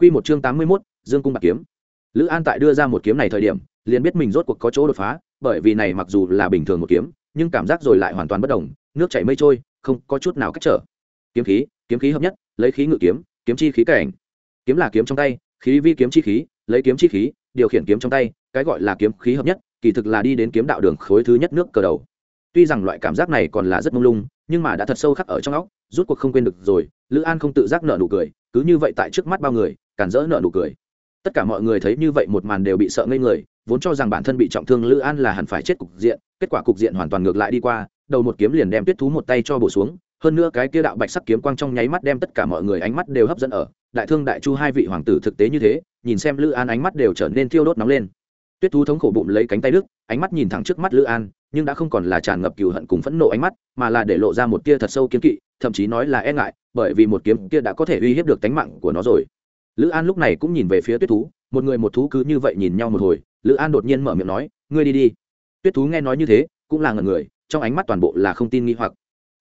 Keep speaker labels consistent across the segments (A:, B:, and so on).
A: Quy một chương tám mươi 81, Dương cung bạc kiếm. Lữ An tại đưa ra một kiếm này thời điểm, liền biết mình rốt cuộc có chỗ đột phá, bởi vì này mặc dù là bình thường một kiếm, nhưng cảm giác rồi lại hoàn toàn bất động, nước chảy mây trôi, không có chút nào cách trở. Kiếm khí, kiếm khí hợp nhất, lấy khí ngự kiếm, kiếm chi khí cảnh. Kiếm là kiếm trong tay, khí vi kiếm chi khí, lấy kiếm chi khí, điều khiển kiếm trong tay, cái gọi là kiếm khí hợp nhất, kỳ thực là đi đến kiếm đạo đường khối thứ nhất nước cờ đầu. Tuy rằng loại cảm giác này còn là rất mông lung, nhưng mà đã thật sâu khắc ở trong óc, rút cuộc không quên được rồi, Lữ An không tự giác nở nụ cười, cứ như vậy tại trước mắt bao người, cản rỡ nở nụ cười. Tất cả mọi người thấy như vậy một màn đều bị sợ ngây người, vốn cho rằng bản thân bị trọng thương lữ an là hẳn phải chết cục diện, kết quả cục diện hoàn toàn ngược lại đi qua, đầu một kiếm liền đem tuyết thú một tay cho bổ xuống, hơn nữa cái kia đạo bạch sắc kiếm quang trong nháy mắt đem tất cả mọi người ánh mắt đều hấp dẫn ở, đại thương đại chu hai vị hoàng tử thực tế như thế, nhìn xem lữ an ánh mắt đều trở nên thiêu đốt nóng lên. Tuyết thú thống khổ bụng lấy cánh tay đức ánh mắt nhìn thẳng trước mắt lữ an, nhưng đã không còn là tràn ngập cừu hận cùng phẫn nộ ánh mắt, mà là để lộ ra một tia thật sâu kiếm kỵ, thậm chí nói là e ngại, bởi vì một kiếm kia đã có thể uy hiếp được tánh mạng của nó rồi lữ an lúc này cũng nhìn về phía tuyết thú, một người một thú cứ như vậy nhìn nhau một hồi, lữ an đột nhiên mở miệng nói, ngươi đi đi. Tuyết thú nghe nói như thế, cũng là ngần người, trong ánh mắt toàn bộ là không tin nghi hoặc.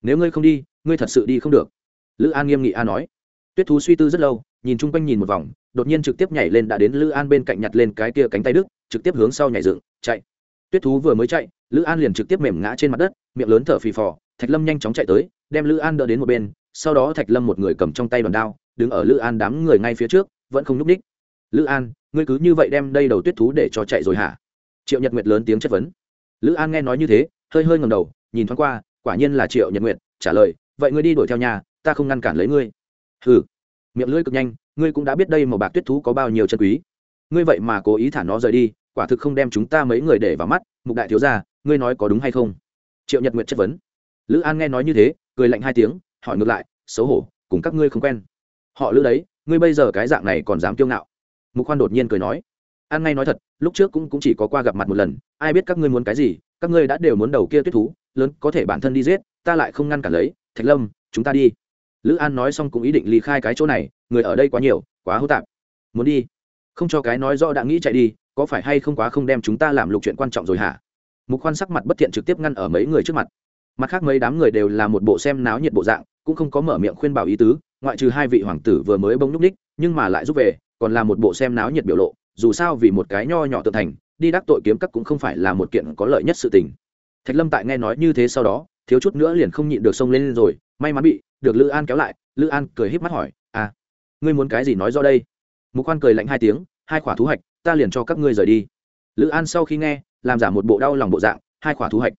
A: Nếu ngươi không đi, ngươi thật sự đi không được. Lữ an nghiêm nghị a nói. Tuyết thú suy tư rất lâu, nhìn chung quanh nhìn một vòng, đột nhiên trực tiếp nhảy lên đã đến lữ an bên cạnh nhặt lên cái kia cánh tay đức trực tiếp hướng sau nhảy dựng, chạy. Tuyết thú vừa mới chạy, lữ an liền trực tiếp mềm ngã trên mặt đất, miệng lớn thở phì phò, thạch lâm nhanh chóng chạy tới, đem lữ an đỡ đến một bên, sau đó thạch lâm một người cầm trong tay đòn đao đứng ở lữ an đám người ngay phía trước, vẫn không nhúc ních lữ an, ngươi cứ như vậy đem đây đầu tuyết thú để cho chạy rồi hả? Triệu nhật nguyệt lớn tiếng chất vấn. Lữ an nghe nói như thế, hơi hơi ngầm đầu, nhìn thoáng qua, quả nhiên là triệu nhật nguyệt, trả lời, vậy ngươi đi đuổi theo nhà, ta không ngăn cản lấy ngươi. Ừ miệng lưỡi cực nhanh, ngươi cũng đã biết đây màu bạc tuyết thú có bao nhiêu chân quý. Ngươi vậy mà cố ý thả nó rời đi, quả thực không đem chúng ta mấy người để vào mắt, mục đại thiếu gia, ngươi nói có đúng hay không? Triệu nhật nguyệt chất vấn. Lữ an nghe nói như thế, cười lạnh hai tiếng, hỏi ngược lại, xấu hổ, cùng các ngươi không quen họ lữ đấy ngươi bây giờ cái dạng này còn dám kiêu ngạo. Mục khoan đột nhiên cười nói an ngay nói thật lúc trước cũng, cũng chỉ có qua gặp mặt một lần ai biết các ngươi muốn cái gì các ngươi đã đều muốn đầu kia tuyết thú lớn có thể bản thân đi giết ta lại không ngăn cản lấy thạch lâm chúng ta đi. Lữ an nói xong cũng ý định ly khai cái chỗ này người ở đây quá nhiều quá hô tạp. Muốn đi? Không cho cái nói rõ đã nghĩ chạy đi có phải hay không quá không đem chúng ta làm lục chuyện quan trọng rồi hả? Mục khoan sắc mặt bất thiện trực tiếp ngăn ở mấy người trước mặt. Mặt khác mấy đám người đều là một bộ xem náo nhiệt bộ dạng cũng không có mở miệng khuyên bảo ý tứ ngoại trừ hai vị hoàng tử vừa mới bông núp ních, nhưng mà lại giúp về, còn là một bộ xem náo nhiệt biểu lộ, dù sao vì một cái nho nhỏ tự thành, đi đắc tội kiếm các cũng không phải là một kiện có lợi nhất sự tình. Thạch lâm tại nghe nói như thế sau đó, thiếu chút nữa liền không nhịn được xông lên rồi, may mắn bị được lữ an kéo lại, lữ an cười híp mắt hỏi à ngươi muốn cái gì nói do đây? Mục khoan cười lạnh hai tiếng, hai khỏa thú hạch, ta liền cho các ngươi rời đi. Lữ an sau khi nghe, làm giả một bộ đau lòng bộ dạng, hai khỏa thú hạch,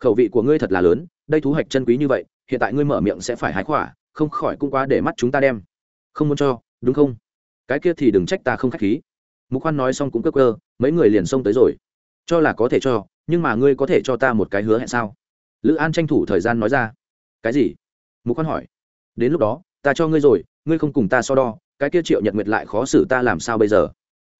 A: khẩu vị của ngươi thật là lớn, đây thú hạch chân quý như vậy, hiện tại ngươi mở miệng sẽ phải hái khỏa không khỏi cũng quá để mắt chúng ta đem. Không muốn cho, đúng không? Cái kia thì đừng trách ta không k h á c h khí. Mục khoan nói xong cũng cơ cơ mấy người liền xông tới rồi. Cho là có thể cho, nhưng mà ngươi có thể cho ta một cái hứa hẹn sao? Lữ an tranh thủ thời gian nói ra. Cái gì? Mục khoan hỏi. Đến lúc đó, ta cho ngươi rồi, ngươi không cùng ta so đo, cái kia triệu nhật nguyệt lại khó xử ta làm sao bây giờ?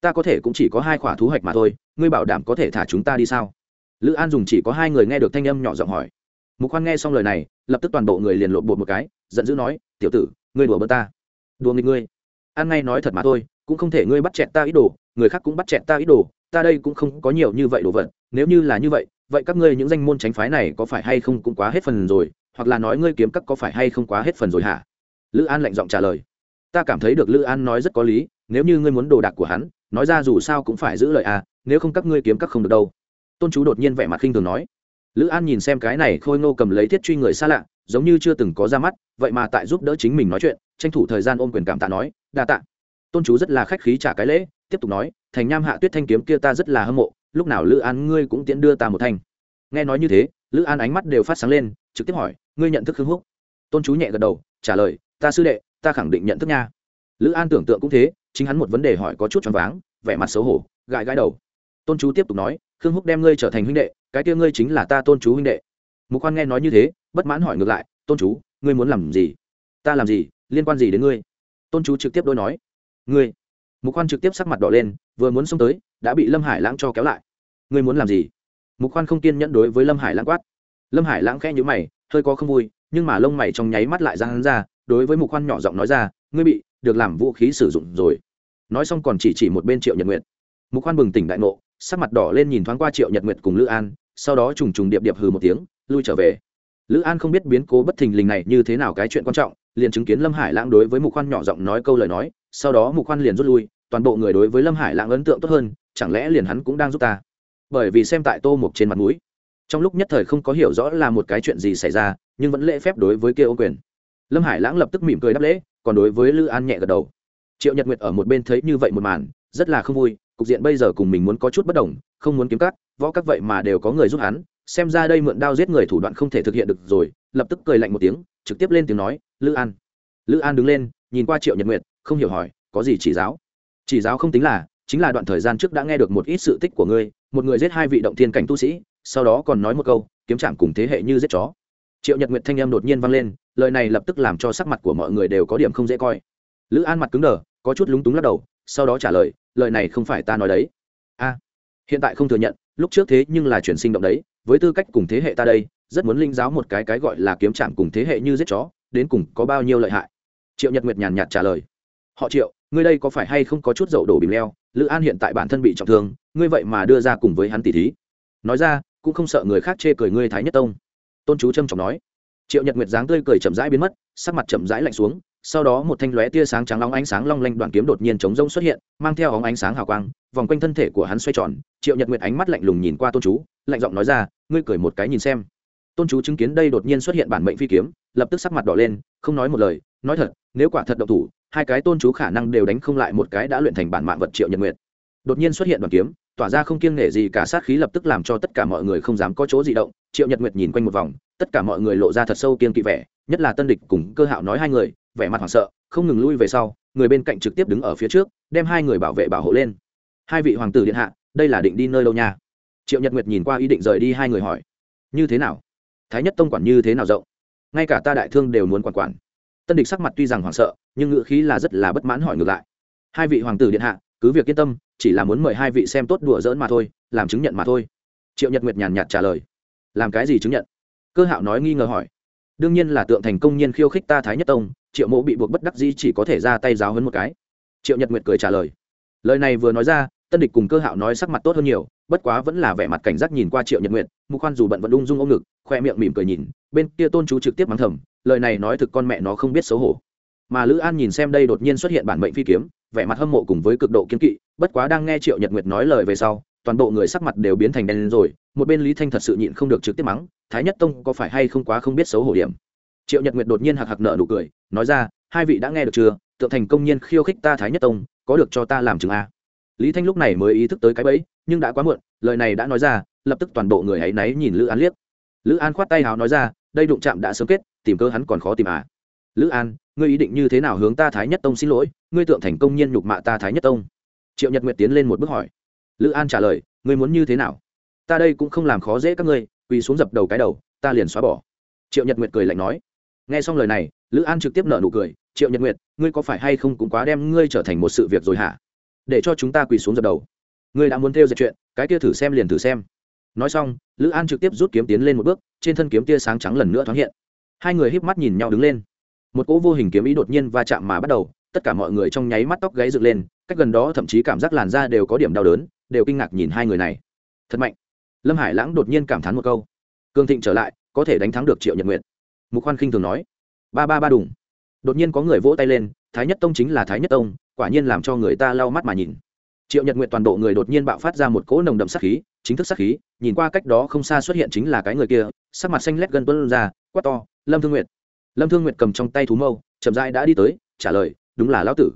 A: Ta có thể cũng chỉ có hai khỏa thú hoạch mà thôi, ngươi bảo đảm có thể thả chúng ta đi sao? Lữ an dùng chỉ có hai người nghe được thanh âm nhỏ giọng hỏi mục khoan nghe xong lời này, lập tức toàn bộ người liền lộn bột một cái, giận dữ nói, tiểu tử, ngươi đùa bơ ta. Đùa nghịch ngươi. Ăn ngay nói thật mà thôi, cũng không thể ngươi bắt chẹn ta ít đồ, người khác cũng bắt chẹn ta ít đồ, ta đây cũng không có nhiều như vậy đồ vật, nếu như là như vậy vậy các ngươi những danh môn tránh phái này có phải hay không cũng quá hết phần rồi, hoặc là nói ngươi kiếm các có phải hay không quá hết phần rồi hả? Lữ an lạnh giọng trả lời. Ta cảm thấy được lữ an nói rất có lý, nếu như ngươi muốn đồ đạc của hắn, nói ra dù sao cũng phải giữ lời à nếu không các ngươi kiếm các không được đâu. Tôn chú đột nhiên vẻ mặt khinh thường nói lữ an nhìn xem cái này khôi ngô cầm lấy thiết truy người xa lạ, giống như chưa từng có ra mắt, vậy mà tại giúp đỡ chính mình nói chuyện, tranh thủ thời gian ôm quyền cảm tạ nói, đa tạ. Tôn chú rất là khách khí trả cái lễ, tiếp tục nói, thành nham hạ tuyết thanh kiếm kia ta rất là hâm mộ, lúc nào lữ an ngươi cũng tiễn đưa ta một thanh. Nghe nói như thế, lữ an ánh mắt đều phát sáng lên, trực tiếp hỏi, ngươi nhận thức hưng húc? Tôn chú nhẹ gật đầu, trả lời, ta sư đệ, ta khẳng định nhận thức nha. Lữ an tưởng tượng cũng thế, chính hắn một vấn đề hỏi có chút choáng váng, vẻ mặt xấu hổ, gãi gãi đầu tôn chú tiếp tục nói, khương húc đem ngươi trở thành huynh đệ, cái kia ngươi chính là ta tôn chú huynh đệ. Mục khoan nghe nói như thế, bất mãn hỏi ngược lại, tôn chú, ngươi muốn làm gì? Ta làm gì? Liên quan gì đến ngươi? Tôn chú trực tiếp đôi nói, ngươi. Mục khoan trực tiếp sắc mặt đỏ lên, vừa muốn xông tới, đã bị lâm hải lãng cho kéo lại. Ngươi muốn làm gì? Mục khoan không kiên nhẫn đối với lâm hải lãng quát. Lâm hải lãng khẽ nhữ mày, hơi có không vui, nhưng mà lông mày trong nháy mắt lại ra hắn ra, đối với mục khoan nhỏ giọng nói ra, ngươi bị, được làm vũ khí sử dụng rồi. Nói xong còn chỉ chỉ một bên triệu nhật nguyện mục khoan bừng tỉnh đại ngộ sắc mặt đỏ lên nhìn thoáng qua triệu nhật nguyệt cùng lữ an, sau đó trùng trùng điệp điệp hừ một tiếng, lui trở về. Lữ an không biết biến cố bất thình lình này như thế nào cái chuyện quan trọng, liền chứng kiến lâm hải lãng đối với mục khoan nhỏ giọng nói câu lời nói, sau đó mục khoan liền rút lui, toàn bộ người đối với lâm hải lãng ấn tượng tốt hơn, chẳng lẽ liền hắn cũng đang giúp ta? Bởi vì xem tại tô mục trên mặt mũi, trong lúc nhất thời không có hiểu rõ là một cái chuyện gì xảy ra, nhưng vẫn lễ phép đối với kia ô quyền. Lâm hải lãng lập tức mỉm cười đáp lễ, còn đối với lữ an nhẹ gật đầu. Triệu nhật nguyệt ở một bên thấy như vậy một màn, rất là không vui cục diện bây giờ cùng mình muốn có chút bất đồng, không muốn kiếm cắt, võ các vậy mà đều có người giúp hắn, xem ra đây mượn đao giết người thủ đoạn không thể thực hiện được rồi, lập tức cười lạnh một tiếng, trực tiếp lên tiếng nói, lữ an. Lữ an đứng lên, nhìn qua triệu nhật nguyệt, không hiểu hỏi, có gì chỉ giáo? Chỉ giáo không tính là, chính là đoạn thời gian trước đã nghe được một ít sự tích của ngươi, một người giết hai vị động thiên cảnh tu sĩ, sau đó còn nói một câu, kiếm trạm cùng thế hệ như giết chó. Triệu nhật nguyệt thanh âm đột nhiên vang lên, lời này lập tức làm cho sắc mặt của mọi người đều có điểm không dễ coi. Lữ an mặt cứng đờ, có chút lúng túng lắc đầu, sau đó trả lời lời này không phải ta nói đấy. A, hiện tại không thừa nhận, lúc trước thế nhưng là chuyển sinh động đấy, với tư cách cùng thế hệ ta đây, rất muốn linh giáo một cái cái gọi là kiếm trạng cùng thế hệ như giết chó, đến cùng có bao nhiêu lợi hại? Triệu nhật nguyệt nhàn nhạt trả lời. Họ triệu, ngươi đây có phải hay không có chút dậu đổ bìm leo? Lữ an hiện tại bản thân bị trọng thương, ngươi vậy mà đưa ra cùng với hắn tỷ thí. Nói ra, cũng không sợ người khác chê cười ngươi thái nhất tông. Tôn chú trâm trọng nói. Triệu nhật nguyệt dáng tươi cười chậm rãi biến mất, sắc mặt chậm rãi lạnh xuống sau đó một thanh lóe tia sáng trắng long ánh sáng long lanh đoạn kiếm đột nhiên chống rông xuất hiện, mang theo óng ánh sáng hào quang, vòng quanh thân thể của hắn xoay tròn, triệu nhật nguyệt ánh mắt lạnh lùng nhìn qua tôn chú, lạnh giọng nói ra, ngươi cười một cái nhìn xem. Tôn chú chứng kiến đây đột nhiên xuất hiện bản mệnh phi kiếm, lập tức sắc mặt đỏ lên, không nói một lời, nói thật, nếu quả thật động thủ, hai cái tôn chú khả năng đều đánh không lại một cái đã luyện thành bản mạng vật triệu nhật nguyệt. Đột nhiên xuất hiện đoàn kiếm, tỏa ra không kiêng nể gì cả sát khí lập tức làm cho tất cả mọi người không dám có chỗ gì động, triệu nhật nguyệt nhìn quanh một vòng, tất cả mọi người lộ ra thật sâu kiên kỵ vẻ, nhất là tân địch cùng cơ hạo nói hai người vẻ mặt hoảng sợ, không ngừng lui về sau, người bên cạnh trực tiếp đứng ở phía trước, đem hai người bảo vệ bảo hộ lên. Hai vị hoàng tử điện hạ, đây là định đi nơi đâu nha? Triệu nhật nguyệt nhìn qua ý định rời đi hai người hỏi. Như thế nào? Thái nhất tông quản như thế nào rộng? Ngay cả ta đại thương đều muốn quản quản. Tân địch sắc mặt tuy rằng hoảng sợ, nhưng ngữ khí là rất là bất mãn hỏi ngược lại. Hai vị hoàng tử điện hạ, cứ việc yên tâm, chỉ là muốn mời hai vị xem tốt đùa dỡn mà thôi, làm chứng nhận mà thôi. Triệu nhật nguyệt nhàn nhạt trả lời. Làm cái gì chứng nhận? Cơ hạo nói nghi ngờ hỏi đương nhiên là tượng thành công nhiên khiêu khích ta thái nhất tông, triệu mộ bị buộc bất đắc dĩ chỉ có thể ra tay giáo hơn một cái. Triệu nhật nguyệt cười trả lời. Lời này vừa nói ra, tân địch cùng cơ hạo nói sắc mặt tốt hơn nhiều, bất quá vẫn là vẻ mặt cảnh giác nhìn qua triệu nhật nguyệt, mục khoan dù bận vẫn ung dung ôm ngực, khoe miệng mỉm cười nhìn, bên kia tôn chú trực tiếp mắng thầm, lời này nói thực con mẹ nó không biết xấu hổ. Mà lữ an nhìn xem đây đột nhiên xuất hiện bản mệnh phi kiếm, vẻ mặt hâm mộ cùng với cực độ kiên kỵ, bất quá đang nghe triệu nhật nguyệt nói lời về sau toàn bộ người sắc mặt đều biến thành đen lên rồi, một bên lý thanh thật sự nhịn không được trực tiếp mắng, thái nhất tông có phải hay không quá không biết xấu hổ điểm? Triệu nhật nguyệt đột nhiên hạc hạc nợ nụ cười, nói ra, hai vị đã nghe được chưa? Tượng thành công nhiên khiêu khích ta thái nhất tông, có được cho ta làm chứng a. Lý thanh lúc này mới ý thức tới cái bẫy, nhưng đã quá muộn, lời này đã nói ra, lập tức toàn bộ người hãy náy nhìn lữ an liếc. Lữ an khoát tay hào nói ra, đây đụng chạm đã sớm kết, tìm cơ hắn còn khó tìm à. Lữ an, ngươi ý định như thế nào hướng ta thái nhất tông xin lỗi? Ngươi tượng thành công nhiên nhục mạ ta thái nhất tông. Triệu nhật nguyệt tiến lên một bước hỏi lữ an trả lời, ngươi muốn như thế nào? Ta đây cũng không làm khó dễ các ngươi, quỳ xuống dập đầu cái đầu, ta liền xóa bỏ. Triệu nhật nguyệt cười lạnh nói. Nghe xong lời này, lữ an trực tiếp nợ nụ cười, triệu nhật nguyệt, ngươi có phải hay không cũng quá đem ngươi trở thành một sự việc rồi hả? Để cho chúng ta quỳ xuống dập đầu. Ngươi đã muốn theo dệt chuyện, cái kia thử xem liền thử xem. Nói xong, lữ an trực tiếp rút kiếm tiến lên một bước, trên thân kiếm tia sáng trắng lần nữa thoáng hiện. Hai người híp mắt nhìn nhau đứng lên. Một cỗ vô hình kiếm ý đột nhiên va chạm mà bắt đầu, tất cả mọi người trong nháy mắt tóc gáy dựng lên cách gần đó thậm chí cảm giác làn da đều có điểm đau đớn, đều kinh ngạc nhìn hai người này. Thật mạnh. Lâm hải lãng đột nhiên cảm thán một câu. Cương thịnh trở lại, có thể đánh thắng được triệu nhật nguyện mục khoan khinh thường nói. Ba ba ba đùng. Đột nhiên có người vỗ tay lên, thái nhất tông chính là thái nhất tông, quả nhiên làm cho người ta lau mắt mà nhìn. Triệu nhật nguyện toàn bộ người đột nhiên bạo phát ra một cỗ nồng đậm sắc khí, chính thức sắc khí, nhìn qua cách đó không xa xuất hiện chính là cái người kia, sắc mặt xanh lét gần tuân ra, quát to, lâm thương nguyện lâm thương nguyện cầm trong tay thú mâu, chậm rãi đã đi tới, trả lời, đúng là lão tử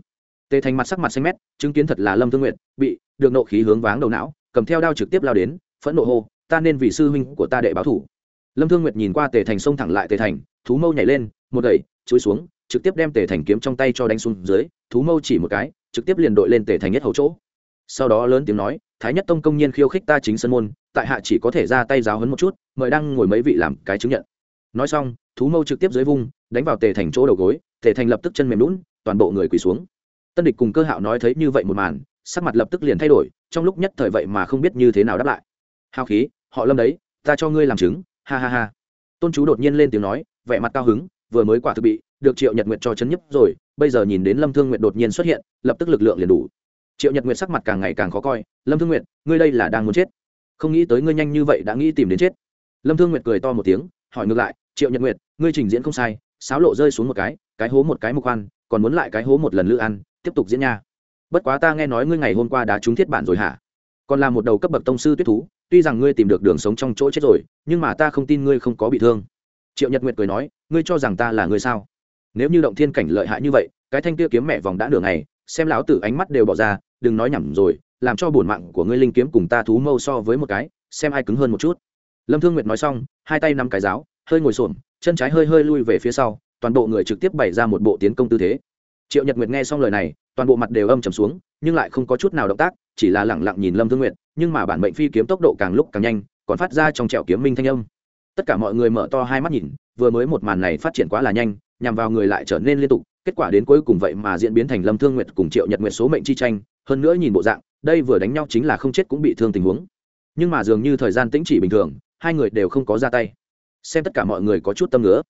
A: tề thành mặt sắc mặt xanh mét chứng kiến thật là lâm thương nguyện bị được nộ khí hướng váng đầu não cầm theo đao trực tiếp lao đến phẫn nộ hô ta nên vì sư huynh của ta đệ báo thủ. Lâm thương nguyệt nhìn qua tề thành xông thẳng lại tề thành thú mâu nhảy lên một đẩy, chúi xuống trực tiếp đem tề thành kiếm trong tay cho đánh xuống dưới thú mâu chỉ một cái trực tiếp liền đội lên tề thành nhất hầu chỗ. Sau đó lớn tiếng nói thái nhất tông công nhiên khiêu khích ta chính sân môn tại hạ chỉ có thể ra tay giáo hấn một chút mời đang ngồi mấy vị làm cái chứng nhận. Nói xong thú mâu trực tiếp dưới vung đánh vào tề thành chỗ đầu gối tề thành lập tức chân mềm lún toàn bộ người quỳ xuống tân địch cùng cơ hạo nói thấy như vậy một màn, sắc mặt lập tức liền thay đổi, trong lúc nhất thời vậy mà không biết như thế nào đáp lại. Hào khí, họ lâm đấy, ta cho ngươi làm chứng, ha ha ha. Tôn chú đột nhiên lên tiếng nói, vẻ mặt cao hứng, vừa mới quả thực bị được triệu nhật nguyệt cho chấn nhấp rồi, bây giờ nhìn đến lâm thương nguyệt đột nhiên xuất hiện, lập tức lực lượng liền đủ. Triệu nhật nguyệt sắc mặt càng ngày càng khó coi, lâm thương nguyệt, ngươi đây là đang muốn chết. Không nghĩ tới ngươi nhanh như vậy đã nghĩ tìm đến chết. Lâm thương nguyệt cười to một tiếng, hỏi ngược lại, triệu nhật nguyệt, ngươi trình diễn không sai sáo lộ rơi xuống một cái cái hố một cái mục khoan, còn muốn lại cái hố một lần lữ ăn tiếp tục diễn nha. Bất quá ta nghe nói ngươi ngày hôm qua đã trúng thiết bản rồi hả? Còn là một đầu cấp bậc tông sư tuyết thú, tuy rằng ngươi tìm được đường sống trong chỗ chết rồi, nhưng mà ta không tin ngươi không có bị thương. Triệu nhật nguyệt cười nói, ngươi cho rằng ta là ngươi sao? Nếu như động thiên cảnh lợi hại như vậy, cái thanh kia kiếm mẹ vòng đã nửa ngày, xem lão tử ánh mắt đều bỏ ra, đừng nói nhầm rồi, làm cho bổn mạng của ngươi linh kiếm cùng ta thú mâu so với một cái, xem ai cứng hơn một chút. Lâm thương nguyệt nói xong, hai tay nắm cái giáo, hơi ngồi xổm, chân trái hơi hơi lui về phía sau, toàn bộ người trực tiếp bày ra một bộ tiến công tư thế triệu nhật nguyệt nghe xong lời này, toàn bộ mặt đều âm trầm xuống, nhưng lại không có chút nào động tác, chỉ là lẳng lặng nhìn lâm thương nguyệt, nhưng mà bản mệnh phi kiếm tốc độ càng lúc càng nhanh, còn phát ra trong trẹo kiếm minh thanh âm. Tất cả mọi người mở to hai mắt nhìn, vừa mới một màn này phát triển quá là nhanh, nhằm vào người lại trở nên liên tục, kết quả đến cuối cùng vậy mà diễn biến thành lâm thương nguyệt cùng triệu nhật nguyệt số mệnh chi tranh, hơn nữa nhìn bộ dạng, đây vừa đánh nhau chính là không chết cũng bị thương tình huống. Nhưng mà dường như thời gian tĩnh chỉ bình thường, hai người đều không có ra tay. Xem tất cả mọi người có chút tâm nữa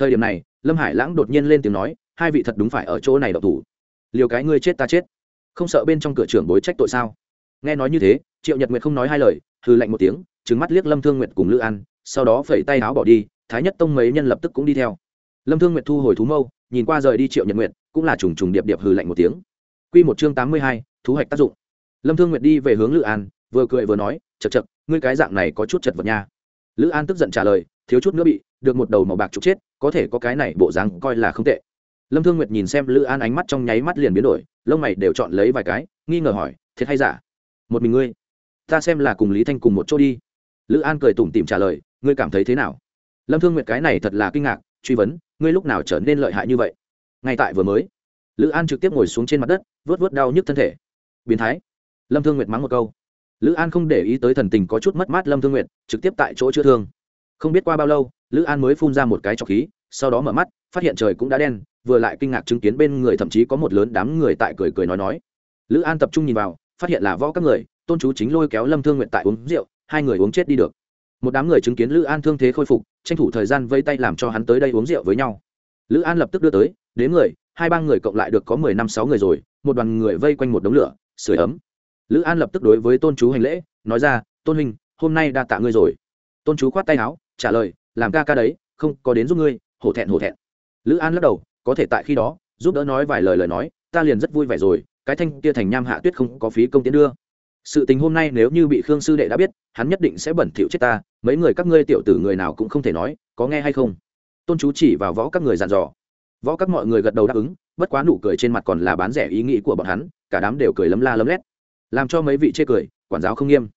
A: thời điểm này, lâm hải lãng đột nhiên lên tiếng nói hai vị thật đúng phải ở chỗ này độc thủ. Liều cái ngươi chết ta chết. Không sợ bên trong cửa trưởng bối trách tội sao? Nghe nói như thế, triệu nhật nguyệt không nói hai lời hư lạnh một tiếng trứng mắt liếc lâm thương nguyệt cùng lữ an, sau đó phẩy tay áo bỏ đi, thái nhất tông mấy nhân lập tức cũng đi theo. Lâm thương nguyệt thu hồi thú mâu, nhìn qua rời đi triệu nhật nguyệt, cũng là trùng trùng điệp điệp hừ lạnh một tiếng. Q một chương tám mươi hai, thú hạch tác dụng. Lâm thương nguyệt đi về hướng lữ an, vừa cười vừa nói chật chật ngươi cái dạng này có chút chật vật nha. Lữ an tức giận trả lời, thiếu chút nữa bị, được một đầu màu bạc trục chết, có thể có cái này bộ dáng coi là không tệ lâm thương nguyệt nhìn xem lữ an ánh mắt trong nháy mắt liền biến đổi, lông mày đều chọn lấy vài cái, nghi ngờ hỏi, thiệt hay giả? Một mình ngươi? Ta xem là cùng lý thanh cùng một chỗ đi. Lữ an cười tủm tỉm trả lời, ngươi cảm thấy thế nào? Lâm thương nguyệt cái này thật là kinh ngạc, truy vấn, ngươi lúc nào trở nên lợi hại như vậy? Ngay tại vừa mới, lữ an trực tiếp ngồi xuống trên mặt đất vớt vớt đau nhức thân thể. Biến thái. Lâm thương nguyệt mắng một câu. Lữ an không để ý tới thần tình có chút mất mát lâm thương nguyệt, trực tiếp tại chỗ chữa thương. Không biết qua bao lâu, lữ an mới phun ra một cái trọc khí, sau đó mở mắt, phát hiện trời cũng đã đen vừa lại kinh ngạc chứng kiến bên người thậm chí có một lớn đám người tại cười cười nói nói. Lữ an tập trung nhìn vào, phát hiện là võ các người, tôn chú chính lôi kéo lâm thương nguyện tại uống rượu, hai người uống chết đi được. Một đám người chứng kiến lữ an thương thế khôi phục, tranh thủ thời gian vây tay làm cho hắn tới đây uống rượu với nhau. Lữ an lập tức đưa tới, đến người, hai ba người cộng lại được có mười năm sáu người rồi, một đoàn người vây quanh một đống lửa sửa ấm. Lữ an lập tức đối với tôn chú hành lễ, nói ra, tôn huynh, hôm nay đã tạ ngươi rồi. Tôn chú khoát tay áo, trả lời, làm ca ca đấy, không có đến giúp ngươi, hổ thẹn hổ thẹn. Lữ an lắc đầu có thể tại khi đó, giúp đỡ nói vài lời lời nói, ta liền rất vui vẻ rồi, cái thanh kia thành nham hạ tuyết không có phí công tiến đưa. Sự tình hôm nay nếu như bị khương sư đệ đã biết, hắn nhất định sẽ bẩn thỉu chết ta, mấy người các ngươi tiểu tử người nào cũng không thể nói, có nghe hay không? Tôn chú chỉ vào võ các người dặn dò. Võ các mọi người gật đầu đáp ứng, bất quá nụ cười trên mặt còn là bán rẻ ý nghĩ của bọn hắn, cả đám đều cười lấm la lấm lét. Làm cho mấy vị chê cười, quản giáo không nghiêm.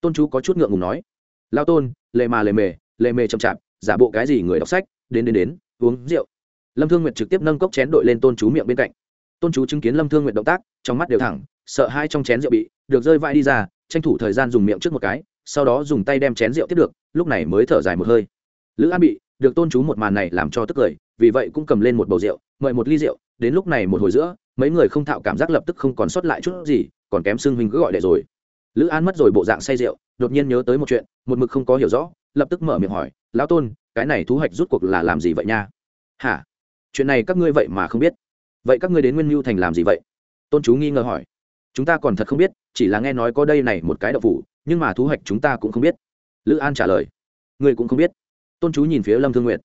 A: Tôn chú có chút ngượng ngùng nói. Lao tôn, lề mà lề mề lề mề chậm chạp, giả bộ cái gì người đọc sách, đến đến đến, uống rượu lâm thương nguyệt trực tiếp nâng cốc chén đội lên tôn chú miệng bên cạnh. Tôn chú chứng kiến lâm thương nguyệt động tác, trong mắt đều thẳng, sợ hai trong chén rượu bị được rơi vãi đi ra, tranh thủ thời gian dùng miệng trước một cái, sau đó dùng tay đem chén rượu tiếp được, lúc này mới thở dài một hơi. Lữ an bị được tôn chú một màn này làm cho tức cười, vì vậy cũng cầm lên một bầu rượu, mời một ly rượu, đến lúc này một hồi giữa, mấy người không thạo cảm giác lập tức không còn sót lại chút gì, còn kém xương huynh cứ gọi đệ rồi. Lữ an mất rồi bộ dạng say rượu, đột nhiên nhớ tới một chuyện, một mực không có hiểu rõ, lập tức mở miệng hỏi, lão tôn, cái này thú hoạch rút cuộc là làm gì vậy nha? Hả? Chuyện này các ngươi vậy mà không biết. Vậy các ngươi đến nguyên mưu thành làm gì vậy? Tôn chú nghi ngờ hỏi. Chúng ta còn thật không biết, chỉ là nghe nói có đây này một cái đậu phủ, nhưng mà thú hoạch chúng ta cũng không biết. Lữ an trả lời. Ngươi cũng không biết. Tôn chú nhìn phía lâm thương nguyệt.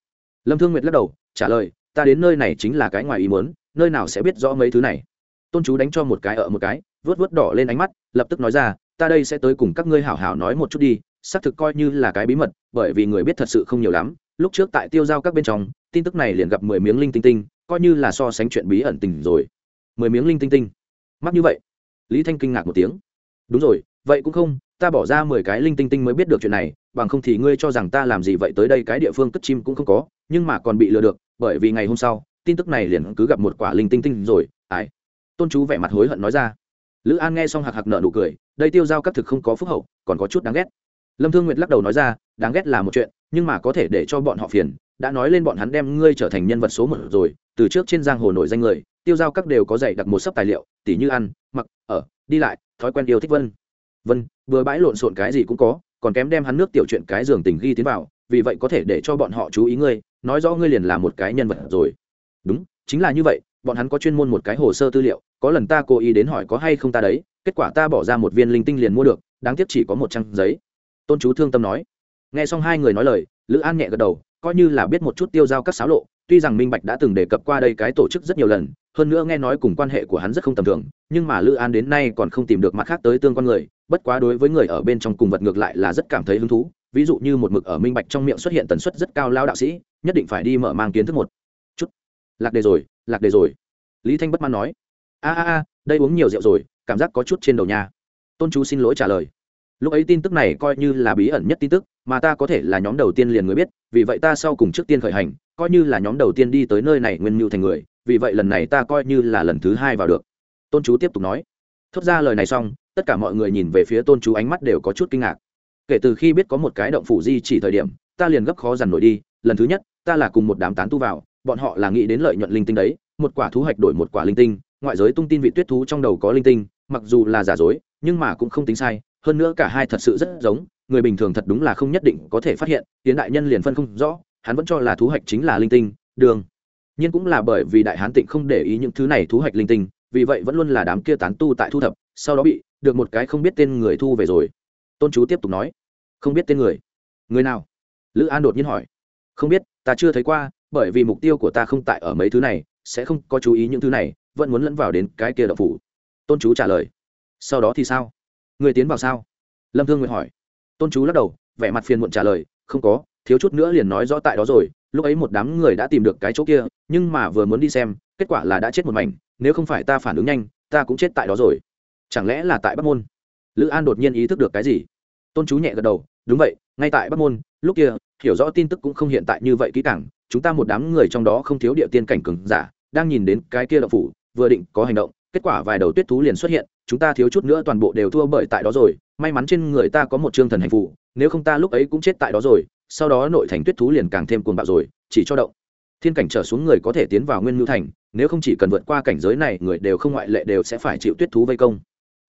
A: Lâm thương nguyệt lắc đầu, trả lời, ta đến nơi này chính là cái ngoài ý muốn, nơi nào sẽ biết rõ mấy thứ này. Tôn chú đánh cho một cái ở một cái vớt vớt đỏ lên ánh mắt, lập tức nói ra, ta đây sẽ tới cùng các ngươi hảo hảo nói một chút đi, xác thực coi như là cái bí mật, bởi vì người biết thật sự không nhiều lắm, lúc trước tại tiêu giao các bên trong tin tức này liền gặp mười miếng linh tinh tinh, coi như là so sánh chuyện bí ẩn tình rồi. Mười miếng linh tinh tinh. Mắc như vậy. Lý thanh kinh ngạc một tiếng. Đúng rồi, vậy cũng không, ta bỏ ra mười cái linh tinh tinh mới biết được chuyện này, bằng không thì ngươi cho rằng ta làm gì vậy tới đây cái địa phương cất chim cũng không có, nhưng mà còn bị lừa được, bởi vì ngày hôm sau, tin tức này liền cứ gặp một quả linh tinh tinh rồi, ai? Tôn chú vẻ mặt hối hận nói ra. Lữ an nghe xong hạc hạc nợ nụ cười, đây tiêu giao các thực không có phúc hậu, còn có chút đáng ghét. Lâm thương nguyệt lắc đầu nói ra, đáng ghét là một chuyện, nhưng mà có thể để cho bọn họ phiền đã nói lên bọn hắn đem ngươi trở thành nhân vật số một rồi, từ trước trên giang hồ nổi danh người, tiêu giao các đều có dạy đặt một sấp tài liệu, tỉ như ăn, mặc, ở, đi lại, thói quen yêu thích vân. Vân, vừa bãi lộn xộn cái gì cũng có, còn kém đem hắn nước tiểu chuyện cái giường tình ghi tiến vào, vì vậy có thể để cho bọn họ chú ý ngươi, nói rõ ngươi liền là một cái nhân vật rồi. Đúng, chính là như vậy, bọn hắn có chuyên môn một cái hồ sơ tư liệu, có lần ta cố ý đến hỏi có hay không ta đấy, kết quả ta bỏ ra một viên linh tinh liền mua được, đáng tiếc chỉ có một trang giấy. Tôn chú thương tâm nói. Nghe xong hai người nói lời, lữ an nhẹ gật đầu coi như là biết một chút tiêu giao các xáo lộ, tuy rằng minh bạch đã từng đề cập qua đây cái tổ chức rất nhiều lần, hơn nữa nghe nói cùng quan hệ của hắn rất không tầm thường, nhưng mà lữ an đến nay còn không tìm được mặt khác tới tương quan người, bất quá đối với người ở bên trong cùng vật ngược lại là rất cảm thấy hứng thú. Ví dụ như một mực ở minh bạch trong miệng xuất hiện tần suất rất cao lao đạo sĩ, nhất định phải đi mở mang kiến thức một chút. Lạc đề rồi, lạc đề rồi. Lý thanh bất mãn nói. A a a, đây uống nhiều rượu rồi, cảm giác có chút trên đầu nhà tôn chú xin lỗi trả lời lúc ấy tin tức này coi như là bí ẩn nhất tin tức, mà ta có thể là nhóm đầu tiên liền người biết, vì vậy ta sau cùng trước tiên khởi hành, coi như là nhóm đầu tiên đi tới nơi này nguyên mưu thành người, vì vậy lần này ta coi như là lần thứ hai vào được. Tôn chú tiếp tục nói. Thốt ra lời này xong, tất cả mọi người nhìn về phía tôn chú ánh mắt đều có chút kinh ngạc. Kể từ khi biết có một cái động phủ di chỉ thời điểm, ta liền gấp khó dằn nổi đi, lần thứ nhất, ta là cùng một đám tán tu vào, bọn họ là nghĩ đến lợi nhuận linh tinh đấy, một quả thú hoạch đổi một quả linh tinh, ngoại giới tung tin vị tuyết thú trong đầu có linh tinh, mặc dù là giả dối, nhưng mà cũng không tính sai hơn nữa cả hai thật sự rất giống, người bình thường thật đúng là không nhất định có thể phát hiện tiến đại nhân liền phân không rõ, hắn vẫn cho là thú hạch chính là linh tinh, đường. Nhưng cũng là bởi vì đại hán tịnh không để ý những thứ này thú hạch linh tinh, vì vậy vẫn luôn là đám kia tán tu tại thu thập, sau đó bị được một cái không biết tên người thu về rồi. Tôn chú tiếp tục nói, không biết tên người. Người nào? Lữ an đột nhiên hỏi. Không biết, ta chưa thấy qua, bởi vì mục tiêu của ta không tại ở mấy thứ này, sẽ không có chú ý những thứ này, vẫn muốn lẫn vào đến cái kia đậu phủ. Tôn chú trả lời. Sau đó thì sao? Người tiến vào sao? Lâm thương nguyện hỏi. Tôn chú lắc đầu, vẻ mặt phiền muộn trả lời, không có, thiếu chút nữa liền nói rõ tại đó rồi, lúc ấy một đám người đã tìm được cái chỗ kia, nhưng mà vừa muốn đi xem, kết quả là đã chết một mảnh, nếu không phải ta phản ứng nhanh, ta cũng chết tại đó rồi. Chẳng lẽ là tại bắc môn? Lữ an đột nhiên ý thức được cái gì? Tôn chú nhẹ gật đầu, đúng vậy, ngay tại bắc môn, lúc kia, hiểu rõ tin tức cũng không hiện tại như vậy kỹ càng, chúng ta một đám người trong đó không thiếu địa tiên cảnh cường giả, đang nhìn đến cái kia đậu phủ, vừa định có hành động, kết quả vài đầu tuyết thú liền xuất hiện chúng ta thiếu chút nữa toàn bộ đều thua bởi tại đó rồi, may mắn trên người ta có một chương thần hành phụ nếu không ta lúc ấy cũng chết tại đó rồi, sau đó nội thành tuyết thú liền càng thêm cuồng bạo rồi, chỉ cho động. Thiên cảnh trở xuống người có thể tiến vào nguyên ngữ thành, nếu không chỉ cần vượt qua cảnh giới này, người đều không ngoại lệ đều sẽ phải chịu tuyết thú vây công.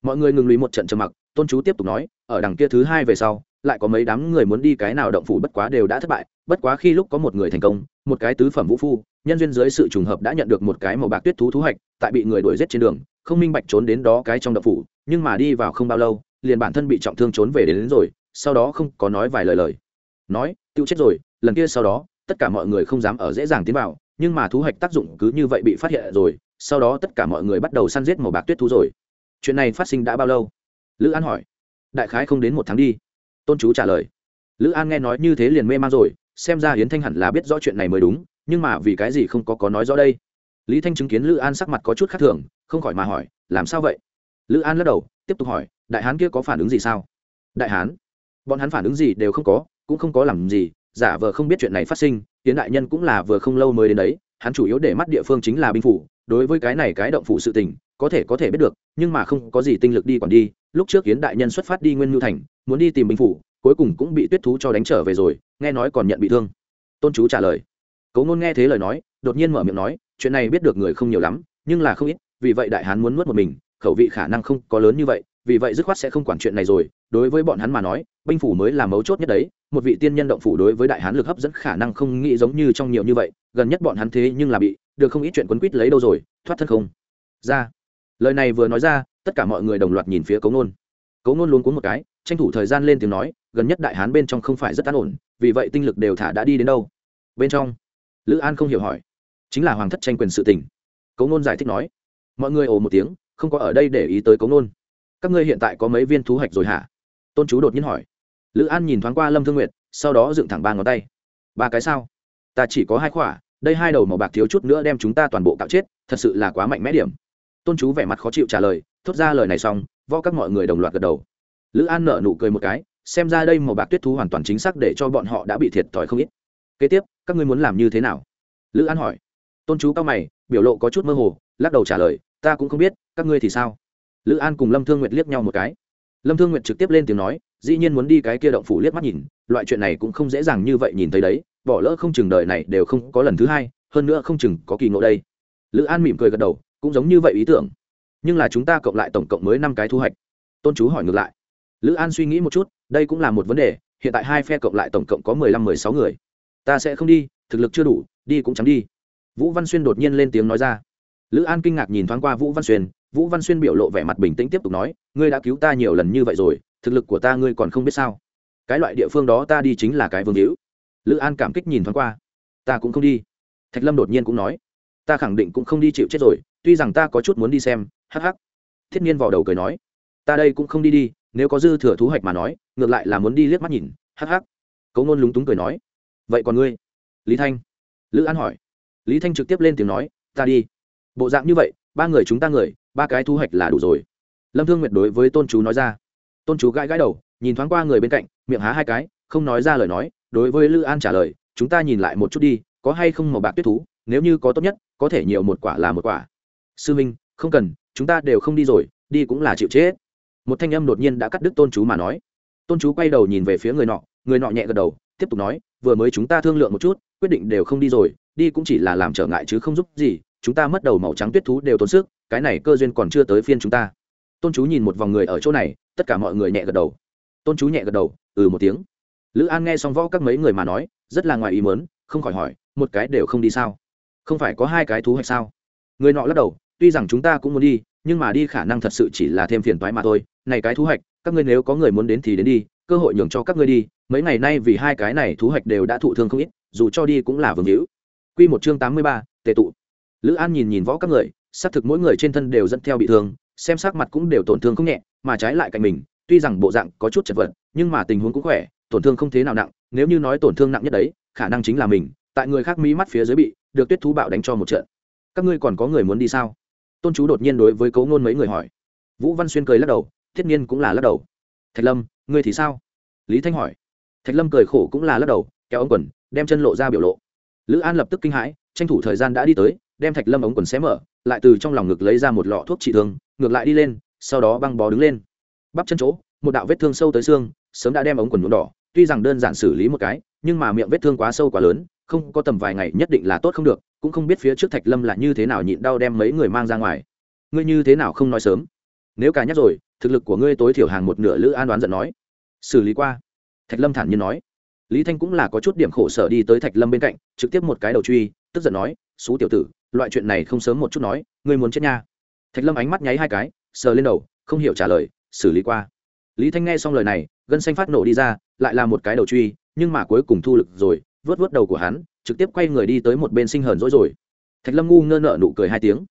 A: Mọi người ngừng lùi một trận trầm mặc, tôn chú tiếp tục nói, ở đằng kia thứ hai về sau, lại có mấy đám người muốn đi cái nào động phủ bất quá đều đã thất bại, bất quá khi lúc có một người thành công, một cái tứ phẩm vũ phu, nhân duyên dưới sự trùng hợp đã nhận được một cái màu bạc tuyết thú thú hạch, tại bị người đuổi giết trên đường không minh bạch trốn đến đó cái trong động phủ nhưng mà đi vào không bao lâu liền bản thân bị trọng thương trốn về đến, đến rồi sau đó không có nói vài lời lời. Nói tiêu chết rồi lần kia sau đó tất cả mọi người không dám ở dễ dàng tiến vào nhưng mà thú hạch tác dụng cứ như vậy bị phát hiện rồi sau đó tất cả mọi người bắt đầu săn giết màu bạc tuyết thú rồi. Chuyện này phát sinh đã bao lâu? Lữ an hỏi. Đại khái không đến một tháng đi. Tôn chú trả lời. Lữ an nghe nói như thế liền mê man rồi xem ra hiến thanh hẳn là biết rõ chuyện này mới đúng nhưng mà vì cái gì không có có nói rõ đây? Lý thanh chứng kiến lữ an sắc mặt có chút khác thường không khỏi mà hỏi, làm sao vậy? Lữ an lắc đầu, tiếp tục hỏi, đại hán kia có phản ứng gì sao? Đại hán? Bọn hắn phản ứng gì đều không có, cũng không có làm gì, giả vờ không biết chuyện này phát sinh tiến đại nhân cũng là vừa không lâu mới đến đấy, hắn chủ yếu để mắt địa phương chính là binh phủ, đối với cái này cái động phủ sự tình, có thể có thể biết được, nhưng mà không có gì tinh lực đi còn đi, lúc trước kiến đại nhân xuất phát đi nguyên nhu thành, muốn đi tìm binh phủ, cuối cùng cũng bị tuyết thú cho đánh trở về rồi, nghe nói còn nhận bị thương. Tôn chú trả lời. Cấu ngôn nghe thế lời nói, đột nhiên mở miệng nói, chuyện này biết được người không nhiều lắm, nhưng là không ít vì vậy đại hán muốn nuốt một mình, khẩu vị khả năng không có lớn như vậy, vì vậy dứt khoát sẽ không quản chuyện này rồi. Đối với bọn hắn mà nói, binh phủ mới là mấu chốt nhất đấy. Một vị tiên nhân động phủ đối với đại hán lực hấp dẫn khả năng không nghĩ giống như trong nhiều như vậy. Gần nhất bọn hắn thế nhưng là bị, được không ít chuyện quấn quýt lấy đâu rồi, thoát thân không? Ra. Lời này vừa nói ra, tất cả mọi người đồng loạt nhìn phía cấu nôn cấu nôn luôn cuốn một cái, tranh thủ thời gian lên tiếng nói, gần nhất đại hán bên trong không phải rất an ổn, vì vậy tinh lực đều thả đã đi đến đâu? Bên trong. Lữ an không hiểu hỏi. Chính là hoàng thất tranh quyền sự tình. Cấu nôn giải thích nói mọi người ồ một tiếng, không có ở đây để ý tới cống nôn. Các ngươi hiện tại có mấy viên thú hạch rồi hả? Tôn chú đột nhiên hỏi. Lữ an nhìn thoáng qua lâm thương nguyệt, sau đó dựng thẳng ba ngón tay. Ba cái sao? Ta chỉ có hai khỏa, đây hai đầu màu bạc thiếu chút nữa đem chúng ta toàn bộ cạo chết, thật sự là quá mạnh mẽ điểm. Tôn chú vẻ mặt khó chịu trả lời, thốt ra lời này xong vo các mọi người đồng loạt gật đầu. Lữ an nở nụ cười một cái, xem ra đây màu bạc tuyết thú hoàn toàn chính xác để cho bọn họ đã bị thiệt thòi không ít. Kế tiếp, các ngươi muốn làm như thế nào? Lữ an hỏi. Tôn chú cao mày, biểu lộ có chút mơ hồ, lắc đầu trả lời ta cũng không biết, các ngươi thì sao? Lữ an cùng lâm thương nguyệt liếc nhau một cái. Lâm thương nguyệt trực tiếp lên tiếng nói, dĩ nhiên muốn đi cái kia động phủ liếc mắt nhìn, loại chuyện này cũng không dễ dàng như vậy nhìn thấy đấy, bỏ lỡ không chừng đời này đều không có lần thứ hai, hơn nữa không chừng có kỳ ngộ đây. Lữ an mỉm cười gật đầu, cũng giống như vậy ý tưởng. Nhưng là chúng ta cộng lại tổng cộng mới năm cái thu hoạch. Tôn chú hỏi ngược lại. Lữ an suy nghĩ một chút, đây cũng là một vấn đề, hiện tại hai phe cộng lại tổng cộng có mười lăm, mười sáu người. Ta sẽ không đi, thực lực chưa đủ, đi cũng chẳng đi. Vũ văn xuyên đột nhiên lên tiếng nói ra lữ an kinh ngạc nhìn thoáng qua vũ văn xuyên, vũ văn xuyên biểu lộ vẻ mặt bình tĩnh tiếp tục nói, ngươi đã cứu ta nhiều lần như vậy rồi, thực lực của ta ngươi còn không biết sao? Cái loại địa phương đó ta đi chính là cái vương hữu. Lữ an cảm kích nhìn thoáng qua, ta cũng không đi. Thạch lâm đột nhiên cũng nói, ta khẳng định cũng không đi chịu chết rồi, tuy rằng ta có chút muốn đi xem, hắc hắc. Thiết nhiên vào đầu cười nói, ta đây cũng không đi đi, nếu có dư thừa thú hoạch mà nói, ngược lại là muốn đi liếc mắt nhìn, hắc hắc. Cấu nôn lúng túng cười nói, vậy còn ngươi? Lý thanh. Lữ an hỏi. Lý thanh trực tiếp lên tiếng nói, ta đi bộ dạng như vậy, ba người chúng ta người, ba cái thu hoạch là đủ rồi. Lâm thương nguyệt đối với tôn chú nói ra. Tôn chú gãi gãi đầu, nhìn thoáng qua người bên cạnh, miệng há hai cái, không nói ra lời nói, đối với lữ an trả lời, chúng ta nhìn lại một chút đi, có hay không màu bạc tuyết thú, nếu như có tốt nhất, có thể nhiều một quả là một quả. Sư minh, không cần, chúng ta đều không đi rồi, đi cũng là chịu chết. Một thanh âm đột nhiên đã cắt đứt tôn chú mà nói. Tôn chú quay đầu nhìn về phía người nọ người nọ nhẹ gật đầu, tiếp tục nói, vừa mới chúng ta thương lượng một chút, quyết định đều không đi rồi, đi cũng chỉ là làm trở ngại chứ không giúp gì chúng ta mất đầu màu trắng tuyết thú đều tốn sức cái này cơ duyên còn chưa tới phiên chúng ta. Tôn chú nhìn một vòng người ở chỗ này tất cả mọi người nhẹ gật đầu. Tôn chú nhẹ gật đầu ừ một tiếng. Lữ an nghe xong võ các mấy người mà nói rất là ngoài ý mớn không khỏi hỏi một cái đều không đi sao? Không phải có hai cái thú hay sao? Người nọ lắc đầu tuy rằng chúng ta cũng muốn đi nhưng mà đi khả năng thật sự chỉ là thêm phiền toái mà thôi. Này cái thu hoạch các ngươi nếu có người muốn đến thì đến đi cơ hội nhường cho các ngươi đi. Mấy ngày nay vì hai cái này thu hoạch đều đã thụ thương không ít dù cho đi cũng là vương hữu. Quy một chương tám mươi ba, tệ tụ lữ an nhìn nhìn võ các người, xác thực mỗi người trên thân đều dẫn theo bị thương, xem sắc mặt cũng đều tổn thương không nhẹ, mà trái lại cạnh mình, tuy rằng bộ dạng có chút chật vật, nhưng mà tình huống cũng khỏe, tổn thương không thế nào nặng, nếu như nói tổn thương nặng nhất đấy, khả năng chính là mình, tại người khác mỹ mắt phía dưới bị, được tuyết thú bạo đánh cho một trận. Các ngươi còn có người muốn đi sao? Tôn chú đột nhiên đối với cấu ngôn mấy người hỏi. Vũ văn xuyên cười lắc đầu, thiết nhiên cũng là lắc đầu. Thạch lâm, ngươi thì sao? Lý thanh hỏi. Thạch lâm cười khổ cũng là lắc đầu, kéo ống quần, đem chân lộ ra biểu lộ. Lữ an lập tức kinh hãi, tranh thủ thời gian đã đi tới đem thạch lâm ống quần xé mở, lại từ trong lòng ngực lấy ra một lọ thuốc trị thương, ngược lại đi lên, sau đó băng bó đứng lên. Bắp chân chỗ, một đạo vết thương sâu tới xương, sớm đã đem ống quần nhuộm đỏ, tuy rằng đơn giản xử lý một cái, nhưng mà miệng vết thương quá sâu quá lớn, không có tầm vài ngày nhất định là tốt không được, cũng không biết phía trước thạch lâm là như thế nào nhịn đau đem mấy người mang ra ngoài. Ngươi như thế nào không nói sớm? Nếu cả nhắc rồi, thực lực của ngươi tối thiểu hàng một nửa lữ an đoán giận nói. Xử lý qua. Thạch lâm thản nhiên nói. Lý thanh cũng là có chút điểm khổ sở đi tới thạch lâm bên cạnh, trực tiếp một cái đầu truy, tức giận nói, xú tiểu tử loại chuyện này không sớm một chút nói, ngươi muốn chết nha. Thạch lâm ánh mắt nháy hai cái, sờ lên đầu, không hiểu trả lời, xử lý qua. Lý thanh nghe xong lời này, gân xanh phát nổ đi ra, lại là một cái đầu truy, nhưng mà cuối cùng thu lực rồi, vớt vớt đầu của hắn, trực tiếp quay người đi tới một bên sinh hờn dỗi rồi. Thạch lâm ngu ngơ nợ nụ cười hai tiếng.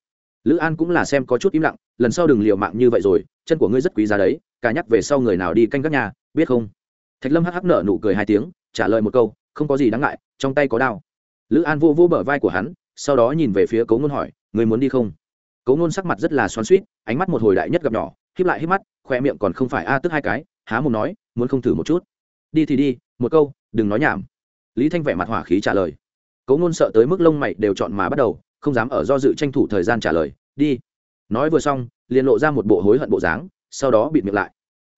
A: Lữ an cũng là xem có chút im lặng, lần sau đừng liều mạng như vậy rồi, chân của ngươi rất quý giá đấy, cả nhắc về sau người nào đi canh các nhà, biết không? Thạch lâm hắc hắc nợ nụ cười hai tiếng, trả lời một câu, không có gì đáng ngại, trong tay có đao. Lữ an vô vô bờ vai của hắn sau đó nhìn về phía cấu ngôn hỏi người muốn đi không? Cấu ngôn sắc mặt rất là xoắn suýt ánh mắt một hồi đại nhất gặp nhỏ, híp lại híp mắt khoe miệng còn không phải a, tức hai cái, há mồm nói, muốn không thử một chút? Đi thì đi, một câu, đừng nói nhảm. Lý thanh vẻ mặt hỏa khí trả lời. Cấu ngôn sợ tới mức lông mày đều chọn mà bắt đầu, không dám ở do dự tranh thủ thời gian trả lời, đi. Nói vừa xong, liền lộ ra một bộ hối hận bộ dáng, sau đó bịt miệng lại.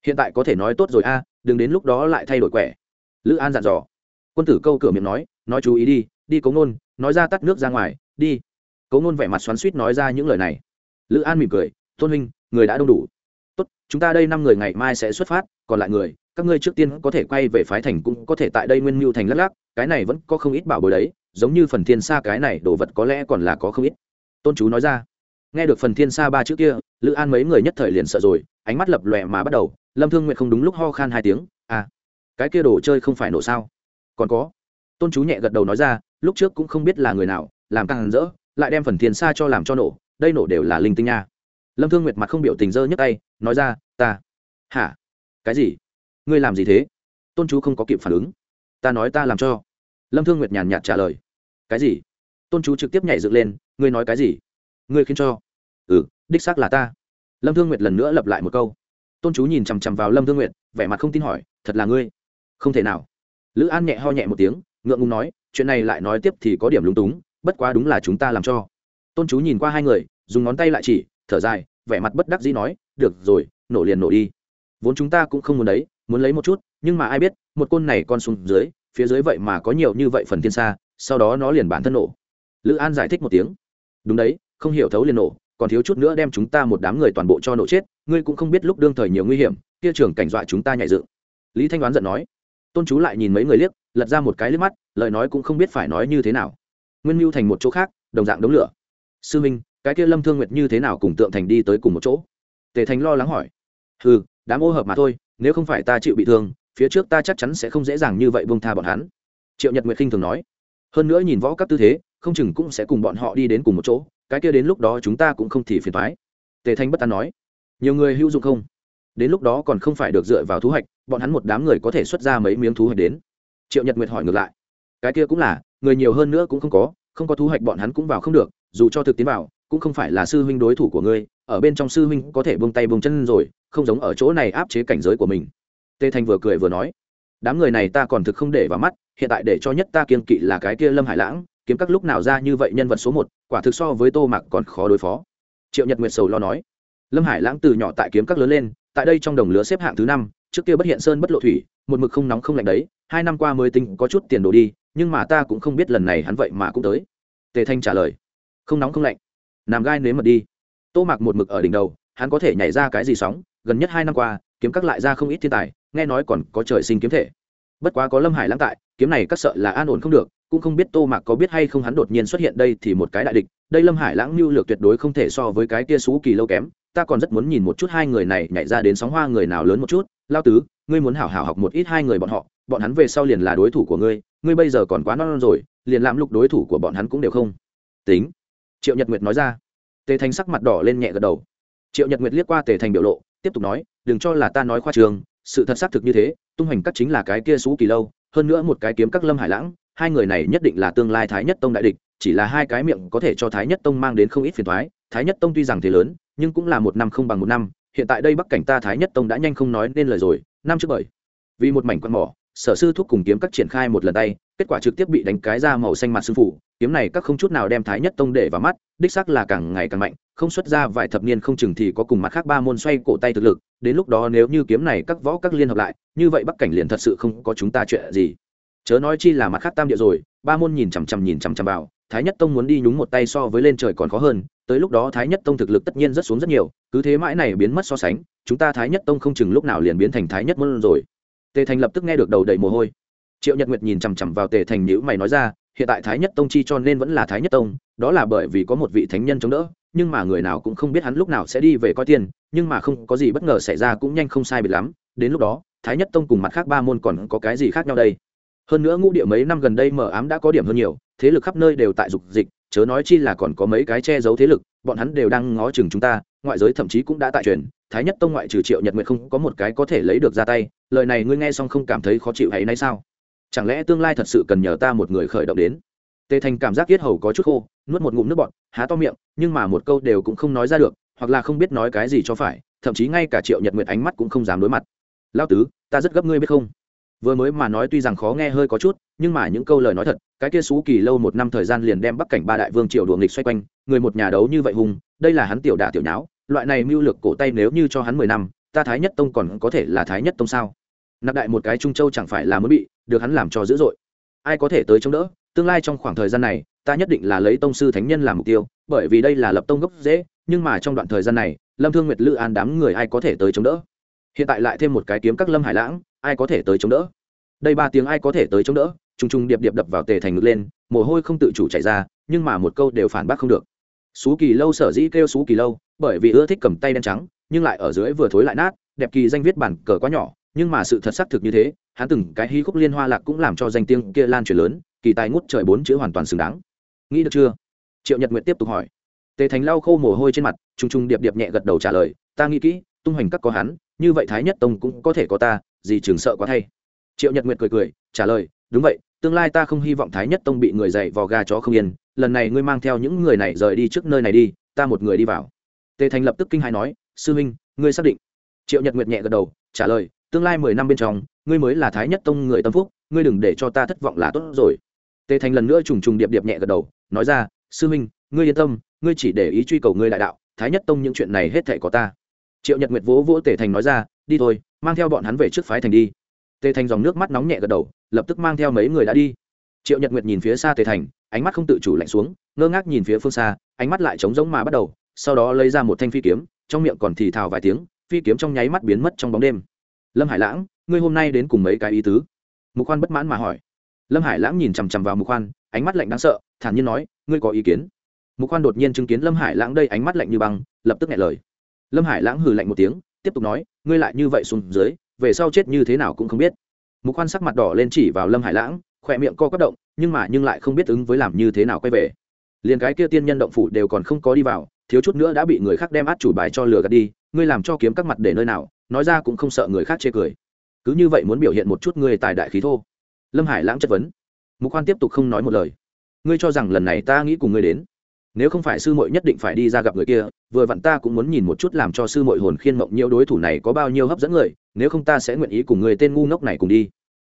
A: Hiện tại có thể nói tốt rồi a, đừng đến lúc đó lại thay đổi quẻ. Lữ an dặn dò. Quân tử câu cửa miệng nói nói chú ý đi đi Cố ngôn nói ra tắt nước ra ngoài, đi. Cấu ngôn vẻ mặt xoắn suýt nói ra những lời này. Lữ an mỉm cười, tôn huynh, người đã đông đủ. Tốt, chúng ta đây năm người ngày mai sẽ xuất phát, còn lại người, các ngươi trước tiên có thể quay về phái thành cũng có thể tại đây nguyên mưu thành lắc lắc, cái này vẫn có không ít bảo bối đấy, giống như phần thiên xa cái này đồ vật có lẽ còn là có không ít. Tôn chú nói ra. Nghe được phần thiên xa ba chữ kia, lữ an mấy người nhất thời liền sợ rồi, ánh mắt lập lòe mà bắt đầu. Lâm thương nguyện không đúng lúc ho khan hai tiếng à cái kia đồ chơi không phải nổ sao? Còn có tôn chú nhẹ gật đầu nói ra, lúc trước cũng không biết là người nào, làm càng rỡ, lại đem phần thiên xa cho làm cho nổ, đây nổ đều là linh tinh nha. Lâm thương nguyệt mặt không biểu tình dơ nhấc tay, nói ra, ta. Hả? Cái gì? Ngươi làm gì thế? Tôn chú không có kịp phản ứng. Ta nói ta làm cho. Lâm thương nguyệt nhàn nhạt trả lời. Cái gì? Tôn chú trực tiếp nhảy dựng lên, ngươi nói cái gì? Ngươi khiến cho. Ừ đích xác là ta. Lâm thương nguyệt lần nữa lặp lại một câu. Tôn chú nhìn chằm chằm vào lâm thương nguyệt, vẻ mặt không tin hỏi, thật là ngươi? Không thể nào. Lữ an nhẹ ho nhẹ một tiếng ngượng ngùng nói, chuyện này lại nói tiếp thì có điểm lúng túng, bất quá đúng là chúng ta làm cho. Tôn chú nhìn qua hai người, dùng ngón tay lại chỉ, thở dài, vẻ mặt bất đắc dĩ nói, được rồi, nổ liền nổ đi. Vốn chúng ta cũng không muốn đấy, muốn lấy một chút, nhưng mà ai biết, một côn này con xuống dưới, phía dưới vậy mà có nhiều như vậy phần tiên xa sau đó nó liền bản thân nổ. Lữ an giải thích một tiếng. Đúng đấy, không hiểu thấu liền nổ, còn thiếu chút nữa đem chúng ta một đám người toàn bộ cho nổ chết, ngươi cũng không biết lúc đương thời nhiều nguy hiểm, kia trường cảnh dọa chúng ta nhảy dựng. Lý thanh đoán giận nói tôn chú lại nhìn mấy người liếc, lật ra một cái liếc mắt, lời nói cũng không biết phải nói như thế nào. Nguyên mưu thành một chỗ khác, đồng dạng đống lửa. Sư minh, cái kia lâm thương nguyệt như thế nào cùng tượng thành đi tới cùng một chỗ? Tề thành lo lắng hỏi. Ừ đám ô hợp mà thôi, nếu không phải ta chịu bị thương, phía trước ta chắc chắn sẽ không dễ dàng như vậy buông tha bọn hắn. Triệu nhật nguyệt khinh thường nói. Hơn nữa nhìn võ các tư thế, không chừng cũng sẽ cùng bọn họ đi đến cùng một chỗ, cái kia đến lúc đó chúng ta cũng không thì phiền thoái tề thanh bất tán nói. Nhiều người hữu dụng không? Đến lúc đó còn không phải được dựa vào thu hoạch bọn hắn một đám người có thể xuất ra mấy miếng thu hoạch đến. Triệu nhật nguyệt hỏi ngược lại. Cái kia cũng là, người nhiều hơn nữa cũng không có không có thu hoạch bọn hắn cũng vào không được, dù cho thực tiến vào, cũng không phải là sư huynh đối thủ của ngươi, ở bên trong sư huynh có thể buông tay buông chân rồi, không giống ở chỗ này áp chế cảnh giới của mình. Tề thanh vừa cười vừa nói, đám người này ta còn thực không để vào mắt, hiện tại để cho nhất ta kiên kỵ là cái kia lâm hải lãng, kiếm các lúc nào ra như vậy nhân vật số một, quả thực so với tô mạc còn khó đối phó. Triệu nhật nguyệt sầu lo nói, lâm hải lãng từ nhỏ tại kiếm các lớn lên tại đây trong đồng lứa xếp hạng thứ năm, trước kia bất hiện sơn bất lộ thủy, một mực không nóng không lạnh đấy, hai năm qua mới tinh có chút tiền đồ đi, nhưng mà ta cũng không biết lần này hắn vậy mà cũng tới. Tề thanh trả lời, không nóng không lạnh, nằm gai nếm mật đi. Tô mạc một mực ở đỉnh đầu, hắn có thể nhảy ra cái gì sóng, gần nhất hai năm qua, kiếm các lại ra không ít thiên tài, nghe nói còn có trời sinh kiếm thể. Bất quá có lâm hải lãng tại, kiếm này các sợ là an ổn không được, cũng không biết tô mạc có biết hay không hắn đột nhiên xuất hiện đây thì một cái đại địch, đây lâm hải lãng mưu lược tuyệt đối không thể so với cái kia xú kỳ lâu kém ta còn rất muốn nhìn một chút hai người này nhảy ra đến sóng hoa người nào lớn một chút. Lao tứ, ngươi muốn hảo hảo học một ít hai người bọn họ, bọn hắn về sau liền là đối thủ của ngươi ngươi bây giờ còn quá non rồi, liền làm lục đối thủ của bọn hắn cũng đều không. Tính. Triệu nhật nguyệt nói ra. Tề thành sắc mặt đỏ lên nhẹ gật đầu. Triệu nhật nguyệt liếc qua tề thành biểu lộ, tiếp tục nói, đừng cho là ta nói khoa trường, sự thật xác thực như thế, tung hoành các chính là cái kia xú kỳ lâu, hơn nữa một cái kiếm các lâm hải lãng, hai người này nhất định là tương lai thái nhất tông đại địch, chỉ là hai cái miệng có thể cho thái nhất tông mang đến không ít phiền thoái thái nhất tông tuy rằng thế lớn nhưng cũng là một năm không bằng một năm, hiện tại đây bắc cảnh ta thái nhất tông đã nhanh không nói nên lời rồi, năm trước bởi. Vì một mảnh quạt mỏ, sở sư thúc cùng kiếm các triển khai một lần tay, kết quả trực tiếp bị đánh cái ra màu xanh mặt sư phụ, kiếm này các không chút nào đem thái nhất tông để vào mắt, đích xác là càng ngày càng mạnh, không xuất ra vài thập niên không chừng thì có cùng mặt khác ba môn xoay cổ tay thực lực, đến lúc đó nếu như kiếm này các võ các liên hợp lại, như vậy bắc cảnh liền thật sự không có chúng ta chuyện gì. Chớ nói chi là mặt khác tam địa rồi, ba môn nhìn chằm chằm nhìn chằm chằm vào thái nhất tông muốn đi nhúng một tay so với lên trời còn khó hơn, tới lúc đó thái nhất tông thực lực tất nhiên rất xuống rất nhiều, cứ thế mãi này biến mất so sánh, chúng ta thái nhất tông không chừng lúc nào liền biến thành thái nhất môn rồi. Tề thành lập tức nghe được đầu đầy mồ hôi. Triệu nhật nguyệt nhìn chằm chằm vào tề thành nhữ mày nói ra, hiện tại thái nhất tông chi cho nên vẫn là thái nhất tông, đó là bởi vì có một vị thánh nhân chống đỡ, nhưng mà người nào cũng không biết hắn lúc nào sẽ đi về coi tiền, nhưng mà không có gì bất ngờ xảy ra cũng nhanh không sai biệt lắm, đến lúc đó, thái nhất tông cùng mặt khác ba môn còn có cái gì khác nhau đây? Hơn nữa ngũ địa mấy năm gần đây mở ám đã có điểm hơn nhiều thế lực khắp nơi đều tại dục dịch, chớ nói chi là còn có mấy cái che giấu thế lực, bọn hắn đều đang ngó chừng chúng ta, ngoại giới thậm chí cũng đã tại truyền, thái nhất tông ngoại trừ triệu nhật nguyện không có một cái có thể lấy được ra tay, lời này ngươi nghe xong không cảm thấy khó chịu hay nay sao? Chẳng lẽ tương lai thật sự cần nhờ ta một người khởi động đến? Tề thành cảm giác yết hầu có chút khô, nuốt một ngụm nước bọt, há to miệng, nhưng mà một câu đều cũng không nói ra được, hoặc là không biết nói cái gì cho phải, thậm chí ngay cả triệu nhật nguyệt ánh mắt cũng không dám đối mặt. Lao tứ, ta rất gấp ngươi biết không? Vừa mới mà nói tuy rằng khó nghe hơi có chút, nhưng mà những câu lời nói thật, cái kia xú kỳ lâu một năm thời gian liền đem bắc cảnh ba đại vương triều đùa nghịch xoay quanh, người một nhà đấu như vậy hùng, đây là hắn tiểu đả tiểu nháo, loại này mưu lược cổ tay nếu như cho hắn mười năm, ta thái nhất tông còn có thể là thái nhất tông sao? Nạp đại một cái trung châu chẳng phải là mới bị, được hắn làm cho dữ dội. Ai có thể tới chống đỡ? Tương lai trong khoảng thời gian này, ta nhất định là lấy tông sư thánh nhân làm mục tiêu, bởi vì đây là lập tông gốc dễ nhưng mà trong đoạn thời gian này, lâm thương nguyệt lữ an đám người ai có thể tới chống đỡ? Hiện tại lại thêm một cái kiếm các lâm hải lãng ai có thể tới chống đỡ? Đây ba tiếng ai có thể tới chống đỡ? T r n g t r n g điệp điệp đập vào tề thành ngực lên, mồ hôi không tự chủ chạy ra, nhưng mà một câu đều phản bác không được. Xú kỳ lâu sở dĩ kêu xú kỳ lâu, bởi vì ưa thích cầm tay đen trắng, nhưng lại ở dưới vừa thối lại nát, đẹp kỳ danh viết bản cờ quá nhỏ, nhưng mà sự thật xác thực như thế, hắn từng cái hí khúc liên hoa lạc cũng làm cho danh tiếng kia lan truyền lớn, kỳ tài ngút trời bốn chữ hoàn toàn xứng đáng. Nghĩ được chưa? Triệu nhật nguyện tiếp tục hỏi. Tề thành lau khô mồ hôi trên mặt t r u n g t r u n g điệp điệp nhẹ gật đầu trả lời, ta nghĩ kỹ, tung hoành các có hắn, như vậy thái nhất tông cũng có thể có ta gì chừng sợ quá thay. Triệu nhật nguyệt cười cười, trả lời, đúng vậy, tương lai ta không hy vọng thái nhất tông bị người dạy vò gà chó không yên, lần này ngươi mang theo những người này rời đi trước nơi này đi, ta một người đi vào. Tề thành lập tức kinh hãi nói, sư huynh ngươi xác định? Triệu nhật nguyệt nhẹ gật đầu, trả lời, tương lai mười năm bên trong, ngươi mới là thái nhất tông người tâm phúc, ngươi đừng để cho ta thất vọng là tốt rồi. Tề thành lần nữa trùng trùng điệp điệp nhẹ gật đầu, nói ra, sư huynh ngươi yên tâm, ngươi chỉ để ý truy cầu ngươi đại đạo, thái nhất tông những chuyện này hết thể có ta. Triệu nhật nguyệt vỗ vỗ tề thành nói ra, đi thôi mang theo bọn hắn về trước phái thành đi. Tề thành dòng nước mắt nóng nhẹ gật đầu, lập tức mang theo mấy người đã đi. Triệu nhật nguyệt nhìn phía xa tề thành, ánh mắt không tự chủ lạnh xuống, ngơ ngác nhìn phía phương xa, ánh mắt lại trống rỗng mà bắt đầu, sau đó lấy ra một thanh phi kiếm, trong miệng còn thì thào vài tiếng, phi kiếm trong nháy mắt biến mất trong bóng đêm. Lâm hải lãng, ngươi hôm nay đến cùng mấy cái ý tứ? Mục khoan bất mãn mà hỏi. Lâm hải lãng nhìn chằm chằm vào mục khoan, ánh mắt lạnh đáng sợ, thản nhiên nói, ngươi có ý kiến? Mục khoan đột nhiên chứng kiến lâm hải lãng đây ánh mắt lạnh như băng, lập tức nghe lời. Lâm hải lãng hừ lạnh một tiếng tiếp tục nói, ngươi lại như vậy xuống dưới, về sau chết như thế nào cũng không biết. Mục khoan sắc mặt đỏ lên chỉ vào lâm hải lãng, khỏe miệng co quất động, nhưng mà nhưng lại không biết ứng với làm như thế nào quay về. Liền cái kia tiên nhân động phủ đều còn không có đi vào, thiếu chút nữa đã bị người khác đem át chủ bài cho lừa gạt đi, ngươi làm cho kiếm các mặt để nơi nào, nói ra cũng không sợ người khác chê cười. Cứ như vậy muốn biểu hiện một chút ngươi tài đại khí thô. Lâm hải lãng chất vấn. Mục khoan tiếp tục không nói một lời. Ngươi cho rằng lần này ta nghĩ cùng ngươi đến? Nếu không phải sư muội nhất định phải đi ra gặp người kia, vừa vặn ta cũng muốn nhìn một chút làm cho sư muội hồn khiên mộng nhiễu đối thủ này có bao nhiêu hấp dẫn người, nếu không ta sẽ nguyện ý cùng người tên ngu ngốc này cùng đi.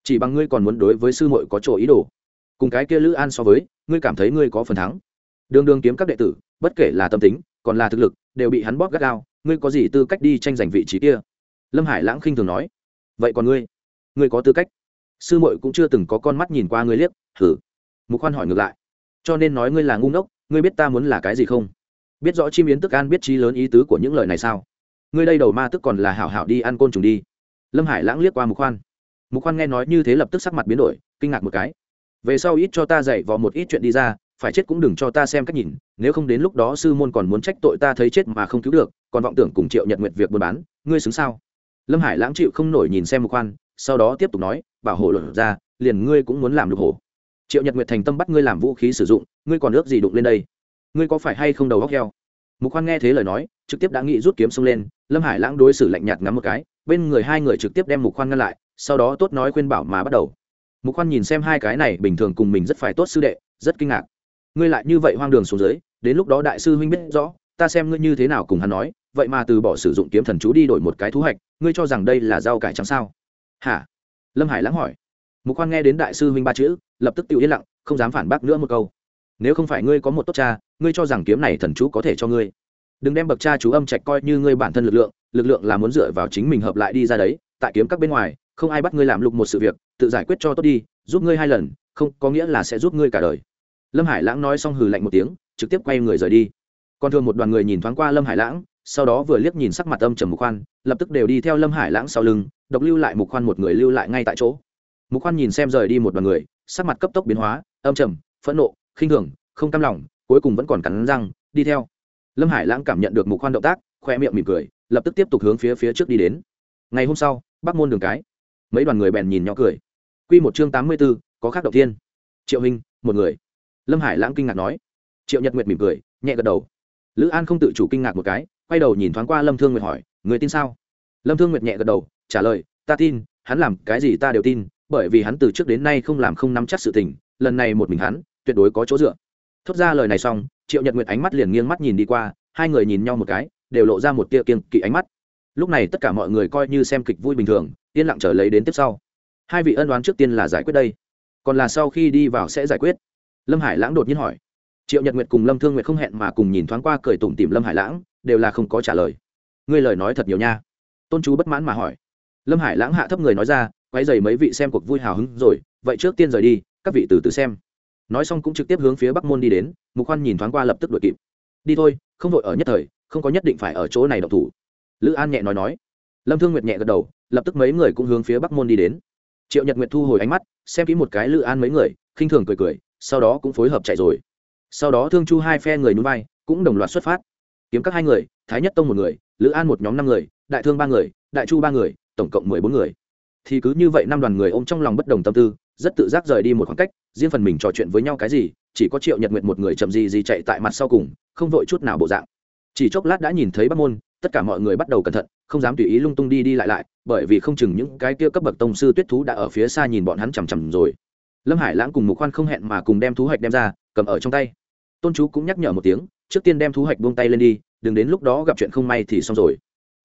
A: Chỉ bằng ngươi còn muốn đối với sư muội có chỗ ý đồ. Cùng cái kia lữ an so với, ngươi cảm thấy ngươi có phần thắng. Đường đường kiếm các đệ tử, bất kể là tâm tính, còn là thực lực, đều bị hắn bóp gắt gao, ngươi có gì tư cách đi tranh giành vị trí kia? Lâm hải lãng khinh thường nói. Vậy còn ngươi? Ngươi có tư cách? Sư muội cũng chưa từng có con mắt nhìn qua ngươi liếc thử mục khoan hỏi ngược lại. Cho nên nói ngươi là ngu ngốc ngươi biết ta muốn là cái gì không? Biết rõ chim yến tức an biết trí lớn ý tứ của những lời này sao? Ngươi đây đầu ma tức còn là hảo hảo đi ăn côn trùng đi. Lâm hải lãng liếc qua mục khoan. Mục khoan nghe nói như thế lập tức sắc mặt biến đổi, kinh ngạc một cái. Về sau ít cho ta dạy vào một ít chuyện đi ra, phải chết cũng đừng cho ta xem cách nhìn, nếu không đến lúc đó sư môn còn muốn trách tội ta thấy chết mà không cứu được, còn vọng tưởng cùng triệu nhật nguyện việc buôn bán, ngươi xứng sao? Lâm hải lãng chịu không nổi nhìn xem mục khoan, sau đó tiếp tục nói, bảo hộ luận ra, liền ngươi cũng muốn làm lục hổ triệu nhật nguyệt thành tâm bắt ngươi làm vũ khí sử dụng, ngươi còn ước gì đụng lên đây? Ngươi có phải hay không đầu góc heo? Mục khoan nghe thế lời nói, trực tiếp đã nghĩ rút kiếm xông lên, lâm hải lãng đối xử lạnh nhạt ngắm một cái, bên người hai người trực tiếp đem mục khoan ngăn lại, sau đó tốt nói khuyên bảo mà bắt đầu. Mục khoan nhìn xem hai cái này bình thường cùng mình rất phải tốt sư đệ, rất kinh ngạc. Ngươi lại như vậy hoang đường xuống dưới, đến lúc đó đại sư huynh biết rõ, ta xem ngươi như thế nào cùng hắn nói, vậy mà từ bỏ sử dụng kiếm thần chú đi đổi một cái thú hạch, ngươi cho rằng đây là rau cải trắng sao? Hả? Lâm hải lãng hỏi mục khoan nghe đến đại sư huynh ba chữ, lập tức tự yên lặng, không dám phản bác nữa một câu. Nếu không phải ngươi có một tốt cha, ngươi cho rằng kiếm này thần chú có thể cho ngươi. Đừng đem bậc cha chú âm trạch coi như ngươi bản thân lực lượng lực lượng là muốn dựa vào chính mình hợp lại đi ra đấy, tại kiếm các bên ngoài, không ai bắt ngươi làm lục một sự việc, tự giải quyết cho tốt đi, giúp ngươi hai lần, không, có nghĩa là sẽ giúp ngươi cả đời. Lâm hải lãng nói xong hừ lạnh một tiếng, trực tiếp quay người rời đi. Còn thường một đoàn người nhìn thoáng qua lâm hải lãng, sau đó vừa liếc nhìn sắc mặt âm trầm mục khoan, lập tức đều đi theo lâm hải lãng sau lưng, độc lưu lại mục khoan một người lưu lại ngay tại chỗ mục khoan nhìn xem rời đi một đoàn người, sắc mặt cấp tốc biến hóa, âm trầm, phẫn nộ, khinh thường, không cam lòng, cuối cùng vẫn còn cắn răng, đi theo. Lâm hải lãng cảm nhận được mục khoan động tác, khoe miệng mỉm cười, lập tức tiếp tục hướng phía phía trước đi đến. Ngày hôm sau, bắc môn đường cái. Mấy đoàn người bèn nhìn nhỏ cười. Q một chương tám mươi b ố có khác đầu tiên triệu hình, một người. Lâm hải lãng kinh ngạc nói. Triệu nhật nguyệt mỉm cười, nhẹ gật đầu. Lữ an không tự chủ kinh ngạc một cái, quay đầu nhìn thoáng qua lâm thương nguyệt hỏi, người tin sao? Lâm thương nguyệt nhẹ gật đầu, trả lời, ta tin, hắn làm cái gì ta đều tin bởi vì hắn từ trước đến nay không làm không nắm chắc sự tình, lần này một mình hắn, tuyệt đối có chỗ dựa. Thốt ra lời này xong, triệu nhật nguyệt ánh mắt liền nghiêng mắt nhìn đi qua, hai người nhìn nhau một cái, đều lộ ra một tia kiên kỵ ánh mắt. Lúc này tất cả mọi người coi như xem kịch vui bình thường, yên lặng trở lấy đến tiếp sau. Hai vị ân đoán trước tiên là giải quyết đây. Còn là sau khi đi vào sẽ giải quyết. Lâm hải lãng đột nhiên hỏi. Triệu nhật nguyệt cùng lâm thương nguyệt không hẹn mà cùng nhìn thoáng qua cười tủm tìm lâm hải lãng, đều là không có trả lời. Ngươi lời nói thật nhiều nha. Tôn chú bất mãn mà hỏi. Lâm hải lãng hạ thấp người nói ra quay dày mấy vị xem cuộc vui hào hứng rồi, vậy trước tiên rời đi, các vị từ từ xem. Nói xong cũng trực tiếp hướng phía bắc môn đi đến, mục khoan nhìn thoáng qua lập tức đuổi kịp. Đi thôi, không vội ở nhất thời, không có nhất định phải ở chỗ này độc thủ. Lữ an nhẹ nói nói. Lâm thương nguyệt nhẹ gật đầu, lập tức mấy người cũng hướng phía bắc môn đi đến. Triệu nhật nguyệt thu hồi ánh mắt, xem kỹ một cái lữ an mấy người, khinh thường cười cười, sau đó cũng phối hợp chạy rồi. Sau đó thương chu hai phe người núi bay cũng đồng loạt xuất phát. Kiếm các hai người, thái nhất tông một người, lữ an một nhóm năm người, đại thương ba người, đại chu ba người, tổng cộng mười bốn người thì cứ như vậy năm đoàn người ôm trong lòng bất đồng tâm tư, rất tự giác rời đi một khoảng cách, riêng phần mình trò chuyện với nhau cái gì, chỉ có triệu nhật nguyện một người chậm gì gì chạy tại mặt sau cùng, không vội chút nào bộ dạng. Chỉ chốc lát đã nhìn thấy bắc môn, tất cả mọi người bắt đầu cẩn thận, không dám tùy ý lung tung đi đi lại lại, bởi vì không chừng những cái kia cấp bậc tông sư tuyết thú đã ở phía xa nhìn bọn hắn chằm chằm rồi. Lâm hải lãng cùng mục khoan không hẹn mà cùng đem thú hạch đem ra, cầm ở trong tay. Tôn chú cũng nhắc nhở một tiếng, trước tiên đem thú hạch buông tay lên đi, đừng đến lúc đó gặp chuyện không may thì xong rồi.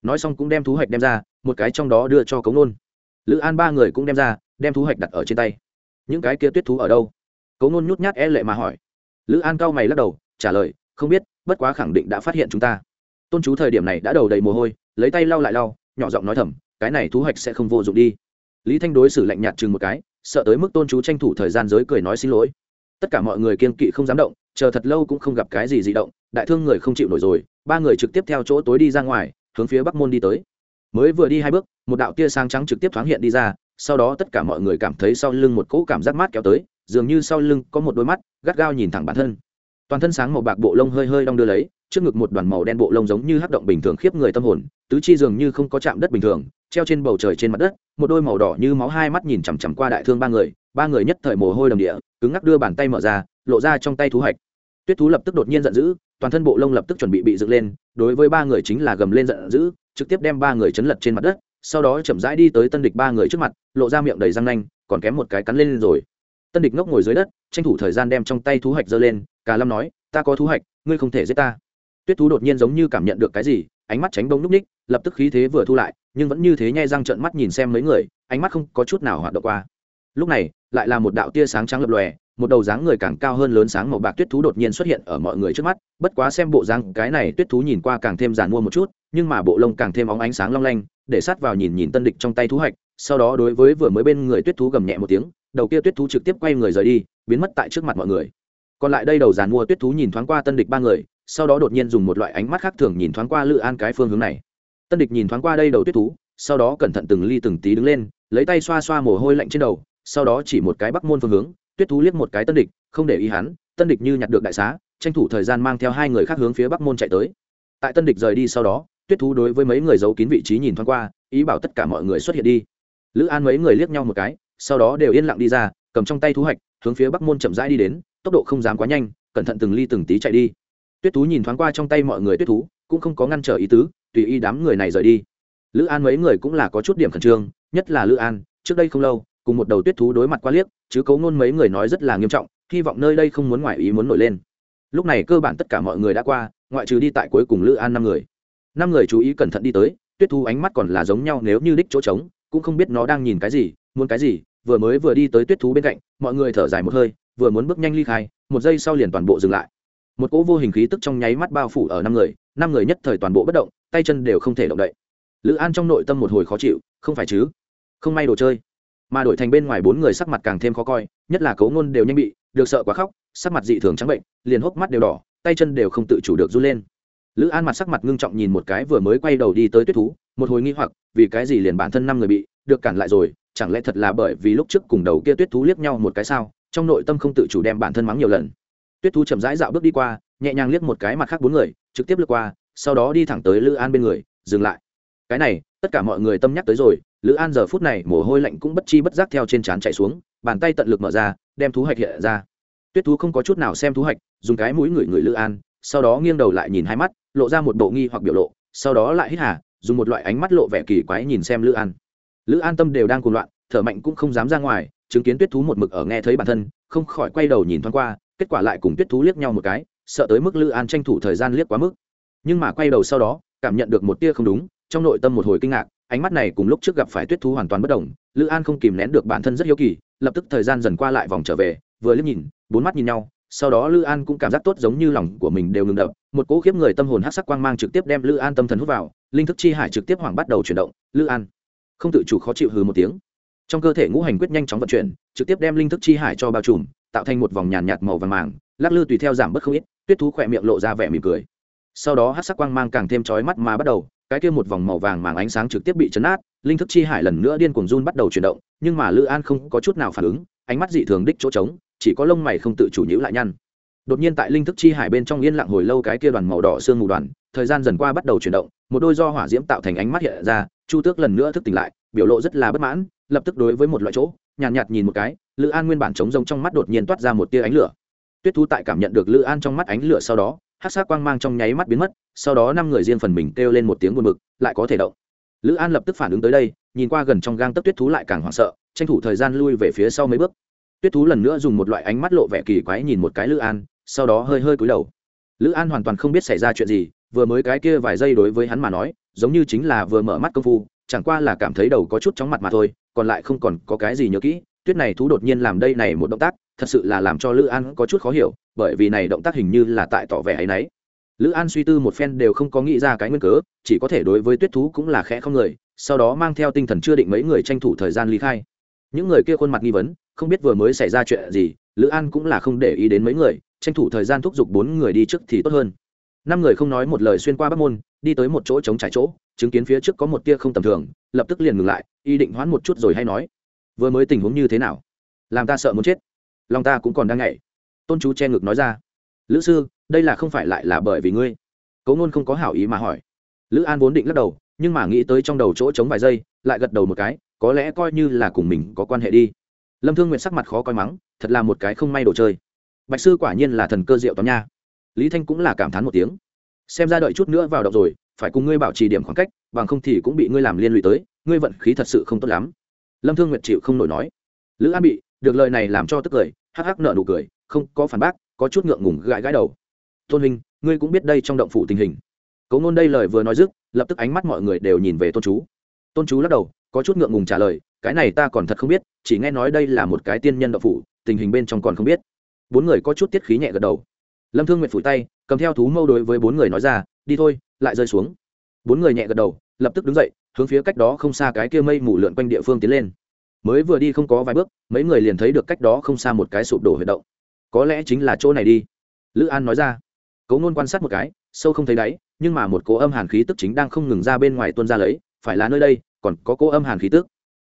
A: Nói xong cũng đem thú hạch đem ra, một cái trong đó đưa cho cống nôn lữ an ba người cũng đem ra đem thú hạch đặt ở trên tay những cái kia tuyết thú ở đâu cấu ngôn nhút nhát e lệ mà hỏi lữ an cao mày lắc đầu trả lời không biết bất quá khẳng định đã phát hiện chúng ta tôn chú thời điểm này đã đầu đầy mồ hôi lấy tay lau lại lau nhỏ giọng nói thầm cái này thú hạch sẽ không vô dụng đi lý thanh đối xử lạnh nhạt chừng một cái sợ tới mức tôn chú tranh thủ thời gian giới cười nói xin lỗi tất cả mọi người kiên kỵ không dám động chờ thật lâu cũng không gặp cái gì dị động đại thương người không chịu nổi rồi ba người trực tiếp theo chỗ tối đi ra ngoài hướng phía bắc môn đi tới mới vừa đi hai bước, một đạo tia sáng trắng trực tiếp thoáng hiện đi ra, sau đó tất cả mọi người cảm thấy sau lưng một cỗ cảm giác mát kéo tới, dường như sau lưng có một đôi mắt, gắt gao nhìn thẳng bản thân. Toàn thân sáng màu bạc bộ lông hơi hơi đong đưa lấy, trước ngực một đoàn màu đen bộ lông giống như hắc động bình thường khiếp người tâm hồn, tứ chi dường như không có chạm đất bình thường, treo trên bầu trời trên mặt đất, một đôi màu đỏ như máu hai mắt nhìn chằm chằm qua đại thương ba người ba người nhất thời mồ hôi đầm địa, cứng ngắc đưa bàn tay mở ra, lộ ra trong tay thú hạch. Tuyết thú lập tức đột nhiên giận dữ, toàn thân bộ lông lập tức chuẩn bị bị dựng lên, đối với ba người chính là gầm lên giận dữ trực tiếp đem ba người chấn lật trên mặt đất, sau đó chậm rãi đi tới tân địch ba người trước mặt, lộ ra miệng đầy răng nanh, còn kém một cái cắn lên rồi. Tân địch ngốc ngồi dưới đất, tranh thủ thời gian đem trong tay thú hạch giơ lên cả lâm nói, ta có thú hạch, ngươi không thể giết ta. Tuyết thú đột nhiên giống như cảm nhận được cái gì, ánh mắt tránh bông núp ních, lập tức khí thế vừa thu lại, nhưng vẫn như thế nhai răng trợn mắt nhìn xem mấy người, ánh mắt không có chút nào hoạt động qua. Lúc này, lại là một đạo tia sáng trắng lập lòe một đầu dáng người càng cao hơn lớn sáng màu bạc tuyết thú đột nhiên xuất hiện ở mọi người trước mắt, bất quá xem bộ dáng cái này tuyết thú nhìn qua càng thêm giàn mua một chút, nhưng mà bộ lông càng thêm óng ánh sáng long lanh, để sát vào nhìn nhìn tân địch trong tay thú hạch, sau đó đối với vừa mới bên người tuyết thú gầm nhẹ một tiếng, đầu kia tuyết thú trực tiếp quay người rời đi, biến mất tại trước mặt mọi người. Còn lại đây đầu giàn mua tuyết thú nhìn thoáng qua tân địch ba người, sau đó đột nhiên dùng một loại ánh mắt khác thường nhìn thoáng qua lự an cái phương hướng này. Tân địch nhìn thoáng qua đây đầu tuyết thú, sau đó cẩn thận từng ly từng tí đứng lên, lấy tay xoa xoa mồ hôi lạnh trên đầu, sau đó chỉ một cái bắc môn phương hướng tuyết thú liếc một cái tân địch, không để ý hắn, tân địch như nhặt được đại xá, tranh thủ thời gian mang theo hai người khác hướng phía bắc môn chạy tới. Tại tân địch rời đi sau đó, tuyết thú đối với mấy người giấu kín vị trí nhìn thoáng qua, ý bảo tất cả mọi người xuất hiện đi. Lữ an mấy người liếc nhau một cái, sau đó đều yên lặng đi ra, cầm trong tay thú hạch, hướng phía bắc môn chậm rãi đi đến, tốc độ không dám quá nhanh, cẩn thận từng ly từng tí chạy đi. Tuyết thú nhìn thoáng qua trong tay mọi người tuyết thú, cũng không có ngăn trở ý tứ, tùy ý đám người này rời đi. Lữ an mấy người cũng là có chút điểm khẩn trương, nhất là lữ an, trước đây không lâu cùng một đầu tuyết thú đối mặt qua liếc, chứ cấu ngôn mấy người nói rất là nghiêm trọng, hy vọng nơi đây không muốn ngoại ý muốn nổi lên. Lúc này cơ bản tất cả mọi người đã qua, ngoại trừ đi tại cuối cùng lữ an năm người. Năm người chú ý cẩn thận đi tới, tuyết thú ánh mắt còn là giống nhau nếu như đích chỗ trống, cũng không biết nó đang nhìn cái gì, muốn cái gì, vừa mới vừa đi tới tuyết thú bên cạnh, mọi người thở dài một hơi, vừa muốn bước nhanh ly khai, một giây sau liền toàn bộ dừng lại. Một cỗ vô hình khí tức trong nháy mắt bao phủ ở năm người năm người nhất thời toàn bộ bất động, tay chân đều không thể động đậy. Lữ an trong nội tâm một hồi khó chịu, không phải chứ? Không may đồ chơi mà đổi thành bên ngoài bốn người sắc mặt càng thêm khó coi, nhất là cấu ngôn đều nhanh bị, được sợ quá khóc, sắc mặt dị thường trắng bệnh, liền hốc mắt đều đỏ, tay chân đều không tự chủ được run lên. Lữ an mặt sắc mặt ngưng trọng nhìn một cái vừa mới quay đầu đi tới tuyết thú, một hồi nghi hoặc, vì cái gì liền bản thân năm người bị, được cản lại rồi, chẳng lẽ thật là bởi vì lúc trước cùng đầu kia tuyết thú liếc nhau một cái sao, trong nội tâm không tự chủ đem bản thân mắng nhiều lần. Tuyết thú chậm rãi dạo bước đi qua, nhẹ nhàng liếc một cái mặt khác bốn người, trực tiếp lướt qua, sau đó đi thẳng tới lữ an bên người, dừng lại. Cái này, tất cả mọi người tâm nhắc tới rồi lữ an giờ phút này mồ hôi lạnh cũng bất chi bất giác theo trên trán chạy xuống, bàn tay tận lực mở ra, đem thú hạch hiện ra. Tuyết thú không có chút nào xem thú hạch, dùng cái mũi ngửi ngửi lữ an, sau đó nghiêng đầu lại nhìn hai mắt, lộ ra một bộ nghi hoặc biểu lộ, sau đó lại hít hà, dùng một loại ánh mắt lộ vẻ kỳ quái nhìn xem lữ an. Lữ an tâm đều đang cuồng loạn, thở mạnh cũng không dám ra ngoài, chứng kiến tuyết thú một mực ở nghe thấy bản thân, không khỏi quay đầu nhìn thoáng qua, kết quả lại cùng tuyết thú liếc nhau một cái, sợ tới mức lữ an tranh thủ thời gian liếc quá mức. Nhưng mà quay đầu sau đó, cảm nhận được một tia không đúng, trong nội tâm một hồi kinh ngạc ánh mắt này cùng lúc trước gặp phải tuyết thú hoàn toàn bất đồng, lữ an không kìm nén được bản thân rất hiếu kỳ, lập tức thời gian dần qua lại vòng trở về, vừa liếc nhìn, bốn mắt nhìn nhau, sau đó lữ an cũng cảm giác tốt giống như lòng của mình đều ngừng đập, một cỗ khiếp người tâm hồn hát sắc quang mang trực tiếp đem lữ an tâm thần hút vào, linh thức chi hải trực tiếp hoảng bắt đầu chuyển động, lữ an. Không tự chủ khó chịu hừ một tiếng. Trong cơ thể ngũ hành quyết nhanh chóng vận chuyển, trực tiếp đem linh thức chi hải cho bao trùm, tạo thành một vòng nhàn nhạt màu vàng màng, lắc lư tùy theo giảm bớt không ít, tuyết thú khỏe miệng lộ ra vẻ mỉm cười. Sau đó hát sắc quang mang càng thêm chói mắt mà bắt đầu cái kia một vòng màu vàng màng ánh sáng trực tiếp bị chấn át linh thức chi hải lần nữa điên cuồng run bắt đầu chuyển động nhưng mà lữ an không có chút nào phản ứng ánh mắt dị thường đích chỗ trống chỉ có lông mày không tự chủ nhữ lại nhăn. Đột nhiên tại linh thức chi hải bên trong yên lặng hồi lâu cái kia đoàn màu đỏ sương mù đoàn thời gian dần qua bắt đầu chuyển động một đôi do hỏa diễm tạo thành ánh mắt hiện ra chu tước lần nữa thức tỉnh lại biểu lộ rất là bất mãn lập tức đối với một loại chỗ nhàn nhạt, nhạt nhìn một cái lữ an nguyên bản trống rông trong mắt đột nhiên toát ra một tia ánh lửa. Tuyết thú tại cảm nhận được lữ an trong mắt ánh lửa sau đó hát sát quang mang trong nháy mắt biến mất, sau đó năm người riêng phần mình kêu lên một tiếng buồn bực, lại có thể động. Lữ an lập tức phản ứng tới đây, nhìn qua gần trong gang tấc tuyết thú lại càng hoảng sợ, tranh thủ thời gian lui về phía sau mấy bước. Tuyết thú lần nữa dùng một loại ánh mắt lộ vẻ kỳ quái nhìn một cái lữ an, sau đó hơi hơi cúi đầu. Lữ an hoàn toàn không biết xảy ra chuyện gì, vừa mới cái kia vài giây đối với hắn mà nói, giống như chính là vừa mở mắt công phu, chẳng qua là cảm thấy đầu có chút chóng mặt mà thôi, còn lại không còn có cái gì nhớ kỹ, tuyết này thú đột nhiên làm đây này một động tác thật sự là làm cho lữ an có chút khó hiểu, bởi vì này động tác hình như là tại tỏ vẻ hay nấy. lữ an suy tư một phen đều không có nghĩ ra cái nguyên cớ, chỉ có thể đối với tuyết thú cũng là khẽ không người, sau đó mang theo tinh thần chưa định mấy người tranh thủ thời gian ly khai. Những người kia khuôn mặt nghi vấn, không biết vừa mới xảy ra chuyện gì, lữ an cũng là không để ý đến mấy người, tranh thủ thời gian thúc giục bốn người đi trước thì tốt hơn. Năm người không nói một lời xuyên qua bắc môn, đi tới một chỗ chống trải chỗ, chứng kiến phía trước có một tia không tầm thường, lập tức liền ngừng lại ý định hoãn một chút rồi hay nói, vừa mới tình huống như thế nào? Làm ta sợ muốn chết lòng ta cũng còn đang ngậy. tôn chú che ngực nói ra, lữ sư, đây là không phải lại là bởi vì ngươi? Cấu ngôn không có hảo ý mà hỏi. Lữ an vốn định lắc đầu, nhưng mà nghĩ tới trong đầu chỗ trống vài giây, lại gật đầu một cái, có lẽ coi như là cùng mình có quan hệ đi. Lâm thương nguyện sắc mặt khó coi mắng, thật là một cái không may đồ chơi. Bạch sư quả nhiên là thần cơ diệu toán nha. Lý thanh cũng là cảm thán một tiếng. Xem ra đợi chút nữa vào động rồi, phải cùng ngươi bảo trì điểm khoảng cách, bằng không thì cũng bị ngươi làm liên lụy tới, ngươi vận khí thật sự không tốt lắm. Lâm thương nguyệt chịu không nổi nói. Lữ an bị, được lời này làm cho tức cười hắc hắc nợ nụ cười, không, có phản bác, có chút ngượng ngùng gãi gãi đầu. Tôn huynh, ngươi cũng biết đây trong động phủ tình hình. Cấu ngôn đây lời vừa nói dứt, lập tức ánh mắt mọi người đều nhìn về tôn chú. Tôn chú lắc đầu, có chút ngượng ngùng trả lời, cái này ta còn thật không biết, chỉ nghe nói đây là một cái tiên nhân động phủ, tình hình bên trong còn không biết. Bốn người có chút tiết khí nhẹ gật đầu. Lâm thương nguyệt phủi tay, cầm theo thú mâu đối với bốn người nói ra, đi thôi, lại rơi xuống. Bốn người nhẹ gật đầu, lập tức đứng dậy, hướng phía cách đó không xa cái kia mây mù lượn quanh địa phương tiến lên mới vừa đi không có vài bước, mấy người liền thấy được cách đó không xa một cái sụp đổ huyệt động. Có lẽ chính là chỗ này đi. Lữ an nói ra. Cấu ngôn quan sát một cái, sâu không thấy đáy, nhưng mà một cố âm hàn khí tức chính đang không ngừng ra bên ngoài tuôn ra lấy, phải là nơi đây, còn có cố âm hàn khí tức.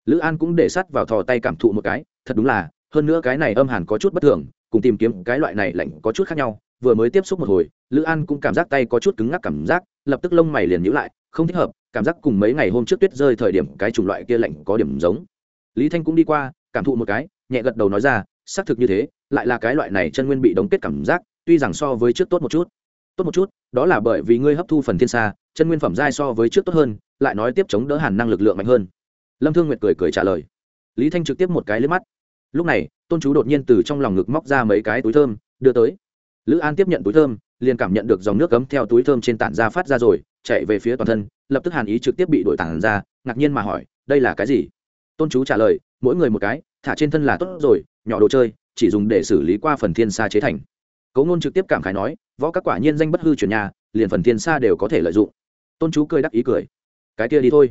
A: Lữ an cũng để sắt vào thò tay cảm thụ một cái, thật đúng là, hơn nữa cái này âm hàn có chút bất thường, cùng tìm kiếm cái loại này lạnh có chút khác nhau. Vừa mới tiếp xúc một hồi, lữ an cũng cảm giác tay có chút cứng ngắc cảm giác, lập tức lông mày liền nhữ lại, không thích hợp, cảm giác cùng mấy ngày hôm trước tuyết rơi thời điểm cái chủng loại kia lạnh có điểm giống lý thanh cũng đi qua, cảm thụ một cái, nhẹ gật đầu nói ra, xác thực như thế, lại là cái loại này chân nguyên bị đóng kết cảm giác, tuy rằng so với trước tốt một chút. Tốt một chút, đó là bởi vì ngươi hấp thu phần thiên xa chân nguyên phẩm giai so với trước tốt hơn, lại nói tiếp chống đỡ hàn năng lực lượng mạnh hơn. Lâm thương nguyệt cười cười trả lời. Lý thanh trực tiếp một cái lên mắt. Lúc này, tôn chú đột nhiên từ trong lòng ngực móc ra mấy cái túi thơm, đưa tới. Lữ an tiếp nhận túi thơm, liền cảm nhận được dòng nước cấm theo túi thơm trên tản ra phát ra rồi, chạy về phía toàn thân, lập tức hàn ý trực tiếp bị đổi tản ra, ngạc nhiên mà hỏi, đây là cái gì? Tôn chú trả lời, mỗi người một cái, thả trên thân là tốt rồi, nhỏ đồ chơi, chỉ dùng để xử lý qua phần thiên xa chế thành. Cấu ngôn trực tiếp cảm khái nói, võ các quả nhiên danh bất hư chuyển nhà, liền phần thiên xa đều có thể lợi dụng. Tôn chú cười đắc ý cười. Cái kia đi thôi.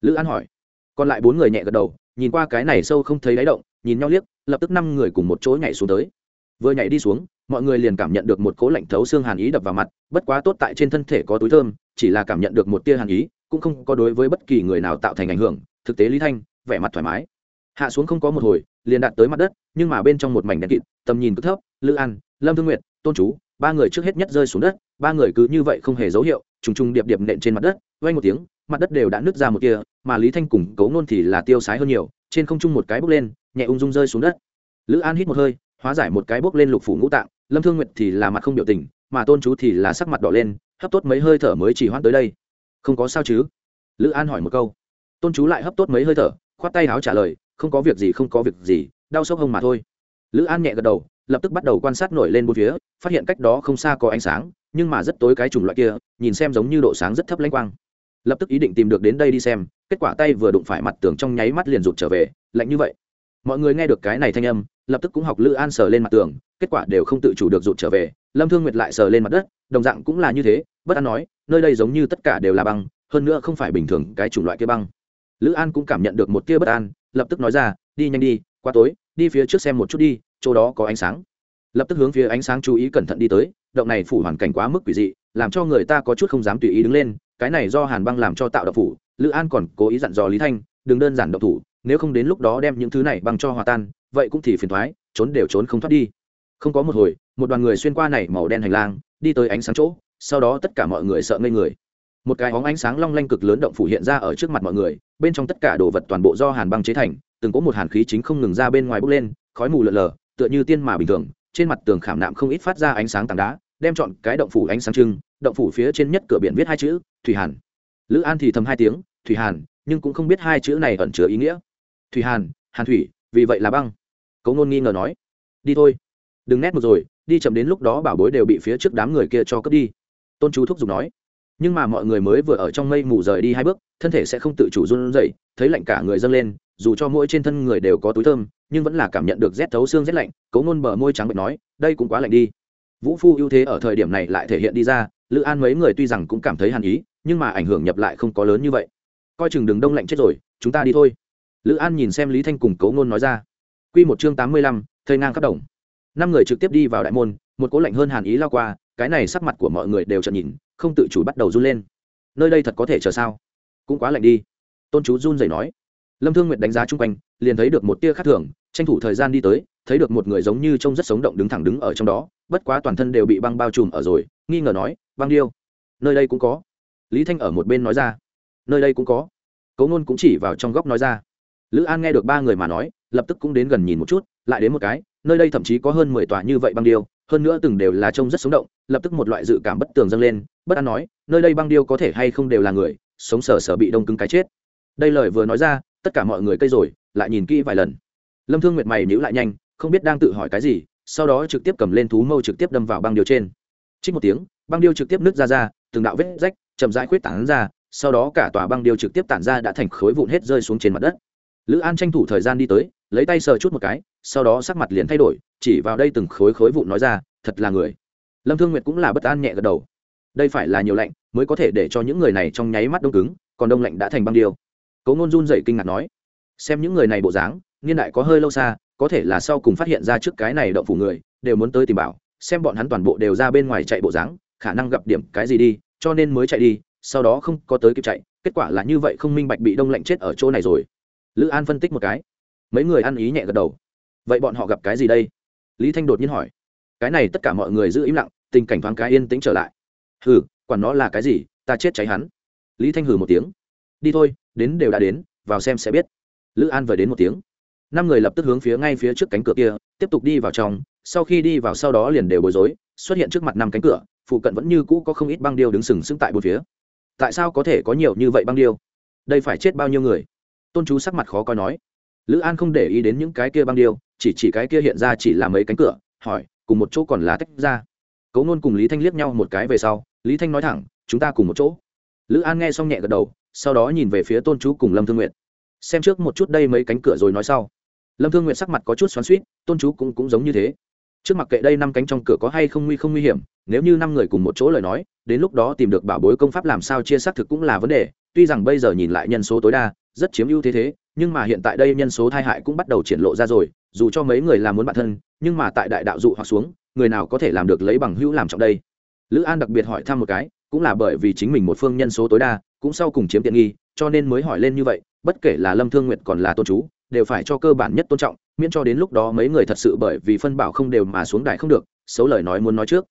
A: Lữ an hỏi. Còn lại bốn người nhẹ gật đầu, nhìn qua cái này sâu không thấy đáy động, nhìn nhau liếc, lập tức năm người cùng một chỗ nhảy xuống tới. Vừa nhảy đi xuống, mọi người liền cảm nhận được một cố lạnh thấu xương hàn ý đập vào mặt, bất quá tốt tại trên thân thể có túi thơm, chỉ là cảm nhận được một tia hàn ý, cũng không có đối với bất kỳ người nào tạo thành ảnh hưởng. Thực tế lý thanh vẻ mặt thoải mái. Hạ xuống không có một hồi, liền đạt tới mặt đất, nhưng mà bên trong một mảnh đen kịt, tầm nhìn cứ thấp, lữ an, lâm thương nguyệt, tôn chú, ba người trước hết nhất rơi xuống đất, ba người cứ như vậy không hề dấu hiệu, trùng trùng điệp điệp nện trên mặt đất vay một tiếng, mặt đất đều đã nứt ra một kia, mà lý thanh cùng cấu nôn thì là tiêu sái hơn nhiều, trên không trung một cái bốc lên, nhẹ ung dung rơi xuống đất. Lữ an hít một hơi, hóa giải một cái bốc lên lục phủ ngũ tạng, lâm thương nguyệt thì là mặt không biểu tình, mà tôn chú thì là sắc mặt đỏ lên, hấp tốt mấy hơi thở mới chỉ hoãn tới đây. Không có sao chứ? Lữ an hỏi một câu. Tôn chú lại hấp tốt mấy hơi thở khoát tay áo trả lời, không có việc gì, không có việc gì, đau sốc hông mà thôi. Lữ an nhẹ gật đầu, lập tức bắt đầu quan sát nổi lên bốn phía, phát hiện cách đó không xa có ánh sáng, nhưng mà rất tối cái chủng loại kia, nhìn xem giống như độ sáng rất thấp lãnh quang. Lập tức ý định tìm được đến đây đi xem, kết quả tay vừa đụng phải mặt tường trong nháy mắt liền rụt trở về, lạnh như vậy. Mọi người nghe được cái này thanh âm, lập tức cũng học lữ an sờ lên mặt tường, kết quả đều không tự chủ được rụt trở về, lâm thương nguyệt lại sờ lên mặt đất, đồng dạng cũng là như thế, bất an nói, nơi đây giống như tất cả đều là băng, hơn nữa không phải bình thường cái chủng loại kia băng lữ an cũng cảm nhận được một tia bất an, lập tức nói ra, đi nhanh đi qua tối, đi phía trước xem một chút đi, chỗ đó có ánh sáng. Lập tức hướng phía ánh sáng chú ý cẩn thận đi tới, động này phủ hoàn cảnh quá mức quỷ dị, làm cho người ta có chút không dám tùy ý đứng lên, cái này do hàn băng làm cho tạo độc phủ, lữ an còn cố ý dặn dò lý thanh, đừng đơn giản độc thủ, nếu không đến lúc đó đem những thứ này băng cho hòa tan, vậy cũng thì phiền thoái, trốn đều trốn không thoát đi. Không có một hồi, một đoàn người xuyên qua này màu đen hành lang, đi tới ánh sáng chỗ, sau đó tất cả mọi người sợ ngây người một cái hóng ánh sáng long lanh cực lớn động phủ hiện ra ở trước mặt mọi người, bên trong tất cả đồ vật toàn bộ do hàn băng chế thành, từng có một hàn khí chính không ngừng ra bên ngoài bốc lên, khói mù lợn lờ tựa như tiên mà bình thường, trên mặt tường khảm nạm không ít phát ra ánh sáng tảng đá, đem chọn cái động phủ ánh sáng trưng, động phủ phía trên nhất cửa biển viết hai chữ, thủy hàn. Lữ an thì thầm hai tiếng, thủy hàn, nhưng cũng không biết hai chữ này ẩn chứa ý nghĩa. Thủy hàn hàn thủy, vì vậy là băng. Cấu Nôn nghi ngờ nói. Đi thôi. Đừng nét một rồi, đi chậm đến lúc đó bảo bối đều bị phía trước đám người kia cho cướp đi. Tôn chú thúc giục nói nhưng mà mọi người mới vừa ở trong mây mù rời đi hai bước thân thể sẽ không tự chủ run rẩy, thấy lạnh cả người dâng lên dù cho mỗi trên thân người đều có túi thơm nhưng vẫn là cảm nhận được rét thấu xương rét lạnh cấu ngôn bờ môi trắng bệnh nói đây cũng quá lạnh đi. Vũ phu ưu thế ở thời điểm này lại thể hiện đi ra lữ an mấy người tuy rằng cũng cảm thấy hàn ý nhưng mà ảnh hưởng nhập lại không có lớn như vậy. Coi chừng đường đông lạnh chết rồi chúng ta đi thôi. Lữ an nhìn xem lý thanh cùng cấu ngôn nói ra. Q một chương tám mươi lăm thây ngang khắp đồng. Năm người trực tiếp đi vào đại môn một cố lạnh hơn hàn ý lao qua cái này sắc mặt của mọi người đều chợt nhìn không tự chủ bắt đầu run lên. Nơi đây thật có thể chờ sao? Cũng quá lạnh đi. Tôn chú run rẩy nói. Lâm thương nguyệt đánh giá chung quanh, liền thấy được một tia khác thường, tranh thủ thời gian đi tới, thấy được một người giống như trông rất sống động đứng thẳng đứng ở trong đó, bất quá toàn thân đều bị băng bao trùm ở rồi, nghi ngờ nói, băng điêu, nơi đây cũng có. Lý thanh ở một bên nói ra. Nơi đây cũng có. Cấu ngôn cũng chỉ vào trong góc nói ra. Lữ an nghe được ba người mà nói, lập tức cũng đến gần nhìn một chút, lại đến một cái, nơi đây thậm chí có hơn mười tòa như vậy băng điêu hơn nữa từng đều là trông rất sống động, lập tức một loại dự cảm bất tường dâng lên, bất an nói, nơi đây băng điêu có thể hay không đều là người, sống sờ sờ bị đông cứng cái chết. Đây lời vừa nói ra, tất cả mọi người cây rồi, lại nhìn kỹ vài lần. Lâm thương nguyệt mày nhữ lại nhanh, không biết đang tự hỏi cái gì, sau đó trực tiếp cầm lên thú mâu trực tiếp đâm vào băng điêu trên. Trích một tiếng, băng điêu trực tiếp nứt ra ra, từng đạo vết rách, chậm rãi khuyết tản ra, sau đó cả tòa băng điêu trực tiếp tản ra đã thành khối vụn hết rơi xuống trên mặt đất. Lữ an tranh thủ thời gian đi tới, lấy tay sờ chút một cái sau đó sắc mặt liền thay đổi, chỉ vào đây từng khối khối vụn nói ra, thật là người. Lâm thương nguyệt cũng là bất an nhẹ gật đầu. Đây phải là nhiều lạnh, mới có thể để cho những người này trong nháy mắt đông cứng, còn đông lạnh đã thành băng điêu. Cấu ngôn run dậy kinh ngạc nói, xem những người này bộ dáng, niên đại có hơi lâu xa, có thể là sau cùng phát hiện ra trước cái này động phủ người, đều muốn tới tìm bảo, xem bọn hắn toàn bộ đều ra bên ngoài chạy bộ dáng, khả năng gặp điểm cái gì đi, cho nên mới chạy đi, sau đó không có tới kịp chạy, kết quả là như vậy không minh bạch bị đông lạnh chết ở chỗ này rồi. Lữ an phân tích một cái. Mấy người ăn ý nhẹ gật đầu vậy bọn họ gặp cái gì đây? Lý thanh đột nhiên hỏi. Cái này tất cả mọi người giữ im lặng, tình cảnh thoáng cái yên tĩnh trở lại. Hừ, quản nó là cái gì, ta chết cháy hắn. Lý thanh hừ một tiếng. Đi thôi, đến đều đã đến, vào xem sẽ biết. Lữ an vừa đến một tiếng. Năm người lập tức hướng phía ngay phía trước cánh cửa kia, tiếp tục đi vào trong, sau khi đi vào sau đó liền đều bối rối, xuất hiện trước mặt năm cánh cửa, phụ cận vẫn như cũ có không ít băng điêu đứng sừng sững tại một phía. Tại sao có thể có nhiều như vậy băng điêu? Đây phải chết bao nhiêu người? Tôn chú sắc mặt khó coi nói. Lữ an không để ý đến những cái kia băng điêu chỉ chỉ cái kia hiện ra chỉ là mấy cánh cửa, hỏi, cùng một chỗ còn là tách ra. Cấu nôn cùng lý thanh liếc nhau một cái về sau, lý thanh nói thẳng, chúng ta cùng một chỗ. Lữ an nghe xong nhẹ gật đầu, sau đó nhìn về phía tôn chú cùng lâm thương nguyện xem trước một chút đây mấy cánh cửa rồi nói sau. Lâm thương nguyện sắc mặt có chút xoắn suýt tôn chú cũng cũng giống như thế. Trước mặt kệ đây năm cánh trong cửa có hay không nguy không nguy hiểm, nếu như năm người cùng một chỗ lời nói, đến lúc đó tìm được bảo bối công pháp làm sao chia xác thực cũng là vấn đề. Tuy rằng bây giờ nhìn lại nhân số tối đa, rất chiếm ưu thế thế, nhưng mà hiện tại đây nhân số thai hại cũng bắt đầu triển lộ ra rồi dù cho mấy người làm muốn bản thân, nhưng mà tại đại đạo dụ hoặc xuống, người nào có thể làm được lấy bằng hữu làm trọng đây? Lữ an đặc biệt hỏi thăm một cái, cũng là bởi vì chính mình một phương nhân số tối đa, cũng sau cùng chiếm tiện nghi, cho nên mới hỏi lên như vậy, bất kể là lâm thương nguyện còn là tôn chú, đều phải cho cơ bản nhất tôn trọng, miễn cho đến lúc đó mấy người thật sự bởi vì phân bảo không đều mà xuống đài không được, xấu lời nói muốn nói trước.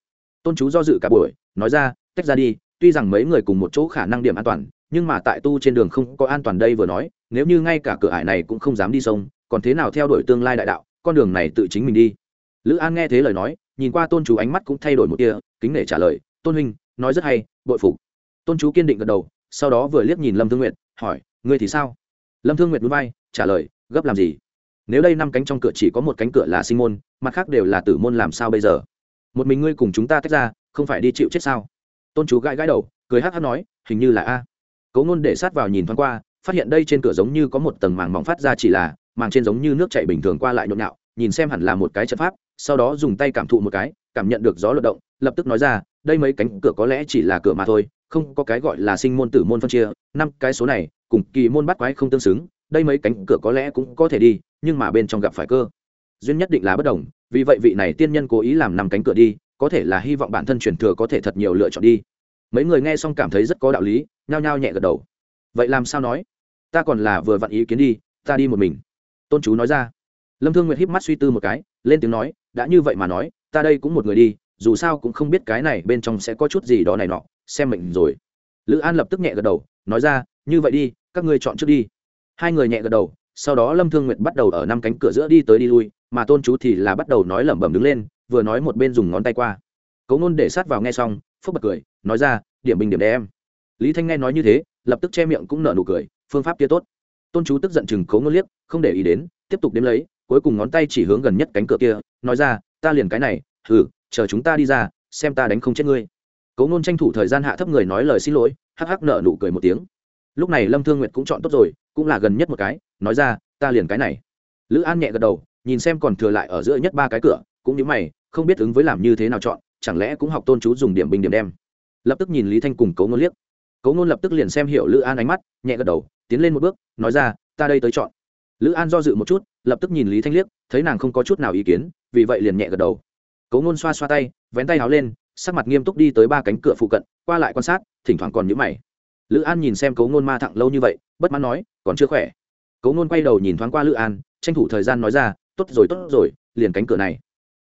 A: Tôn chú do dự cả buổi, nói ra, tách ra đi, tuy rằng mấy người cùng một chỗ khả năng điểm an toàn, nhưng mà tại tu trên đường không có an toàn đây vừa nói, nếu như ngay cả cửa ải này cũng không dám đi sông còn thế nào theo đuổi tương lai đại đạo, con đường này tự chính mình đi. Lữ an nghe thế lời nói, nhìn qua tôn chú ánh mắt cũng thay đổi một kia kính nể trả lời, tôn huynh, nói rất hay, bội phục. Tôn chú kiên định gật đầu, sau đó vừa liếc nhìn lâm thương nguyệt, hỏi, ngươi thì sao? Lâm thương nguyệt núi bay trả lời, gấp làm gì? Nếu đây năm cánh trong cửa chỉ có một cánh cửa là sinh môn, mặt khác đều là tử môn làm sao bây giờ? Một mình ngươi cùng chúng ta tách ra, không phải đi chịu chết sao? Tôn chú gãi gãi đầu, cười hát hát nói, hình như là a. Cấu ngôn để sát vào nhìn thoáng qua, phát hiện đây trên cửa giống như có một tầng màng mỏng phát ra chỉ là màng trên giống như nước chảy bình thường qua lại nhộn nhạo, nhìn xem hẳn là một cái trận pháp, sau đó dùng tay cảm thụ một cái, cảm nhận được gió luận động, lập tức nói ra, đây mấy cánh cửa có lẽ chỉ là cửa mà thôi, không có cái gọi là sinh môn tử môn phân chia, năm cái số này, cùng kỳ môn bắt quái không tương xứng, đây mấy cánh cửa có lẽ cũng có thể đi, nhưng mà bên trong gặp phải cơ. Duyên nhất định là bất đồng, vì vậy vị này tiên nhân cố ý làm năm cánh cửa đi, có thể là hy vọng bản thân truyền thừa có thể thật nhiều lựa chọn đi. Mấy người nghe xong cảm thấy rất có đạo lý, nhao nhao nhẹ gật đầu. Vậy làm sao nói? Ta còn là vừa vặn ý kiến đi, ta đi một mình tôn chú nói ra. Lâm thương nguyệt híp mắt suy tư một cái, lên tiếng nói, đã như vậy mà nói, ta đây cũng một người đi, dù sao cũng không biết cái này bên trong sẽ có chút gì đó này nọ, xem mệnh rồi. Lữ an lập tức nhẹ gật đầu, nói ra, như vậy đi, các ngươi chọn trước đi. Hai người nhẹ gật đầu, sau đó lâm thương nguyệt bắt đầu ở năm cánh cửa giữa đi tới đi lui, mà tôn chú thì là bắt đầu nói lẩm bẩm đứng lên, vừa nói một bên dùng ngón tay qua. Cấu Nôn để sát vào nghe xong, phúc bật cười, nói ra, điểm bình điểm em. lý thanh nghe nói như thế, lập tức che miệng cũng nở nụ cười, phương pháp kia tốt tôn chú tức giận chừng cấu ngôn liếc, không để ý đến, tiếp tục đếm lấy, cuối cùng ngón tay chỉ hướng gần nhất cánh cửa kia, nói ra, ta liền cái này, hừ, chờ chúng ta đi ra, xem ta đánh không chết ngươi. Cấu ngôn tranh thủ thời gian hạ thấp người nói lời xin lỗi, hắc hắc nợ nụ cười một tiếng. Lúc này lâm thương nguyệt cũng chọn tốt rồi, cũng là gần nhất một cái, nói ra, ta liền cái này. Lữ an nhẹ gật đầu, nhìn xem còn thừa lại ở giữa nhất ba cái cửa, cũng như mày, không biết ứng với làm như thế nào chọn, chẳng lẽ cũng học tôn chú dùng điểm bình điểm đem. Lập tức nhìn lý thanh cùng cấu ngôn liếc. Cấu ngôn lập tức liền xem hiểu lữ an ánh mắt, nhẹ gật đầu tiến lên một bước, nói ra, ta đây tới chọn. Lữ an do dự một chút, lập tức nhìn lý thanh liếc, thấy nàng không có chút nào ý kiến, vì vậy liền nhẹ gật đầu. Cấu ngôn xoa xoa tay, vén tay áo lên, sắc mặt nghiêm túc đi tới ba cánh cửa phụ cận, qua lại quan sát, thỉnh thoảng còn nhữ mày. Lữ an nhìn xem cấu ngôn ma thẳng lâu như vậy, bất mãn nói, còn chưa khỏe. Cấu ngôn quay đầu nhìn thoáng qua lữ an, tranh thủ thời gian nói ra, tốt rồi tốt rồi, liền cánh cửa này.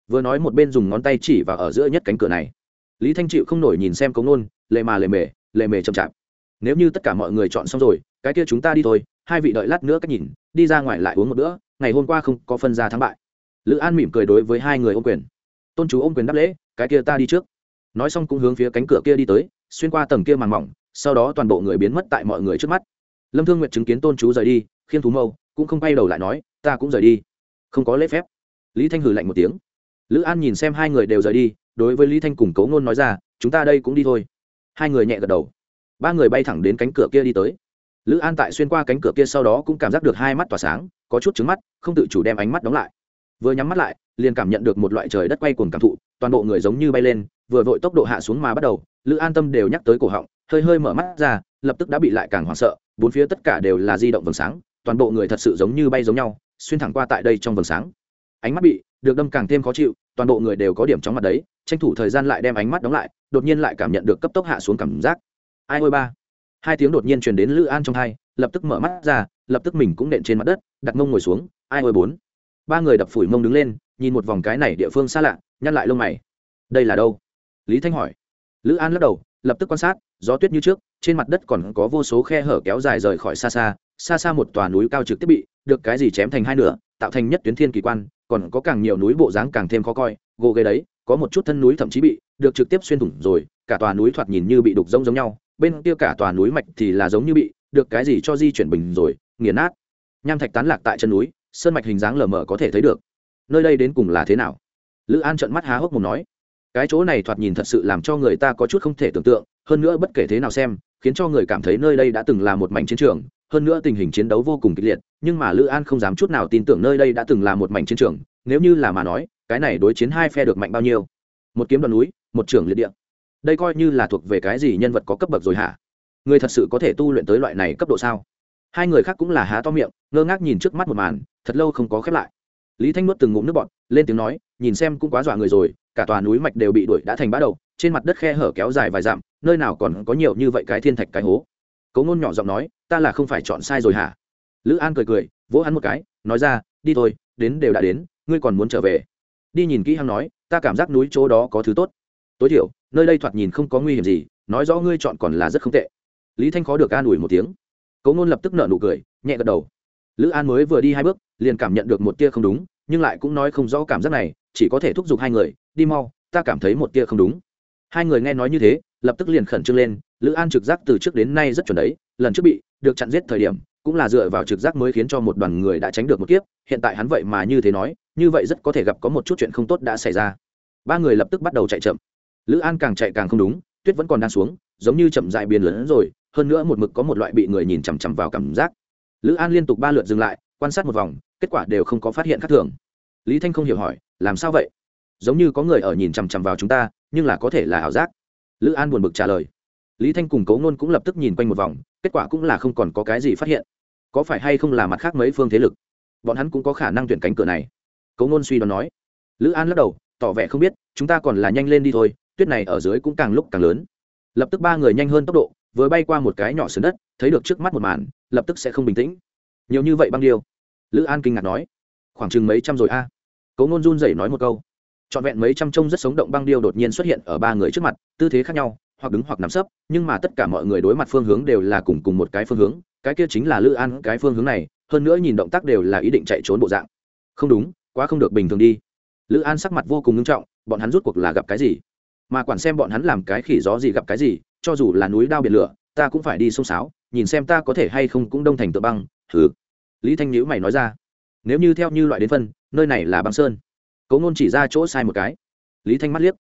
A: Vừa nói một bên dùng ngón tay chỉ vào ở giữa nhất cánh cửa này. Lý thanh chịu không nổi nhìn xem cấu ngôn, lệ mà lệ mề lệ mề chậm chạp nếu như tất cả mọi người chọn xong rồi, cái kia chúng ta đi thôi, hai vị đợi lát nữa cách nhìn, đi ra ngoài lại uống một bữa, ngày hôm qua không có phân ra thắng bại. Lữ an mỉm cười đối với hai người ôm quyền. Tôn chú ôm quyền đáp lễ, cái kia ta đi trước. Nói xong cũng hướng phía cánh cửa kia đi tới, xuyên qua tầng kia màn mỏng, sau đó toàn bộ người biến mất tại mọi người trước mắt. Lâm thương nguyện chứng kiến tôn chú rời đi, khiêm thú mâu, cũng không quay đầu lại nói, ta cũng rời đi. Không có lễ phép. Lý thanh hử lạnh một tiếng. Lữ an nhìn xem hai người đều rời đi, đối với lý thanh cùng cấu ngôn nói ra, chúng ta đây cũng đi thôi. Hai người nhẹ gật đầu ba người bay thẳng đến cánh cửa kia đi tới. Lữ an tại xuyên qua cánh cửa kia sau đó cũng cảm giác được hai mắt tỏa sáng, có chút trứng mắt, không tự chủ đem ánh mắt đóng lại. Vừa nhắm mắt lại, liền cảm nhận được một loại trời đất quay cuồng cảm thụ, toàn bộ người giống như bay lên, vừa vội tốc độ hạ xuống mà bắt đầu, lữ an tâm đều nhắc tới cổ họng, hơi hơi mở mắt ra, lập tức đã bị lại càng hoảng sợ, bốn phía tất cả đều là di động vầng sáng, toàn bộ người thật sự giống như bay giống nhau, xuyên thẳng qua tại đây trong vầng sáng. Ánh mắt bị, được đâm càng thêm khó chịu, toàn bộ người đều có điểm chóng mặt đấy, tranh thủ thời gian lại đem ánh mắt đóng lại, đột nhiên lại cảm nhận được cấp tốc hạ xuống cảm giác ai ôi ba. Hai tiếng đột nhiên truyền đến lữ an trong hai, lập tức mở mắt ra, lập tức mình cũng nện trên mặt đất, đặt mông ngồi xuống, ai ôi bốn. Ba người đập phủi mông đứng lên, nhìn một vòng cái này địa phương xa lạ, nhăn lại lông mày. Đây là đâu? Lý thanh hỏi. Lữ an lắc đầu, lập tức quan sát, gió tuyết như trước, trên mặt đất còn có vô số khe hở kéo dài rời khỏi xa xa xa xa một tòa núi cao trực tiếp bị, được cái gì chém thành hai nửa, tạo thành nhất tuyến thiên kỳ quan, còn có càng nhiều núi bộ dáng càng thêm khó coi gỗ ghê đấy, có một chút thân núi thậm chí bị, được trực tiếp xuyên thủng rồi, cả tòa núi thoạt nhìn như bị đục rông giống nhau bên kia cả tòa núi mạch thì là giống như bị được cái gì cho di chuyển bình rồi, nghiền nát. Nham thạch tán lạc tại chân núi, sơn mạch hình dáng lờ mờ có thể thấy được. Nơi đây đến cùng là thế nào? Lữ an trợn mắt há hốc một nói. Cái chỗ này thoạt nhìn thật sự làm cho người ta có chút không thể tưởng tượng, hơn nữa bất kể thế nào xem, khiến cho người cảm thấy nơi đây đã từng là một mảnh chiến trường, hơn nữa tình hình chiến đấu vô cùng kịch liệt, nhưng mà lữ an không dám chút nào tin tưởng nơi đây đã từng là một mảnh chiến trường, nếu như là mà nói, cái này đối chiến hai phe được mạnh bao nhiêu? Một kiếm đoạn núi, một trường liệt địa đây coi như là thuộc về cái gì nhân vật có cấp bậc rồi hả? Người thật sự có thể tu luyện tới loại này cấp độ sao? Hai người khác cũng là há to miệng, ngơ ngác nhìn trước mắt một màn, thật lâu không có khép lại. Lý thanh nuốt từng ngụm nước bọt, lên tiếng nói, nhìn xem cũng quá dọa người rồi, cả tòa núi mạch đều bị đuổi đã thành bã đầu, trên mặt đất khe hở kéo dài vài dặm, nơi nào còn có nhiều như vậy cái thiên thạch cái hố. Cấu ngôn nhỏ giọng nói, ta là không phải chọn sai rồi hả? Lữ an cười cười, vỗ hắn một cái, nói ra, đi thôi, đến đều đã đến, ngươi còn muốn trở về. Đi nhìn kỹ hắn nói, ta cảm giác núi chỗ đó có thứ tốt. Tối thiểu nơi đây thoạt nhìn không có nguy hiểm gì, nói rõ ngươi chọn còn là rất không tệ. Lý thanh khó được an ủi một tiếng. Cấu ngôn lập tức nợ nụ cười, nhẹ gật đầu. Lữ an mới vừa đi hai bước, liền cảm nhận được một tia không đúng, nhưng lại cũng nói không rõ cảm giác này, chỉ có thể thúc giục hai người, đi mau, ta cảm thấy một tia không đúng. Hai người nghe nói như thế, lập tức liền khẩn trương lên, lữ an trực giác từ trước đến nay rất chuẩn đấy, lần trước bị được chặn giết thời điểm, cũng là dựa vào trực giác mới khiến cho một đoàn người đã tránh được một kiếp, hiện tại hắn vậy mà như thế nói, như vậy rất có thể gặp có một chút chuyện không tốt đã xảy ra. Ba người lập tức bắt đầu chạy chậm lữ an càng chạy càng không đúng, tuyết vẫn còn đang xuống, giống như chậm dại biến lớn rồi, hơn nữa một mực có một loại bị người nhìn chằm chằm vào cảm giác. Lữ an liên tục ba lượt dừng lại, quan sát một vòng, kết quả đều không có phát hiện khác thường. Lý thanh không hiểu hỏi, làm sao vậy? Giống như có người ở nhìn chằm chằm vào chúng ta, nhưng là có thể là ảo giác. Lữ an buồn bực trả lời. Lý thanh cùng cấu nôn cũng lập tức nhìn quanh một vòng, kết quả cũng là không còn có cái gì phát hiện. Có phải hay không là mặt khác mấy phương thế lực? Bọn hắn cũng có khả năng tuyển cánh cửa này. Cấu nôn suy đoán nói. Lữ an lắc đầu, tỏ vẻ không biết, chúng ta còn là nhanh lên đi thôi tuyết này ở dưới cũng càng lúc càng lớn. Lập tức ba người nhanh hơn tốc độ, vừa bay qua một cái nhỏ sườn đất, thấy được trước mắt một màn, lập tức sẽ không bình tĩnh. Nhiều như vậy băng điêu. Lữ an kinh ngạc nói. Khoảng chừng mấy trăm rồi a. À. cấu ngôn run rẩy nói một câu. Trọn vẹn mấy trăm trông rất sống động băng điêu đột nhiên xuất hiện ở ba người trước mặt, tư thế khác nhau, hoặc đứng hoặc nằm sấp, nhưng mà tất cả mọi người đối mặt phương hướng đều là cùng cùng một cái phương hướng, cái kia chính là lữ an cái phương hướng này, hơn nữa nhìn động tác đều là ý định chạy trốn bộ dạng. Không đúng, quá không được bình thường đi. Lữ an sắc mặt vô cùng nghiêm trọng, bọn hắn rút cuộc là gặp cái gì? Mà quản xem bọn hắn làm cái khỉ gió gì gặp cái gì, cho dù là núi đao biển lửa, ta cũng phải đi xông xáo nhìn xem ta có thể hay không cũng đông thành tự băng thử lý thanh nhữ mày nói ra, nếu như theo như loại đến phân, nơi này là băng sơn. Cấu ngôn chỉ ra chỗ sai một cái. Lý thanh mắt liếc,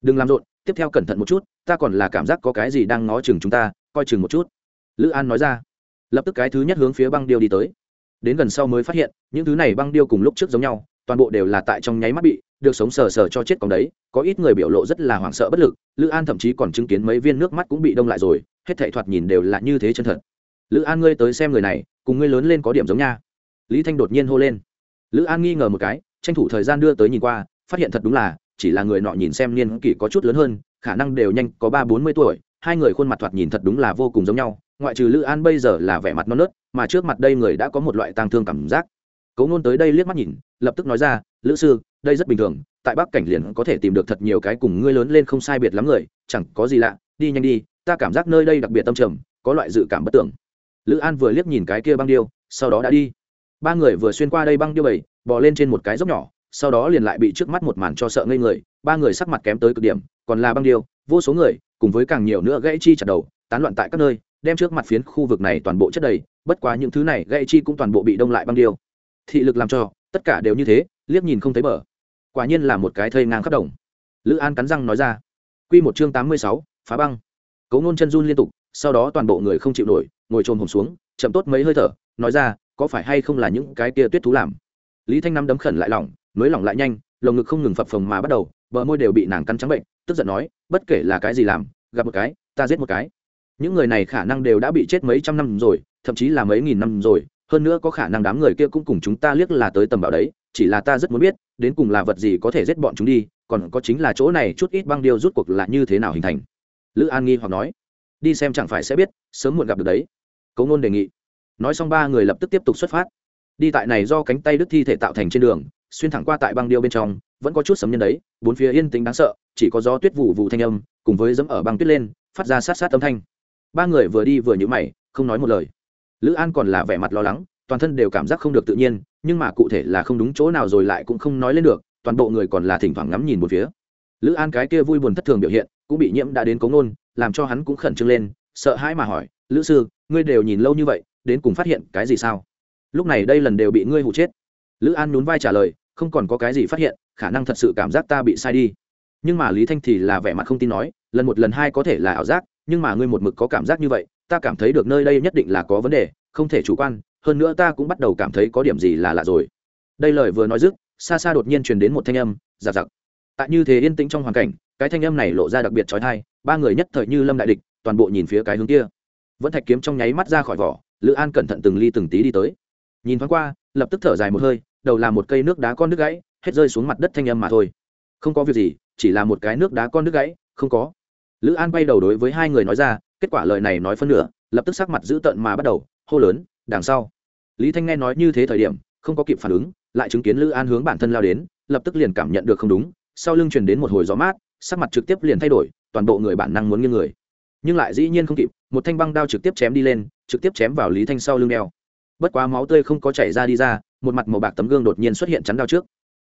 A: đừng làm rộn, tiếp theo cẩn thận một chút, ta còn là cảm giác có cái gì đang ngó chừng chúng ta, coi chừng một chút. Lữ an nói ra, lập tức cái thứ nhất hướng phía băng điêu đi tới. Đến gần sau mới phát hiện, những thứ này băng điêu cùng lúc trước giống nhau, toàn bộ đều là tại trong nháy mắt bị được sống sờ sờ cho chết còn đấy, có ít người biểu lộ rất là hoảng sợ bất lực, lữ an thậm chí còn chứng kiến mấy viên nước mắt cũng bị đông lại rồi, hết thảy thoạt nhìn đều là như thế chân thật. Lữ an ngươi tới xem người này, cùng ngươi lớn lên có điểm giống nha. Lý thanh đột nhiên hô lên. Lữ an nghi ngờ một cái, tranh thủ thời gian đưa tới nhìn qua, phát hiện thật đúng là, chỉ là người nọ nhìn xem niên kỷ có chút lớn hơn, khả năng đều nhanh có ba bốn mươi tuổi, hai người khuôn mặt thoạt nhìn thật đúng là vô cùng giống nhau, ngoại trừ lữ an bây giờ là vẻ mặt non nớt, mà trước mặt đây người đã có một loại tang thương cảm giác. Cấu nôn tới đây liếc mắt nhìn, lập tức nói ra, lữ sư đây rất bình thường, tại bắc cảnh liền có thể tìm được thật nhiều cái cùng ngươi lớn lên không sai biệt lắm người, chẳng có gì lạ, đi nhanh đi, ta cảm giác nơi đây đặc biệt tâm trầm, có loại dự cảm bất tưởng. Lữ an vừa liếc nhìn cái kia băng điêu, sau đó đã đi. Ba người vừa xuyên qua đây băng điêu bảy, bò lên trên một cái dốc nhỏ, sau đó liền lại bị trước mắt một màn cho sợ ngây người, ba người sắc mặt kém tới cực điểm, còn là băng điêu, vô số người, cùng với càng nhiều nữa gãy chi chặt đầu, tán loạn tại các nơi, đem trước mặt phiến khu vực này toàn bộ chất đầy, bất quá những thứ này gãy chi cũng toàn bộ bị đông lại băng điêu. Thị lực làm cho, tất cả đều như thế, liếc nhìn không thấy bờ quả nhiên là một cái thây ngang khắp đồng. Lữ an cắn răng nói ra. Quy một chương tám mươi sáu, phá băng. Cấu ngôn chân run liên tục, sau đó toàn bộ người không chịu nổi, ngồi trồm hồng xuống, chậm tốt mấy hơi thở, nói ra, có phải hay không là những cái kia tuyết thú làm? Lý thanh năm đấm khẩn lại lỏng, nới lỏng lại nhanh, lồng ngực không ngừng phập phồng mà bắt đầu, bờ môi đều bị nàng cắn trắng bệnh, tức giận nói, bất kể là cái gì làm, gặp một cái, ta giết một cái. Những người này khả năng đều đã bị chết mấy trăm năm rồi, thậm chí là mấy nghìn năm rồi, hơn nữa có khả năng đám người kia cũng cùng chúng ta liếc là tới tầm bảo đấy, chỉ là ta rất muốn biết đến cùng là vật gì có thể giết bọn chúng đi, còn có chính là chỗ này chút ít băng điêu rút cuộc là như thế nào hình thành? Lữ an nghi hoặc nói. Đi xem chẳng phải sẽ biết, sớm muộn gặp được đấy. Cấu ngôn đề nghị. Nói xong ba người lập tức tiếp tục xuất phát. Đi tại này do cánh tay đứt thi thể tạo thành trên đường, xuyên thẳng qua tại băng điêu bên trong, vẫn có chút sấm nhân đấy, bốn phía yên tĩnh đáng sợ, chỉ có gió tuyết vụ vụ thanh âm, cùng với dẫm ở băng tuyết lên, phát ra sát sát âm thanh. Ba người vừa đi vừa nhữ mày, không nói một lời. Lữ an còn là vẻ mặt lo lắng, toàn thân đều cảm giác không được tự nhiên nhưng mà cụ thể là không đúng chỗ nào rồi lại cũng không nói lên được, toàn bộ người còn là thỉnh thoảng ngắm nhìn một phía. Lữ an cái kia vui buồn thất thường biểu hiện cũng bị nhiễm đã đến cống nôn làm cho hắn cũng khẩn trương lên, sợ hãi mà hỏi, lữ sư, ngươi đều nhìn lâu như vậy, đến cùng phát hiện cái gì sao? Lúc này đây lần đều bị ngươi hụ chết. Lữ an nhún vai trả lời, không còn có cái gì phát hiện, khả năng thật sự cảm giác ta bị sai đi. Nhưng mà lý thanh thì là vẻ mặt không tin nói, lần một lần hai có thể là ảo giác, nhưng mà ngươi một mực có cảm giác như vậy, ta cảm thấy được nơi đây nhất định là có vấn đề, không thể chủ quan hơn nữa ta cũng bắt đầu cảm thấy có điểm gì là lạ rồi. Đây lời vừa nói dứt, xa xa đột nhiên truyền đến một thanh âm, giặc giặc. Tại như thế yên tĩnh trong hoàn cảnh, cái thanh âm này lộ ra đặc biệt trói thai ba người nhất thời như lâm đại địch, toàn bộ nhìn phía cái hướng kia. Vẫn thạch kiếm trong nháy mắt ra khỏi vỏ, lữ an cẩn thận từng ly từng tí đi tới. Nhìn thoáng qua, lập tức thở dài một hơi, đầu là một cây nước đá con nước gãy, hết rơi xuống mặt đất thanh âm mà thôi. Không có việc gì, chỉ là một cái nước đá con nước gãy, không có. Lữ an bay đầu đối với hai người nói ra, kết quả lời này nói phân nửa, lập tức sắc mặt dữ tợn mà bắt đầu, hô lớn đằng sau. Lý thanh nghe nói như thế thời điểm, không có kịp phản ứng, lại chứng kiến lữ an hướng bản thân lao đến, lập tức liền cảm nhận được không đúng, sau lưng truyền đến một hồi gió mát, sắc mặt trực tiếp liền thay đổi, toàn bộ người bản năng muốn nghiêng người. Nhưng lại dĩ nhiên không kịp, một thanh băng đao trực tiếp chém đi lên, trực tiếp chém vào lý thanh sau lưng đeo. Bất quá máu tươi không có chảy ra đi ra, một mặt màu bạc tấm gương đột nhiên xuất hiện chắn đao trước.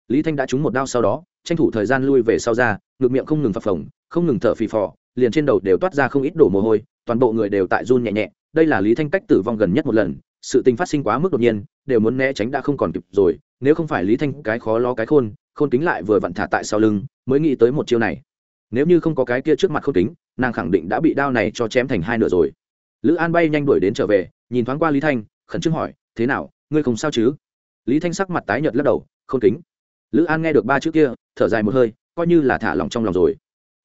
A: Lý thanh đã trúng một đao sau đó, tranh thủ thời gian lui về sau ra, ngực miệng không ngừng phập phồng, không ngừng thở phì phò, liền trên đầu đều toát ra không ít đổ mồ hôi, toàn bộ người đều tại run nhẹ nhẹ đây là lý thanh cách tử vong gần nhất một lần, sự tình phát sinh quá mức đột nhiên, đều muốn né tránh đã không còn kịp rồi, nếu không phải lý thanh cái khó lo cái khôn khôn kính lại vừa vặn thả tại sau lưng, mới nghĩ tới một chiêu này. Nếu như không có cái kia trước mặt khôn kính, nàng khẳng định đã bị đao này cho chém thành hai nửa rồi. Lữ an bay nhanh đuổi đến trở về, nhìn thoáng qua lý thanh, khẩn trương hỏi, thế nào, ngươi không sao chứ? Lý thanh sắc mặt tái nhợt lắc đầu, khôn kính. Lữ an nghe được ba chữ kia, thở dài một hơi, coi như là thả lòng trong lòng rồi.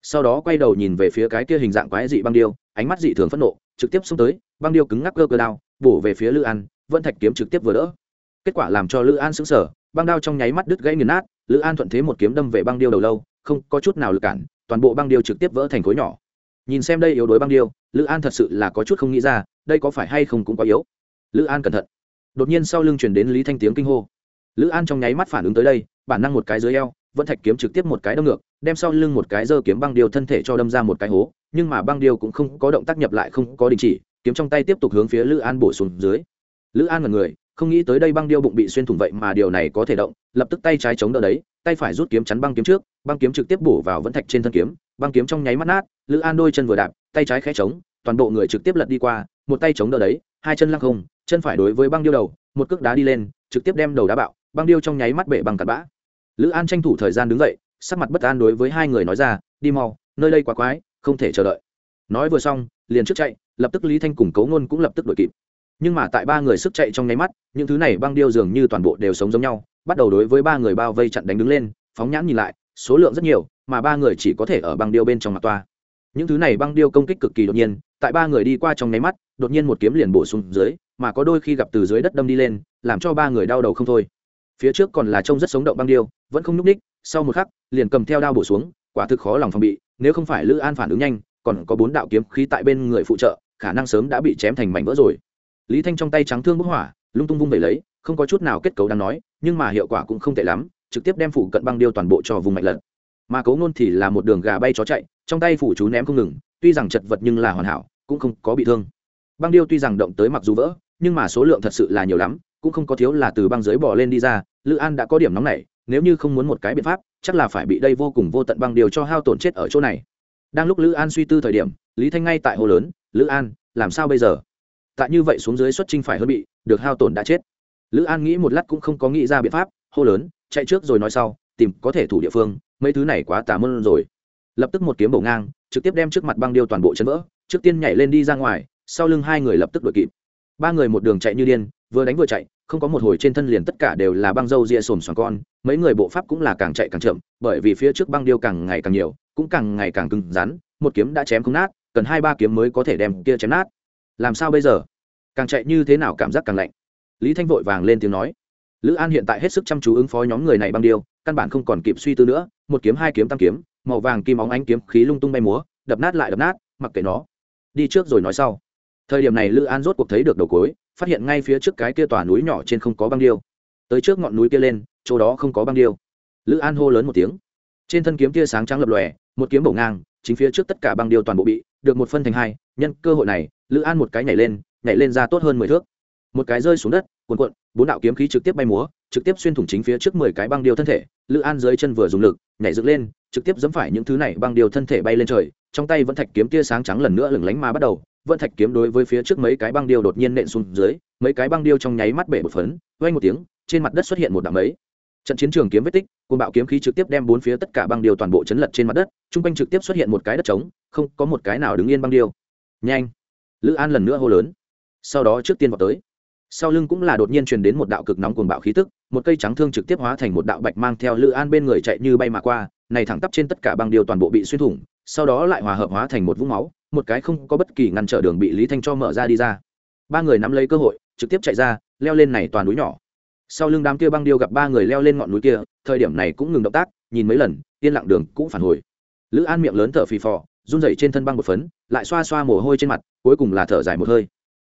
A: Sau đó quay đầu nhìn về phía cái kia hình dạng quái dị băng điêu, ánh mắt dị thường phẫn nộ trực tiếp xông tới, băng điêu cứng ngắc cơ cơ đao, bổ về phía lữ an, vẫn thạch kiếm trực tiếp vừa đỡ. Kết quả làm cho lữ an sững sờ, băng đao trong nháy mắt đứt gãy nghiền nát, lữ an thuận thế một kiếm đâm về băng điêu đầu lâu, không có chút nào lực cản, toàn bộ băng điêu trực tiếp vỡ thành khối nhỏ. Nhìn xem đây yếu đuối băng điêu, lữ an thật sự là có chút không nghĩ ra, đây có phải hay không cũng quá yếu. Lữ an cẩn thận. Đột nhiên sau lưng chuyển đến lý thanh tiếng kinh hô. Lữ an trong nháy mắt phản ứng tới đây, bản năng một cái dưới eo, vẫn thạch kiếm trực tiếp một cái đâm ngược đem sau lưng một cái dơ kiếm băng điêu thân thể cho đâm ra một cái hố, nhưng mà băng điêu cũng không có động tác nhập lại, không có đình chỉ, kiếm trong tay tiếp tục hướng phía lữ an bổ xuống dưới. Lữ an là người, không nghĩ tới đây băng điêu bụng bị xuyên thủng vậy mà điều này có thể động, lập tức tay trái chống đỡ đấy, tay phải rút kiếm chắn băng kiếm trước, băng kiếm trực tiếp bổ vào vẫn thạch trên thân kiếm, băng kiếm trong nháy mắt nát, lữ an đôi chân vừa đạp, tay trái khẽ chống, toàn bộ người trực tiếp lật đi qua, một tay chống đỡ đấy, hai chân lăng không, chân phải đối với băng điêu đầu, một cước đá đi lên, trực tiếp đem đầu đá bạo, băng điêu trong nháy mắt bể bằng cặn bã. Lữ an tranh thủ thời gian đứng dậy sắc mặt bất an đối với hai người nói ra, đi mau, nơi đây quá quái, không thể chờ đợi. Nói vừa xong, liền trước chạy, lập tức lý thanh cùng cấu ngôn cũng lập tức đuổi kịp. Nhưng mà tại ba người sức chạy trong nháy mắt, những thứ này băng điêu dường như toàn bộ đều sống giống nhau, bắt đầu đối với ba người bao vây chặn đánh đứng lên, phóng nhãn nhìn lại, số lượng rất nhiều, mà ba người chỉ có thể ở băng điêu bên trong mặt toa. Những thứ này băng điêu công kích cực kỳ đột nhiên, tại ba người đi qua trong nháy mắt, đột nhiên một kiếm liền bổ sung dưới, mà có đôi khi gặp từ dưới đất đâm đi lên, làm cho ba người đau đầu không thôi. Phía trước còn là trông rất sống động băng điêu, vẫn không nhúc ních sau một khắc, liền cầm theo đao bổ xuống, quả thực khó lòng phòng bị, nếu không phải lữ an phản ứng nhanh, còn có bốn đạo kiếm khí tại bên người phụ trợ, khả năng sớm đã bị chém thành mảnh vỡ rồi. Lý thanh trong tay trắng thương bức hỏa, lung tung vung về lấy, không có chút nào kết cấu đáng nói, nhưng mà hiệu quả cũng không tệ lắm, trực tiếp đem phủ cận băng điêu toàn bộ cho vùng mạnh lật. Mà cấu nôn thì là một đường gà bay chó chạy, trong tay phủ chú ném không ngừng, tuy rằng chật vật nhưng là hoàn hảo, cũng không có bị thương. Băng điêu tuy rằng động tới mặc dù vỡ, nhưng mà số lượng thật sự là nhiều lắm, cũng không có thiếu là từ băng dưới bỏ lên đi ra, lữ an đã có điểm nóng này nếu như không muốn một cái biện pháp, chắc là phải bị đây vô cùng vô tận băng điều cho hao tổn chết ở chỗ này. Đang lúc lữ an suy tư thời điểm, lý thanh ngay tại hồ lớn, lữ an, làm sao bây giờ? Tại như vậy xuống dưới xuất trinh phải hơn bị, được hao tổn đã chết. Lữ an nghĩ một lát cũng không có nghĩ ra biện pháp, hô lớn, chạy trước rồi nói sau, tìm có thể thủ địa phương, mấy thứ này quá tà mơn rồi. Lập tức một kiếm bổ ngang, trực tiếp đem trước mặt băng điêu toàn bộ chân vỡ, trước tiên nhảy lên đi ra ngoài, sau lưng hai người lập tức đuổi kịp. Ba người một đường chạy như điên, vừa đánh vừa chạy không có một hồi trên thân liền tất cả đều là băng dâu ria sồn xoàng con, mấy người bộ pháp cũng là càng chạy càng chậm, bởi vì phía trước băng điêu càng ngày càng nhiều, cũng càng ngày càng cứng rắn, một kiếm đã chém không nát, cần hai ba kiếm mới có thể đem kia chém nát. Làm sao bây giờ? Càng chạy như thế nào cảm giác càng lạnh? Lý thanh vội vàng lên tiếng nói. Lữ an hiện tại hết sức chăm chú ứng phó nhóm người này băng điêu, căn bản không còn kịp suy tư nữa, một kiếm, hai kiếm, tam kiếm, màu vàng kim óng ánh kiếm khí lung tung bay múa, đập nát lại đập nát, mặc kệ nó. Đi trước rồi nói sau thời điểm này lữ an rốt cuộc thấy được đầu cối phát hiện ngay phía trước cái kia tòa núi nhỏ trên không có băng điêu. Tới trước ngọn núi kia lên, chỗ đó không có băng điêu. Lữ an hô lớn một tiếng. Trên thân kiếm kia sáng trắng lập lòe, một kiếm bổ ngang, chính phía trước tất cả băng điêu toàn bộ bị được một phân thành hai. Nhân cơ hội này, lữ an một cái nhảy lên nhảy lên ra tốt hơn mười thước. Một cái rơi xuống đất cuồn cuộn, bốn đạo kiếm khí trực tiếp bay múa, trực tiếp xuyên thủng chính phía trước mười cái băng điêu thân thể. Lữ an dưới chân vừa dùng lực, nhảy dựng lên, trực tiếp dẫm phải những thứ này băng điêu thân thể bay lên trời. Trong tay vẫn thạch kiếm tia sáng trắng lần nữa lửng lánh mà bắt đầu vẫn thạch kiếm đối với phía trước mấy cái băng điêu đột nhiên nện xuống dưới, mấy cái băng điêu trong nháy mắt bể một phấn vây một tiếng, trên mặt đất xuất hiện một đám ấy. Trận chiến trường kiếm vết tích côn bạo kiếm khí trực tiếp đem bốn phía tất cả băng điêu toàn bộ chấn lật trên mặt đất chung quanh trực tiếp xuất hiện một cái đất trống, không có một cái nào đứng yên băng điêu. Nhanh! Lữ an lần nữa hô lớn. Sau đó trước tiên vào tới. Sau lưng cũng là đột nhiên truyền đến một đạo cực nóng cuồng bạo khí tức, một cây trắng thương trực tiếp hóa thành một đạo bạch mang theo lữ an bên người chạy như bay mà qua, này thẳng tắp trên tất cả băng điêu toàn bộ bị xuyên thủng, sau đó lại hòa hợp hóa thành một vũng máu một cái không có bất kỳ ngăn trở đường bị lý thanh cho mở ra đi ra. Ba người nắm lấy cơ hội, trực tiếp chạy ra, leo lên này toàn núi nhỏ. Sau lưng đám kia băng điêu gặp ba người leo lên ngọn núi kia, thời điểm này cũng ngừng động tác, nhìn mấy lần, yên lặng đường cũng phản hồi. Lữ an miệng lớn thở phì phò, run rẩy trên thân băng một phấn, lại xoa xoa mồ hôi trên mặt, cuối cùng là thở dài một hơi.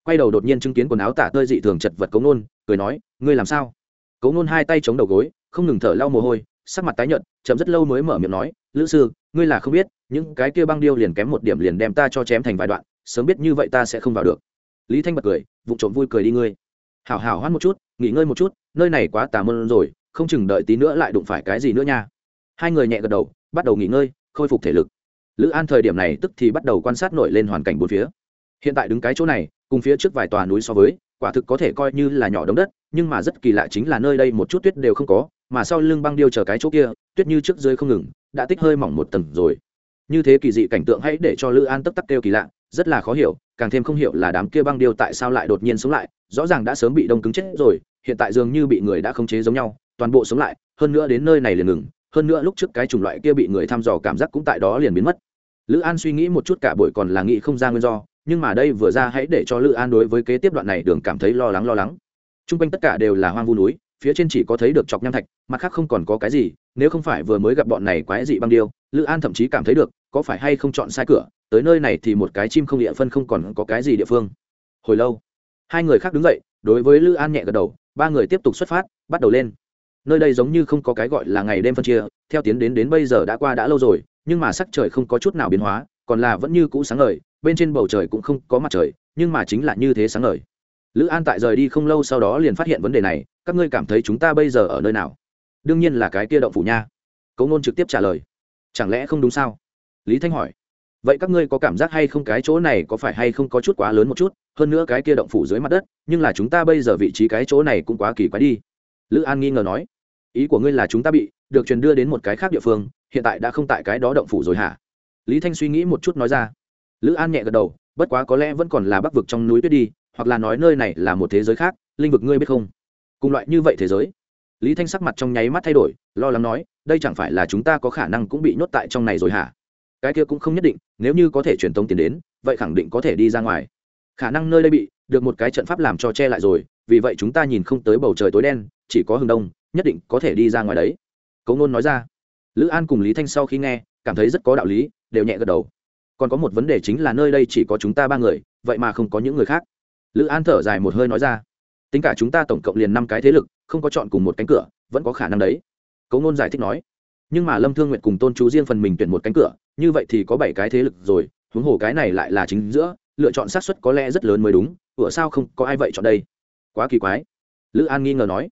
A: Quay đầu đột nhiên chứng kiến quần áo tả tơi dị thường chật vật cống nôn, cười nói, ngươi làm sao? Cống nôn hai tay chống đầu gối, không ngừng thở lau mồ hôi sắc mặt tái nhợt, chậm rất lâu mới mở miệng nói, lữ sư, ngươi là không biết, những cái kia băng điêu liền kém một điểm liền đem ta cho chém thành vài đoạn, sớm biết như vậy ta sẽ không vào được. Lý thanh bật cười, vụ trộm vui cười đi ngươi. Hảo hảo hoãn một chút, nghỉ ngơi một chút, nơi này quá tà mơn rồi, không chừng đợi tí nữa lại đụng phải cái gì nữa nha. Hai người nhẹ gật đầu, bắt đầu nghỉ ngơi, khôi phục thể lực. Lữ an thời điểm này tức thì bắt đầu quan sát nổi lên hoàn cảnh bốn phía. Hiện tại đứng cái chỗ này, cùng phía trước vài tòa núi so với, quả thực có thể coi như là nhỏ đống đất, nhưng mà rất kỳ lạ chính là nơi đây một chút tuyết đều không có mà sau lưng băng điêu chờ cái chỗ kia, tuyết như trước dưới không ngừng, đã tích hơi mỏng một tầng rồi. Như thế kỳ dị cảnh tượng hãy để cho lữ an tấp tắc kêu kỳ lạ, rất là khó hiểu, càng thêm không hiểu là đám kia băng điêu tại sao lại đột nhiên sống lại, rõ ràng đã sớm bị đông cứng chết rồi, hiện tại dường như bị người đã khống chế giống nhau, toàn bộ sống lại, hơn nữa đến nơi này liền ngừng, hơn nữa lúc trước cái chủng loại kia bị người thăm dò cảm giác cũng tại đó liền biến mất. Lữ an suy nghĩ một chút cả buổi còn là nghĩ không ra nguyên do, nhưng mà đây vừa ra hãy để cho lữ an đối với kế tiếp đoạn này đường cảm thấy lo lắng lo lắng. T r u n g quanh tất cả đều là hoang vu núi phía trên chỉ có thấy được chọc nham thạch, mặt khác không còn có cái gì, nếu không phải vừa mới gặp bọn này quái dị băng điêu, lữ an thậm chí cảm thấy được, có phải hay không chọn sai cửa, tới nơi này thì một cái chim không địa phân không còn có cái gì địa phương. Hồi lâu, hai người khác đứng dậy, đối với lữ an nhẹ gật đầu, ba người tiếp tục xuất phát, bắt đầu lên. Nơi đây giống như không có cái gọi là ngày đêm phân chia, theo tiến đến đến bây giờ đã qua đã lâu rồi, nhưng mà sắc trời không có chút nào biến hóa, còn là vẫn như cũ sáng ngời, bên trên bầu trời cũng không có mặt trời, nhưng mà chính là như thế sáng ngời lữ an tại rời đi không lâu sau đó liền phát hiện vấn đề này, các ngươi cảm thấy chúng ta bây giờ ở nơi nào? Đương nhiên là cái kia động phủ nha. Cấu ngôn trực tiếp trả lời. Chẳng lẽ không đúng sao? Lý thanh hỏi. Vậy các ngươi có cảm giác hay không cái chỗ này có phải hay không có chút quá lớn một chút? Hơn nữa cái kia động phủ dưới mặt đất, nhưng là chúng ta bây giờ vị trí cái chỗ này cũng quá kỳ quái đi. Lữ an nghi ngờ nói. Ý của ngươi là chúng ta bị được truyền đưa đến một cái khác địa phương, hiện tại đã không tại cái đó động phủ rồi hả? Lý thanh suy nghĩ một chút nói ra. Lữ an nhẹ gật đầu, bất quá có lẽ vẫn còn là bắc vực trong núi tuyết đi hoặc là nói nơi này là một thế giới khác, linh vực ngươi biết không? Cùng loại như vậy thế giới. Lý thanh sắc mặt trong nháy mắt thay đổi, lo lắng nói, đây chẳng phải là chúng ta có khả năng cũng bị nhốt tại trong này rồi hả? Cái kia cũng không nhất định, nếu như có thể truyền tống tiền đến, vậy khẳng định có thể đi ra ngoài. Khả năng nơi đây bị, được một cái trận pháp làm cho che lại rồi, vì vậy chúng ta nhìn không tới bầu trời tối đen, chỉ có hừng đông, nhất định có thể đi ra ngoài đấy. Cấu nôn nói ra. Lữ an cùng lý thanh sau khi nghe, cảm thấy rất có đạo lý, đều nhẹ gật đầu. Còn có một vấn đề chính là nơi đây chỉ có chúng ta ba người, vậy mà không có những người khác lữ an thở dài một hơi nói ra tính cả chúng ta tổng cộng liền năm cái thế lực không có chọn cùng một cánh cửa vẫn có khả năng đấy cấu ngôn giải thích nói nhưng mà lâm thương nguyện cùng tôn chú riêng phần mình tuyển một cánh cửa như vậy thì có bảy cái thế lực rồi huống hồ cái này lại là chính giữa lựa chọn xác suất có lẽ rất lớn mới đúng ủa sao không có ai vậy chọn đây quá kỳ quái lữ an nghi ngờ nói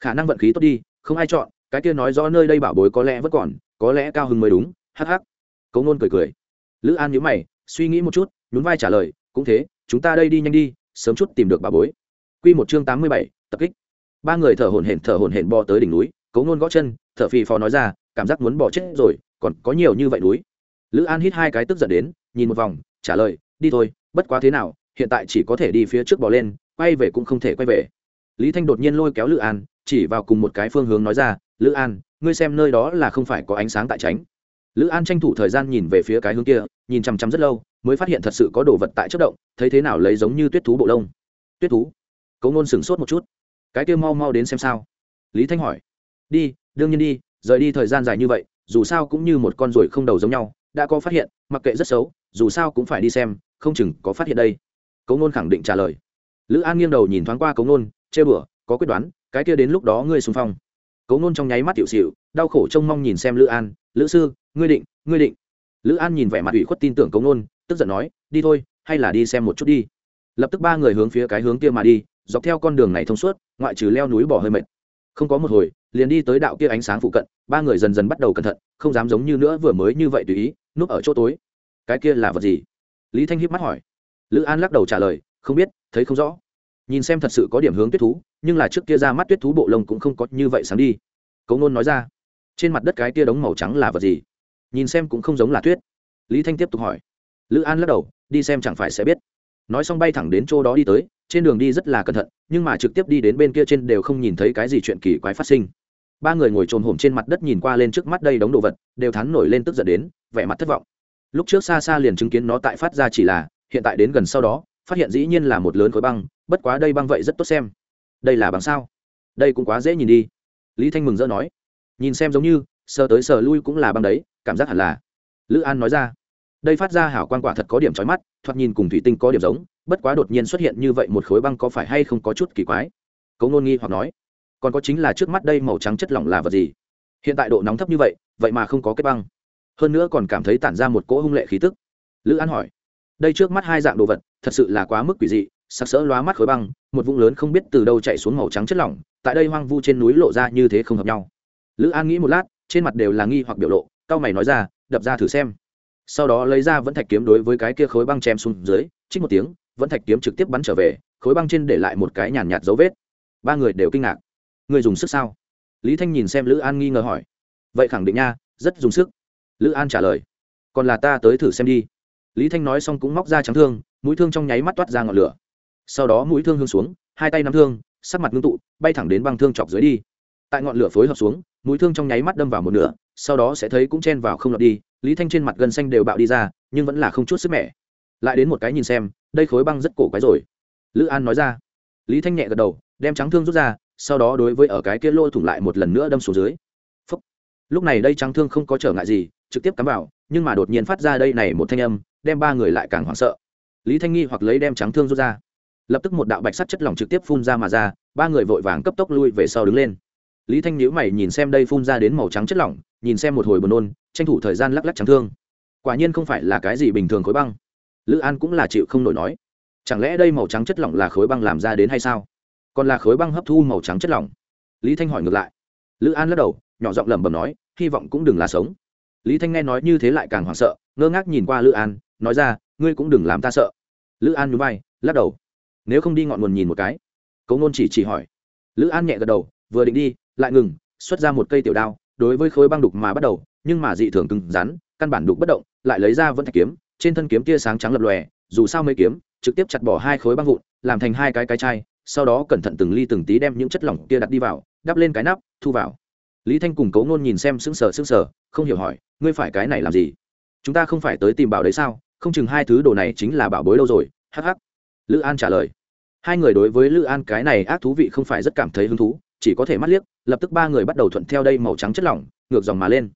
A: khả năng vận khí tốt đi không ai chọn cái kia nói rõ nơi đây bảo bối có lẽ vẫn còn có lẽ cao hứng mới đúng hắc hắc cấu ngôn cười cười lữ an nhớ mày suy nghĩ một chút nhún vai trả lời cũng thế chúng ta đây đi nhanh đi sớm chút tìm được bà bối. Q một chương tám mươi bảy, tập kích. Ba người thở hổn hển, thở hổn hển bò tới đỉnh núi cấu ngôn gõ chân, thở phì phò nói ra, cảm giác muốn bỏ chết rồi, còn có nhiều như vậy núi. Lữ an hít hai cái tức giận đến, nhìn một vòng, trả lời, đi thôi, bất quá thế nào, hiện tại chỉ có thể đi phía trước bò lên, quay về cũng không thể quay về. Lý thanh đột nhiên lôi kéo lữ an, chỉ vào cùng một cái phương hướng nói ra, lữ an, ngươi xem nơi đó là không phải có ánh sáng tại tránh. Lữ an tranh thủ thời gian nhìn về phía cái hướng kia nhìn chằm chằm rất lâu, mới phát hiện thật sự có đồ vật tại chất động, thấy thế nào lấy giống như tuyết thú bộ lông. Tuyết thú? Cấu ngôn sửng sốt một chút. Cái kia mau mau đến xem sao. Lý thanh hỏi. Đi, đương nhiên đi, rời đi thời gian dài như vậy, dù sao cũng như một con ruồi không đầu giống nhau, đã có phát hiện, mặc kệ rất xấu, dù sao cũng phải đi xem, không chừng có phát hiện đây. Cấu ngôn khẳng định trả lời. Lữ an nghiêng đầu nhìn thoáng qua cấu ngôn, chê bửa có quyết đoán, cái kia đến lúc đó ngươi xung phong. Cấu ngôn trong nháy mắt tiểu xịu đau khổ trông mong nhìn xem lữ an. Lữ sư, ngươi định ngươi định lữ an nhìn vẻ mặt ủy khuất tin tưởng Cống Nôn, tức giận nói đi thôi hay là đi xem một chút đi. Lập tức ba người hướng phía cái hướng kia mà đi dọc theo con đường này thông suốt ngoại trừ leo núi bỏ hơi mệt. Không có một hồi liền đi tới đạo kia ánh sáng phụ cận ba người dần dần bắt đầu cẩn thận không dám giống như nữa vừa mới như vậy tùy ý núp ở chỗ tối. Cái kia là vật gì? Lý thanh hiếp mắt hỏi. Lữ an lắc đầu trả lời không biết thấy không rõ. Nhìn xem thật sự có điểm hướng tuyết thú nhưng là trước kia ra mắt tuyết thú bộ lông cũng không có như vậy sáng đi. Cấu nôn nói ra trên mặt đất cái kia đống màu trắng là vật gì? Nhìn xem cũng không giống là tuyết lý thanh tiếp tục hỏi. Lữ an lắc đầu, đi xem chẳng phải sẽ biết. Nói xong bay thẳng đến chỗ đó đi tới, trên đường đi rất là cẩn thận, nhưng mà trực tiếp đi đến bên kia trên đều không nhìn thấy cái gì chuyện kỳ quái phát sinh. Ba người ngồi trồm hổm trên mặt đất nhìn qua lên trước mắt đây đống đồ vật, đều thắn nổi lên tức giận đến, vẻ mặt thất vọng. Lúc trước xa xa liền chứng kiến nó tại phát ra chỉ là, hiện tại đến gần sau đó, phát hiện dĩ nhiên là một lớn khối băng, bất quá đây băng vậy rất tốt xem. Đây là bằng sao? Đây cũng quá dễ nhìn đi. Lý thanh mừng rỡ nói. Nhìn xem giống như sờ tới sờ lui cũng là băng đấy, cảm giác hẳn là. Lữ an nói ra. Đây phát ra hảo quan quả thật có điểm trói mắt, thoạt nhìn cùng thủy tinh có điểm giống, bất quá đột nhiên xuất hiện như vậy một khối băng có phải hay không có chút kỳ quái. Cấu ngôn nghi hoặc nói, còn có chính là trước mắt đây màu trắng chất lỏng là vật gì? Hiện tại độ nóng thấp như vậy vậy mà không có kết băng. Hơn nữa còn cảm thấy tản ra một cỗ hung lệ khí tức. Lữ an hỏi, đây trước mắt hai dạng đồ vật, thật sự là quá mức quỷ dị, sặc sỡ lóa mắt khối băng, một vũng lớn không biết từ đâu chạy xuống màu trắng chất lỏng, tại đây hoang vu trên núi lộ ra như thế không hợp nhau. Lữ an nghĩ một lát trên mặt đều là nghi hoặc biểu lộ, cao mày nói ra, đập ra thử xem. Sau đó lấy ra vẫn thạch kiếm đối với cái kia khối băng chém xuống dưới trích một tiếng, vẫn thạch kiếm trực tiếp bắn trở về, khối băng trên để lại một cái nhàn nhạt dấu vết. Ba người đều kinh ngạc. Người dùng sức sao? Lý thanh nhìn xem lữ an nghi ngờ hỏi. Vậy khẳng định nha, rất dùng sức. Lữ an trả lời. Còn là ta tới thử xem đi. Lý thanh nói xong cũng móc ra trắng thương, mũi thương trong nháy mắt toát ra ngọn lửa. Sau đó mũi thương hương xuống, hai tay nắm thương, sắc mặt ngưng tụ, bay thẳng đến băng thương chọc dưới đi tại ngọn lửa phối hợp xuống, mũi thương trong nháy mắt đâm vào một nửa, sau đó sẽ thấy cũng chen vào không lọt đi, lý thanh trên mặt gần xanh đều bạo đi ra, nhưng vẫn là không chút sức mẻ. Lại đến một cái nhìn xem, đây khối băng rất cổ quái rồi. Lữ an nói ra. Lý thanh nhẹ gật đầu, đem trắng thương rút ra, sau đó đối với ở cái kia lô thủng lại một lần nữa đâm xuống dưới. Phúc. lúc này đây trắng thương không có trở ngại gì, trực tiếp cắm vào, nhưng mà đột nhiên phát ra đây này một thanh âm, đem ba người lại càng hoảng sợ. Lý thanh nghi hoặc lấy đem trắng thương rút ra. Lập tức một đạo bạch sắt chất lỏng trực tiếp phun ra mà ra, ba người vội vàng cấp tốc lui về sau đứng lên lý thanh nhữ mày nhìn xem đây phun ra đến màu trắng chất lỏng, nhìn xem một hồi buồn nôn, tranh thủ thời gian lắc lắc trắng thương. Quả nhiên không phải là cái gì bình thường khối băng. Lữ an cũng là chịu không nổi nói. Chẳng lẽ đây màu trắng chất lỏng là khối băng làm ra đến hay sao? Còn là khối băng hấp thu màu trắng chất lỏng? Lý thanh hỏi ngược lại. Lữ an lắc đầu, nhỏ giọng lẩm bẩm nói, hy vọng cũng đừng là sống. Lý thanh nghe nói như thế lại càng hoảng sợ, ngơ ngác nhìn qua lữ an, nói ra, ngươi cũng đừng làm ta sợ. Lữ an núi bay lắc đầu. Nếu không đi ngọn nguồn nhìn một cái. Cấu nôn chỉ chỉ hỏi. Lữ an nhẹ gật đầu, vừa định đi lại ngừng, xuất ra một cây tiểu đao, đối với khối băng đục mà bắt đầu, nhưng mà dị thường cứng rắn, căn bản đục bất động, lại lấy ra vẫn thạch kiếm, trên thân kiếm tia sáng trắng lập lòe, dù sao mấy kiếm, trực tiếp chặt bỏ hai khối băng vụn, làm thành hai cái cái chai, sau đó cẩn thận từng ly từng tí đem những chất lỏng kia đặt đi vào, đắp lên cái nắp, thu vào. Lý thanh cùng cấu nôn nhìn xem sững sờ sững sờ, không hiểu hỏi, ngươi phải cái này làm gì? Chúng ta không phải tới tìm bảo đấy sao? Không chừng hai thứ đồ này chính là bảo bối lâu rồi? Hắc hắc. Lữ an trả lời. Hai người đối với lữ an cái này ác thú vị không phải rất cảm thấy hứng thú chỉ có thể mắt liếc, lập tức ba người bắt đầu thuận theo đây màu trắng chất lỏng, ngược dòng mà lên.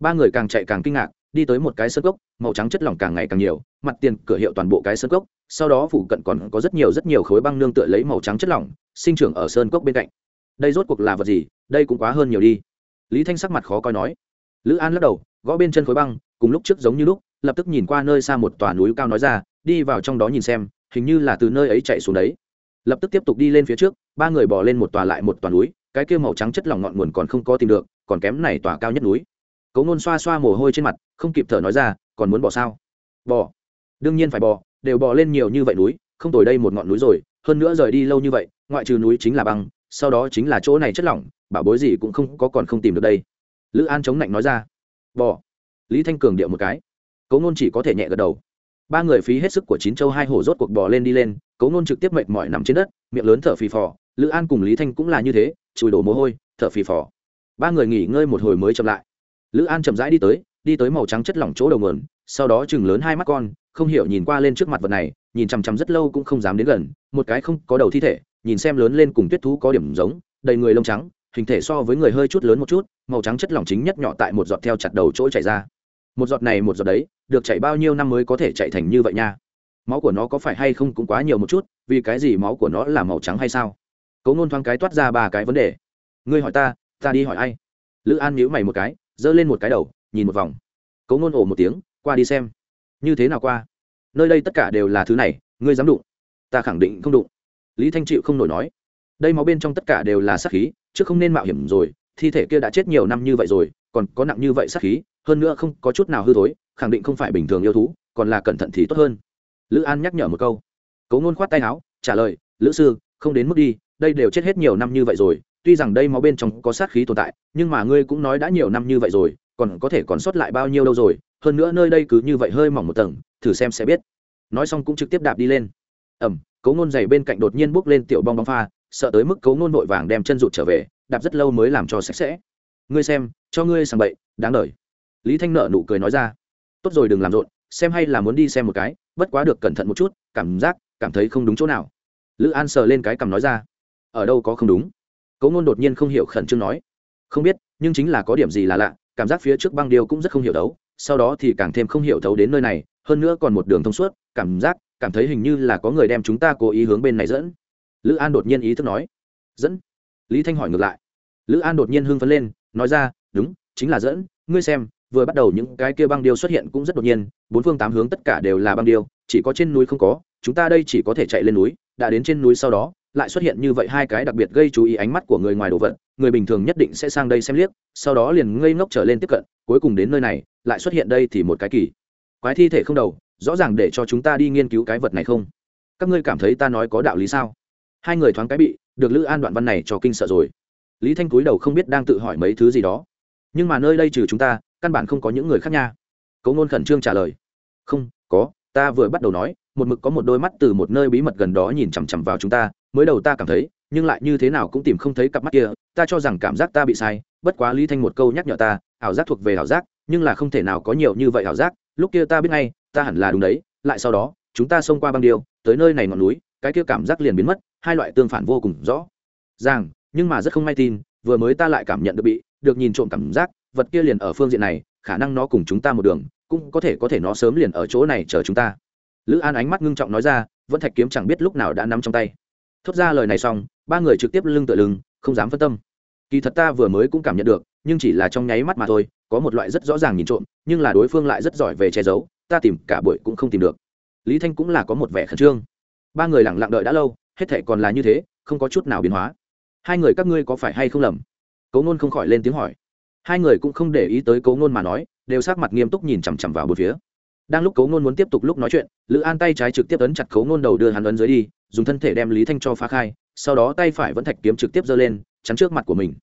A: Ba người càng chạy càng kinh ngạc, đi tới một cái sơ cốc, màu trắng chất lỏng càng ngày càng nhiều, mặt tiền cửa hiệu toàn bộ cái sơ cốc, sau đó phủ cận còn có rất nhiều rất nhiều khối băng nương tựa lấy màu trắng chất lỏng, sinh trưởng ở sơn cốc bên cạnh. Đây rốt cuộc là vật gì? Đây cũng quá hơn nhiều đi. Lý thanh sắc mặt khó coi nói. Lữ an lắc đầu, gõ bên chân khối băng, cùng lúc trước giống như lúc, lập tức nhìn qua nơi xa một tòa núi cao nói ra, đi vào trong đó nhìn xem, hình như là từ nơi ấy chạy xuống đấy lập tức tiếp tục đi lên phía trước, ba người bỏ lên một tòa lại một tòa núi, cái kia màu trắng chất lỏng ngọn nguồn còn không có tìm được, còn kém này tòa cao nhất núi. Cấu nôn xoa xoa mồ hôi trên mặt, không kịp thở nói ra, còn muốn bỏ sao? Bỏ đương nhiên phải bỏ đều bỏ lên nhiều như vậy núi, không tồi đây một ngọn núi rồi, hơn nữa rời đi lâu như vậy, ngoại trừ núi chính là băng, sau đó chính là chỗ này chất lỏng, bảo bối gì cũng không có còn không tìm được đây. Lữ an chống lạnh nói ra. Bỏ lý thanh cường điệu một cái. Cấu Nôn chỉ có thể nhẹ gật đầu. Ba người phí hết sức của chín châu hai hổ rốt cuộc bò lên đi lên cấu ngôn trực tiếp mệt mỏi nằm trên đất, miệng lớn thở phì phò, lữ an cùng lý thanh cũng là như thế, chùi đổ mồ hôi, thở phì phò. Ba người nghỉ ngơi một hồi mới chậm lại. Lữ an chậm rãi đi tới đi tới màu trắng chất lỏng chỗ đầu nguồn, sau đó chừng lớn hai mắt con, không hiểu nhìn qua lên trước mặt vật này, nhìn chằm chằm rất lâu cũng không dám đến gần, một cái không có đầu thi thể, nhìn xem lớn lên cùng tuyết thú có điểm giống, đầy người lông trắng, hình thể so với người hơi chút lớn một chút, màu trắng chất lỏng chính nhất nhỏ tại một giọt theo chặt đầu chỗ chảy ra. Một giọt này một giọt đấy, được chảy bao nhiêu năm mới có thể chạy thành như vậy nha? Máu của nó có phải hay không cũng quá nhiều một chút, vì cái gì máu của nó là màu trắng hay sao? Cấu Nôn thoáng cái toát ra ba cái vấn đề. Ngươi hỏi ta ta đi hỏi ai? Lữ an nhíu mày một cái, giơ lên một cái đầu, nhìn một vòng. Cấu Nôn ổ một tiếng, qua đi xem. Như thế nào qua? Nơi đây tất cả đều là thứ này, ngươi dám đụng? Ta khẳng định không đụng. Lý thanh chịu không nổi nói. Đây máu bên trong tất cả đều là sát khí, chứ không nên mạo hiểm rồi, thi thể kia đã chết nhiều năm như vậy rồi, còn có nặng như vậy sát khí, hơn nữa không có chút nào hư thối, khẳng định không phải bình thường yêu thú, còn là cẩn thận thì tốt hơn lữ an nhắc nhở một câu. Cấu ngôn khoát tay áo, trả lời, lữ sư, không đến mức đi, đây đều chết hết nhiều năm như vậy rồi, tuy rằng đây máu bên trong có sát khí tồn tại, nhưng mà ngươi cũng nói đã nhiều năm như vậy rồi, còn có thể còn sót lại bao nhiêu đâu rồi, hơn nữa nơi đây cứ như vậy hơi mỏng một tầng, thử xem sẽ biết. Nói xong cũng trực tiếp đạp đi lên. Ẩm cấu ngôn giày bên cạnh đột nhiên bốc lên tiểu bong bóng pha, sợ tới mức cấu ngôn vội vàng đem chân rụt trở về, đạp rất lâu mới làm cho sạch sẽ. Ngươi xem, cho ngươi sàng bậy, đáng đời. Lý thanh nợ nụ cười nói ra. Tốt rồi, đừng làm rộn xem hay là muốn đi xem một cái, bất quá được cẩn thận một chút, cảm giác, cảm thấy không đúng chỗ nào. Lữ an sờ lên cái cằm nói ra, ở đâu có không đúng? Cấu ngôn đột nhiên không hiểu khẩn trương nói, không biết, nhưng chính là có điểm gì là lạ, cảm giác phía trước băng điêu cũng rất không hiểu đấu, sau đó thì càng thêm không hiểu thấu đến nơi này, hơn nữa còn một đường thông suốt, cảm giác, cảm thấy hình như là có người đem chúng ta cố ý hướng bên này dẫn. Lữ an đột nhiên ý thức nói, dẫn? Lý thanh hỏi ngược lại. Lữ an đột nhiên hưng phấn lên, nói ra, đúng, chính là dẫn, ngươi xem vừa bắt đầu những cái kia băng điêu xuất hiện cũng rất đột nhiên, bốn phương tám hướng tất cả đều là băng điêu, chỉ có trên núi không có, chúng ta đây chỉ có thể chạy lên núi, đã đến trên núi sau đó, lại xuất hiện như vậy hai cái đặc biệt gây chú ý ánh mắt của người ngoài đồ vật, người bình thường nhất định sẽ sang đây xem liếc, sau đó liền ngây ngốc trở lên tiếp cận, cuối cùng đến nơi này, lại xuất hiện đây thì một cái kỳ. Quái thi thể không đầu, rõ ràng để cho chúng ta đi nghiên cứu cái vật này không? Các ngươi cảm thấy ta nói có đạo lý sao? Hai người thoáng cái bị, được lữ an đoạn văn này cho kinh sợ rồi. Lý thanh cúi đầu không biết đang tự hỏi mấy thứ gì đó. Nhưng mà nơi đây trừ chúng ta căn bản không có những người khác nha. Cấu ngôn khẩn trương trả lời. Không, có, ta vừa bắt đầu nói, một mực có một đôi mắt từ một nơi bí mật gần đó nhìn chằm chằm vào chúng ta, mới đầu ta cảm thấy, nhưng lại như thế nào cũng tìm không thấy cặp mắt kia, ta cho rằng cảm giác ta bị sai, bất quá lý thanh một câu nhắc nhở ta, ảo giác thuộc về ảo giác, nhưng là không thể nào có nhiều như vậy ảo giác, lúc kia ta biết ngay, ta hẳn là đúng đấy, lại sau đó, chúng ta xông qua băng điêu, tới nơi này ngọn núi, cái kia cảm giác liền biến mất, hai loại tương phản vô cùng rõ. Ràng, nhưng mà rất không may tin, vừa mới ta lại cảm nhận được bị, được nhìn trộm cảm giác vật kia liền ở phương diện này, khả năng nó cùng chúng ta một đường, cũng có thể có thể nó sớm liền ở chỗ này chờ chúng ta. Lữ an ánh mắt ngưng trọng nói ra, vẫn thạch kiếm chẳng biết lúc nào đã nắm trong tay. Thốt ra lời này xong, ba người trực tiếp lưng tựa lưng, không dám phân tâm. Kỳ thật ta vừa mới cũng cảm nhận được, nhưng chỉ là trong nháy mắt mà thôi, có một loại rất rõ ràng nhìn trộm, nhưng là đối phương lại rất giỏi về che giấu, ta tìm cả buổi cũng không tìm được. Lý thanh cũng là có một vẻ khẩn trương. Ba người lẳng lặng đợi đã lâu, hết thể còn là như thế, không có chút nào biến hóa. Hai người các ngươi có phải hay không lầm? Cấu ngôn không khỏi lên tiếng hỏi hai người cũng không để ý tới cấu ngôn mà nói, đều sát mặt nghiêm túc nhìn chằm chằm vào một phía. Đang lúc cấu ngôn muốn tiếp tục lúc nói chuyện, lữ an tay trái trực tiếp ấn chặt cấu ngôn đầu đưa hắn ấn dưới đi, dùng thân thể đem lý thanh cho phá khai, sau đó tay phải vẫn thạch kiếm trực tiếp giơ lên, chắn trước mặt của mình.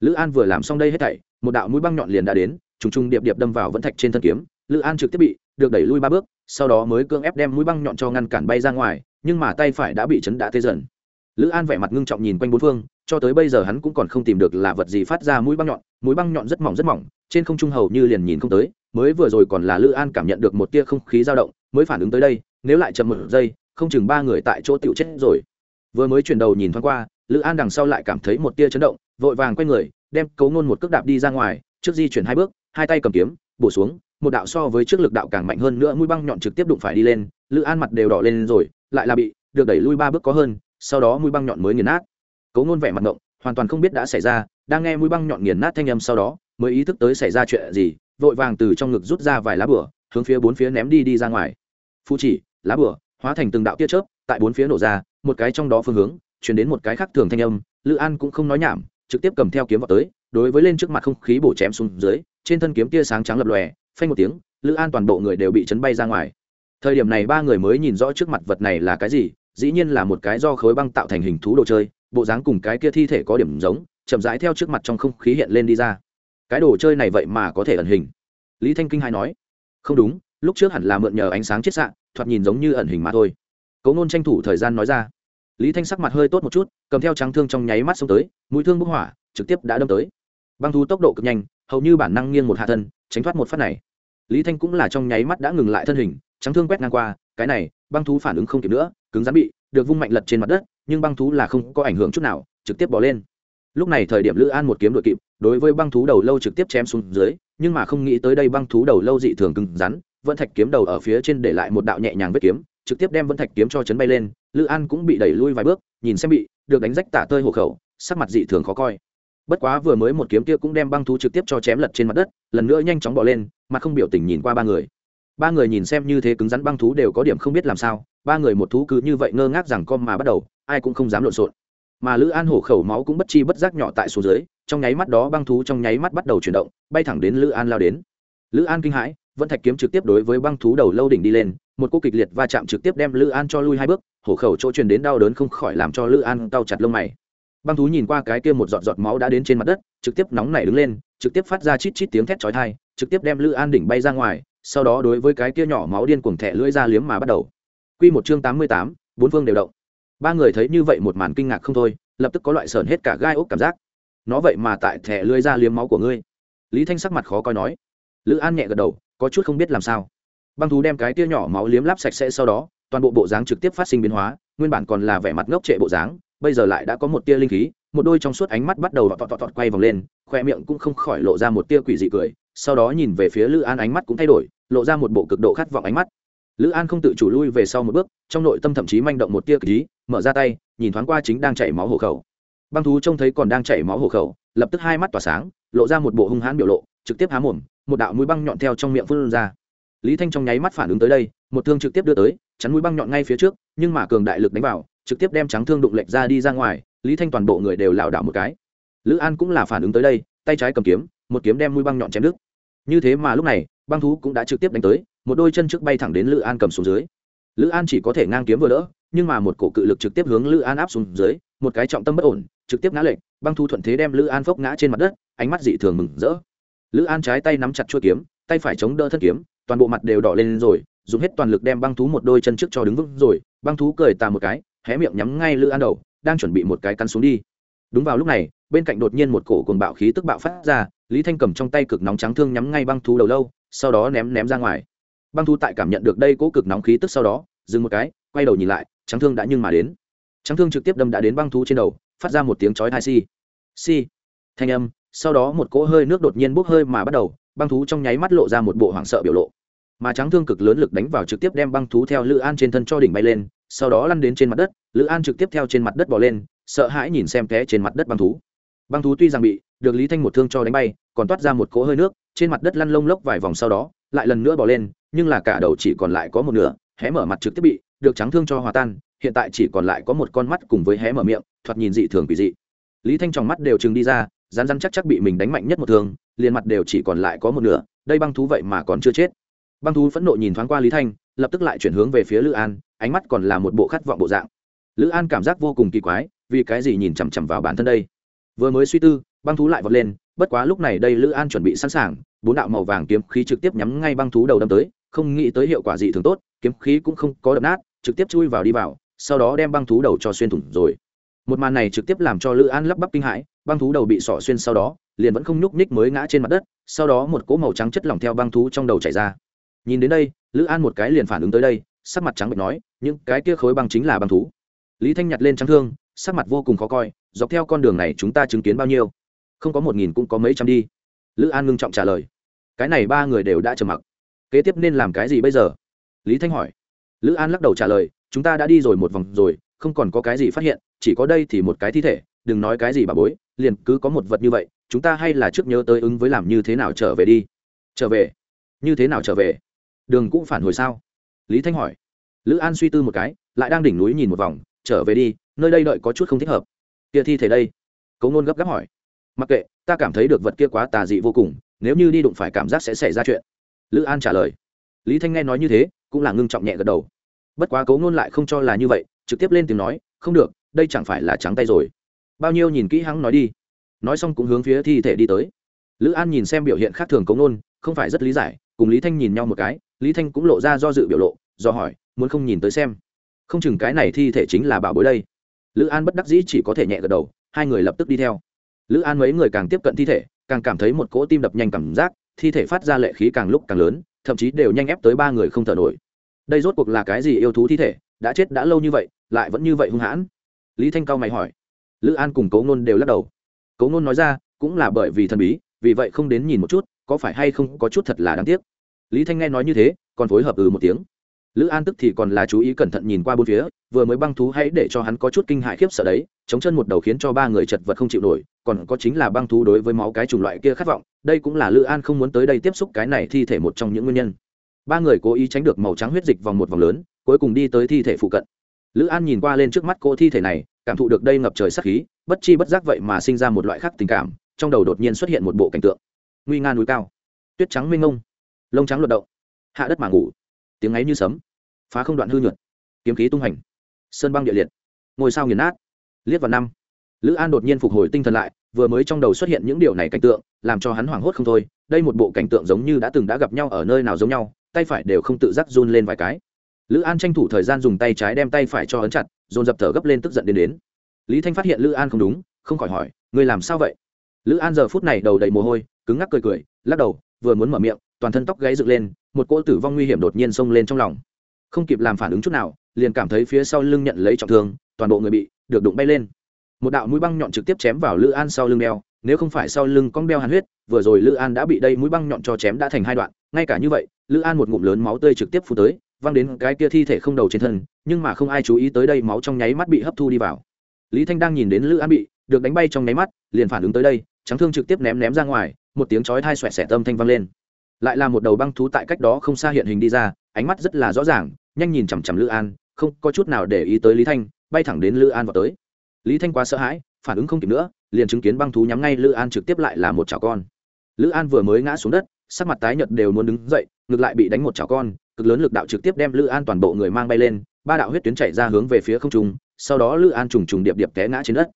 A: Lữ an vừa làm xong đây hết thảy, một đạo mũi băng nhọn liền đã đến, trùng trùng điệp điệp đâm vào vẫn thạch trên thân kiếm. Lữ an trực tiếp bị được đẩy lui ba bước, sau đó mới cưỡng ép đem mũi băng nhọn cho ngăn cản bay ra ngoài, nhưng mà tay phải đã bị chấn đã tê dần lữ an vẻ mặt ngưng trọng nhìn quanh bốn phương, cho tới bây giờ hắn cũng còn không tìm được là vật gì phát ra mũi băng nhọn, mũi băng nhọn rất mỏng rất mỏng, trên không trung hầu như liền nhìn không tới, mới vừa rồi còn là lữ an cảm nhận được một tia không khí dao động, mới phản ứng tới đây, nếu lại chậm một giây, không chừng ba người tại chỗ tựu chết rồi. Vừa mới chuyển đầu nhìn thoáng qua, lữ an đằng sau lại cảm thấy một tia chấn động, vội vàng quay người, đem cấu ngôn một cước đạp đi ra ngoài, trước di chuyển hai bước, hai tay cầm kiếm, bổ xuống, một đạo so với trước lực đạo càng mạnh hơn nữa mũi băng nhọn trực tiếp đụng phải đi lên, lữ an mặt đều đỏ lên rồi, lại là bị được đẩy lui ba bước có hơn sau đó mũi băng nhọn mới nghiền nát. Cấu ngôn vẻ mặt ngộng, hoàn toàn không biết đã xảy ra, đang nghe mũi băng nhọn nghiền nát thanh âm sau đó, mới ý thức tới xảy ra chuyện gì, vội vàng từ trong ngực rút ra vài lá bửa, hướng phía bốn phía ném đi đi ra ngoài. Phu chỉ, lá bửa, hóa thành từng đạo tia chớp, tại bốn phía nổ ra, một cái trong đó phương hướng, chuyển đến một cái khác thường thanh âm, lữ an cũng không nói nhảm, trực tiếp cầm theo kiếm vào tới, đối với lên trước mặt không khí bổ chém xuống dưới, trên thân kiếm tia sáng trắng lập lòe, phanh một tiếng, lữ an toàn bộ người đều bị chấn bay ra ngoài. Thời điểm này ba người mới nhìn rõ trước mặt vật này là cái gì dĩ nhiên là một cái do khối băng tạo thành hình thú đồ chơi, bộ dáng cùng cái kia thi thể có điểm giống, chậm rãi theo trước mặt trong không khí hiện lên đi ra. Cái đồ chơi này vậy mà có thể ẩn hình. Lý thanh kinh hai nói, không đúng, lúc trước hẳn là mượn nhờ ánh sáng chết xạ, thoạt nhìn giống như ẩn hình mà thôi. Cấu nôn tranh thủ thời gian nói ra. Lý thanh sắc mặt hơi tốt một chút, cầm theo trắng thương trong nháy mắt xông tới, mũi thương bức hỏa, trực tiếp đã đâm tới. Băng thú tốc độ cực nhanh, hầu như bản năng nghiêng một hạ thân, tránh thoát một phát này. Lý thanh cũng là trong nháy mắt đã ngừng lại thân hình, trắng thương quét ngang qua, cái này băng thú phản ứng không kịp nữa, cứng rắn bị, được vung mạnh lật trên mặt đất, nhưng băng thú là không có ảnh hưởng chút nào, trực tiếp bỏ lên. Lúc này thời điểm lữ an một kiếm đội kịp, đối với băng thú đầu lâu trực tiếp chém xuống dưới, nhưng mà không nghĩ tới đây băng thú đầu lâu dị thường cứng rắn, vẫn thạch kiếm đầu ở phía trên để lại một đạo nhẹ nhàng vết kiếm, trực tiếp đem vẫn thạch kiếm cho chấn bay lên, lữ an cũng bị đẩy lui vài bước, nhìn xem bị, được đánh rách tả tơi hộ khẩu, sắc mặt dị thường khó coi. Bất quá vừa mới một kiếm kia cũng đem băng thú trực tiếp cho chém lật trên mặt đất, lần nữa nhanh chóng bỏ lên, mà không biểu tình nhìn qua ba người ba người nhìn xem như thế cứng rắn băng thú đều có điểm không biết làm sao, ba người một thú cứ như vậy ngơ ngác rằng con mà bắt đầu, ai cũng không dám lộn xộn. Mà lữ an hổ khẩu máu cũng bất chi bất giác nhỏ tại xuống dưới, trong nháy mắt đó băng thú trong nháy mắt bắt đầu chuyển động, bay thẳng đến lữ an lao đến. Lữ an kinh hãi, vẫn thạch kiếm trực tiếp đối với băng thú đầu lâu đỉnh đi lên, một cô kịch liệt va chạm trực tiếp đem lữ an cho lui hai bước, hổ khẩu chỗ truyền đến đau đớn không khỏi làm cho lữ an cau chặt lông mày. Băng thú nhìn qua cái kia một giọt giọt máu đã đến trên mặt đất, trực tiếp nóng nảy đứng lên, trực tiếp phát ra chít chít tiếng thét chói tai, trực tiếp đem lữ an đỉnh bay ra ngoài sau đó đối với cái kia nhỏ máu điên cuồng thẻ lưỡi ra liếm mà bắt đầu Quy một chương tám mươi tám, bốn phương đều động. Ba người thấy như vậy một màn kinh ngạc không thôi, lập tức có loại sởn hết cả gai ốc cảm giác. Nó vậy mà tại thẻ lưỡi ra liếm máu của ngươi. Lý Thanh sắc mặt khó coi nói. Lữ An nhẹ gật đầu, có chút không biết làm sao. Băng thú đem cái kia nhỏ máu liếm láp sạch sẽ sau đó, toàn bộ bộ dáng trực tiếp phát sinh biến hóa, nguyên bản còn là vẻ mặt ngốc trệ bộ dáng, bây giờ lại đã có một tia linh khí, một đôi trong suốt ánh mắt bắt đầu tọt tọt tọt quay vòng lên, khoe miệng cũng không khỏi lộ ra một tia quỷ dị cười, sau đó nhìn về phía Lữ An ánh mắt cũng thay đổi, lộ ra một bộ cực độ khát vọng ánh mắt. Lữ an không tự chủ lui về sau một bước trong nội tâm thậm chí manh động một tia ký mở ra tay nhìn thoáng qua chính đang chảy máu hộ khẩu. Băng thú trông thấy còn đang chảy máu hộ khẩu lập tức hai mắt tỏa sáng lộ ra một bộ hung hãn biểu lộ trực tiếp há mồm một đạo mũi băng nhọn theo trong miệng phun ra. Lý thanh trong nháy mắt phản ứng tới đây một thương trực tiếp đưa tới chắn mũi băng nhọn ngay phía trước nhưng mà cường đại lực đánh vào trực tiếp đem trắng thương đụng lệch ra đi ra ngoài lý thanh toàn bộ người đều lảo đảo một cái. Lữ an cũng là phản ứng tới đây, tay trái cầm kiếm, một kiếm đem mũi băng nhọn chém đứt. Như thế mà lúc này, băng thú cũng đã trực tiếp đánh tới, một đôi chân trước bay thẳng đến lữ an cầm xuống dưới. Lữ an chỉ có thể ngang kiếm vừa đỡ, nhưng mà một cổ cự lực trực tiếp hướng lữ an áp xuống dưới, một cái trọng tâm bất ổn, trực tiếp ngã lệch, băng thú thuận thế đem lữ an phốc ngã trên mặt đất, ánh mắt dị thường mừng rỡ. Lữ an trái tay nắm chặt chuôi kiếm, tay phải chống đỡ thân kiếm, toàn bộ mặt đều đỏ lên rồi, dùng hết toàn lực đem băng thú một đôi chân trước cho đứng vững rồi, băng thú cười tà một cái, hé miệng nhắm ngay lữ an đầu đang chuẩn bị một cái cắn xuống đi. Đúng vào lúc này, bên cạnh đột nhiên một cổ cồn bạo khí tức bạo phát ra, lý thanh cầm trong tay cực nóng trắng thương nhắm ngay băng thú đầu lâu, sau đó ném ném ra ngoài. Băng thú tại cảm nhận được đây cố cực nóng khí tức sau đó, dừng một cái, quay đầu nhìn lại, trắng thương đã nhưng mà đến. Trắng thương trực tiếp đâm đã đến băng thú trên đầu, phát ra một tiếng chói hai si si thanh âm, sau đó một cỗ hơi nước đột nhiên bốc hơi mà bắt đầu, băng thú trong nháy mắt lộ ra một bộ hoảng sợ biểu lộ. Mà trắng thương cực lớn lực đánh vào trực tiếp đem băng thú theo lữ an trên thân cho đỉnh bay lên sau đó lăn đến trên mặt đất, lữ an trực tiếp theo trên mặt đất bỏ lên, sợ hãi nhìn xem té trên mặt đất băng thú. Băng thú tuy rằng bị được lý thanh một thương cho đánh bay, còn toát ra một cỗ hơi nước, trên mặt đất lăn lông lốc vài vòng sau đó, lại lần nữa bỏ lên, nhưng là cả đầu chỉ còn lại có một nửa, hé mở mặt trực tiếp bị được trắng thương cho hòa tan, hiện tại chỉ còn lại có một con mắt cùng với hé mở miệng, thoạt nhìn dị thường quỷ dị. Lý thanh trong mắt đều chừng đi ra rán rán chắc chắc bị mình đánh mạnh nhất một thương, liền mặt đều chỉ còn lại có một nửa, đây băng thú vậy mà còn chưa chết. Băng thú phẫn nộ nhìn thoáng qua lý thanh, lập tức lại chuyển hướng về phía lữ an ánh mắt còn là một bộ khát vọng bộ dạng. Lữ an cảm giác vô cùng kỳ quái, vì cái gì nhìn chằm chằm vào bản thân đây? Vừa mới suy tư, băng thú lại vọt lên, bất quá lúc này đây lữ an chuẩn bị sẵn sàng, bốn đạo màu vàng kiếm khí trực tiếp nhắm ngay băng thú đầu đâm tới, không nghĩ tới hiệu quả gì thường tốt, kiếm khí cũng không có đập nát, trực tiếp chui vào đi vào, sau đó đem băng thú đầu cho xuyên thủng rồi. Một màn này trực tiếp làm cho lữ an lắp bắp kinh hãi, băng thú đầu bị sỏ xuyên sau đó, liền vẫn không nhúc ních mới ngã trên mặt đất, sau đó một cỗ màu trắng chất lỏng theo băng thú trong đầu chảy ra. Nhìn đến đây, lữ an một cái liền phản ứng tới đây, sắc mặt trắng bệch nói những cái kia khối băng chính là băng thú. Lý thanh nhặt lên trắng thương, sắc mặt vô cùng khó coi, dọc theo con đường này chúng ta chứng kiến bao nhiêu? Không có một nghìn cũng có mấy trăm đi. Lữ an ngưng trọng trả lời. Cái này ba người đều đã trầm mặc. Kế tiếp nên làm cái gì bây giờ? Lý thanh hỏi. Lữ an lắc đầu trả lời, chúng ta đã đi rồi một vòng rồi, không còn có cái gì phát hiện, chỉ có đây thì một cái thi thể, đừng nói cái gì bà bối, liền cứ có một vật như vậy, chúng ta hay là trước nhớ tới ứng với làm như thế nào trở về đi. Trở về? Như thế nào trở về? Đường cũng phản hồi sao? Lý thanh hỏi lữ an suy tư một cái, lại đang đỉnh núi nhìn một vòng, trở về đi, nơi đây đợi có chút không thích hợp. Kia thi thể đây? Cấu ngôn gấp gáp hỏi. Mặc kệ, ta cảm thấy được vật kia quá tà dị vô cùng, nếu như đi đụng phải cảm giác sẽ xảy ra chuyện. Lữ an trả lời. Lý thanh nghe nói như thế, cũng là ngưng trọng nhẹ gật đầu. Bất quá cấu ngôn lại không cho là như vậy, trực tiếp lên tiếng nói, không được, đây chẳng phải là trắng tay rồi. Bao nhiêu nhìn kỹ hắn nói đi. Nói xong cũng hướng phía thi thể đi tới. Lữ an nhìn xem biểu hiện khác thường cấu ngôn, không phải rất lý giải, cùng lý thanh nhìn nhau một cái, lý thanh cũng lộ ra do dự biểu lộ do hỏi, muốn không nhìn tới xem? Không chừng cái này thi thể chính là bảo bối đây. Lữ an bất đắc dĩ chỉ có thể nhẹ gật đầu, hai người lập tức đi theo. Lữ an mấy người càng tiếp cận thi thể, càng cảm thấy một cỗ tim đập nhanh cảm giác, thi thể phát ra lệ khí càng lúc càng lớn, thậm chí đều nhanh ép tới ba người không thở nổi. Đây rốt cuộc là cái gì yêu thú thi thể? Đã chết đã lâu như vậy, lại vẫn như vậy hung hãn? Lý thanh cao mày hỏi. Lữ an cùng cấu nôn đều lắc đầu. Cấu nôn nói ra, cũng là bởi vì thần bí, vì vậy không đến nhìn một chút, có phải hay không có chút thật là đáng tiếc? Lý thanh nghe nói như thế, còn phối hợp ừ một tiếng lữ an tức thì còn là chú ý cẩn thận nhìn qua bốn phía, vừa mới băng thú hãy để cho hắn có chút kinh hại khiếp sợ đấy, chống chân một đầu khiến cho ba người chật vật không chịu nổi, còn có chính là băng thú đối với máu cái chủng loại kia khát vọng, đây cũng là lữ an không muốn tới đây tiếp xúc cái này thi thể một trong những nguyên nhân. Ba người cố ý tránh được màu trắng huyết dịch vòng một vòng lớn, cuối cùng đi tới thi thể phụ cận. Lữ an nhìn qua lên trước mắt cô thi thể này, cảm thụ được đây ngập trời sắc khí, bất chi bất giác vậy mà sinh ra một loại khác tình cảm, trong đầu đột nhiên xuất hiện một bộ cảnh tượng. Nguy nga núi cao. Tuyết trắng mênh ngông lông trắng luận động hạ đất mà ngủ. Tiếng ấy như sấm phá không đoạn hư nhuận kiếm khí tung hành, sơn băng địa liệt, ngôi sao nghiền nát, liếc vào năm. Lữ an đột nhiên phục hồi tinh thần lại, vừa mới trong đầu xuất hiện những điều này cảnh tượng, làm cho hắn hoảng hốt không thôi, đây một bộ cảnh tượng giống như đã từng đã gặp nhau ở nơi nào giống nhau, tay phải đều không tự giác run lên vài cái. Lữ an tranh thủ thời gian dùng tay trái đem tay phải cho ấn chặt, dồn dập thở gấp lên tức giận đến đến. Lý thanh phát hiện lữ an không đúng, không khỏi hỏi người làm sao vậy? Lữ an giờ phút này đầu đầy mồ hôi, cứng ngắc cười cười, lắc đầu, vừa muốn mở miệng, toàn thân tóc gáy dựng lên, một cỗ tử vong nguy hiểm đột nhiên xông lên trong lòng không kịp làm phản ứng chút nào, liền cảm thấy phía sau lưng nhận lấy trọng thương, toàn bộ người bị được đụng bay lên. Một đạo mũi băng nhọn trực tiếp chém vào lữ an sau lưng đeo, nếu không phải sau lưng cong đeo hàn huyết, vừa rồi lữ an đã bị đây mũi băng nhọn cho chém đã thành hai đoạn, ngay cả như vậy, lữ an một ngụm lớn máu tươi trực tiếp phù tới, văng đến cái kia thi thể không đầu trên thân, nhưng mà không ai chú ý tới đây máu trong nháy mắt bị hấp thu đi vào. Lý thanh đang nhìn đến lữ an bị được đánh bay trong nháy mắt, liền phản ứng tới đây, trắng thương trực tiếp ném ném ra ngoài, một tiếng chói thai xoẹt xẻ tâm thanh vang lên. Lại là một đầu băng thú tại cách đó không xa hiện hình đi ra, ánh mắt rất là rõ ràng nhanh nhìn chằm chằm lữ an, không có chút nào để ý tới lý thanh, bay thẳng đến lữ an vào tới. Lý thanh quá sợ hãi, phản ứng không kịp nữa, liền chứng kiến băng thú nhắm ngay lữ an trực tiếp lại là một chảo con. Lữ an vừa mới ngã xuống đất, sắc mặt tái nhợt đều muốn đứng dậy, ngược lại bị đánh một chảo con, cực lớn lực đạo trực tiếp đem lữ an toàn bộ người mang bay lên, ba đạo huyết tuyến chạy ra hướng về phía không trung, sau đó lữ an trùng trùng điệp điệp té ngã trên đất.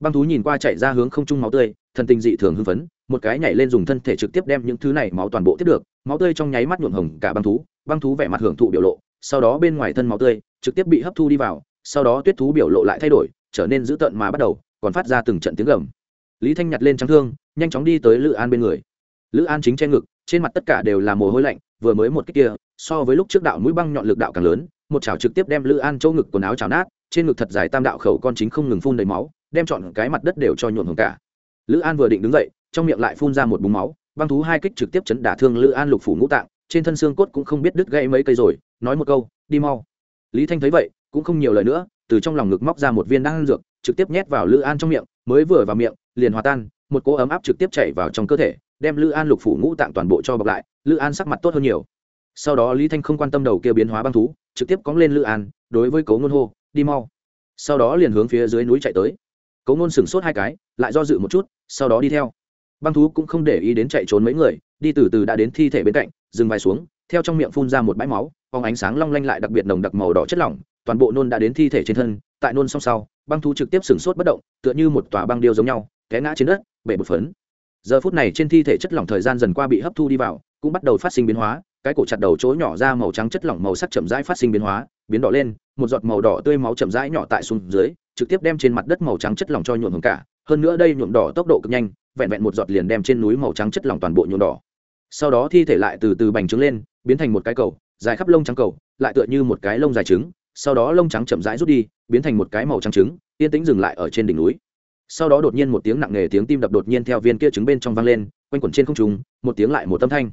A: Băng thú nhìn qua chạy ra hướng không trung máu tươi, thần tình dị thường hưng phấn, một cái nhảy lên dùng thân thể trực tiếp đem những thứ này máu toàn bộ tiếp được, máu tươi trong nháy mắt nhuộm hồng cả băng thú băng thú vẻ mặt hưởng thụ biểu lộ sau đó bên ngoài thân máu tươi trực tiếp bị hấp thu đi vào, sau đó tuyết thú biểu lộ lại thay đổi, trở nên dữ tợn mà bắt đầu, còn phát ra từng trận tiếng gầm. Lý thanh nhặt lên trắng thương, nhanh chóng đi tới lữ an bên người. Lữ an chính che ngực, trên mặt tất cả đều là mồ hôi lạnh, vừa mới một cách kia, so với lúc trước đạo mũi băng nhọn lực đạo càng lớn, một chảo trực tiếp đem lữ an chỗ ngực quần áo chảo nát, trên ngực thật dài tam đạo khẩu con chính không ngừng phun đầy máu, đem chọn cái mặt đất đều cho nhuộn hồng cả. Lữ an vừa định đứng dậy, trong miệng lại phun ra một búng máu, băng thú hai kích trực tiếp chấn đả thương lữ an lục phủ ngũ tạng, trên thân xương cốt cũng không biết đứt gãy mấy cây rồi nói một câu, đi mau. Lý thanh thấy vậy, cũng không nhiều lời nữa, từ trong lòng ngực móc ra một viên đan dược, trực tiếp nhét vào lữ an trong miệng, mới vừa vào miệng, liền hòa tan, một cỗ ấm áp trực tiếp chảy vào trong cơ thể, đem lữ an lục phủ ngũ tạng toàn bộ cho bọc lại, lữ an sắc mặt tốt hơn nhiều. Sau đó lý thanh không quan tâm đầu kia biến hóa băng thú, trực tiếp cóng lên lữ an, đối với cấu ngôn hô, đi mau. Sau đó liền hướng phía dưới núi chạy tới. Cấu ngôn sửng sốt hai cái, lại do dự một chút, sau đó đi theo. Băng thú cũng không để ý đến chạy trốn mấy người, đi từ từ đã đến thi thể bên cạnh, dừng vai xuống, theo trong miệng phun ra một bãi máu phóng ánh sáng long lanh lại đặc biệt nồng đặc màu đỏ chất lỏng, toàn bộ nôn đã đến thi thể trên thân, tại nôn xong sau, băng thú trực tiếp sửng sốt bất động, tựa như một tòa băng điêu giống nhau, té ngã trên đất, bể bột phấn. Giờ phút này trên thi thể chất lỏng thời gian dần qua bị hấp thu đi vào, cũng bắt đầu phát sinh biến hóa, cái cổ chặt đầu chỗ nhỏ ra màu trắng chất lỏng màu sắc chậm rãi phát sinh biến hóa, biến đỏ lên, một giọt màu đỏ tươi máu chậm rãi nhỏ tại xuống dưới, trực tiếp đem trên mặt đất màu trắng chất lỏng cho nhuộm hưởng cả, hơn nữa đây nhuộm đỏ tốc độ cực nhanh, vẹn vẹn một giọt liền đem trên núi màu trắng chất lỏng toàn bộ nhuộm đỏ. Sau đó thi thể lại từ từ bành trướng lên, biến thành một cái cầu dài khắp lông trắng cầu, lại tựa như một cái lông dài trứng, sau đó lông trắng chậm rãi rút đi, biến thành một cái màu trắng trứng, yên tĩnh dừng lại ở trên đỉnh núi. Sau đó đột nhiên một tiếng nặng nề tiếng tim đập đột nhiên theo viên kia trứng bên trong vang lên, quanh quẩn trên không trung, một tiếng lại một âm thanh.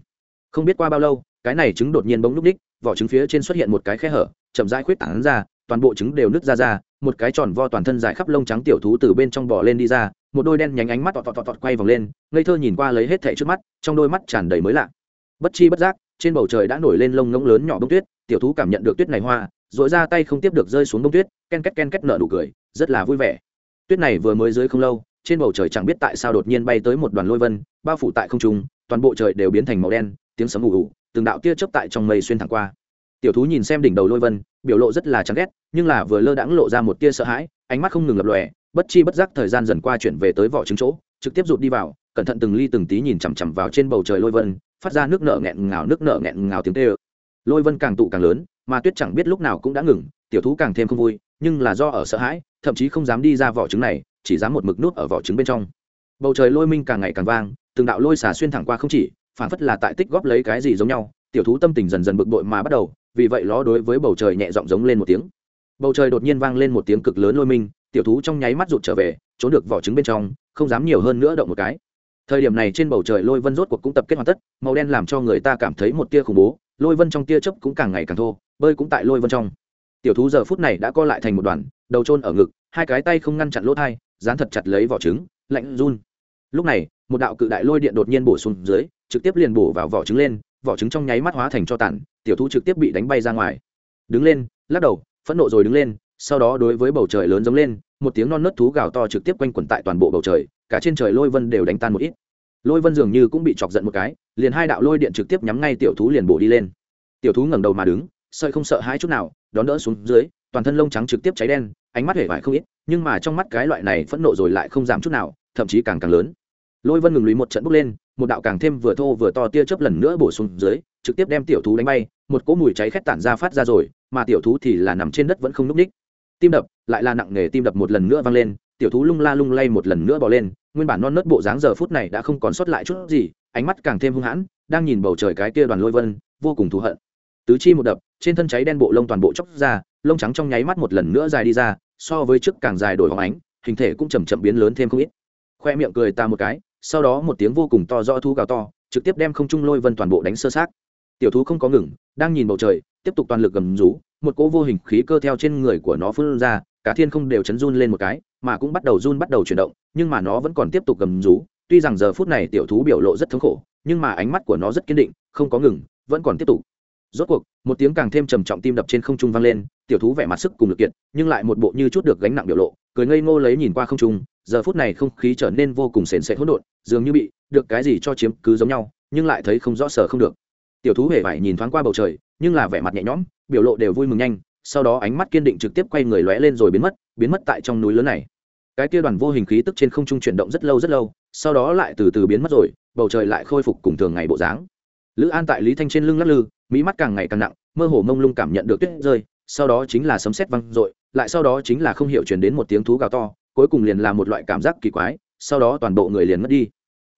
A: Không biết qua bao lâu, cái này trứng đột nhiên bỗng núp ních, vỏ trứng phía trên xuất hiện một cái khe hở, chậm rãi khuyết tảng ra, toàn bộ trứng đều nứt ra ra, một cái tròn vo toàn thân dài khắp lông trắng tiểu thú từ bên trong bò lên đi ra, một đôi đen nhánh ánh mắt tọt tọt tọt tọt quay vòng lên, ngây thơ nhìn qua lấy hết thẻ trước mắt, trong đôi mắt tràn đầy mới lạ. Bất chi bất giác trên bầu trời đã nổi lên lông ngỗng lớn nhỏ bông tuyết, tiểu thú cảm nhận được tuyết này hoa dội ra tay không tiếp được rơi xuống bông tuyết, ken két ken két nở nụ cười, rất là vui vẻ. Tuyết này vừa mới dưới không lâu, trên bầu trời chẳng biết tại sao đột nhiên bay tới một đoàn lôi vân, bao phủ tại không trung, toàn bộ trời đều biến thành màu đen, tiếng sấm ù ù, từng đạo tia chớp tại trong mây xuyên thẳng qua. Tiểu thú nhìn xem đỉnh đầu lôi vân, biểu lộ rất là chán ghét, nhưng là vừa lơ đãng lộ ra một tia sợ hãi, ánh mắt không ngừng lập lòe, bất chi bất giác thời gian dần qua chuyển về tới vỏ trứng chỗ trực tiếp rụt đi vào, cẩn thận từng ly từng tí nhìn chằm chằm vào trên bầu trời lôi vân, phát ra nước nợ nghẹn ngào, nước nợ nghẹn ngào tiếng tê ơ lôi vân càng tụ càng lớn, mà tuyết chẳng biết lúc nào cũng đã ngừng, tiểu thú càng thêm không vui, nhưng là do ở sợ hãi, thậm chí không dám đi ra vỏ trứng này, chỉ dám một mực nút ở vỏ trứng bên trong. Bầu trời lôi minh càng ngày càng vang, từng đạo lôi xả xuyên thẳng qua không chỉ, phản phất là tại tích góp lấy cái gì giống nhau, tiểu thú tâm tình dần dần bực bội mà bắt đầu, vì vậy ló đối với bầu trời nhẹ giọng giống lên một tiếng. Bầu trời đột nhiên vang lên một tiếng cực lớn lôi minh, tiểu thú trong nháy mắt rụt trở về, trốn được vỏ trứng bên trong không dám nhiều hơn nữa động một cái. Thời điểm này trên bầu trời lôi vân rốt cuộc cũng tập kết hoàn tất, màu đen làm cho người ta cảm thấy một tia khủng bố, lôi vân trong tia chớp cũng càng ngày càng thô, bơi cũng tại lôi vân trong. Tiểu thú giờ phút này đã co lại thành một đoàn, đầu trôn ở ngực, hai cái tay không ngăn chặn lỗ thai, dán thật chặt lấy vỏ trứng, lạnh run. Lúc này, một đạo cự đại lôi điện đột nhiên bổ xuống dưới, trực tiếp liền bổ vào vỏ trứng lên, vỏ trứng trong nháy mắt hóa thành cho tản tiểu thú trực tiếp bị đánh bay ra ngoài. Đứng lên, lắc đầu, phẫn nộ rồi đứng lên, sau đó đối với bầu trời lớn giống lên một tiếng non nớt thú gào to trực tiếp quanh quẩn tại toàn bộ bầu trời, cả trên trời lôi vân đều đánh tan một ít. Lôi vân dường như cũng bị chọc giận một cái, liền hai đạo lôi điện trực tiếp nhắm ngay tiểu thú liền bổ đi lên. Tiểu thú ngẩng đầu mà đứng, sợi không sợ hãi chút nào, đón đỡ xuống dưới, toàn thân lông trắng trực tiếp cháy đen, ánh mắt hể vải không ít, nhưng mà trong mắt cái loại này phẫn nộ rồi lại không giảm chút nào, thậm chí càng càng lớn. Lôi vân ngừng lùi một trận bốc lên, một đạo càng thêm vừa thô vừa to tia chớp lần nữa bổ sung dưới, trực tiếp đem tiểu thú đánh bay, một cỗ mùi cháy khét tản ra phát ra rồi, mà tiểu thú thì là nằm trên đất vẫn không núp ních. Tim đập lại là nặng nề tim đập một lần nữa vang lên, tiểu thú lung la lung lay một lần nữa bỏ lên, nguyên bản non nớt bộ dáng giờ phút này đã không còn sót lại chút gì, ánh mắt càng thêm hung hãn, đang nhìn bầu trời cái kia đoàn lôi vân, vô cùng thù hận. Tứ chi một đập, trên thân cháy đen bộ lông toàn bộ chóc ra, lông trắng trong nháy mắt một lần nữa dài đi ra, so với trước càng dài đổi hóng ánh, hình thể cũng chầm chậm biến lớn thêm không ít. Khoe miệng cười ta một cái, sau đó một tiếng vô cùng to rõ thú gào to, trực tiếp đem không trung lôi vân toàn bộ đánh sơ sát tiểu thú không có ngừng, đang nhìn bầu trời, tiếp tục toàn lực gầm rú, một cỗ vô hình khí cơ theo trên người của nó phun ra cả thiên không đều chấn run lên một cái, mà cũng bắt đầu run bắt đầu chuyển động, nhưng mà nó vẫn còn tiếp tục gầm rú. Tuy rằng giờ phút này tiểu thú biểu lộ rất thống khổ, nhưng mà ánh mắt của nó rất kiên định, không có ngừng, vẫn còn tiếp tục. Rốt cuộc, một tiếng càng thêm trầm trọng tim đập trên không trung vang lên, tiểu thú vẻ mặt sức cùng lực kiện nhưng lại một bộ như chút được gánh nặng biểu lộ, cười ngây ngô lấy nhìn qua không trung, giờ phút này không khí trở nên vô cùng sền sệt hỗn độn, dường như bị được cái gì cho chiếm cứ giống nhau, nhưng lại thấy không rõ sở không được. Tiểu thú hề vải nhìn thoáng qua bầu trời, nhưng là vẻ mặt nhẹ nhõm, biểu lộ đều vui mừng nhanh sau đó ánh mắt kiên định trực tiếp quay người lóe lên rồi biến mất biến mất tại trong núi lớn này. Cái kia đoàn vô hình khí tức trên không trung chuyển động rất lâu rất lâu, sau đó lại từ từ biến mất rồi, bầu trời lại khôi phục cùng thường ngày bộ dáng. Lữ an tại lý thanh trên lưng lắc lư, mỹ mắt càng ngày càng nặng, mơ hồ mông lung cảm nhận được tuyết rơi, sau đó chính là sấm sét văng r lại sau đó chính là không hiểu chuyển đến một tiếng thú gào to, cuối cùng liền là một loại cảm giác kỳ quái, sau đó toàn bộ người liền mất đi.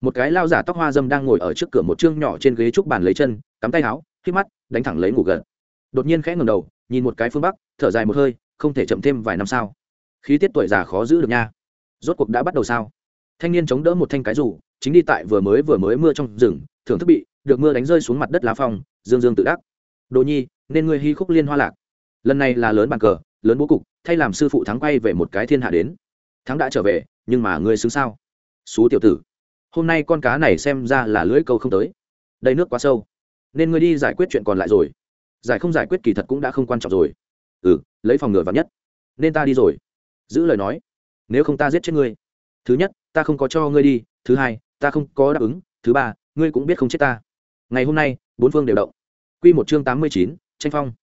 A: Một cái lao giả tóc hoa dâm đang ngồi ở trước cửa một chương nhỏ trên ghế trúc bàn lấy chân, cắm tay áo khi mắt, đánh thẳng lấy ngủ gật. Đột nhiên khẽ ngầm đầu nhìn một cái phương bắc, thở dài một hơi, không thể chậm thêm vài năm sao. Khí tiết tuổi già khó giữ được nha. Rốt cuộc đã bắt đầu sao? Thanh niên chống đỡ một thanh cái rủ, chính đi tại vừa mới vừa mới mưa trong rừng, thưởng thức bị được mưa đánh rơi xuống mặt đất lá phong, dương dương tự đắc. Đồ nhi, nên ngươi hy khúc liên hoa lạc. Lần này là lớn bàn cờ, lớn bố cục, thay làm sư phụ thắng quay về một cái thiên hạ đến. Thắng đã trở về, nhưng mà ngươi xứng sao? Xú tiểu tử. Hôm nay con cá này xem ra là lưỡi câu không tới. Đây nước quá sâu. Nên ngươi đi giải quyết chuyện còn lại rồi giải không giải quyết kỳ thật cũng đã không quan trọng rồi. Ừ lấy phòng ngừa vắn nhất. Nên ta đi rồi. Giữ lời nói. Nếu không ta giết chết ngươi. Thứ nhất, ta không có cho ngươi đi. Thứ hai, ta không có đáp ứng. Thứ ba, ngươi cũng biết không chết ta. Ngày hôm nay, bốn phương đều động. Q một chương tám mươi chín, tranh phong.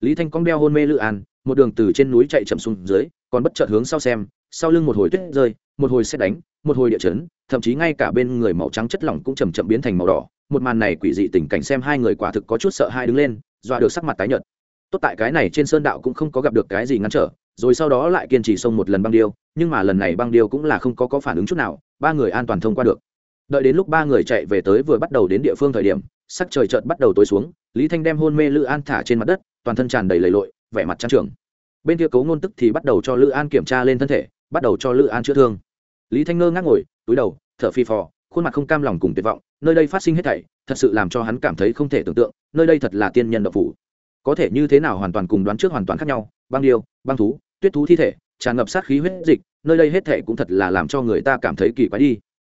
A: Lý thanh cong đeo hôn mê lự an một đường từ trên núi chạy chậm xuống dưới, còn bất chợt hướng sau xem, sau lưng một hồi tuyết rơi, một hồi xét đánh, một hồi địa chấn thậm chí ngay cả bên người màu trắng chất lỏng cũng chầm chậm biến thành màu đỏ. Một màn này quỷ dị tình cảnh xem hai người quả thực có chút sợ hai đứng lên, dọa được sắc mặt tái nhợt. Tốt tại cái này trên sơn đạo cũng không có gặp được cái gì ngăn trở, rồi sau đó lại kiên trì xông một lần băng điêu, nhưng mà lần này băng điêu cũng là không có có phản ứng chút nào, ba người an toàn thông qua được. Đợi đến lúc ba người chạy về tới vừa bắt đầu đến địa phương thời điểm, sắc trời chợt bắt đầu tối xuống, lý thanh đem hôn mê lữ an thả trên mặt đất, toàn thân tràn đầy lầy lội, vẻ mặt trang trưởng bên kia cấu ngôn tức thì bắt đầu cho lữ an kiểm tra lên thân thể, bắt đầu cho lữ an chữa thương. Lý thanh ngơ ngác ngồi túi đầu, thở phi phò, khuôn mặt không cam lòng cùng tuyệt vọng, nơi đây phát sinh hết thảy, thật sự làm cho hắn cảm thấy không thể tưởng tượng, nơi đây thật là tiên nhân độc phủ. Có thể như thế nào hoàn toàn cùng đoán trước hoàn toàn khác nhau, băng điêu, băng thú, tuyết thú thi thể, tràn ngập sát khí huyết dịch, nơi đây hết thảy cũng thật là làm cho người ta cảm thấy kỳ quái đi.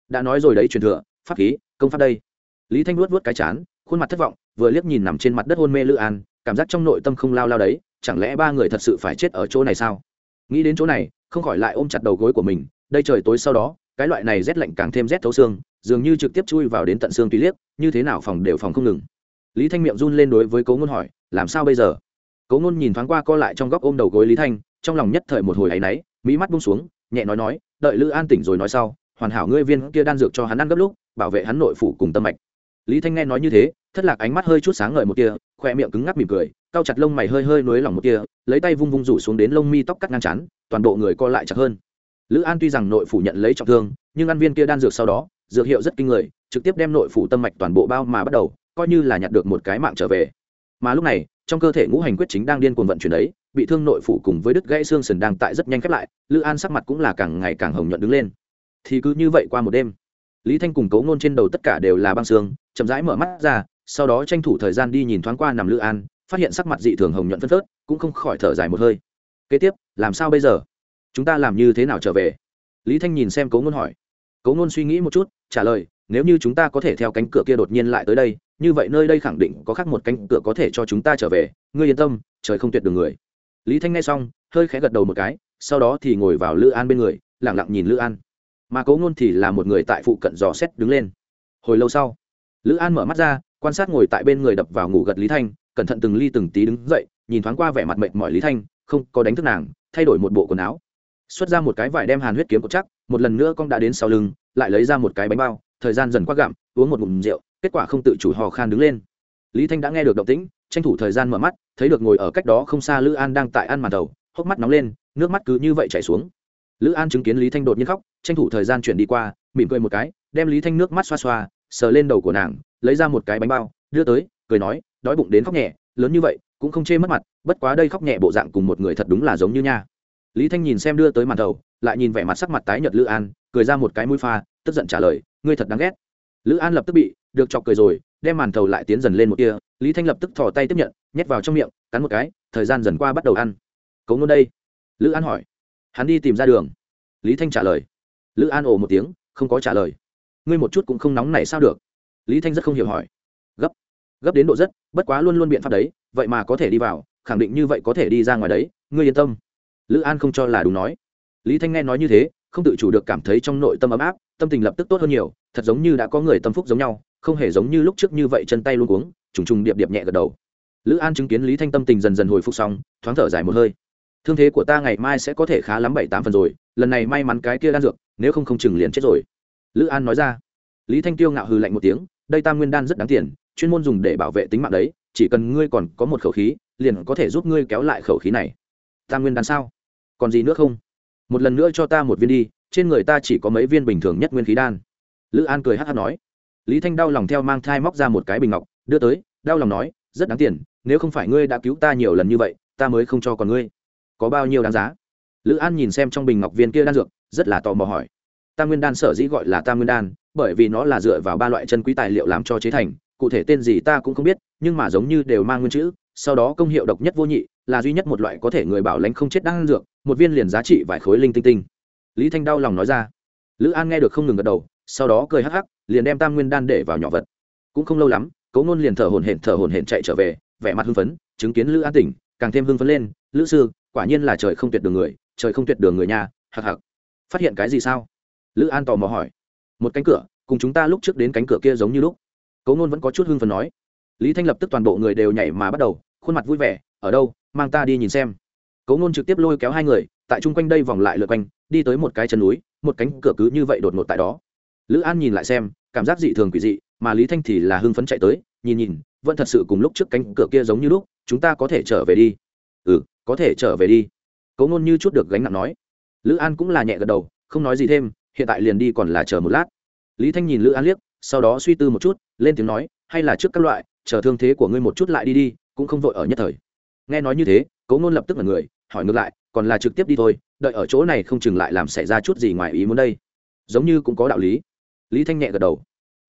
A: Đã nói rồi đấy, truyền thừa, pháp khí, công pháp đây. Lý thanh luốt vớt cái chán, khuôn mặt thất vọng, vừa liếc nhìn nằm trên mặt đất hôn mê lữ an, cảm giác trong nội tâm không lao lao đấy, chẳng lẽ ba người thật sự phải chết ở chỗ này sao? Nghĩ đến chỗ này, không khỏi lại ôm chặt đầu gối của mình, đây trời tối sau đó cái loại này rét lạnh càng thêm rét thấu xương, dường như trực tiếp chui vào đến tận xương tùy liếc, như thế nào phòng đều phòng không ngừng. Lý thanh miệng run lên đối với cấu ngôn hỏi, làm sao bây giờ? Cấu ngôn nhìn thoáng qua co lại trong góc ôm đầu gối lý thanh, trong lòng nhất thời một hồi áy náy, mỹ mắt bung xuống, nhẹ nói nói, đợi lữ an tỉnh rồi nói sau, hoàn hảo ngươi viên kia đan dược cho hắn ăn gấp lúc, bảo vệ hắn nội phủ cùng tâm mạch. Lý thanh nghe nói như thế, thất lạc ánh mắt hơi chút sáng ngời một kia khoe miệng cứng ngắc mỉm cười cao chặt lông mày hơi hơi nối lỏng một kia lấy tay vung vung rủ xuống đến lông mi tóc cắt ngang chắn toàn bộ người co lại chặt hơn lữ an tuy rằng nội phủ nhận lấy trọng thương, nhưng ăn viên kia đan dược sau đó, dược hiệu rất kinh người, trực tiếp đem nội phủ tâm mạch toàn bộ bao mà bắt đầu, coi như là nhặt được một cái mạng trở về. Mà lúc này, trong cơ thể ngũ hành quyết chính đang điên cuồng vận chuyển đấy, bị thương nội phủ cùng với đứt gãy xương sườn đang tại rất nhanh khép lại, lữ an sắc mặt cũng là càng ngày càng hồng nhuận đứng lên. Thì cứ như vậy qua một đêm, lý thanh cùng cấu ngôn trên đầu tất cả đều là băng xương, chậm rãi mở mắt ra, sau đó tranh thủ thời gian đi nhìn thoáng qua nằm lữ an, phát hiện sắc mặt dị thường hồng nhuận phân phớt, cũng không khỏi thở dài một hơi. Kế tiếp, làm sao bây giờ? Chúng ta làm như thế nào trở về? Lý thanh nhìn xem cấu ngôn hỏi. Cấu ngôn suy nghĩ một chút, trả lời, nếu như chúng ta có thể theo cánh cửa kia đột nhiên lại tới đây, như vậy nơi đây khẳng định có khác một cánh cửa có thể cho chúng ta trở về. Ngươi yên tâm, trời không tuyệt đường người. Lý thanh nghe xong, hơi khẽ gật đầu một cái, sau đó thì ngồi vào lữ an bên người lẳng lặng nhìn lữ an. Mà cấu ngôn thì là một người tại phụ cận dò xét đứng lên. Hồi lâu sau, lữ an mở mắt ra, quan sát ngồi tại bên người đập vào ngủ gật lý thanh, cẩn thận từng ly từng tí đứng dậy, nhìn thoáng qua vẻ mặt mệt mỏi lý thanh, không có đánh thức nàng, thay đổi một bộ quần áo xuất ra một cái vải đem hàn huyết kiếm cột chắc, một lần nữa con đã đến sau lưng, lại lấy ra một cái bánh bao, thời gian dần qua gặm, uống một ngụm rượu, kết quả không tự chủ hò khan đứng lên. Lý thanh đã nghe được động tĩnh, tranh thủ thời gian mở mắt, thấy được ngồi ở cách đó không xa lữ an đang tại ăn màn đầu, hốc mắt nóng lên, nước mắt cứ như vậy chảy xuống. Lữ an chứng kiến lý thanh đột nhiên khóc, tranh thủ thời gian chuyển đi qua, mỉm cười một cái, đem lý thanh nước mắt xoa xoa, sờ lên đầu của nàng, lấy ra một cái bánh bao, đưa tới, cười nói, đói bụng đến khóc nhẹ, lớn như vậy, cũng không chê mất mặt, bất quá đây khóc nhẹ bộ dạng cùng một người thật đúng là giống như nha lý thanh nhìn xem đưa tới màn đầu, lại nhìn vẻ mặt sắc mặt tái nhợt lữ an, cười ra một cái mũi pha, tức giận trả lời, ngươi thật đáng ghét. Lữ an lập tức bị được chọc cười rồi, đem màn thầu lại tiến dần lên một kia lý thanh lập tức thò tay tiếp nhận, nhét vào trong miệng, cắn một cái, thời gian dần qua bắt đầu ăn. Cấu nôn đây. Lữ an hỏi. Hắn đi tìm ra đường. Lý thanh trả lời. Lữ an ồ một tiếng, không có trả lời. Ngươi một chút cũng không nóng này sao được? Lý thanh rất không hiểu hỏi. Gấp gấp đến độ rất, bất quá luôn luôn biện pháp đấy, vậy mà có thể đi vào, khẳng định như vậy có thể đi ra ngoài đấy, ngươi yên tâm lữ an không cho là đúng nói. Lý thanh nghe nói như thế, không tự chủ được cảm thấy trong nội tâm ấm áp, tâm tình lập tức tốt hơn nhiều, thật giống như đã có người tâm phúc giống nhau, không hề giống như lúc trước như vậy chân tay luôn cuống, trùng trùng điệp điệp nhẹ gật đầu. Lữ an chứng kiến lý thanh tâm tình dần dần hồi phục xong, thoáng thở dài một hơi. Thương thế của ta ngày mai sẽ có thể khá lắm bảy tám phần rồi, lần này may mắn cái kia đan dược, nếu không không chừng liền chết rồi. Lữ an nói ra. Lý thanh tiêu ngạo hư lạnh một tiếng, đây tam nguyên đan rất đáng tiền, chuyên môn dùng để bảo vệ tính mạng đấy, chỉ cần ngươi còn có một khẩu khí, liền có thể giúp ngươi kéo lại khẩu khí này. Tam nguyên đan sao? Còn gì nữa không? Một lần nữa cho ta một viên đi, trên người ta chỉ có mấy viên bình thường nhất nguyên khí đan. Lữ an cười hát hát nói. Lý thanh đau lòng theo mang thai móc ra một cái bình ngọc, đưa tới, đau lòng nói, rất đáng tiền, nếu không phải ngươi đã cứu ta nhiều lần như vậy, ta mới không cho còn ngươi. Có bao nhiêu đáng giá? Lữ an nhìn xem trong bình ngọc viên kia đan dược, rất là tò mò hỏi. Tam nguyên đan sở dĩ gọi là tam nguyên đan, bởi vì nó là dựa vào ba loại chân quý tài liệu làm cho chế thành, cụ thể tên gì ta cũng không biết nhưng mà giống như đều mang nguyên chữ, sau đó công hiệu độc nhất vô nhị, là duy nhất một loại có thể người bảo lãnh không chết đang dược, một viên liền giá trị vài khối linh tinh tinh. Lý thanh đau lòng nói ra. Lữ an nghe được không ngừng gật đầu, sau đó cười hắc hắc, liền đem tam nguyên đan để vào nhỏ vật. Cũng không lâu lắm cấu nôn liền thở hồn hển thở hồn hển chạy trở về, vẻ mặt hưng phấn, chứng kiến lữ an tỉnh, càng thêm hưng phấn lên, lữ sư, quả nhiên là trời không tuyệt đường người, trời không tuyệt đường người nhà hặc hặc phát hiện cái gì sao? Lữ an tò mò hỏi. Một cánh cửa, cùng chúng ta lúc trước đến cánh cửa kia giống như lúc. Cấu nôn vẫn có chút hưng phấn nói lý thanh lập tức toàn bộ người đều nhảy mà bắt đầu, khuôn mặt vui vẻ, ở đâu? Mang ta đi nhìn xem. Cấu nôn trực tiếp lôi kéo hai người, tại chung quanh đây vòng lại lượt quanh, đi tới một cái chân núi, một cánh cửa cứ như vậy đột ngột tại đó. Lữ an nhìn lại xem, cảm giác dị thường quỷ dị, mà lý thanh thì là hưng phấn chạy tới, nhìn nhìn, vẫn thật sự cùng lúc trước cánh cửa kia giống như lúc, chúng ta có thể trở về đi. Ừ có thể trở về đi. Cấu ngôn như chút được gánh nặng nói. Lữ an cũng là nhẹ gật đầu, không nói gì thêm, hiện tại liền đi còn là chờ một lát. Lý thanh nhìn lữ an liếc, sau đó suy tư một chút, lên tiếng nói, hay là trước các loại chờ thương thế của ngươi một chút lại đi đi, cũng không vội ở nhất thời. Nghe nói như thế, cố ngôn lập tức là người, hỏi ngược lại, còn là trực tiếp đi thôi, đợi ở chỗ này không chừng lại làm xảy ra chút gì ngoài ý muốn đây. Giống như cũng có đạo lý. Lý thanh nhẹ gật đầu.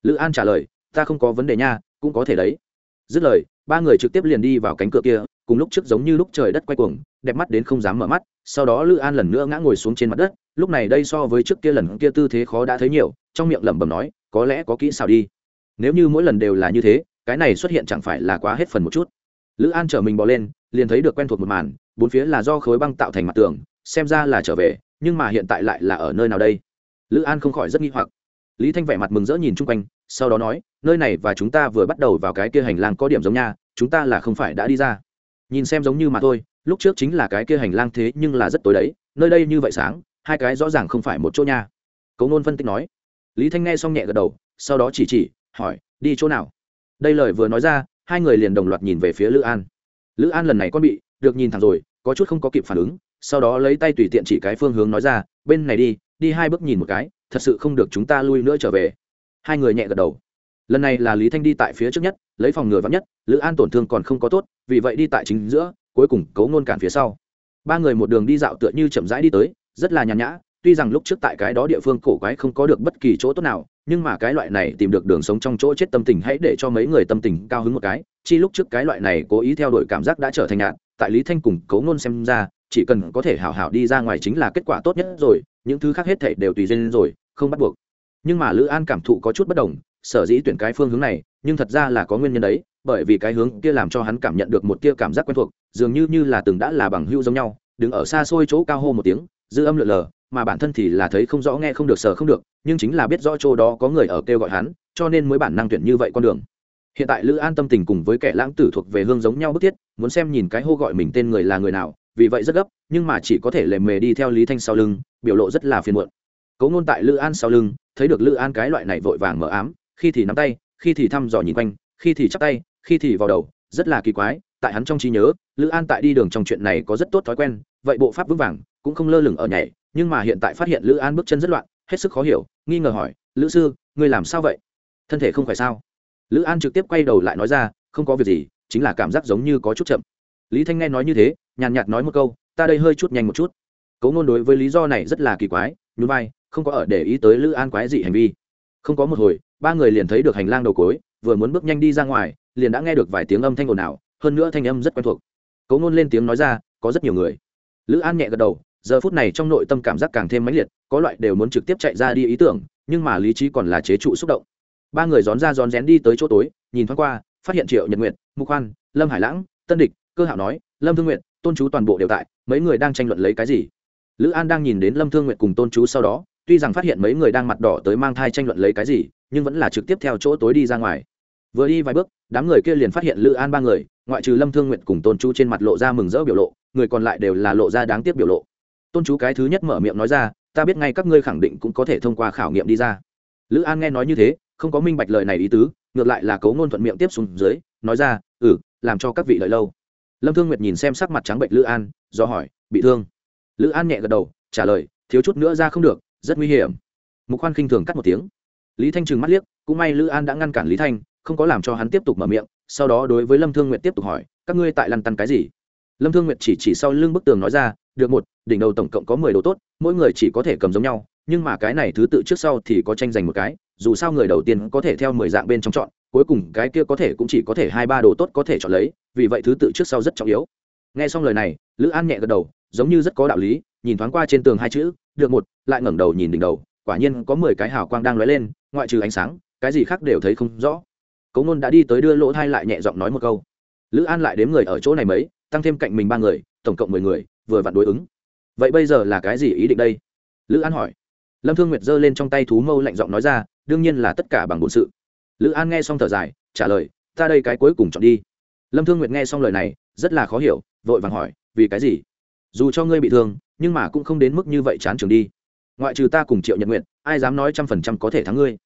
A: Lữ an trả lời, ta không có vấn đề nha, cũng có thể đấy. Dứt lời, ba người trực tiếp liền đi vào cánh cửa kia, cùng lúc trước giống như lúc trời đất quay cuồng, đẹp mắt đến không dám mở mắt, sau đó lữ an lần nữa ngã ngồi xuống trên mặt đất, lúc này đây so với trước kia lần kia tư thế khó đã thấy nhiều, trong miệng lẩm bẩm nói, có lẽ có kỹ xảo đi. Nếu như mỗi lần đều là như thế cái này xuất hiện chẳng phải là quá hết phần một chút. Lữ an chở mình bỏ lên, liền thấy được quen thuộc một màn, bốn phía là do khối băng tạo thành mặt tường, xem ra là trở về, nhưng mà hiện tại lại là ở nơi nào đây? Lữ an không khỏi rất nghi hoặc. Lý thanh vẻ mặt mừng rỡ nhìn chung quanh, sau đó nói, nơi này và chúng ta vừa bắt đầu vào cái kia hành lang có điểm giống nha, chúng ta là không phải đã đi ra. Nhìn xem giống như mà thôi, lúc trước chính là cái kia hành lang thế nhưng là rất tối đấy, nơi đây như vậy sáng, hai cái rõ ràng không phải một chỗ nha. Cấu nôn phân tích nói. Lý thanh nghe xong nhẹ gật đầu, sau đó chỉ chỉ, hỏi, đi chỗ nào? Đây lời vừa nói ra, hai người liền đồng loạt nhìn về phía lữ an. Lữ an lần này con bị, được nhìn thẳng rồi, có chút không có kịp phản ứng, sau đó lấy tay tùy tiện chỉ cái phương hướng nói ra, bên này đi đi hai bước nhìn một cái, thật sự không được chúng ta lui nữa trở về. Hai người nhẹ gật đầu. Lần này là lý thanh đi tại phía trước nhất, lấy phòng ngừa vắng nhất, lữ an tổn thương còn không có tốt, vì vậy đi tại chính giữa, cuối cùng cấu ngôn cản phía sau. Ba người một đường đi dạo tựa như chậm rãi đi tới, rất là nhàn nhã tuy rằng lúc trước tại cái đó địa phương cổ quái không có được bất kỳ chỗ tốt nào, nhưng mà cái loại này tìm được đường sống trong chỗ chết tâm tình hãy để cho mấy người tâm tình cao hứng một cái, chi lúc trước cái loại này cố ý theo đuổi cảm giác đã trở thành nạn. tại lý thanh cùng cấu ngôn xem ra, chỉ cần có thể hảo hảo đi ra ngoài chính là kết quả tốt nhất rồi, những thứ khác hết thể đều tùy duyên rồi, không bắt buộc nhưng mà lữ an cảm thụ có chút bất đồng, sở dĩ tuyển cái phương hướng này, nhưng thật ra là có nguyên nhân đấy, bởi vì cái hướng kia làm cho hắn cảm nhận được một tia cảm giác quen thuộc, dường như như là từng đã là bằng hưu giống nhau, đứng ở xa xôi chỗ cao hô một tiếng, dư âm lượn lờ mà bản thân thì là thấy không rõ, nghe không được, sờ không được, nhưng chính là biết rõ chỗ đó có người ở kêu gọi hắn, cho nên mới bản năng tuyển như vậy con đường. Hiện tại lữ an tâm tình cùng với kẻ lãng tử thuộc về hương giống nhau bức thiết, muốn xem nhìn cái hô gọi mình tên người là người nào, vì vậy rất gấp, nhưng mà chỉ có thể lề mề đi theo lý thanh sau lưng, biểu lộ rất là phiền muộn. Cấu ngôn tại lữ an sau lưng, thấy được lữ an cái loại này vội vàng mở ám, khi thì nắm tay, khi thì thăm dò nhìn quanh, khi thì chắp tay, khi thì vào đầu, rất là kỳ quái, tại hắn trong trí nhớ, lữ an tại đi đường trong chuyện này có rất tốt thói quen vậy bộ pháp vững vàng cũng không lơ lửng ở nhảy, nhưng mà hiện tại phát hiện lữ an bước chân rất loạn, hết sức khó hiểu, nghi ngờ hỏi, lữ sư, ngươi làm sao vậy? Thân thể không phải sao? Lữ an trực tiếp quay đầu lại nói ra, không có việc gì, chính là cảm giác giống như có chút chậm. Lý thanh nghe nói như thế, nhàn nhạt nói một câu, ta đây hơi chút nhanh một chút. Cấu ngôn đối với lý do này rất là kỳ quái, nhún vai, không có ở để ý tới lữ an quái dị hành vi. Không có một hồi, ba người liền thấy được hành lang đầu cối, vừa muốn bước nhanh đi ra ngoài, liền đã nghe được vài tiếng âm thanh ồn ào, hơn nữa thanh âm rất quen thuộc. Cấu ngôn lên tiếng nói ra, có rất nhiều người lữ an nhẹ gật đầu, giờ phút này trong nội tâm cảm giác càng thêm mãnh liệt, có loại đều muốn trực tiếp chạy ra đi ý tưởng, nhưng mà lý trí còn là chế trụ xúc động. Ba người rón ra rón rén đi tới chỗ tối, nhìn thoáng qua, phát hiện triệu nhật nguyệt, mục khoan lâm hải lãng, tân địch, cơ hạo nói, lâm thương nguyện tôn chú toàn bộ đều tại, mấy người đang tranh luận lấy cái gì? Lữ an đang nhìn đến lâm thương nguyện cùng tôn chú sau đó, tuy rằng phát hiện mấy người đang mặt đỏ tới mang thai tranh luận lấy cái gì, nhưng vẫn là trực tiếp theo chỗ tối đi ra ngoài. Vừa đi vài bước, đám người kia liền phát hiện lữ an ba người ngoại trừ lâm thương nguyện cùng tôn chú trên mặt lộ ra mừng rỡ biểu lộ, người còn lại đều là lộ ra đáng tiếc biểu lộ. Tôn chú cái thứ nhất mở miệng nói ra, ta biết ngay các ngươi khẳng định cũng có thể thông qua khảo nghiệm đi ra. Lữ an nghe nói như thế, không có minh bạch lời này ý tứ, ngược lại là cấu ngôn thuận miệng tiếp xuống dưới, nói ra ừ làm cho các vị lợi lâu. Lâm thương nguyệt nhìn xem sắc mặt trắng bệnh lữ an, do hỏi, bị thương? Lữ an nhẹ gật đầu, trả lời, thiếu chút nữa ra không được, rất nguy hiểm. Mục khoan khinh thường cắt một tiếng. Lý thanh trừng mắt liếc, cũng may lữ an đã ngăn cản lý thanh không có làm cho hắn tiếp tục mở miệng, sau đó đối với lâm thương nguyệt tiếp tục hỏi, các ngươi tại lăn tăn cái gì? Lâm thương nguyệt chỉ chỉ sau lưng bức tường nói ra, được một, đỉnh đầu tổng cộng có mười đồ tốt, mỗi người chỉ có thể cầm giống nhau, nhưng mà cái này thứ tự trước sau thì có tranh giành một cái, dù sao người đầu tiên có thể theo mười dạng bên trong chọn, cuối cùng cái kia có thể cũng chỉ có thể hai ba đồ tốt có thể chọn lấy, vì vậy thứ tự trước sau rất trọng yếu. Nghe xong lời này, lữ an nhẹ gật đầu, giống như rất có đạo lý, nhìn thoáng qua trên tường hai chữ, được một, lại ngẩng đầu nhìn đỉnh đầu, quả nhiên có mười cái hào quang đang lóe lên, ngoại trừ ánh sáng, cái gì khác đều thấy không rõ cấu ngôn đã đi tới đưa lỗ thai lại nhẹ giọng nói một câu. Lữ an lại đếm người ở chỗ này mấy, tăng thêm cạnh mình ba người, tổng cộng mười người, vừa vặn đối ứng. Vậy bây giờ là cái gì ý định đây? Lữ an hỏi. Lâm thương nguyệt giơ lên trong tay thú mâu lạnh giọng nói ra, đương nhiên là tất cả bằng bổn sự. Lữ an nghe xong thở dài, trả lời, ta đây cái cuối cùng chọn đi. Lâm thương nguyệt nghe xong lời này, rất là khó hiểu, vội vàng hỏi, vì cái gì? Dù cho ngươi bị thương, nhưng mà cũng không đến mức như vậy chán trường đi. Ngoại trừ ta cùng triệu nhật nguyện ai dám nói trăm phần trăm có thể thắng ngươi?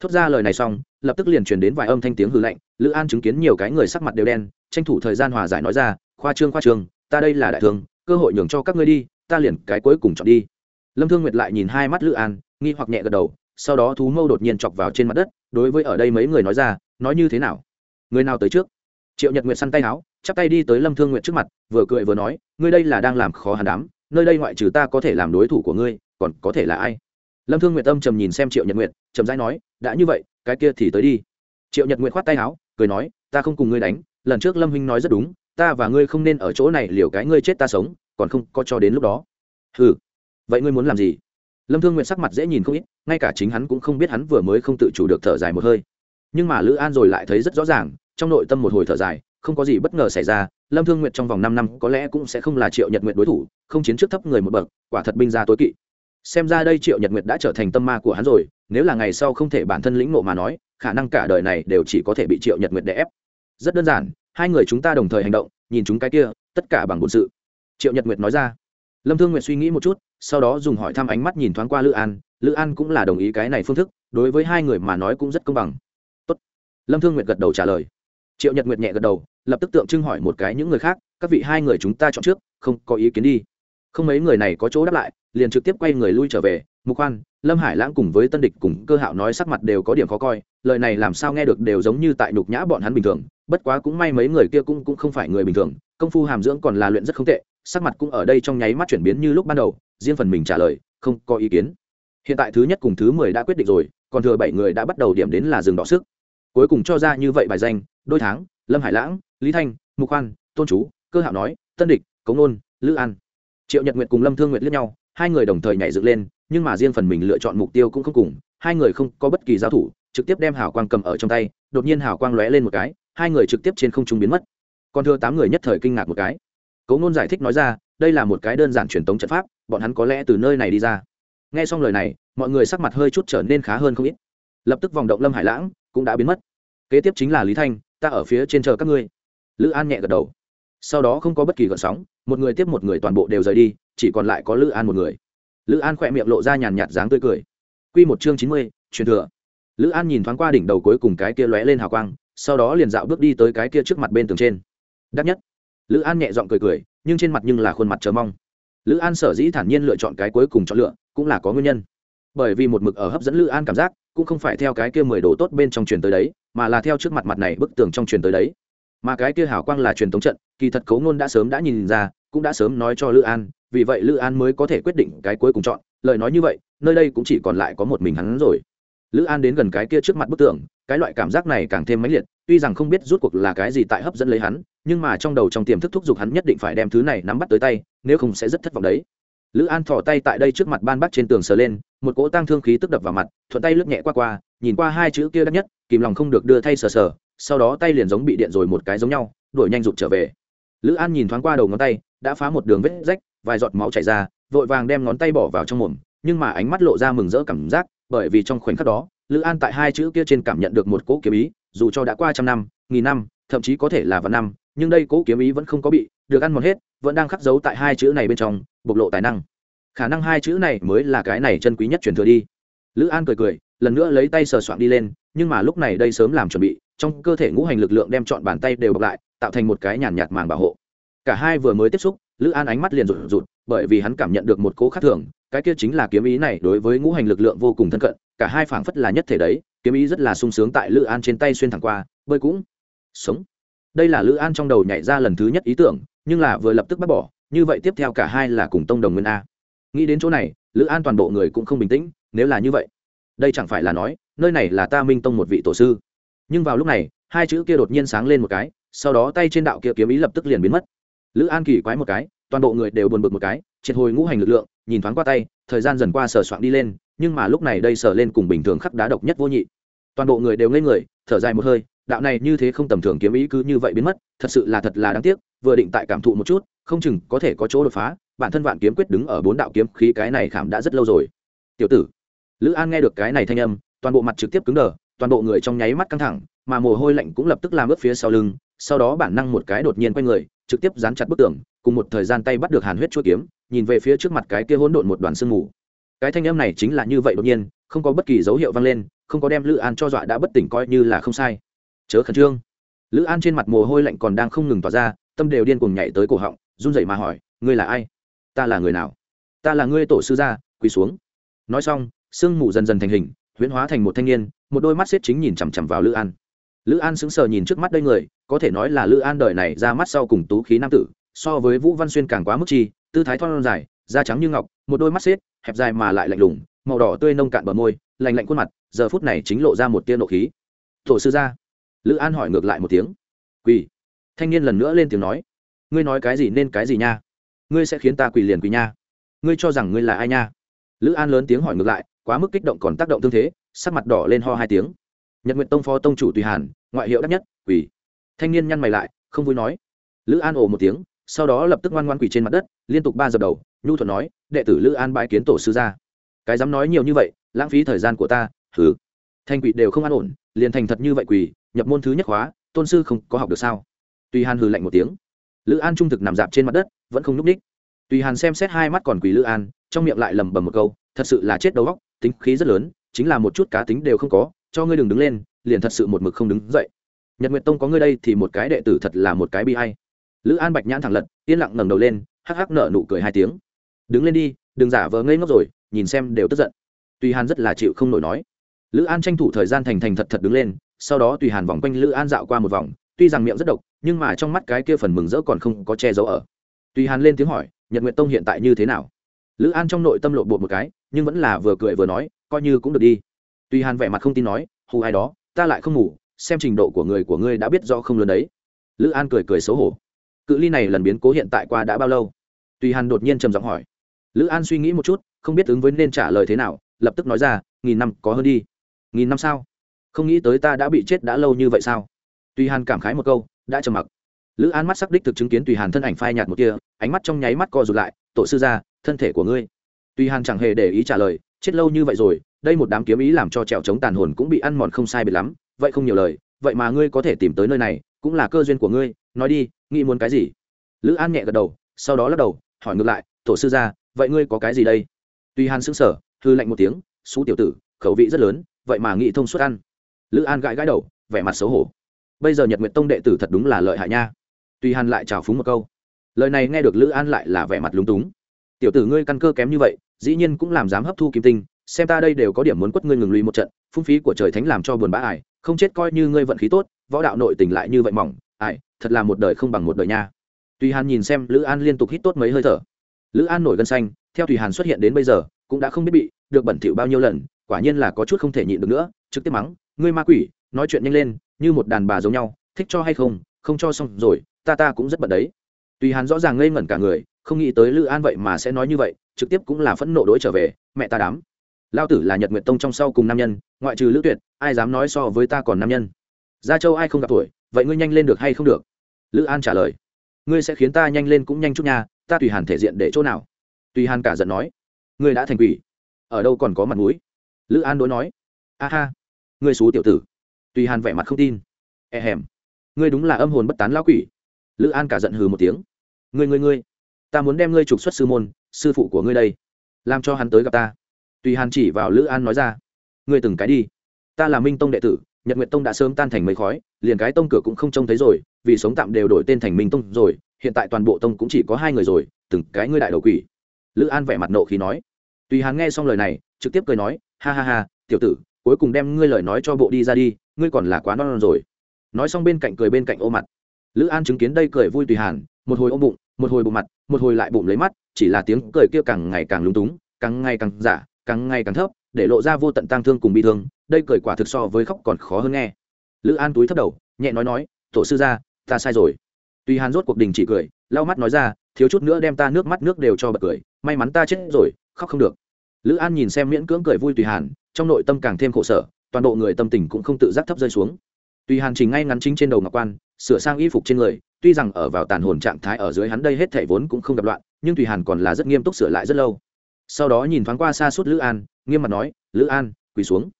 A: Thốt ra lời này xong, lập tức liền truyền đến vài âm thanh tiếng hư lạnh, lữ an chứng kiến nhiều cái người sắc mặt đều đen, tranh thủ thời gian hòa giải nói ra, khoa trương khoa trương, ta đây là đại thương, cơ hội nhường cho các ngươi đi, ta liền cái cuối cùng chọn đi. Lâm thương nguyệt lại nhìn hai mắt lữ an, nghi hoặc nhẹ gật đầu, sau đó thú mâu đột nhiên chọc vào trên mặt đất, đối với ở đây mấy người nói ra, nói như thế nào? Người nào tới trước? Triệu nhật nguyệt săn tay áo, chắp tay đi tới lâm thương nguyệt trước mặt, vừa cười vừa nói, ngươi đây là đang làm khó hàn đám, nơi đây ngoại trừ ta có thể làm đối thủ của ngươi, còn có thể là ai? Lâm thương nguyệt tâm trầm nhìn xem triệu nhật nguyệt trầm rãi nói, đã như vậy, cái kia thì tới đi. Triệu nhật nguyệt khoát tay áo, cười nói, ta không cùng ngươi đánh, lần trước lâm huynh nói rất đúng, ta và ngươi không nên ở chỗ này liều cái ngươi chết ta sống, còn không có cho đến lúc đó. Ừ vậy ngươi muốn làm gì? Lâm thương nguyện sắc mặt dễ nhìn không ít, ngay cả chính hắn cũng không biết hắn vừa mới không tự chủ được thở dài một hơi. Nhưng mà lữ an rồi lại thấy rất rõ ràng, trong nội tâm một hồi thở dài, không có gì bất ngờ xảy ra, lâm thương nguyệt trong vòng năm năm có lẽ cũng sẽ không là triệu nhật nguyệt đối thủ, không chiến trước thấp người một bậc, quả thật binh ra tối kỵ xem ra đây triệu nhật nguyệt đã trở thành tâm ma của hắn rồi, nếu là ngày sau không thể bản thân lĩnh ngộ mà nói, khả năng cả đời này đều chỉ có thể bị triệu nhật nguyệt đè ép. Rất đơn giản, hai người chúng ta đồng thời hành động, nhìn chúng cái kia, tất cả bằng bổn sự. Triệu nhật nguyệt nói ra. Lâm thương nguyệt suy nghĩ một chút, sau đó dùng hỏi thăm ánh mắt nhìn thoáng qua lữ an. Lữ an cũng là đồng ý cái này phương thức, đối với hai người mà nói cũng rất công bằng. Tốt. lâm thương nguyệt gật đầu trả lời. Triệu nhật nguyệt nhẹ gật đầu, lập tức tượng trưng hỏi một cái những người khác, các vị hai người chúng ta chọn trước, không có ý kiến đi không mấy người này có chỗ đáp lại, liền trực tiếp quay người lui trở về. Mục khoan lâm hải lãng cùng với tân địch cùng cơ hạo nói sắc mặt đều có điểm khó coi, lời này làm sao nghe được đều giống như tại nhục nhã bọn hắn bình thường. Bất quá cũng may mấy người kia cũng cũng không phải người bình thường. Công phu hàm dưỡng còn là luyện rất không tệ, sắc mặt cũng ở đây trong nháy mắt chuyển biến như lúc ban đầu. Riêng phần mình trả lời, không có ý kiến. Hiện tại thứ nhất cùng thứ mười đã quyết định rồi, còn thừa bảy người đã bắt đầu điểm đến là dừng đỏ sức. Cuối cùng cho ra như vậy bài danh, đôi tháng, lâm hải lãng, lý thanh, mục khoan tôn chú, cơ hạo nói, tân địch, cống nôn, lữ an triệu nhật nguyệt cùng lâm thương nguyệt liếc nhau, hai người đồng thời nhảy dựng lên, nhưng mà riêng phần mình lựa chọn mục tiêu cũng không cùng, hai người không có bất kỳ giao thủ, trực tiếp đem hào quang cầm ở trong tay, đột nhiên hào quang lóe lên một cái, hai người trực tiếp trên không trung biến mất. Còn thưa tám người nhất thời kinh ngạc một cái. Cấu ngôn giải thích nói ra, đây là một cái đơn giản truyền tống trận pháp, bọn hắn có lẽ từ nơi này đi ra. Nghe xong lời này, mọi người sắc mặt hơi chút trở nên khá hơn không ít. Lập tức vòng động lâm hải lãng cũng đã biến mất. Kế tiếp chính là lý thanh, ta ở phía trên chờ các ngươi. Lữ an nhẹ gật đầu. Sau đó không có bất kỳ gợn sóng một người tiếp một người toàn bộ đều rời đi, chỉ còn lại có lữ an một người. Lữ an khỏe miệng lộ ra nhàn nhạt dáng tươi cười. Q một chương chín mươi, truyền thừa. Lữ an nhìn thoáng qua đỉnh đầu cuối cùng cái kia lóe lên hào quang, sau đó liền dạo bước đi tới cái kia trước mặt bên tường trên. Đắt nhất. Lữ an nhẹ giọng cười cười, nhưng trên mặt nhưng là khuôn mặt chờ mong. Lữ an sở dĩ thản nhiên lựa chọn cái cuối cùng chọn lựa, cũng là có nguyên nhân. Bởi vì một mực ở hấp dẫn lữ an cảm giác, cũng không phải theo cái kia mười đồ tốt bên trong truyền tới đấy, mà là theo trước mặt mặt này bức tường trong truyền tới đấy mà cái kia hảo quang là truyền thống trận, kỳ thật cấu ngôn đã sớm đã nhìn ra, cũng đã sớm nói cho lữ an, vì vậy lữ an mới có thể quyết định cái cuối cùng chọn. Lời nói như vậy, nơi đây cũng chỉ còn lại có một mình hắn rồi. Lữ an đến gần cái kia trước mặt bức tường, cái loại cảm giác này càng thêm mãnh liệt, tuy rằng không biết rút cuộc là cái gì tại hấp dẫn lấy hắn, nhưng mà trong đầu trong tiềm thức thúc giục hắn nhất định phải đem thứ này nắm bắt tới tay, nếu không sẽ rất thất vọng đấy. Lữ an thỏ tay tại đây trước mặt ban bắt trên tường sờ lên, một cỗ tăng thương khí tức đập vào mặt, thuận tay lướt nhẹ qua qua, nhìn qua hai chữ kia đắt nhất, kìm lòng không được đưa thay sờ sờ sau đó tay liền giống bị điện rồi một cái giống nhau, đuổi nhanh rụt trở về. Lữ an nhìn thoáng qua đầu ngón tay, đã phá một đường vết rách, vài giọt máu chảy ra, vội vàng đem ngón tay bỏ vào trong mồm, nhưng mà ánh mắt lộ ra mừng rỡ cảm giác, bởi vì trong khoảnh khắc đó, lữ an tại hai chữ kia trên cảm nhận được một cỗ kiếm ý, dù cho đã qua trăm năm, nghìn năm, thậm chí có thể là vạn năm, nhưng đây cỗ kiếm ý vẫn không có bị được ăn một hết, vẫn đang khắc dấu tại hai chữ này bên trong, bộc lộ tài năng. Khả năng hai chữ này mới là cái này chân quý nhất truyền thừa đi. Lữ an cười cười, lần nữa lấy tay sờ soạn đi lên, nhưng mà lúc này đây sớm làm chuẩn bị trong cơ thể ngũ hành lực lượng đem chọn bàn tay đều bọc lại, tạo thành một cái nhàn nhạt màng bảo hộ. Cả hai vừa mới tiếp xúc, lữ an ánh mắt liền rụt rụt, bởi vì hắn cảm nhận được một cố khác thường, cái kia chính là kiếm ý này đối với ngũ hành lực lượng vô cùng thân cận, cả hai phảng phất là nhất thể đấy, kiếm ý rất là sung sướng tại lữ an trên tay xuyên thẳng qua, bơi cũng sống. Đây là lữ an trong đầu nhảy ra lần thứ nhất ý tưởng, nhưng là vừa lập tức bác bỏ, như vậy tiếp theo cả hai là cùng tông đồng nguyên a. Nghĩ đến chỗ này, lữ an toàn bộ người cũng không bình tĩnh, nếu là như vậy, đây chẳng phải là nói, nơi này là ta minh tông một vị tổ sư nhưng vào lúc này, hai chữ kia đột nhiên sáng lên một cái, sau đó tay trên đạo kia kiếm ý lập tức liền biến mất. Lữ an kỳ quái một cái, toàn bộ người đều buồn bực một cái, triệt hồi ngũ hành lực lượng, nhìn thoáng qua tay, thời gian dần qua sờ soạn đi lên, nhưng mà lúc này đây sờ lên cùng bình thường khắc đá độc nhất vô nhị. Toàn bộ người đều ngây người, thở dài một hơi, đạo này như thế không tầm thường kiếm ý cứ như vậy biến mất, thật sự là thật là đáng tiếc, vừa định tại cảm thụ một chút, không chừng có thể có chỗ đột phá, bản thân vạn kiếm quyết đứng ở bốn đạo kiếm khí cái này khảm đã rất lâu rồi. Tiểu tử. Lữ an nghe được cái này thanh âm, toàn bộ mặt trực tiếp cứng đờ toàn bộ người trong nháy mắt căng thẳng, mà mồ hôi lạnh cũng lập tức làm ướt phía sau lưng, sau đó bản năng một cái đột nhiên quay người, trực tiếp dán chặt bức tường, cùng một thời gian tay bắt được hàn huyết chuỗi kiếm, nhìn về phía trước mặt cái kia hỗn độn một đoàn sương mù. Cái thanh âm này chính là như vậy đột nhiên, không có bất kỳ dấu hiệu vang lên, không có đem lữ an cho dọa đã bất tỉnh coi như là không sai. Chớ khẩn trương. Lữ an trên mặt mồ hôi lạnh còn đang không ngừng tỏa ra, tâm đều điên cuồng nhảy tới cổ họng, run rẩy mà hỏi, ngươi là ai? Ta là người nào? Ta là ngươi tổ sư gia, quỳ xuống. Nói xong, sương mù dần dần thành hình, huyễn hóa thành một thanh niên một đôi mắt xếp chính nhìn chằm chằm vào lữ an. Lữ an sững sờ nhìn trước mắt đây người, có thể nói là lữ an đời này ra mắt sau cùng tú khí nam tử, so với vũ văn xuyên càng quá mức chi, tư thái thon dài, da trắng như ngọc, một đôi mắt xếp, hẹp dài mà lại lạnh lùng, màu đỏ tươi nông cạn bờ môi lành lạnh khuôn mặt, giờ phút này chính lộ ra một tia nộ khí. Tổ sư gia? Lữ an hỏi ngược lại một tiếng. Quỳ. Thanh niên lần nữa lên tiếng nói. Ngươi nói cái gì nên cái gì nha? Ngươi sẽ khiến ta quỳ liền quỳ nha. Ngươi cho rằng ngươi là ai nha? Lữ an lớn tiếng hỏi ngược lại quá mức kích động còn tác động tương thế, sắc mặt đỏ lên ho hai tiếng. Nhật nguyện tông phó tông chủ tùy hàn, ngoại hiệu đắt nhất, quỳ. Thanh niên nhăn mày lại, không vui nói. Lữ an ồ một tiếng, sau đó lập tức ngoan ngoan quỳ trên mặt đất, liên tục ba dập đầu, nhu thuận nói, đệ tử lữ an bãi kiến tổ sư ra cái dám nói nhiều như vậy, lãng phí thời gian của ta thử thanh quỷ đều không an ổn, liền thành thật như vậy quỳ, nhập môn thứ nhất khóa, tôn sư không có học được sao? Tùy hàn hừ lạnh một tiếng. Lữ an trung thực nằm dạp trên mặt đất, vẫn không n ú c ních tùy hàn xem xét hai mắt còn quỳ lữ an, trong miệng lại lầm bầm một câu, thật sự là chết đầu góc tính khí rất lớn, chính là một chút cá tính đều không có, cho ngươi đừng đứng lên, liền thật sự một mực không đứng dậy. Nhật nguyệt tông có ngươi đây thì một cái đệ tử thật là một cái bi hay lữ an bạch nhãn thẳng lật, yên lặng ngẩng đầu lên, hắc hắc nở nụ cười hai tiếng. Đứng lên đi, đừng giả vờ ngây ngốc rồi, nhìn xem đều tức giận. Tùy hàn rất là chịu không nổi nói. Lữ an tranh thủ thời gian thành thành thật thật đứng lên, sau đó tùy hàn vòng quanh lữ an dạo qua một vòng, tuy rằng miệng rất độc, nhưng mà trong mắt cái kia phần mừng rỡ còn không có che giấu ở. Tùy hàn lên tiếng hỏi, nhật nguyệt tông hiện tại như thế nào? Lữ an trong nội tâm lộ bột một cái, nhưng vẫn là vừa cười vừa nói, coi như cũng được đi. Tùy hàn vẻ mặt không tin nói, hù ai đó, ta lại không ngủ, xem trình độ của người của ngươi đã biết do không lớn đấy. Lữ an cười cười xấu hổ. Cự ly này lần biến cố hiện tại qua đã bao lâu? Tùy hàn đột nhiên trầm giọng hỏi. Lữ an suy nghĩ một chút, không biết ứng với nên trả lời thế nào, lập tức nói ra, nghìn năm có hơn đi. Nghìn năm sao? Không nghĩ tới ta đã bị chết đã lâu như vậy sao? Tùy hàn cảm khái một câu, đã trầm mặc. Lữ an mắt sắc đích thực chứng kiến tùy hàn thân ảnh phai nhạt một kia, ánh mắt trong nháy mắt co rụt lại, tổ sư ra thân thể của ngươi. Tùy hàn chẳng hề để ý trả lời, chết lâu như vậy rồi, đây một đám kiếm ý làm cho trèo chống tàn hồn cũng bị ăn mòn không sai biệt lắm. Vậy không nhiều lời, vậy mà ngươi có thể tìm tới nơi này, cũng là cơ duyên của ngươi. Nói đi, nghĩ muốn cái gì? Lữ an nhẹ gật đầu, sau đó lắc đầu, hỏi ngược lại, tổ sư ra vậy ngươi có cái gì đây? Tuy hàn sững sờ, hư lạnh một tiếng xú tiểu tử, khẩu vị rất lớn, vậy mà nghĩ thông suốt ăn. Lữ an gãi gãi đầu, vẻ mặt xấu hổ. Bây giờ nhật nguyện tông đệ tử thật đúng là lợi hại nha. Tuy hàn lại trào phúng một câu. Lời này nghe được lữ an lại là vẻ mặt lúng túng tiểu tử ngươi căn cơ kém như vậy, dĩ nhiên cũng làm dám hấp thu kim tinh, xem ta đây đều có điểm muốn quất ngươi ngừng lùi một trận, phung phí của trời thánh làm cho buồn bã ải không chết coi như ngươi vận khí tốt, võ đạo nội tình lại như vậy mỏng ải thật là một đời không bằng một đời nha. Tùy hàn nhìn xem, lữ an liên tục hít tốt mấy hơi thở. Lữ an nổi gân xanh, theo tùy hàn xuất hiện đến bây giờ, cũng đã không biết bị được bẩn thỉu bao nhiêu lần, quả nhiên là có chút không thể nhịn được nữa, trực tiếp mắng, ngươi ma quỷ, nói chuyện nhanh lên, như một đàn bà giống nhau, thích cho hay không không cho xong rồi, ta ta cũng rất bận đấy. Tùy hàn rõ ràng ngây ngẩn cả người không nghĩ tới lữ an vậy mà sẽ nói như vậy, trực tiếp cũng là phẫn nộ đối trở về, mẹ ta đám. Lao tử là nhật nguyệt tông trong sau cùng nam nhân, ngoại trừ lữ tuyệt, ai dám nói so với ta còn nam nhân. Gia châu ai không gặp tuổi, vậy ngươi nhanh lên được hay không được? Lữ an trả lời. Ngươi sẽ khiến ta nhanh lên cũng nhanh chút nha, ta tùy hàn thể diện để chỗ nào? Tùy hàn cả giận nói. Ngươi đã thành quỷ. Ở đâu còn có mặt mũi? Lữ an đối nói. A ha, ngươi xú tiểu tử. Tùy hàn vẻ mặt không tin. E hèm. Ngươi đúng là âm hồn bất tán lão quỷ. Lữ an cả giận hừ một tiếng. Ngươi ngươi ngươi ta muốn đem ngươi trục xuất sư môn sư phụ của ngươi đây làm cho hắn tới gặp ta. Tùy hàn chỉ vào lữ an nói ra ngươi từng cái đi. Ta là minh tông đệ tử nhật nguyệt tông đã sớm tan thành mấy khói liền cái tông cửa cũng không trông thấy rồi vì sống tạm đều đổi tên thành minh tông rồi hiện tại toàn bộ tông cũng chỉ có hai người rồi từng cái ngươi đại đầu quỷ. Lữ an vẻ mặt nộ khí nói. Tùy hàn nghe xong lời này trực tiếp cười nói ha ha ha tiểu tử cuối cùng đem ngươi lời nói cho bộ đi ra đi ngươi còn là quá non, non rồi. Nói xong bên cạnh cười bên cạnh ô mặt. Lữ an chứng kiến đây cười vui tùy hàn một hồi ôm bụng một hồi bộ mặt một hồi lại bụng lấy mắt, chỉ là tiếng cười kia càng ngày càng lúng túng, càng ngày càng giả, càng ngày càng thấp, để lộ ra vô tận tang thương cùng bi thương, đây cười quả thực so với khóc còn khó hơn nghe. Lữ an túi thấp đầu, nhẹ nói nói, tổ sư ra ta sai rồi. Tuy hàn rốt cuộc đình chỉ cười, lau mắt nói ra, thiếu chút nữa đem ta nước mắt nước đều cho bật cười, may mắn ta chết rồi, khóc không được. Lữ an nhìn xem miễn cưỡng cười vui tùy hàn, trong nội tâm càng thêm khổ sở, toàn bộ người tâm tình cũng không tự giác thấp rơi xuống. Tùy hàn chỉnh ngay ngắn chính trên đầu ngọc quan, sửa sang y phục trên người tuy rằng ở vào tàn hồn trạng thái ở dưới hắn đây hết thảy vốn cũng không gặp loạn, nhưng tùy hàn còn là rất nghiêm túc sửa lại rất lâu. Sau đó nhìn thoáng qua xa suốt lữ an, nghiêm mặt nói, lữ an, quỳ xuống.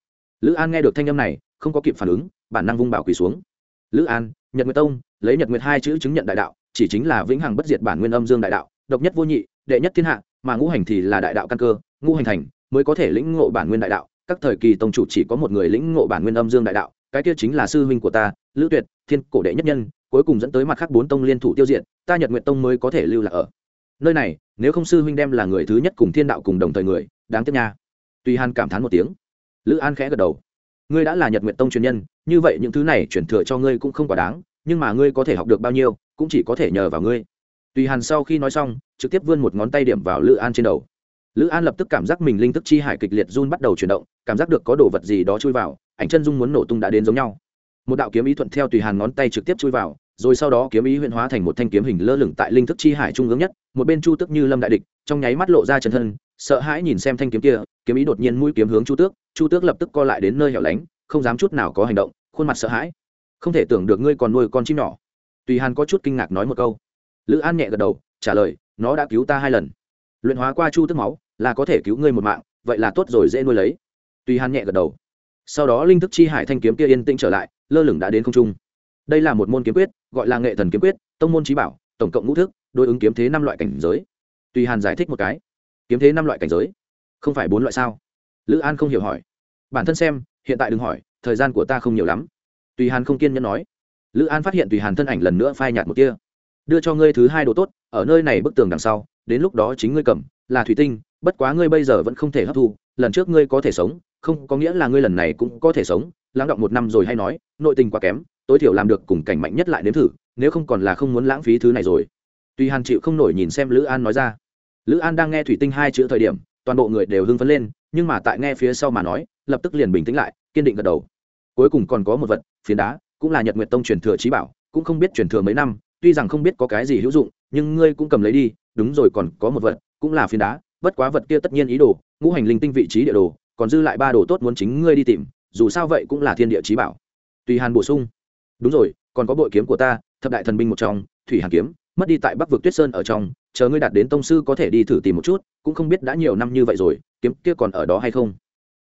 A: Lữ an nghe được thanh âm này, không có kịp phản ứng, bản năng vung bảo quỳ xuống. Lữ an, nhật nguyệt tông, lấy nhật nguyệt hai chữ chứng nhận đại đạo, chỉ chính là vĩnh hằng bất diệt bản nguyên âm dương đại đạo, độc nhất vô nhị, đệ nhất thiên hạ, mà ngũ hành thì là đại đạo căn cơ, ngũ hành thành mới có thể lĩnh ngộ bản nguyên đại đạo. Các thời kỳ tông chủ chỉ có một người lĩnh ngộ bản nguyên âm dương đại đạo cái kia chính là sư huynh của ta, lữ tuyệt, thiên cổ đệ nhất nhân, cuối cùng dẫn tới mặt khác bốn tông liên thủ tiêu diệt, ta nhật nguyệt tông mới có thể lưu lạc ở. Nơi này, nếu không sư huynh đem là người thứ nhất cùng thiên đạo cùng đồng thời người, đáng tiếc nha. Tùy hàn cảm thán một tiếng. Lữ an khẽ gật đầu. Ngươi đã là nhật nguyện tông truyền nhân, như vậy những thứ này chuyển thừa cho ngươi cũng không quá đáng, nhưng mà ngươi có thể học được bao nhiêu, cũng chỉ có thể nhờ vào ngươi. Tùy hàn sau khi nói xong, trực tiếp vươn một ngón tay điểm vào lữ an trên đầu lữ an lập tức cảm giác mình linh thức chi hải kịch liệt run bắt đầu chuyển động, cảm giác được có đồ vật gì đó chui vào, ảnh chân dung muốn nổ tung đã đến giống nhau. Một đạo kiếm ý thuận theo tùy hàn ngón tay trực tiếp chui vào, rồi sau đó kiếm ý huyễn hóa thành một thanh kiếm hình lơ lửng tại linh thức chi hải trung ương nhất, một bên chu Tước như lâm đại địch, trong nháy mắt lộ ra chân thân, sợ hãi nhìn xem thanh kiếm kia, kiếm ý đột nhiên mũi kiếm hướng chu tước chu tước lập tức co lại đến nơi hẻo lánh, không dám chút nào có hành động, khuôn mặt sợ hãi. Không thể tưởng được ngươi còn nuôi con chim nhỏ. Tùy hàn có chút kinh ngạc nói một câu. Lữ an nhẹ gật đầu, trả lời, nó đã cứu ta hai lần luyện hóa qua chu tức máu, là có thể cứu ngươi một mạng, vậy là tốt rồi, dễ nuôi lấy. Tùy hàn nhẹ gật đầu. Sau đó linh thức chi hải thanh kiếm kia yên tĩnh trở lại, lơ lửng đã đến không trung. Đây là một môn kiếm quyết, gọi là nghệ thần kiếm quyết, tông môn trí bảo, tổng cộng ngũ thức, đối ứng kiếm thế năm loại cảnh giới. Tùy hàn giải thích một cái. Kiếm thế năm loại cảnh giới? Không phải bốn loại sao? Lữ an không hiểu hỏi. Bản thân xem, hiện tại đừng hỏi, thời gian của ta không nhiều lắm. Tùy hàn không kiên nhẫn nói. Lữ an phát hiện tùy hàn thân ảnh lần nữa phai nhạt một kia đưa cho ngươi thứ hai đồ tốt, ở nơi này bức tường đằng sau đến lúc đó chính ngươi cầm, là thủy tinh, bất quá ngươi bây giờ vẫn không thể hấp thu, lần trước ngươi có thể sống, không, có nghĩa là ngươi lần này cũng có thể sống, lắng động một năm rồi hay nói, nội tình quá kém, tối thiểu làm được cùng cảnh mạnh nhất lại nếm thử, nếu không còn là không muốn lãng phí thứ này rồi. Tuy hàn chịu không nổi nhìn xem lữ an nói ra. Lữ an đang nghe thủy tinh hai chữ thời điểm, toàn bộ người đều hưng phấn lên, nhưng mà tại nghe phía sau mà nói, lập tức liền bình tĩnh lại, kiên định gật đầu. Cuối cùng còn có một vật, phiến đá, cũng là nhật nguyệt tông truyền thừa trí bảo, cũng không biết truyền thừa mấy năm, tuy rằng không biết có cái gì hữu dụng, nhưng ngươi cũng cầm lấy đi đúng rồi còn có một vật, cũng là phiến đá, bất quá vật kia tất nhiên ý đồ, ngũ hành linh tinh vị trí địa đồ, còn dư lại ba đồ tốt muốn chính ngươi đi tìm, dù sao vậy cũng là thiên địa trí bảo. Tùy hàn bổ sung. Đúng rồi, còn có bội kiếm của ta, thập đại thần binh một trong, thủy hàn kiếm, mất đi tại bắc vực tuyết sơn ở trong, chờ ngươi đạt đến tông sư có thể đi thử tìm một chút, cũng không biết đã nhiều năm như vậy rồi, kiếm kia còn ở đó hay không?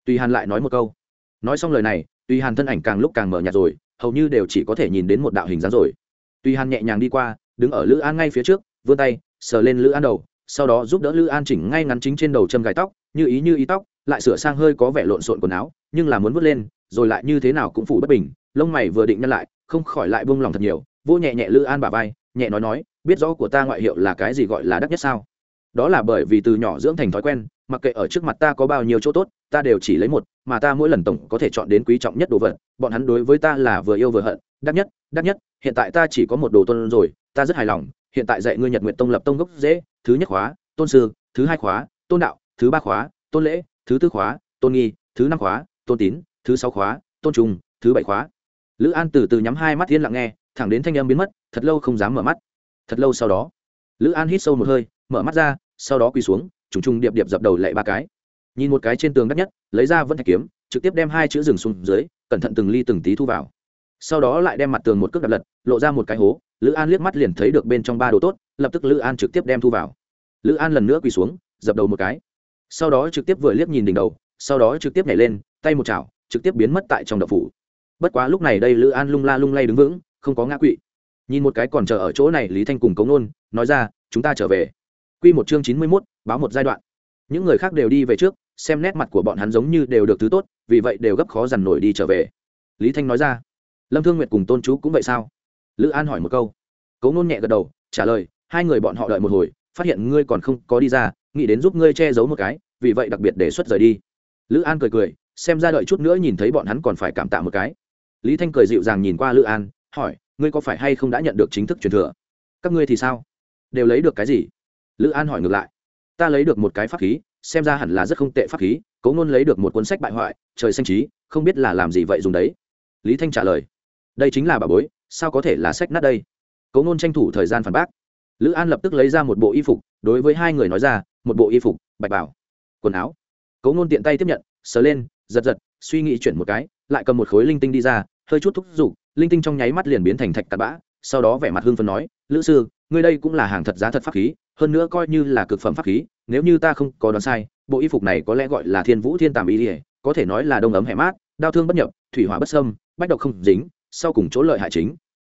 A: Tùy hàn lại nói một câu. Nói xong lời này, tùy hàn thân ảnh càng lúc càng mở nhạt rồi, hầu như đều chỉ có thể nhìn đến một đạo hình dáng rồi. Tùy hàn nhẹ nhàng đi qua, đứng ở lữ an ngay phía trước, vươn tay sờ lên lữ an đầu, sau đó giúp đỡ lữ an chỉnh ngay ngắn chính trên đầu châm gài tóc, như ý như ý tóc, lại sửa sang hơi có vẻ lộn xộn quần áo, nhưng là muốn vớt lên, rồi lại như thế nào cũng phủ bất bình, lông mày vừa định nhăn lại, không khỏi lại buông lòng thật nhiều vô nhẹ nhẹ lữ an bà vai, nhẹ nói nói, biết rõ của ta ngoại hiệu là cái gì gọi là đắt nhất sao? Đó là bởi vì từ nhỏ dưỡng thành thói quen, mặc kệ ở trước mặt ta có bao nhiêu chỗ tốt, ta đều chỉ lấy một, mà ta mỗi lần tổng có thể chọn đến quý trọng nhất đồ vật, bọn hắn đối với ta là vừa yêu vừa hận, đắt nhất đắt nhất, hiện tại ta chỉ có một đồ tôn rồi, ta rất hài lòng hiện tại dạy ngươi nhật nguyện tông lập tông gốc dễ, thứ nhất khóa, tôn sư, thứ hai khóa, tôn đạo, thứ ba khóa, tôn lễ, thứ tư khóa, tôn nghi, thứ năm khóa, tôn tín, thứ sáu khóa, tôn trùng, thứ bảy khóa. Lữ an từ từ nhắm hai mắt yên lặng nghe, thẳng đến thanh âm biến mất, thật lâu không dám mở mắt. Thật lâu sau đó, lữ an hít sâu một hơi, mở mắt ra, sau đó quỳ xuống, trùng trùng điệp điệp dập đầu lạy ba cái. Nhìn một cái trên tường đắt nhất, lấy ra vẫn thạch kiếm, trực tiếp đem hai chữ rừng xuống dưới, cẩn thận từng ly từng tí thu vào sau đó lại đem mặt tường một cước đập lật, lộ ra một cái hố, lữ an liếc mắt liền thấy được bên trong ba đồ tốt, lập tức lữ an trực tiếp đem thu vào. Lữ an lần nữa quỳ xuống, dập đầu một cái. Sau đó trực tiếp vừa liếc nhìn đỉnh đầu, sau đó trực tiếp nhảy lên, tay một chảo, trực tiếp biến mất tại trong đậu phủ. Bất quá lúc này đây lữ an lung la lung lay đứng vững, không có ngã quỵ. Nhìn một cái còn chờ ở chỗ này lý thanh cùng cống nôn, nói ra, chúng ta trở về. Q một chương chín mươi mốt, báo một giai đoạn. Những người khác đều đi về trước, xem nét mặt của bọn hắn giống như đều được thứ tốt, vì vậy đều gấp khó dằn nổi đi trở về. Lý thanh nói ra lâm thương nguyệt cùng tôn chú cũng vậy sao? Lữ an hỏi một câu. Cấu nôn nhẹ gật đầu, trả lời, hai người bọn họ đợi một hồi, phát hiện ngươi còn không có đi ra, nghĩ đến giúp ngươi che giấu một cái, vì vậy đặc biệt đề xuất rời đi. Lữ an cười cười, xem ra đợi chút nữa nhìn thấy bọn hắn còn phải cảm tạ một cái. Lý thanh cười dịu dàng nhìn qua lữ an, hỏi, ngươi có phải hay không đã nhận được chính thức truyền thừa? Các ngươi thì sao? Đều lấy được cái gì? Lữ an hỏi ngược lại, ta lấy được một cái pháp khí, xem ra hẳn là rất không tệ pháp khí cấu ngôn lấy được một cuốn sách bại hoại, trời xanh trí, không biết là làm gì vậy dùng đấy. Lý thanh trả lời đây chính là bà bối, sao có thể là sách nát đây? Cấu nôn tranh thủ thời gian phản bác. Lữ an lập tức lấy ra một bộ y phục, đối với hai người nói ra, một bộ y phục, bạch bảo. Quần áo. Cấu nôn tiện tay tiếp nhận, sờ lên, giật giật, suy nghĩ chuyển một cái, lại cầm một khối linh tinh đi ra, hơi chút thúc giục, linh tinh trong nháy mắt liền biến thành thạch tạt bã, sau đó vẻ mặt hưng phấn nói, lữ sư, ngươi đây cũng là hàng thật giá thật pháp khí, hơn nữa coi như là cực phẩm pháp khí, nếu như ta không có đoán sai, bộ y phục này có lẽ gọi là thiên vũ thiên tàm y ỉa có thể nói là đông ấm hẻ mát, đau thương bất nhập, thủy hỏa bất sâm bách độc không dính sau cùng chỗ lợi hại chính.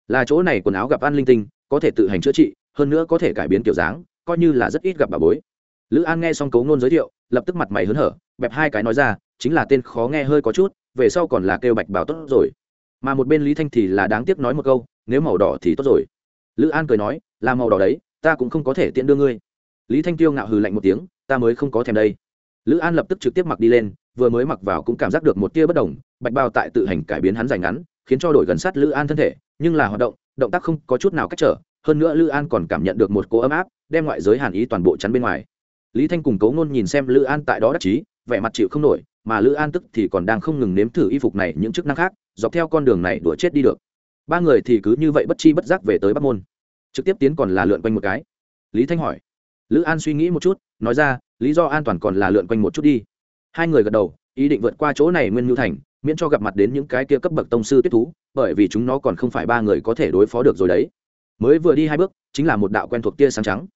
A: Là chỗ này quần áo gặp an linh tinh, có thể tự hành chữa trị, hơn nữa có thể cải biến kiểu dáng, coi như là rất ít gặp bà bối. Lữ an nghe xong cấu ngôn giới thiệu, lập tức mặt mày hớn hở, bẹp hai cái nói ra, chính là tên khó nghe hơi có chút, về sau còn là kêu bạch bảo tốt rồi. Mà một bên lý thanh thì là đáng tiếc nói một câu, nếu màu đỏ thì tốt rồi. Lữ an cười nói, là màu đỏ đấy, ta cũng không có thể tiện đưa ngươi. Lý thanh tiêu ngạo hừ lạnh một tiếng, ta mới không có thèm đây. Lữ an lập tức trực tiếp mặc đi lên, vừa mới mặc vào cũng cảm giác được một tia bất đồng, bạch bao tại tự hành cải biến hắn dành ngắn khiến cho đổi gần sát lữ an thân thể, nhưng là hoạt động động tác không có chút nào cách trở, hơn nữa lữ an còn cảm nhận được một cỗ ấm áp, đem ngoại giới hàn ý toàn bộ chắn bên ngoài. Lý thanh cùng cấu ngôn nhìn xem lữ an tại đó đắc chí, vẻ mặt chịu không nổi, mà lữ an tức thì còn đang không ngừng nếm thử y phục này những chức năng khác, dọc theo con đường này đuổi chết đi được. Ba người thì cứ như vậy bất chi bất giác về tới bắc môn. Trực tiếp tiến còn là lượn quanh một cái. Lý thanh hỏi. Lữ an suy nghĩ một chút, nói ra, lý do an toàn còn là lượn quanh một chút đi. Hai người gật đầu, ý định vượt qua chỗ này nguyên như thành miễn cho gặp mặt đến những cái kia cấp bậc tông sư tuyết thú, bởi vì chúng nó còn không phải ba người có thể đối phó được rồi đấy. Mới vừa đi hai bước, chính là một đạo quen thuộc tia sáng trắng.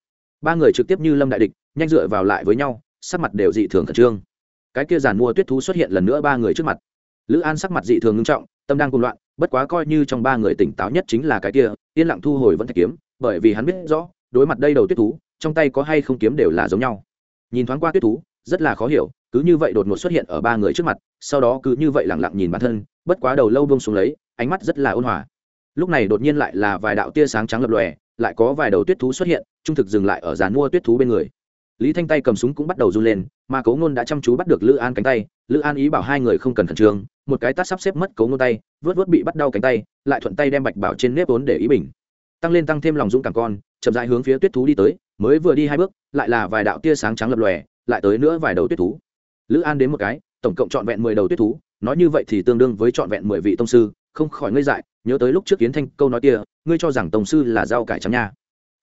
A: Ba người trực tiếp như lâm đại địch, nhanh dựa vào lại với nhau, sắc mặt đều dị thường khẩn trương. Cái kia giàn mua tuyết thú xuất hiện lần nữa ba người trước mặt. Lữ an sắc mặt dị thường ngưng trọng, tâm đang cùng loạn, bất quá coi như trong ba người tỉnh táo nhất chính là cái kia, yên lặng thu hồi vẫn thạch kiếm, bởi vì hắn biết rõ, đối mặt đây đầu tuyết thú, trong tay có hay không kiếm đều là giống nhau. Nhìn thoáng qua tuyết thú rất là khó hiểu, cứ như vậy đột ngột xuất hiện ở ba người trước mặt, sau đó cứ như vậy lẳng lặng nhìn bản thân, bất quá đầu lâu bông xuống lấy, ánh mắt rất là ôn hòa. Lúc này đột nhiên lại là vài đạo tia sáng trắng lập lòe, lại có vài đầu tuyết thú xuất hiện, trung thực dừng lại ở dàn mua tuyết thú bên người. Lý thanh tay cầm súng cũng bắt đầu run lên, mà cấu ngôn đã chăm chú bắt được lữ an cánh tay. Lữ an ý bảo hai người không cần khẩn trương, một cái tát sắp xếp mất cấu ngôn tay, vớt vớt bị bắt đau cánh tay, lại thuận tay đem bạch bảo trên nếp vốn để ý bình. Tăng lên tăng thêm lòng dũng cảm con, chậm dại hướng phía tuyết thú đi tới, mới vừa đi hai bước, lại là vài đạo tia sáng trắng lập lòe lại tới nữa vài đầu tuyết thú. Lữ an đến một cái, tổng cộng trọn vẹn mười đầu tuyết thú, nói như vậy thì tương đương với trọn vẹn mười vị tông sư, không khỏi ngây dại, nhớ tới lúc trước kiến thanh câu nói kia, ngươi cho rằng tông sư là rau cải trắng nha.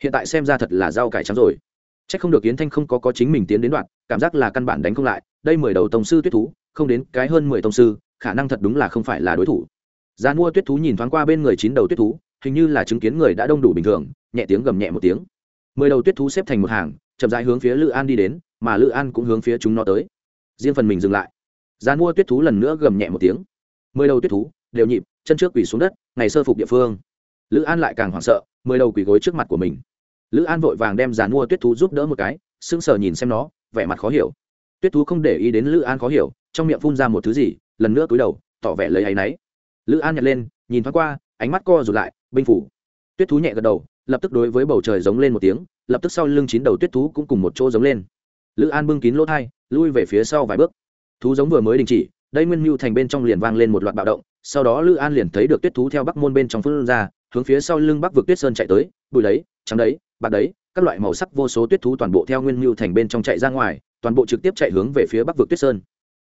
A: Hiện tại xem ra thật là rau cải trắng rồi. C h ắ c không được kiến thanh không có có chính mình tiến đến đoạn, cảm giác là căn bản đánh không lại, đây mười đầu tông sư tuyết thú, không đến cái hơn mười tông sư, khả năng thật đúng là không phải là đối thủ. Gian mua tuyết thú nhìn thoáng qua bên người chín đầu tuyết thú, hình như là chứng kiến người đã đông đủ bình thường, nhẹ tiếng gầm nhẹ một tiếng. Mười đầu tuyết thú xếp thành một hàng chậm rãi hướng phía lữ an đi đến, mà lữ an cũng hướng phía chúng nó tới. Riêng phần mình dừng lại. Gian mua tuyết thú lần nữa gầm nhẹ một tiếng. Mười đầu tuyết thú, đều nhịp, chân trước quỳ xuống đất, ngày sơ phục địa phương. Lữ an lại càng hoảng sợ, mười đầu quỳ gối trước mặt của mình. Lữ an vội vàng đem giàn mua tuyết thú giúp đỡ một cái, sững sờ nhìn xem nó, vẻ mặt khó hiểu. Tuyết thú không để ý đến lữ an khó hiểu, trong miệng phun ra một thứ gì, lần nữa cúi đầu, tỏ vẻ lấy áy náy. Lữ an nhặt lên, nhìn thoáng qua, ánh mắt co rụt lại binh phủ. Tuyết thú nhẹ gật đầu lập tức đối với bầu trời giống lên một tiếng, lập tức sau lưng chín đầu tuyết thú cũng cùng một chỗ giống lên. Lữ an bưng kín lỗ thai, lui về phía sau vài bước. Thú giống vừa mới đình chỉ, đây nguyên mưu thành bên trong liền vang lên một loạt bạo động, sau đó lữ an liền thấy được tuyết thú theo bắc môn bên trong phương ra, hướng phía sau lưng bắc vực tuyết sơn chạy tới, bụi đấy, trắng đấy, bạc đấy, các loại màu sắc vô số tuyết thú toàn bộ theo nguyên mưu thành bên trong chạy ra ngoài, toàn bộ trực tiếp chạy hướng về phía bắc vực tuyết sơn.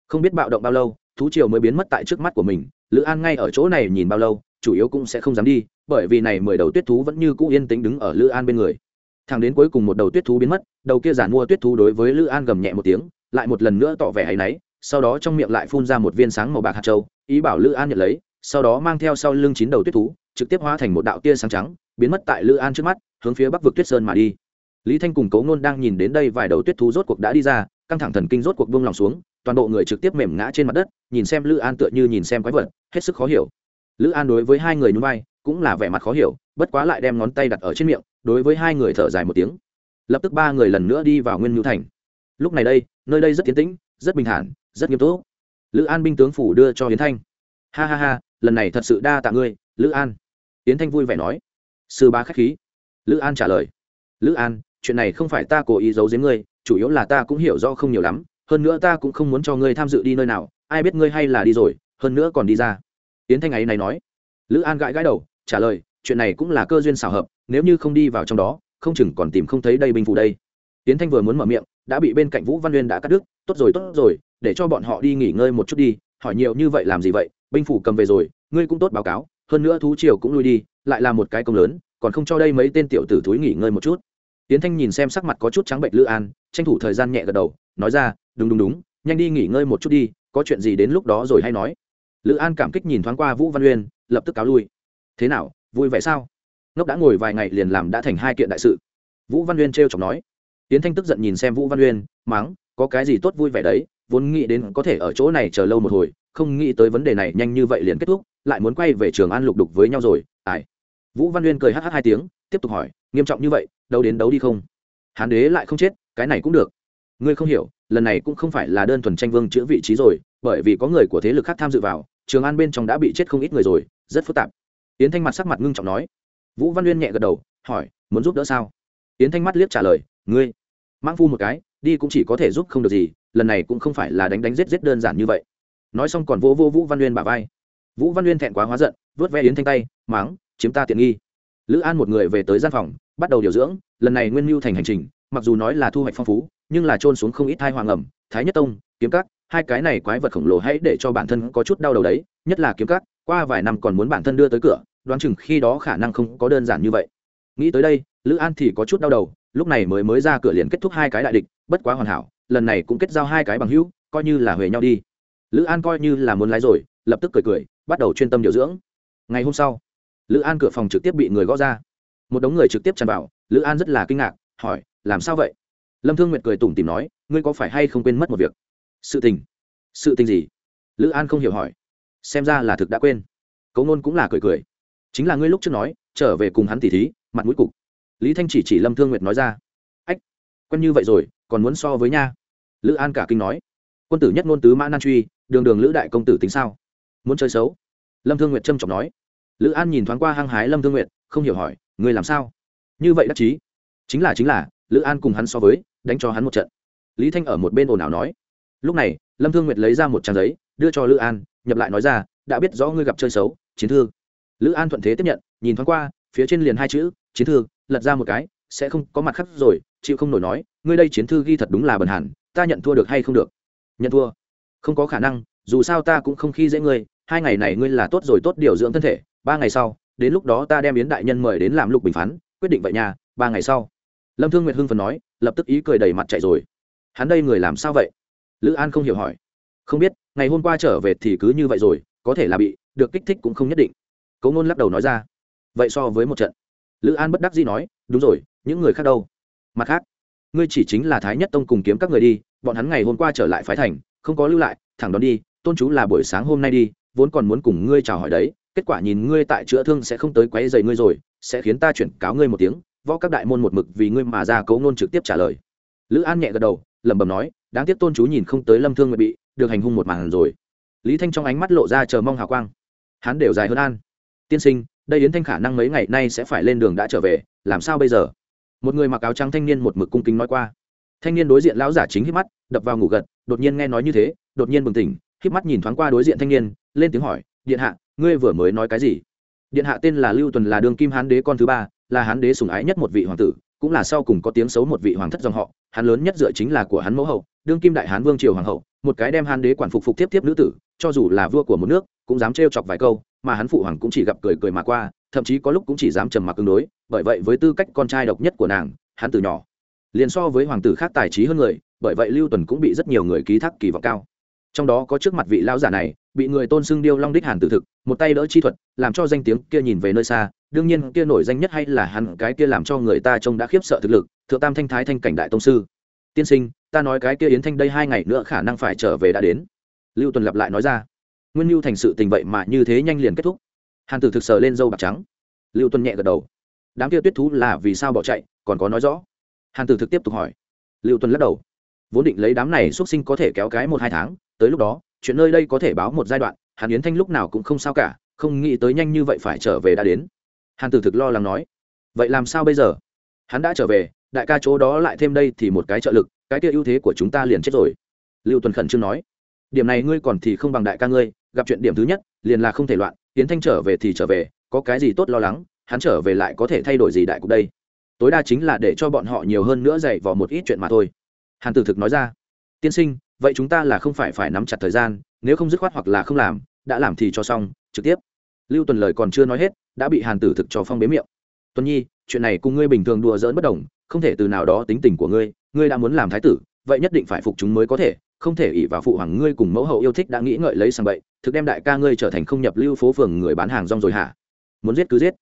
A: Không biết bạo động bao lâu, thú triều mới biến mất tại trước mắt của mình, lữ an ngay ở chỗ này nhìn bao lâu, chủ yếu cũng sẽ không dám đi bởi vì này mười đầu tuyết thú vẫn như cũ yên tĩnh đứng ở lữ an bên người. Thằng đến cuối cùng một đầu tuyết thú biến mất, đầu kia giản mua tuyết thú đối với lữ an gầm nhẹ một tiếng, lại một lần nữa tỏ vẻ hay náy, sau đó trong miệng lại phun ra một viên sáng màu bạc hạt châu, ý bảo lữ an nhận lấy, sau đó mang theo sau lưng chín đầu tuyết thú, trực tiếp hóa thành một đạo tia sáng trắng, biến mất tại lữ an trước mắt, hướng phía bắc vực tuyết sơn mà đi. Lý thanh cùng cấu ngôn đang nhìn đến đây vài đầu tuyết thú rốt cuộc đã đi ra, căng thẳng thần kinh rốt cuộc buông lòng xuống, toàn bộ người trực tiếp mềm ngã trên mặt đất, nhìn xem lữ an tựa như nhìn xem quái vật, hết sức khó hiểu. Lữ an đối với hai người nhún vai cũng là vẻ mặt khó hiểu, bất quá lại đem ngón tay đặt ở trên miệng, đối với hai người thở dài một tiếng. Lập tức ba người lần nữa đi vào nguyên nhu thành. Lúc này đây, nơi đây rất tiến tĩnh, rất bình thản, rất nghiêm túc. Lữ an binh tướng phủ đưa cho hiến thanh. Ha ha ha, lần này thật sự đa tạ ngươi, lữ an. Hiến thanh vui vẻ nói. Sư ba k h á c h khí. Lữ an trả lời. Lữ an, chuyện này không phải ta cố ý giấu giếm ngươi, chủ yếu là ta cũng hiểu rõ không nhiều lắm, hơn nữa ta cũng không muốn cho ngươi tham dự đi nơi nào, ai biết ngươi hay là đi rồi, hơn nữa còn đi ra. Yến thanh ấy này nói. Lữ an gãi gãi đầu trả lời, chuyện này cũng là cơ duyên xảo hợp, nếu như không đi vào trong đó, không chừng còn tìm không thấy đây binh phủ đây. Tiến thanh vừa muốn mở miệng, đã bị bên cạnh vũ văn uyên đã cắt đứt, tốt rồi tốt rồi, để cho bọn họ đi nghỉ ngơi một chút đi, hỏi nhiều như vậy làm gì vậy, binh phủ cầm về rồi, ngươi cũng tốt báo cáo, hơn nữa thú triều cũng lui đi, lại là một cái công lớn, còn không cho đây mấy tên tiểu tử thúi nghỉ ngơi một chút. Tiến thanh nhìn xem sắc mặt có chút trắng bệnh lữ an, tranh thủ thời gian nhẹ gật đầu, nói ra, đúng đúng đúng, nhanh đi nghỉ ngơi một chút đi, có chuyện gì đến lúc đó rồi hay nói. Lữ an cảm kích nhìn thoáng qua vũ văn uyên lập tức cáo lui thế nào, vui vẻ sao? Ngốc đã ngồi vài ngày liền làm đã thành hai kiện đại sự. Vũ văn uyên t r e o chọc nói. Tiến thanh tức giận nhìn xem vũ văn uyên, mắng, có cái gì tốt vui vẻ đấy, vốn nghĩ đến có thể ở chỗ này chờ lâu một hồi, không nghĩ tới vấn đề này nhanh như vậy liền kết thúc, lại muốn quay về trường an lục đục với nhau rồi, ai? Vũ văn uyên cười hh hai tiếng, tiếp tục hỏi, nghiêm trọng như vậy đâu đến đấu đi không? Hán đế lại không chết, cái này cũng được. Ngươi không hiểu, lần này cũng không phải là đơn thuần tranh vương chữa vị trí rồi, bởi vì có người của thế lực khác tham dự vào, trường an bên trong đã bị chết không ít người rồi, rất phức tạp yến thanh mặt sắc mặt ngưng trọng nói. Vũ văn uyên nhẹ gật đầu, hỏi, muốn giúp đỡ sao? Yến thanh mắt liếc trả lời, ngươi. Mang phu một cái, đi cũng chỉ có thể giúp không được gì, lần này cũng không phải là đánh đánh giết giết đơn giản như vậy. Nói xong còn vô vô vũ văn uyên bả vai. Vũ văn uyên thẹn quá hóa giận, vớt ve yến thanh tay máng chiếm ta tiện nghi. Lữ an một người về tới gian phòng, bắt đầu điều dưỡng, lần này nguyên mưu thành hành trình, mặc dù nói là thu hoạch phong phú, nhưng là trôn xuống không ít thai hoàng ẩm, thái nhất tông, kiếm cắt hai cái này quái vật khổng lồ hãy để cho bản thân có chút đau đầu đấy, nhất là kiếm cắt qua vài năm còn muốn bản thân đưa tới cửa, đoán chừng khi đó khả năng không có đơn giản như vậy. Nghĩ tới đây, lữ an thì có chút đau đầu, lúc này mới mới ra cửa liền kết thúc hai cái đại địch, bất quá hoàn hảo, lần này cũng kết giao hai cái bằng hữu, coi như là huề nhau đi. Lữ an coi như là muốn lái rồi, lập tức cười cười, bắt đầu chuyên tâm điều dưỡng. Ngày hôm sau, lữ an cửa phòng trực tiếp bị người gõ ra. Một đống người trực tiếp tràn vào, lữ an rất là kinh ngạc, hỏi, làm sao vậy? Lâm thương nguyệt cười tủm tìm nói, ngươi có phải hay không quên mất một việc? Sự tình. Sự tình gì? Lữ an không hiểu hỏi xem ra là thực đã quên. Cấu ngôn cũng là cười cười. Chính là ngươi lúc trước nói, trở về cùng hắn tỉ thí, mặt mũi cục. Lý thanh chỉ chỉ lâm thương nguyệt nói ra. Ách, quen như vậy rồi, còn muốn so với nha. Lữ an cả kinh nói. Quân tử nhất ngôn tứ mã nan truy, đường đường lữ đại công tử tính sao? Muốn chơi xấu? Lâm thương nguyệt trâm trọng nói. Lữ an nhìn thoáng qua hăng hái lâm thương nguyệt, không hiểu hỏi người làm sao? Như vậy đắc chí. Chính là chính là, lữ an cùng hắn so với, đánh cho hắn một trận. Lý thanh ở một bên ồn ào nói. Lúc này, lâm thương nguyệt lấy ra một trang giấy, đưa cho lữ an nhập lại nói ra, đã biết rõ ngươi gặp chơi xấu, chiến thư. Lữ an thuận thế tiếp nhận, nhìn thoáng qua, phía trên liền hai chữ, chiến thư, lật ra một cái, sẽ không có mặt khắc rồi, chịu không nổi nói, ngươi đây chiến thư ghi thật đúng là bần hẳn, ta nhận thua được hay không được? Nhận thua. Không có khả năng, dù sao ta cũng không khi dễ ngươi, hai ngày này ngươi là tốt rồi tốt điều dưỡng thân thể, ba ngày sau, đến lúc đó ta đem yến đại nhân mời đến làm lục bình phán, quyết định vậy nha, ba ngày sau. Lâm thương nguyệt hưng phần nói, lập tức ý cười đầy mặt chạy rồi. Hắn đây người làm sao vậy? Lữ an không hiểu hỏi không biết, ngày hôm qua trở về thì cứ như vậy rồi, có thể là bị, được kích thích cũng không nhất định. Cấu ngôn lắc đầu nói ra. Vậy so với một trận. Lữ an bất đắc dĩ nói, đúng rồi, những người khác đâu? Mặt khác, ngươi chỉ chính là thái nhất tông cùng kiếm các người đi, bọn hắn ngày hôm qua trở lại phái thành, không có lưu lại, thẳng đón đi, tôn chú là buổi sáng hôm nay đi, vốn còn muốn cùng ngươi chào hỏi đấy, kết quả nhìn ngươi tại chữa thương sẽ không tới quấy dày ngươi rồi, sẽ khiến ta chuyển cáo ngươi một tiếng, võ các đại môn một mực vì ngươi mà ra cấu ngôn trực tiếp trả lời. Lữ an nhẹ gật đầu, lẩm bẩm nói, đáng tiếc tôn chú nhìn không tới lâm thương nguyện bị được hành hung một màn rồi. Lý thanh trong ánh mắt lộ ra chờ mong hào quang. Hắn đều dài hơn an. Tiên sinh, đây yến thanh khả năng mấy ngày nay sẽ phải lên đường đã trở về, làm sao bây giờ? Một người mặc áo trắng thanh niên một mực cung kính nói qua. Thanh niên đối diện lão giả chính hít mắt, đập vào ngủ gật, đột nhiên nghe nói như thế, đột nhiên bừng tỉnh, hít mắt nhìn thoáng qua đối diện thanh niên, lên tiếng hỏi, điện hạ, ngươi vừa mới nói cái gì? Điện hạ tên là lưu tuần là đương kim hán đế con thứ ba, là hán đế sùng ái nhất một vị hoàng tử, cũng là sau cùng có tiếng xấu một vị hoàng thất dòng họ, hắn lớn nhất dựa chính là của hắn mẫu hậu, đương kim đại hán vương triều hoàng hậu một cái đem hán đế quản phục phục tiếp tiếp nữ tử, cho dù là vua của một nước, cũng dám trêu chọc vài câu, mà hắn phụ hoàng cũng chỉ gặp cười cười mà qua, thậm chí có lúc cũng chỉ dám trầm mặc ứng đối, bởi vậy với tư cách con trai độc nhất của nàng hắn từ nhỏ, liền so với hoàng tử khác tài trí hơn người, bởi vậy lưu tuần cũng bị rất nhiều người ký thác kỳ vọng cao. Trong đó có trước mặt vị lão giả này, bị người tôn xưng điêu long đích hàn tử thực, một tay đỡ chi thuật, làm cho danh tiếng kia nhìn về nơi xa, đương nhiên kia nổi danh nhất hay là hắn cái kia làm cho người ta trông đã khiếp sợ thực lực, thượng tam thanh thái thanh cảnh đại tông sư tiên sinh, ta nói cái kia yến thanh đây hai ngày nữa khả năng phải trở về đã đến. Lưu tuần lặp lại nói ra. Nguyên mưu thành sự tình vậy mà như thế nhanh liền kết thúc. Hàn tử thực sờ lên dâu bạc trắng. Lưu tuần nhẹ gật đầu. Đám kia tuyết thú là vì sao bỏ chạy, còn có nói rõ. Hàn tử thực tiếp tục hỏi. Lưu tuần lắc đầu. Vốn định lấy đám này xuất sinh có thể kéo cái một hai tháng, tới lúc đó, chuyện nơi đây có thể báo một giai đoạn, hàn yến thanh lúc nào cũng không sao cả, không nghĩ tới nhanh như vậy phải trở về đã đến. Hàn tử thực lo lắng nói. Vậy làm sao bây giờ? Hắn đã trở về đại ca chỗ đó lại thêm đây thì một cái trợ lực, cái kia ưu thế của chúng ta liền chết rồi. Lưu tuần khẩn trương nói. Điểm này ngươi còn thì không bằng đại ca ngươi, gặp chuyện điểm thứ nhất, liền là không thể loạn tiến thanh trở về thì trở về, có cái gì tốt lo lắng, hắn trở về lại có thể thay đổi gì đại cục đây? Tối đa chính là để cho bọn họ nhiều hơn nữa dạy vào một ít chuyện mà thôi. Hàn tử thực nói ra. Tiên sinh, vậy chúng ta là không phải phải nắm chặt thời gian, nếu không dứt khoát hoặc là không làm, đã làm thì cho xong, trực tiếp. Lưu tuần lời còn chưa nói hết, đã bị hàn tử thực cho phong bế miệng. Tuần nhi, chuyện này cùng ngươi bình thường đùa dỡn bất đồng không thể từ nào đó tính tình của ngươi ngươi đã muốn làm thái tử, vậy nhất định phải phục chúng mới có thể, không thể ỷ vào phụ hoàng ngươi cùng mẫu hậu yêu thích đã nghĩ ngợi lấy sang vậy thực đem đại ca ngươi trở thành không nhập lưu phố phường người bán hàng rong rồi hả? Muốn giết cứ giết.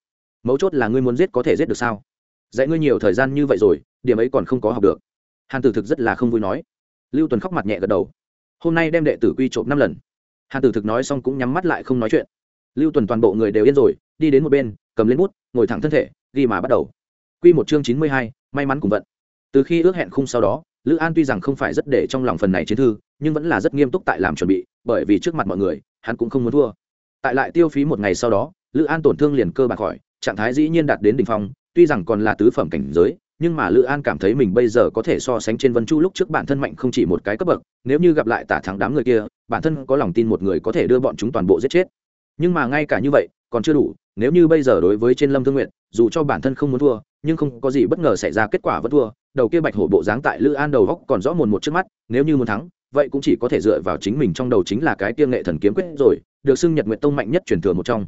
A: Mấu chốt là ngươi muốn giết có thể giết được sao? Dạy ngươi nhiều thời gian như vậy rồi, điểm ấy còn không có học được. Hàn tử thực rất là không vui nói. Lưu tuần khóc mặt nhẹ gật đầu. Hôm nay đem đệ tử quy trộm năm lần. Hàn tử thực nói xong cũng nhắm mắt lại không nói chuyện. Lưu tuần toàn bộ người đều yên rồi, đi đến một bên, cầm lên bút, ngồi thẳng thân thể, ghi mà bắt đầu. Q một chương chín mươi hai may mắn cùng vận. Từ khi ước hẹn khung sau đó, lữ an tuy rằng không phải rất để trong lòng phần này chiến thư, nhưng vẫn là rất nghiêm túc tại làm chuẩn bị, bởi vì trước mặt mọi người, hắn cũng không muốn thua. Tại lại tiêu phí một ngày sau đó, lữ an tổn thương liền cơ bạc khỏi, trạng thái dĩ nhiên đạt đến đ ỉ n h phong, tuy rằng còn là tứ phẩm cảnh giới, nhưng mà lữ an cảm thấy mình bây giờ có thể so sánh trên vân chu lúc trước bản thân mạnh không chỉ một cái cấp bậc, nếu như gặp lại tả thắng đám người kia, bản thân có lòng tin một người có thể đưa bọn chúng toàn bộ giết chết. Nhưng mà ngay cả như vậy, còn chưa đủ, nếu như bây giờ đối với trên lâm thương nguyện dù cho bản thân không muốn thua nhưng không có gì bất ngờ xảy ra, kết quả vẫn thua. Đầu kia bạch hổ bộ dáng tại lữ an đầu góc còn rõ mồn một trước mắt, nếu như muốn thắng, vậy cũng chỉ có thể dựa vào chính mình trong đầu chính là cái kia nghệ thần kiếm quyết rồi, được xưng nhật nguyện tông mạnh nhất truyền thừa một trong.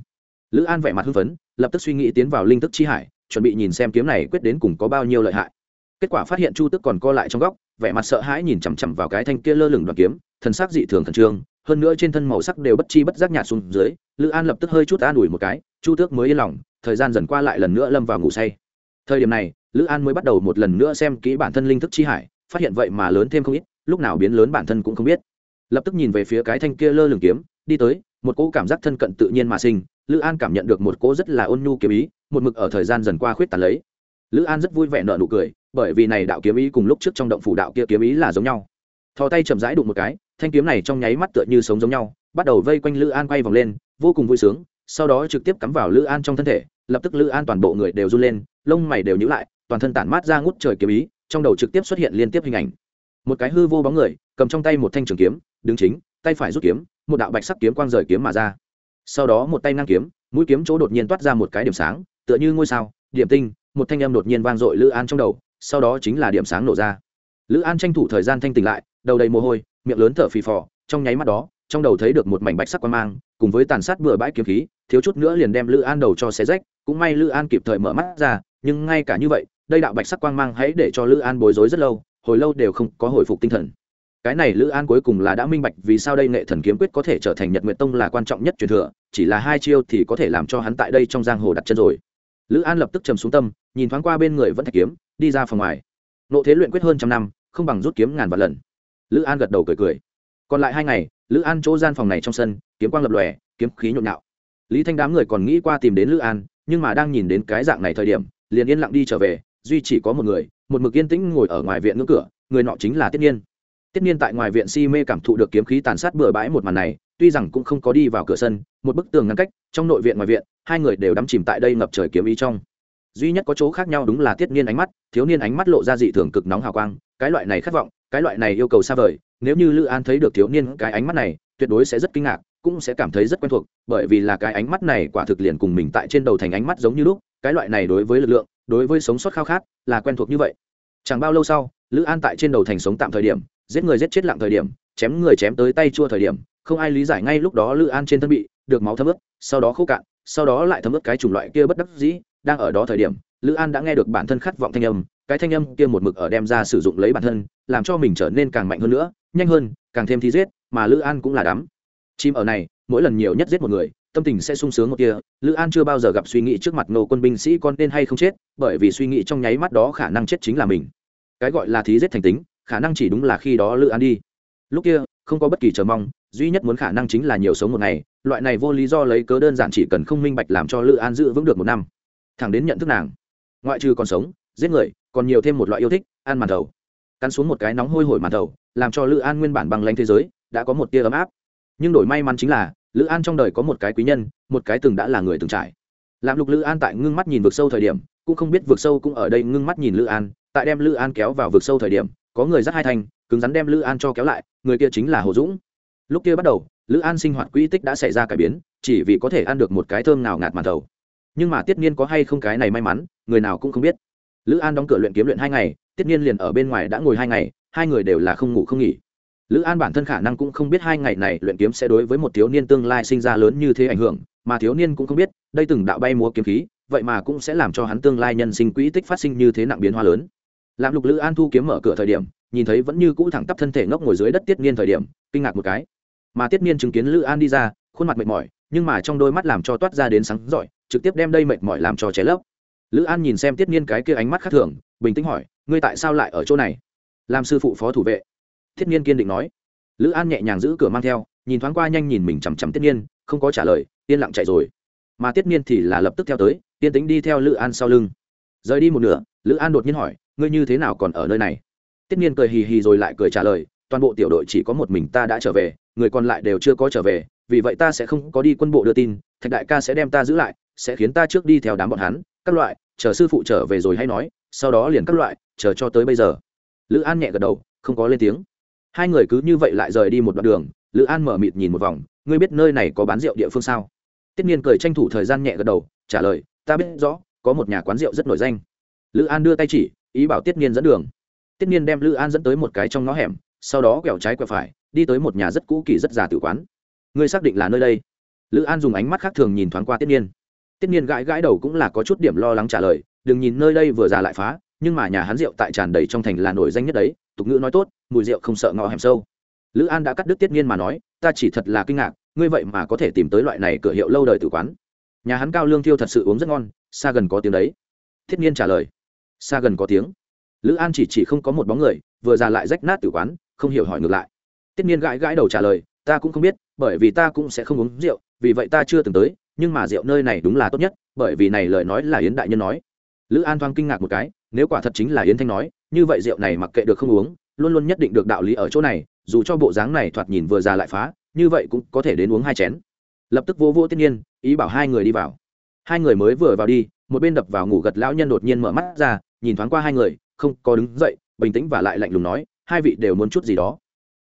A: Lữ an vẻ mặt hưng phấn, lập tức suy nghĩ tiến vào linh thức chi hải, chuẩn bị nhìn xem kiếm này quyết đến cùng có bao nhiêu lợi hại. Kết quả phát hiện chu tức còn co lại trong góc, vẻ mặt sợ hãi nhìn chằm chằm vào cái thanh kia lơ lửng đoàn kiếm, thần sắc dị thường thần trương, hơn nữa trên thân màu sắc đều bất chi bất giác nhạt xuống dưới, lữ an lập tức hơi chút an ủi một cái, chu tước mới yên lòng, thời gian dần qua lại lần nữa lâm vào ngủ say thời điểm này, lữ an mới bắt đầu một lần nữa xem kỹ bản thân linh thức chi hải, phát hiện vậy mà lớn thêm không ít, lúc nào biến lớn bản thân cũng không biết. Lập tức nhìn về phía cái thanh kia lơ lửng kiếm, đi tới, một cỗ cảm giác thân cận tự nhiên mà sinh, lữ an cảm nhận được một cỗ rất là ôn nhu kiếm ý, một mực ở thời gian dần qua khuyết tàn lấy. Lữ an rất vui vẻ nợ nụ cười, bởi vì này đạo kiếm ý cùng lúc trước trong động phủ đạo kia kiếm ý là giống nhau. Thò tay chậm rãi đụng một cái, thanh kiếm này trong nháy mắt tựa như sống giống nhau, bắt đầu vây quanh lữ an quay vòng lên, vô cùng vui sướng, sau đó trực tiếp cắm vào lữ an trong thân thể lập tức lữ an toàn bộ người đều run lên, lông mày đều nhữ lại, toàn thân tản mát ra ngút trời kiếm ý, trong đầu trực tiếp xuất hiện liên tiếp hình ảnh. Một cái hư vô bóng người, cầm trong tay một thanh trường kiếm, đứng chính, tay phải rút kiếm, một đạo bạch sắc kiếm quang rời kiếm mà ra. Sau đó một tay ngang kiếm, mũi kiếm chỗ đột nhiên toát ra một cái điểm sáng, tựa như ngôi sao, điểm tinh, một thanh âm đột nhiên vang dội lữ an trong đầu, sau đó chính là điểm sáng nổ ra. Lữ an tranh thủ thời gian thanh tỉnh lại, đầu đầy mồ hôi, miệng lớn thở phì phò, trong nháy mắt đó, trong đầu thấy được một mảnh bạch sắc quang mang, cùng với tàn sát bừa bãi kiếm khí, thiếu chút nữa liền đem lữ an đầu cho xé rách cũng may lữ an kịp thời mở mắt ra, nhưng ngay cả như vậy, đây đạo bạch sắc quang mang hãy để cho lữ an bối rối rất lâu, hồi lâu đều không có hồi phục tinh thần. Cái này lữ an cuối cùng là đã minh bạch vì sao đây nghệ thần kiếm quyết có thể trở thành nhật nguyện tông là quan trọng nhất truyền thừa, chỉ là hai chiêu thì có thể làm cho hắn tại đây trong giang hồ đặt chân rồi. Lữ an lập tức trầm xuống tâm, nhìn thoáng qua bên người vẫn thạch kiếm, đi ra phòng ngoài. Nộ thế luyện quyết hơn trăm năm, không bằng rút kiếm ngàn vạn lần. Lữ an gật đầu cười cười. Còn lại hai ngày, lữ an chỗ gian phòng này trong sân, kiếm quang lập lòe, kiếm khí nhộn nhạo. Lý thanh đám người còn nghĩ qua tìm đến lữ an nhưng mà đang nhìn đến cái dạng này thời điểm, liền yên lặng đi trở về, duy chỉ có một người, một mực yên tĩnh ngồi ở ngoài viện ngưỡng cửa, người nọ chính là tiết nhiên tiết nhiên tại ngoài viện si mê cảm thụ được kiếm khí tàn sát bừa bãi một màn này, tuy rằng cũng không có đi vào cửa sân, một bức tường ngăn cách, trong nội viện ngoài viện, hai người đều đắm chìm tại đây ngập trời kiếm ý trong. Duy nhất có chỗ khác nhau đúng là tiết niên ánh mắt, thiếu niên ánh mắt lộ ra dị thường cực nóng hào quang, cái loại này khát vọng, cái loại này yêu cầu xa vời, nếu như lữ an thấy được thiếu niên cái ánh mắt này, tuyệt đối sẽ rất kinh ngạc cũng sẽ cảm thấy rất quen thuộc, bởi vì là cái ánh mắt này quả thực liền cùng mình tại trên đầu thành ánh mắt giống như lúc, cái loại này đối với lực lượng, đối với sống sót khao khát là quen thuộc như vậy. Chẳng bao lâu sau, lữ an tại trên đầu thành sống tạm thời điểm, giết người giết chết lặng thời điểm, chém người chém tới tay chua thời điểm, không ai lý giải ngay lúc đó lữ an trên thân bị được máu thấm ướt, sau đó khô cạn, sau đó lại thấm ướt cái chủng loại kia bất đắc dĩ, đang ở đó thời điểm, lữ an đã nghe được bản thân khát vọng thanh âm, cái thanh âm kia một mực ở đem ra sử dụng lấy bản thân, làm cho mình trở nên càng mạnh hơn nữa, nhanh hơn, càng thêm thi giết, mà lữ an cũng là đám chim ở này, mỗi lần nhiều nhất giết một người, tâm tình sẽ sung sướng một kia. Lữ an chưa bao giờ gặp suy nghĩ trước mặt nô quân binh sĩ con nên hay không chết, bởi vì suy nghĩ trong nháy mắt đó khả năng chết chính là mình. Cái gọi là thí giết thành tính, khả năng chỉ đúng là khi đó lữ an đi. Lúc kia, không có bất kỳ chờ mong, duy nhất muốn khả năng chính là nhiều sống một ngày, loại này vô lý do lấy cớ đơn giản chỉ cần không minh bạch làm cho lữ an giữ vững được một năm. Thẳng đến nhận thức nàng. Ngoại trừ còn sống, giết người, còn nhiều thêm một loại yêu thích, ăn màn thầu. Cắn xuống một cái nóng hôi hổi màn thầu, làm cho lữ an nguyên bản bằng lanh thế giới, đã có một tia ấm áp nhưng đổi may mắn chính là, lữ an trong đời có một cái quý nhân, một cái từng đã là người từng trải. Làm lục lữ an tại ngưng mắt nhìn vực sâu thời điểm, cũng không biết vực sâu cũng ở đây ngưng mắt nhìn lữ an, tại đem lữ an kéo vào vực sâu thời điểm, có người dắt hai thanh, cứng rắn đem lữ an cho kéo lại, người kia chính là hồ dũng. Lúc kia bắt đầu, lữ an sinh hoạt quỹ tích đã xảy ra cải biến, chỉ vì có thể ăn được một cái thơm nào ngạt màn thầu. Nhưng mà tiết niên có hay không cái này may mắn, người nào cũng không biết. Lữ an đóng cửa luyện kiếm luyện hai ngày, tiết niên liền ở bên ngoài đã ngồi hai ngày, hai người đều là không ngủ không nghỉ lữ an bản thân khả năng cũng không biết hai ngày này luyện kiếm sẽ đối với một thiếu niên tương lai sinh ra lớn như thế ảnh hưởng, mà thiếu niên cũng không biết, đây từng đạo bay múa kiếm khí, vậy mà cũng sẽ làm cho hắn tương lai nhân sinh quỹ tích phát sinh như thế nặng biến hóa lớn. Làm lục lữ an thu kiếm mở cửa thời điểm, nhìn thấy vẫn như cũ thẳng tắp thân thể ngốc ngồi dưới đất tiết niên thời điểm, kinh ngạc một cái. Mà tiết niên chứng kiến lữ an đi ra, khuôn mặt mệt mỏi, nhưng mà trong đôi mắt làm cho toát ra đến sáng giỏi, trực tiếp đem đây mệt mỏi làm cho cháy lấp. Lữ an nhìn xem tiết niên cái kia ánh mắt khác thường, bình tĩnh hỏi, ngươi tại sao lại ở chỗ này? Làm sư phụ phó thủ vệ thiết niên kiên định nói. Lữ an nhẹ nhàng giữ cửa mang theo, nhìn thoáng qua nhanh nhìn mình chằm chằm tiết niên, không có trả lời, yên lặng chạy rồi. Mà tiết niên thì là lập tức theo tới, yên tính đi theo lữ an sau lưng. Rời đi một nửa, lữ an đột nhiên hỏi, ngươi như thế nào còn ở nơi này? Tiết niên cười hì hì rồi lại cười trả lời, toàn bộ tiểu đội chỉ có một mình ta đã trở về, người còn lại đều chưa có trở về, vì vậy ta sẽ không có đi quân bộ đưa tin, thạch đại ca sẽ đem ta giữ lại, sẽ khiến ta trước đi theo đám bọn hắn, các loại, chờ sư phụ trở về rồi hay nói, sau đó liền các loại, chờ cho tới bây giờ. Lữ an nhẹ gật đầu, không có lên tiếng hai người cứ như vậy lại rời đi một đoạn đường, lữ an mở mịt nhìn một vòng, ngươi biết nơi này có bán rượu địa phương sao? Tiết niên cười tranh thủ thời gian nhẹ gật đầu, trả lời, ta biết rõ, có một nhà quán rượu rất nổi danh. Lữ an đưa tay chỉ, ý bảo tiết niên dẫn đường. Tiết niên đem lữ an dẫn tới một cái trong ngõ hẻm, sau đó quẹo trái quẹo phải, đi tới một nhà rất cũ kỳ rất già tử quán. Ngươi xác định là nơi đây? Lữ an dùng ánh mắt khác thường nhìn thoáng qua tiết niên. Tiết niên gãi gãi đầu cũng là có chút điểm lo lắng trả lời, đừng nhìn nơi đây vừa già lại phá nhưng mà nhà hắn rượu tại tràn đầy trong thành là nổi danh nhất đấy, tục ngữ nói tốt, mùi rượu không sợ ngọ hẻm sâu. Lữ an đã cắt đứt tiết niên mà nói, ta chỉ thật là kinh ngạc, ngươi vậy mà có thể tìm tới loại này cửa hiệu lâu đời tử quán. Nhà hắn cao lương thiêu thật sự uống rất ngon, xa gần có tiếng đấy. Thiết niên trả lời, xa gần có tiếng. Lữ an chỉ chỉ không có một bóng người, vừa ra lại rách nát tử quán, không hiểu hỏi ngược lại. Tiết niên gãi gãi đầu trả lời, ta cũng không biết, bởi vì ta cũng sẽ không uống rượu, vì vậy ta chưa từng tới, nhưng mà rượu nơi này đúng là tốt nhất, bởi vì này lời nói là yến đại nhân nói lữ an thoáng kinh ngạc một cái, nếu quả thật chính là yến thanh nói, như vậy rượu này mặc kệ được không uống, luôn luôn nhất định được đạo lý ở chỗ này, dù cho bộ dáng này thoạt nhìn vừa già lại phá, như vậy cũng có thể đến uống hai chén. Lập tức vô vô tiên nhiên, ý bảo hai người đi vào. Hai người mới vừa vào đi, một bên đập vào ngủ gật lão nhân đột nhiên mở mắt ra, nhìn thoáng qua hai người, không có đứng dậy, bình tĩnh và lại lạnh lùng nói, hai vị đều muốn chút gì đó.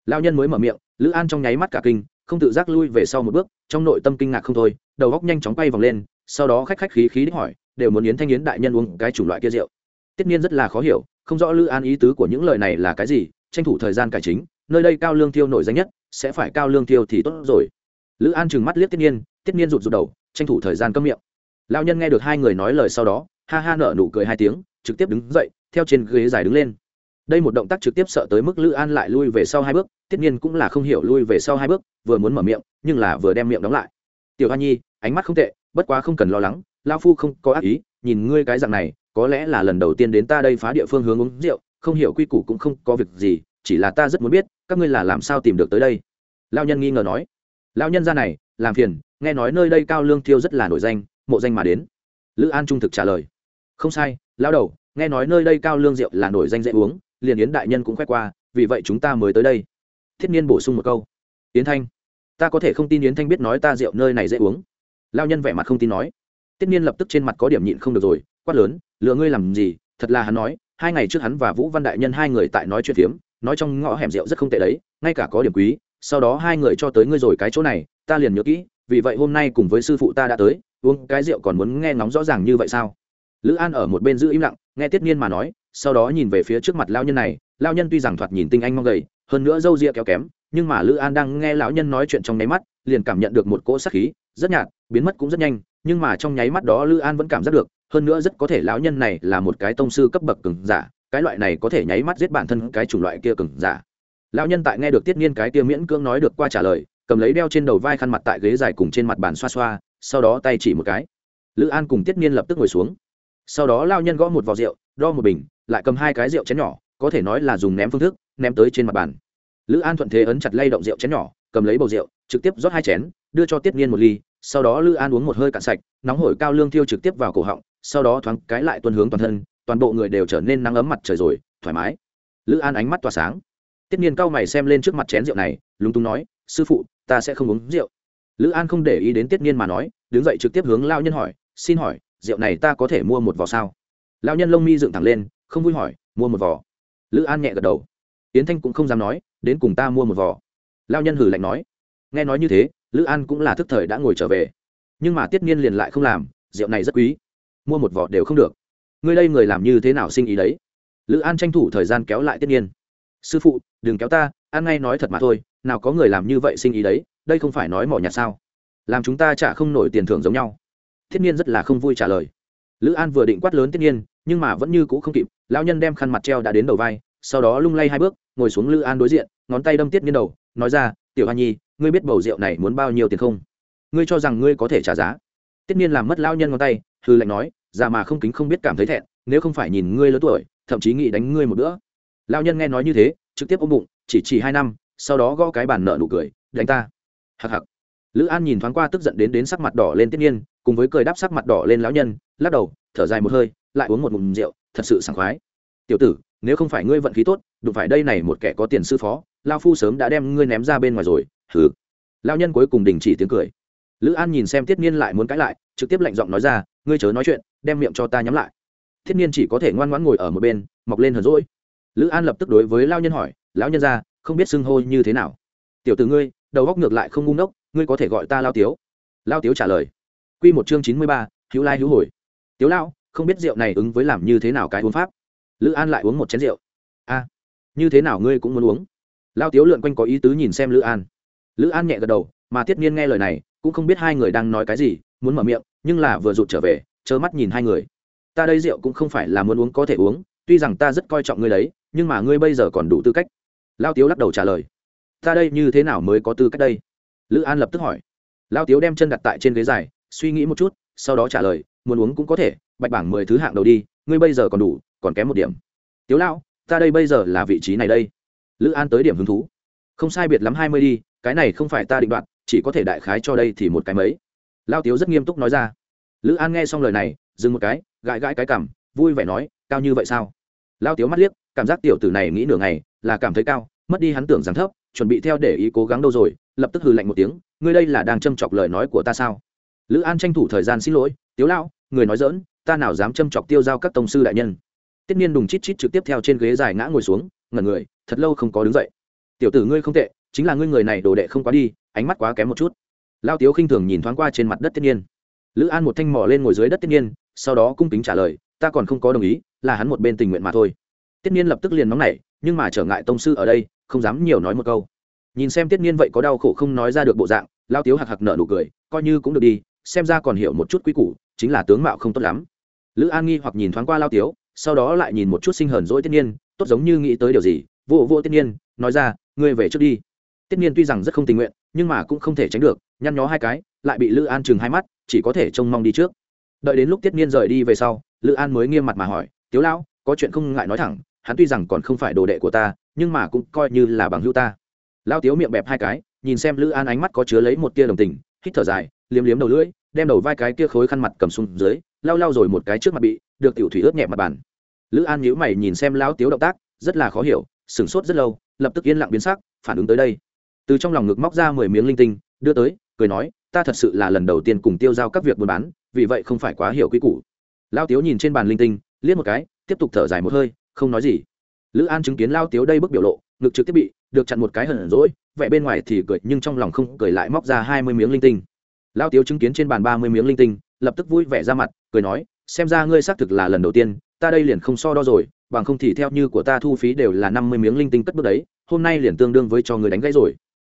A: Lão nhân mới mở miệng, lữ an trong nháy mắt cả kinh, không tự giác lui về sau một bước, trong nội tâm kinh ngạc không thôi, đầu góc nhanh chóng quay vòng lên, sau đó khách khách khí khí đích hỏi đều muốn yến thanh yến đại nhân uống cái chủng loại kia rượu. Tất nhiên rất là khó hiểu, không rõ lữ an ý tứ của những lời này là cái gì, tranh thủ thời gian cải chính, nơi đây cao lương tiêu nổi danh nhất, sẽ phải cao lương tiêu thì tốt rồi. Lữ an trừng mắt liếc tiết nhiên tiết nhiên rụt rụt đầu, tranh thủ thời gian cấm miệng. Lao nhân nghe được hai người nói lời sau đó, ha ha nở nụ cười hai tiếng, trực tiếp đứng dậy, theo trên ghế dài đứng lên. Đây một động tác trực tiếp sợ tới mức lữ an lại lui về sau hai bước, tiết nhiên cũng là không hiểu lui về sau hai bước, vừa muốn mở miệng, nhưng là vừa đem miệng đóng lại. Tiểu hoa nhi, ánh mắt không tệ, bất quá không cần lo lắng lao phu không có ác ý, nhìn ngươi cái dạng này, có lẽ là lần đầu tiên đến ta đây phá địa phương hướng uống rượu, không hiểu quy củ cũng không có việc gì, chỉ là ta rất muốn biết, các ngươi là làm sao tìm được tới đây? Lao nhân nghi ngờ nói. Lao nhân ra này, làm phiền, nghe nói nơi đây cao lương thiêu rất là nổi danh, mộ danh mà đến. Lữ an trung thực trả lời. Không sai lao đầu, nghe nói nơi đây cao lương rượu là nổi danh dễ uống, liền yến đại nhân cũng khoe qua, vì vậy chúng ta mới tới đây. Thiết niên bổ sung một câu. Yến thanh, ta có thể không tin yến thanh biết nói ta rượu nơi này dễ uống. Lao nhân vẻ mặt không tin nói tiết nhiên lập tức trên mặt có điểm nhịn không được rồi, quát lớn, lựa ngươi làm gì? Thật là hắn nói, hai ngày trước hắn và vũ văn đại nhân hai người tại nói chuyện phiếm, nói trong ngõ hẻm rượu rất không tệ đấy, ngay cả có điểm quý, sau đó hai người cho tới ngươi rồi cái chỗ này, ta liền nhớ kỹ, vì vậy hôm nay cùng với sư phụ ta đã tới, uống cái rượu còn muốn nghe ngóng rõ ràng như vậy sao? Lữ an ở một bên giữ im lặng, nghe tiết niên mà nói, sau đó nhìn về phía trước mặt lão nhân này, lão nhân tuy rằng thoạt nhìn tinh anh mong gầy, hơn nữa râu ria kéo kém, nhưng mà lữ an đang nghe lão nhân nói chuyện trong nháy mắt, liền cảm nhận được một cỗ sắc khí, rất nhạt, biến mất cũng rất nhanh nhưng mà trong nháy mắt đó lữ an vẫn cảm giác được, hơn nữa rất có thể lão nhân này là một cái tông sư cấp bậc cường giả, cái loại này có thể nháy mắt giết bản thân cái chủng loại kia cường giả. Lão nhân tại nghe được tiết niên cái kia miễn cưỡng nói được qua trả lời, cầm lấy đeo trên đầu vai khăn mặt tại ghế dài cùng trên mặt bàn xoa xoa, sau đó tay chỉ một cái. Lữ an cùng tiết niên lập tức ngồi xuống. Sau đó lao nhân gõ một vò rượu, đo một bình, lại cầm hai cái rượu chén nhỏ, có thể nói là dùng ném phương thức, ném tới trên mặt bàn. Lữ an thuận thế ấn chặt lay động rượu chén nhỏ, cầm lấy bầu rượu, trực tiếp rót hai chén, đưa cho tiết niên một ly sau đó lữ an uống một hơi cạn sạch, nóng hổi cao lương thiêu trực tiếp vào cổ họng, sau đó thoáng cái lại tuân hướng toàn thân, toàn bộ người đều trở nên nắng ấm mặt trời rồi, thoải mái. Lữ an ánh mắt tỏa sáng. Tiết niên cao mày xem lên trước mặt chén rượu này, lúng túng nói, sư phụ, ta sẽ không uống rượu. Lữ an không để ý đến tiết niên mà nói, đứng dậy trực tiếp hướng lao nhân hỏi, xin hỏi, rượu này ta có thể mua một vò sao? Lao nhân lông mi dựng thẳng lên, không vui hỏi, mua một vò? Lữ an nhẹ gật đầu. Yến thanh cũng không dám nói, đến cùng ta mua một vò. Lao nhân hử lạnh nói, nghe nói như thế lữ an cũng là thức thời đã ngồi trở về. Nhưng mà tiết niên liền lại không làm, rượu này rất quý. Mua một vỏ đều không được. Ngươi đây người làm như thế nào sinh ý đấy? Lữ an tranh thủ thời gian kéo lại tiết niên. Sư phụ, đừng kéo ta, an ngay nói thật mà thôi, nào có người làm như vậy sinh ý đấy, đây không phải nói mỏ nhạt sao? Làm chúng ta chả không nổi tiền thưởng giống nhau. Thiết niên rất là không vui trả lời. Lữ an vừa định quát lớn tiết niên, nhưng mà vẫn như c ũ không kịp, lão nhân đem khăn mặt treo đã đến đầu vai, sau đó lung lay hai bước, ngồi xuống lữ an đối diện, ngón tay đâm tiết niên đầu, nói ra, tiểu hoa nhi ngươi biết bầu rượu này muốn bao nhiêu tiền không? Ngươi cho rằng ngươi có thể trả giá? Tiết niên làm mất lão nhân ngón tay hư lệnh nói, già mà không kính không biết cảm thấy thẹn, nếu không phải nhìn ngươi lớn tuổi, thậm chí nghĩ đánh ngươi một bữa. Lão nhân nghe nói như thế, trực tiếp ôm bụng, chỉ chỉ hai năm, sau đó gõ cái bàn nợ nụ cười, đánh ta. Hặc hặc lữ an nhìn thoáng qua tức giận đến đến sắc mặt đỏ lên tất nhiên cùng với cười đáp sắc mặt đỏ lên lão nhân, lắc đầu, thở dài một hơi, lại uống một ngụm rượu, thật sự sảng khoái. Tiểu tử, nếu không phải ngươi vận khí tốt, đụng phải đây này một kẻ có tiền sư phó lao phu sớm đã đem ngươi ném ra bên ngoài rồi hừ. Lao nhân cuối cùng đình chỉ tiếng cười. Lữ an nhìn xem tiết niên lại muốn cãi lại, trực tiếp lạnh giọng nói ra, ngươi chớ nói chuyện, đem miệng cho ta nhắm lại. Thiết niên chỉ có thể ngoan ngoãn ngồi ở một bên, mọc lên hờn rỗi lữ an lập tức đối với lao nhân hỏi, lão nhân ra, không biết xưng hô như thế nào? Tiểu t ử ngươi, đầu góc ngược lại không ngu ngốc, ngươi có thể gọi ta lao tiếu. Lao tiếu trả lời q một chương chín mươi ba, hữu lai hữu hồi. Tiếu lao không biết rượu này ứng với làm như thế nào cái uống pháp? Lữ an lại uống một chén rượu. A, như thế nào ngươi cũng muốn uống? Lao tiếu lượn quanh có ý tứ nhìn xem lữ an lữ an nhẹ gật đầu, mà tiết niên nghe lời này, cũng không biết hai người đang nói cái gì, muốn mở miệng, nhưng là vừa rụt trở về chớ mắt nhìn hai người. Ta đây rượu cũng không phải là muốn uống có thể uống, tuy rằng ta rất coi trọng ngươi đấy, nhưng mà ngươi bây giờ còn đủ tư cách. Lao tiếu lắc đầu trả lời. Ta đây như thế nào mới có tư cách đây? Lữ an lập tức hỏi. Lao tiếu đem chân đặt tại trên ghế dài, suy nghĩ một chút, sau đó trả lời, muốn uống cũng có thể, bạch bảng mười thứ hạng đầu đi, ngươi bây giờ còn đủ, còn kém một điểm. Tiếu lão ta đây bây giờ là vị trí này đây. Lữ an tới điểm hứng thú. Không sai biệt lắm hai mươi đi cái này không phải ta định đoạt, chỉ có thể đại khái cho đây thì một cái mấy. Lao tiếu rất nghiêm túc nói ra. Lữ an nghe xong lời này, dừng một cái, gãi gãi cái cảm vui vẻ nói, cao như vậy sao? Lao tiếu mắt liếc, cảm giác tiểu tử này nghĩ nửa ngày, là cảm thấy cao, mất đi hắn tưởng rằng thấp, chuẩn bị theo để ý cố gắng đâu rồi, lập tức hừ lạnh một tiếng, ngươi đây là đang châm chọc lời nói của ta sao? Lữ an tranh thủ thời gian xin lỗi, tiếu lao, người nói dỡn ta nào dám châm chọc tiêu giao các tông sư đại nhân. Tiết niên đùng chít chít trực tiếp theo trên ghế dài ngã ngồi xuống, ngẩn người, thật lâu không có đứng dậy. Tiểu tử ngươi không tệ chính là ngươi người này đồ đệ không quá đi, ánh mắt quá kém một chút. Lao tiếu khinh thường nhìn thoáng qua trên mặt đất tiết niên. Lữ an một thanh mỏ lên ngồi dưới đất tiết niên, sau đó cung kính trả lời, ta còn không có đồng ý, là hắn một bên tình nguyện mà thôi. Tiết niên lập tức liền nóng nảy, nhưng mà trở ngại tông sư ở đây, không dám nhiều nói một câu. Nhìn xem tiết niên vậy có đau khổ không nói ra được bộ dạng, lao tiếu hạc hạc nở nụ cười, coi như cũng được đi, xem ra còn hiểu một chút quy củ, chính là tướng mạo không tốt lắm. Lữ an nghi hoặc nhìn thoáng qua lao tiếu, sau đó lại nhìn một chút sinh hờn dỗi tiết niên, tốt giống như nghĩ tới điều gì vô vô tiết niên, nói ra, ngươi về trước đi tiết niên tuy rằng rất không tình nguyện, nhưng mà cũng không thể tránh được, nhăn nhó hai cái, lại bị lữ an chừng hai mắt, chỉ có thể trông mong đi trước. Đợi đến lúc tiết niên rời đi về sau, lữ an mới nghiêm mặt mà hỏi, tiếu lão, có chuyện không ngại nói thẳng, hắn tuy rằng còn không phải đồ đệ của ta, nhưng mà cũng coi như là bằng hữu ta. Lao tiếu miệng bẹp hai cái, nhìn xem lữ an ánh mắt có chứa lấy một tia đồng tình, hít thở dài, liếm liếm đầu lưỡi, đem đầu vai cái kia khối khăn mặt cầm xuống dưới, lau lau rồi một cái trước mặt bị, được tiểu thủy ướt nhẹ mặt bàn. Lữ an nhíu mày nhìn xem lão tiếu động tác, rất là khó hiểu, sửng sốt rất lâu, lập tức yên lặng biến sắc, phản ứng tới đây từ trong lòng ngực móc ra mười miếng linh tinh, đưa tới, cười nói, ta thật sự là lần đầu tiên cùng tiêu giao các việc buôn bán, vì vậy không phải quá hiểu quy củ. Lao tiếu nhìn trên bàn linh tinh, liếc một cái, tiếp tục thở dài một hơi, không nói gì. Lữ an chứng kiến lao tiếu đây bức biểu lộ, ngực trực tiếp bị, được chặn một cái hận rỗi vẻ bên ngoài thì cười, nhưng trong lòng không cười lại móc ra hai mươi miếng linh tinh. Lao tiếu chứng kiến trên bàn ba mươi miếng linh tinh, lập tức vui vẻ ra mặt, cười nói, xem ra ngươi xác thực là lần đầu tiên, ta đây liền không so đo rồi, bằng không thì theo như của ta thu phí đều là năm mươi miếng linh tinh cất bước đấy, hôm nay liền tương đương với cho người đánh gãy rồi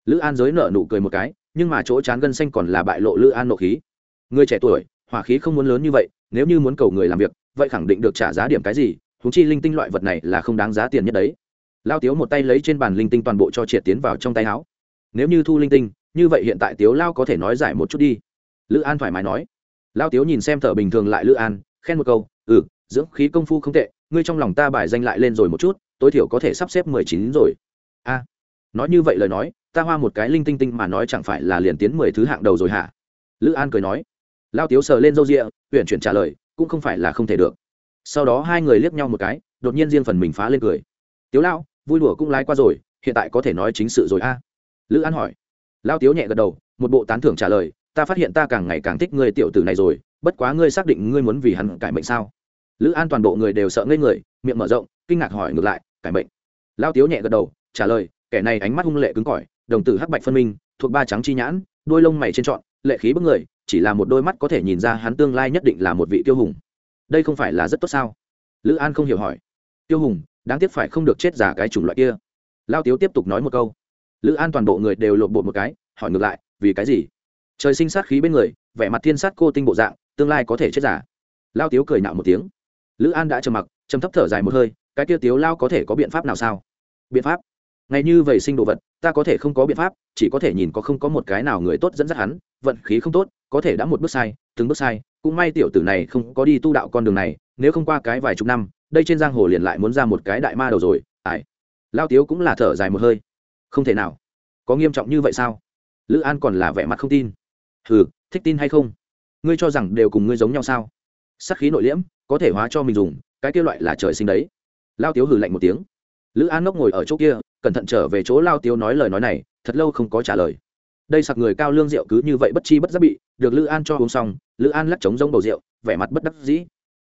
A: lữ an giới nợ nụ cười một cái, nhưng mà chỗ chán gân xanh còn là bại lộ lữ an nộ khí. Người trẻ tuổi, hỏa khí không muốn lớn như vậy, nếu như muốn cầu người làm việc, vậy khẳng định được trả giá điểm cái gì húng chi linh tinh loại vật này là không đáng giá tiền nhất đấy. Lao tiếu một tay lấy trên bàn linh tinh toàn bộ cho triệt tiến vào trong tay áo. Nếu như thu linh tinh, như vậy hiện tại tiếu lao có thể nói giải một chút đi. Lữ an thoải mái nói. Lao tiếu nhìn xem thở bình thường lại lữ an, khen một câu ừ dưỡng khí công phu không tệ, ngươi trong lòng ta bài danh lại lên rồi một chút, tối thiểu có thể sắp xếp mười chín rồi. A. Nói như vậy lời nói ta hoa một cái linh tinh tinh mà nói chẳng phải là liền tiến mười thứ hạng đầu rồi hả? Lữ an cười nói. Lao tiếu sờ lên râu rịa huyện chuyển trả lời, cũng không phải là không thể được. Sau đó hai người liếc nhau một cái, đột nhiên riêng phần mình phá lên cười. Tiếu lao vui đùa cũng lái qua rồi, hiện tại có thể nói chính sự rồi a. Lữ an hỏi. Lao tiếu nhẹ gật đầu, một bộ tán thưởng trả lời, ta phát hiện ta càng ngày càng thích ngươi tiểu tử này rồi, bất quá ngươi xác định ngươi muốn vì hắn cải mệnh sao? Lữ an toàn bộ người đều sợ ngây người, miệng mở rộng, kinh ngạc hỏi ngược lại, cải mệnh. Lao tiếu nhẹ gật đầu, trả lời, kẻ này ánh mắt hung lệ cứng cỏi đồng tử hắc bạch phân minh, thuộc ba trắng chi nhãn, đôi lông mày trên trọn, lệ khí bức người, chỉ là một đôi mắt có thể nhìn ra hắn tương lai nhất định là một vị tiêu hùng. Đây không phải là rất tốt sao? Lữ an không hiểu hỏi. Tiêu hùng, đáng tiếc phải không được chết giả cái chủng loại kia. Lao tiếu tiếp tục nói một câu. Lữ an toàn bộ người đều lộn bộ một cái, hỏi ngược lại, vì cái gì? Trời sinh sát khí bên người, vẻ mặt thiên sát cô tinh bộ dạng, tương lai có thể chết giả. Lao tiếu cười nạo một tiếng. Lữ an đã trầm mặc, trầm thấp thở dài một hơi, cái kia tiếu lao có thể có biện pháp nào sao? Biện pháp? Ngay như vậy sinh đồ vật, ta có thể không có biện pháp, chỉ có thể nhìn có không có một cái nào người tốt dẫn dắt hắn, vận khí không tốt, có thể đã một bước sai, từng bước sai, cũng may tiểu tử này không có đi tu đạo con đường này, nếu không qua cái vài chục năm, đây trên giang hồ liền lại muốn ra một cái đại ma đầu rồi ải lao tiếu cũng là thở dài một hơi. Không thể nào. Có nghiêm trọng như vậy sao? Lữ an còn là vẻ mặt không tin. Hừ, thích tin hay không? Ngươi cho rằng đều cùng ngươi giống nhau sao? Sắc khí nội liễm, có thể hóa cho mình dùng, cái kia loại là trời sinh đấy. Lao tiếu hừ lạnh một tiếng. Lữ an ngốc ngồi ở chỗ kia cẩn thận trở về chỗ lao tiếu nói lời nói này, thật lâu không có trả lời. Đây sặc người cao lương rượu cứ như vậy bất chi bất giác bị, được lữ an cho uống xong, lữ an lắc trống rông bầu rượu, vẻ mặt bất đắc dĩ.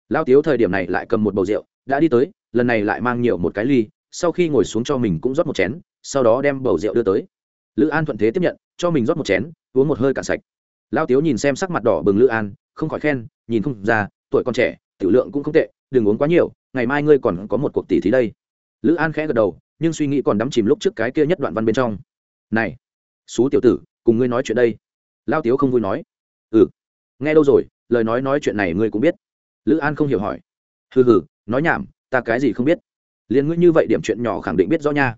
A: Lao tiếu thời điểm này lại cầm một bầu rượu, đã đi tới, lần này lại mang nhiều một cái ly, sau khi ngồi xuống cho mình cũng rót một chén, sau đó đem bầu rượu đưa tới. Lữ an thuận thế tiếp nhận, cho mình rót một chén, uống một hơi cạn sạch. Lao tiếu nhìn xem sắc mặt đỏ bừng lữ an, không khỏi khen, nhìn không ra, tuổi còn trẻ, tiểu lượng cũng không tệ, đừng uống quá nhiều, ngày mai ngươi còn có một cuộc tỷ thí đây. Lữ an khẽ gật đầu nhưng suy nghĩ còn đắm chìm lúc trước cái kia nhất đoạn văn bên trong. Này, xú tiểu tử, cùng ngươi nói chuyện đây. Lao tiếu không vui nói. Ừ nghe đâu rồi, lời nói nói chuyện này ngươi cũng biết. Lữ an không hiểu hỏi. Hừ hừ, nói nhảm, ta cái gì không biết? Liền ngươi như vậy điểm chuyện nhỏ khẳng định biết rõ nha.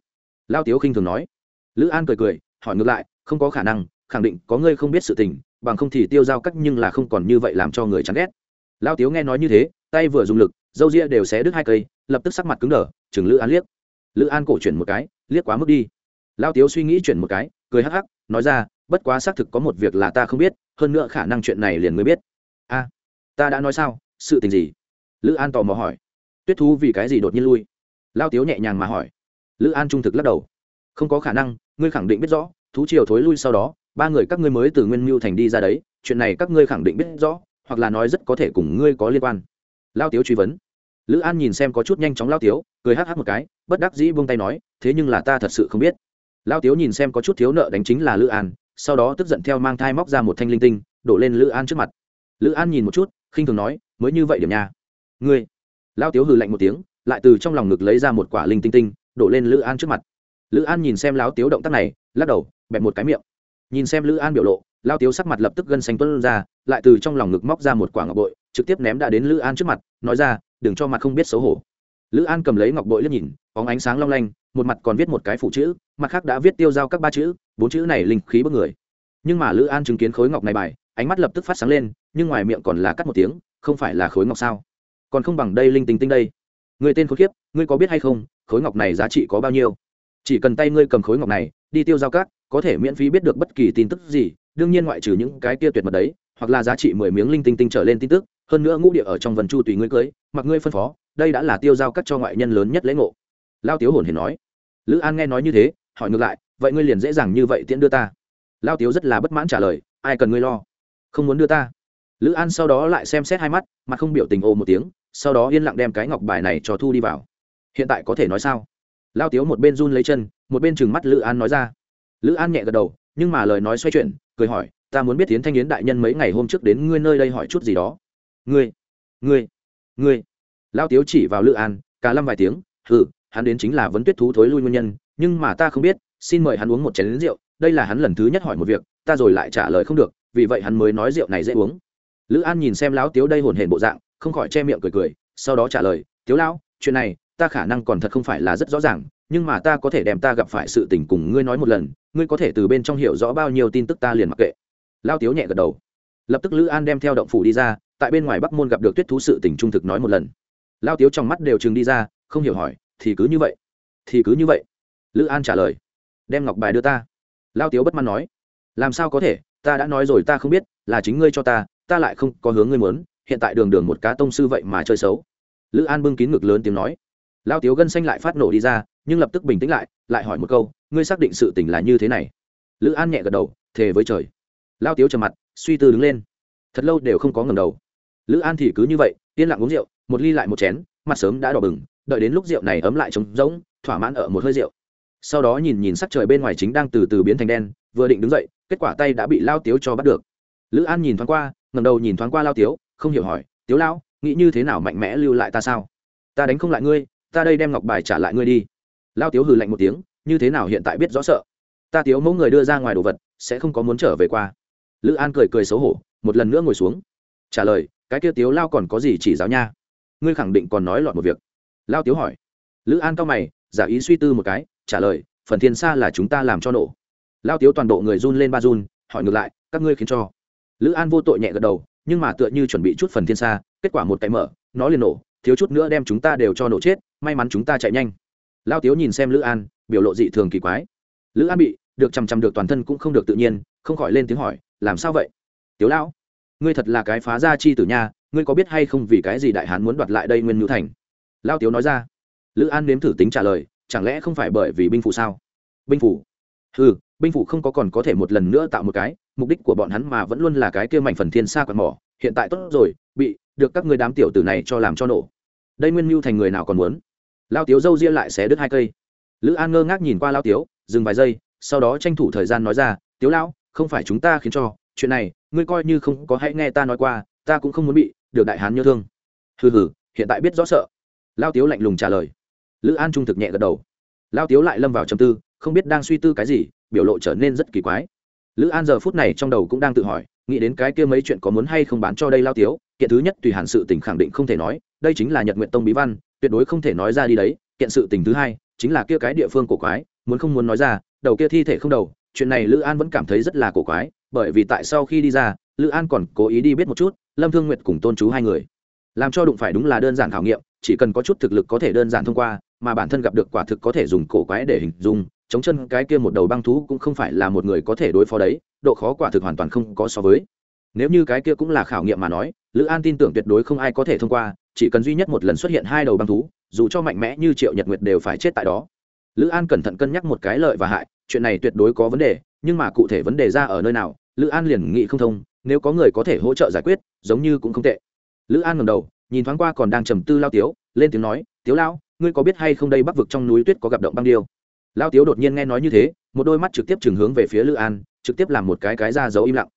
A: Lao tiếu khinh thường nói. Lữ an cười cười, hỏi ngược lại, không có khả năng, khẳng định có ngươi không biết sự tình, bằng không thì tiêu giao cách nhưng là không còn như vậy làm cho người chán ghét. Lao tiếu nghe nói như thế, tay vừa dùng lực, dâu ria đều xé đứt hai cây, lập tức sắc mặt cứng đờ, chừng lữ an liếc lữ an cổ chuyển một cái, liếc quá mức đi. Lao tiếu suy nghĩ chuyển một cái, cười hắc hắc, nói ra, bất quá xác thực có một việc là ta không biết, hơn nữa khả năng chuyện này liền mới biết. A, ta đã nói sao? Sự tình gì? Lữ an tò mò hỏi. Tuyết thú vì cái gì đột nhiên lui? Lao tiếu nhẹ nhàng mà hỏi. Lữ an trung thực lắc đầu. Không có khả năng, ngươi khẳng định biết rõ, thú triều thối lui sau đó, ba người các ngươi mới từ nguyên mưu thành đi ra đấy, chuyện này các ngươi khẳng định biết rõ, hoặc là nói rất có thể cùng ngươi có liên quan. Lao tiếu truy vấn lữ an nhìn xem có chút nhanh chóng lao tiếu, cười hắc hắc một cái, bất đắc dĩ buông tay nói, thế nhưng là ta thật sự không biết. Lao tiếu nhìn xem có chút thiếu nợ đánh chính là lữ an, sau đó tức giận theo mang thai móc ra một thanh linh tinh, đổ lên lữ an trước mặt. Lữ an nhìn một chút, khinh thường nói, mới như vậy điểm nha. Ngươi? Lao tiếu hừ lạnh một tiếng, lại từ trong lòng ngực lấy ra một quả linh tinh tinh, đổ lên lữ an trước mặt. Lữ an nhìn xem lao tiếu động tác này, lắc đầu, bẹp một cái miệng. Nhìn xem lữ an biểu lộ, lao tiếu sắc mặt lập tức gân xanh tuân ra, lại từ trong lòng ngực móc ra một quả ngọc bội, trực tiếp ném đã đến lữ an trước mặt, nói ra đừng cho mặt không biết xấu hổ. Lữ an cầm lấy ngọc bội liếc nhìn có ánh sáng long lanh một mặt còn viết một cái phụ chữ mặt khác đã viết tiêu giao các ba chữ bốn chữ này linh khí bất người. Nhưng mà lữ an chứng kiến khối ngọc này bài ánh mắt lập tức phát sáng lên nhưng ngoài miệng còn là cắt một tiếng không phải là khối ngọc sao? Còn không bằng đây linh tinh tinh đây. Người tên khối khiếp, ngươi có biết hay không khối ngọc này giá trị có bao nhiêu? Chỉ cần tay ngươi cầm khối ngọc này đi tiêu giao các có thể miễn phí biết được bất kỳ tin tức gì đương nhiên ngoại trừ những cái kia tuyệt mật đấy hoặc là giá trị mười miếng linh tinh tinh trở lên tin tức hơn nữa ngũ địa ở trong vần chu tùy ngươi cưới, mặc ngươi phân phó, đây đã là tiêu giao cắt cho ngoại nhân lớn nhất lễ ngộ. Lao tiếu hồn hề nói. Lữ an nghe nói như thế, hỏi ngược lại, vậy ngươi liền dễ dàng như vậy tiễn đưa ta? Lao tiếu rất là bất mãn trả lời, ai cần ngươi lo? Không muốn đưa ta. Lữ an sau đó lại xem xét hai mắt, mà không biểu tình ồ một tiếng, sau đó yên lặng đem cái ngọc bài này cho thu đi vào. Hiện tại có thể nói sao? Lao tiếu một bên run lấy chân, một bên chừng mắt lữ an nói ra. Lữ an nhẹ gật đầu, nhưng mà lời nói xoay chuyển, cười hỏi, ta muốn biết tiến thanh yến đại nhân mấy ngày hôm trước đến ngươi nơi đây hỏi chút gì đó ngươi ngươi ngươi. Lao tiếu chỉ vào lữ an cả lâm vài tiếng Hừ, hắn đến chính là vấn tuyết thú thối lui nguyên nhân nhưng mà ta không biết xin mời hắn uống một chén lính rượu đây là hắn lần thứ nhất hỏi một việc ta rồi lại trả lời không được vì vậy hắn mới nói rượu này dễ uống. Lữ an nhìn xem lão tiếu đây hồn hển bộ dạng không khỏi che miệng cười cười sau đó trả lời tiếu lão chuyện này ta khả năng còn thật không phải là rất rõ ràng nhưng mà ta có thể đem ta gặp phải sự tình cùng ngươi nói một lần ngươi có thể từ bên trong hiểu rõ bao nhiêu tin tức ta liền mặc kệ. Lao tiếu nhẹ gật đầu. Lập tức lữ an đem theo động phủ đi ra tại bên ngoài bắc môn gặp được tuyết thú sự tình trung thực nói một lần. Lao tiếu trong mắt đều chừng đi ra, không hiểu hỏi, thì cứ như vậy, thì cứ như vậy. Lữ an trả lời, đem ngọc bài đưa ta. Lao tiếu bất mãn nói, làm sao có thể? Ta đã nói rồi, ta không biết, là chính ngươi cho ta ta lại không có hướng ngươi muốn, hiện tại đường đường một cá tông sư vậy mà chơi xấu. Lữ an bưng kín ngực lớn tiếng nói. Lao tiếu gân xanh lại phát nổ đi ra, nhưng lập tức bình tĩnh lại lại hỏi một câu, ngươi xác định sự tình là như thế này? Lữ an nhẹ gật đầu, thề với trời. Lao tiếu trầm mặt, suy tư đứng lên. Thật lâu đều không có ngầm đầu lữ an thì cứ như vậy, yên lặng uống rượu, một ly lại một chén, mặt sớm đã đỏ bừng, đợi đến lúc rượu này ấm lại trống rỗng, thỏa mãn ở một hơi rượu. Sau đó nhìn nhìn sắc trời bên ngoài chính đang từ từ biến thành đen, vừa định đứng dậy, kết quả tay đã bị lao tiếu cho bắt được. Lữ an nhìn thoáng qua ngầm đầu nhìn thoáng qua lao tiếu, không hiểu hỏi, tiếu lao, nghĩ như thế nào mạnh mẽ lưu lại ta sao? Ta đánh không lại ngươi, ta đây đem ngọc bài trả lại ngươi đi. Lao tiếu hừ lạnh một tiếng, như thế nào hiện tại biết rõ sợ? Ta tiếu mẫu người đưa ra ngoài đồ vật, sẽ không có muốn trở về qua. Lữ an cười cười xấu hổ, một lần nữa ngồi xuống. Trả lời cái kia tiếu lao còn có gì chỉ giáo nha? Ngươi khẳng định còn nói lọt một việc. Lao tiếu hỏi. Lữ an cao mày, giả ý suy tư một cái, trả lời, phần thiên xa là chúng ta làm cho nổ. Lao tiếu toàn bộ người run lên ba run, hỏi ngược lại, các ngươi khiến cho. Lữ an vô tội nhẹ gật đầu, nhưng mà tựa như chuẩn bị chút phần thiên xa kết quả một cái mở, nó liền nổ, thiếu chút nữa đem chúng ta đều cho nổ chết, may mắn chúng ta chạy nhanh. Lao tiếu nhìn xem lữ an, biểu lộ dị thường kỳ quái. Lữ an bị được chằm chằm được toàn thân cũng không được tự nhiên, không khỏi lên tiếng hỏi, làm sao vậy? Tiếu lão ngươi thật là cái phá gia chi tử nha, ngươi có biết hay không vì cái gì đại hán muốn đoạt lại đây nguyên ngữ thành? Lao tiếu nói ra. Lữ an nếm thử tính trả lời, chẳng lẽ không phải bởi vì binh phủ sao? Binh phủ? Ừ binh phủ không có còn có thể một lần nữa tạo một cái, mục đích của bọn hắn mà vẫn luôn là cái kia mảnh phần thiên xa quạt mỏ, hiện tại tốt rồi, bị, được các người đám tiểu tử này cho làm cho nổ. Đây nguyên mưu thành người nào còn muốn? Lao tiếu dâu ria lại xé đứt hai cây. Lữ an ngơ ngác nhìn qua lao tiếu, dừng vài giây, sau đó tranh thủ thời gian nói ra, tiếu lão, không phải chúng ta khiến cho, chuyện này ngươi coi như không có hãy nghe ta nói qua, ta cũng không muốn bị được đại hán nhớ thương. Hừ hừ, hiện tại biết rõ sợ. Lao tiếu lạnh lùng trả lời. Lữ an trung thực nhẹ gật đầu. Lao tiếu lại lâm vào trầm tư, không biết đang suy tư cái gì, biểu lộ trở nên rất kỳ quái. Lữ an giờ phút này trong đầu cũng đang tự hỏi, nghĩ đến cái kia mấy chuyện có muốn hay không bán cho đây lao tiếu, kiện thứ nhất tùy hẳn sự tình khẳng định không thể nói, đây chính là nhật nguyện tông bí văn, tuyệt đối không thể nói ra đi đấy, kiện sự tình thứ hai, chính là kia cái địa phương cổ quái, muốn không muốn nói ra, đầu kia thi thể không đầu, chuyện này lữ an vẫn cảm thấy rất là cổ quái bởi vì tại sau khi đi ra, lữ an còn cố ý đi biết một chút, lâm thương nguyệt cùng tôn chú hai người. Làm cho đụng phải đúng là đơn giản khảo nghiệm, chỉ cần có chút thực lực có thể đơn giản thông qua, mà bản thân gặp được quả thực có thể dùng cổ quái để hình dung, chống chân cái kia một đầu băng thú cũng không phải là một người có thể đối phó đấy, độ khó quả thực hoàn toàn không có so với. Nếu như cái kia cũng là khảo nghiệm mà nói, lữ an tin tưởng tuyệt đối không ai có thể thông qua, chỉ cần duy nhất một lần xuất hiện hai đầu băng thú, dù cho mạnh mẽ như triệu nhật nguyệt đều phải chết tại đó. Lữ an cẩn thận cân nhắc một cái lợi và hại, chuyện này tuyệt đối có vấn đề nhưng mà cụ thể vấn đề ra ở nơi nào, lữ an liền nghĩ không thông, nếu có người có thể hỗ trợ giải quyết, giống như cũng không tệ. Lữ an ngầm đầu, nhìn thoáng qua còn đang trầm tư lao tiếu, lên tiếng nói, tiếu lao ngươi có biết hay không đây bắc vực trong núi tuyết có gặp động băng điêu? Lao tiếu đột nhiên nghe nói như thế, một đôi mắt trực tiếp chừng hướng về phía lữ an, trực tiếp làm một cái cái ra dấu im lặng.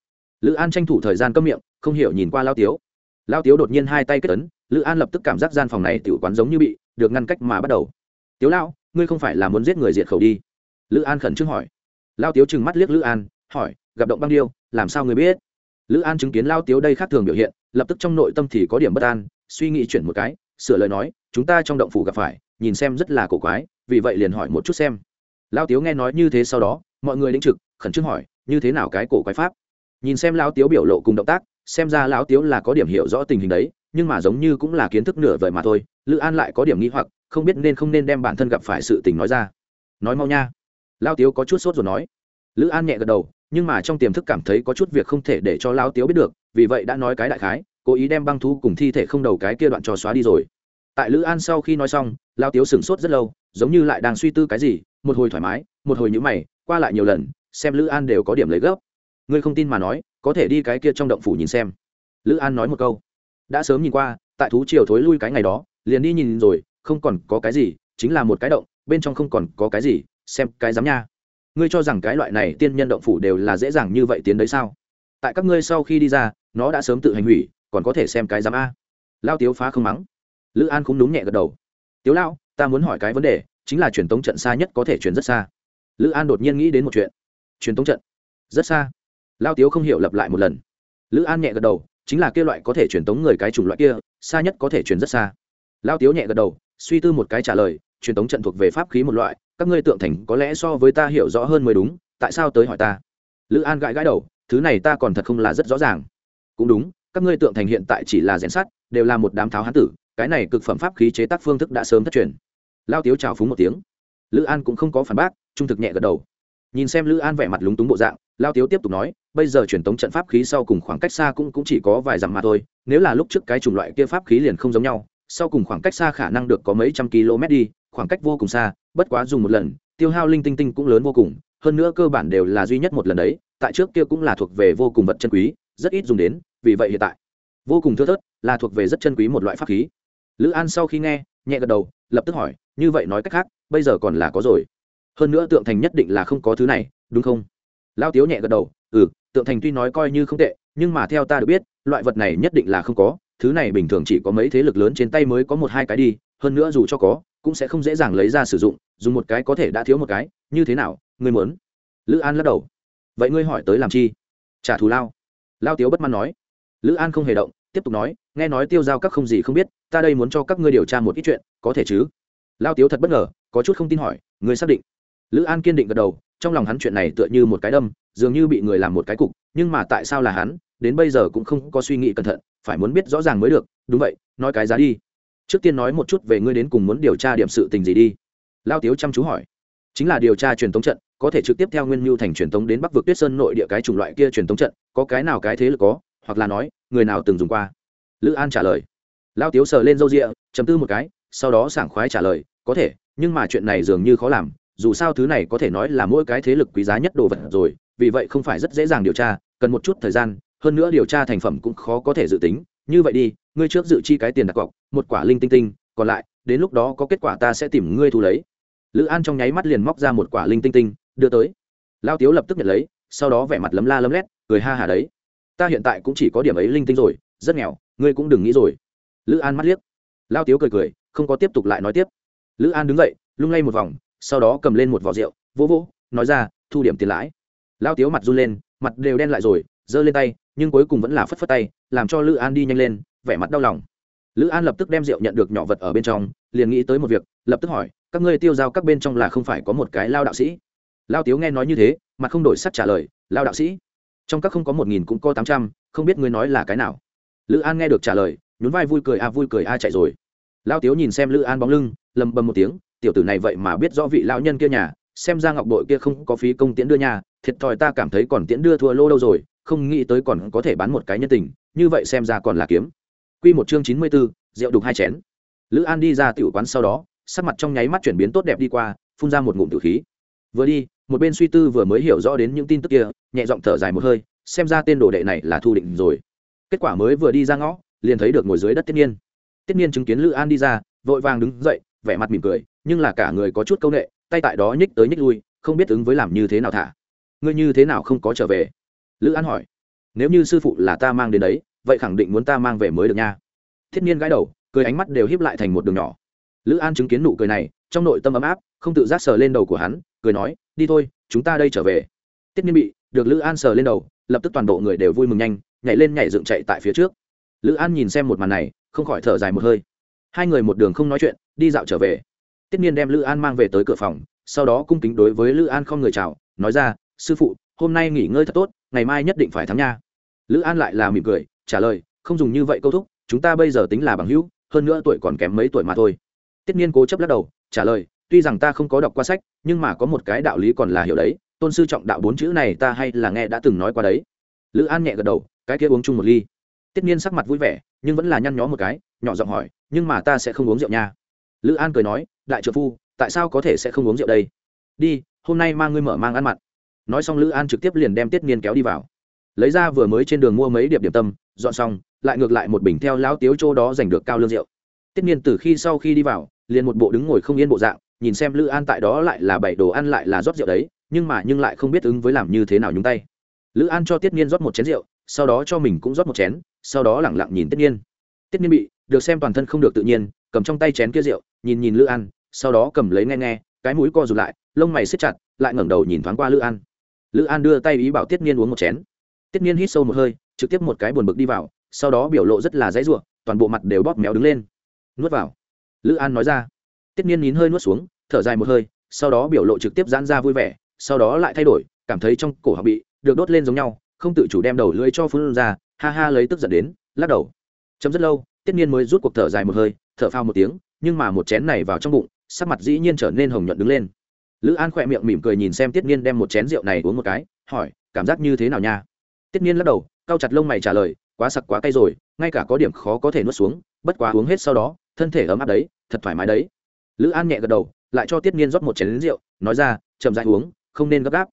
A: Lữ an tranh thủ thời gian cấm miệng, không hiểu nhìn qua lao tiếu. Lao tiếu đột nhiên hai tay kết tấn lữ an lập tức cảm giác gian phòng này tự quán giống như bị được ngăn cách mà bắt đầu. Tiếu lao ngươi không phải là muốn giết người diệt khẩu đi? Lữ an khẩn trương hỏi lao tiếu trừng mắt liếc lữ an, hỏi, gặp động băng điêu, làm sao người biết? Lữ an chứng kiến lao tiếu đây khác thường biểu hiện, lập tức trong nội tâm thì có điểm bất an, suy nghĩ chuyển một cái, sửa lời nói, chúng ta trong động phủ gặp phải, nhìn xem rất là cổ quái, vì vậy liền hỏi một chút xem. Lao tiếu nghe nói như thế sau đó, mọi người đĩnh trực, khẩn trương hỏi, như thế nào cái cổ quái pháp? Nhìn xem lao tiếu biểu lộ cùng động tác, xem ra lão tiếu là có điểm hiểu rõ tình hình đấy, nhưng mà giống như cũng là kiến thức nửa vời mà thôi, lữ an lại có điểm nghi hoặc, không biết nên không nên đem bản thân gặp phải sự tình nói ra. Nói mau nha lao tiếu có chút sốt rồi nói. Lữ an nhẹ gật đầu, nhưng mà trong tiềm thức cảm thấy có chút việc không thể để cho lao tiếu biết được, vì vậy đã nói cái đại khái, cố ý đem băng thú cùng thi thể không đầu cái kia đoạn trò xóa đi rồi. Tại lữ an sau khi nói xong, lao tiếu sửng sốt rất lâu, giống như lại đang suy tư cái gì, một hồi thoải mái, một hồi nhữ mày, qua lại nhiều lần, xem lữ an đều có điểm lấy gấp. Ngươi không tin mà nói, có thể đi cái kia trong động phủ nhìn xem. Lữ an nói một câu. Đã sớm nhìn qua, tại thú triều thối lui cái ngày đó, liền đi nhìn rồi, không còn có cái gì, chính là một cái động, bên trong không còn có cái gì xem cái dám nha. Ngươi cho rằng cái loại này tiên nhân động phủ đều là dễ dàng như vậy tiến đấy sao? Tại các ngươi sau khi đi ra, nó đã sớm tự hành hủy, còn có thể xem cái dám a. Lao tiếu phá không mắng. Lữ an cũng đúng nhẹ gật đầu. Tiếu lao, ta muốn hỏi cái vấn đề, chính là truyền tống trận xa nhất có thể truyền rất xa. Lữ an đột nhiên nghĩ đến một chuyện. Truyền tống trận? Rất xa. Lao tiếu không hiểu lặp lại một lần. Lữ an nhẹ gật đầu, chính là kia loại có thể truyền tống người cái chủng loại kia, xa nhất có thể truyền rất xa. Lao tiếu nhẹ gật đầu, suy tư một cái trả lời, truyền tống trận thuộc về pháp khí một loại các ngươi tượng thành có lẽ so với ta hiểu rõ hơn mới đúng tại sao tới hỏi ta? Lữ an gãi gãi đầu thứ này ta còn thật không là rất rõ ràng. Cũng đúng các ngươi tượng thành hiện tại chỉ là rèn sắt đều là một đám tháo hán tử cái này cực phẩm pháp khí chế tác phương thức đã sớm thất truyền. Lao tiếu chào phúng một tiếng. Lữ an cũng không có phản bác trung thực nhẹ gật đầu. Nhìn xem lữ an vẻ mặt lúng túng bộ dạng lao tiếu tiếp tục nói bây giờ truyền tống trận pháp khí sau cùng khoảng cách xa cũng, cũng chỉ có vài dặm mà thôi nếu là lúc trước cái chủng loại kia pháp khí liền không giống nhau sau cùng khoảng cách xa khả năng được có mấy trăm km đi khoảng cách vô cùng xa bất quá dùng một lần, tiêu hao linh tinh tinh cũng lớn vô cùng, hơn nữa cơ bản đều là duy nhất một lần đấy, tại trước kia cũng là thuộc về vô cùng vật chân quý, rất ít dùng đến, vì vậy hiện tại, vô cùng thưa thớt, là thuộc về rất chân quý một loại pháp khí. Lữ an sau khi nghe, nhẹ gật đầu, lập tức hỏi, như vậy nói cách khác, bây giờ còn là có rồi. Hơn nữa tượng thành nhất định là không có thứ này, đúng không? Lao tiếu nhẹ gật đầu ừ tượng thành tuy nói coi như không tệ, nhưng mà theo ta được biết, loại vật này nhất định là không có, thứ này bình thường chỉ có mấy thế lực lớn trên tay mới có một hai cái đi, hơn nữa dù cho có cũng sẽ không dễ dàng lấy ra sử dụng, dùng một cái có thể đã thiếu một cái, như thế nào, ngươi muốn? Lữ an lắc đầu. Vậy ngươi hỏi tới làm chi? Trả thù lao. Lao tiếu bất mãn nói. Lữ an không hề động, tiếp tục nói, nghe nói tiêu giao các không gì không biết, ta đây muốn cho các ngươi điều tra một ít chuyện, có thể chứ? Lao tiếu thật bất ngờ, có chút không tin hỏi, ngươi xác định. Lữ an kiên định gật đầu, trong lòng hắn chuyện này tựa như một cái đâm, dường như bị người làm một cái cục, nhưng mà tại sao là hắn, đến bây giờ cũng không có suy nghĩ cẩn thận, phải muốn biết rõ ràng mới được, đúng vậy, nói cái giá đi trước tiên nói một chút về ngươi đến cùng muốn điều tra điểm sự tình gì đi. Lao tiếu chăm chú hỏi. Chính là điều tra truyền thống trận, có thể trực tiếp theo nguyên mưu thành truyền thống đến bắc vực tuyết sơn nội địa cái chủng loại kia truyền thống trận, có cái nào cái thế lực có, hoặc là nói, người nào từng dùng qua? Lữ an trả lời. Lao tiếu sờ lên râu rịa chấm tư một cái, sau đó sảng khoái trả lời, có thể, nhưng mà chuyện này dường như khó làm, dù sao thứ này có thể nói là mỗi cái thế lực quý giá nhất đồ vật rồi, vì vậy không phải rất dễ dàng điều tra, cần một chút thời gian, hơn nữa điều tra thành phẩm cũng khó có thể dự tính. Như vậy đi ngươi trước dự chi cái tiền đặt cọc, một quả linh tinh tinh, còn lại, đến lúc đó có kết quả ta sẽ tìm ngươi thu lấy. Lữ an trong nháy mắt liền móc ra một quả linh tinh tinh, đưa tới. Lao tiếu lập tức nhận lấy, sau đó vẻ mặt lấm la lấm lét, cười ha hả đấy. Ta hiện tại cũng chỉ có điểm ấy linh tinh rồi, rất nghèo, ngươi cũng đừng nghĩ rồi. Lữ an mắt liếc. Lao tiếu cười cười, không có tiếp tục lại nói tiếp. Lữ an đứng dậy, lung lay một vòng, sau đó cầm lên một vỏ rượu, vỗ vỗ, nói ra, thu điểm tiền lãi. Lao tiếu mặt run lên, mặt đều đen lại rồi, giơ lên tay, nhưng cuối cùng vẫn là phất phất tay, làm cho lữ an đi nhanh lên vẻ mặt đau lòng. Lữ an lập tức đem rượu nhận được nhỏ vật ở bên trong, liền nghĩ tới một việc, lập tức hỏi, các ngươi tiêu giao các bên trong là không phải có một cái lao đạo sĩ? Lao tiếu nghe nói như thế, mặt không đổi sắc trả lời, lao đạo sĩ? Trong các không có một nghìn cũng có tám trăm, không biết ngươi nói là cái nào? Lữ an nghe được trả lời, nhún vai vui cười, a, vui cười, a chạy rồi. Lao tiếu nhìn xem lữ an bóng lưng, lầm bầm một tiếng, tiểu tử này vậy mà biết rõ vị lão nhân kia nhà, xem ra ngọc bội kia không có phí công tiễn đưa nhà, thiệt thòi ta cảm thấy còn tiễn đưa thua lô đâu rồi, không nghĩ tới còn có thể bán một cái nhân tình, như vậy xem ra còn là kiếm. Quy một chương chín mươi 94, rượu đục hai chén. Lữ An đi ra tiểu quán sau đó, sắc mặt trong nháy mắt chuyển biến tốt đẹp đi qua, phun ra một ngụm tử khí. Vừa đi, một bên suy tư vừa mới hiểu rõ đến những tin tức kia, nhẹ giọng thở dài một hơi, xem ra tên đồ đệ này là thu định rồi. Kết quả mới vừa đi ra ngõ, liền thấy được ngồi dưới đất Tiết nhiên Tiết nhiên chứng kiến Lữ An đi ra, vội vàng đứng dậy, vẻ mặt mỉm cười, nhưng là cả người có chút câu nệ, tay tại đó nhích tới nhích lui, không biết ứng với làm như thế nào thả. Ngươi như thế nào không có trở về? Lữ An hỏi. Nếu như sư phụ là ta mang đến đấy, vậy khẳng định muốn ta mang về mới được nha. Thiết nhiên gãi đầu, cười ánh mắt đều hiếp lại thành một đường nhỏ. Lữ an chứng kiến nụ cười này, trong nội tâm ấm áp, không tự giác sờ lên đầu của hắn, cười nói, đi thôi, chúng ta đây trở về. Tiết nhiên bị được lữ an sờ lên đầu, lập tức toàn bộ người đều vui mừng nhanh, nhảy lên nhảy dựng chạy tại phía trước. Lữ an nhìn xem một màn này, không khỏi thở dài một hơi. Hai người một đường không nói chuyện, đi dạo trở về. Tiết nhiên đem lữ an mang về tới cửa phòng, sau đó cung kính đối với lữ an không người chào, nói ra, sư phụ, hôm nay nghỉ ngơi thật tốt, ngày mai nhất định phải thắng nha. Lữ an lại là mỉm cười trả lời, không dùng như vậy câu thúc, chúng ta bây giờ tính là bằng hữu, hơn nữa tuổi còn kém mấy tuổi mà thôi. Tất niên cố chấp lắc đầu, trả lời, tuy rằng ta không có đọc qua sách, nhưng mà có một cái đạo lý còn là hiểu đấy, tôn sư trọng đạo bốn chữ này ta hay là nghe đã từng nói qua đấy. Lữ an nhẹ gật đầu, cái kia uống chung một ly. Tất niên sắc mặt vui vẻ, nhưng vẫn là nhăn nhó một cái, nhỏ giọng hỏi, nhưng mà ta sẽ không uống rượu nha. Lữ an cười nói, đại trợ phu, tại sao có thể sẽ không uống rượu đây? Đi, hôm nay mang ngươi mở mang ăn mặn. Nói xong lữ an trực tiếp liền đem tiết niên kéo đi vào. Lấy ra vừa mới trên đường mua mấy điệp điểm tâm dọn xong, lại ngược lại một bình theo lão tiếu chỗ đó giành được cao lương rượu. Tiết niên từ khi sau khi đi vào, liền một bộ đứng ngồi không yên bộ dạng, nhìn xem lữ an tại đó lại là bảy đồ ăn lại là rót rượu đấy, nhưng mà nhưng lại không biết ứng với làm như thế nào nhúng tay. Lữ an cho tiết niên rót một chén rượu, sau đó cho mình cũng rót một chén, sau đó lẳng lặng nhìn tiết niên. Tiết niên bị, được xem toàn thân không được tự nhiên, cầm trong tay chén kia rượu, nhìn nhìn lữ an, sau đó cầm lấy nghe nghe, cái mũi co rụt lại, lông mày xếp chặt, lại ngẩng đầu nhìn thoáng qua lữ an. Lữ an đưa tay ý bảo tiết niên uống một chén. Tiết niên hít sâu một hơi trực tiếp một cái buồn bực đi vào, sau đó biểu lộ rất là dãy ruộng toàn bộ mặt đều bóp méo đứng lên. Nuốt vào. Lữ an nói ra. Tiết niên nín hơi nuốt xuống, thở dài một hơi, sau đó biểu lộ trực tiếp giãn ra vui vẻ, sau đó lại thay đổi, cảm thấy trong cổ họng bị được đốt lên giống nhau, không tự chủ đem đầu lưỡi cho phun ra, ha ha lấy tức giận đến, lắc đầu. Chấm rất lâu, tiết niên mới rút cuộc thở dài một hơi, thở phao một tiếng, nhưng mà một chén này vào trong bụng, sắc mặt dĩ nhiên trở nên hồng nhuận đứng lên. Lữ an khỏe miệng mỉm cười nhìn xem tiết niên đem một chén rượu này uống một cái, hỏi, cảm giác như thế nào nha? Tiết niên lắc đầu cao chặt lông mày trả lời, quá sặc quá cay rồi, ngay cả có điểm khó có thể nuốt xuống, bất quá uống hết sau đó, thân thể ấm áp đấy, thật thoải mái đấy. Lữ an nhẹ gật đầu, lại cho tiết niên rót một chén lính rượu, nói ra, chậm dại uống, không nên gấp gáp.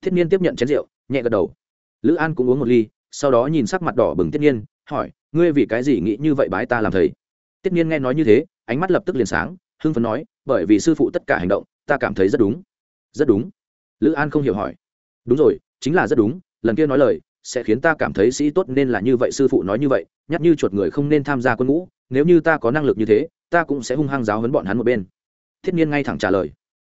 A: Thiết niên tiếp nhận chén rượu, nhẹ gật đầu. Lữ an cũng uống một ly, sau đó nhìn sắc mặt đỏ bừng tiết niên, hỏi, ngươi vì cái gì nghĩ như vậy bái ta làm thầy? Tiết niên nghe nói như thế, ánh mắt lập tức liền sáng, hưng phấn nói, bởi vì sư phụ tất cả hành động, ta cảm thấy rất đúng. Rất đúng? Lữ an không hiểu hỏi. Đúng rồi, chính là rất đúng, lần kia nói lời sẽ khiến ta cảm thấy sĩ tốt nên là như vậy, sư phụ nói như vậy, nhắc như chuột người không nên tham gia quân ngũ, nếu như ta có năng lực như thế, ta cũng sẽ hung hăng giáo hấn bọn hắn một bên. Thiết Niên ngay thẳng trả lời.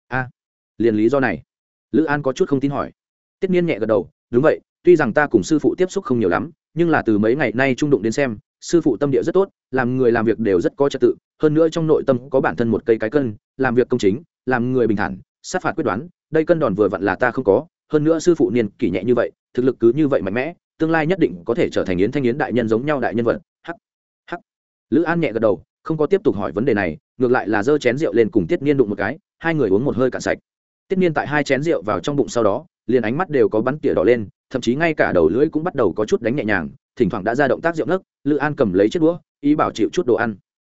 A: A, liền lý do này. Lữ an có chút không tin hỏi. Tiết Niên nhẹ gật đầu, đúng vậy, tuy rằng ta cùng sư phụ tiếp xúc không nhiều lắm, nhưng là từ mấy ngày nay trung đụng đến xem, sư phụ tâm địa rất tốt, làm người làm việc đều rất có trật tự, hơn nữa trong nội tâm có bản thân một cây cái cân, làm việc công chính, làm người bình thản, sát phạt quyết đoán, đây cân đòn vừa vặn là ta không có, hơn nữa sư phụ niên kỷ nhẹ như vậy thực lực cứ như vậy mạnh mẽ, tương lai nhất định có thể trở thành yến thanh yến đại nhân giống nhau đại nhân vật. Hắc hắc. Lữ an nhẹ gật đầu, không có tiếp tục hỏi vấn đề này, ngược lại là giơ chén rượu lên cùng tiết niên đụng một cái, hai người uống một hơi cạn sạch. Tiết niên tại hai chén rượu vào trong bụng sau đó, liền ánh mắt đều có bắn tỉa đỏ lên, thậm chí ngay cả đầu lưỡi cũng bắt đầu có chút đánh nhẹ nhàng, thỉnh thoảng đã ra động tác rượu nấc lữ an cầm lấy chiếc đũa, ý bảo chịu chút đồ ăn.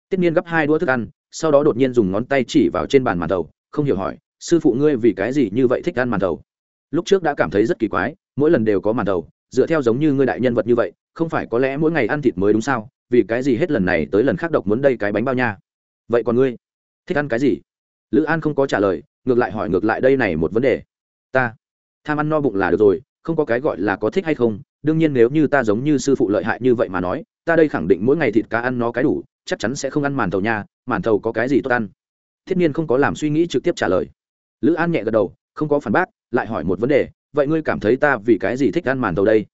A: Tiết niên gấp hai đũa thức ăn, sau đó đột nhiên dùng ngón tay chỉ vào trên bàn màn thầu, không hiểu hỏi, sư phụ ngươi vì cái gì như vậy thích ăn màn thầu? Lúc trước đã cảm thấy rất kỳ quái mỗi lần đều có màn đầu, dựa theo giống như ngươi đại nhân vật như vậy, không phải có lẽ mỗi ngày ăn thịt mới đúng sao? Vì cái gì hết lần này tới lần khác độc muốn đây cái bánh bao nha? Vậy còn ngươi? Thích ăn cái gì? Lữ an không có trả lời, ngược lại hỏi ngược lại đây này một vấn đề. Ta, tham ăn no bụng là được rồi, không có cái gọi là có thích hay không, đương nhiên nếu như ta giống như sư phụ lợi hại như vậy mà nói, ta đây khẳng định mỗi ngày thịt cá ăn nó cái đủ, chắc chắn sẽ không ăn màn thầu nha, màn thầu có cái gì tốt ăn? Thiết nhiên không có làm suy nghĩ trực tiếp trả lời. Lữ an nhẹ gật đầu, không có phản bác, lại hỏi một vấn đề vậy ngươi cảm thấy ta vì cái gì thích ăn màn tàu đây?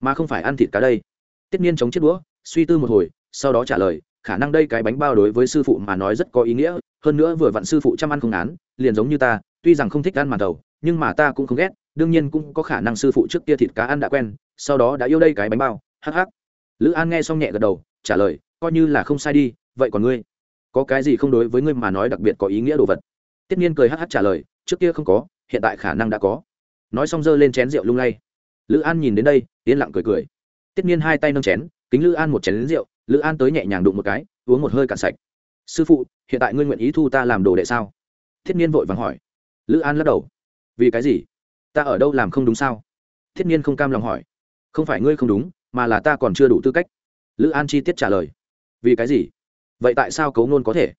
A: Mà không phải ăn thịt cá đây. Tiết nhiên chống chiếc đũa, suy tư một hồi, sau đó trả lời, khả năng đây cái bánh bao đối với sư phụ mà nói rất có ý nghĩa, hơn nữa vừa vặn sư phụ chăm ăn không án liền giống như ta, tuy rằng không thích ăn màn tàu, nhưng mà ta cũng không ghét, đương nhiên cũng có khả năng sư phụ trước kia thịt cá ăn đã quen, sau đó đã yêu đây cái bánh bao, hắc hắc. Lữ an nghe xong nhẹ gật đầu, trả lời, coi như là không sai đi, vậy còn ngươi? Có cái gì không đối với ngươi mà nói đặc biệt có ý nghĩa đồ vật? Tiết nhiên cười hh trả lời, trước kia không có, hiện tại khả năng đã có nói xong giơ lên chén rượu lung lay. Lữ an nhìn đến đây, yên lặng cười cười. Tiết nhiên hai tay nâng chén, kính lữ an một chén đến rượu, lữ an tới nhẹ nhàng đụng một cái, uống một hơi cạn sạch. Sư phụ, hiện tại ngươi nguyện ý thu ta làm đồ đệ sao? Thiết nhiên vội vàng hỏi. Lữ an lắc đầu. Vì cái gì? Ta ở đâu làm không đúng sao? Thiết nhiên không cam lòng hỏi. Không phải ngươi không đúng, mà là ta còn chưa đủ tư cách. Lữ an chi tiết trả lời. Vì cái gì? Vậy tại sao cấu nôn có thể?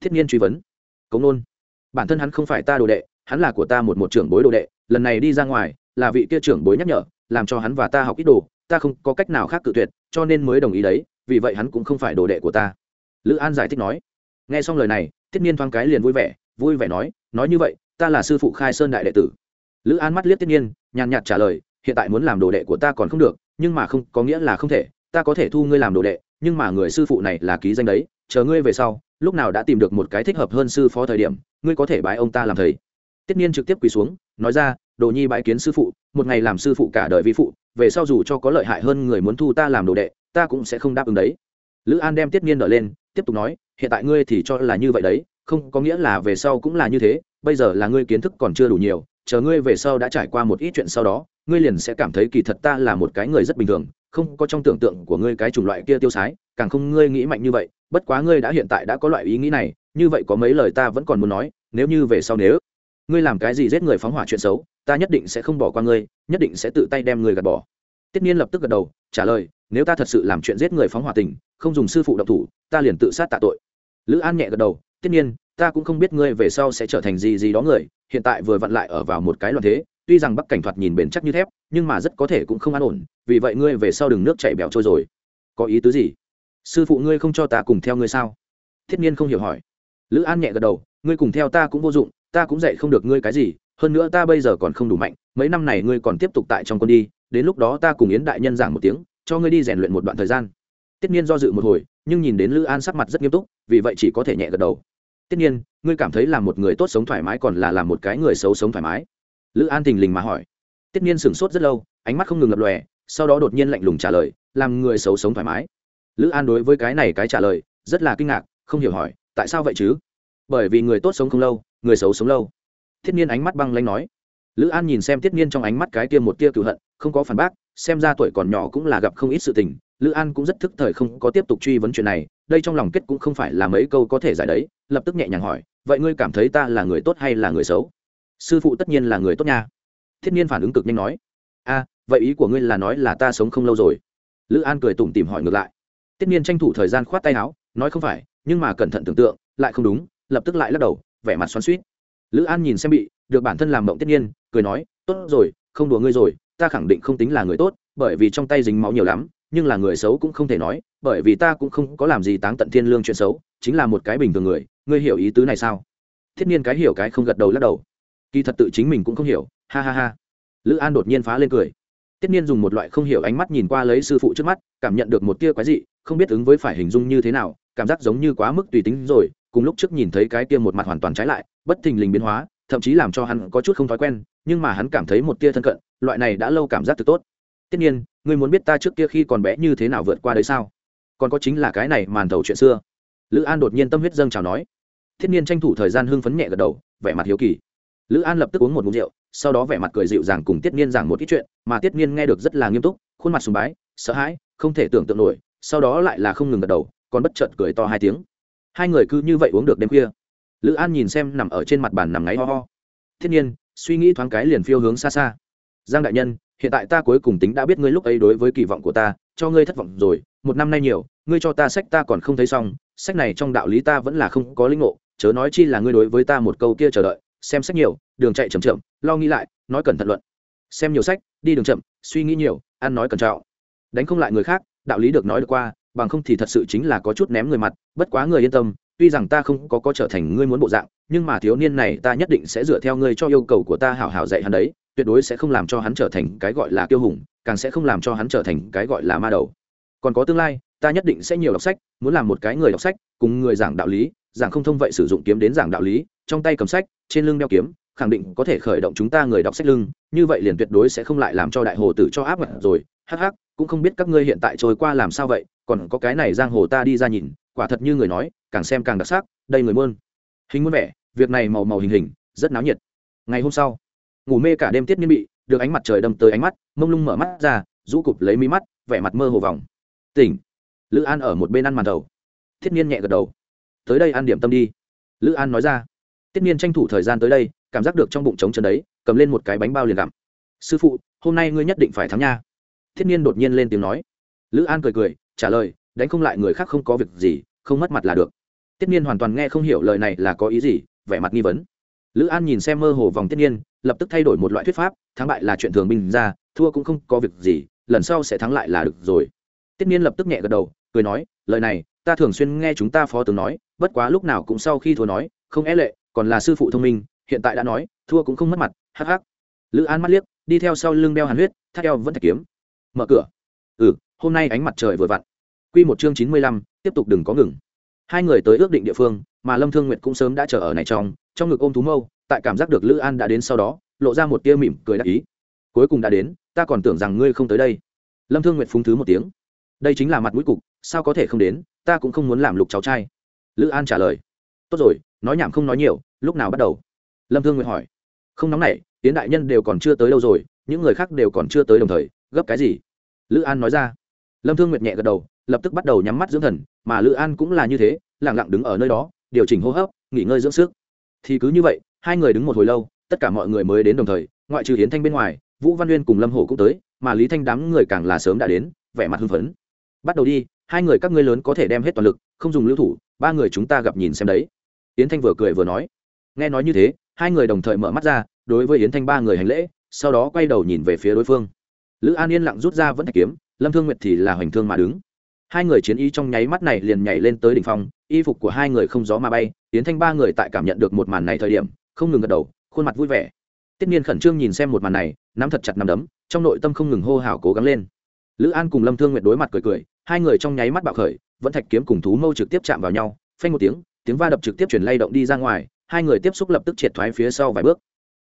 A: Thiết nhiên truy vấn. Cấu nôn? Bản thân hắn không phải ta đồ đệ hắn là của ta một một trưởng bối đồ đệ, lần này đi ra ngoài, là vị kia trưởng bối nhắc nhở, làm cho hắn và ta học ít đồ, ta không có cách nào khác cự tuyệt, cho nên mới đồng ý đấy, vì vậy hắn cũng không phải đồ đệ của ta. Lữ an giải thích nói. Nghe xong lời này thiết nhiên thoáng cái liền vui vẻ vui vẻ nói nói như vậy, ta là sư phụ khai sơn đại đệ tử. Lữ an mắt liếc tiết nhiên nhàn nhạt trả lời, hiện tại muốn làm đồ đệ của ta còn không được, nhưng mà không, có nghĩa là không thể, ta có thể thu ngươi làm đồ đệ, nhưng mà người sư phụ này là ký danh đấy, chờ ngươi về sau, lúc nào đã tìm được một cái thích hợp hơn sư phó thời điểm, ngươi có thể bái ông ta làm thầy tiết Niên trực tiếp quỳ xuống, nói ra, đồ nhi bái kiến sư phụ, một ngày làm sư phụ cả đời vi phụ, về sau dù cho có lợi hại hơn người muốn thu ta làm đồ đệ, ta cũng sẽ không đáp ứng đấy. Lữ an đem tiết Niên đỡ lên, tiếp tục nói, hiện tại ngươi thì cho là như vậy đấy, không có nghĩa là về sau cũng là như thế, bây giờ là ngươi kiến thức còn chưa đủ nhiều, chờ ngươi về sau đã trải qua một ít chuyện sau đó, ngươi liền sẽ cảm thấy kỳ thật ta là một cái người rất bình thường, không có trong tưởng tượng của ngươi cái chủng loại kia tiêu sái, càng không ngươi nghĩ mạnh như vậy, bất quá ngươi đã hiện tại đã có loại ý nghĩ này, như vậy có mấy lời ta vẫn còn muốn nói, nếu như về sau nếu ngươi làm cái gì giết người phóng hỏa chuyện xấu, ta nhất định sẽ không bỏ qua ngươi, nhất định sẽ tự tay đem người gạt bỏ. Tiết nhiên lập tức gật đầu, trả lời, nếu ta thật sự làm chuyện giết người phóng hỏa tình, không dùng sư phụ độc thủ, ta liền tự sát tạ tội. Lữ an nhẹ gật đầu, tiết nhiên ta cũng không biết ngươi về sau sẽ trở thành gì gì đó người, hiện tại vừa vặn lại ở vào một cái loạn thế, tuy rằng bắc cảnh thoạt nhìn bền chắc như thép, nhưng mà rất có thể cũng không an ổn, vì vậy ngươi về sau đừng nước chảy bẹo trôi rồi. Có ý tứ gì? Sư phụ ngươi không cho ta cùng theo ngươi sao? Thiết nhiên không hiểu hỏi. Lữ an nhẹ gật đầu, ngươi cùng theo ta cũng vô dụng ta cũng dạy không được ngươi cái gì, hơn nữa ta bây giờ còn không đủ mạnh, mấy năm này ngươi còn tiếp tục tại trong quân đi, đến lúc đó ta cùng yến đại nhân giảng một tiếng, cho ngươi đi rèn luyện một đoạn thời gian. Tiết nhiên do dự một hồi, nhưng nhìn đến lữ an sắc mặt rất nghiêm túc, vì vậy chỉ có thể nhẹ gật đầu. Tiết nhiên ngươi cảm thấy là một người tốt sống thoải mái còn là làm một cái người xấu sống thoải mái? Lữ an thình lình mà hỏi. Tiết nhiên sửng sốt rất lâu, ánh mắt không ngừng lập lòe, sau đó đột nhiên lạnh lùng trả lời, làm người xấu sống thoải mái. Lữ an đối với cái này cái trả lời, rất là kinh ngạc, không hiểu hỏi, tại sao vậy chứ? Bởi vì người tốt sống không lâu người xấu sống lâu. Thiết Niên ánh mắt băng lanh nói. Lữ an nhìn xem Thiết Niên trong ánh mắt cái kia một tia cựu hận, không có phản bác, xem ra tuổi còn nhỏ cũng là gặp không ít sự tình. Lữ an cũng rất thức thời không có tiếp tục truy vấn chuyện này, đây trong lòng kết cũng không phải là mấy câu có thể giải đấy, lập tức nhẹ nhàng hỏi, vậy ngươi cảm thấy ta là người tốt hay là người xấu? Sư phụ tất nhiên là người tốt nha. Thiết Niên phản ứng cực nhanh nói. A, vậy ý của ngươi là nói là ta sống không lâu rồi? Lữ an cười tủm tìm hỏi ngược lại. Tiết Niên tranh thủ thời gian khoát tay áo, nói không phải, nhưng mà cẩn thận tưởng tượng, lại không đúng, lập tức lại lắc đầu vẻ mặt xoắn suýt lữ an nhìn xem bị, được bản thân làm mộng tiết nhiên, cười nói, tốt rồi, không đùa ngươi rồi, ta khẳng định không tính là người tốt, bởi vì trong tay dính máu nhiều lắm, nhưng là người xấu cũng không thể nói, bởi vì ta cũng không có làm gì táng tận thiên lương chuyện xấu, chính là một cái bình thường người, ngươi hiểu ý tứ này sao? Thiết nhiên cái hiểu cái không gật đầu lắc đầu. Kỳ thật tự chính mình cũng không hiểu, ha ha ha. Lữ an đột nhiên phá lên cười. Tiết nhiên dùng một loại không hiểu ánh mắt nhìn qua lấy sư phụ trước mắt, cảm nhận được một tia quái dị, không biết ứng với phải hình dung như thế nào, cảm giác giống như quá mức tùy tính rồi cùng lúc trước nhìn thấy cái kia một mặt hoàn toàn trái lại, bất thình lình biến hóa, thậm chí làm cho hắn có chút không thói quen, nhưng mà hắn cảm thấy một tia thân cận, loại này đã lâu cảm giác thực tốt. Tất nhiên, ngươi muốn biết ta trước kia khi còn bé như thế nào vượt qua đấy sao? Còn có chính là cái này màn thầu chuyện xưa. Lữ an đột nhiên tâm huyết dâng chào nói. Thiết nhiên tranh thủ thời gian hưng phấn nhẹ gật đầu, vẻ mặt hiếu kỳ. Lữ an lập tức uống một mục rượu, sau đó vẻ mặt cười dịu dàng cùng tiết niên giảng một ít chuyện, mà tiết niên nghe được rất là nghiêm túc, khuôn mặt sùng bái, sợ hãi, không thể tưởng tượng nổi, sau đó lại là không ngừng gật đầu, còn bất chợt cười to hai tiếng hai người cứ như vậy uống được đêm khuya. Lữ an nhìn xem nằm ở trên mặt bàn nằm ngáy ho ho. Thiên nhiên, suy nghĩ thoáng cái liền phiêu hướng xa xa. Giang đại nhân, hiện tại ta cuối cùng tính đã biết ngươi lúc ấy đối với kỳ vọng của ta, cho ngươi thất vọng rồi, một năm nay nhiều, ngươi cho ta sách ta còn không thấy xong, sách này trong đạo lý ta vẫn là không có linh ngộ, chớ nói chi là ngươi đối với ta một câu kia chờ đợi, xem sách nhiều, đường chạy chậm chậm, lo nghĩ lại, nói cẩn thận luận. Xem nhiều sách, đi đường chậm, suy nghĩ nhiều, ăn nói cẩn trọng. Đánh không lại người khác, đạo lý được nói được qua bằng không thì thật sự chính là có chút ném người mặt, bất quá người yên tâm, tuy rằng ta không có có trở thành ngươi muốn bộ dạng, nhưng mà thiếu niên này ta nhất định sẽ dựa theo ngươi cho yêu cầu của ta hảo hảo dạy hắn đấy, tuyệt đối sẽ không làm cho hắn trở thành cái gọi là kiêu hùng, càng sẽ không làm cho hắn trở thành cái gọi là ma đầu. Còn có tương lai, ta nhất định sẽ nhiều đọc sách, muốn làm một cái người đọc sách, cùng người giảng đạo lý, giảng không thông vậy sử dụng kiếm đến giảng đạo lý, trong tay cầm sách, trên lưng đeo kiếm, khẳng định có thể khởi động chúng ta người đọc sách lưng, như vậy liền tuyệt đối sẽ không lại làm cho đại hồ tử cho áp mặt rồi. Hắc hắc, cũng không biết các ngươi hiện tại trôi qua làm sao vậy còn có cái này giang hồ ta đi ra nhìn, quả thật như người nói, càng xem càng đặc sắc, đây người muôn. Hình muôn vẻ, việc này màu màu hình hình, rất náo nhiệt. Ngày hôm sau, ngủ mê cả đêm tiết niên bị, được ánh mặt trời đâm tới ánh mắt, mông lung mở mắt ra, rũ cụp lấy mí mắt, vẻ mặt mơ hồ vòng. Tỉnh. Lữ an ở một bên ăn màn đầu. Thiết niên nhẹ gật đầu. Tới đây ăn điểm tâm đi. Lữ an nói ra. Tiết niên tranh thủ thời gian tới đây, cảm giác được trong bụng trống chân đấy, cầm lên một cái bánh bao liền gặm. Sư phụ, hôm nay ngươi nhất định phải thắng nha. Thiết niên đột nhiên lên tiếng nói. Lữ an cười cười trả lời, đánh không lại người khác không có việc gì, không mất mặt là được. Tiết niên hoàn toàn nghe không hiểu lời này là có ý gì, vẻ mặt nghi vấn. Lữ an nhìn xem mơ hồ vòng tiết niên, lập tức thay đổi một loại thuyết pháp, thắng bại là chuyện thường bình ra, thua cũng không có việc gì, lần sau sẽ thắng lại là được rồi. Tiết niên lập tức nhẹ gật đầu, cười nói, lời này, ta thường xuyên nghe chúng ta phó tướng nói, bất quá lúc nào cũng sau khi thua nói, không é lệ, còn là sư phụ thông minh, hiện tại đã nói, thua cũng không mất mặt, hắc hắc. Lữ an mắt liếc, đi theo sau lưng đeo hàn huyết, thắt eo vẫn thạch kiếm. Mở cửa. Ừ hôm nay ánh mặt trời vừa vặn. Q một chương chín mươi lăm, tiếp tục đừng có ngừng. Hai người tới ước định địa phương, mà lâm thương nguyệt cũng sớm đã chờ ở này trong trong ngực ôm thú mâu, tại cảm giác được lữ an đã đến sau đó, lộ ra một tia mỉm cười đắc ý. Cuối cùng đã đến, ta còn tưởng rằng ngươi không tới đây. Lâm thương nguyệt phúng thứ một tiếng. Đây chính là mặt mũi cục, sao có thể không đến, ta cũng không muốn làm lục cháu trai. Lữ an trả lời. Tốt rồi, nói nhảm không nói nhiều, lúc nào bắt đầu? Lâm thương nguyệt hỏi. Không nóng nảy tiến đại nhân đều còn chưa tới đâu rồi, những người khác đều còn chưa tới đồng thời, gấp cái gì? Lữ an nói ra lâm thương nguyệt nhẹ gật đầu, lập tức bắt đầu nhắm mắt dưỡng thần, mà lữ an cũng là như thế lẳng lặng đứng ở nơi đó, điều chỉnh hô hấp, nghỉ ngơi dưỡng sức. Thì cứ như vậy, hai người đứng một hồi lâu, tất cả mọi người mới đến đồng thời, ngoại trừ hiến thanh bên ngoài, vũ văn uyên cùng lâm hổ cũng tới, mà lý thanh đám người càng là sớm đã đến, vẻ mặt hưng phấn. Bắt đầu đi, hai người các ngươi lớn có thể đem hết toàn lực, không dùng lưu thủ, ba người chúng ta gặp nhìn xem đấy. Yến thanh vừa cười vừa nói. Nghe nói như thế, hai người đồng thời mở mắt ra, đối với yến thanh ba người hành lễ, sau đó quay đầu nhìn về phía đối phương. Lữ an yên lặng rút ra vẫn thạch kiếm lâm thương nguyệt thì là hoành thương mà đứng. Hai người chiến ý trong nháy mắt này liền nhảy lên tới đỉnh phong, y phục của hai người không gió mà bay tiến thanh ba người tại cảm nhận được một màn này thời điểm, không ngừng gật đầu, khuôn mặt vui vẻ. Tiết niên khẩn trương nhìn xem một màn này, nắm thật chặt nắm đấm, trong nội tâm không ngừng hô hào cố gắng lên. Lữ an cùng lâm thương nguyệt đối mặt cười cười, hai người trong nháy mắt bạo khởi, vẫn thạch kiếm cùng thú mâu trực tiếp chạm vào nhau, phanh một tiếng tiếng va đập trực tiếp chuyển lay động đi ra ngoài, hai người tiếp xúc lập tức triệt thoái phía sau vài bước.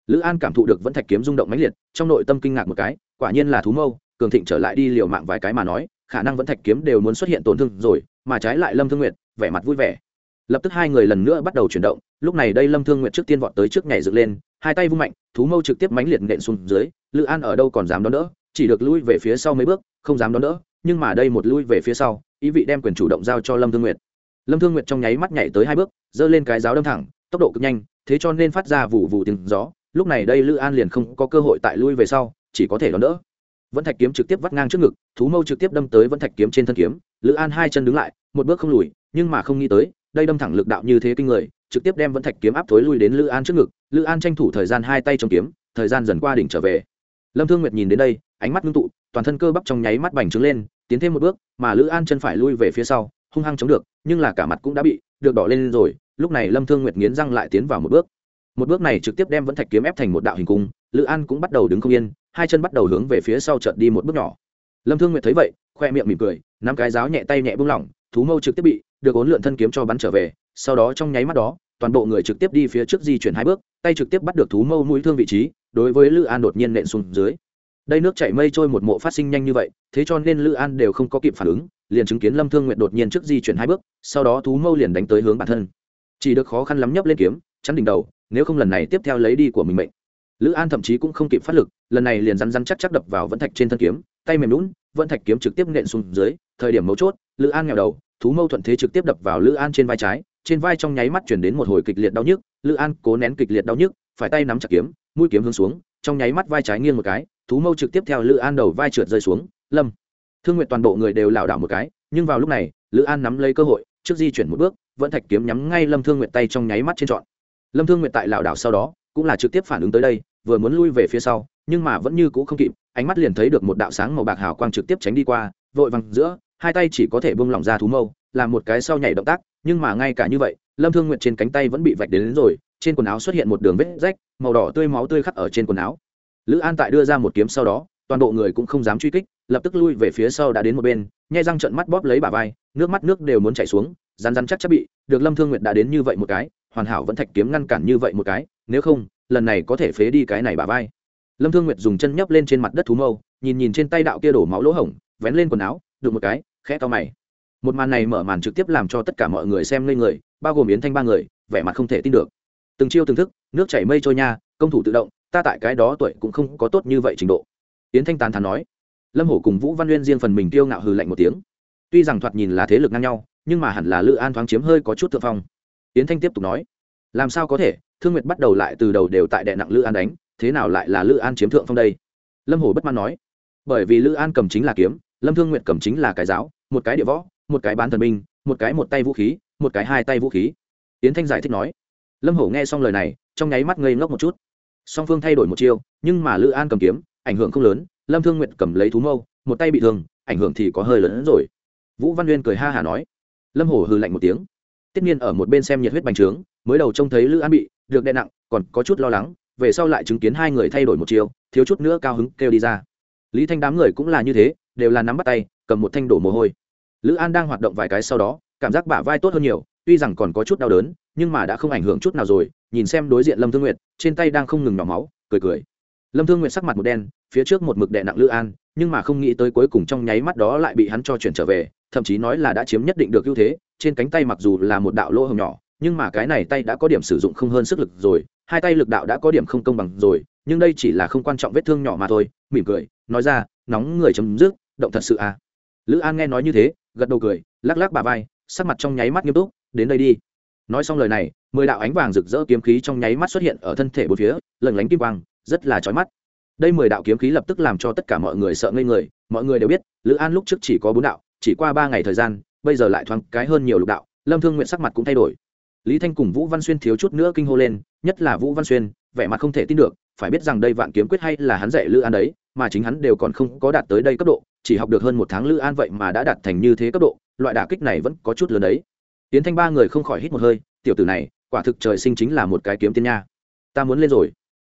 A: Lữ an cảm thụ được vẫn thạch kiếm rung động mãnh liệt, trong nội tâm kinh ngạc một cái, quả nhiên là thú mâu cường thịnh trở lại đi liều mạng vài cái mà nói, khả năng vẫn thạch kiếm đều muốn xuất hiện tổn thương rồi, mà trái lại lâm thương nguyệt, vẻ mặt vui vẻ. Lập tức hai người lần nữa bắt đầu chuyển động, lúc này đây lâm thương nguyệt trước tiên vọt tới trước nhảy dựng lên, hai tay vung mạnh, thú mâu trực tiếp mãnh liệt nện xuống dưới, lữ an ở đâu còn dám đón đỡ, chỉ được lui về phía sau mấy bước, không dám đón đỡ, nhưng mà đây một lui về phía sau, ý vị đem quyền chủ động giao cho lâm thương nguyệt. Lâm thương nguyệt trong nháy mắt nhảy tới hai bước, giơ lên cái giáo đâm thẳng, tốc độ cực nhanh, thế cho nên phát ra vụ vụ tiếng gió, lúc này đây lữ an liền không có cơ hội tại lui về sau, chỉ có thể đón đỡ vẫn thạch kiếm trực tiếp vắt ngang trước ngực, thú mâu trực tiếp đâm tới vẫn thạch kiếm trên thân kiếm. Lữ an hai chân đứng lại, một bước không lùi, nhưng mà không nghĩ tới, đây đâm thẳng lực đạo như thế kinh người, trực tiếp đem vẫn thạch kiếm áp thối lui đến lữ an trước ngực. Lữ an tranh thủ thời gian hai tay trong kiếm, thời gian dần qua đỉnh trở về. Lâm thương nguyệt nhìn đến đây, ánh mắt ngưng tụ, toàn thân cơ bắp trong nháy mắt bành trướng lên, tiến thêm một bước, mà lữ an chân phải lui về phía sau, hung hăng chống được, nhưng là cả mặt cũng đã bị được đỏ lên rồi. Lúc này lâm thương nguyệt nghiến răng lại tiến vào một bước. Một bước này trực tiếp đem vẫn thạch kiếm ép thành một đạo hình cung lữ an cũng bắt đầu đứng không yên, hai chân bắt đầu hướng về phía sau trận đi một bước nhỏ. Lâm thương nguyệt thấy vậy, khoe miệng mỉm cười, nắm cái giáo nhẹ tay nhẹ buông lỏng, thú mâu trực tiếp bị được ốn lượn thân kiếm cho bắn trở về, sau đó trong nháy mắt đó, toàn bộ người trực tiếp đi phía trước di chuyển hai bước, tay trực tiếp bắt được thú mâu mũi thương vị trí, đối với lữ an đột nhiên nện xuống dưới. Đây nước chảy mây trôi một mộ phát sinh nhanh như vậy, thế cho nên lữ an đều không có kịp phản ứng, liền chứng kiến lâm thương nguyện đột nhiên trước di chuyển hai bước, sau đó thú mâu liền đánh tới hướng bản thân. Chỉ được khó khăn lắm nhấp lên kiếm, chắn đỉnh đầu, nếu không lần này tiếp theo lấy đi của mình mệnh lữ an thậm chí cũng không kịp phát lực, lần này liền rắn rắn chắc chắc đập vào vẫn thạch trên thân kiếm, tay mềm lún vẫn thạch kiếm trực tiếp nện xuống dưới, thời điểm mấu chốt, lữ an nghèo đầu, thú mâu thuận thế trực tiếp đập vào lữ an trên vai trái, trên vai trong nháy mắt chuyển đến một hồi kịch liệt đau nhức, lữ an cố nén kịch liệt đau nhức, phải tay nắm chặt kiếm, mũi kiếm hướng xuống, trong nháy mắt vai trái nghiêng một cái, thú mâu trực tiếp theo lữ an đầu vai trượt rơi xuống, lâm. Thương nguyện toàn bộ người đều lảo đảo một cái, nhưng vào lúc này, lữ an nắm lấy cơ hội, trước di chuyển một bước, vẫn thạch kiếm nhắm ngay lâm thương nguyện tay trong nháy mắt trên trọn. Lâm thương nguyện tại lảo đảo sau đó cũng là trực tiếp phản ứng tới đây vừa muốn lui về phía sau nhưng mà vẫn như cũ không kịp ánh mắt liền thấy được một đạo sáng màu bạc hào quang trực tiếp tránh đi qua vội vàng giữa hai tay chỉ có thể bông lỏng ra thú mâu làm một cái sau nhảy động tác nhưng mà ngay cả như vậy lâm thương nguyện trên cánh tay vẫn bị vạch đến, đến rồi trên quần áo xuất hiện một đường vết rách màu đỏ tươi máu tươi khắc ở trên quần áo. Lữ an tại đưa ra một kiếm sau đó toàn bộ người cũng không dám truy kích lập tức lui về phía sau đã đến một bên nhai răng trận mắt bóp lấy bả vai nước mắt nước đều muốn chảy xuống rán rán chắc chắc bị được lâm thương nguyệt đã đến như vậy một cái hoàn hảo vẫn thạch kiếm ngăn cản như vậy một cái, nếu không, lần này có thể phế đi cái này bà vai. Lâm thương nguyệt dùng chân nhấp lên trên mặt đất thú mâu, nhìn nhìn trên tay đạo kia đổ máu lỗ hổng, vén lên quần áo, đụng một cái, khẽ to mày. Một màn này mở màn trực tiếp làm cho tất cả mọi người xem ngây người, bao gồm yến thanh ba người, vẻ mặt không thể tin được. Từng chiêu từng thức, nước chảy mây trôi nha, công thủ tự động, ta tại cái đó tuổi cũng không có tốt như vậy trình độ. Yến thanh tán thán nói. Lâm hổ cùng vũ văn nguyên riêng phần mình tiêu ngạo hừ lạnh một tiếng. Tuy rằng thoạt nhìn là thế lực ngang nhau, nhưng mà hẳn là lữ an thoáng chiếm hơi có chút thượng phong yến thanh tiếp tục nói, làm sao có thể? Thương nguyệt bắt đầu lại từ đầu đều tại đệ nặng lữ an đánh, thế nào lại là lữ an chiếm thượng phong đây? Lâm hổ bất mãn nói, bởi vì lữ an cầm chính là kiếm, lâm thương nguyệt cầm chính là cái giáo, một cái địa võ, một cái bán thần binh, một cái một tay vũ khí, một cái hai tay vũ khí. Yến thanh giải thích nói, lâm hổ nghe xong lời này, trong nháy mắt ngây ngốc một chút. Song phương thay đổi một chiêu, nhưng mà lữ an cầm kiếm, ảnh hưởng không lớn, lâm thương nguyệt cầm lấy thú mâu, một tay bị thương, ảnh hưởng thì có hơi lớn hơn rồi. Vũ văn uyên cười ha hả nói, lâm hổ hừ lạnh một tiếng tiết nhiên ở một bên xem nhiệt huyết bành trướng, mới đầu trông thấy lữ an bị, được đè nặng, còn có chút lo lắng, về sau lại chứng kiến hai người thay đổi một chiều thiếu chút nữa cao hứng kêu đi ra. Lý thanh đám người cũng là như thế, đều là nắm bắt tay, cầm một thanh đổ mồ hôi. Lữ an đang hoạt động vài cái sau đó, cảm giác bả vai tốt hơn nhiều, tuy rằng còn có chút đau đớn, nhưng mà đã không ảnh hưởng chút nào rồi, nhìn xem đối diện lâm thương nguyệt, trên tay đang không ngừng nhỏ máu, cười cười. Lâm thương nguyệt sắc mặt một đen, phía trước một mực đè nặng lữ an nhưng mà không nghĩ tới cuối cùng trong nháy mắt đó lại bị hắn cho chuyển trở về, thậm chí nói là đã chiếm nhất định được ưu thế, trên cánh tay mặc dù là một đạo lỗ hồng nhỏ, nhưng mà cái này tay đã có điểm sử dụng không hơn sức lực rồi, hai tay lực đạo đã có điểm không công bằng rồi, nhưng đây chỉ là không quan trọng vết thương nhỏ mà thôi, mỉm cười, nói ra, nóng người chấm dứt, động thật sự à? Lữ an nghe nói như thế, gật đầu cười, lắc lắc bà vai, sắc mặt trong nháy mắt nghiêm túc, đến đây đi. Nói xong lời này, mười đạo ánh vàng rực rỡ kiếm khí trong nháy mắt xuất hiện ở thân thể bốn phía lần lánh kim quang, rất là chói mắt đây mười đạo kiếm khí lập tức làm cho tất cả mọi người sợ ngây người, mọi người đều biết, lữ an lúc trước chỉ có bốn đạo, chỉ qua ba ngày thời gian, bây giờ lại thoáng cái hơn nhiều lục đạo, lâm thương nguyện sắc mặt cũng thay đổi. Lý thanh cùng vũ văn xuyên thiếu chút nữa kinh hô lên, nhất là vũ văn xuyên, vẻ mặt không thể tin được, phải biết rằng đây vạn kiếm quyết hay là hắn dạy lữ an đấy, mà chính hắn đều còn không có đạt tới đây cấp độ, chỉ học được hơn một tháng lữ an vậy mà đã đạt thành như thế cấp độ, loại đả kích này vẫn có chút lớn đấy. Tiến thanh ba người không khỏi hít một hơi, tiểu tử này, quả thực trời sinh chính là một cái kiếm tiên nha. Ta muốn lên rồi.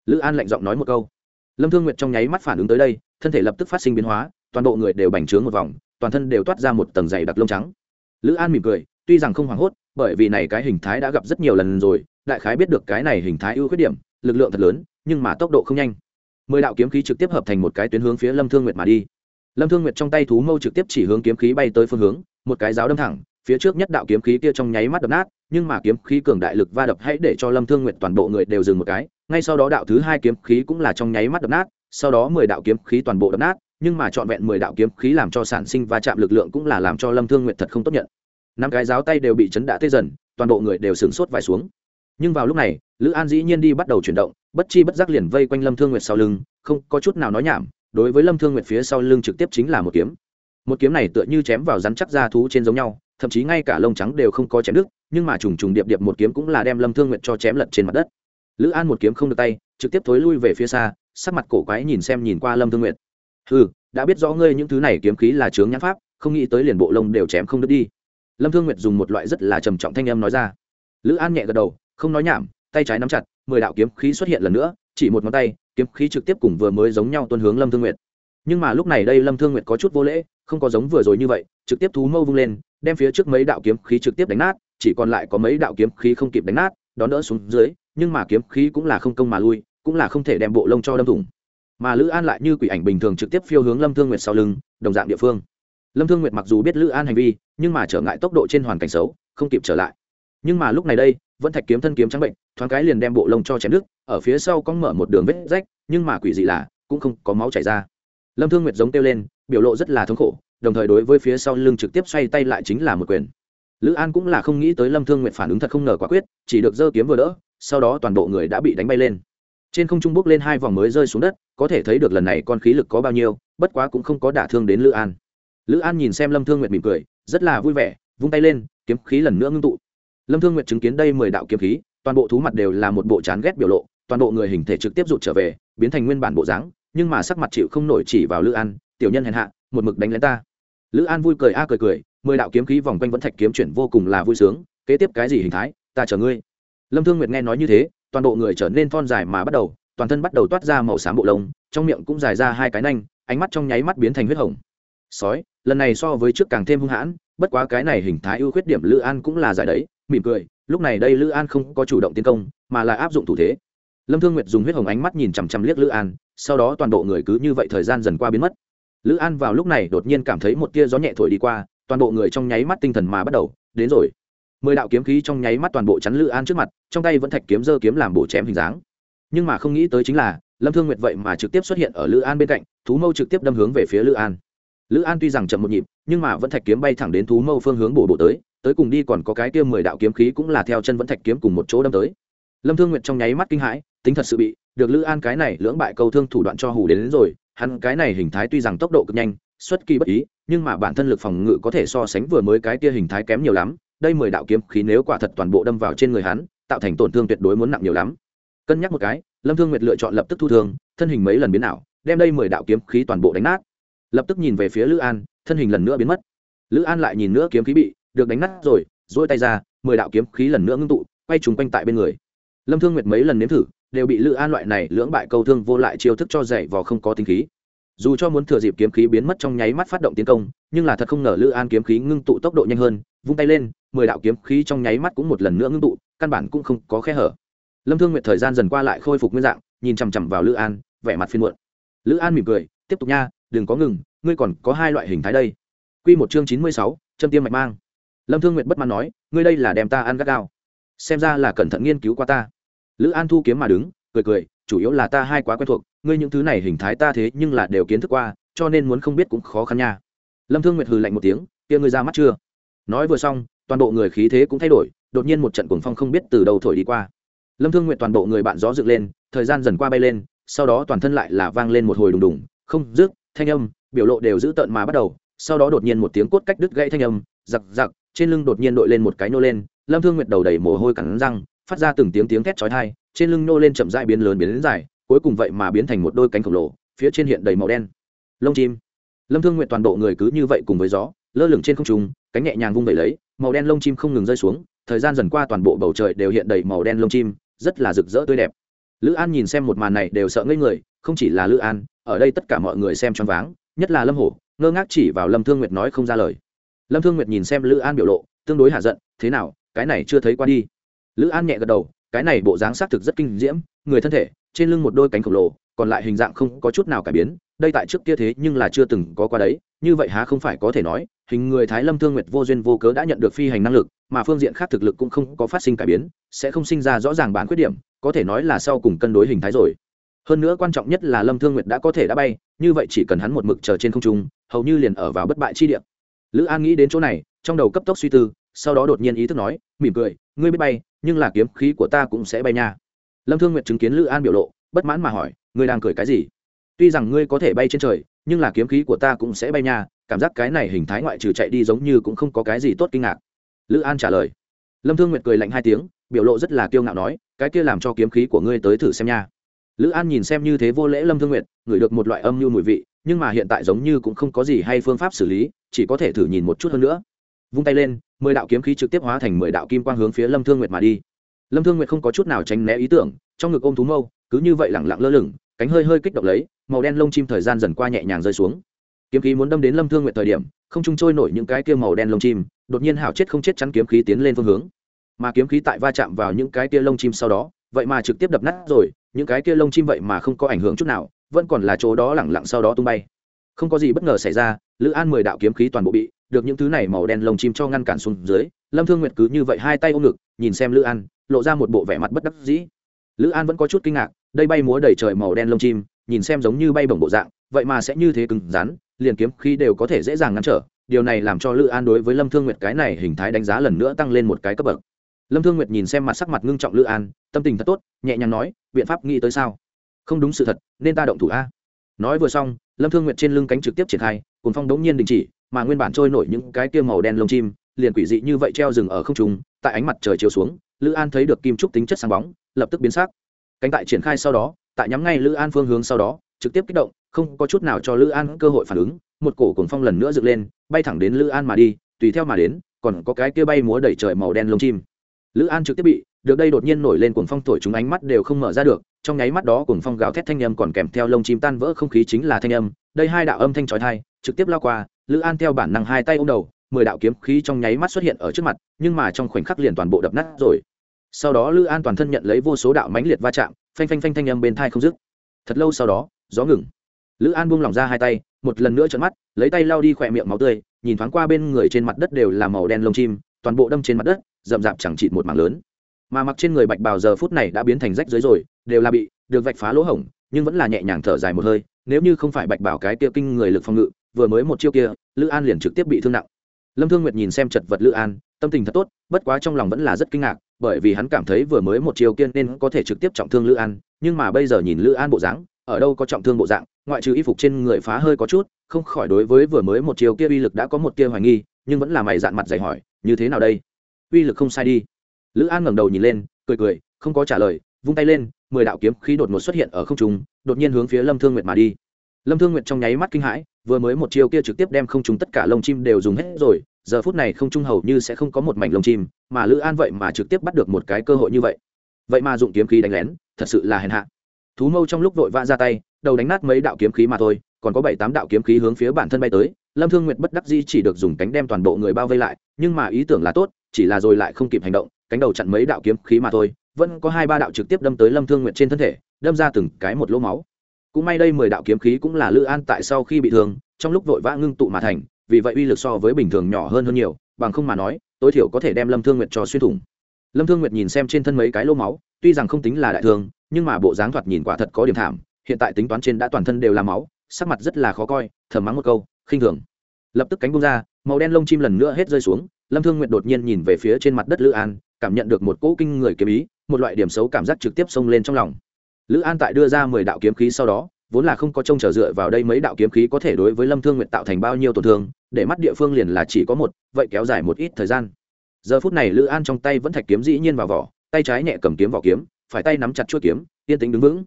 A: Lữ an lạnh giọng nói một câu lâm thương nguyệt trong nháy mắt phản ứng tới đây, thân thể lập tức phát sinh biến hóa, toàn bộ người đều bành trướng một vòng, toàn thân đều toát ra một tầng dày đặc lông trắng. Lữ an mỉm cười, tuy rằng không hoảng hốt, bởi vì này cái hình thái đã gặp rất nhiều lần rồi, đại khái biết được cái này hình thái ưu khuyết điểm, lực lượng thật lớn, nhưng mà tốc độ không nhanh. Mười đạo kiếm khí trực tiếp hợp thành một cái tuyến hướng phía lâm thương nguyệt mà đi. Lâm thương nguyệt trong tay thú mâu trực tiếp chỉ hướng kiếm khí bay tới phương hướng, một cái giáo đâm thẳng, phía trước nhất đạo kiếm khí kia trong nháy mắt đập nát nhưng mà kiếm khí cường đại lực va đập hãy để cho lâm thương nguyệt toàn bộ người đều dừng một cái, ngay sau đó đạo thứ hai kiếm khí cũng là trong nháy mắt đập nát, sau đó mười đạo kiếm khí toàn bộ đập nát, nhưng mà trọn vẹn mười đạo kiếm khí làm cho sản sinh va chạm lực lượng cũng là làm cho lâm thương nguyệt thật không tốt nhận. Năm cái giáo tay đều bị chấn đã tê dần, toàn bộ người đều sửng sốt vải xuống. Nhưng vào lúc này, lữ an dĩ nhiên đi bắt đầu chuyển động, bất chi bất giác liền vây quanh lâm thương nguyệt sau lưng, không có chút nào nói nhảm, đối với lâm thương nguyệt phía sau lưng trực tiếp chính là một kiếm. Một kiếm này tựa như chém vào rắn chắc da thú trên giống nhau thậm chí ngay cả lông trắng đều không có chém đứt, nhưng mà trùng trùng điệp điệp một kiếm cũng là đem lâm thương nguyệt cho chém lật trên mặt đất. Lữ an một kiếm không được tay, trực tiếp thối lui về phía xa, sắc mặt cổ quái nhìn xem nhìn qua lâm thương nguyệt. Ừ đã biết rõ ngươi những thứ này kiếm khí là chướng nhãn pháp, không nghĩ tới liền bộ lông đều chém không đứt đi. Lâm thương nguyệt dùng một loại rất là trầm trọng thanh âm nói ra. Lữ an nhẹ gật đầu, không nói nhảm, tay trái nắm chặt, mười đạo kiếm khí xuất hiện lần nữa, chỉ một ngón tay, kiếm khí trực tiếp cùng vừa mới giống nhau tuân hướng lâm thương nguyệt nhưng mà lúc này đây lâm thương nguyệt có chút vô lễ không có giống vừa rồi như vậy trực tiếp thú mâu vung lên đem phía trước mấy đạo kiếm khí trực tiếp đánh nát chỉ còn lại có mấy đạo kiếm khí không kịp đánh nát đón đỡ xuống dưới nhưng mà kiếm khí cũng là không công mà lui cũng là không thể đem bộ lông cho đâm thủng. Mà lữ an lại như quỷ ảnh bình thường trực tiếp phiêu hướng lâm thương nguyệt sau lưng đồng dạng địa phương. Lâm thương nguyệt mặc dù biết lữ an hành vi nhưng mà trở ngại tốc độ trên hoàn cảnh xấu không kịp trở lại. Nhưng mà lúc này đây vẫn thạch kiếm thân kiếm trắng bệnh thoáng cái liền đem bộ lông cho chém nước, ở phía sau có mở một đường vết rách nhưng mà quỷ dị là cũng không có máu chảy ra lâm thương nguyệt giống kêu lên, biểu lộ rất là thống khổ, đồng thời đối với phía sau lưng trực tiếp xoay tay lại chính là một quyền. Lữ an cũng là không nghĩ tới lâm thương nguyệt phản ứng thật không ngờ quả quyết, chỉ được giơ kiếm vừa đỡ, sau đó toàn bộ người đã bị đánh bay lên. Trên không trung bốc lên hai vòng mới rơi xuống đất, có thể thấy được lần này con khí lực có bao nhiêu, bất quá cũng không có đả thương đến lữ an. Lữ an nhìn xem lâm thương nguyệt mỉm cười, rất là vui vẻ, vung tay lên, kiếm khí lần nữa ngưng tụ. Lâm thương nguyệt chứng kiến đây mười đạo kiếm khí, toàn bộ thú mặt đều là một bộ chán ghét biểu lộ, toàn bộ người hình thể trực tiếp rụt trở về, biến thành nguyên bản bộ dáng nhưng mà sắc mặt chịu không nổi chỉ vào lữ an, tiểu nhân hèn hạ, một mực đánh lén ta. Lữ an vui cười a à cười cười, mười đạo kiếm khí vòng quanh vẫn thạch kiếm chuyển vô cùng là vui sướng, kế tiếp cái gì hình thái, ta chờ ngươi. Lâm thương nguyệt nghe nói như thế, toàn bộ người trở nên thon dài mà bắt đầu, toàn thân bắt đầu toát ra màu xám bộ lông, trong miệng cũng dài ra hai cái nanh, ánh mắt trong nháy mắt biến thành huyết hồng. Sói, lần này so với trước càng thêm hung hãn, bất quá cái này hình thái ưu khuyết điểm lữ an cũng là giải đấy, mỉm cười, lúc này đây lữ an không có chủ động tiến công, mà là áp dụng thủ thế lâm thương nguyệt dùng huyết hồng ánh mắt nhìn chằm chằm liếc lữ an, sau đó toàn bộ người cứ như vậy thời gian dần qua biến mất. Lữ an vào lúc này đột nhiên cảm thấy một tia gió nhẹ thổi đi qua, toàn bộ người trong nháy mắt tinh thần mà bắt đầu, đến rồi. Mười đạo kiếm khí trong nháy mắt toàn bộ chắn lữ an trước mặt, trong tay vẫn thạch kiếm dơ kiếm làm bổ chém hình dáng. Nhưng mà không nghĩ tới chính là, lâm thương nguyệt vậy mà trực tiếp xuất hiện ở lữ an bên cạnh, thú mâu trực tiếp đâm hướng về phía lữ an. Lữ an tuy rằng chậm một nhịp, nhưng mà vẫn thạch kiếm bay thẳng đến thú mâu phương hướng bổ bổ tới tới cùng đi còn có cái kia mười đạo kiếm khí cũng là theo chân vẫn thạch kiếm cùng một chỗ đâm tới. Lâm thương nguyệt trong nháy mắt kinh hãi tính thật sự bị được lữ an cái này lưỡng bại câu thương thủ đoạn cho hù đến, đến rồi hắn cái này hình thái tuy rằng tốc độ cực nhanh xuất kỳ bất ý nhưng mà bản thân lực phòng ngự có thể so sánh vừa mới cái kia hình thái kém nhiều lắm đây mười đạo kiếm khí nếu quả thật toàn bộ đâm vào trên người hắn tạo thành tổn thương tuyệt đối muốn nặng nhiều lắm. Cân nhắc một cái lâm thương nguyệt lựa chọn lập tức thu thương thân hình mấy lần biến ảo đem đây mười đạo kiếm khí toàn bộ đánh nát. Lập tức nhìn về phía lữ an thân hình lần nữa biến mất. Lữ an lại nhìn nữa kiếm khí bị được đánh nát rồi dỗi tay ra mười đạo kiếm khí lần nữa ngưng tụ quay trùng quanh tại bên người. Lâm thương nguyệt mấy lần nếm thử đều bị lữ an loại này lưỡng bại câu thương vô lại chiêu thức cho dạy vào không có tính khí. Dù cho muốn thừa dịp kiếm khí biến mất trong nháy mắt phát động tiến công, nhưng là thật không ngờ lữ an kiếm khí ngưng tụ tốc độ nhanh hơn, vung tay lên, mười đạo kiếm khí trong nháy mắt cũng một lần nữa ngưng tụ, căn bản cũng không có khe hở. Lâm thương nguyệt thời gian dần qua lại khôi phục nguyên dạng, nhìn chằm chằm vào lữ an, vẻ mặt phiên muộn. Lữ an mỉm cười, tiếp tục nha, đừng có ngừng, ngươi còn có hai loại hình thái đây. Q một chương chín mươi sáu, châm tiêm mạch mang. Lâm thương nguyệt bất mãn nói, ngươi đây là đem ta ăn gắt gao. Xem ra là cẩn thận nghiên cứu qua ta lữ an thu kiếm mà đứng, cười cười, chủ yếu là ta hai quá quen thuộc, ngươi những thứ này hình thái ta thế nhưng là đều kiến thức qua, cho nên muốn không biết cũng khó khăn nha. Lâm thương nguyệt hừ lạnh một tiếng, kia ngươi ra mắt chưa? Nói vừa xong, toàn bộ người khí thế cũng thay đổi, đột nhiên một trận cuồng phong không biết từ đâu thổi đi qua. Lâm thương nguyệt toàn bộ người bạn gió dựng lên, thời gian dần qua bay lên, sau đó toàn thân lại là vang lên một hồi đùng đùng, không rước thanh âm, biểu lộ đều giữ tợn mà bắt đầu, sau đó đột nhiên một tiếng cốt cách đứt gãy thanh âm, giặc giặc, trên lưng đột nhiên đội lên một cái nô lên, lâm thương nguyệt đầu đầy mồ hôi cắn răng phát ra từng tiếng tiếng thét chói tai, trên lưng nô lên chậm rãi biến lớn biến lớn dài, cuối cùng vậy mà biến thành một đôi cánh khổng lồ, phía trên hiện đầy màu đen. Lông chim. Lâm thương nguyệt toàn bộ người cứ như vậy cùng với gió, lơ lửng trên không trung, cánh nhẹ nhàng vung vẩy lấy, màu đen lông chim không ngừng rơi xuống, thời gian dần qua toàn bộ bầu trời đều hiện đầy màu đen lông chim, rất là rực rỡ tươi đẹp. Lữ an nhìn xem một màn này đều sợ ngây người, không chỉ là lữ an, ở đây tất cả mọi người xem choáng váng, nhất là lâm hổ, ngơ ngác chỉ vào lâm thương nguyệt nói không ra lời. Lâm thương nguyệt nhìn xem lữ an biểu lộ, tương đối hạ giận, thế nào, cái này chưa thấy qua đi lữ an nhẹ gật đầu, cái này bộ dáng xác thực rất kinh diễm, người thân thể, trên lưng một đôi cánh khổng lồ, còn lại hình dạng không có chút nào cải biến, đây tại trước kia thế nhưng là chưa từng có qua đấy, như vậy há không phải có thể nói, hình người thái lâm thương nguyệt vô duyên vô cớ đã nhận được phi hành năng lực, mà phương diện khác thực lực cũng không có phát sinh cải biến, sẽ không sinh ra rõ ràng bản khuyết điểm, có thể nói là sau cùng cân đối hình thái rồi. Hơn nữa quan trọng nhất là lâm thương nguyệt đã có thể đã bay, như vậy chỉ cần hắn một mực chờ trên không trung, hầu như liền ở vào bất bại chi điểm lữ an nghĩ đến chỗ này, trong đầu cấp tốc suy tư, sau đó đột nhiên ý thức nói, mỉm cười, ngươi biết bay nhưng là kiếm khí của ta cũng sẽ bay nha. Lâm thương nguyệt chứng kiến lữ an biểu lộ, bất mãn mà hỏi, ngươi đang cười cái gì? Tuy rằng ngươi có thể bay trên trời, nhưng là kiếm khí của ta cũng sẽ bay nha, cảm giác cái này hình thái ngoại trừ chạy đi giống như cũng không có cái gì tốt kinh ngạc. Lữ an trả lời. Lâm thương nguyệt cười lạnh hai tiếng, biểu lộ rất là kiêu ngạo nói, cái kia làm cho kiếm khí của ngươi tới thử xem nha. Lữ an nhìn xem như thế vô lễ lâm thương nguyệt, ngửi được một loại âm mưu mùi vị, nhưng mà hiện tại giống như cũng không có gì hay phương pháp xử lý, chỉ có thể thử nhìn một chút hơn nữa vung tay lên, mười đạo kiếm khí trực tiếp hóa thành mười đạo kim quang hướng phía lâm thương nguyệt mà đi. Lâm thương nguyệt không có chút nào tránh né ý tưởng, trong ngực ôm thú mâu, cứ như vậy lẳng lặng lơ lửng, cánh hơi hơi kích động lấy, màu đen lông chim thời gian dần qua nhẹ nhàng rơi xuống. Kiếm khí muốn đâm đến lâm thương nguyệt thời điểm, không trung trôi nổi những cái kia màu đen lông chim, đột nhiên hảo chết không chết chắn kiếm khí tiến lên phương hướng. Mà kiếm khí tại va chạm vào những cái kia lông chim sau đó, vậy mà trực tiếp đập nát rồi, những cái kia lông chim vậy mà không có ảnh hưởng chút nào, vẫn còn là chỗ đó lẳng lặng sau đó tung bay. Không có gì bất ngờ xảy ra, lữ an mười đạo kiếm khí toàn bộ bị được những thứ này màu đen lông chim cho ngăn cản xuống dưới, lâm thương nguyệt cứ như vậy hai tay ôm ngực, nhìn xem lữ an, lộ ra một bộ vẻ mặt bất đắc dĩ. Lữ an vẫn có chút kinh ngạc, đây bay múa đầy trời màu đen lông chim, nhìn xem giống như bay bổng bộ dạng, vậy mà sẽ như thế cứng rắn, liền kiếm khi đều có thể dễ dàng ngăn trở, điều này làm cho lữ an đối với lâm thương nguyệt cái này hình thái đánh giá lần nữa tăng lên một cái cấp bậc. Lâm thương nguyệt nhìn xem mặt sắc mặt ngưng trọng lữ an, tâm tình thật tốt, nhẹ nhàng nói, biện pháp nghĩ tới sao? Không đúng sự thật, nên ta động thủ a. Nói vừa xong, lâm thương nguyệt trên lưng cánh trực tiếp triển khai cùng phong đống nhiên đình chỉ mà nguyên bản trôi nổi những cái kia màu đen lông chim, liền quỷ dị như vậy treo rừng ở không trung, tại ánh mặt trời chiếu xuống, lữ an thấy được kim trúc tính chất sáng bóng, lập tức biến sắc. Cánh tại triển khai sau đó, tại nhắm ngay lữ an phương hướng sau đó, trực tiếp kích động, không có chút nào cho lữ an cơ hội phản ứng, một cổ cuồng phong lần nữa dựng lên, bay thẳng đến lữ an mà đi, tùy theo mà đến, còn có cái kia bay múa đẩy trời màu đen lông chim. Lữ an trực tiếp bị, được đây đột nhiên nổi lên cuồng phong thổi chúng ánh mắt đều không mở ra được, trong nháy mắt đó cuồng phong gào thét thanh âm còn kèm theo lông chim tan vỡ không khí chính là thanh âm, đây hai đạo âm thanh trói thai trực tiếp lao qua lữ an theo bản năng hai tay ô m đầu, mười đạo kiếm khí trong nháy mắt xuất hiện ở trước mặt, nhưng mà trong khoảnh khắc liền toàn bộ đập nát rồi. Sau đó lữ an toàn thân nhận lấy vô số đạo mãnh liệt va chạm, phanh phanh phanh thanh âm bên thai không dứt. Thật lâu sau đó, gió ngừng. Lữ an buông lỏng ra hai tay, một lần nữa trợn mắt, lấy tay lau đi khỏe miệng máu tươi, nhìn thoáng qua bên người trên mặt đất đều là màu đen lông chim, toàn bộ đâm trên mặt đất, rậm rạp chẳng chịt một mảng lớn. Mà mặc trên người bạch bào giờ phút này đã biến thành rách dưới rồi, đều là bị được vạch phá lỗ hổng, nhưng vẫn là nhẹ nhàng thở dài một hơi, nếu như không phải bạch bảo cái kia kinh người lực phòng ngự vừa mới một chiêu kia, lữ an liền trực tiếp bị thương nặng. Lâm thương nguyệt nhìn xem chật vật lữ an, tâm tình thật tốt, bất quá trong lòng vẫn là rất kinh ngạc, bởi vì hắn cảm thấy vừa mới một chiêu kia nên có thể trực tiếp trọng thương lữ an, nhưng mà bây giờ nhìn lữ an bộ dáng, ở đâu có trọng thương bộ dạng, ngoại trừ y phục trên người phá hơi có chút, không khỏi đối với vừa mới một chiêu kia uy lực đã có một tia hoài nghi, nhưng vẫn là mày dạn mặt dày hỏi, như thế nào đây? Uy lực không sai đi. Lữ an ngẩng đầu nhìn lên, cười cười, không có trả lời, vung tay lên, mười đạo kiếm khí đột ngột xuất hiện ở không trung, đột nhiên hướng phía lâm thương nguyệt mà đi lâm thương nguyệt trong nháy mắt kinh hãi, vừa mới một chiêu kia trực tiếp đem không trung tất cả lông chim đều dùng hết rồi, giờ phút này không trung hầu như sẽ không có một mảnh lông chim, mà lữ an vậy mà trực tiếp bắt được một cái cơ hội như vậy. Vậy mà dụng kiếm khí đánh lén, thật sự là hèn hạ. Thú mâu trong lúc vội vã ra tay, đầu đánh nát mấy đạo kiếm khí mà thôi, còn có bảy tám đạo kiếm khí hướng phía bản thân bay tới, lâm thương nguyệt bất đắc di chỉ được dùng cánh đem toàn bộ người bao vây lại, nhưng mà ý tưởng là tốt, chỉ là rồi lại không kịp hành động, cánh đầu chặn mấy đạo kiếm khí mà thôi, vẫn có hai ba đạo trực tiếp đâm tới lâm thương nguyệt trên thân thể, đâm ra từng cái một lỗ máu cũng may đây mười đạo kiếm khí cũng là lữ an tại sau khi bị thương, trong lúc vội vã ngưng tụ mà thành, vì vậy uy lực so với bình thường nhỏ hơn hơn nhiều, bằng không mà nói, tối thiểu có thể đem lâm thương nguyệt cho xuyên thủng. Lâm thương nguyệt nhìn xem trên thân mấy cái lỗ máu, tuy rằng không tính là đại thương, nhưng mà bộ dáng thoạt nhìn quả thật có điểm thảm, hiện tại tính toán trên đã toàn thân đều là máu, sắc mặt rất là khó coi, thầm mắng một câu, khinh thường. Lập tức cánh bung ra, màu đen lông chim lần nữa hết rơi xuống, lâm thương nguyệt đột nhiên nhìn về phía trên mặt đất lữ an, cảm nhận được một cỗ kinh người kiếm ý, một loại điểm xấu cảm giác trực tiếp xông lên trong lòng lữ an tại đưa ra mười đạo kiếm khí sau đó, vốn là không có trông chờ dựa vào đây mấy đạo kiếm khí có thể đối với lâm thương nguyện tạo thành bao nhiêu tổn thương, để mắt địa phương liền là chỉ có một, vậy kéo dài một ít thời gian. Giờ phút này lữ an trong tay vẫn thạch kiếm dĩ nhiên vào vỏ, tay trái nhẹ cầm kiếm vỏ kiếm, phải tay nắm chặt chuôi kiếm, yên tĩnh đứng vững.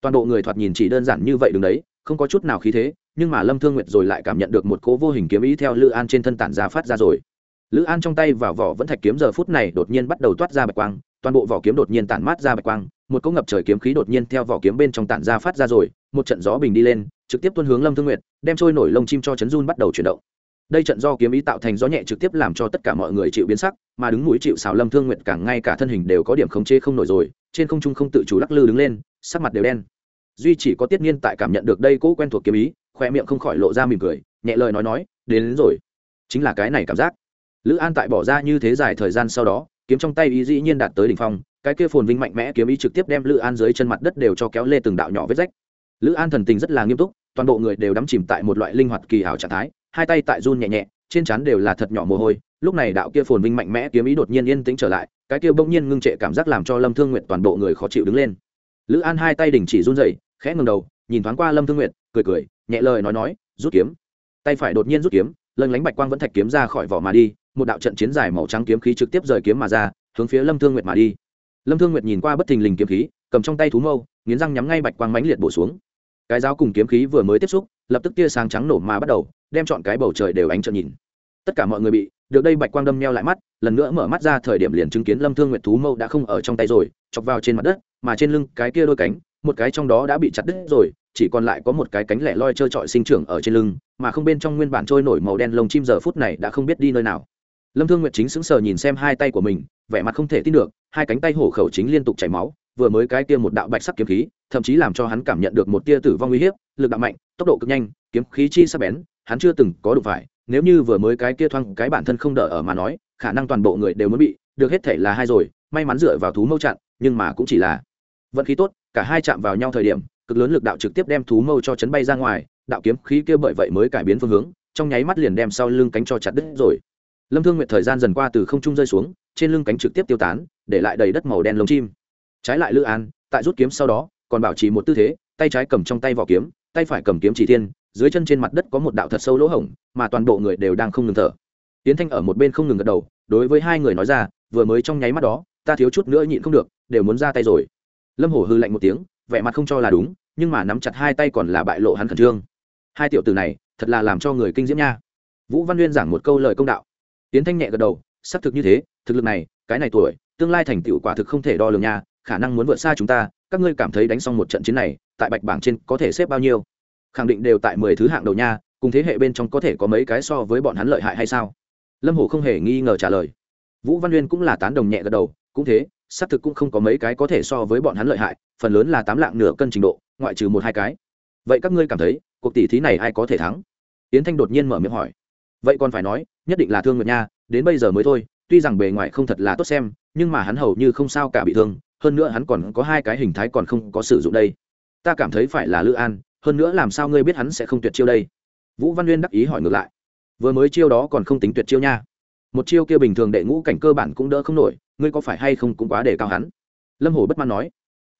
A: Toàn bộ người thoạt nhìn chỉ đơn giản như vậy đứng đấy, không có chút nào khí thế, nhưng mà lâm thương nguyệt rồi lại cảm nhận được một cố vô hình kiếm ý theo lữ an trên thân tản ra phát ra rồi. Lữ an trong tay vào vỏ vẫn thạch kiếm giờ phút này đột nhiên bắt đầu toát ra bạch quang, toàn bộ vỏ kiếm đột nhiên tản mát ra bạch quang một cỗ ngập trời kiếm khí đột nhiên theo vỏ kiếm bên trong tản ra phát ra rồi một trận gió bình đi lên trực tiếp tuôn hướng lâm thương nguyệt đem trôi nổi lông chim cho chấn run bắt đầu chuyển động. Đây trận do kiếm ý tạo thành gió nhẹ trực tiếp làm cho tất cả mọi người chịu biến sắc mà đứng mũi chịu xào lâm thương nguyệt càng ngay cả thân hình đều có điểm khống chế không nổi rồi trên không trung không tự chủ lắc lư đứng lên sắc mặt đều đen. Duy chỉ có tiết niên tại cảm nhận được đây cỗ quen thuộc kiếm ý khoe miệng không khỏi lộ ra mỉm cười nhẹ lời nói nói đến, đến rồi. Chính là cái này cảm giác. Lữ an tại bỏ ra như thế dài thời gian sau đó kiếm trong tay ý dĩ nhiên đạt tới đỉnh phong cái kia phồn vinh mạnh mẽ kiếm ý trực tiếp đem lữ an dưới chân mặt đất đều cho kéo lê từng đạo nhỏ vết rách. Lữ an thần tình rất là nghiêm túc, toàn bộ người đều đắm chìm tại một loại linh hoạt kỳ ảo trạng thái, hai tay tại run nhẹ nhẹ, trên trán đều là thật nhỏ mồ hôi, lúc này đạo kia phồn vinh mạnh mẽ kiếm ý đột nhiên yên tĩnh trở lại, cái kia bỗng nhiên ngưng trệ cảm giác làm cho lâm thương nguyện toàn bộ người khó chịu đứng lên. Lữ an hai tay đình chỉ run dậy khẽ ngừng đầu, nhìn thoáng qua lâm thương nguyện cười cười, nhẹ lời nói nói, rút kiếm. Tay phải đột nhiên rút kiếm lân lánh bạch quang vẫn thạch kiếm ra khỏi vỏ mà đi, một đạo trận chiến dài màu trắng kiếm khí trực tiếp rời kiếm mà ra, hướng phía lâm thương nguyệt mà đi lâm thương nguyệt nhìn qua bất thình lình kiếm khí, cầm trong tay thú mâu, nghiến răng nhắm ngay bạch quang mãnh liệt bổ xuống. Cái giáo cùng kiếm khí vừa mới tiếp xúc, lập tức tia sáng trắng nổ mà bắt đầu, đem chọn cái bầu trời đều ánh trợn nhìn. Tất cả mọi người bị, được đây bạch quang đâm neo lại mắt, lần nữa mở mắt ra thời điểm liền chứng kiến lâm thương nguyệt thú mâu đã không ở trong tay rồi, chọc vào trên mặt đất, mà trên lưng cái kia đôi cánh, một cái trong đó đã bị chặt đứt rồi, chỉ còn lại có một cái cánh lẻ loi trơ trọi sinh trưởng ở trên lưng, mà không bên trong nguyên bản trôi nổi màu đen lông chim giờ phút này đã không biết đi nơi nào lâm thương nguyệt chính sững sờ nhìn xem hai tay của mình, vẻ mặt không thể tin được, hai cánh tay hổ khẩu chính liên tục chảy máu, vừa mới cái kia một đạo bạch sắc kiếm khí, thậm chí làm cho hắn cảm nhận được một tia tử vong uy hiếp, lực đạo mạnh, tốc độ cực nhanh, kiếm khí chi sắc bén, hắn chưa từng có đủ phải, nếu như vừa mới cái kia thoang cái bản thân không đỡ ở mà nói, khả năng toàn bộ người đều muốn bị, được hết thể là hai rồi, may mắn dựa vào thú mâu chặn, nhưng mà cũng chỉ là vận khí tốt, cả hai chạm vào nhau thời điểm, cực lớn lực đạo trực tiếp đem thú mâu cho chấn bay ra ngoài, đạo kiếm khí kia bởi vậy mới cải biến phương hướng, trong nháy mắt liền đem sau lưng cánh cho chặt đứt rồi lâm thương nguyệt thời gian dần qua từ không trung rơi xuống trên lưng cánh trực tiếp tiêu tán để lại đầy đất màu đen lông chim. Trái lại lữ an tại rút kiếm sau đó còn bảo trì một tư thế tay trái cầm trong tay vỏ kiếm tay phải cầm kiếm chỉ thiên, dưới chân trên mặt đất có một đạo thật sâu lỗ hổng mà toàn bộ người đều đang không ngừng thở. Tiến thanh ở một bên không ngừng gật đầu đối với hai người nói ra vừa mới trong nháy mắt đó ta thiếu chút nữa nhịn không được đều muốn ra tay rồi. Lâm hổ hư lạnh một tiếng vẻ mặt không cho là đúng nhưng mà nắm chặt hai tay còn là bại lộ hắn khẩn trương. Hai tiểu từ này thật là làm cho người kinh diễm nha. Vũ văn nguyên giảng một câu lời công đạo tiến thanh nhẹ gật đầu, xác thực như thế, thực lực này, cái này tuổi, tương lai thành tựu quả thực không thể đo lường nha, khả năng muốn vượt xa chúng ta, các ngươi cảm thấy đánh xong một trận chiến này, tại bạch bảng trên có thể xếp bao nhiêu? Khẳng định đều tại mười thứ hạng đầu nha, cùng thế hệ bên trong có thể có mấy cái so với bọn hắn lợi hại hay sao? Lâm hổ không hề nghi ngờ trả lời. Vũ văn uyên cũng là tán đồng nhẹ gật đầu, cũng thế, xác thực cũng không có mấy cái có thể so với bọn hắn lợi hại, phần lớn là tám lạng nửa cân trình độ, ngoại trừ một hai cái. Vậy các ngươi cảm thấy, cuộc tỷ thí này ai có thể thắng? Yến thanh đột nhiên mở miệng hỏi vậy còn phải nói, nhất định là thương nguyệt nha, đến bây giờ mới thôi, tuy rằng bề ngoài không thật là tốt xem, nhưng mà hắn hầu như không sao cả bị thương, hơn nữa hắn còn có hai cái hình thái còn không có sử dụng đây. Ta cảm thấy phải là lữ an, hơn nữa làm sao ngươi biết hắn sẽ không tuyệt chiêu đây? Vũ văn nguyên đắc ý hỏi ngược lại. Vừa mới chiêu đó còn không tính tuyệt chiêu nha. Một chiêu kia bình thường đệ ngũ cảnh cơ bản cũng đỡ không nổi, ngươi có phải hay không cũng quá để cao hắn? Lâm hồ bất mãn nói.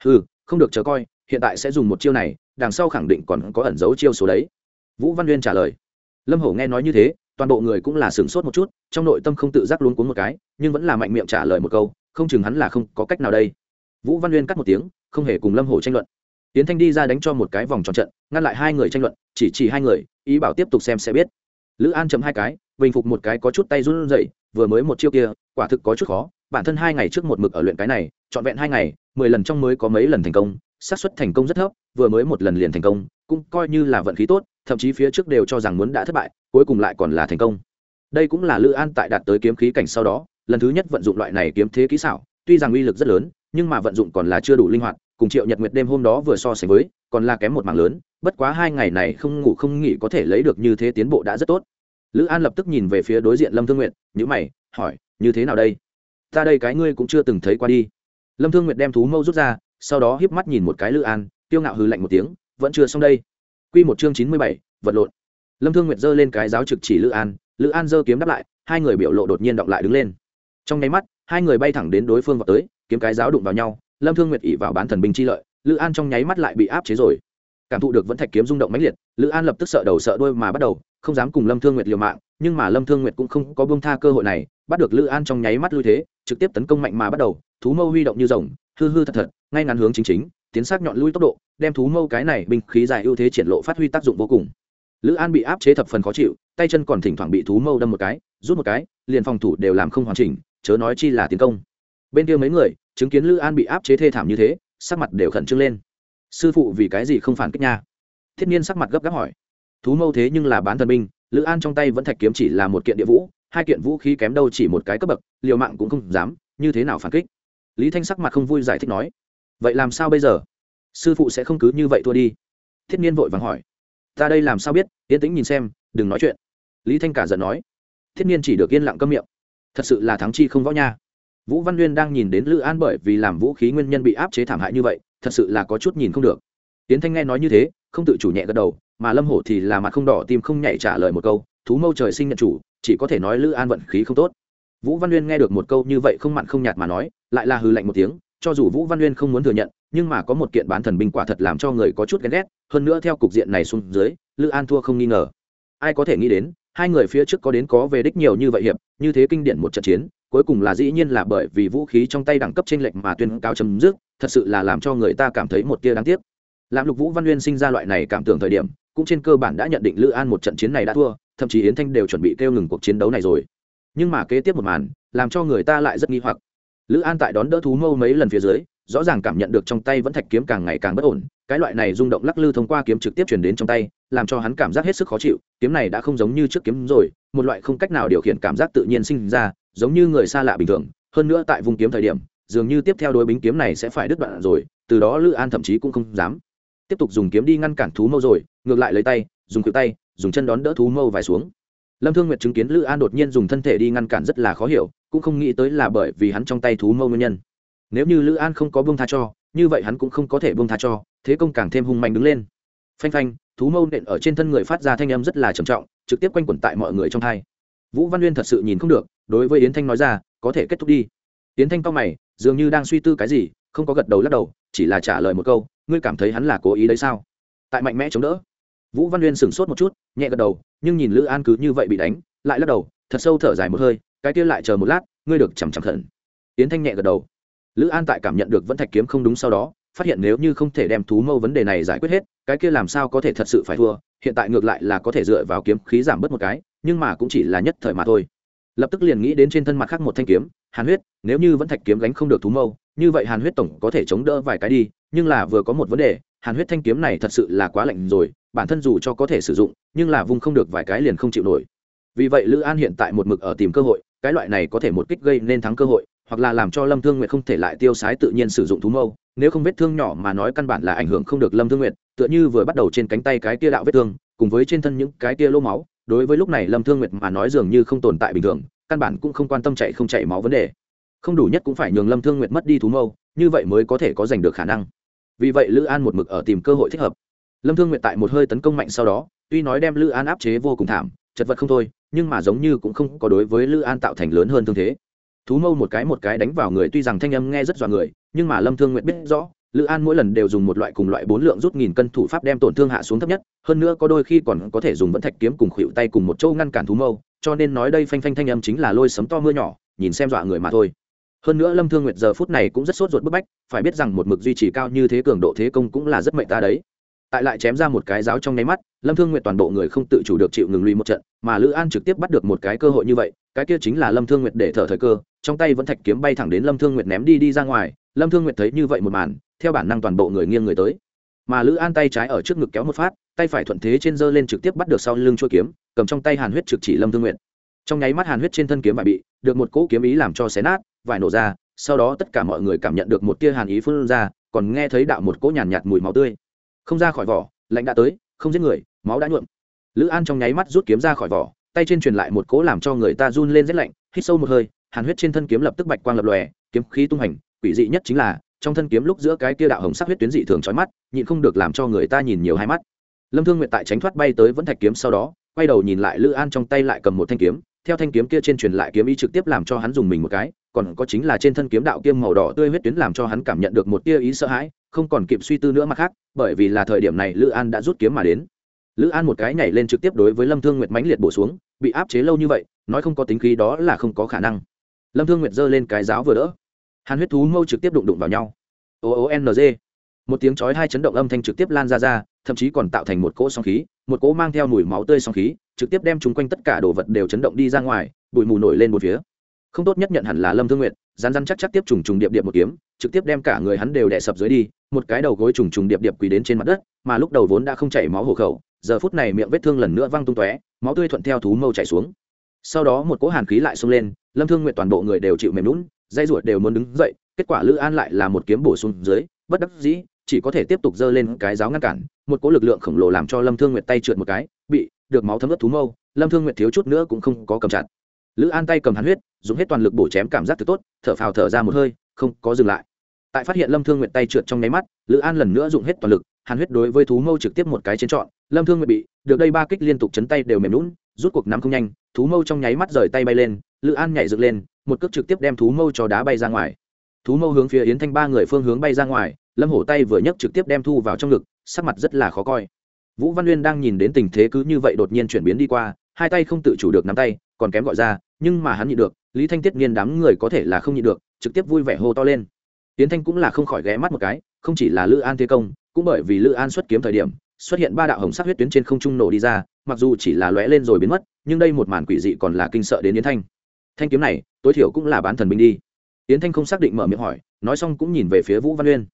A: Ừ không được chờ coi, hiện tại sẽ dùng một chiêu này, đằng sau khẳng định còn có ẩn dấu chiêu số đấy. Vũ văn nguyên trả lời. Lâm hổ nghe nói như thế toàn bộ người cũng là sửng sốt một chút, trong nội tâm không tự giác luôn cuốn một cái, nhưng vẫn là mạnh miệng trả lời một câu, không chừng hắn là không có cách nào đây. Vũ văn Uyên cắt một tiếng, không hề cùng lâm hổ tranh luận. Tiến thanh đi ra đánh cho một cái vòng tròn trận, ngăn lại hai người tranh luận, chỉ chỉ hai người, ý bảo tiếp tục xem sẽ biết. Lữ an chấm hai cái, bình phục một cái có chút tay run rẩy, vừa mới một chiêu kia, quả thực có chút khó, bản thân hai ngày trước một mực ở luyện cái này, trọn vẹn hai ngày, mười lần trong mới có mấy lần thành công, xác suất thành công rất thấp, vừa mới một lần liền thành công, cũng coi như là vận khí tốt thậm chí phía trước đều cho rằng muốn đã thất bại, cuối cùng lại còn là thành công. Đây cũng là lữ an tại đạt tới kiếm khí cảnh sau đó, lần thứ nhất vận dụng loại này kiếm thế kỹ xảo, tuy rằng uy lực rất lớn, nhưng mà vận dụng còn là chưa đủ linh hoạt, cùng triệu nhật nguyệt đêm hôm đó vừa so sánh với, còn là kém một mảng lớn, bất quá hai ngày này không ngủ không nghỉ có thể lấy được như thế tiến bộ đã rất tốt. Lữ an lập tức nhìn về phía đối diện lâm thương nguyện nhữ mày, hỏi, như thế nào đây? Ta đây cái ngươi cũng chưa từng thấy qua đi. Lâm thương nguyệt đem thú mâu rút ra, sau đó hiếp mắt nhìn một cái lữ an tiêu ngạo hư lạnh một tiếng, vẫn chưa xong đây. Quy một chương chín mươi bảy, vật lộn. Lâm thương nguyệt giơ lên cái giáo trực chỉ lữ an lữ an giơ kiếm đáp lại, hai người biểu lộ đột nhiên động lại đứng lên. Trong nháy mắt, hai người bay thẳng đến đối phương vào tới, kiếm cái giáo đụng vào nhau, lâm thương nguyệt ỷ vào bán thần binh chi lợi, lữ an trong nháy mắt lại bị áp chế rồi. Cảm thụ được vẫn thạch kiếm rung động mãnh liệt, lữ an lập tức sợ đầu sợ đuôi mà bắt đầu, không dám cùng lâm thương nguyệt liều mạng, nhưng mà lâm thương nguyệt cũng không có buông tha cơ hội này, bắt được lữ an trong nháy mắt lui thế, trực tiếp tấn công mạnh mà bắt đầu, thú mâu huy động như rồng, hư hư thật thật, ngay ngắn hướng chính chính tiến sát nhọn lui tốc độ, đem thú mâu cái này binh khí dài ưu thế triển lộ phát huy tác dụng vô cùng. Lữ an bị áp chế thập phần khó chịu, tay chân còn thỉnh thoảng bị thú mâu đâm một cái, rút một cái, liền phòng thủ đều làm không hoàn chỉnh, chớ nói chi là tiến công. Bên kia mấy người, chứng kiến lữ an bị áp chế thê thảm như thế, sắc mặt đều khẩn trương lên. Sư phụ vì cái gì không phản kích nha? Thiết nhiên sắc mặt gấp gáp hỏi. Thú mâu thế nhưng là bán thần binh, lữ an trong tay vẫn thạch kiếm chỉ là một kiện địa vũ, hai kiện vũ khí kém đâu chỉ một cái cấp bậc, liều mạng cũng không dám, như thế nào phản kích? Lý thanh sắc mặt không vui giải thích nói vậy làm sao bây giờ? Sư phụ sẽ không cứ như vậy thua đi. Thiết niên vội vàng hỏi. Ta đây làm sao biết? Yên tĩnh nhìn xem, đừng nói chuyện. Lý thanh cả giận nói. Thiết niên chỉ được yên lặng câm miệng. Thật sự là thắng chi không võ nha. Vũ văn nguyên đang nhìn đến lữ an bởi vì làm vũ khí nguyên nhân bị áp chế thảm hại như vậy, thật sự là có chút nhìn không được. Tiến thanh nghe nói như thế, không tự chủ nhẹ gật đầu, mà lâm hổ thì là mặt không đỏ tim không nhảy trả lời một câu, thú mâu trời sinh nhận chủ, chỉ có thể nói lữ an vận khí không tốt. Vũ văn nguyên nghe được một câu như vậy không mặn không nhạt mà nói, lại là hư lạnh một tiếng cho dù vũ văn Uyên không muốn thừa nhận, nhưng mà có một kiện bán thần binh quả thật làm cho người có chút ghen ghét, hơn nữa theo cục diện này xuống dưới, lữ an thua không nghi ngờ. Ai có thể nghĩ đến, hai người phía trước có đến có về đích nhiều như vậy hiệp, như thế kinh điển một trận chiến, cuối cùng là dĩ nhiên là bởi vì vũ khí trong tay đẳng cấp trên lệnh mà tuyên cáo chấm dứt, thật sự là làm cho người ta cảm thấy một tia đáng tiếc. Làm lục vũ văn Uyên sinh ra loại này cảm tưởng thời điểm, cũng trên cơ bản đã nhận định lữ an một trận chiến này đã thua, thậm chí yến thanh đều chuẩn bị kêu ngừng cuộc chiến đấu này rồi. Nhưng mà kế tiếp một màn, làm cho người ta lại rất nghi hoặc lữ an tại đón đỡ thú mâu mấy lần phía dưới, rõ ràng cảm nhận được trong tay vẫn thạch kiếm càng ngày càng bất ổn, cái loại này rung động lắc lư thông qua kiếm trực tiếp chuyển đến trong tay, làm cho hắn cảm giác hết sức khó chịu, kiếm này đã không giống như trước kiếm rồi, một loại không cách nào điều khiển cảm giác tự nhiên sinh ra, giống như người xa lạ bình thường, hơn nữa tại vùng kiếm thời điểm, dường như tiếp theo đối bính kiếm này sẽ phải đứt đoạn rồi, từ đó lữ an thậm chí cũng không dám. Tiếp tục dùng kiếm đi ngăn cản thú mâu rồi, ngược lại lấy tay, dùng cự tay, dùng chân đón đỡ thú mâu vài xuống. Lâm thương nguyệt chứng kiến lữ an đột nhiên dùng thân thể đi ngăn cản rất là khó hiểu cũng không nghĩ tới là bởi vì hắn trong tay thú mâu nguyên nhân. Nếu như lữ an không có bông tha cho, như vậy hắn cũng không có thể bông tha cho, thế công càng thêm hung mạnh đứng lên. Phanh phanh, thú mâu nện ở trên thân người phát ra thanh âm rất là trầm trọng, trực tiếp quanh quẩn tại mọi người trong thai. Vũ văn uyên thật sự nhìn không được, đối với yến thanh nói ra, có thể kết thúc đi. Yến thanh cao mày, dường như đang suy tư cái gì, không có gật đầu lắc đầu, chỉ là trả lời một câu, ngươi cảm thấy hắn là cố ý đấy sao? Tại mạnh mẽ chống đỡ, vũ văn uyên sửng sốt một chút, nhẹ gật đầu, nhưng nhìn lữ an cứ như vậy bị đánh, lại lắc đầu, thật sâu thở dài một hơi cái kia lại chờ một lát, ngươi được chằm chằm thận. yến thanh nhẹ gật đầu. Lữ an tại cảm nhận được vẫn thạch kiếm không đúng sau đó, phát hiện nếu như không thể đem thú mâu vấn đề này giải quyết hết, cái kia làm sao có thể thật sự phải thua, hiện tại ngược lại là có thể dựa vào kiếm khí giảm bớt một cái, nhưng mà cũng chỉ là nhất thời mà thôi. Lập tức liền nghĩ đến trên thân mặt khác một thanh kiếm, hàn huyết, nếu như vẫn thạch kiếm gánh không được thú mâu, như vậy hàn huyết tổng có thể chống đỡ vài cái đi, nhưng là vừa có một vấn đề, hàn huyết thanh kiếm này thật sự là quá lạnh rồi, bản thân dù cho có thể sử dụng, nhưng là vung không được vài cái liền không chịu nổi. Vì vậy lữ an hiện tại một mực ở tìm cơ hội cái loại này có thể một kích gây nên thắng cơ hội, hoặc là làm cho lâm thương nguyệt không thể lại tiêu sái tự nhiên sử dụng thú mâu, nếu không vết thương nhỏ mà nói căn bản là ảnh hưởng không được lâm thương nguyệt, tựa như vừa bắt đầu trên cánh tay cái kia đạo vết thương, cùng với trên thân những cái kia lô máu, đối với lúc này lâm thương nguyệt mà nói dường như không tồn tại bình thường, căn bản cũng không quan tâm chạy không chạy máu vấn đề. Không đủ nhất cũng phải nhường lâm thương nguyệt mất đi thú mâu, như vậy mới có thể có giành được khả năng. Vì vậy lữ an một mực ở tìm cơ hội thích hợp. Lâm thương nguyệt tại một hơi tấn công mạnh sau đó, tuy nói đem lữ an áp chế vô cùng thảm, chật vật không thôi nhưng mà giống như cũng không có đối với lữ an tạo thành lớn hơn thương thế. Thú mâu một cái một cái đánh vào người tuy rằng thanh âm nghe rất dọa người, nhưng mà lâm thương nguyệt biết rõ, lữ an mỗi lần đều dùng một loại cùng loại bốn lượng rút nghìn cân thủ pháp đem tổn thương hạ xuống thấp nhất, hơn nữa có đôi khi còn có thể dùng vẫn thạch kiếm cùng khuỵu tay cùng một chỗ ngăn cản thú mâu, cho nên nói đây phanh phanh thanh âm chính là lôi sấm to mưa nhỏ, nhìn xem dọa người mà thôi. Hơn nữa lâm thương nguyệt giờ phút này cũng rất sốt ruột bức bách, phải biết rằng một mực duy trì cao như thế cường độ thế công cũng là rất mệnh ta đấy tại lại chém ra một cái giáo trong nháy mắt lâm thương nguyệt toàn bộ người không tự chủ được chịu ngừng lùi một trận mà lữ an trực tiếp bắt được một cái cơ hội như vậy cái kia chính là lâm thương nguyệt để thở thời cơ trong tay vẫn thạch kiếm bay thẳng đến lâm thương nguyệt ném đi đi ra ngoài lâm thương nguyệt thấy như vậy một màn theo bản năng toàn bộ người nghiêng người tới. Mà lữ an tay trái ở trước ngực kéo một phát tay phải thuận thế trên giơ lên trực tiếp bắt được sau lưng chuôi kiếm cầm trong tay hàn huyết trực chỉ lâm thương nguyệt. Trong nháy mắt hàn huyết trên thân kiếm vải bị được một cỗ kiếm ý làm cho xé nát vải nổ ra sau đó tất cả mọi người cảm nhận được một tia hàn ý phun ra còn nghe thấy đạo một cỗ nhàn nhạt, nhạt mùi máu tươi không ra khỏi vỏ, lạnh đã tới, không giết người, máu đã nhuộm. Lữ an trong nháy mắt rút kiếm ra khỏi vỏ, tay trên truyền lại một cố làm cho người ta run lên rét lạnh, hít sâu một hơi, hàn huyết trên thân kiếm lập tức bạch quang lập lòe, kiếm khí tung hành, quỷ dị nhất chính là, trong thân kiếm lúc giữa cái kia đạo hồng sắc huyết tuyến dị thường chói mắt, nhịn không được làm cho người ta nhìn nhiều hai mắt. Lâm thương nguyện tại tránh thoát bay tới vẫn thạch kiếm sau đó, quay đầu nhìn lại lữ an trong tay lại cầm một thanh kiếm, theo thanh kiếm kia trên truyền lại kiếm ý trực tiếp làm cho hắn dùng mình một cái còn có chính là trên thân kiếm đạo kiêm màu đỏ tươi huyết tuyến làm cho hắn cảm nhận được một tia ý sợ hãi, không còn kịp suy tư nữa mà khác, bởi vì là thời điểm này lữ an đã rút kiếm mà đến. Lữ an một cái nhảy lên trực tiếp đối với lâm thương nguyệt mãnh liệt bổ xuống, bị áp chế lâu như vậy, nói không có tính khí đó là không có khả năng. Lâm thương nguyệt giơ lên cái giáo vừa đỡ. Hàn huyết thú mâu trực tiếp đụng đụng vào nhau. O o n g. Một tiếng chói hai chấn động âm thanh trực tiếp lan ra ra, thậm chí còn tạo thành một cỗ song khí, một cỗ mang theo mùi máu tươi song khí, trực tiếp đem chúng quanh tất cả đồ vật đều chấn động đi ra ngoài, bụi mù nổi lên một phía không tốt nhất nhận hẳn là lâm thương nguyệt rán rán chắc chắc tiếp trùng trùng điệp điệp một kiếm, trực tiếp đem cả người hắn đều đè sập dưới đi, một cái đầu gối trùng trùng điệp điệp quỳ đến trên mặt đất, mà lúc đầu vốn đã không chảy máu hổ khẩu, giờ phút này miệng vết thương lần nữa văng tung tóe, máu tươi thuận theo thú mâu chảy xuống. Sau đó một cỗ hàn khí lại xông lên, lâm thương nguyện toàn bộ người đều chịu mềm lún dây ruột đều muốn đứng dậy, kết quả lữ an lại là một kiếm bổ sung dưới, bất đắc dĩ, chỉ có thể tiếp tục giơ lên cái giáo ngăn cản, một cỗ lực lượng khổng lồ làm cho lâm thương nguyệt tay trượt một cái, bị được máu thấm ướt thú mâu, lâm thương nguyệt thiếu chút nữa cũng không có cầm chặt lữ an tay cầm hắn huyết, dùng hết toàn lực bổ chém cảm giác thật tốt, thở phào thở ra một hơi, không có dừng lại. Tại phát hiện lâm thương nguyện tay trượt trong nháy mắt, lữ an lần nữa dùng hết toàn lực hàn huyết đối với thú mâu trực tiếp một cái chiến trọn, lâm thương nguyện bị, được đây ba kích liên tục chấn tay đều mềm lún rút cuộc nắm không nhanh, thú mâu trong nháy mắt rời tay bay lên, lữ an nhảy dựng lên, một cước trực tiếp đem thú mâu cho đá bay ra ngoài. Thú mâu hướng phía yến thanh ba người phương hướng bay ra ngoài, lâm hổ tay vừa nhấc trực tiếp đem thu vào trong ngực, sắc mặt rất là khó coi. Vũ văn uyên đang nhìn đến tình thế cứ như vậy đột nhiên chuyển biến đi qua, hai tay không tự chủ được nắm tay, còn kém gọi ra nhưng mà hắn nhịn được, lý thanh tiết nghiên đám người có thể là không nhịn được, trực tiếp vui vẻ hô to lên. Tiến thanh cũng là không khỏi ghé mắt một cái, không chỉ là lữ an thế công, cũng bởi vì lữ an xuất kiếm thời điểm, xuất hiện ba đạo hồng sắc huyết tuyến trên không trung nổ đi ra, mặc dù chỉ là lóe lên rồi biến mất, nhưng đây một màn quỷ dị còn là kinh sợ đến yến thanh. Thanh kiếm này, tối thiểu cũng là bán thần binh đi. Yến thanh không xác định mở miệng hỏi, nói xong cũng nhìn về phía vũ văn uyên.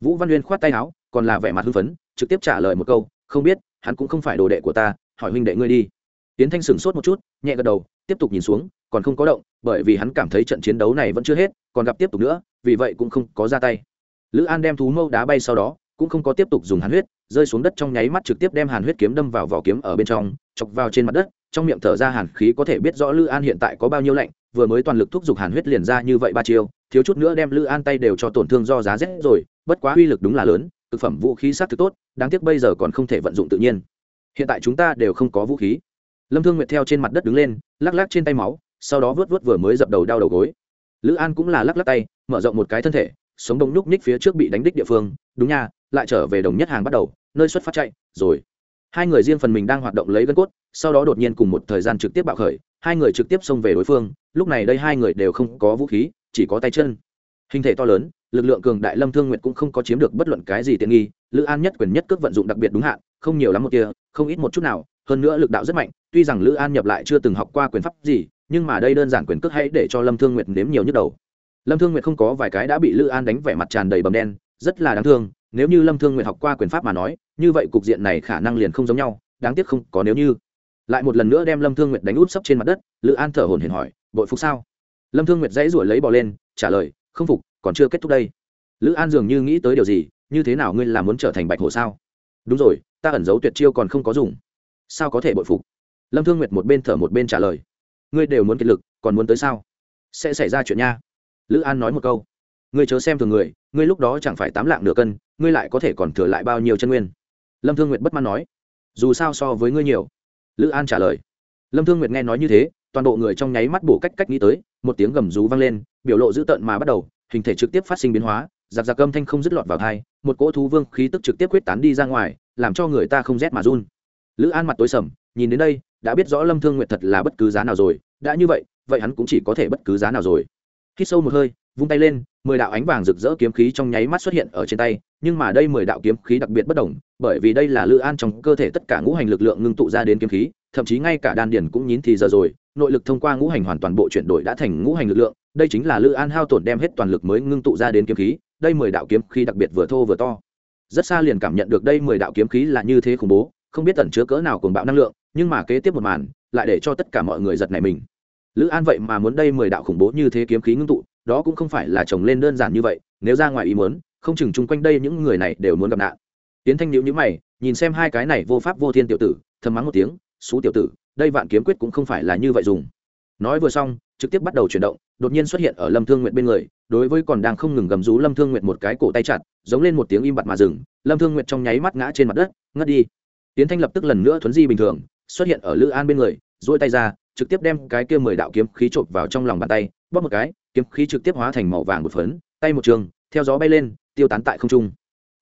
A: Vũ văn uyên khoát tay áo, còn là vẻ mặt hưng phấn, trực tiếp trả lời một câu, không biết, hắn cũng không phải đồ đệ của ta, hỏi huynh đệ ngươi đi. Yến thanh sửng sốt một chút, nhẹ gật đầu tiếp tục nhìn xuống, còn không có động, bởi vì hắn cảm thấy trận chiến đấu này vẫn chưa hết, còn gặp tiếp tục nữa, vì vậy cũng không có ra tay. Lữ an đem thú mâu đá bay sau đó, cũng không có tiếp tục dùng hàn huyết, rơi xuống đất trong nháy mắt trực tiếp đem hàn huyết kiếm đâm vào vỏ kiếm ở bên trong, chọc vào trên mặt đất, trong miệng thở ra hàn khí có thể biết rõ lữ an hiện tại có bao nhiêu lạnh, vừa mới toàn lực thúc giục hàn huyết liền ra như vậy ba chiêu, thiếu chút nữa đem lữ an tay đều cho tổn thương do giá rét rồi, bất quá uy lực đúng là lớn, thực phẩm vũ khí s á t thực tốt, đáng tiếc bây giờ còn không thể vận dụng tự nhiên. Hiện tại chúng ta đều không có vũ khí lâm thương nguyệt theo trên mặt đất đứng lên, lắc lắc trên tay máu, sau đó vớt vớt vừa mới dập đầu đau đầu gối. Lữ an cũng là lắc lắc tay, mở rộng một cái thân thể, sống đông nhúc nhích phía trước bị đánh đích địa phương, đúng nha, lại trở về đồng nhất hàng bắt đầu, nơi xuất phát chạy, rồi. Hai người riêng phần mình đang hoạt động lấy gân cốt, sau đó đột nhiên cùng một thời gian trực tiếp bạo khởi, hai người trực tiếp xông về đối phương, lúc này đây hai người đều không có vũ khí, chỉ có tay chân. Hình thể to lớn, lực lượng cường đại lâm thương nguyệt cũng không có chiếm được bất luận cái gì tiện nghi, lữ an nhất quyền nhất cước vận dụng đặc biệt đúng hạn, không nhiều lắm một kia không ít một chút nào hơn nữa lực đạo rất mạnh, tuy rằng lữ an nhập lại chưa từng học qua quyền pháp gì, nhưng mà đây đơn giản quyền cước hãy để cho lâm thương nguyệt nếm nhiều nhức đầu. Lâm thương nguyệt không có vài cái đã bị lữ an đánh vẻ mặt tràn đầy bầm đen, rất là đáng thương, nếu như lâm thương nguyệt học qua quyền pháp mà nói, như vậy cục diện này khả năng liền không giống nhau, đáng tiếc không có nếu như. Lại một lần nữa đem lâm thương nguyệt đánh út sấp trên mặt đất, lữ an thở hồn hển hỏi, bội phục sao? Lâm thương nguyệt dãy ruổi lấy bỏ lên, trả lời, không phục, còn chưa kết thúc đây. Lữ an dường như nghĩ tới điều gì, như thế nào ngươi là muốn trở thành bạch hổ sao? Đúng rồi, ta ẩn giấu tuyệt chiêu còn không có dùng sao có thể bội phục? Lâm thương nguyệt một bên thở một bên trả lời. Ngươi đều muốn kiệt lực, còn muốn tới sao? Sẽ xảy ra chuyện nha. Lữ an nói một câu. Ngươi chớ xem thường người, ngươi lúc đó chẳng phải tám lạng nửa cân, ngươi lại có thể còn thừa lại bao nhiêu chân nguyên? Lâm thương nguyệt bất mãn nói. Dù sao so với ngươi nhiều. Lữ an trả lời. Lâm thương nguyệt nghe nói như thế, toàn bộ người trong nháy mắt bổ cách cách nghĩ tới, một tiếng gầm rú vang lên, biểu lộ dữ tợn mà bắt đầu, hình thể trực tiếp phát sinh biến hóa, giặc giặc âm thanh không dứt lọt vào thai một cỗ thú vương khí tức trực tiếp quyết tán đi ra ngoài, làm cho người ta không rét mà run lữ an mặt tối sầm, nhìn đến đây, đã biết rõ lâm thương nguyệt thật là bất cứ giá nào rồi, đã như vậy vậy hắn cũng chỉ có thể bất cứ giá nào rồi. Hít sâu một hơi, vung tay lên, mười đạo ánh vàng rực rỡ kiếm khí trong nháy mắt xuất hiện ở trên tay, nhưng mà đây mười đạo kiếm khí đặc biệt bất đồng, bởi vì đây là lữ an trong cơ thể tất cả ngũ hành lực lượng ngưng tụ ra đến kiếm khí, thậm chí ngay cả đan điển cũng nhín thì giờ rồi, nội lực thông qua ngũ hành hoàn toàn bộ chuyển đổi đã thành ngũ hành lực lượng, đây chính là lữ an hao tổn đem hết toàn lực mới ngưng tụ ra đến kiếm khí, đây mười đạo kiếm khí đặc biệt vừa thô vừa to. Rất xa liền cảm nhận được đây mười đạo kiếm khí là như thế khủng bố không biết tẩn chứa cỡ nào cuồng bạo năng lượng, nhưng mà kế tiếp một màn, lại để cho tất cả mọi người giật nảy mình. Lữ an vậy mà muốn đây mười đạo khủng bố như thế kiếm khí ngưng tụ, đó cũng không phải là trồng lên đơn giản như vậy, nếu ra ngoài ý muốn, không chừng chung quanh đây những người này đều muốn gặp nạn. Tiến thanh nhữ nhữ mày, nhìn xem hai cái này vô pháp vô thiên tiểu tử, thầm mắng một tiếng xú tiểu tử, đây vạn kiếm quyết cũng không phải là như vậy dùng. Nói vừa xong, trực tiếp bắt đầu chuyển động, đột nhiên xuất hiện ở lâm thương nguyện bên người, đối với còn đang không ngừng gầm rú lâm thương nguyện một cái cổ tay chặt, giống lên một tiếng im bặt mà dừng, lâm thương nguyện trong nháy mắt ngã trên mặt đất, ngất đi tiến thanh lập tức lần nữa thuấn di bình thường, xuất hiện ở lữ an bên người dỗi tay ra, trực tiếp đem cái kia mười đạo kiếm khí trộm vào trong lòng bàn tay, bóp một cái, kiếm khí trực tiếp hóa thành màu vàng một phấn, tay một trường, theo gió bay lên, tiêu tán tại không trung.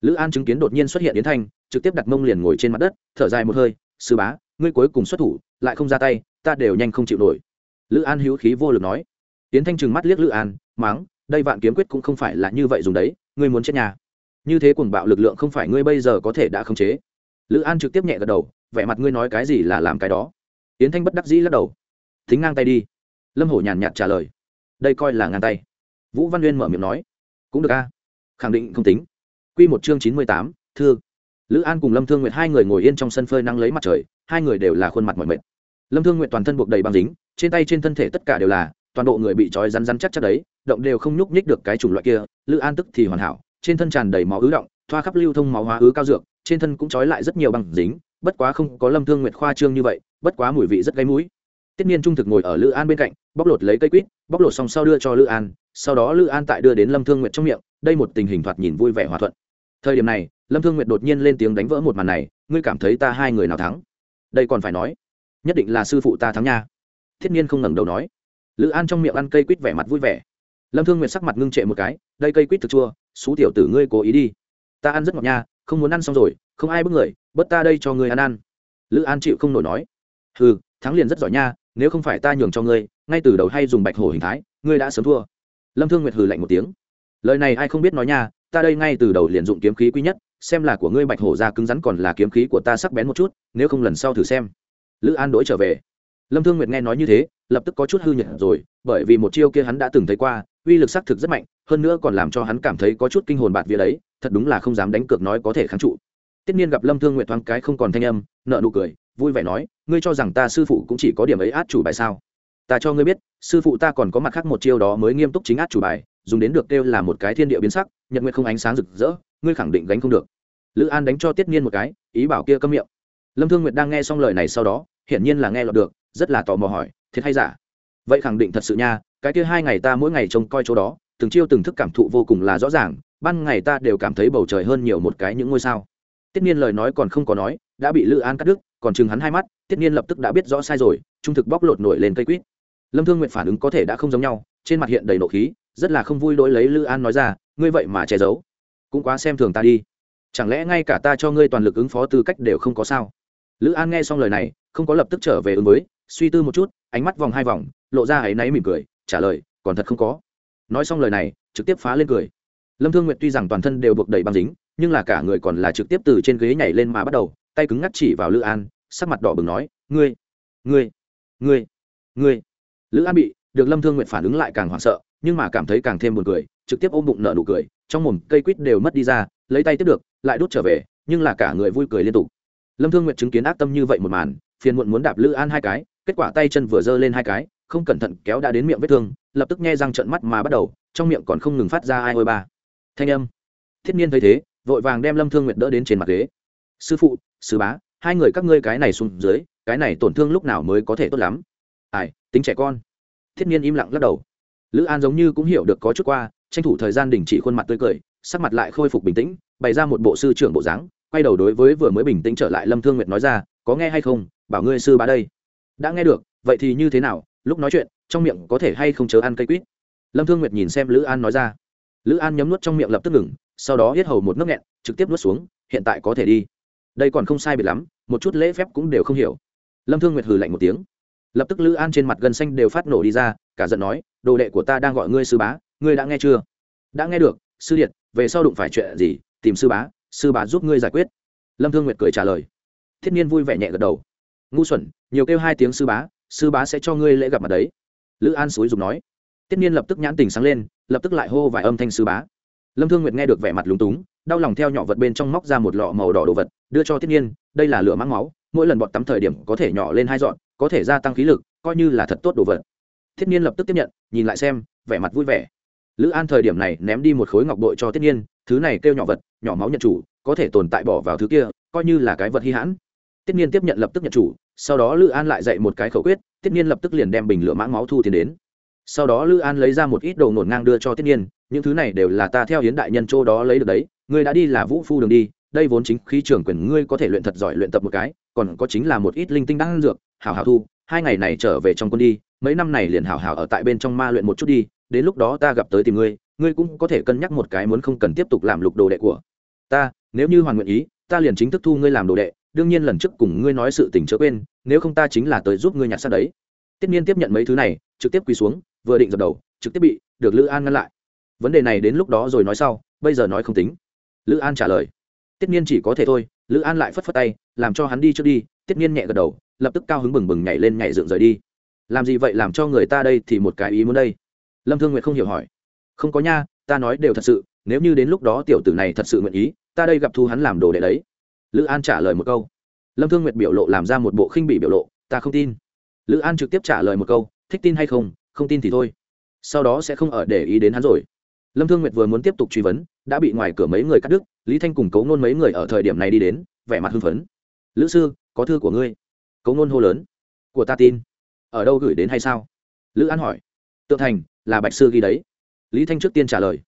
A: Lữ an chứng kiến đột nhiên xuất hiện yến thanh, trực tiếp đặt mông liền ngồi trên mặt đất, thở dài một hơi, sư bá, ngươi cuối cùng xuất thủ, lại không ra tay, ta đều nhanh không chịu nổi. Lữ an hữu khí vô lực nói. Yến thanh trừng mắt liếc lữ an, máng, đây vạn kiếm quyết cũng không phải là như vậy dùng đấy, ngươi muốn chết nhà. Như thế cuồng bạo lực lượng không phải ngươi bây giờ có thể đã khống chế lữ an trực tiếp nhẹ gật đầu, vẻ mặt ngươi nói cái gì là làm cái đó. Yến thanh bất đắc dĩ lắc đầu. Thính ngang tay đi. Lâm hổ nhàn nhạt trả lời. Đây coi là ngang tay. Vũ văn uyên mở miệng nói. Cũng được a. Khẳng định không tính. Q một chương chín mươi tám, thư. Lữ an cùng lâm thương nguyệt hai người ngồi yên trong sân phơi nắng lấy mặt trời, hai người đều là khuôn mặt mọi mệt. Lâm thương nguyệt toàn thân buộc đầy băng dính, trên tay trên thân thể tất cả đều là, toàn bộ người bị trói rắn rắn chắc chắc đấy, động đều không nhúc nhích được cái chủng loại kia, lữ an tức thì hoàn hảo trên thân tràn đầy máu ứ động, thoa khắp lưu thông máu hóa ứ cao dược, trên thân cũng trói lại rất nhiều băng dính, bất quá không có lâm thương nguyệt khoa trương như vậy, bất quá mùi vị rất gáy mũi. Tiết niên trung thực ngồi ở lữ an bên cạnh, bóc lột lấy cây quýt, bóc lột xong sau đưa cho lữ an, sau đó lữ an tại đưa đến lâm thương nguyệt trong miệng, đây một tình hình thoạt nhìn vui vẻ hòa thuận. Thời điểm này, lâm thương nguyệt đột nhiên lên tiếng đánh vỡ một màn này, ngươi cảm thấy ta hai người nào thắng? Đây còn phải nói, nhất định là sư phụ ta thắng nha. Thiết niên không ngẩng đầu nói. Lữ an trong miệng ăn cây quýt vẻ mặt vui vẻ lâm thương nguyệt sắc mặt ngưng trệ một cái, đây cây quýt thực chua, xú tiểu tử ngươi cố ý đi. Ta ăn rất ngọt nha, không muốn ăn xong rồi, không ai bức người, bớt ta đây cho ngươi ăn ăn. Lữ an chịu không nổi nói ừ thắng liền rất giỏi nha, nếu không phải ta nhường cho ngươi, ngay từ đầu hay dùng bạch hổ hình thái, ngươi đã sớm thua. Lâm thương nguyệt hừ lạnh một tiếng, lời này ai không biết nói nha, ta đây ngay từ đầu liền dụng kiếm khí quý nhất, xem là của ngươi bạch hổ ra cứng rắn còn là kiếm khí của ta sắc bén một chút, nếu không lần sau thử xem. Lữ an đổi trở về. Lâm thương nguyệt nghe nói như thế, lập tức có chút hư nhật rồi, bởi vì một chiêu kia hắn đã từng thấy qua uy lực xác thực rất mạnh, hơn nữa còn làm cho hắn cảm thấy có chút kinh hồn bạt vía đấy, thật đúng là không dám đánh cược nói có thể kháng trụ. Tiết niên gặp lâm thương nguyệt thoáng cái không còn thanh âm nợ nụ cười, vui vẻ nói, ngươi cho rằng ta sư phụ cũng chỉ có điểm ấy át chủ bài sao? Ta cho ngươi biết, sư phụ ta còn có mặt khác một chiêu đó mới nghiêm túc chính át chủ bài, dùng đến được kêu là một cái thiên địa biến sắc, nhật nguyện không ánh sáng rực rỡ, ngươi khẳng định gánh không được. Lữ an đánh cho tiết niên một cái, ý bảo kia câm miệng. Lâm thương nguyệt đang nghe xong lời này sau đó, hiển nhiên là nghe lọt được, rất là tò mò hỏi, thiệt hay giả? Vậy khẳng định thật sự nha cái kia hai ngày ta mỗi ngày trông coi chỗ đó, từng chiêu từng thức cảm thụ vô cùng là rõ ràng, ban ngày ta đều cảm thấy bầu trời hơn nhiều một cái những ngôi sao. Tiết niên lời nói còn không có nói, đã bị lữ an cắt đứt, còn chừng hắn hai mắt, tiết niên lập tức đã biết rõ sai rồi, trung thực bóc lột nổi lên cây quýt. Lâm thương nguyện phản ứng có thể đã không giống nhau, trên mặt hiện đầy nộ khí, rất là không vui đối lấy lữ an nói ra, ngươi vậy mà che giấu, cũng quá xem thường ta đi. Chẳng lẽ ngay cả ta cho ngươi toàn lực ứng phó tư cách đều không có sao? Lữ an nghe xong lời này, không có lập tức trở về ứng với, suy tư một chút, ánh mắt vòng hai vòng, lộ ra áy náy mỉm cười trả lời, còn thật không có. Nói xong lời này, trực tiếp phá lên cười. Lâm thương nguyện tuy rằng toàn thân đều buộc đầy băng dính, nhưng là cả người còn là trực tiếp từ trên ghế nhảy lên mà bắt đầu, tay cứng ngắt chỉ vào lữ an, sắc mặt đỏ bừng nói, ngươi ngươi ngươi ngươi. Lữ an bị được lâm thương nguyện phản ứng lại càng hoảng sợ, nhưng mà cảm thấy càng thêm buồn cười, trực tiếp ôm bụng nợ nụ cười, trong mồm cây quýt đều mất đi ra, lấy tay tiếp được, lại đút trở về, nhưng là cả người vui cười liên tục. Lâm thương nguyện chứng kiến ác tâm như vậy một màn, phiền muộn muốn đạp lữ an hai cái, kết quả tay chân vừa giơ lên hai cái không cẩn thận kéo đã đến miệng vết thương, lập tức nghe răng trận mắt mà bắt đầu, trong miệng còn không ngừng phát ra ai ôi ba. Thanh âm. Thiết niên thấy thế, vội vàng đem lâm thương nguyệt đỡ đến trên mặt ghế. Sư phụ, sư bá, hai người các ngươi cái này xuống dưới, cái này tổn thương lúc nào mới có thể tốt lắm? Ai, tính trẻ con. Thiết niên im lặng lắc đầu. Lữ an giống như cũng hiểu được có chút qua, tranh thủ thời gian đình chỉ khuôn mặt tươi cười, sắc mặt lại khôi phục bình tĩnh, bày ra một bộ sư trưởng bộ dáng, quay đầu đối với vừa mới bình tĩnh trở lại lâm thương nguyệt nói ra, có nghe hay không? Bảo ngươi sư bá đây. Đã nghe được, vậy thì như thế nào? Lúc nói chuyện, trong miệng có thể hay không chớ ăn cây quýt. Lâm thương nguyệt nhìn xem lữ an nói ra. Lữ an nhấm nuốt trong miệng lập tức ngừng, sau đó hết hầu một nước nghẹn, trực tiếp nuốt xuống, hiện tại có thể đi. Đây còn không sai biệt lắm, một chút lễ phép cũng đều không hiểu. Lâm thương nguyệt hừ lạnh một tiếng. Lập tức lữ an trên mặt gần xanh đều phát nổ đi ra, cả giận nói, đồ đệ của ta đang gọi ngươi sư bá, ngươi đã nghe chưa? Đã nghe được, sư điện về sau đụng phải chuyện gì, tìm sư bá sư bá giúp ngươi giải quyết. Lâm thương nguyệt cười trả lời. Thiết nhiên vui vẻ nhẹ gật đầu. Ngu xuẩn, nhiều kêu hai tiếng sư bá sư bá sẽ cho ngươi lễ gặp mặt đấy. Lữ an suối dùng nói. Tiết nhiên lập tức nhãn tình sáng lên, lập tức lại hô vài âm thanh sư bá. Lâm thương nguyệt nghe được vẻ mặt lúng túng, đau lòng theo nhỏ vật bên trong móc ra một lọ màu đỏ đồ vật, đưa cho tiết nhiên đây là lửa mãng máu, mỗi lần bọn tắm thời điểm có thể nhỏ lên hai dọn, có thể gia tăng khí lực, coi như là thật tốt đồ vật. Thiết nhiên lập tức tiếp nhận, nhìn lại xem, vẻ mặt vui vẻ. Lữ an thời điểm này ném đi một khối ngọc bội cho tiết nhiên thứ này kêu nhỏ vật, nhỏ máu nhận chủ, có thể tồn tại bỏ vào thứ kia, coi như là cái vật hy hãn tiết Niên tiếp nhận lập tức nhận chủ sau đó lữ an lại dạy một cái khẩu quyết tiết Niên lập tức liền đem bình lửa mãng máu thu tiền đến. Sau đó lữ an lấy ra một ít đồ nổn ngang đưa cho tiết Niên, những thứ này đều là ta theo hiến đại nhân châu đó lấy được đấy ngươi đã đi là vũ phu đường đi đây vốn chính khí trưởng quyền ngươi có thể luyện thật giỏi luyện tập một cái còn có chính là một ít linh tinh đang dược hảo hảo thu hai ngày này trở về trong quân đi mấy năm này liền hảo hảo ở tại bên trong ma luyện một chút đi đến lúc đó ta gặp tới tìm ngươi ngươi cũng có thể cân nhắc một cái muốn không cần tiếp tục làm lục đồ đệ của ta nếu như hoàn nguyện ý ta liền chính thức thu ngươi làm đồ đệ đương nhiên lần trước cùng ngươi nói sự tình chớ quên, nếu không ta chính là tới giúp ngươi nhặt xác đấy. Tiết niên tiếp nhận mấy thứ này, trực tiếp quỳ xuống, vừa định dập đầu, trực tiếp bị được lữ an ngăn lại. Vấn đề này đến lúc đó rồi nói sau, bây giờ nói không tính. Lữ an trả lời. Tiết niên chỉ có thể thôi, lữ an lại phất phất tay, làm cho hắn đi trước đi, tiết niên nhẹ gật đầu, lập tức cao hứng bừng bừng nhảy lên nhảy dựng rời đi. Làm gì vậy làm cho người ta đây thì một cái ý muốn đây? Lâm thương nguyệt không hiểu hỏi. Không có nha, ta nói đều thật sự, nếu như đến lúc đó tiểu tử này thật sự nguyện ý, ta đây gặp thu hắn làm đồ đệ đấy lữ an trả lời một câu. Lâm thương nguyệt biểu lộ làm ra một bộ khinh bị biểu lộ, ta không tin. Lữ an trực tiếp trả lời một câu, thích tin hay không không tin thì thôi. Sau đó sẽ không ở để ý đến hắn rồi. Lâm thương nguyệt vừa muốn tiếp tục truy vấn, đã bị ngoài cửa mấy người cắt đứt, lý thanh cùng cấu nôn mấy người ở thời điểm này đi đến, vẻ mặt hưng phấn. Lữ sư, có thư của ngươi. Cấu nôn hô lớn. Của ta tin. Ở đâu gửi đến hay sao? Lữ an hỏi. Tượng thành, là bạch sư ghi đấy. Lý thanh trước tiên trả lời.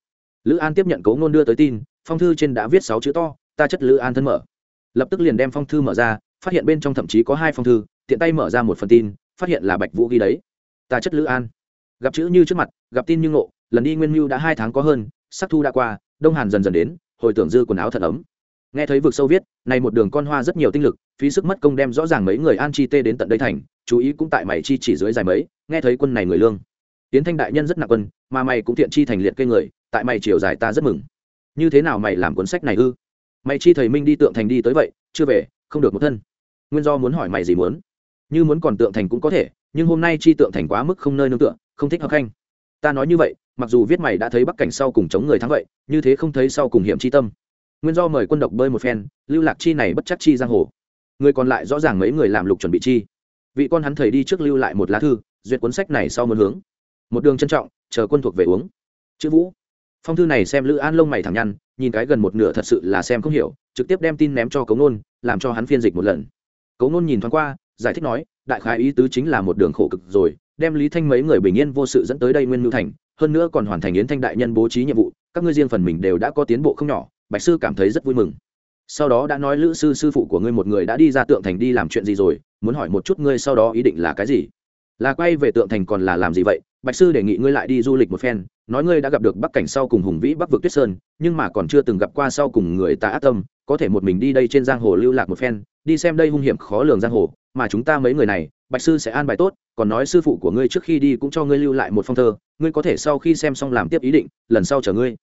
A: Lữ an tiếp nhận cấu nôn đưa tới tin, phong thư trên đã viết sáu chữ to, ta chất lữ an thân mở lập tức liền đem phong thư mở ra, phát hiện bên trong thậm chí có hai phong thư, tiện tay mở ra một phần tin, phát hiện là bạch vũ ghi đấy. Ta chất lữ an. Gặp chữ như trước mặt, gặp tin như ngộ, lần đi nguyên mưu đã hai tháng có hơn, sắc thu đã qua, đông hàn dần dần đến, hồi tưởng dư quần áo thật ấm. Nghe thấy vực sâu viết, này một đường con hoa rất nhiều tinh lực, phí sức mất công đem rõ ràng mấy người an chi tê đến tận đây thành, chú ý cũng tại mày chi chỉ dưới dài mấy, nghe thấy quân này người lương. Tiến thanh đại nhân rất nặng quân, mà mày cũng thiện chi thành liệt cây người, tại mày chiều dài ta rất mừng. Như thế nào mày làm cuốn sách này ư? Mày chi thầy minh đi tượng thành đi tới vậy, chưa về, không được một thân. Nguyên do muốn hỏi mày gì muốn? Như muốn còn tượng thành cũng có thể, nhưng hôm nay chi tượng thành quá mức không nơi nương tựa, không thích hợp khanh. Ta nói như vậy, mặc dù viết mày đã thấy bắc cảnh sau cùng chống người thắng vậy, như thế không thấy sau cùng hiểm chi tâm. Nguyên do mời quân độc bơi một phen, lưu lạc chi này bất chắc chi giang hồ. Người còn lại rõ ràng mấy người làm lục chuẩn bị chi. Vị con hắn thầy đi trước lưu lại một lá thư, duyệt cuốn sách này sau một hướng. Một đường trân trọng, chờ quân thuộc về uống. Chữ vũ. Phong thư này xem lữ an lông mày thẳng nhăn nhìn cái gần một nửa thật sự là xem không hiểu, trực tiếp đem tin ném cho Cống nôn, làm cho hắn phiên dịch một lần. Cống nôn nhìn thoáng qua, giải thích nói, đại khái ý tứ chính là một đường khổ cực rồi, đem lý thanh mấy người bình yên vô sự dẫn tới đây nguyên ngữ thành, hơn nữa còn hoàn thành yến thanh đại nhân bố trí nhiệm vụ, các ngươi riêng phần mình đều đã có tiến bộ không nhỏ, bạch sư cảm thấy rất vui mừng. Sau đó đã nói lữ sư sư phụ của ngươi một người đã đi ra tượng thành đi làm chuyện gì rồi, muốn hỏi một chút ngươi sau đó ý định là cái gì? Là quay về tượng thành còn là làm gì vậy? Bạch sư đề nghị ngươi lại đi du lịch một phen, nói ngươi đã gặp được bắc cảnh sau cùng hùng vĩ bắc vực tuyết sơn, nhưng mà còn chưa từng gặp qua sau cùng người ta ác tâm, có thể một mình đi đây trên giang hồ lưu lạc một phen, đi xem đây hung hiểm khó lường giang hồ, mà chúng ta mấy người này, bạch sư sẽ an bài tốt, còn nói sư phụ của ngươi trước khi đi cũng cho ngươi lưu lại một phong thơ, ngươi có thể sau khi xem xong làm tiếp ý định, lần sau chờ ngươi.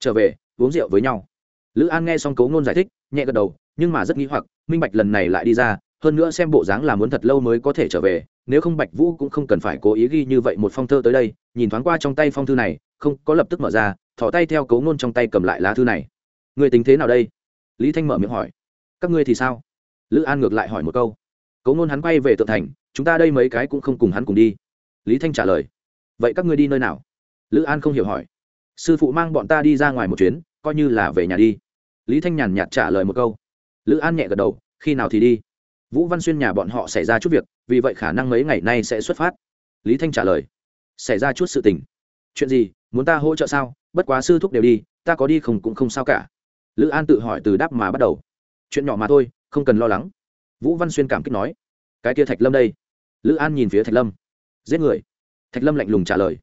A: Trở về, uống rượu với nhau. Lữ an nghe xong cấu ngôn giải thích, nhẹ gật đầu, nhưng mà rất nghĩ hoặc, minh bạch lần này lại đi ra hơn nữa xem bộ dáng là muốn thật lâu mới có thể trở về, nếu không bạch vũ cũng không cần phải cố ý ghi như vậy một phong thơ tới đây, nhìn thoáng qua trong tay phong thư này, không, có lập tức mở ra, thỏ tay theo cấu ngôn trong tay cầm lại lá thư này. Người tính thế nào đây? Lý thanh mở miệng hỏi. Các ngươi thì sao? Lữ an ngược lại hỏi một câu. Cấu ngôn hắn quay về tượng thành, chúng ta đây mấy cái cũng không cùng hắn cùng đi. Lý thanh trả lời. Vậy các ngươi đi nơi nào? Lữ an không hiểu hỏi. Sư phụ mang bọn ta đi ra ngoài một chuyến, coi như là về nhà đi. Lý thanh nhàn nhạt trả lời một câu. Lữ an nhẹ gật đầu, khi nào thì đi? Vũ văn xuyên nhà bọn họ xảy ra chút việc, vì vậy khả năng mấy ngày nay sẽ xuất phát. Lý thanh trả lời, xảy ra chút sự tình. Chuyện gì? Muốn ta hỗ trợ sao? Bất quá sư thúc đều đi, ta có đi không cũng không sao cả. Lữ an tự hỏi từ đáp mà bắt đầu. Chuyện nhỏ mà thôi, không cần lo lắng. Vũ văn xuyên cảm kích nói, cái kia thạch lâm đây. Lữ an nhìn phía thạch lâm, giết người. Thạch lâm lạnh lùng trả lời.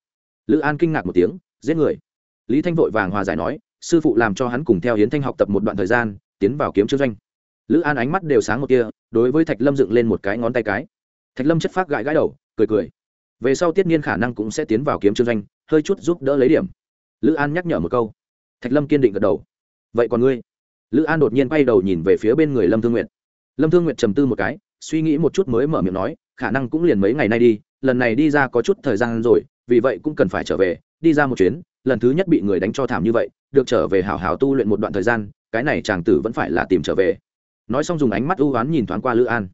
A: Lữ an kinh ngạc một tiếng, giết người? Lý thanh vội vàng hòa giải nói, sư phụ làm cho hắn cùng theo hiến thanh học tập một đoạn thời gian, tiến vào kiếm chữ doanh lữ an ánh mắt đều sáng một kia đối với thạch lâm dựng lên một cái ngón tay cái. Thạch lâm chất phác gãi gãi đầu, cười cười. Về sau tiết niên khả năng cũng sẽ tiến vào kiếm chương doanh, hơi chút giúp đỡ lấy điểm. Lữ an nhắc nhở một câu. Thạch lâm kiên định gật đầu. Vậy còn ngươi? Lữ an đột nhiên quay đầu nhìn về phía bên người lâm thương nguyện lâm thương nguyện trầm tư một cái, suy nghĩ một chút mới mở miệng nói, khả năng cũng liền mấy ngày nay đi, lần này đi ra có chút thời gian rồi, vì vậy cũng cần phải trở về, đi ra một chuyến, lần thứ nhất bị người đánh cho thảm như vậy, được trở về hảo hảo tu luyện một đoạn thời gian, cái này chàng tử vẫn phải là tìm trở về nói xong dùng ánh mắt ưu oán nhìn thoáng qua lữ an.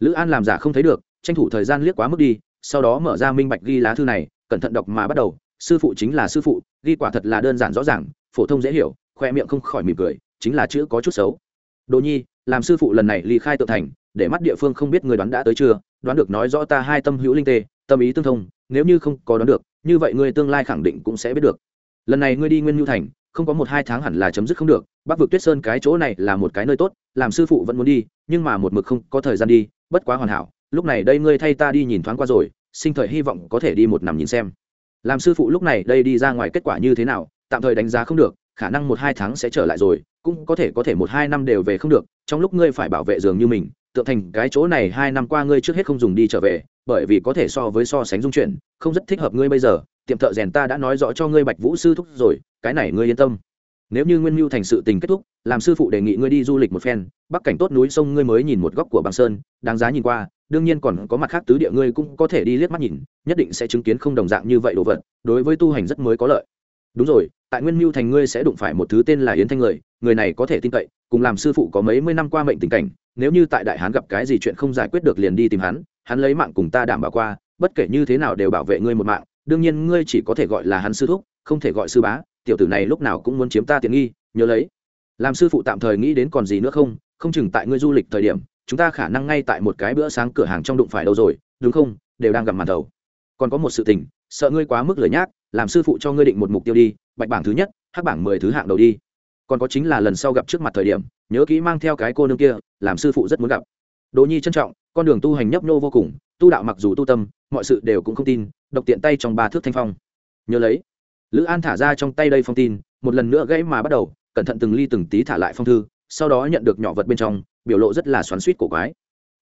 A: Lữ an làm giả không thấy được, tranh thủ thời gian liếc quá mức đi, sau đó mở ra minh bạch ghi lá thư này, cẩn thận đọc mà bắt đầu, sư phụ chính là sư phụ, ghi quả thật là đơn giản rõ ràng, phổ thông dễ hiểu, khoe miệng không khỏi mỉm cười, chính là chữ có chút xấu. Đồ nhi, làm sư phụ lần này ly khai tự thành, để mắt địa phương không biết người đoán đã tới chưa, đoán được nói rõ ta hai tâm hữu linh tê, tâm ý tương thông, nếu như không có đoán được, như vậy ngươi tương lai khẳng định cũng sẽ biết được. Lần này ngươi đi nguyên nhu thành không có một hai tháng hẳn là chấm dứt không được, bắc vực tuyết sơn cái chỗ này là một cái nơi tốt, làm sư phụ vẫn muốn đi, nhưng mà một mực không có thời gian đi, bất quá hoàn hảo, lúc này đây ngươi thay ta đi nhìn thoáng qua rồi, sinh thời hy vọng có thể đi một nằm nhìn xem. Làm sư phụ lúc này đây đi ra ngoài kết quả như thế nào, tạm thời đánh giá không được, khả năng một hai tháng sẽ trở lại rồi, cũng có thể có thể một hai năm đều về không được, trong lúc ngươi phải bảo vệ giường như mình, tượng thành cái chỗ này hai năm qua ngươi trước hết không dùng đi trở về, bởi vì có thể so với so sánh dung chuyển, không rất thích hợp ngươi bây giờ tiệm thợ rèn ta đã nói rõ cho ngươi bạch vũ sư thúc rồi, cái này ngươi yên tâm. Nếu như nguyên mưu thành sự tình kết thúc, làm sư phụ đề nghị ngươi đi du lịch một phen, bắc cảnh tốt núi sông ngươi mới nhìn một góc của băng sơn, đáng giá nhìn qua, đương nhiên còn có mặt khác tứ địa ngươi cũng có thể đi liếc mắt nhìn, nhất định sẽ chứng kiến không đồng dạng như vậy đồ vật, đối với tu hành rất mới có lợi. Đúng rồi, tại nguyên mưu thành ngươi sẽ đụng phải một thứ tên là yến thanh người người này có thể tin cậy, cùng làm sư phụ có mấy mươi năm qua mệnh tình cảnh, nếu như tại đại hán gặp cái gì chuyện không giải quyết được liền đi tìm hắn hắn lấy mạng cùng ta đảm bảo qua, bất kể như thế nào đều bảo vệ ngươi một mạng đương nhiên ngươi chỉ có thể gọi là hắn sư thúc, không thể gọi sư bá, tiểu tử này lúc nào cũng muốn chiếm ta tiện nghi, nhớ lấy. Làm sư phụ tạm thời nghĩ đến còn gì nữa không không chừng tại ngươi du lịch thời điểm, chúng ta khả năng ngay tại một cái bữa sáng cửa hàng trong đụng phải đâu rồi, đúng không? Đều đang gặp màn đầu. Còn có một sự tình, sợ ngươi quá mức lời nhác, làm sư phụ cho ngươi định một mục tiêu đi, bạch bảng thứ nhất, hắc bảng mười thứ hạng đầu đi. Còn có chính là lần sau gặp trước mặt thời điểm, nhớ kỹ mang theo cái cô nương kia, làm sư phụ rất muốn gặp. Đỗ nhi trân trọng, con đường tu hành nhấp nhô vô cùng, tu đạo mặc dù tu tâm, mọi sự đều cũng không tin độc tiện tay trong ba thước thanh phong. Nhớ lấy, lữ an thả ra trong tay đây phong tin, một lần nữa gãy mà bắt đầu, cẩn thận từng ly từng tí thả lại phong thư, sau đó nhận được nhỏ vật bên trong, biểu lộ rất là xoắn suýt cổ quái.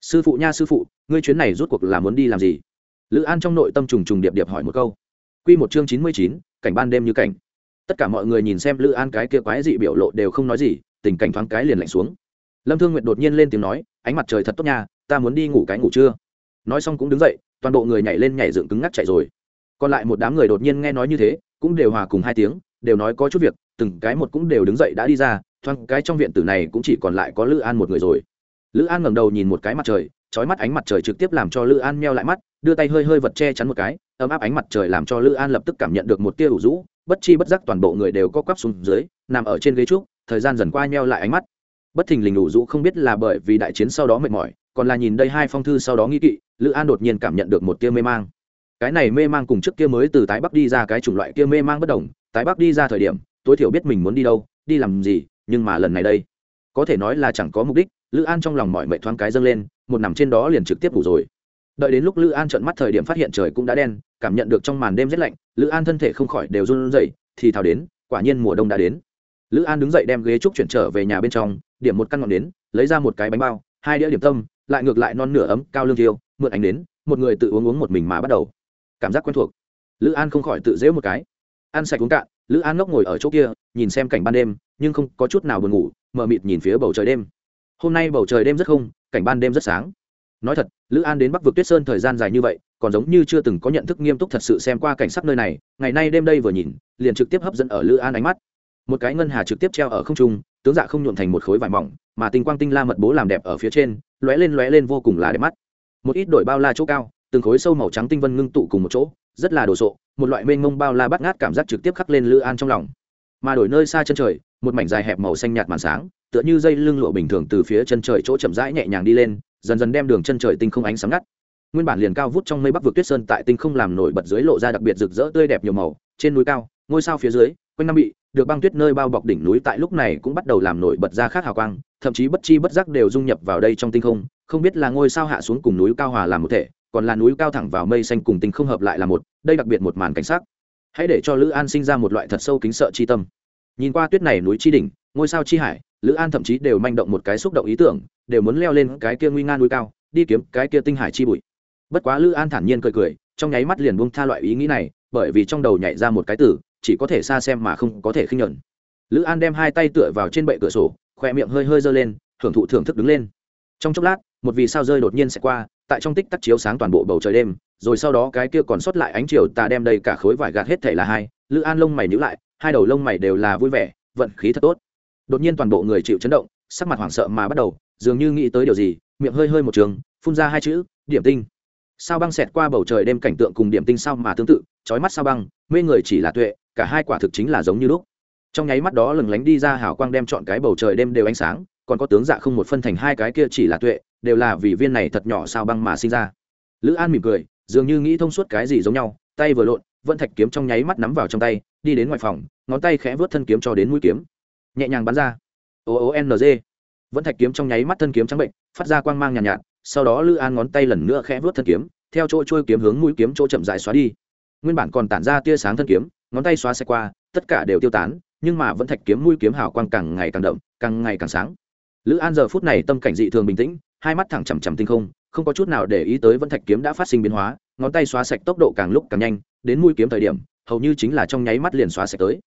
A: Sư phụ nha sư phụ, ngươi chuyến này rút cuộc là muốn đi làm gì? Lữ an trong nội tâm trùng trùng điệp điệp hỏi một câu. Q một chương chín mươi chín, cảnh ban đêm như cảnh. Tất cả mọi người nhìn xem lữ an cái kia quái dị biểu lộ đều không nói gì, tình cảnh thoáng cái liền lạnh xuống. Lâm thương nguyện đột nhiên lên tiếng nói, ánh mặt trời thật tốt nha, ta muốn đi ngủ cái ngủ trưa. Nói xong cũng đứng dậy toàn bộ người nhảy lên nhảy dựng cứng ngắc chạy rồi. Còn lại một đám người đột nhiên nghe nói như thế, cũng đều hòa cùng hai tiếng, đều nói có chút việc, từng cái một cũng đều đứng dậy đã đi ra, thoáng cái trong viện tử này cũng chỉ còn lại có lữ an một người rồi. Lữ an ngẩng đầu nhìn một cái mặt trời trói mắt ánh mặt trời trực tiếp làm cho lữ an meo lại mắt, đưa tay hơi hơi vật che chắn một cái, ấm áp ánh mặt trời làm cho lữ an lập tức cảm nhận được một tia ủ rũ, bất chi bất giác toàn bộ người đều co quắp xuống dưới, nằm ở trên ghế trúc, thời gian dần qua nheo lại ánh mắt. Bất thình lình ủ rũ không biết là bởi vì đại chiến sau đó mệt mỏi còn là nhìn đây hai phong thư sau đó nghi kỵ lữ an đột nhiên cảm nhận được một tia mê mang. Cái này mê mang cùng trước kia mới từ tái bắc đi ra cái chủng loại kia mê mang bất đồng tái bắc đi ra thời điểm tối thiểu biết mình muốn đi đâu đi làm gì nhưng mà lần này đây có thể nói là chẳng có mục đích lữ an trong lòng mọi mệnh thoáng cái dâng lên một nằm trên đó liền trực tiếp ngủ rồi. Đợi đến lúc lữ an trợn mắt thời điểm phát hiện trời cũng đã đen cảm nhận được trong màn đêm rét lạnh lữ an thân thể không khỏi đều run rẩy thì thào đến quả nhiên mùa đông đã đến. Lữ an đứng dậy đem ghế trúc chuyển trở về nhà bên trong điểm một căn ngọn đến, lấy ra một cái bánh bao hai đĩa điểm tâm lại ngược lại non nửa ấm, cao lương thiêu, mượn ánh đến một người tự uống uống một mình mà bắt đầu. Cảm giác quen thuộc. Lữ an không khỏi tự dễu một cái. Ăn sạch uống cạn, lữ an ngốc ngồi ở chỗ kia, nhìn xem cảnh ban đêm, nhưng không có chút nào buồn ngủ, mờ mịt nhìn phía bầu trời đêm. Hôm nay bầu trời đêm rất không, cảnh ban đêm rất sáng. Nói thật, lữ an đến bắc vực tuyết sơn thời gian dài như vậy, còn giống như chưa từng có nhận thức nghiêm túc thật sự xem qua cảnh sắc nơi này. Ngày nay đêm đây vừa nhìn, liền trực tiếp hấp dẫn ở lữ an ánh mắt một cái ngân hà trực tiếp treo ở không trung, tướng dạ không nhuộn thành một khối vải mỏng, mà tinh quang tinh la mật bố làm đẹp ở phía trên, lóe lên lóe lên vô cùng là đẹp mắt. Một ít đổi bao la chỗ cao, từng khối sâu màu trắng tinh vân ngưng tụ cùng một chỗ, rất là đồ sộ, một loại mênh mông bao la bắt ngát cảm giác trực tiếp khắc lên lữ an trong lòng. Mà đổi nơi xa chân trời, một mảnh dài hẹp màu xanh nhạt màn sáng, tựa như dây lưng lụa bình thường từ phía chân trời chỗ chậm rãi nhẹ nhàng đi lên, dần dần đem đường chân trời tinh không ánh sáng ngắt. Nguyên bản liền cao vút trong mây bắc vực tuyết sơn tại tinh không làm nổi bật dưới lộ ra đặc biệt rực rỡ tươi đẹp nhiều màu, trên núi cao, ngôi sao phía dưới, quanh năm bị được băng tuyết nơi bao bọc đỉnh núi tại lúc này cũng bắt đầu làm nổi bật ra khác hào quang, thậm chí bất chi bất giác đều dung nhập vào đây trong tinh không không biết là ngôi sao hạ xuống cùng núi cao hòa làm một thể, còn là núi cao thẳng vào mây xanh cùng tinh không hợp lại là một, đây đặc biệt một màn cảnh sắc. Hãy để cho lữ an sinh ra một loại thật sâu kính sợ chi tâm. Nhìn qua tuyết này núi chi đỉnh, ngôi sao chi hải, lữ an thậm chí đều manh động một cái xúc động ý tưởng, đều muốn leo lên cái kia nguy nga núi cao, đi kiếm cái kia tinh hải chi bụi. Bất quá lữ an thản nhiên cười cười, trong nháy mắt liền buông tha loại ý nghĩ này, bởi vì trong đầu nhảy ra một cái từ chỉ có thể xa xem mà không có thể khinh nhẫn. lữ an đem hai tay tựa vào trên bệ cửa sổ, khoe miệng hơi hơi giơ lên thưởng thụ thưởng thức đứng lên. Trong chốc lát, một vì sao rơi đột nhiên sẽ qua, tại trong tích tắc chiếu sáng toàn bộ bầu trời đêm, rồi sau đó cái kia còn sót lại ánh chiều ta đem đây cả khối vải gạt hết thể là hai, lữ an lông mày nhữ lại, hai đầu lông mày đều là vui vẻ, vận khí thật tốt. Đột nhiên toàn bộ người chịu chấn động, sắc mặt hoảng sợ mà bắt đầu, dường như nghĩ tới điều gì, miệng hơi hơi một trường, phun ra hai chữ, điểm tinh. Sao băng xẹt qua bầu trời đêm cảnh tượng cùng điểm tinh sao mà tương tự trói mắt sao băng, mê người chỉ là tuệ cả hai quả thực chính là giống như lúc. Trong nháy mắt đó lừng lánh đi ra hào quang đem chọn cái bầu trời đêm đều ánh sáng còn có tướng dạ không một phân thành hai cái kia chỉ là tuệ đều là vì viên này thật nhỏ sao băng mà sinh ra. Lữ an mỉm cười dường như nghĩ thông suốt cái gì giống nhau tay vừa lộn vẫn thạch kiếm trong nháy mắt nắm vào trong tay đi đến ngoài phòng ngón tay khẽ vớt thân kiếm cho đến mũi kiếm. Nhẹ nhàng bắn ra. O o n g. Vẫn thạch kiếm trong nháy mắt thân kiếm trắng bệnh phát ra quang mang nhàn nhạt, nhạt sau đó lữ an ngón tay lần nữa khẽ vớt thân kiếm theo chỗ trôi kiếm hướng mũi kiếm chỗ chậm dài xóa đi. Nguyên bản còn tản ra tia sáng thân kiếm ngón tay xóa xe qua, tất cả đều tiêu tán, nhưng mà vẫn thạch kiếm mũi kiếm hào quang càng ngày càng đậm, càng ngày càng sáng. Lữ an giờ phút này tâm cảnh dị thường bình tĩnh, hai mắt thẳng chằm chằm tinh không không có chút nào để ý tới vẫn thạch kiếm đã phát sinh biến hóa, ngón tay xóa sạch tốc độ càng lúc càng nhanh, đến mũi kiếm thời điểm, hầu như chính là trong nháy mắt liền xóa sạch tới.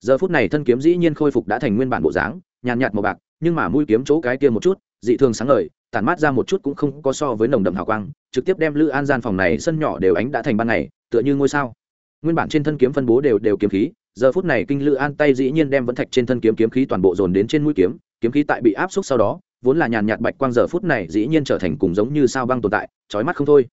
A: Giờ phút này thân kiếm dĩ nhiên khôi phục đã thành nguyên bản bộ dáng, nhàn nhạt màu bạc, nhưng mà mũi kiếm chỗ cái kia một chút, dị thường sáng ngời, tản mát ra một chút cũng không có so với nồng đậm hào quang, trực tiếp đem lữ an gian phòng này sân nhỏ đều ánh đã thành ban ngày, tựa như ngôi sao nguyên bản trên thân kiếm phân bố đều đều kiếm khí, giờ phút này kinh lữ an tay dĩ nhiên đem vẫn thạch trên thân kiếm kiếm khí toàn bộ dồn đến trên mũi kiếm kiếm khí tại bị áp xúc sau đó, vốn là nhàn nhạt bạch quang giờ phút này dĩ nhiên trở thành cùng giống như sao băng tồn tại trói mắt không thôi.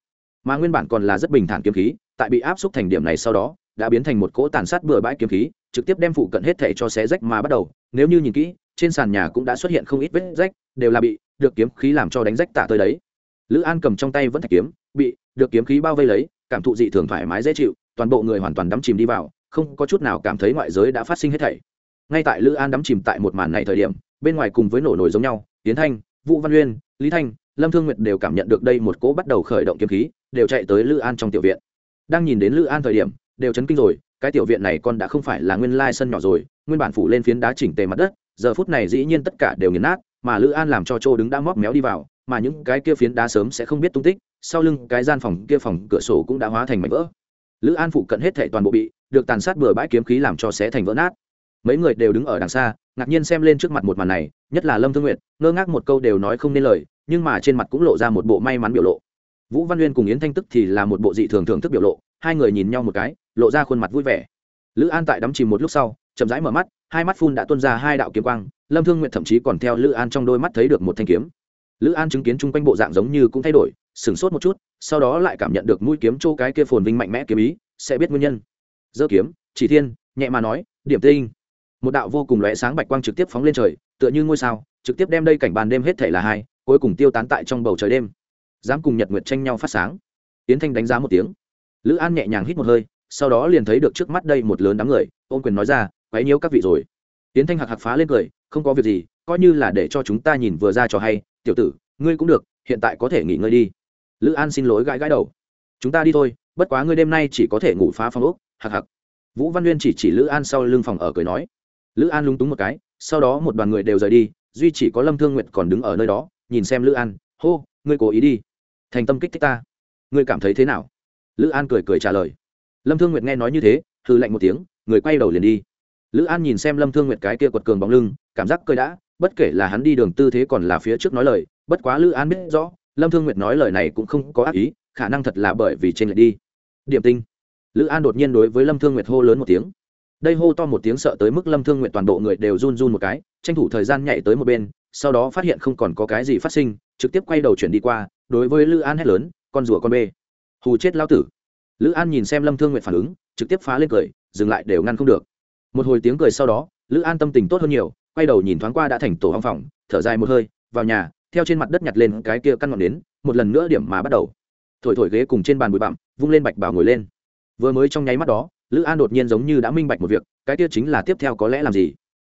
A: Mà nguyên bản còn là rất bình thản kiếm khí, tại bị áp xúc thành điểm này sau đó, đã biến thành một cỗ tàn sát bừa bãi kiếm khí, trực tiếp đem phụ cận hết thảy cho xé rách mà bắt đầu. Nếu như nhìn kỹ, trên sàn nhà cũng đã xuất hiện không ít vết rách, đều là bị được kiếm khí làm cho đánh rách tạ tới đấy. Lữ an cầm trong tay vẫn thạch kiếm, bị được kiếm khí bao vây lấy, cảm thụ dị thường thoải mái dễ chịu toàn bộ người hoàn toàn đắm chìm đi vào, không có chút nào cảm thấy ngoại giới đã phát sinh hết thảy. Ngay tại lữ an đắm chìm tại một màn này thời điểm, bên ngoài cùng với nổ nổi giống nhau tiến thanh, vũ văn uyên, lý thanh, lâm thương nguyệt đều cảm nhận được đây một cỗ bắt đầu khởi động kiếm khí, đều chạy tới lữ an trong tiểu viện. Đang nhìn đến lữ an thời điểm, đều chấn kinh rồi, cái tiểu viện này con đã không phải là nguyên lai sân nhỏ rồi, nguyên bản phủ lên phiến đá chỉnh tề mặt đất, giờ phút này dĩ nhiên tất cả đều nghiền nát, mà lữ an làm cho chỗ đứng đã móc méo đi vào, mà những cái kia phiến đá sớm sẽ không biết tung tích, sau lưng cái gian phòng kia phòng cửa sổ cũng đã hóa thành mảnh vỡ lữ an phụ cận hết thảy toàn bộ bị được tàn sát bừa bãi kiếm khí làm cho xé thành vỡ nát. Mấy người đều đứng ở đằng xa, ngạc nhiên xem lên trước mặt một màn này, nhất là lâm thương nguyện ngơ ngác một câu đều nói không nên lời, nhưng mà trên mặt cũng lộ ra một bộ may mắn biểu lộ. Vũ văn uyên cùng yến thanh tức thì là một bộ dị thường thưởng thức biểu lộ, hai người nhìn nhau một cái, lộ ra khuôn mặt vui vẻ. Lữ an tại đắm chìm một lúc sau, chậm rãi mở mắt, hai mắt phun đã tuôn ra hai đạo kiếm quang, lâm thương nguyện thậm chí còn theo lữ an trong đôi mắt thấy được một thanh kiếm. Lữ an chứng kiến chung quanh bộ dạng giống như cũng thay đổi sửng sốt một chút, sau đó lại cảm nhận được mũi kiếm châu cái kia phồn vinh mạnh mẽ kiếm ý, sẽ biết nguyên nhân. Dơ kiếm, chỉ thiên, nhẹ mà nói, điểm tinh. Một đạo vô cùng lóe sáng bạch quang trực tiếp phóng lên trời, tựa như ngôi sao, trực tiếp đem đây cảnh bàn đêm hết thể là hai, cuối cùng tiêu tán tại trong bầu trời đêm. Dám cùng nhật nguyệt tranh nhau phát sáng. Tiến thanh đánh giá một tiếng. Lữ an nhẹ nhàng hít một hơi, sau đó liền thấy được trước mắt đây một lớn đám người ôm quyền nói ra, quấy nhiễu các vị rồi. Tiến thanh hạc hạc phá lên cười, không có việc gì, coi như là để cho chúng ta nhìn vừa ra cho hay, tiểu tử, ngươi cũng được, hiện tại có thể nghỉ ngơi đi lữ an xin lỗi gãi gãi đầu. Chúng ta đi thôi, bất quá ngươi đêm nay chỉ có thể ngủ phá phòng ốc, hạc hạc. Vũ văn nguyên chỉ chỉ lữ an sau lưng phòng ở cười nói. Lữ an lúng túng một cái, sau đó một đoàn người đều rời đi, duy chỉ có lâm thương nguyện còn đứng ở nơi đó, nhìn xem lữ an, hô, ngươi cố ý đi. Thành tâm kích thích ta. Ngươi cảm thấy thế nào? Lữ an cười cười trả lời. Lâm thương nguyệt nghe nói như thế hư lạnh một tiếng, người quay đầu liền đi. Lữ an nhìn xem lâm thương nguyệt cái kia quật cường bóng lưng, cảm giác cơi đã, bất kể là hắn đi đường tư thế còn là phía trước nói lời, bất quá lữ an biết rõ lâm thương nguyệt nói lời này cũng không có ác ý, khả năng thật là bởi vì trên lệch đi. Điểm tinh. Lữ an đột nhiên đối với lâm thương nguyệt hô lớn một tiếng. Đây hô to một tiếng sợ tới mức lâm thương nguyệt toàn bộ người đều run run một cái, tranh thủ thời gian nhảy tới một bên, sau đó phát hiện không còn có cái gì phát sinh, trực tiếp quay đầu chuyển đi qua, đối với lữ an hét lớn, con rùa con bê. Hù chết lao tử. Lữ an nhìn xem lâm thương nguyện phản ứng, trực tiếp phá lên cười, dừng lại đều ngăn không được. Một hồi tiếng cười sau đó, lữ an tâm tình tốt hơn nhiều, quay đầu nhìn thoáng qua đã thành tổ hong phòng, thở dài một hơi, vào nhà theo trên mặt đất nhặt lên cái kia căn ngọn đến một lần nữa điểm mà bắt đầu. Thổi thổi ghế cùng trên bàn bụi bặm, vung lên bạch bảo ngồi lên. Vừa mới trong nháy mắt đó, lữ an đột nhiên giống như đã minh bạch một việc, cái kia chính là tiếp theo có lẽ làm gì?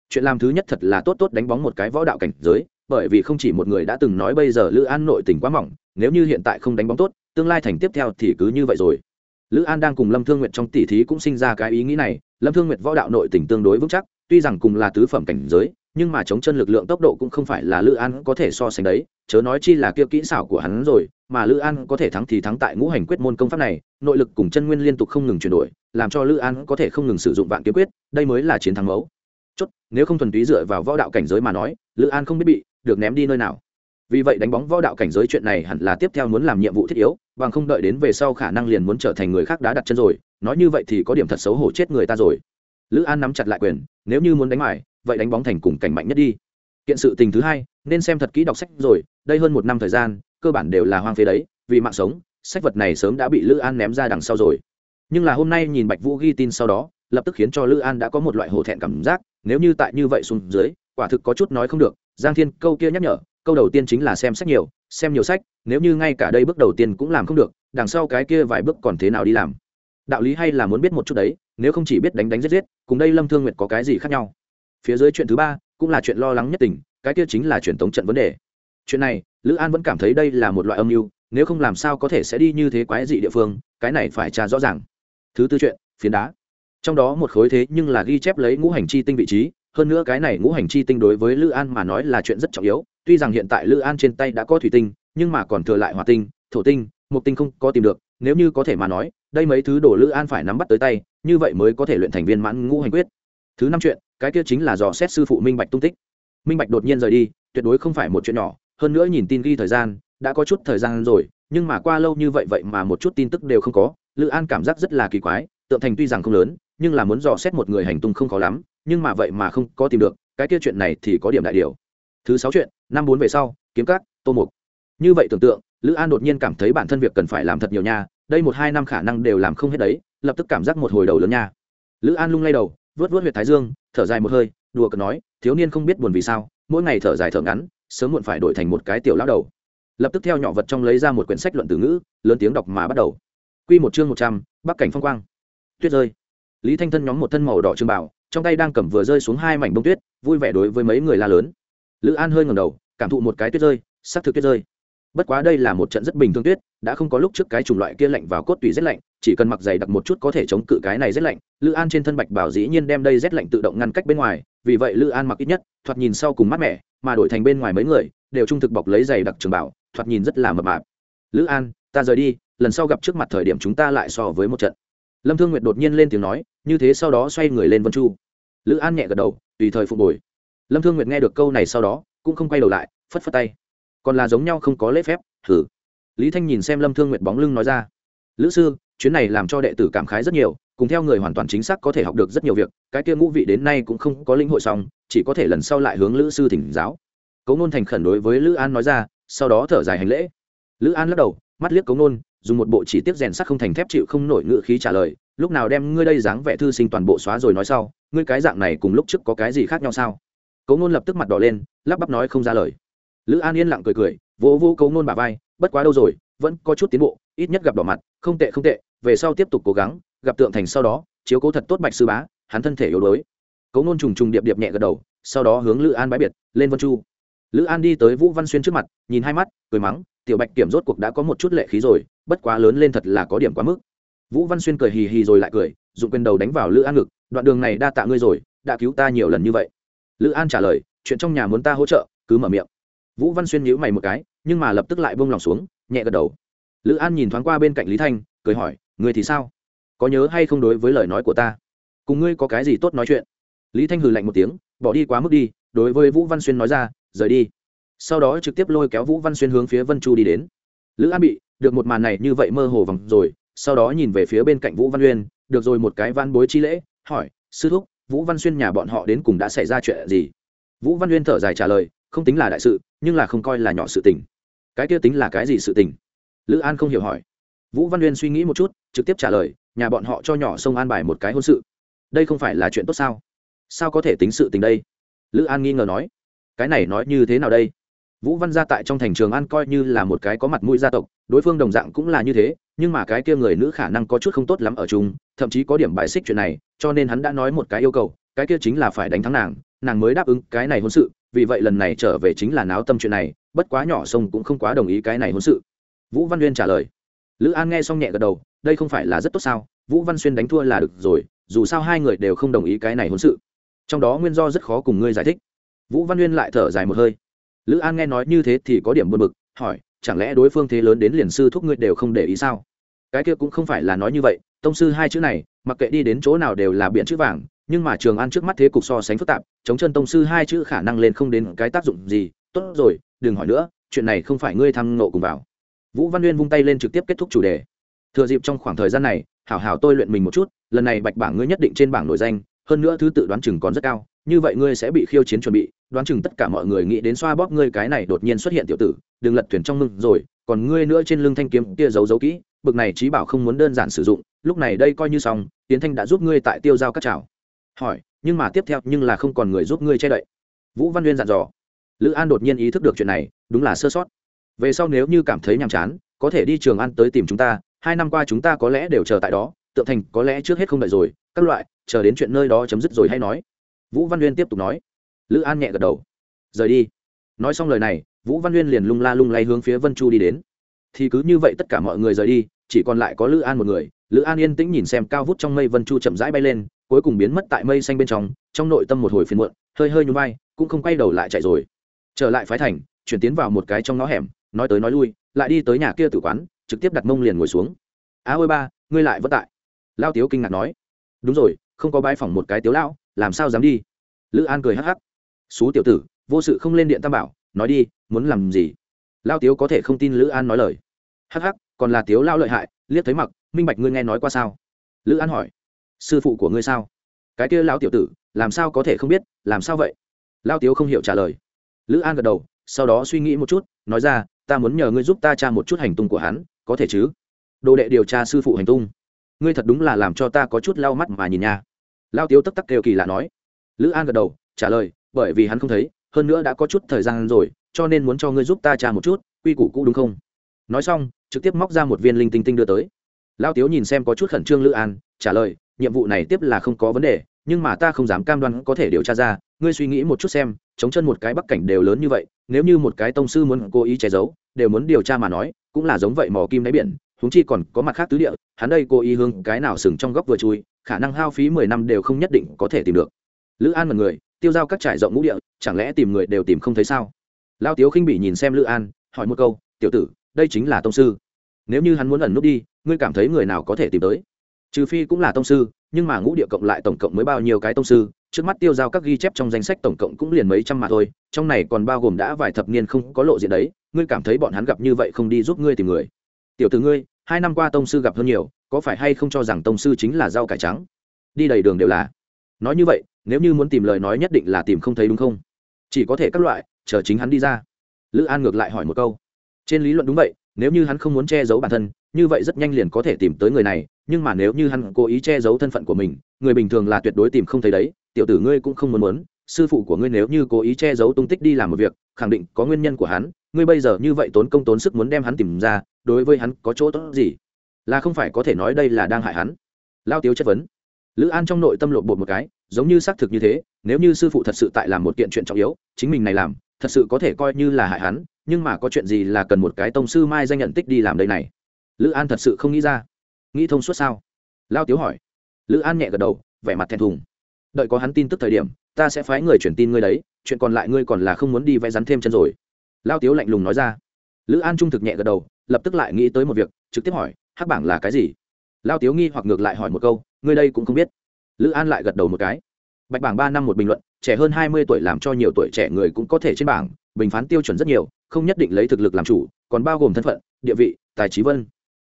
A: Chuyện làm thứ nhất thật là tốt tốt đánh bóng một cái võ đạo cảnh giới, bởi vì không chỉ một người đã từng nói bây giờ lữ an nội tình quá mỏng, nếu như hiện tại không đánh bóng tốt, tương lai thành tiếp theo thì cứ như vậy rồi. Lữ an đang cùng lâm thương nguyệt trong tỷ thí cũng sinh ra cái ý nghĩ này, lâm thương nguyệt võ đạo nội tình tương đối vững chắc, tuy rằng cùng là tứ phẩm cảnh giới nhưng mà chống chân lực lượng tốc độ cũng không phải là lữ an có thể so sánh đấy, chớ nói chi là kia kỹ xảo của hắn rồi, mà lữ an có thể thắng thì thắng tại ngũ hành quyết môn công pháp này, nội lực cùng chân nguyên liên tục không ngừng chuyển đổi, làm cho lữ an có thể không ngừng sử dụng vạn kiếm quyết, đây mới là chiến thắng mẫu chốt, nếu không thuần túy dựa vào võ đạo cảnh giới mà nói, lữ an không biết bị được ném đi nơi nào. Vì vậy đánh bóng võ đạo cảnh giới chuyện này hẳn là tiếp theo muốn làm nhiệm vụ thiết yếu, bằng không đợi đến về sau khả năng liền muốn trở thành người khác đã đặt chân rồi, nói như vậy thì có điểm thật xấu hổ chết người ta rồi. Lữ an nắm chặt lại quyền, nếu như muốn đánh mải vậy đánh bóng thành cùng cảnh mạnh nhất đi. Kiện sự tình thứ hai, nên xem thật kỹ đọc sách rồi, đây hơn một năm thời gian, cơ bản đều là hoang phế đấy, vì mạng sống, sách vật này sớm đã bị lữ an ném ra đằng sau rồi. Nhưng là hôm nay nhìn bạch vũ ghi tin sau đó, lập tức khiến cho lữ an đã có một loại hổ thẹn cảm giác, nếu như tại như vậy xuống dưới, quả thực có chút nói không được. Giang thiên, câu kia nhắc nhở, câu đầu tiên chính là xem sách nhiều, xem nhiều sách, nếu như ngay cả đây bước đầu tiên cũng làm không được, đằng sau cái kia vài bước còn thế nào đi làm? Đạo lý hay là muốn biết một chút đấy, nếu không chỉ biết đánh đánh giết giết, cùng đây lâm thương nguyệt có cái gì khác nhau? Phía dưới chuyện thứ ba cũng là chuyện lo lắng nhất tình, cái kia chính là truyền thống trận vấn đề. Chuyện này, lữ an vẫn cảm thấy đây là một loại âm mưu, nếu không làm sao có thể sẽ đi như thế quái dị địa phương, cái này phải tra rõ ràng. Thứ tư chuyện, phiến đá. Trong đó một khối thế nhưng là ghi chép lấy ngũ hành chi tinh vị trí, hơn nữa cái này ngũ hành chi tinh đối với lữ an mà nói là chuyện rất trọng yếu, tuy rằng hiện tại lữ an trên tay đã có thủy tinh, nhưng mà còn thừa lại hòa tinh, thổ tinh, mục tinh không có tìm được, nếu như có thể mà nói, đây mấy thứ đồ lữ an phải nắm bắt tới tay, như vậy mới có thể luyện thành viên mãn ngũ hành quyết thứ năm chuyện, cái kia chính là dò xét sư phụ minh bạch tung tích. Minh bạch đột nhiên rời đi, tuyệt đối không phải một chuyện nhỏ, hơn nữa nhìn tin ghi thời gian, đã có chút thời gian rồi, nhưng mà qua lâu như vậy vậy mà một chút tin tức đều không có, lữ an cảm giác rất là kỳ quái, tượng thành tuy rằng không lớn, nhưng là muốn dò xét một người hành tung không khó lắm, nhưng mà vậy mà không có tìm được, cái kia chuyện này thì có điểm đại điều. Thứ sáu chuyện, năm bốn về sau, kiếm cát tô mục. Như vậy tưởng tượng, lữ an đột nhiên cảm thấy bản thân việc cần phải làm thật nhiều nha, đây một hai năm khả năng đều làm không hết đấy, lập tức cảm giác một hồi đầu lớn nha. Lữ an lung lay đầu vớt vớt huyệt thái dương, thở dài một hơi, đùa cợt nói, thiếu niên không biết buồn vì sao, mỗi ngày thở dài thở ngắn, sớm muộn phải đổi thành một cái tiểu lão đầu. Lập tức theo nhỏ vật trong lấy ra một quyển sách luận từ ngữ, lớn tiếng đọc mà bắt đầu. Quy một chương một trăm, bắc cảnh phong quang. Tuyết rơi. Lý thanh thân nhóm một thân màu đỏ trưng bảo, trong tay đang cầm vừa rơi xuống hai mảnh bông tuyết, vui vẻ đối với mấy người la lớn. Lữ an hơi ngầm đầu, cảm thụ một cái tuyết rơi, sắc thực tuyết rơi bất quá đây là một trận rất bình thường tuyết, đã không có lúc trước cái chủng loại kia lạnh vào cốt tùy rét lạnh, chỉ cần mặc giày đặc một chút có thể chống cự cái này rét lạnh. Lữ an trên thân bạch bảo dĩ nhiên đem đây rét lạnh tự động ngăn cách bên ngoài, vì vậy lữ an mặc ít nhất, thoạt nhìn sau cùng mát mẻ, mà đổi thành bên ngoài mấy người, đều trung thực bọc lấy giày đặc trường bảo, thoạt nhìn rất là mập mạp. Lữ an, ta rời đi, lần sau gặp trước mặt thời điểm chúng ta lại so với một trận. Lâm thương nguyệt đột nhiên lên tiếng nói, như thế sau đó xoay người lên vân chu. Lữ an nhẹ gật đầu, tùy thời phục hồi. Lâm thương nguyệt nghe được câu này sau đó, cũng không quay đầu lại, phất phất tay còn là giống nhau không có lễ phép thử lý thanh nhìn xem lâm thương nguyệt bóng lưng nói ra, lữ sư, chuyến này làm cho đệ tử cảm khái rất nhiều, cùng theo người hoàn toàn chính xác có thể học được rất nhiều việc, cái kia ngũ vị đến nay cũng không có lĩnh hội xong, chỉ có thể lần sau lại hướng lữ sư thỉnh giáo. Cấu nôn thành khẩn đối với lữ an nói ra, sau đó thở dài hành lễ. Lữ an lắc đầu, mắt liếc cấu nôn, dùng một bộ chỉ tiếp rèn sắt không thành thép chịu không nổi ngự khí trả lời, lúc nào đem ngươi đây dáng vẻ thư sinh toàn bộ xóa rồi nói sau, ngươi cái dạng này cùng lúc trước có cái gì khác nhau sao? Cấu nôn lập tức mặt đỏ lên, lắp bắp nói không ra lời lữ an yên lặng cười cười, vỗ vỗ cấu nôn bà vai, bất quá đâu rồi, vẫn có chút tiến bộ, ít nhất gặp đỏ mặt, không tệ không tệ, về sau tiếp tục cố gắng, gặp tượng thành sau đó, chiếu cố thật tốt bạch sư bá, hắn thân thể yếu đuối. Cấu nôn trùng trùng điệp điệp nhẹ gật đầu, sau đó hướng lữ an bãi biệt, lên vân chu. Lữ an đi tới vũ văn xuyên trước mặt, nhìn hai mắt, cười mắng, tiểu bạch kiểm rốt cuộc đã có một chút lệ khí rồi, bất quá lớn lên thật là có điểm quá mức. Vũ văn xuyên cười hì hì rồi lại cười dụng quyền đầu đánh vào lữ an ngực, đoạn đường này đa tạ ngươi rồi, đã cứu ta nhiều lần như vậy. Lữ an trả lời, chuyện trong nhà muốn ta hỗ trợ, cứ mở miệng vũ văn xuyên nhíu mày một cái, nhưng mà lập tức lại bông lòng xuống, nhẹ gật đầu. Lữ an nhìn thoáng qua bên cạnh lý thanh, cười hỏi, người thì sao? Có nhớ hay không đối với lời nói của ta? Cùng ngươi có cái gì tốt nói chuyện? Lý thanh hừ lạnh một tiếng, bỏ đi quá mức đi, đối với vũ văn xuyên nói ra, rời đi. Sau đó trực tiếp lôi kéo vũ văn xuyên hướng phía vân chu đi đến. Lữ an bị, được một màn này như vậy mơ hồ vòng rồi, sau đó nhìn về phía bên cạnh vũ văn uyên, được rồi một cái van bối chi lễ, hỏi, sư thúc, vũ văn xuyên nhà bọn họ đến cùng đã xảy ra chuyện gì? Vũ văn uyên thở dài trả lời không tính là đại sự, nhưng là không coi là nhỏ sự tình. Cái kia tính là cái gì sự tình? Lữ an không hiểu hỏi. Vũ văn uyên suy nghĩ một chút, trực tiếp trả lời, nhà bọn họ cho nhỏ sông an bài một cái hôn sự. Đây không phải là chuyện tốt sao? Sao có thể tính sự tình đây? Lữ an nghi ngờ nói. Cái này nói như thế nào đây? Vũ văn gia tại trong thành trường an coi như là một cái có mặt mũi gia tộc, đối phương đồng dạng cũng là như thế, nhưng mà cái kia người nữ khả năng có chút không tốt lắm ở chung, thậm chí có điểm bài xích chuyện này, cho nên hắn đã nói một cái yêu cầu, cái kia chính là phải đánh thắng nàng nàng mới đáp ứng cái này hôn sự vì vậy lần này trở về chính là náo tâm chuyện này, bất quá nhỏ sông cũng không quá đồng ý cái này hôn sự. Vũ văn uyên trả lời. Lữ an nghe xong nhẹ gật đầu, đây không phải là rất tốt sao? Vũ văn xuyên đánh thua là được rồi, dù sao hai người đều không đồng ý cái này hôn sự. Trong đó nguyên do rất khó cùng ngươi giải thích. Vũ văn uyên lại thở dài một hơi. Lữ an nghe nói như thế thì có điểm buồn bực, hỏi, chẳng lẽ đối phương thế lớn đến liền sư thúc ngươi đều không để ý sao? Cái kia cũng không phải là nói như vậy, tông sư hai chữ này, mặc kệ đi đến chỗ nào đều là biện chữ vàng nhưng mà trường an trước mắt thế cục so sánh phức tạp, chống chân tông sư hai chữ khả năng lên không đến cái tác dụng gì. Tốt rồi, đừng hỏi nữa, chuyện này không phải ngươi thăng nộ cùng vào. Vũ văn uyên vung tay lên trực tiếp kết thúc chủ đề. Thừa dịp trong khoảng thời gian này, hảo hảo tôi luyện mình một chút, lần này bạch bảng ngươi nhất định trên bảng nổi danh, hơn nữa thứ tự đoán chừng còn rất cao, như vậy ngươi sẽ bị khiêu chiến chuẩn bị, đoán chừng tất cả mọi người nghĩ đến xoa bóp ngươi cái này đột nhiên xuất hiện tiểu tử, đừng lật thuyền trong mưng rồi, còn ngươi nữa trên lưng thanh kiếm kia giấu giấu kỹ, bực này trí bảo không muốn đơn giản sử dụng, lúc này đây coi như xong tiến thanh đã giúp ngươi tại tiêu giao các trào hỏi, nhưng mà tiếp theo, nhưng là không còn người giúp ngươi che đậy. Vũ văn uyên dặn dò. Lữ an đột nhiên ý thức được chuyện này, đúng là sơ sót. Về sau nếu như cảm thấy nhàm chán, có thể đi trường an tới tìm chúng ta, hai năm qua chúng ta có lẽ đều chờ tại đó, tượng thành có lẽ trước hết không đợi rồi, các loại, chờ đến chuyện nơi đó chấm dứt rồi hay nói. Vũ văn uyên tiếp tục nói. Lữ an nhẹ gật đầu. Rời đi. Nói xong lời này, vũ văn uyên liền lung la lung lay hướng phía vân chu đi đến. Thì cứ như vậy tất cả mọi người rời đi, chỉ còn lại có lữ an một người. Lữ an yên tĩnh nhìn xem cao vút trong mây vân chu chậm rãi bay lên cuối cùng biến mất tại mây xanh bên trong trong nội tâm một hồi phiền muộn, hơi hơi nhún vai, cũng không quay đầu lại chạy rồi. Trở lại phái thành, chuyển tiến vào một cái trong ngõ hẻm, nói tới nói lui, lại đi tới nhà kia tử quán, trực tiếp đặt mông liền ngồi xuống. Á ôi ba, ngươi lại vất tại? Lao tiếu kinh ngạc nói. Đúng rồi, không có bãi phỏng một cái tiếu lão, làm sao dám đi? Lữ an cười hắc hắc. Xú tiểu tử, vô sự không lên điện tam bảo, nói đi, muốn làm gì? Lao tiếu có thể không tin lữ an nói lời. Hắc hắc, còn là tiếu lao lợi hại, liếc thấy mặc, minh bạch ngươi nghe nói qua sao? Lữ an hỏi sư phụ của ngươi sao? Cái kia lão tiểu tử, làm sao có thể không biết, làm sao vậy? Lao tiếu không hiểu trả lời. Lữ an gật đầu, sau đó suy nghĩ một chút, nói ra, ta muốn nhờ ngươi giúp ta tra một chút hành tung của hắn, có thể chứ? Đồ đệ điều tra sư phụ hành tung. Ngươi thật đúng là làm cho ta có chút lau mắt mà nhìn nha. Lao tiếu tấp tắc kêu kỳ lạ nói. Lữ an gật đầu, trả lời, bởi vì hắn không thấy, hơn nữa đã có chút thời gian rồi, cho nên muốn cho ngươi giúp ta tra một chút, quy củ cũ đúng không? Nói xong, trực tiếp móc ra một viên linh tinh tinh đưa tới. Lao tiếu nhìn xem có chút khẩn trương lữ an, trả lời nhiệm vụ này tiếp là không có vấn đề, nhưng mà ta không dám cam đoan có thể điều tra ra. Ngươi suy nghĩ một chút xem, chống chân một cái bắc cảnh đều lớn như vậy, nếu như một cái tông sư muốn cố ý che giấu, đều muốn điều tra mà nói, cũng là giống vậy mò kim đáy biển húng chi còn có mặt khác tứ địa, hắn đây cố ý hướng cái nào sừng trong góc vừa chui, khả năng hao phí mười năm đều không nhất định có thể tìm được. Lữ an mật người, tiêu giao các trải rộng ngũ địa, chẳng lẽ tìm người đều tìm không thấy sao? Lao tiếu khinh bị nhìn xem lữ an, hỏi một câu, tiểu tử, đây chính là tông sư. Nếu như hắn muốn ẩn nút đi, ngươi cảm thấy người nào có thể tìm tới? Trừ phi cũng là tông sư, nhưng mà ngũ địa cộng lại tổng cộng mới bao nhiêu cái tông sư, trước mắt tiêu giao các ghi chép trong danh sách tổng cộng cũng liền mấy trăm mà thôi, trong này còn bao gồm đã vài thập niên không có lộ diện đấy, ngươi cảm thấy bọn hắn gặp như vậy không đi giúp ngươi tìm người. Tiểu t ử ngươi, hai năm qua tông sư gặp hơn nhiều, có phải hay không cho rằng tông sư chính là rau cải trắng? Đi đầy đường đều là. Nói như vậy, nếu như muốn tìm lời nói nhất định là tìm không thấy đúng không? Chỉ có thể các loại, chờ chính hắn đi ra. Lữ an ngược lại hỏi một câu. Trên lý luận đúng vậy, nếu như hắn không muốn che giấu bản thân như vậy rất nhanh liền có thể tìm tới người này, nhưng mà nếu như hắn cố ý che giấu thân phận của mình, người bình thường là tuyệt đối tìm không thấy đấy, tiểu tử ngươi cũng không muốn muốn, sư phụ của ngươi nếu như cố ý che giấu tung tích đi làm một việc, khẳng định có nguyên nhân của hắn, ngươi bây giờ như vậy tốn công tốn sức muốn đem hắn tìm ra, đối với hắn có chỗ tốt gì? Là không phải có thể nói đây là đang hại hắn? Lao tiếu chất vấn. Lữ an trong nội tâm lộn bột một cái, giống như xác thực như thế, nếu như sư phụ thật sự tại làm một kiện chuyện trọng yếu, chính mình này làm, thật sự có thể coi như là hại hắn, nhưng mà có chuyện gì là cần một cái tông sư mai danh nhận tích đi làm đây này? Lữ an thật sự không nghĩ ra. Nghĩ thông suốt sao? Lao tiếu hỏi. Lữ an nhẹ gật đầu, vẻ mặt thèn thùng. Đợi có hắn tin tức thời điểm, ta sẽ phái người chuyển tin ngươi đấy, chuyện còn lại ngươi còn là không muốn đi vẽ rắn thêm chân rồi. Lao tiếu lạnh lùng nói ra. Lữ an trung thực nhẹ gật đầu, lập tức lại nghĩ tới một việc, trực tiếp hỏi, hắc bảng là cái gì? Lao tiếu nghi hoặc ngược lại hỏi một câu, ngươi đây cũng không biết. Lữ an lại gật đầu một cái. Bạch bảng ba năm một bình luận, trẻ hơn hai mươi tuổi làm cho nhiều tuổi trẻ người cũng có thể trên bảng, bình phán tiêu chuẩn rất nhiều, không nhất định lấy thực lực làm chủ, còn bao gồm thân phận, địa vị, tài trí vân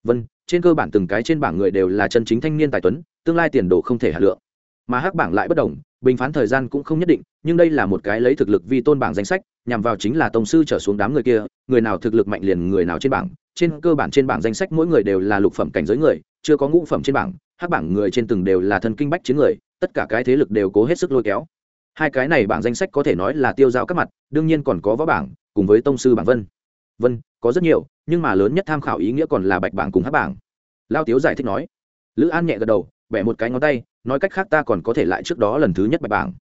A: vân, trên cơ bản từng cái trên bảng người đều là chân chính thanh niên tài tuấn, tương lai tiền đồ không thể hà lượng. Mà hắc bảng lại bất đồng, bình phán thời gian cũng không nhất định, nhưng đây là một cái lấy thực lực vi tôn bảng danh sách, nhằm vào chính là tông sư trở xuống đám người kia, người nào thực lực mạnh liền người nào trên bảng. Trên cơ bản trên bảng danh sách mỗi người đều là lục phẩm cảnh giới người, chưa có ngũ phẩm trên bảng, hắc bảng người trên từng đều là thân kinh bách chiến người, tất cả cái thế lực đều cố hết sức lôi kéo. Hai cái này bảng danh sách có thể nói là tiêu dao các mặt, đương nhiên còn có võ bảng, cùng với tông sư bảng vân vân, có rất nhiều, nhưng mà lớn nhất tham khảo ý nghĩa còn là bạch bảng cùng hắc bảng. Lao tiếu giải thích nói. Lữ an nhẹ gật đầu, bẻ một cái ngón tay, nói cách khác ta còn có thể lại trước đó lần thứ nhất bạch bảng.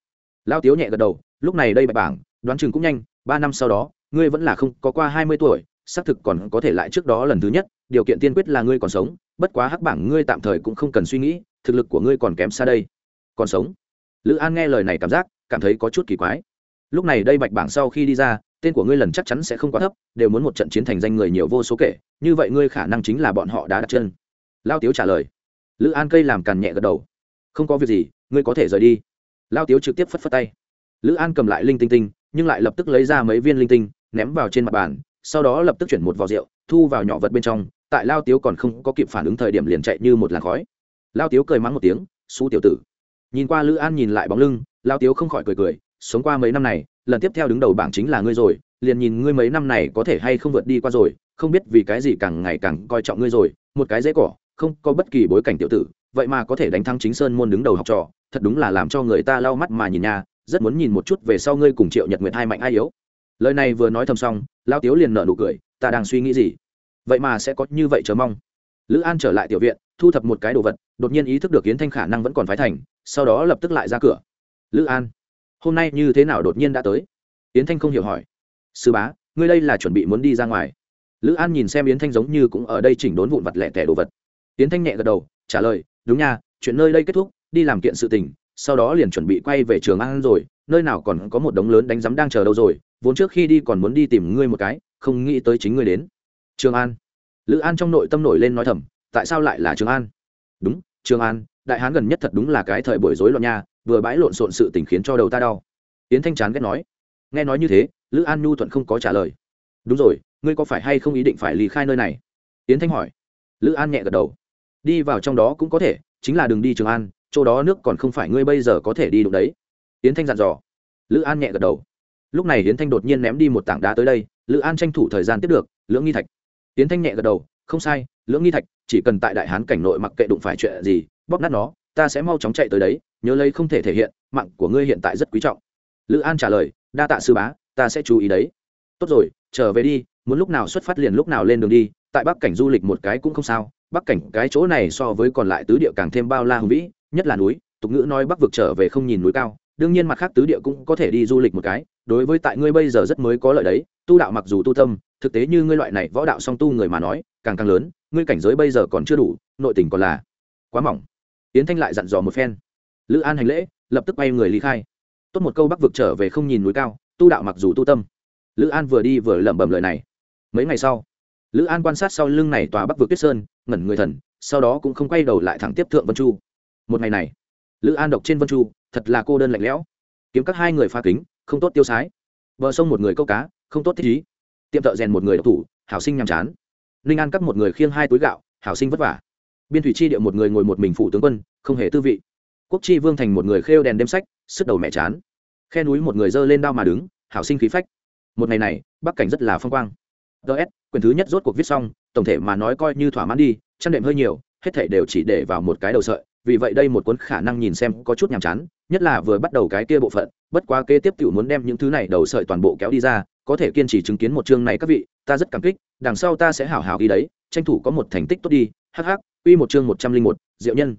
A: Lao tiếu nhẹ gật đầu, lúc này đây bạch bảng, đoán chừng cũng nhanh, ba năm sau đó, ngươi vẫn là không có qua hai mươi tuổi, xác thực còn có thể lại trước đó lần thứ nhất, điều kiện tiên quyết là ngươi còn sống, bất quá hắc bảng ngươi tạm thời cũng không cần suy nghĩ, thực lực của ngươi còn kém xa đây. Còn sống. Lữ an nghe lời này cảm giác, cảm thấy có chút kỳ quái. Lúc này đây bạch bảng sau khi đi ra tên của ngươi lần chắc chắn sẽ không quá thấp, đều muốn một trận chiến thành danh người nhiều vô số kể, như vậy ngươi khả năng chính là bọn họ đã đặt chân. Lao tiếu trả lời. Lữ an cây làm càn nhẹ gật đầu. Không có việc gì, ngươi có thể rời đi. Lao tiếu trực tiếp phất phất tay. Lữ an cầm lại linh tinh tinh, nhưng lại lập tức lấy ra mấy viên linh tinh, ném vào trên mặt bàn, sau đó lập tức chuyển một vò rượu, thu vào nhỏ vật bên trong, tại lao tiếu còn không có kịp phản ứng thời điểm liền chạy như một làn khói. Lao tiếu cười mắng một tiếng su tiểu tử. Nhìn qua lữ an nhìn lại bóng lưng, lao tiếu không khỏi cười cười, sống qua mấy năm này lần tiếp theo đứng đầu bảng chính là ngươi rồi, liền nhìn ngươi mấy năm này có thể hay không vượt đi qua rồi, không biết vì cái gì càng ngày càng coi trọng ngươi rồi, một cái dễ cỏ, không có bất kỳ bối cảnh tiểu tử, vậy mà có thể đánh thắng chính sơn môn đứng đầu học trò, thật đúng là làm cho người ta lau mắt mà nhìn nha, rất muốn nhìn một chút về sau ngươi cùng triệu nhật nguyệt hai mạnh ai yếu. Lời này vừa nói thầm xong lao tiếu liền nở nụ cười, ta đang suy nghĩ gì? Vậy mà sẽ có như vậy chờ mong. Lữ an trở lại tiểu viện, thu thập một cái đồ vật, đột nhiên ý thức được yến thanh khả năng vẫn còn phái thành, sau đó lập tức lại ra cửa. Lữ an hôm nay như thế nào đột nhiên đã tới? Yến thanh không hiểu hỏi. Sư bá, ngươi đây là chuẩn bị muốn đi ra ngoài. Lữ an nhìn xem yến thanh giống như cũng ở đây chỉnh đốn vụn vặt lẻ tẻ đồ vật. Yến thanh nhẹ gật đầu, trả lời, đúng nha, chuyện nơi đây kết thúc, đi làm kiện sự tình, sau đó liền chuẩn bị quay về trường an rồi, nơi nào còn có một đống lớn đánh giám đang chờ đâu rồi, vốn trước khi đi còn muốn đi tìm ngươi một cái, không nghĩ tới chính ngươi đến. Trường an. Lữ an trong nội tâm nổi lên nói thầm, tại sao lại là trường an? Đúng, trường an, đại hán gần nhất thật đúng là cái thời buổi rối loạn nha vừa bãi lộn xộn sự tình khiến cho đầu ta đau. Yến thanh chán ghét nói, nghe nói như thế, lữ an nhu thuận không có trả lời. Đúng rồi, ngươi có phải hay không ý định phải ly khai nơi này? Yến thanh hỏi. Lữ an nhẹ gật đầu. Đi vào trong đó cũng có thể, chính là đừng đi trường an, chỗ đó nước còn không phải ngươi bây giờ có thể đi đụng đấy. Yến thanh dặn dò. Lữ an nhẹ gật đầu. Lúc này yến thanh đột nhiên ném đi một tảng đá tới đây, lữ an tranh thủ thời gian tiếp được, lưỡng nghi thạch. Yến thanh nhẹ gật đầu. Không sai, lưỡng nghi thạch, chỉ cần tại đại hán cảnh nội mặc kệ đụng phải chuyện gì, bóp nát nó ta sẽ mau chóng chạy tới đấy, nhớ lấy không thể thể hiện, mạng của ngươi hiện tại rất quý trọng. Lữ an trả lời, đa tạ sư bá, ta sẽ chú ý đấy. Tốt rồi, trở về đi, muốn lúc nào xuất phát liền lúc nào lên đường đi, tại bắc cảnh du lịch một cái cũng không sao, bắc cảnh cái chỗ này so với còn lại tứ địa càng thêm bao la hùng vĩ, nhất là núi, tục ngữ nói bắc vực trở về không nhìn núi cao, đương nhiên mặt khác tứ địa cũng có thể đi du lịch một cái, đối với tại ngươi bây giờ rất mới có lợi đấy, tu đạo mặc dù tu tâm, thực tế như ngươi loại này võ đạo song tu người mà nói, càng càng lớn, ngươi cảnh giới bây giờ còn chưa đủ, nội tình còn là quá mỏng yến thanh lại dặn dò một phen. Lữ an hành lễ, lập tức bay người lý khai. Tốt một câu bắc vực trở về không nhìn núi cao, tu đạo mặc dù tu tâm. Lữ an vừa đi vừa lẩm bẩm lời này. Mấy ngày sau, lữ an quan sát sau lưng này tòa bắc vực tuyết sơn, ngẩn người thần, sau đó cũng không quay đầu lại thẳng tiếp thượng vân chu. Một ngày này, lữ an độc trên vân chu, thật là cô đơn lạnh lẽo. Kiếm các hai người pha kính, không tốt tiêu sái. Bờ sông một người câu cá, không tốt thích ý. Tiệm thợ rèn một người độc thủ, hảo sinh nhàm chán. Ninh an cắt một người khiêng hai túi gạo, hảo sinh vất vả biên thủy chi địa một người ngồi một mình phủ tướng quân, không hề tư vị. Quốc chi vương thành một người khêu đèn đêm sách, sức đầu mẹ chán. Khe núi một người dơ lên đao mà đứng, hảo sinh khí phách. Một ngày này, bắc cảnh rất là phong quang. Ts quyển thứ nhất rốt cuộc viết xong, tổng thể mà nói coi như thỏa mãn đi, chăn đệm hơi nhiều, hết thể đều chỉ để vào một cái đầu sợi, vì vậy đây một cuốn khả năng nhìn xem có chút nhàm chán, nhất là vừa bắt đầu cái kia bộ phận, bất quá kế tiếp tiểu muốn đem những thứ này đầu sợi toàn bộ kéo đi ra, có thể kiên trì chứng kiến một chương này các vị, ta rất cảm kích, đằng sau ta sẽ hảo hảo ghi đấy, tranh thủ có một thành tích tốt đi hh Quy một chương một trăm linh một, diệu nhân.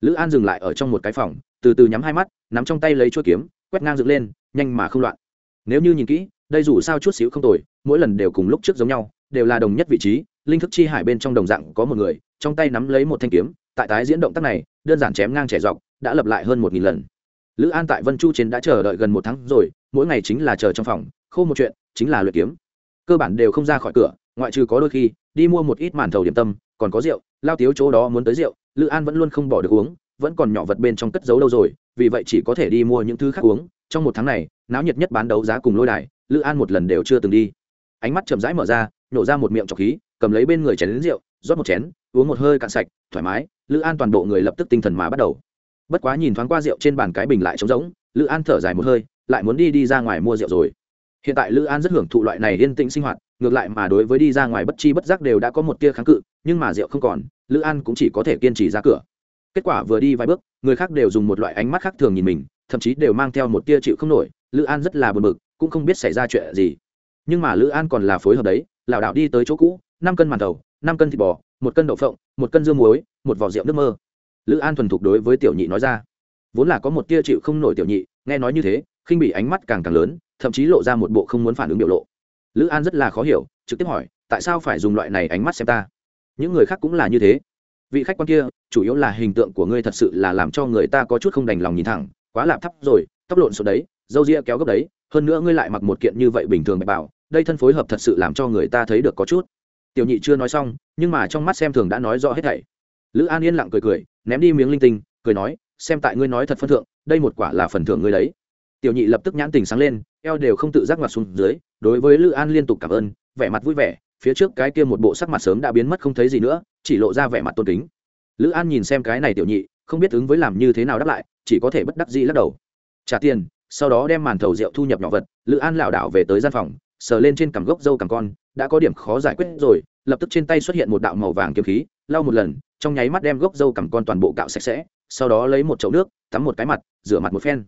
A: Lữ an dừng lại ở trong một cái phòng, từ từ nhắm hai mắt, nắm trong tay lấy chuôi kiếm, quét ngang dựng lên, nhanh mà không loạn. Nếu như nhìn kỹ, đây dù sao chút xíu không tồi, mỗi lần đều cùng lúc trước giống nhau, đều là đồng nhất vị trí, linh thức chi hải bên trong đồng dạng có một người, trong tay nắm lấy một thanh kiếm, tại tái diễn động tác này, đơn giản chém ngang trẻ dọc, đã lập lại hơn một nghìn lần. Lữ an tại vân chu trên đã chờ đợi gần một tháng rồi, mỗi ngày chính là chờ trong phòng, khô một chuyện, chính là luyện kiếm. Cơ bản đều không ra khỏi cửa, ngoại trừ có đôi khi, đi mua một ít màn thầu điểm tâm còn có rượu, lao tiếu chỗ đó muốn tới rượu, lữ an vẫn luôn không bỏ được uống, vẫn còn nhỏ vật bên trong cất giấu đâu rồi, vì vậy chỉ có thể đi mua những thứ khác uống. Trong một tháng này, náo nhiệt nhất bán đấu giá cùng lôi đài, lữ an một lần đều chưa từng đi. Ánh mắt chậm rãi mở ra nhổ ra một miệng trọc khí, cầm lấy bên người chén đến rượu, rót một chén, uống một hơi cạn sạch, thoải mái, lữ an toàn bộ người lập tức tinh thần mà bắt đầu. Bất quá nhìn thoáng qua rượu trên bàn cái bình lại trống rỗng, lữ an thở dài một hơi, lại muốn đi đi ra ngoài mua rượu rồi. Hiện tại lữ an rất hưởng thụ loại này yên tĩnh sinh hoạt ngược lại mà đối với đi ra ngoài bất chi bất giác đều đã có một tia kháng cự nhưng mà rượu không còn lữ an cũng chỉ có thể kiên trì ra cửa. Kết quả vừa đi vài bước người khác đều dùng một loại ánh mắt khác thường nhìn mình thậm chí đều mang theo một tia chịu không nổi lữ an rất là buồn bực cũng không biết xảy ra chuyện gì. Nhưng mà lữ an còn là phối hợp đấy lảo đảo đi tới chỗ cũ năm cân màn đầu, năm cân thịt bò một cân đậu phộng một cân dương muối một vỏ rượu nước mơ. Lữ an thuần thục đối với tiểu nhị nói ra. Vốn là có một tia chịu không nổi tiểu nhị nghe nói như thế khinh bị ánh mắt càng càng lớn thậm chí lộ ra một bộ không muốn phản ứng biểu lộ lữ an rất là khó hiểu, trực tiếp hỏi, tại sao phải dùng loại này ánh mắt xem ta? Những người khác cũng là như thế. Vị khách quan kia, chủ yếu là hình tượng của ngươi thật sự là làm cho người ta có chút không đành lòng nhìn thẳng, quá lạp thấp rồi, tóc lộn số đấy dâu ria kéo gấp đấy, hơn nữa ngươi lại mặc một kiện như vậy bình thường bạch bảo, đây thân phối hợp thật sự làm cho người ta thấy được có chút. Tiểu nhị chưa nói xong, nhưng mà trong mắt xem thường đã nói rõ hết thảy. Lữ an yên lặng cười cười, ném đi miếng linh tinh, cười nói, xem tại ngươi nói thật phân thượng, đây một quả là phần thưởng ngươi đấy tiểu nhị lập tức nhãn tình sáng lên, eo đều không tự giác mặt xuống dưới, đối với lữ an liên tục cảm ơn, vẻ mặt vui vẻ, phía trước cái kia một bộ sắc mặt sớm đã biến mất không thấy gì nữa, chỉ lộ ra vẻ mặt tôn kính. Lữ an nhìn xem cái này tiểu nhị, không biết ứng với làm như thế nào đáp lại, chỉ có thể bất đắc dĩ lắc đầu. Trả tiền, sau đó đem màn thầu rượu thu nhập nhỏ vật, lữ an lảo đảo về tới gian phòng, sờ lên trên cằm gốc dâu cằm con, đã có điểm khó giải quyết rồi, lập tức trên tay xuất hiện một đạo màu vàng kiếm khí, lau một lần, trong nháy mắt đem gốc dâu cằm con toàn bộ cạo sạch sẽ, sau đó lấy một chậu nước, tắm một cái mặt, rửa mặt một phen.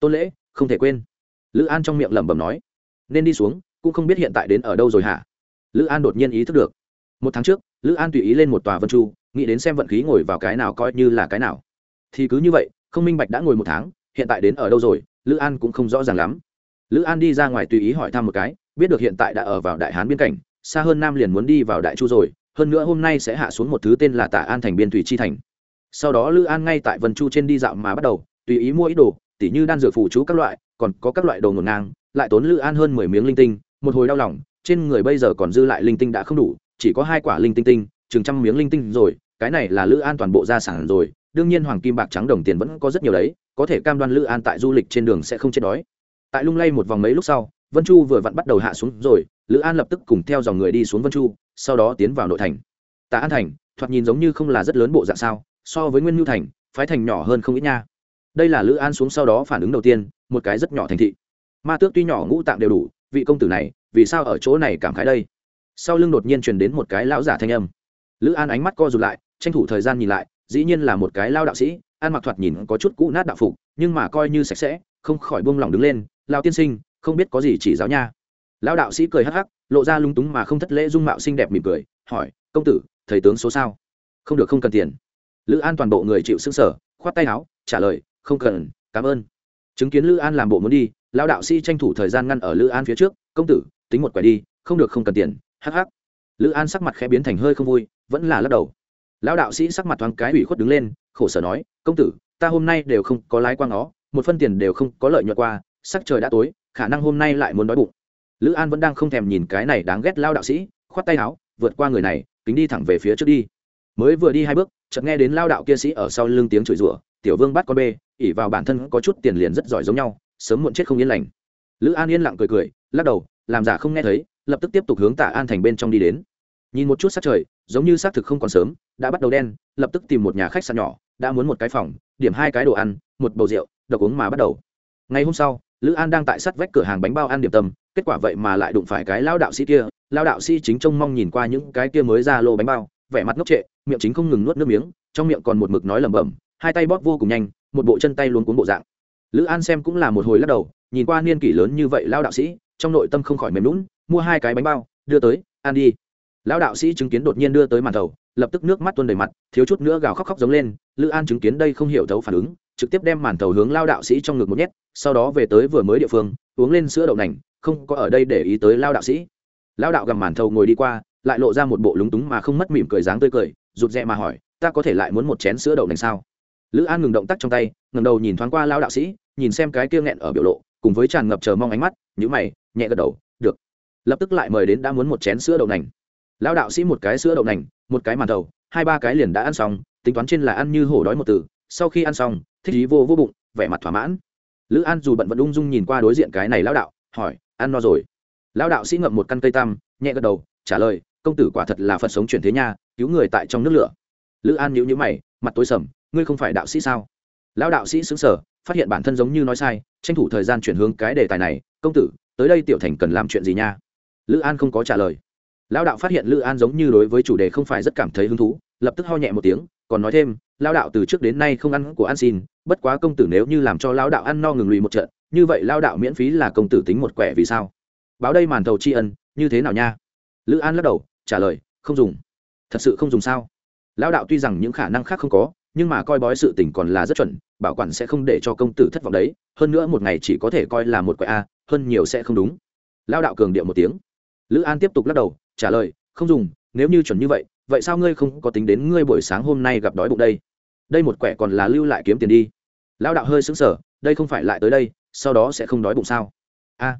A: Tôn lễ không thể quên. Lữ an trong miệng lẩm bẩm nói, nên đi xuống, cũng không biết hiện tại đến ở đâu rồi hả? Lữ an đột nhiên ý thức được. Một tháng trước, lữ an tùy ý lên một tòa vân chu, nghĩ đến xem vận khí ngồi vào cái nào coi như là cái nào. Thì cứ như vậy, không minh bạch đã ngồi một tháng, hiện tại đến ở đâu rồi, lữ an cũng không rõ ràng lắm. Lữ an đi ra ngoài tùy ý hỏi thăm một cái, biết được hiện tại đã ở vào đại hán biên cảnh, xa hơn nam liền muốn đi vào đại chu rồi, hơn nữa hôm nay sẽ hạ xuống một thứ tên là tả an thành biên thủy chi thành. Sau đó lữ an ngay tại vân chu trên đi dạo mà bắt đầu, tùy ý mua ít đồ tỉ như đan dược phụ chú các loại, còn có các loại đồ ngổn ngang, lại tốn lữ an hơn mười miếng linh tinh, một hồi đau lòng, trên người bây giờ còn dư lại linh tinh đã không đủ, chỉ có hai quả linh tinh tinh, chừng trăm miếng linh tinh rồi, cái này là lữ an toàn bộ gia sản rồi, đương nhiên hoàng kim bạc trắng đồng tiền vẫn có rất nhiều đấy, có thể cam đoan lữ an tại du lịch trên đường sẽ không chết đói. Tại lung lay một vòng mấy lúc sau, vân chu vừa vặn bắt đầu hạ xuống rồi, lữ an lập tức cùng theo dòng người đi xuống vân chu, sau đó tiến vào nội thành. Tạ an thành, thoạt nhìn giống như không là rất lớn bộ dạng sao, so với nguyên nhu thành, phái thành nhỏ hơn không ít nha đây là lữ an xuống sau đó phản ứng đầu tiên, một cái rất nhỏ thành thị. Ma tước tuy nhỏ, ngũ tạng đều đủ, vị công tử này, vì sao ở chỗ này cảm khái đây? Sau lưng đột nhiên truyền đến một cái lão giả thanh âm. Lữ an ánh mắt co rụt lại, tranh thủ thời gian nhìn lại, dĩ nhiên là một cái lao đạo sĩ an mặc thoạt nhìn có chút cũ nát đạo phục, nhưng mà coi như sạch sẽ, không khỏi buông lỏng đứng lên lao tiên sinh, không biết có gì chỉ giáo nha. Lao đạo sĩ cười hắc hắc, lộ ra lung túng mà không thất lễ dung mạo xinh đẹp mỉm cười, hỏi, công tử, thầy tướng số sao? Không được, không cần tiền. Lữ an toàn bộ người chịu xưng sở khoát tay áo, trả lời không cần, cảm ơn. Chứng kiến lữ an làm bộ muốn đi, Lão đạo sĩ tranh thủ thời gian ngăn ở lữ an phía trước, công tử, tính một quẻ đi, không được không cần tiền. Hắc hắc. Lữ an sắc mặt khẽ biến thành hơi không vui, vẫn là lắc đầu. Lão đạo sĩ sắc mặt thoáng cái ủy khuất đứng lên, khổ sở nói, công tử, ta hôm nay đều không có lái qua nó một phân tiền đều không có lợi nhuận qua, sắc trời đã tối, khả năng hôm nay lại muốn đói bụng. Lữ an vẫn đang không thèm nhìn cái này đáng ghét lao đạo sĩ, khoát tay áo, vượt qua người này, kính đi thẳng về phía trước đi. Mới vừa đi hai bước, chợt nghe đến lao đạo kia sĩ ở sau lưng tiếng chửi rủa tiểu vương bắt con bê ỉ vào bản thân có chút tiền liền rất giỏi giống nhau, sớm muộn chết không yên lành. Lữ an yên lặng cười cười, lắc đầu, làm giả không nghe thấy, lập tức tiếp tục hướng tạ an thành bên trong đi đến. Nhìn một chút sát trời, giống như xác thực không còn sớm, đã bắt đầu đen, lập tức tìm một nhà khách sạn nhỏ, đã muốn một cái phòng, điểm hai cái đồ ăn, một bầu rượu, độc uống mà bắt đầu. Ngày hôm sau, lữ an đang tại sắt vách cửa hàng bánh bao ăn điểm tâm, kết quả vậy mà lại đụng phải cái lao đạo sĩ kia lao đạo sĩ chính trông mong nhìn qua những cái kia mới ra lô bánh bao, vẻ mặt ngốc trệ, miệng chính không ngừng nuốt nước miếng, trong miệng còn một mực nói lẩm bẩm hai tay bóp vô cùng nhanh, một bộ chân tay luôn cuốn bộ dạng. Lữ an xem cũng là một hồi lắc đầu, nhìn qua niên kỷ lớn như vậy lao đạo sĩ, trong nội tâm không khỏi mềm lún mua hai cái bánh bao, đưa tới, ăn đi. Lão đạo sĩ chứng kiến đột nhiên đưa tới màn thầu, lập tức nước mắt tuôn đầy mặt, thiếu chút nữa gào khóc khóc giống lên, lữ an chứng kiến đây không hiểu thấu phản ứng, trực tiếp đem màn thầu hướng lao đạo sĩ trong ngực một nhét, sau đó về tới vừa mới địa phương, uống lên sữa đậu nành, không có ở đây để ý tới lao đạo sĩ. Lao đạo gặp màn thầu ngồi đi qua, lại lộ ra một bộ lúng túng mà không mất mỉm cười dáng tươi cười, rụt rè mà hỏi, ta có thể lại muốn một chén sữa đậu nành sao? Lữ an ngừng động tác trong tay ngầm đầu nhìn thoáng qua lao đạo sĩ, nhìn xem cái kia nghẹn ở biểu lộ, cùng với tràn ngập chờ mong ánh mắt nhữ mày, nhẹ gật đầu, được. Lập tức lại mời đến đã muốn một chén sữa đậu nành. Lão đạo sĩ một cái sữa đậu nành, một cái màn đầu, hai ba cái liền đã ăn xong, tính toán trên là ăn như hổ đói một từ, sau khi ăn xong, thích ý vô vô bụng, vẻ mặt thỏa mãn. Lữ an dù bận vẫn ung dung nhìn qua đối diện cái này lão đạo, hỏi, ăn no rồi? Lão đạo sĩ ngậm một căn cây tăm nhẹ gật đầu, trả lời, công tử quả thật là phật sống chuyển thế nha, cứu người tại trong nước lửa. Lữ an nhíu nhíu mày, mặt tối sầm ngươi không phải đạo sĩ sao? Lão đạo sĩ xứng sở phát hiện bản thân giống như nói sai, tranh thủ thời gian chuyển hướng cái đề tài này, công tử, tới đây tiểu thành cần làm chuyện gì nha? Lữ an không có trả lời. Lão đạo phát hiện lữ an giống như đối với chủ đề không phải rất cảm thấy hứng thú, lập tức ho nhẹ một tiếng, còn nói thêm, lão đạo từ trước đến nay không ăn của ăn xin, bất quá công tử nếu như làm cho lão đạo ăn no ngừng lụy một trận, như vậy lão đạo miễn phí là công tử tính một quẻ vì sao? Báo đây màn thầu tri ân, như thế nào nha? Lữ an lắc đầu, trả lời, không dùng. Thật sự không dùng sao? Lão đạo tuy rằng những khả năng khác không có nhưng mà coi bói sự tình còn là rất chuẩn, bảo quản sẽ không để cho công tử thất vọng đấy, hơn nữa một ngày chỉ có thể coi là một quẻ a, hơn nhiều sẽ không đúng. Lão đạo cường điệu một tiếng. Lữ an tiếp tục lắc đầu, trả lời, không dùng, nếu như chuẩn như vậy vậy sao ngươi không có tính đến ngươi buổi sáng hôm nay gặp đói bụng đây? Đây một quẻ còn là lưu lại kiếm tiền đi. Lão đạo hơi xứng sở đây không phải lại tới đây, sau đó sẽ không đói bụng sao? A,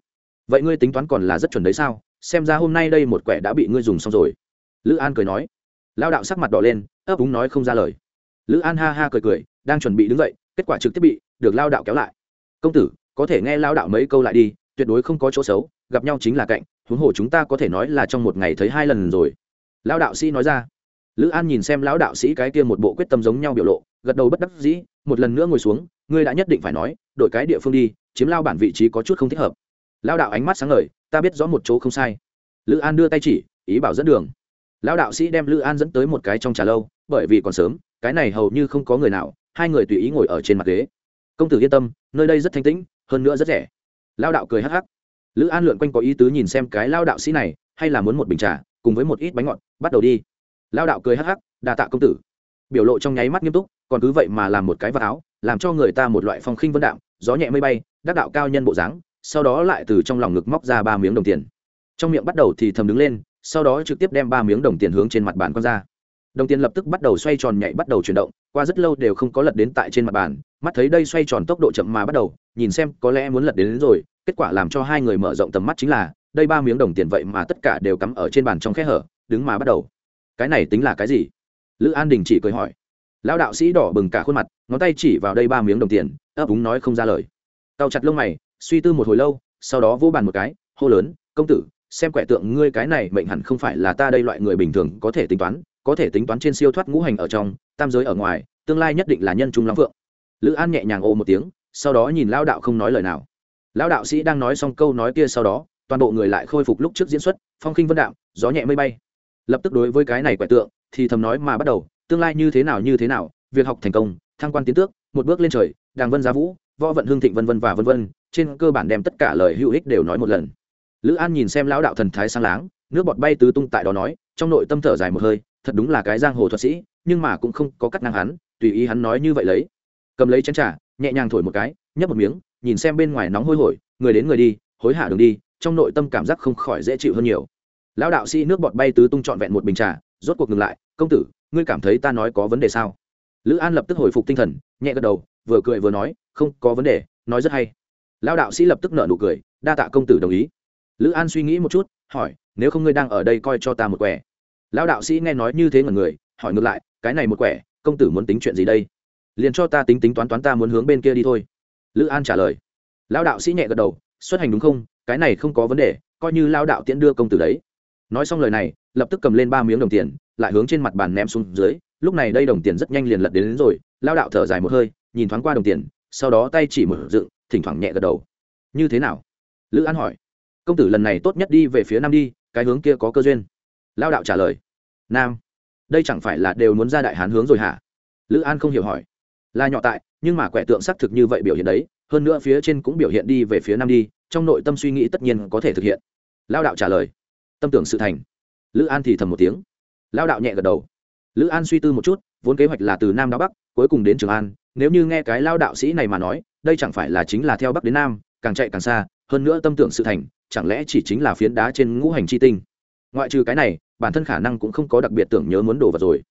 A: vậy ngươi tính toán còn là rất chuẩn đấy sao? Xem ra hôm nay đây một quẻ đã bị ngươi dùng xong rồi. Lữ an cười nói. Lão đạo sắc mặt đỏ lên, ấp úng nói không ra lời lữ an ha ha cười cười, đang chuẩn bị đứng dậy, kết quả trực tiếp bị được lao đạo kéo lại. Công tử, có thể nghe lao đạo mấy câu lại đi, tuyệt đối không có chỗ xấu, gặp nhau chính là cạnh, huống hồ chúng ta có thể nói là trong một ngày thấy hai lần rồi. Lao đạo sĩ nói ra. Lữ an nhìn xem lão đạo sĩ cái kia một bộ quyết tâm giống nhau biểu lộ, gật đầu bất đắc dĩ, một lần nữa ngồi xuống, ngươi đã nhất định phải nói, đổi cái địa phương đi, chiếm lao bản vị trí có chút không thích hợp. Lao đạo ánh mắt sáng ngời, ta biết rõ một chỗ không sai. Lữ an đưa tay chỉ, ý bảo dẫn đường. Lão đạo sĩ đem lữ an dẫn tới một cái trong trà lâu, bởi vì còn sớm cái này hầu như không có người nào, hai người tùy ý ngồi ở trên mặt ghế. Công tử yên tâm, nơi đây rất thanh tĩnh, hơn nữa rất rẻ. Lao đạo cười hắc hắc. Lữ an lượn quanh có ý tứ nhìn xem cái lao đạo sĩ này, hay là muốn một bình trà, cùng với một ít bánh ngọt, bắt đầu đi. Lao đạo cười hắc hắc đà tạ công tử. Biểu lộ trong nháy mắt nghiêm túc, còn cứ vậy mà làm một cái vạt áo, làm cho người ta một loại phong khinh vân đạm, gió nhẹ mây bay, đắc đạo cao nhân bộ dáng, sau đó lại từ trong lòng ngực móc ra ba miếng đồng tiền. Trong miệng bắt đầu thì thầm đứng lên, sau đó trực tiếp đem ba miếng đồng tiền hướng trên mặt bàn con ra đồng tiền lập tức bắt đầu xoay tròn nhảy bắt đầu chuyển động qua rất lâu đều không có lật đến tại trên mặt bàn mắt thấy đây xoay tròn tốc độ chậm mà bắt đầu nhìn xem có lẽ muốn lật đến, đến rồi kết quả làm cho hai người mở rộng tầm mắt chính là đây ba miếng đồng tiền vậy mà tất cả đều cắm ở trên bàn trong khe hở đứng mà bắt đầu. Cái này tính là cái gì? Lữ an đình chỉ cười hỏi. Lão đạo sĩ đỏ bừng cả khuôn mặt ngón tay chỉ vào đây ba miếng đồng tiền ấp úng nói không ra lời. Tao chặt lông mày suy tư một hồi lâu sau đó vô bàn một cái hô lớn công tử xem quẻ tượng ngươi cái này mệnh hẳn không phải là ta đây loại người bình thường có thể tính toán có thể tính toán trên siêu thoát ngũ hành ở trong, tam giới ở ngoài, tương lai nhất định là nhân trung long phượng. Lữ an nhẹ nhàng ô một tiếng, sau đó nhìn lao đạo không nói lời nào. Lão đạo sĩ đang nói xong câu nói kia sau đó, toàn bộ người lại khôi phục lúc trước diễn xuất, phong khinh vân đạm, gió nhẹ mây bay. Lập tức đối với cái này quẻ tượng, thì thầm nói mà bắt đầu, tương lai như thế nào như thế nào, việc học thành công, thăng quan tiến tước, một bước lên trời, đàng vân giá vũ, võ vận hương thịnh vân vân và vân vân, trên cơ bản đem tất cả lời hữu ích đều nói một lần. Lữ an nhìn xem lão đạo thần thái sáng láng, nước bọt bay tứ tung tại đó nói, trong nội tâm thở dài một hơi thật đúng là cái giang hồ thuật sĩ, nhưng mà cũng không có cắt năng hắn, tùy ý hắn nói như vậy lấy. Cầm lấy chén trà, nhẹ nhàng thổi một cái, nhấp một miếng, nhìn xem bên ngoài nóng hôi hổi, người đến người đi, hối hả đường đi, trong nội tâm cảm giác không khỏi dễ chịu hơn nhiều. Lão đạo sĩ nước bọt bay tứ tung trọn vẹn một bình trà, rốt cuộc ngừng lại, công tử, ngươi cảm thấy ta nói có vấn đề sao? Lữ an lập tức hồi phục tinh thần, nhẹ gật đầu, vừa cười vừa nói, không có vấn đề, nói rất hay. Lão đạo sĩ lập tức nở nụ cười, đa tạ công tử đồng ý. Lữ an suy nghĩ một chút, hỏi, nếu không ngươi đang ở đây coi cho ta một quẻ lão đạo sĩ nghe nói như thế ngần người hỏi ngược lại cái này một quẻ công tử muốn tính chuyện gì đây? Liền cho ta tính tính toán toán ta muốn hướng bên kia đi thôi. Lữ an trả lời. Lão đạo sĩ nhẹ gật đầu xuất hành đúng không? Cái này không có vấn đề coi như lao đạo tiễn đưa công tử đấy. Nói xong lời này lập tức cầm lên ba miếng đồng tiền lại hướng trên mặt bàn ném xuống dưới. Lúc này đây đồng tiền rất nhanh liền lật đến, đến rồi. Lao đạo thở dài một hơi nhìn thoáng qua đồng tiền sau đó tay chỉ mở dựng thỉnh thoảng nhẹ gật đầu. Như thế nào? Lữ an hỏi. Công tử lần này tốt nhất đi về phía nam đi cái hướng kia có cơ duyên lao đạo trả lời. Nam. Đây chẳng phải là đều muốn ra đại hán hướng rồi hả? Lữ an không hiểu hỏi. Là nhỏ tại, nhưng mà quẻ tượng xác thực như vậy biểu hiện đấy, hơn nữa phía trên cũng biểu hiện đi về phía nam đi, trong nội tâm suy nghĩ tất nhiên có thể thực hiện. Lao đạo trả lời. Tâm tưởng sự thành. Lữ an thì thầm một tiếng. Lao đạo nhẹ gật đầu. Lữ an suy tư một chút, vốn kế hoạch là từ nam đá bắc, cuối cùng đến trường an. Nếu như nghe cái lao đạo sĩ này mà nói, đây chẳng phải là chính là theo bắc đến nam, càng chạy càng xa, hơn nữa tâm tưởng sự thành, chẳng lẽ chỉ chính là phiến đá trên ngũ hành chi tinh? Ngoại trừ cái này, bản thân khả năng cũng không có đặc biệt tưởng nhớ muốn đổ vật rồi.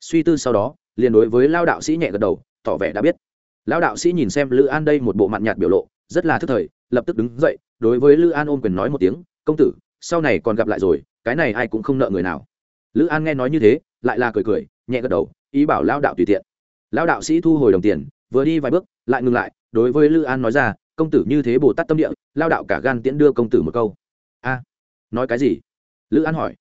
A: Suy tư sau đó, liền đối với lao đạo sĩ nhẹ gật đầu, tỏ vẻ đã biết. Lao đạo sĩ nhìn xem lữ an đây một bộ mặn nhạt biểu lộ, rất là thức thời, lập tức đứng dậy, đối với lữ an ôm quyền nói một tiếng, công tử, sau này còn gặp lại rồi, cái này ai cũng không nợ người nào. Lữ an nghe nói như thế, lại là cười cười, nhẹ gật đầu, ý bảo lao đạo tùy tiện. Lao đạo sĩ thu hồi đồng tiền, vừa đi vài bước, lại ngừng lại, đối với lữ an nói ra, công tử như thế bồ tát tâm địa, lao đạo cả gan tiễn đưa công tử một câu. A, nói cái gì? Lữ an hỏi.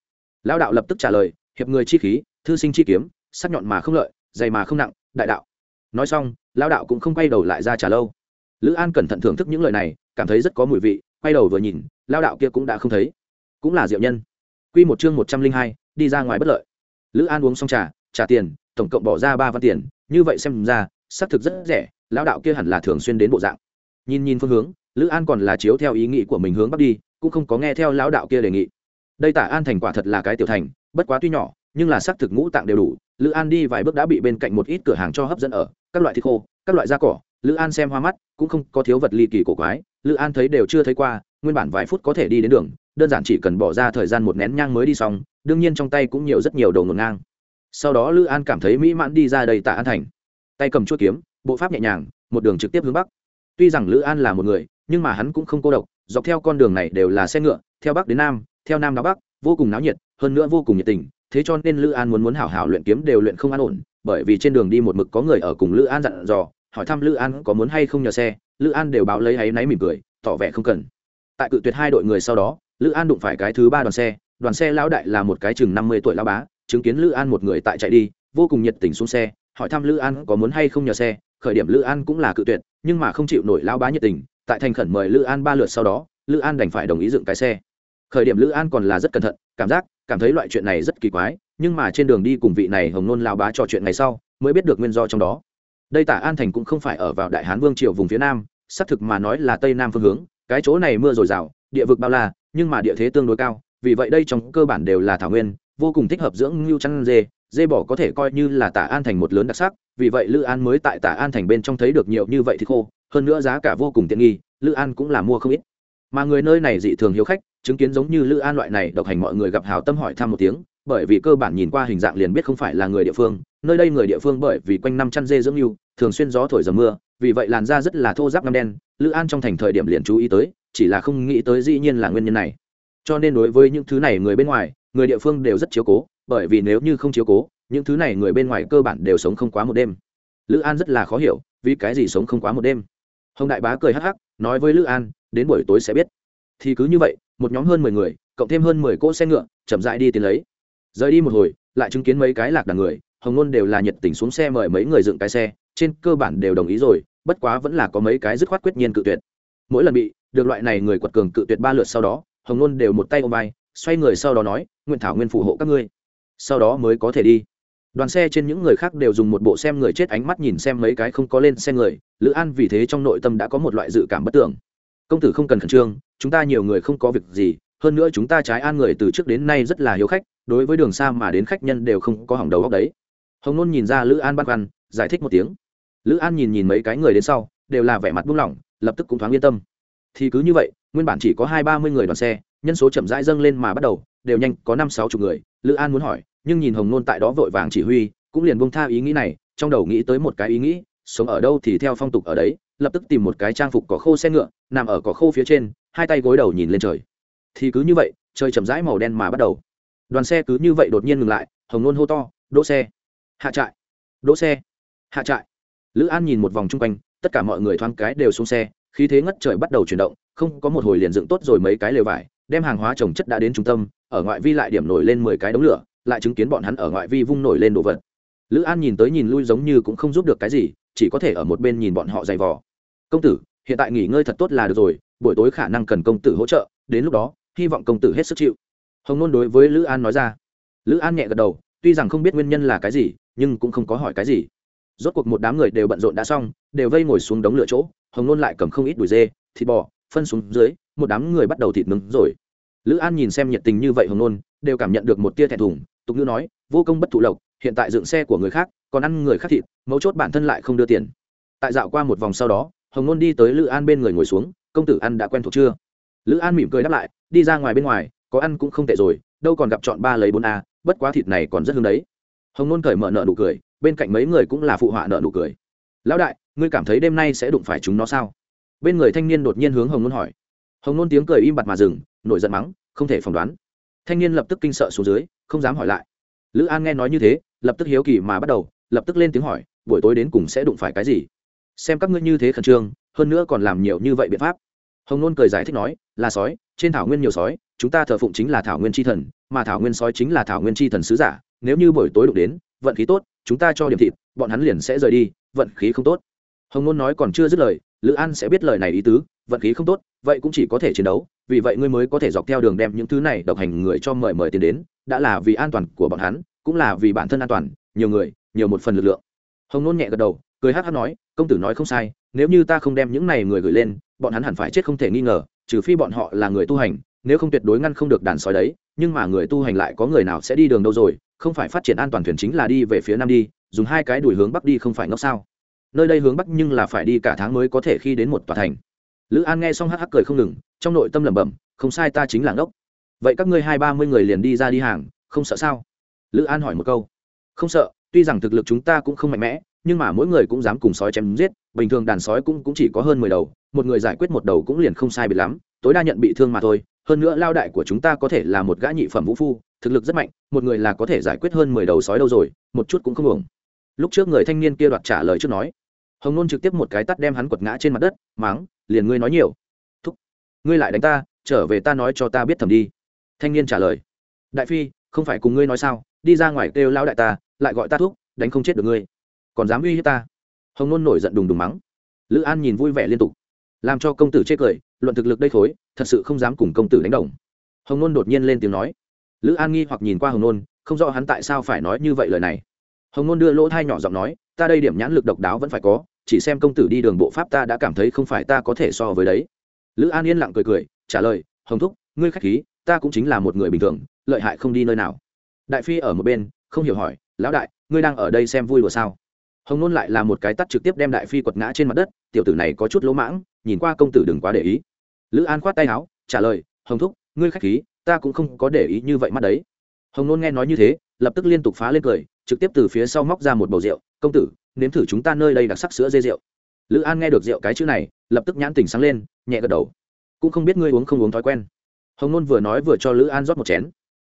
A: Lao đạo lập tức trả lời, hiệp người chi khí, thư sinh chi kiếm, sắc nhọn mà không lợi, dày mà không nặng, đại đạo. Nói xong lao đạo cũng không quay đầu lại ra trả lâu. Lữ an cẩn thận thưởng thức những lời này, cảm thấy rất có mùi vị, quay đầu vừa nhìn lao đạo kia cũng đã không thấy. Cũng là diệu nhân. Q một chương một trăm linh hai, đi ra ngoài bất lợi. Lữ an uống xong trà, trả tiền, tổng cộng bỏ ra ba văn tiền. Như vậy xem ra, xác thực rất rẻ lao đạo kia hẳn là thường xuyên đến bộ dạng. Nhìn nhìn phương hướng, lữ an còn là chiếu theo ý nghĩ của mình hướng bắc đi, cũng không có nghe theo lao đạo kia đề nghị đây tả an thành quả thật là cái tiểu thành, bất quá tuy nhỏ, nhưng là xác thực ngũ tạng đều đủ. Lữ an đi vài bước đã bị bên cạnh một ít cửa hàng cho hấp dẫn ở. Các loại thịt khô, các loại da cỏ, lữ an xem hoa mắt, cũng không có thiếu vật ly kỳ cổ quái. Lữ an thấy đều chưa thấy qua, nguyên bản vài phút có thể đi đến đường, đơn giản chỉ cần bỏ ra thời gian một nén nhang mới đi xong, đương nhiên trong tay cũng nhiều rất nhiều đồ ngổn ngang. Sau đó lữ an cảm thấy mỹ mãn đi ra đầy tạ an thành. Tay cầm chuốt kiếm, bộ pháp nhẹ nhàng, một đường trực tiếp hướng bắc. Tuy rằng lữ an là một người, nhưng mà hắn cũng không cô độc, dọc theo con đường này đều là xe ngựa, theo bắc đến nam theo nam đó bắc vô cùng náo nhiệt hơn nữa vô cùng nhiệt tình thế cho nên lữ an muốn muốn hảo hảo luyện kiếm đều luyện không an ổn bởi vì trên đường đi một mực có người ở cùng lữ an dặn dò hỏi thăm lữ an có muốn hay không nhờ xe lữ an đều báo lấy áy náy mỉm cười tỏ vẻ không cần tại cự tuyệt hai đội người sau đó lữ an đụng phải cái thứ ba đoàn xe đoàn xe lão đại là một cái chừng năm mươi tuổi lão bá chứng kiến lữ an một người tại chạy đi vô cùng nhiệt tình xuống xe hỏi thăm lữ an có muốn hay không nhờ xe khởi điểm lữ an cũng là cự tuyệt nhưng mà không chịu nổi lão bá nhiệt tình tại thành khẩn mời lữ an ba lượt sau đó lữ an đành phải đồng ý dựng cái xe khởi điểm lữ an còn là rất cẩn thận, cảm giác, cảm thấy loại chuyện này rất kỳ quái, nhưng mà trên đường đi cùng vị này hồng nôn lao bá trò chuyện ngày sau, mới biết được nguyên do trong đó. Đây tả an thành cũng không phải ở vào đại hán vương triều vùng phía nam, xác thực mà nói là tây nam phương hướng, cái chỗ này mưa dồi dào, địa vực bao la, nhưng mà địa thế tương đối cao, vì vậy đây trong cơ bản đều là thảo nguyên, vô cùng thích hợp dưỡng ngưu chăn dê dê bỏ có thể coi như là tả an thành một lớn đặc sắc, vì vậy lữ an mới tại tả an thành bên trong thấy được nhiều như vậy thì khô, hơn nữa giá cả vô cùng tiện nghi, lữ an cũng là mua không ít mà người nơi này dị thường hiếu khách, chứng kiến giống như lữ an loại này độc hành mọi người gặp hào tâm hỏi thăm một tiếng, bởi vì cơ bản nhìn qua hình dạng liền biết không phải là người địa phương, nơi đây người địa phương bởi vì quanh năm chăn dê dưỡng yêu thường xuyên gió thổi dầm mưa, vì vậy làn da rất là thô giáp ngâm đen, lữ an trong thành thời điểm liền chú ý tới, chỉ là không nghĩ tới dĩ nhiên là nguyên nhân này. Cho nên đối với những thứ này người bên ngoài, người địa phương đều rất chiếu cố, bởi vì nếu như không chiếu cố, những thứ này người bên ngoài cơ bản đều sống không quá một đêm. Lữ an rất là khó hiểu, vì cái gì sống không quá một đêm. Hồng đại bá cười hắc hắc, nói với lữ an đến buổi tối sẽ biết. Thì cứ như vậy, một nhóm hơn mười người, cộng thêm hơn mười cỗ xe ngựa, chậm rãi đi tiến lấy. Rời đi một hồi, lại chứng kiến mấy cái lạc đàn người, hồng nôn đều là nhiệt tình xuống xe mời mấy người dựng cái xe, trên cơ bản đều đồng ý rồi, bất quá vẫn là có mấy cái dứt khoát quyết nhiên cự tuyệt. Mỗi lần bị được loại này người quật cường cự tuyệt ba lượt sau đó, hồng nôn đều một tay ôm vai, xoay người sau đó nói, nguyện thảo nguyên phù hộ các ngươi. Sau đó mới có thể đi. Đoàn xe trên những người khác đều dùng một bộ xem người chết ánh mắt nhìn xem mấy cái không có lên xe người, lữ an vì thế trong nội tâm đã có một loại dự cảm bất tưởng công tử không cần khẩn trương, chúng ta nhiều người không có việc gì, hơn nữa chúng ta trái an người từ trước đến nay rất là hiếu khách, đối với đường xa mà đến khách nhân đều không có hỏng đầu góc đấy. Hồng nôn nhìn ra lữ an băn khoăn, giải thích một tiếng. Lữ an nhìn nhìn mấy cái người đến sau, đều là vẻ mặt buông lỏng, lập tức cũng thoáng yên tâm. Thì cứ như vậy, nguyên bản chỉ có hai ba mươi người đoàn xe, nhân số chậm rãi dâng lên mà bắt đầu, đều nhanh có năm sáu chục người. Lữ an muốn hỏi, nhưng nhìn hồng nôn tại đó vội vàng chỉ huy, cũng liền bông tha ý nghĩ này, trong đầu nghĩ tới một cái ý nghĩ, sống ở đâu thì theo phong tục ở đấy lập tức tìm một cái trang phục cỏ khô xe ngựa, nằm ở cỏ khô phía trên, hai tay gối đầu nhìn lên trời. Thì cứ như vậy, trời chậm rãi màu đen mà bắt đầu. Đoàn xe cứ như vậy đột nhiên ngừng lại, hồng nôn hô to, đỗ xe! Hạ trại! Đỗ xe! Hạ trại! Lữ an nhìn một vòng chung quanh, tất cả mọi người thoáng cái đều xuống xe, khí thế ngất trời bắt đầu chuyển động, không có một hồi liền dựng tốt rồi mấy cái lều vải, đem hàng hóa trồng chất đã đến trung tâm, ở ngoại vi lại điểm nổi lên mười cái đống lửa, lại chứng kiến bọn hắn ở ngoại vi vung nổi lên đồ vật. Lữ an nhìn tới nhìn lui giống như cũng không giúp được cái gì, chỉ có thể ở một bên nhìn bọn họ dày vò công tử, hiện tại nghỉ ngơi thật tốt là được rồi, buổi tối khả năng cần công tử hỗ trợ, đến lúc đó, hy vọng công tử hết sức chịu. Hồng nôn đối với lữ an nói ra. Lữ an nhẹ gật đầu, tuy rằng không biết nguyên nhân là cái gì, nhưng cũng không có hỏi cái gì. Rốt cuộc một đám người đều bận rộn đã xong, đều vây ngồi xuống đống lửa chỗ, hồng nôn lại cầm không ít đùi dê, thịt bò, phân xuống dưới, một đám người bắt đầu thịt nướng rồi. Lữ an nhìn xem nhiệt tình như vậy hồng nôn, đều cảm nhận được một tia thẹn thùng, tục ngữ nói, vô công bất thụ lộc, hiện tại dựng xe của người khác, còn ăn người khác thịt, mấu chốt bản thân lại không đưa tiền. Tại dạo qua một vòng sau đó hồng nôn đi tới lữ an bên người ngồi xuống, công tử ăn đã quen thuộc chưa? Lữ an mỉm cười đáp lại, đi ra ngoài bên ngoài, có ăn cũng không tệ rồi, đâu còn gặp chọn ba lấy bốn a, bất quá thịt này còn rất hương đấy. Hồng nôn cởi mở nợ nụ cười, bên cạnh mấy người cũng là phụ họa nợ nụ cười. Lão đại, ngươi cảm thấy đêm nay sẽ đụng phải chúng nó sao? Bên người thanh niên đột nhiên hướng hồng nôn hỏi. Hồng nôn tiếng cười im bặt mà dừng, nổi giận mắng, không thể phỏng đoán. Thanh niên lập tức kinh sợ xuống dưới, không dám hỏi lại. Lữ an nghe nói như thế, lập tức hiếu kỳ mà bắt đầu, lập tức lên tiếng hỏi, buổi tối đến cùng sẽ đụng phải cái gì? Xem các ngươi như thế khẩn trương, hơn nữa còn làm nhiều như vậy biện pháp. Hồng nôn cười giải thích nói, là sói, trên thảo nguyên nhiều sói, chúng ta thờ phụng chính là thảo nguyên tri thần, mà thảo nguyên sói chính là thảo nguyên tri thần sứ giả, nếu như buổi tối đụng đến, vận khí tốt, chúng ta cho điểm thịt, bọn hắn liền sẽ rời đi, vận khí không tốt. Hồng nôn nói còn chưa dứt lời, lữ an sẽ biết lời này ý tứ, vận khí không tốt, vậy cũng chỉ có thể chiến đấu, vì vậy ngươi mới có thể dọc theo đường đem những thứ này độc hành người cho mời mời tiền đến, đã là vì an toàn của bọn hắn, cũng là vì bản thân an toàn, nhiều người, nhiều một phần lực lượng. Hồng nôn nhẹ gật đầu, cười hát hát nói công tử nói không sai, nếu như ta không đem những này người gửi lên, bọn hắn hẳn phải chết không thể nghi ngờ, trừ phi bọn họ là người tu hành, nếu không tuyệt đối ngăn không được đàn sói đấy, nhưng mà người tu hành lại có người nào sẽ đi đường đâu rồi, không phải phát triển an toàn thuyền chính là đi về phía nam đi, dùng hai cái đuổi hướng bắc đi không phải ngốc sao? Nơi đây hướng bắc nhưng là phải đi cả tháng mới có thể khi đến một tòa thành. Lữ an nghe xong hắc hắc cười không ngừng, trong nội tâm lẩm bẩm, không sai ta chính là ngốc. Vậy các ngươi hai ba mươi người liền đi ra đi hàng, không sợ sao? Lữ an hỏi một câu. Không sợ, tuy rằng thực lực chúng ta cũng không mạnh mẽ nhưng mà mỗi người cũng dám cùng sói chém giết bình thường đàn sói cũng, cũng chỉ có hơn mười đầu một người giải quyết một đầu cũng liền không sai biệt lắm tối đa nhận bị thương mà thôi hơn nữa lao đại của chúng ta có thể là một gã nhị phẩm vũ phu thực lực rất mạnh một người là có thể giải quyết hơn mười đầu sói đâu rồi một chút cũng không ổng lúc trước người thanh niên kia đoạt trả lời trước nói hồng nôn trực tiếp một cái tắt đem hắn quật ngã trên mặt đất máng liền ngươi nói nhiều. Thúc ngươi lại đánh ta trở về ta nói cho ta biết thầm đi. Thanh niên trả lời đại phi không phải cùng ngươi nói sao đi ra ngoài kêu lao đại ta lại gọi ta thúc đánh không chết được ngươi còn dám uy hiếp ta? Hồng nôn nổi giận đùng đùng mắng. Lữ an nhìn vui vẻ liên tục. Làm cho công tử chê cười, luận thực lực đây khối, thật sự không dám cùng công tử đánh đồng. Hồng nôn đột nhiên lên tiếng nói. Lữ an nghi hoặc nhìn qua hồng nôn, không rõ hắn tại sao phải nói như vậy lời này. Hồng nôn đưa lỗ thai nhỏ giọng nói, ta đây điểm nhãn lực độc đáo vẫn phải có, chỉ xem công tử đi đường bộ pháp ta đã cảm thấy không phải ta có thể so với đấy. Lữ an yên lặng cười cười, trả lời, hồng thúc, ngươi k h á c h khí, ta cũng chính là một người bình thường, lợi hại không đi nơi nào. Đại phi ở một bên, không hiểu hỏi, lão đại, ngươi đang ở đây xem vui đùa sao? Hồng nôn lại là một cái tắt trực tiếp đem đại phi quật ngã trên mặt đất, tiểu tử này có chút lỗ mãng, nhìn qua công tử đừng quá để ý. Lữ an khoát tay áo, trả lời, hồng thúc, ngươi k h á c h khí, ta cũng không có để ý như vậy mắt đấy. Hồng nôn nghe nói như thế, lập tức liên tục phá lên cười, trực tiếp từ phía sau móc ra một bầu rượu, công tử, nếm thử chúng ta nơi đây đặc sắc sữa dê rượu. Lữ an nghe được rượu cái chữ này, lập tức nhãn tình sáng lên, nhẹ gật đầu. Cũng không biết ngươi uống không uống thói quen. Hồng nôn vừa nói vừa cho lữ an rót một chén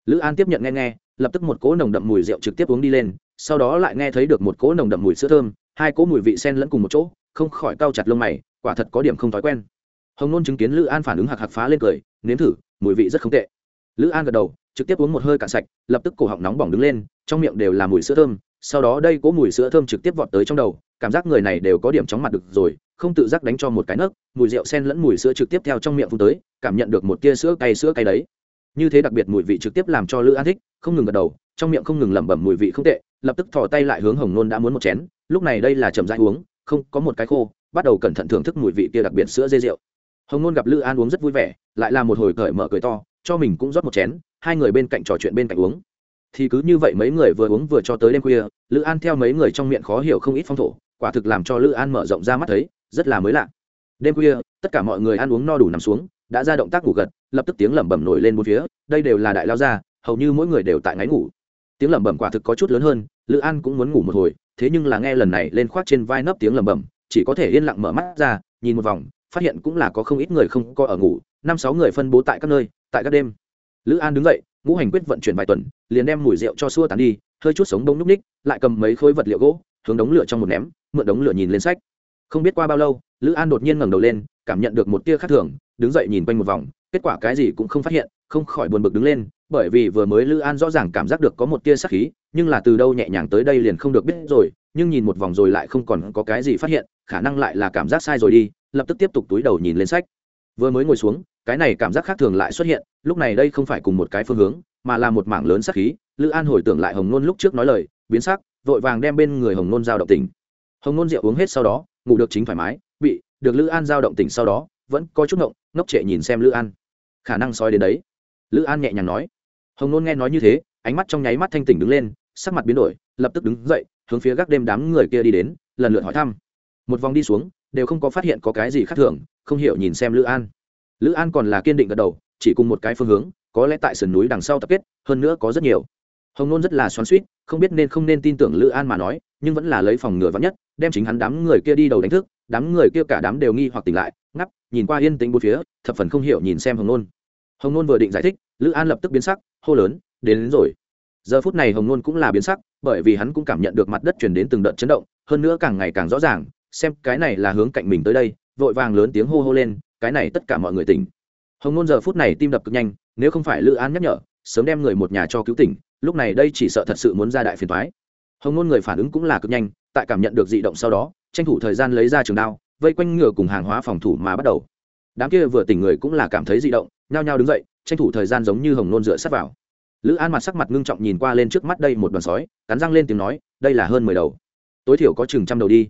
A: lữ an tiếp nhận nghe nghe, lập tức một cỗ nồng đậm mùi rượu trực tiếp uống đi lên, sau đó lại nghe thấy được một cỗ nồng đậm mùi sữa thơm, hai cỗ mùi vị sen lẫn cùng một chỗ, không khỏi cau chặt lông mày, quả thật có điểm không thói quen. Hồng nôn chứng kiến lữ an phản ứng hạc hạc phá lên cười, nếm thử, mùi vị rất không tệ. Lữ an gật đầu, trực tiếp uống một hơi cạn sạch, lập tức cổ họng nóng bỏng đứng lên, trong miệng đều là mùi sữa thơm, sau đó đây cỗ mùi sữa thơm trực tiếp vọt tới trong đầu, cảm giác người này đều có điểm chóng mặt được rồi, không tự giác đánh cho một cái nấc, mùi rượu sen lẫn mùi sữa trực tiếp theo trong miệng phun tới, cảm nhận được một tia sữa cay sữa cay đấy như thế đặc biệt mùi vị trực tiếp làm cho lữ an thích, không ngừng gật đầu, trong miệng không ngừng lẩm bẩm mùi vị không tệ, lập tức thò tay lại hướng hồng nôn đã muốn một chén, lúc này đây là chậm rãi uống, không, có một cái khô, bắt đầu cẩn thận thưởng thức mùi vị kia đặc biệt sữa dê rượu. Hồng nôn gặp lữ an uống rất vui vẻ, lại là một hồi cởi mở cười to, cho mình cũng rót một chén, hai người bên cạnh trò chuyện bên cạnh uống. Thì cứ như vậy mấy người vừa uống vừa cho tới đêm khuya, lữ an theo mấy người trong miệng khó hiểu không ít phong thổ, quả thực làm cho lữ an mở rộng ra mắt thấy, rất là mới lạ. Đêm khuya, tất cả mọi người ăn uống no đủ nằm xuống, đã ra động tác ngủ gật lập tức tiếng lẩm bẩm nổi lên bốn phía, đây đều là đại lao gia, hầu như mỗi người đều tại ngáy ngủ. Tiếng lẩm bẩm quả thực có chút lớn hơn, lữ an cũng muốn ngủ một hồi, thế nhưng là nghe lần này lên khoác trên vai nấp tiếng lẩm bẩm, chỉ có thể yên lặng mở mắt ra, nhìn một vòng, phát hiện cũng là có không ít người không có ở ngủ, năm sáu người phân bố tại các nơi, tại các đêm. Lữ an đứng dậy, ngũ hành quyết vận chuyển vài tuần, liền đem mùi rượu cho xua tán đi, hơi chút sống bông núc ních, lại cầm mấy khối vật liệu gỗ, hướng đống lửa trong một ném, mượn đống lửa nhìn lên sách. Không biết qua bao lâu, lữ an đột nhiên ngẩng đầu lên, cảm nhận được một tia khác thường, đứng dậy nhìn quanh một vòng kết quả cái gì cũng không phát hiện, không khỏi buồn bực đứng lên, bởi vì vừa mới lữ an rõ ràng cảm giác được có một tia sắc khí, nhưng là từ đâu nhẹ nhàng tới đây liền không được biết rồi, nhưng nhìn một vòng rồi lại không còn có cái gì phát hiện, khả năng lại là cảm giác sai rồi đi, lập tức tiếp tục túi đầu nhìn lên sách. Vừa mới ngồi xuống, cái này cảm giác khác thường lại xuất hiện, lúc này đây không phải cùng một cái phương hướng, mà là một mảng lớn sắc khí, lữ an hồi tưởng lại hồng nôn lúc trước nói lời, biến sắc, vội vàng đem bên người hồng nôn giao động tình hồng nôn rượu uống hết sau đó, ngủ được chính thoải mái, bị được lữ an giao động tỉnh sau đó, vẫn có chút ngộng, ngốc trệ nhìn xem lữ an khả năng soi đến đấy. Lữ an nhẹ nhàng nói. Hồng nôn nghe nói như thế, ánh mắt trong nháy mắt thanh tỉnh đứng lên, sắc mặt biến đổi, lập tức đứng dậy, hướng phía gác đêm đám người kia đi đến, lần lượt hỏi thăm. Một vòng đi xuống, đều không có phát hiện có cái gì khác thường, không hiểu nhìn xem lữ an. Lữ an còn là kiên định gật đầu, chỉ cùng một cái phương hướng, có lẽ tại sườn núi đằng sau tập kết, hơn nữa có rất nhiều. Hồng nôn rất là xoắn suýt không biết nên không nên tin tưởng lữ an mà nói, nhưng vẫn là lấy phòng ngừa vắng nhất, đem chính hắn đám người kia đi đầu đánh thức, đám người kia cả đám đều nghi hoặc tỉnh lại, ngắp nhìn qua yên tĩnh bốn phía thập phần không hiểu nhìn xem hồng nôn. Hồng nôn vừa định giải thích lữ an lập tức biến sắc hô lớn đến, đến rồi. Giờ phút này hồng nôn cũng là biến sắc bởi vì hắn cũng cảm nhận được mặt đất chuyển đến từng đợt chấn động hơn nữa càng ngày càng rõ ràng xem cái này là hướng cạnh mình tới đây vội vàng lớn tiếng hô hô lên cái này tất cả mọi người tỉnh. Hồng nôn giờ phút này tim đập cực nhanh nếu không phải lữ an nhắc nhở sớm đem người một nhà cho cứu tỉnh lúc này đây chỉ sợ thật sự muốn ra đại phiền thoái hồng nôn người phản ứng cũng là cực nhanh tại cảm nhận được dị động sau đó tranh thủ thời gian lấy ra trường đao vây quanh ngựa cùng hàng hóa phòng thủ mà bắt đầu. Đám kia vừa tỉnh người cũng là cảm thấy di động, nhao nhao đứng dậy, tranh thủ thời gian giống như hồng nôn dựa sát vào. Lữ an mặt sắc mặt ngưng trọng nhìn qua lên trước mắt đây một đoàn sói, cắn răng lên tiếng nói, đây là hơn mười đầu. Tối thiểu có chừng trăm đầu đi.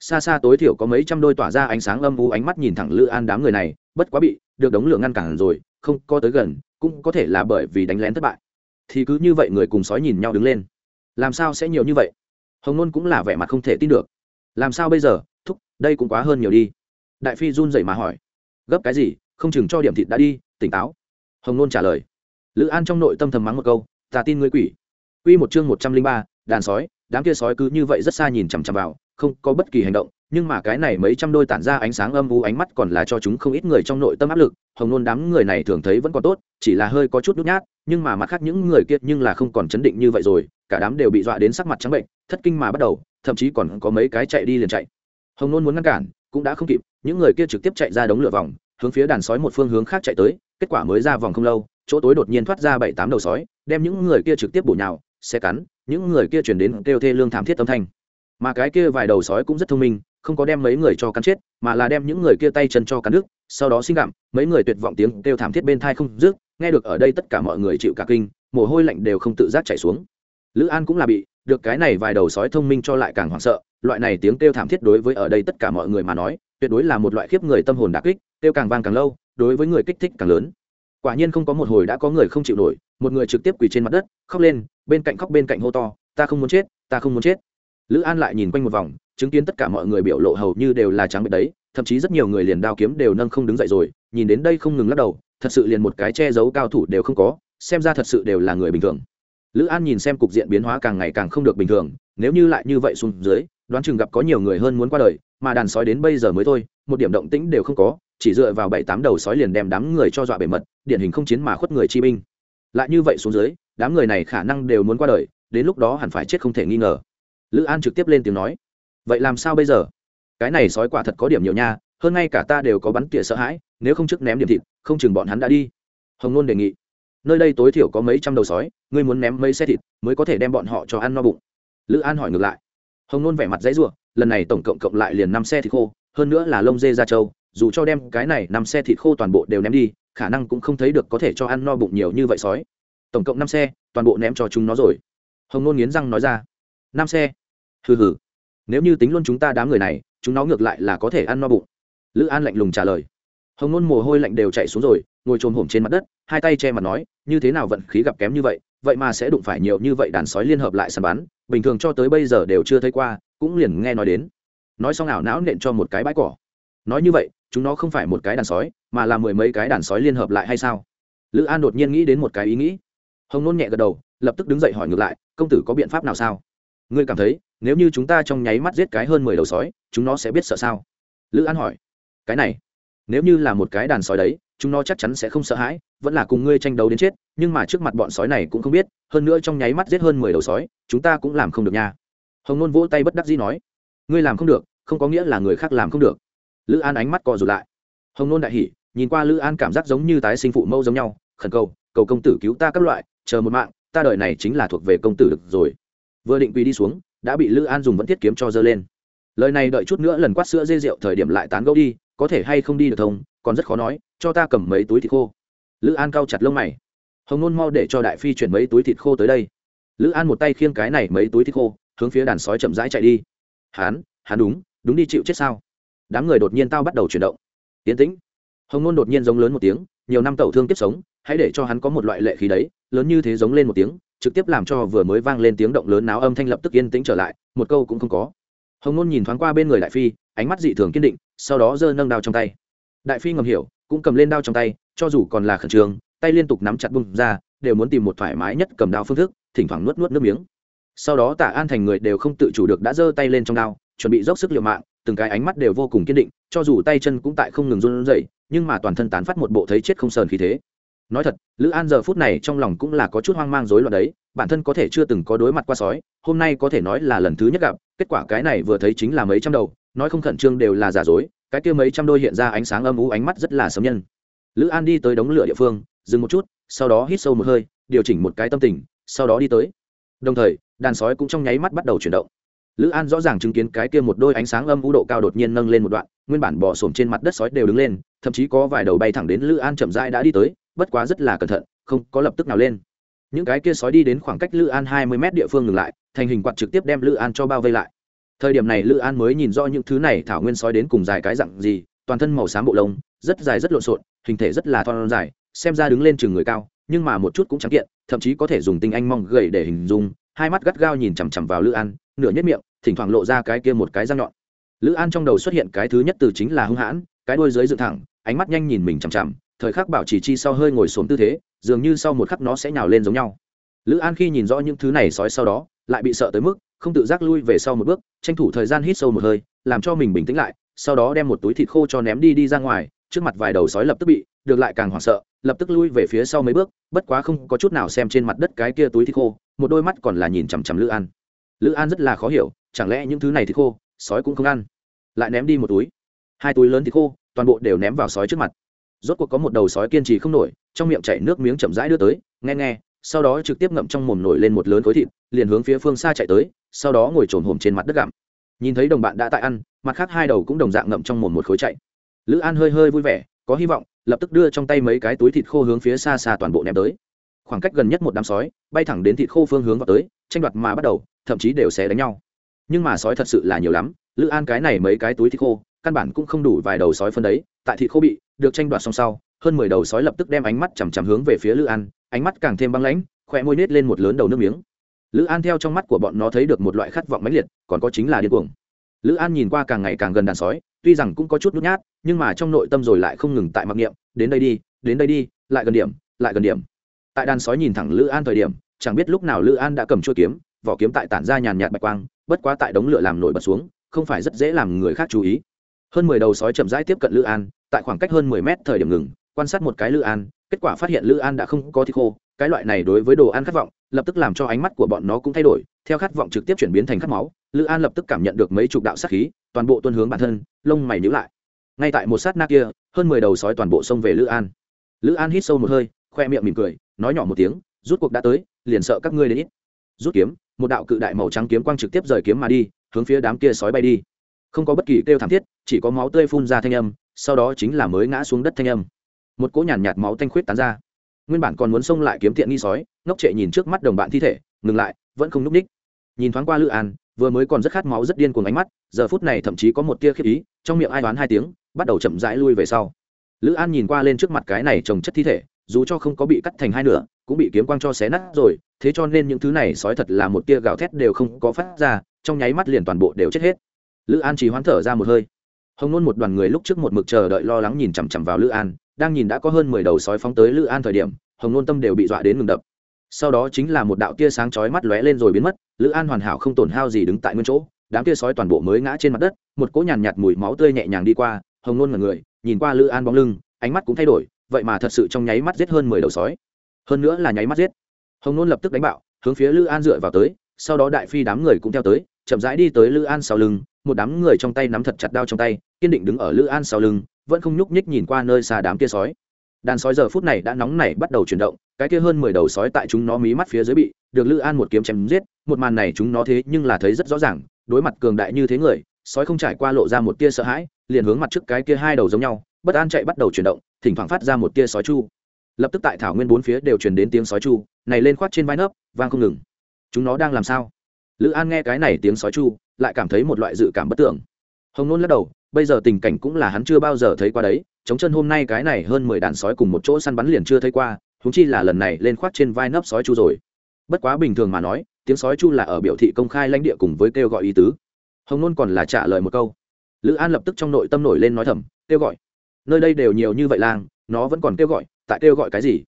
A: Xa xa tối thiểu có mấy trăm đôi tỏa ra ánh sáng âm u ánh mắt nhìn thẳng lữ an đám người này, bất quá bị được đống lửa ngăn cản rồi, không có tới gần, cũng có thể là bởi vì đánh lén thất bại. Thì cứ như vậy người cùng sói nhìn nhau đứng lên. Làm sao sẽ nhiều như vậy? Hồng nôn cũng là vẻ mặt không thể tin được. Làm sao bây giờ? Đây cũng quá hơn nhiều đi. Đại phi run rẩy mà hỏi. Gấp cái gì? Không chừng cho điểm thịt đã đi, tỉnh táo. Hồng nôn trả lời. Lữ an trong nội tâm thầm mắng một câu, ta tin ngươi quỷ. Quy một chương một trăm linh ba, đàn sói. Đám kia sói cứ như vậy rất xa nhìn chằm chằm vào, không có bất kỳ hành động, nhưng mà cái này mấy trăm đôi tản ra ánh sáng âm u ánh mắt còn là cho chúng không ít người trong nội tâm áp lực. Hồng nôn đám người này thường thấy vẫn còn tốt, chỉ là hơi có chút nhút nhát, nhưng mà mặt khác những người kia nhưng là không còn chấn định như vậy rồi, cả đám đều bị dọa đến sắc mặt trắng bệnh, thất kinh mà bắt đầu, thậm chí còn có mấy cái chạy đi liền chạy hồng nôn muốn ngăn cản, cũng đã không kịp, những người kia trực tiếp chạy ra đống lửa vòng, hướng phía đàn sói một phương hướng khác chạy tới, kết quả mới ra vòng không lâu, chỗ tối đột nhiên thoát ra bảy tám đầu sói, đem những người kia trực tiếp bổ nhào, xe cắn, những người kia chuyển đến kêu thê lương thảm thiết tâm thanh. Mà cái kia vài đầu sói cũng rất thông minh, không có đem mấy người cho cắn chết, mà là đem những người kia tay chân cho cắn đứt, sau đó sinh gặm, mấy người tuyệt vọng tiếng kêu thảm thiết bên thai không dứt, nghe được ở đây tất cả mọi người chịu cả kinh, mồ hôi lạnh đều không tự giác chảy xuống. Lữ an cũng là bị được cái này vài đầu sói thông minh cho lại càng hoảng sợ, loại này tiếng kêu thảm thiết đối với ở đây tất cả mọi người mà nói, tuyệt đối là một loại khiếp người tâm hồn đà kích, kêu càng vang càng lâu, đối với người kích thích càng lớn. Quả nhiên không có một hồi đã có người không chịu nổi, một người trực tiếp quỳ trên mặt đất, khóc lên, bên cạnh khóc bên cạnh hô to, ta không muốn chết, ta không muốn chết. Lữ an lại nhìn quanh một vòng, chứng kiến tất cả mọi người biểu lộ hầu như đều là trắng bệnh đấy, thậm chí rất nhiều người liền đao kiếm đều nâng không đứng dậy rồi, nhìn đến đây không ngừng lắc đầu, thật sự liền một cái che giấu cao thủ đều không có, xem ra thật sự đều là người bình thường lữ an nhìn xem cục diện biến hóa càng ngày càng không được bình thường, nếu như lại như vậy xuống dưới, đoán chừng gặp có nhiều người hơn muốn qua đời, mà đàn sói đến bây giờ mới thôi, một điểm động tĩnh đều không có, chỉ dựa vào bảy tám đầu sói liền đem đám người cho dọa bề mật, điển hình không chiến mà khuất người chi binh. Lại như vậy xuống dưới, đám người này khả năng đều muốn qua đời, đến lúc đó hẳn phải chết không thể nghi ngờ. Lữ an trực tiếp lên tiếng nói, vậy làm sao bây giờ? Cái này sói quả thật có điểm nhiều nha, hơn ngay cả ta đều có bắn tỉa sợ hãi, nếu không trước ném điểm thịt, không chừng bọn hắn đã đi. Hồng nôn đề nghị nơi đây tối thiểu có mấy trăm đầu sói, ngươi muốn ném mấy xe thịt mới có thể đem bọn họ cho ăn no bụng. Lữ an hỏi ngược lại. Hồng nôn vẻ mặt dãy r u ộ lần này tổng cộng cộng lại liền năm xe thịt khô, hơn nữa là lông dê ra trâu, dù cho đem cái này năm xe thịt khô toàn bộ đều ném đi, khả năng cũng không thấy được có thể cho ăn no bụng nhiều như vậy sói. Tổng cộng năm xe, toàn bộ ném cho chúng nó rồi. Hồng nôn nghiến răng nói ra. Năm xe? Hừ hừ. Nếu như tính luôn chúng ta đám người này, chúng nó ngược lại là có thể ăn no bụng. Lữ an lạnh lùng trả lời. Hồng nôn mồ hôi lạnh đều chạy xuống rồi ngồi trồm hổm trên mặt đất, hai tay che mặt nói, như thế nào vận khí gặp kém như vậy vậy mà sẽ đụng phải nhiều như vậy đàn sói liên hợp lại săn bắn, bình thường cho tới bây giờ đều chưa thấy qua, cũng liền nghe nói đến. Nói xong ảo não nện cho một cái bãi cỏ. Nói như vậy, chúng nó không phải một cái đàn sói, mà là mười mấy cái đàn sói liên hợp lại hay sao? Lữ an đột nhiên nghĩ đến một cái ý nghĩ. Hồng nôn nhẹ gật đầu, lập tức đứng dậy hỏi ngược lại, công tử có biện pháp nào sao? Ngươi cảm thấy, nếu như chúng ta trong nháy mắt giết cái hơn mười đầu sói, chúng nó sẽ biết sợ sao? Lữ an hỏi. Cái này nếu như là một cái đàn sói đấy, chúng nó chắc chắn sẽ không sợ hãi, vẫn là cùng ngươi tranh đấu đến chết, nhưng mà trước mặt bọn sói này cũng không biết, hơn nữa trong nháy mắt giết hơn mười đầu sói, chúng ta cũng làm không được nha. Hồng nôn vỗ tay bất đắc dĩ nói. Ngươi làm không được, không có nghĩa là người khác làm không được. Lữ an ánh mắt co rụt lại. Hồng nôn đại hỉ, nhìn qua lữ an cảm giác giống như tái sinh phụ mẫu giống nhau, khẩn cầu cầu công tử cứu ta các loại, chờ một mạng, ta đợi này chính là thuộc về công tử được rồi. Vừa định quỳ đi xuống, đã bị lữ an dùng vẫn thiết kiếm cho dơ lên. Lời này đợi chút nữa lần quát sữa dê rượu thời điểm lại tán gẫu đi có thể hay không đi được thông, còn rất khó nói, cho ta cầm mấy túi thịt khô. Lữ an cao chặt lông mày. Hồng nôn mau để cho đại phi chuyển mấy túi thịt khô tới đây. Lữ an một tay khiêng cái này mấy túi thịt khô, hướng phía đàn sói chậm rãi chạy đi. Hán hán đúng đúng đi chịu chết sao? Đám người đột nhiên tao bắt đầu chuyển động. Tiến tĩnh. Hồng nôn đột nhiên giống lớn một tiếng, nhiều năm tẩu thương tiếp sống, hãy để cho hắn có một loại lệ khí đấy, lớn như thế giống lên một tiếng, trực tiếp làm cho vừa mới vang lên tiếng động lớn náo âm thanh lập tức yên tĩnh trở lại, một câu cũng không có. Hồng nôn nhìn thoáng qua bên người đại phi, ánh mắt dị thường kiên định sau đó giơ nâng đao trong tay. Đại phi ngầm hiểu, cũng cầm lên đao trong tay, cho dù còn là khẩn trương, tay liên tục nắm chặt bung ra, đều muốn tìm một thoải mái nhất cầm đao phương thức, thỉnh thoảng nuốt nuốt nước miếng. Sau đó tạ an thành người đều không tự chủ được đã giơ tay lên trong đao, chuẩn bị dốc sức liều mạng, từng cái ánh mắt đều vô cùng kiên định, cho dù tay chân cũng tại không ngừng run rẩy, nhưng mà toàn thân tán phát một bộ thấy chết không sờn khí thế. Nói thật, lữ an giờ phút này trong lòng cũng là có chút hoang mang rối loạn đấy, bản thân có thể chưa từng có đối mặt qua sói, hôm nay có thể nói là lần thứ nhất gặp, kết quả cái này vừa thấy chính là mấy trăm đầu nói không khẩn trương đều là giả dối, cái kia mấy trăm đôi hiện ra ánh sáng âm u ánh mắt rất là sấm nhân. Lữ an đi tới đống lửa địa phương, dừng một chút, sau đó hít sâu một hơi, điều chỉnh một cái tâm tình, sau đó đi tới. Đồng thời, đàn sói cũng trong nháy mắt bắt đầu chuyển động. Lữ an rõ ràng chứng kiến cái kia một đôi ánh sáng âm u độ cao đột nhiên nâng lên một đoạn, nguyên bản bò sổm trên mặt đất sói đều đứng lên, thậm chí có vài đầu bay thẳng đến lữ an chậm rãi đã đi tới, bất quá rất là cẩn thận, không có lập tức nào lên. Những cái kia sói đi đến khoảng cách lữ an hai mươi mét địa phương ngừng lại, thành hình quạt trực tiếp đem lữ an cho bao vây lại thời điểm này lữ an mới nhìn rõ những thứ này thảo nguyên sói đến cùng dài cái dặn gì, toàn thân màu xám bộ lông, rất dài rất lộn xộn, hình thể rất là thon dài, xem ra đứng lên chừng người cao, nhưng mà một chút cũng trắng kiện, thậm chí có thể dùng tinh anh mong gầy để hình dung, hai mắt gắt gao nhìn chằm chằm vào lữ an, nửa nhất miệng, thỉnh thoảng lộ ra cái kia một cái răng nhọn. Lữ an trong đầu xuất hiện cái thứ nhất từ chính là hung hãn, cái đuôi dưới dựng thẳng, ánh mắt nhanh nhìn mình chằm chằm, thời khắc bảo chỉ chi sau hơi ngồi xuống tư thế, dường như sau một khắc nó sẽ nhào lên giống nhau. Lữ an khi nhìn rõ những thứ này sói sau đó lại bị sợ tới mức, không tự giác lui về sau một bước, tranh thủ thời gian hít sâu một hơi, làm cho mình bình tĩnh lại, sau đó đem một túi thịt khô cho ném đi đi ra ngoài, trước mặt vài đầu sói lập tức bị, được lại càng hoảng sợ, lập tức lui về phía sau mấy bước, bất quá không có chút nào xem trên mặt đất cái kia túi thịt khô, một đôi mắt còn là nhìn chằm chằm lữ an. Lữ an rất là khó hiểu, chẳng lẽ những thứ này thịt khô, sói cũng không ăn? Lại ném đi một túi. Hai túi lớn thịt khô, toàn bộ đều ném vào sói trước mặt. Rốt cuộc có một đầu sói kiên trì không nổi, trong miệng chảy nước miếng chậm rãi đưa tới, nghe nghe sau đó trực tiếp ngậm trong mồm nổi lên một lớn khối thịt, liền hướng phía phương xa chạy tới, sau đó ngồi trồn hổm trên mặt đất gặm. Nhìn thấy đồng bạn đã tại ăn, mặt khác hai đầu cũng đồng dạng ngậm trong mồm một khối chạy. Lữ an hơi hơi vui vẻ, có hy vọng, lập tức đưa trong tay mấy cái túi thịt khô hướng phía xa xa toàn bộ ném tới. Khoảng cách gần nhất một đám sói, bay thẳng đến thịt khô phương hướng vào tới, tranh đoạt mà bắt đầu, thậm chí đều xé đánh nhau. Nhưng mà sói thật sự là nhiều lắm, lữ an cái này mấy cái túi thịt khô, căn bản cũng không đủ vài đầu sói phân đấy, tại thịt khô bị được tranh đoạt xong sau, hơn mười đầu sói lập tức đem ánh mắt chằm chằm hướng về phía lữ an ánh mắt càng thêm băng lãnh khỏe môi nết lên một lớn đầu nước miếng. Lữ an theo trong mắt của bọn nó thấy được một loại khát vọng mãnh liệt, còn có chính là điên cuồng. Lữ an nhìn qua càng ngày càng gần đàn sói, tuy rằng cũng có chút nhút nhát, nhưng mà trong nội tâm rồi lại không ngừng tại mặc niệm, đến đây đi, đến đây đi, lại gần điểm, lại gần điểm. Tại đàn sói nhìn thẳng lữ an thời điểm, chẳng biết lúc nào lữ an đã cầm chuôi kiếm, vỏ kiếm tại tản ra nhàn nhạt bạch quang, bất quá tại đống lửa làm nổi bật xuống, không phải rất dễ làm người khác chú ý. Hơn mười đầu sói chậm rãi tiếp cận lữ an, tại khoảng cách hơn mười mét thời điểm ngừng, quan sát một cái lữ an kết quả phát hiện lữ an đã không có thịt khô, cái loại này đối với đồ ăn khát vọng, lập tức làm cho ánh mắt của bọn nó cũng thay đổi, theo khát vọng trực tiếp chuyển biến thành khát máu, lữ an lập tức cảm nhận được mấy chục đạo sát khí, toàn bộ tuân hướng bản thân, lông mày nhữ lại. Ngay tại một sát na kia, hơn mười đầu sói toàn bộ xông về lữ an. Lữ an hít sâu một hơi, khoe miệng mỉm cười, nói nhỏ một tiếng, rút cuộc đã tới, liền sợ các ngươi đến ít. Rút kiếm, một đạo cự đại màu trắng kiếm quang trực tiếp rời kiếm mà đi, hướng phía đám kia sói bay đi. Không có bất kỳ kêu thảm thiết, chỉ có máu tươi phun ra thanh âm, sau đó chính là mới ngã xuống đất thanh âm một cỗ nhàn nhạt, nhạt máu tanh khuyết tán ra. Nguyên bản còn muốn xông lại kiếm tiện nghi sói ngốc trệ nhìn trước mắt đồng bạn thi thể ngừng lại vẫn không núp ních. Nhìn thoáng qua lữ an vừa mới còn rất khát máu rất điên cuồng ánh mắt giờ phút này thậm chí có một tia khiếp ý trong miệng ai đoán hai tiếng bắt đầu chậm rãi lui về sau. Lữ an nhìn qua lên trước mặt cái này trồng chất thi thể dù cho không có bị cắt thành hai nửa cũng bị kiếm quang cho xé nát rồi thế cho nên những thứ này sói thật là một tia gào thét đều không có phát ra trong nháy mắt liền toàn bộ đều chết hết. Lữ an chỉ hoán thở ra một hơi. Hồng nôn một đoàn người lúc trước một mực chờ đợi lo lắng nhìn chằm chằm vào lữ an đang nhìn đã có hơn mười đầu sói phóng tới lữ an thời điểm hồng nôn tâm đều bị dọa đến ngừng đập. Sau đó chính là một đạo tia sáng chói mắt lóe lên rồi biến mất lữ an hoàn hảo không tổn hao gì đứng tại nguyên chỗ đám tia sói toàn bộ mới ngã trên mặt đất một cỗ nhàn nhạt, mùi máu tươi nhẹ nhàng đi qua hồng nôn là người nhìn qua lữ an bóng lưng ánh mắt cũng thay đổi vậy mà thật sự trong nháy mắt giết hơn mười đầu sói. Hơn nữa là nháy mắt giết. Hồng nôn lập tức đánh bạo hướng phía lữ an dựa vào tới sau đó đại phi đám người cũng theo tới chậm rãi đi tới lữ an sau lưng một đám người trong tay nắm thật chặt đao trong tay kiên định đứng ở lữ an sau lưng vẫn không nhúc nhích nhìn qua nơi xa đám kia sói. Đàn sói giờ phút này đã nóng nảy bắt đầu chuyển động, cái kia hơn mười đầu sói tại chúng nó mí mắt phía dưới bị được lữ an một kiếm chém giết, một màn này chúng nó thế nhưng là thấy rất rõ ràng, đối mặt cường đại như thế người, sói không trải qua lộ ra một tia sợ hãi, liền hướng mặt trước cái kia hai đầu giống nhau, bất an chạy bắt đầu chuyển động, thỉnh thoảng phát ra một tia sói chu. Lập tức tại thảo nguyên bốn phía đều truyền đến tiếng sói chu, này lên khoát trên vai nấp vang không ngừng. Chúng nó đang làm sao? Lữ an nghe cái này tiếng sói chu, lại cảm thấy một loại dự cảm bất tưởng. Hồng nôn lắc đầu bây giờ tình cảnh cũng là hắn chưa bao giờ thấy qua đấy, chống chân hôm nay cái này hơn mười đàn sói cùng một chỗ săn bắn liền chưa thấy qua húng chi là lần này lên khoác trên vai nấp sói chu rồi. Bất quá bình thường mà nói, tiếng sói chu là ở biểu thị công khai lãnh địa cùng với kêu gọi ý tứ. Hồng nôn còn là trả lời một câu. Lữ an lập tức trong nội tâm nổi lên nói thầm, kêu gọi? Nơi đây đều nhiều như vậy lang, nó vẫn còn kêu gọi, tại kêu gọi cái gì?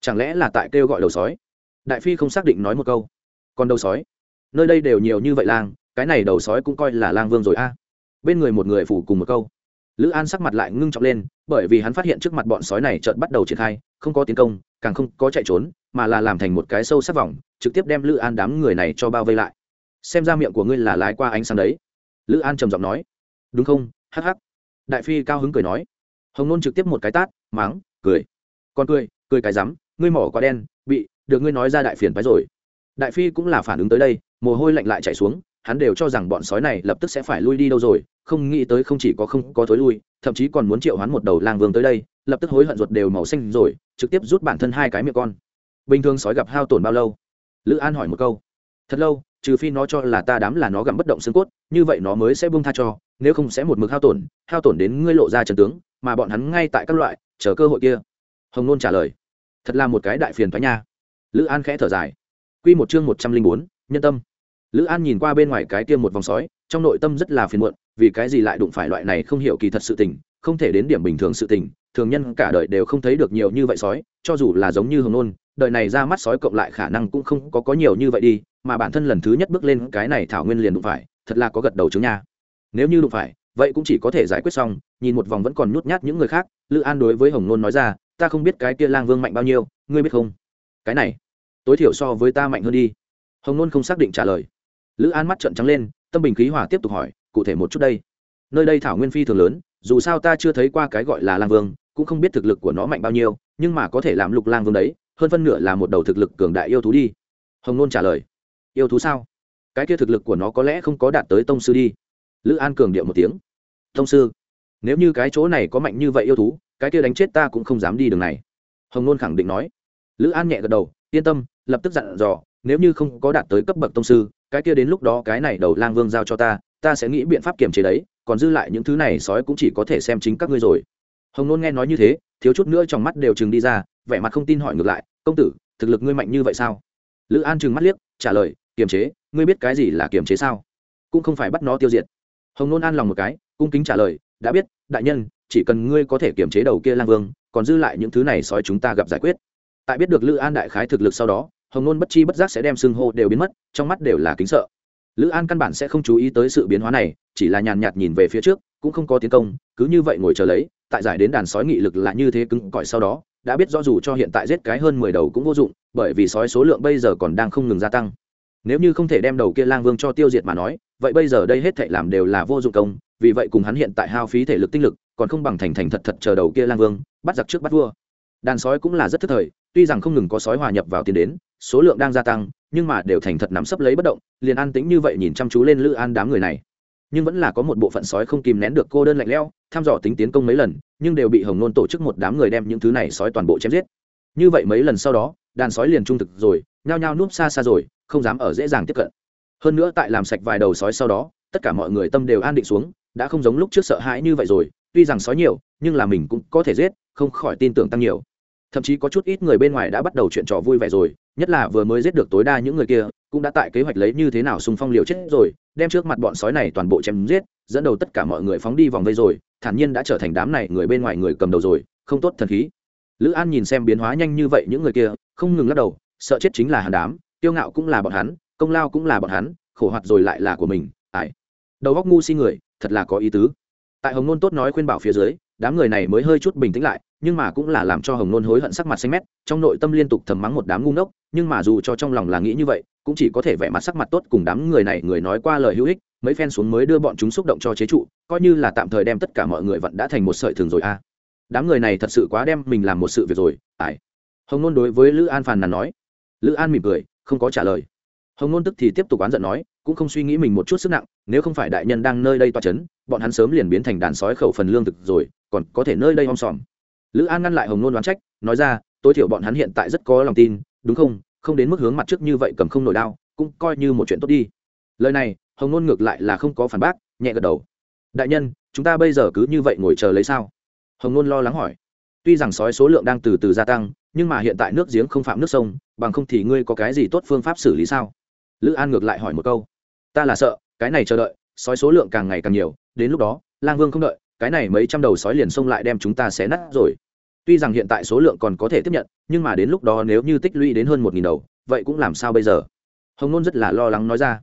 A: Chẳng lẽ là tại kêu gọi đầu sói? Đại phi không xác định nói một câu. Còn đầu sói? Nơi đây đều nhiều như vậy lang, cái này đầu sói cũng coi là lang vương rồi a bên người một người phủ cùng một câu. Lữ an sắc mặt lại ngưng trọng lên, bởi vì hắn phát hiện trước mặt bọn sói này chợt bắt đầu triển khai, không có tiến công, càng không có chạy trốn, mà là làm thành một cái sâu sắc vòng, trực tiếp đem lữ an đám người này cho bao vây lại. Xem ra miệng của ngươi là lái qua ánh sáng đấy. Lữ an trầm giọng nói. Đúng không? Hắc hắc. Đại phi cao hứng cười nói. Hồng nôn trực tiếp một cái tát máng cười. Còn cười cười cái rắm, ngươi mỏ quá đen, bị, được ngươi nói ra đại phiền phái rồi. Đại phi cũng là phản ứng tới đây, mồ hôi lạnh lại chảy xuống hắn đều cho rằng bọn sói này lập tức sẽ phải lui đi đâu rồi, không nghĩ tới không chỉ có không có thối lui, thậm chí còn muốn triệu hoán một đầu lang vương tới đây, lập tức hối hận ruột đều màu xanh rồi, trực tiếp rút bản thân hai cái miệng con. Bình thường sói gặp hao tổn bao lâu? Lữ an hỏi một câu. Thật lâu, trừ phi nó cho là ta đám là nó gặm bất động xương cốt, như vậy nó mới sẽ buông tha cho, nếu không sẽ một mực hao tổn hao tổn đến ngươi lộ ra trần tướng, mà bọn hắn ngay tại các loại, chờ cơ hội kia. Hồng nôn trả lời. Thật là một cái đại phiền thoái nha. Lữ an khẽ thở dài. Q một chương một trăm linh bốn, nhân tâm lữ an nhìn qua bên ngoài cái kia một vòng sói, trong nội tâm rất là phiền muộn, vì cái gì lại đụng phải loại này không hiểu kỳ thật sự tình, không thể đến điểm bình thường sự tình, thường nhân cả đời đều không thấy được nhiều như vậy sói, cho dù là giống như hồng nôn, đời này ra mắt sói cộng lại khả năng cũng không có có nhiều như vậy đi, mà bản thân lần thứ nhất bước lên cái này thảo nguyên liền đụng phải, thật là có gật đầu chứng nha. Nếu như đụng phải, vậy cũng chỉ có thể giải quyết xong, nhìn một vòng vẫn còn nhút nhát những người khác, lữ an đối với hồng nôn nói ra, ta không biết cái kia lang vương mạnh bao nhiêu, ngươi biết không? Cái này, tối thiểu so với ta mạnh hơn đi. Hồng nôn không xác định trả lời lữ an mắt trợn trắng lên, tâm bình khí hòa tiếp tục hỏi, cụ thể một chút đây? Nơi đây thảo nguyên phi thường lớn, dù sao ta chưa thấy qua cái gọi là lang vương, cũng không biết thực lực của nó mạnh bao nhiêu, nhưng mà có thể làm lục lang vương đấy, hơn phân nửa là một đầu thực lực cường đại yêu thú đi. Hồng nôn trả lời, yêu thú sao? Cái kia thực lực của nó có lẽ không có đạt tới tông sư đi. Lữ an cường điệu một tiếng, tông sư? Nếu như cái chỗ này có mạnh như vậy yêu thú, cái kia đánh chết ta cũng không dám đi đường này. Hồng nôn khẳng định nói. Lữ an nhẹ gật đầu, yên tâm, lập tức dặn dò nếu như không có đạt tới cấp bậc tông sư, cái kia đến lúc đó cái này đầu lang vương giao cho ta ta sẽ nghĩ biện pháp kiềm chế đấy, còn dư lại những thứ này sói cũng chỉ có thể xem chính các ngươi rồi. Hồng nôn nghe nói như thế, thiếu chút nữa trong mắt đều chừng đi ra, vẻ mặt không tin hỏi ngược lại, công tử, thực lực ngươi mạnh như vậy sao? Lữ an chừng mắt liếc, trả lời, kiềm chế, ngươi biết cái gì là kiềm chế sao? Cũng không phải bắt nó tiêu diệt. Hồng nôn an lòng một cái, cung kính trả lời, đã biết, đại nhân, chỉ cần ngươi có thể kiềm chế đầu kia lang vương, còn dư lại những thứ này sói chúng ta gặp giải quyết. Tại biết được lữ an đại khái thực lực sau đó hồng nôn bất chi bất giác sẽ đem xưng hô đều biến mất, trong mắt đều là kính sợ. Lữ an căn bản sẽ không chú ý tới sự biến hóa này, chỉ là nhàn nhạt nhìn về phía trước, cũng không có tiến công, cứ như vậy ngồi chờ lấy, tại giải đến đàn sói nghị lực là như thế cứng cỏi sau đó, đã biết rõ dù cho hiện tại giết cái hơn mười đầu cũng vô dụng, bởi vì sói số lượng bây giờ còn đang không ngừng gia tăng. Nếu như không thể đem đầu kia lang vương cho tiêu diệt mà nói, vậy bây giờ đây hết thảy làm đều là vô dụng công, vì vậy cùng hắn hiện tại hao phí thể lực tinh lực, còn không bằng thành thành thật thật chờ đầu kia lang vương, bắt giặc trước bắt vua đàn sói cũng là rất thức thời, tuy rằng không ngừng có sói hòa nhập vào tiền đến, số lượng đang gia tăng, nhưng mà đều thành thật nắm sấp lấy bất động, liền an tĩnh như vậy nhìn chăm chú lên lữ an đám người này. Nhưng vẫn là có một bộ phận sói không kìm nén được cô đơn lạnh lẽo thăm dò tính tiến công mấy lần, nhưng đều bị hồng nôn tổ chức một đám người đem những thứ này sói toàn bộ chém giết. Như vậy mấy lần sau đó, đàn sói liền trung thực rồi, nhao nhao núp xa xa rồi, không dám ở dễ dàng tiếp cận. Hơn nữa tại làm sạch vài đầu sói sau đó, tất cả mọi người tâm đều an định xuống, đã không giống lúc trước sợ hãi như vậy rồi. Tuy rằng sói nhiều, nhưng là mình cũng có thể giết, không khỏi tin tưởng tăng nhiều thậm chí có chút ít người bên ngoài đã bắt đầu chuyện trò vui vẻ rồi, nhất là vừa mới giết được tối đa những người kia, cũng đã tại kế hoạch lấy như thế nào xung phong liều chết rồi, đem trước mặt bọn sói này toàn bộ chém giết, dẫn đầu tất cả mọi người phóng đi vòng vây rồi, thản nhiên đã trở thành đám này người bên ngoài người cầm đầu rồi, không tốt thần khí. Lữ an nhìn xem biến hóa nhanh như vậy những người kia, không ngừng lắc đầu, sợ chết chính là hàn đám tiêu ngạo cũng là bọn hắn, công lao cũng là bọn hắn, khổ hoạt rồi lại là của mình ải đầu góc ngu si người, thật là có ý tứ. Tại hồng nôn tốt nói khuyên bảo phía dưới, đám người này mới hơi chút bình tĩnh lại nhưng mà cũng là làm cho hồng nôn hối hận sắc mặt xanh mét, trong nội tâm liên tục thầm mắng một đám ngu ngốc, nhưng mà dù cho trong lòng là nghĩ như vậy, cũng chỉ có thể vẻ mặt sắc mặt tốt cùng đám người này người nói qua lời hữu ích, mấy phen xuống mới đưa bọn chúng xúc động cho chế trụ, coi như là tạm thời đem tất cả mọi người vẫn đã thành một sợi thường rồi a đám người này thật sự quá đem mình làm một sự việc rồi ải hồng nôn đối với lữ an phàn nàn nói. Lữ an mỉm cười, không có trả lời. Hồng nôn tức thì tiếp tục oán giận nói, cũng không suy nghĩ mình một chút sức nặng, nếu không phải đại nhân đang nơi đây toa c h ấ n bọn hắn sớm liền biến thành đàn sói khẩu phần lương thực rồi, còn có thể nơi đây om sòm lữ an ngăn lại hồng nôn đoán trách, nói ra, tối thiểu bọn hắn hiện tại rất có lòng tin, đúng không? Không đến mức hướng mặt trước như vậy cầm không nổi đao cũng coi như một chuyện tốt đi. Lời này, hồng nôn ngược lại là không có phản bác, nhẹ gật đầu. Đại nhân, chúng ta bây giờ cứ như vậy ngồi chờ lấy sao? Hồng nôn lo lắng hỏi. Tuy rằng sói số lượng đang từ từ gia tăng, nhưng mà hiện tại nước giếng không phạm nước sông, bằng không thì ngươi có cái gì tốt phương pháp xử lý sao? Lữ an ngược lại hỏi một câu. Ta là sợ, cái này chờ đợi, sói số lượng càng ngày càng nhiều, đến lúc đó, lang vương không đợi cái này mấy trăm đầu sói liền xông lại đem chúng ta xé nát rồi. Tuy rằng hiện tại số lượng còn có thể tiếp nhận, nhưng mà đến lúc đó nếu như tích lũy đến hơn một nghìn đầu, vậy cũng làm sao bây giờ? Hồng nôn rất là lo lắng nói ra.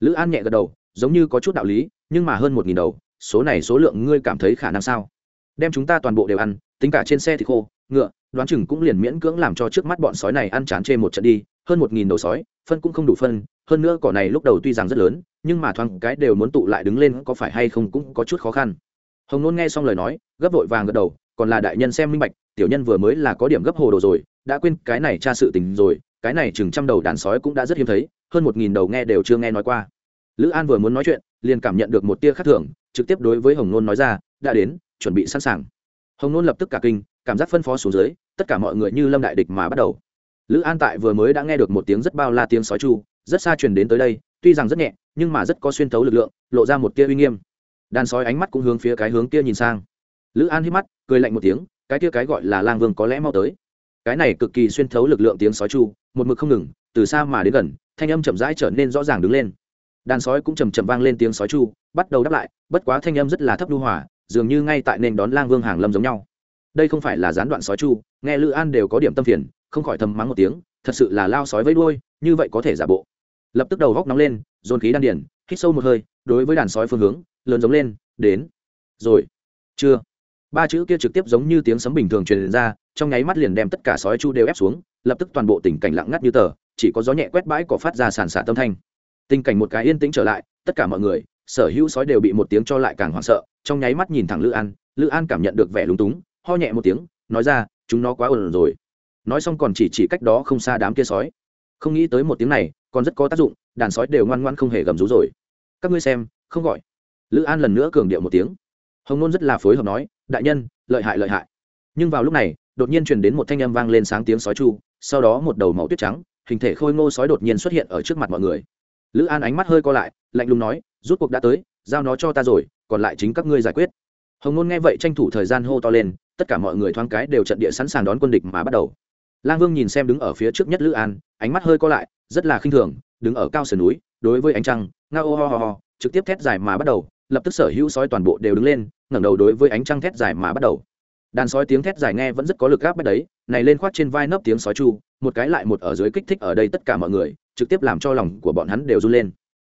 A: Lữ an nhẹ gật đầu, giống như có chút đạo lý, nhưng mà hơn một nghìn đầu, số này số lượng ngươi cảm thấy khả năng sao? Đem chúng ta toàn bộ đều ăn, tính cả trên xe thì khô, ngựa, đoán chừng cũng liền miễn cưỡng làm cho trước mắt bọn sói này ăn chán chê một trận đi. Hơn một nghìn đầu sói, phân cũng không đủ phân, hơn nữa cỏ này lúc đầu tuy rằng rất lớn, nhưng mà thoáng cái đều muốn tụ lại đứng lên có phải hay không cũng có chút khó khăn hồng nôn nghe xong lời nói, gấp vội vàng gật đầu, còn là đại nhân xem minh bạch, tiểu nhân vừa mới là có điểm gấp hồ đồ rồi, đã quên cái này tra sự tình rồi, cái này chừng trăm đầu đàn sói cũng đã rất hiếm thấy, hơn một nghìn đầu nghe đều chưa nghe nói qua. Lữ an vừa muốn nói chuyện, liền cảm nhận được một tia khác thường, trực tiếp đối với hồng nôn nói ra, đã đến, chuẩn bị sẵn sàng. Hồng nôn lập tức cả kinh, cảm giác phân phó xuống dưới, tất cả mọi người như lâm đại địch mà bắt đầu. Lữ an tại vừa mới đã nghe được một tiếng rất bao la tiếng sói chu, rất xa truyền đến tới đây, tuy rằng rất nhẹ, nhưng mà rất có xuyên thấu lực lượng, lộ ra một tia uy nghiêm đàn sói ánh mắt cũng hướng phía cái hướng kia nhìn sang. Lữ an hít mắt, cười lạnh một tiếng, cái kia cái gọi là lang vương có lẽ mau tới. Cái này cực kỳ xuyên thấu lực lượng tiếng sói chu, một mực không ngừng, từ xa mà đến gần, thanh âm chậm rãi trở nên rõ ràng đứng lên. Đàn sói cũng chầm chậm vang lên tiếng sói chu, bắt đầu đáp lại, bất quá thanh âm rất là thấp lưu hỏa dường như ngay tại nền đón lang vương hàng lâm giống nhau. Đây không phải là gián đoạn sói chu, nghe lữ an đều có điểm tâm phiền, không khỏi thầm mắng một tiếng, thật sự là lao sói với đuôi, như vậy có thể giả bộ. Lập tức đầu góc nóng lên, dồn khí đan điển hít sâu một hơi, đối với đàn sói phương hướng lớn giống lên, đến. Rồi. Chưa. Ba chữ kia trực tiếp giống như tiếng sấm bình thường truyền ra, trong nháy mắt liền đem tất cả sói chu đều ép xuống, lập tức toàn bộ tình cảnh lặng ngắt như tờ, chỉ có gió nhẹ quét bãi cỏ phát ra sàn xả tâm thanh. Tình cảnh một cái yên tĩnh trở lại, tất cả mọi người, sở hữu sói đều bị một tiếng cho lại càng hoảng sợ, trong nháy mắt nhìn thẳng lữ an lữ an cảm nhận được vẻ lúng túng, ho nhẹ một tiếng, nói ra, chúng nó quá ồn rồi. Nói xong còn chỉ chỉ cách đó không xa đám kia sói. Không nghĩ tới một tiếng này, còn rất có tác dụng, đàn sói đều ngoan ngoan không hề gầm rú rồi. Các ngươi xem, không gọi lữ an lần nữa cường điệu một tiếng. Hồng nôn rất là phối hợp nói, đại nhân, lợi hại lợi hại. Nhưng vào lúc này, đột nhiên truyền đến một thanh âm vang lên sáng tiếng sói chu, sau đó một đầu màu tuyết trắng, hình thể khôi ngô sói đột nhiên xuất hiện ở trước mặt mọi người. Lữ an ánh mắt hơi co lại, lạnh lùng nói, rút cuộc đã tới, giao nó cho ta rồi, còn lại chính các ngươi giải quyết. Hồng nôn nghe vậy tranh thủ thời gian hô to lên, tất cả mọi người thoáng cái đều trận địa sẵn sàng đón quân địch mà bắt đầu. Lang vương nhìn xem đứng ở phía trước nhất lữ an, ánh mắt hơi co lại, rất là khinh thường, đứng ở cao sườn núi, đối với ánh trăng nga ô ho ho ho, trực tiếp thét dài mà bắt đầu lập tức sở hữu sói toàn bộ đều đứng lên, ngẩng đầu đối với ánh trăng thét dài mà bắt đầu. Đàn sói tiếng thét dài nghe vẫn rất có lực gáp bắt đấy, này lên khoát trên vai nấp tiếng sói chu, một cái lại một ở dưới kích thích ở đây tất cả mọi người, trực tiếp làm cho lòng của bọn hắn đều run lên.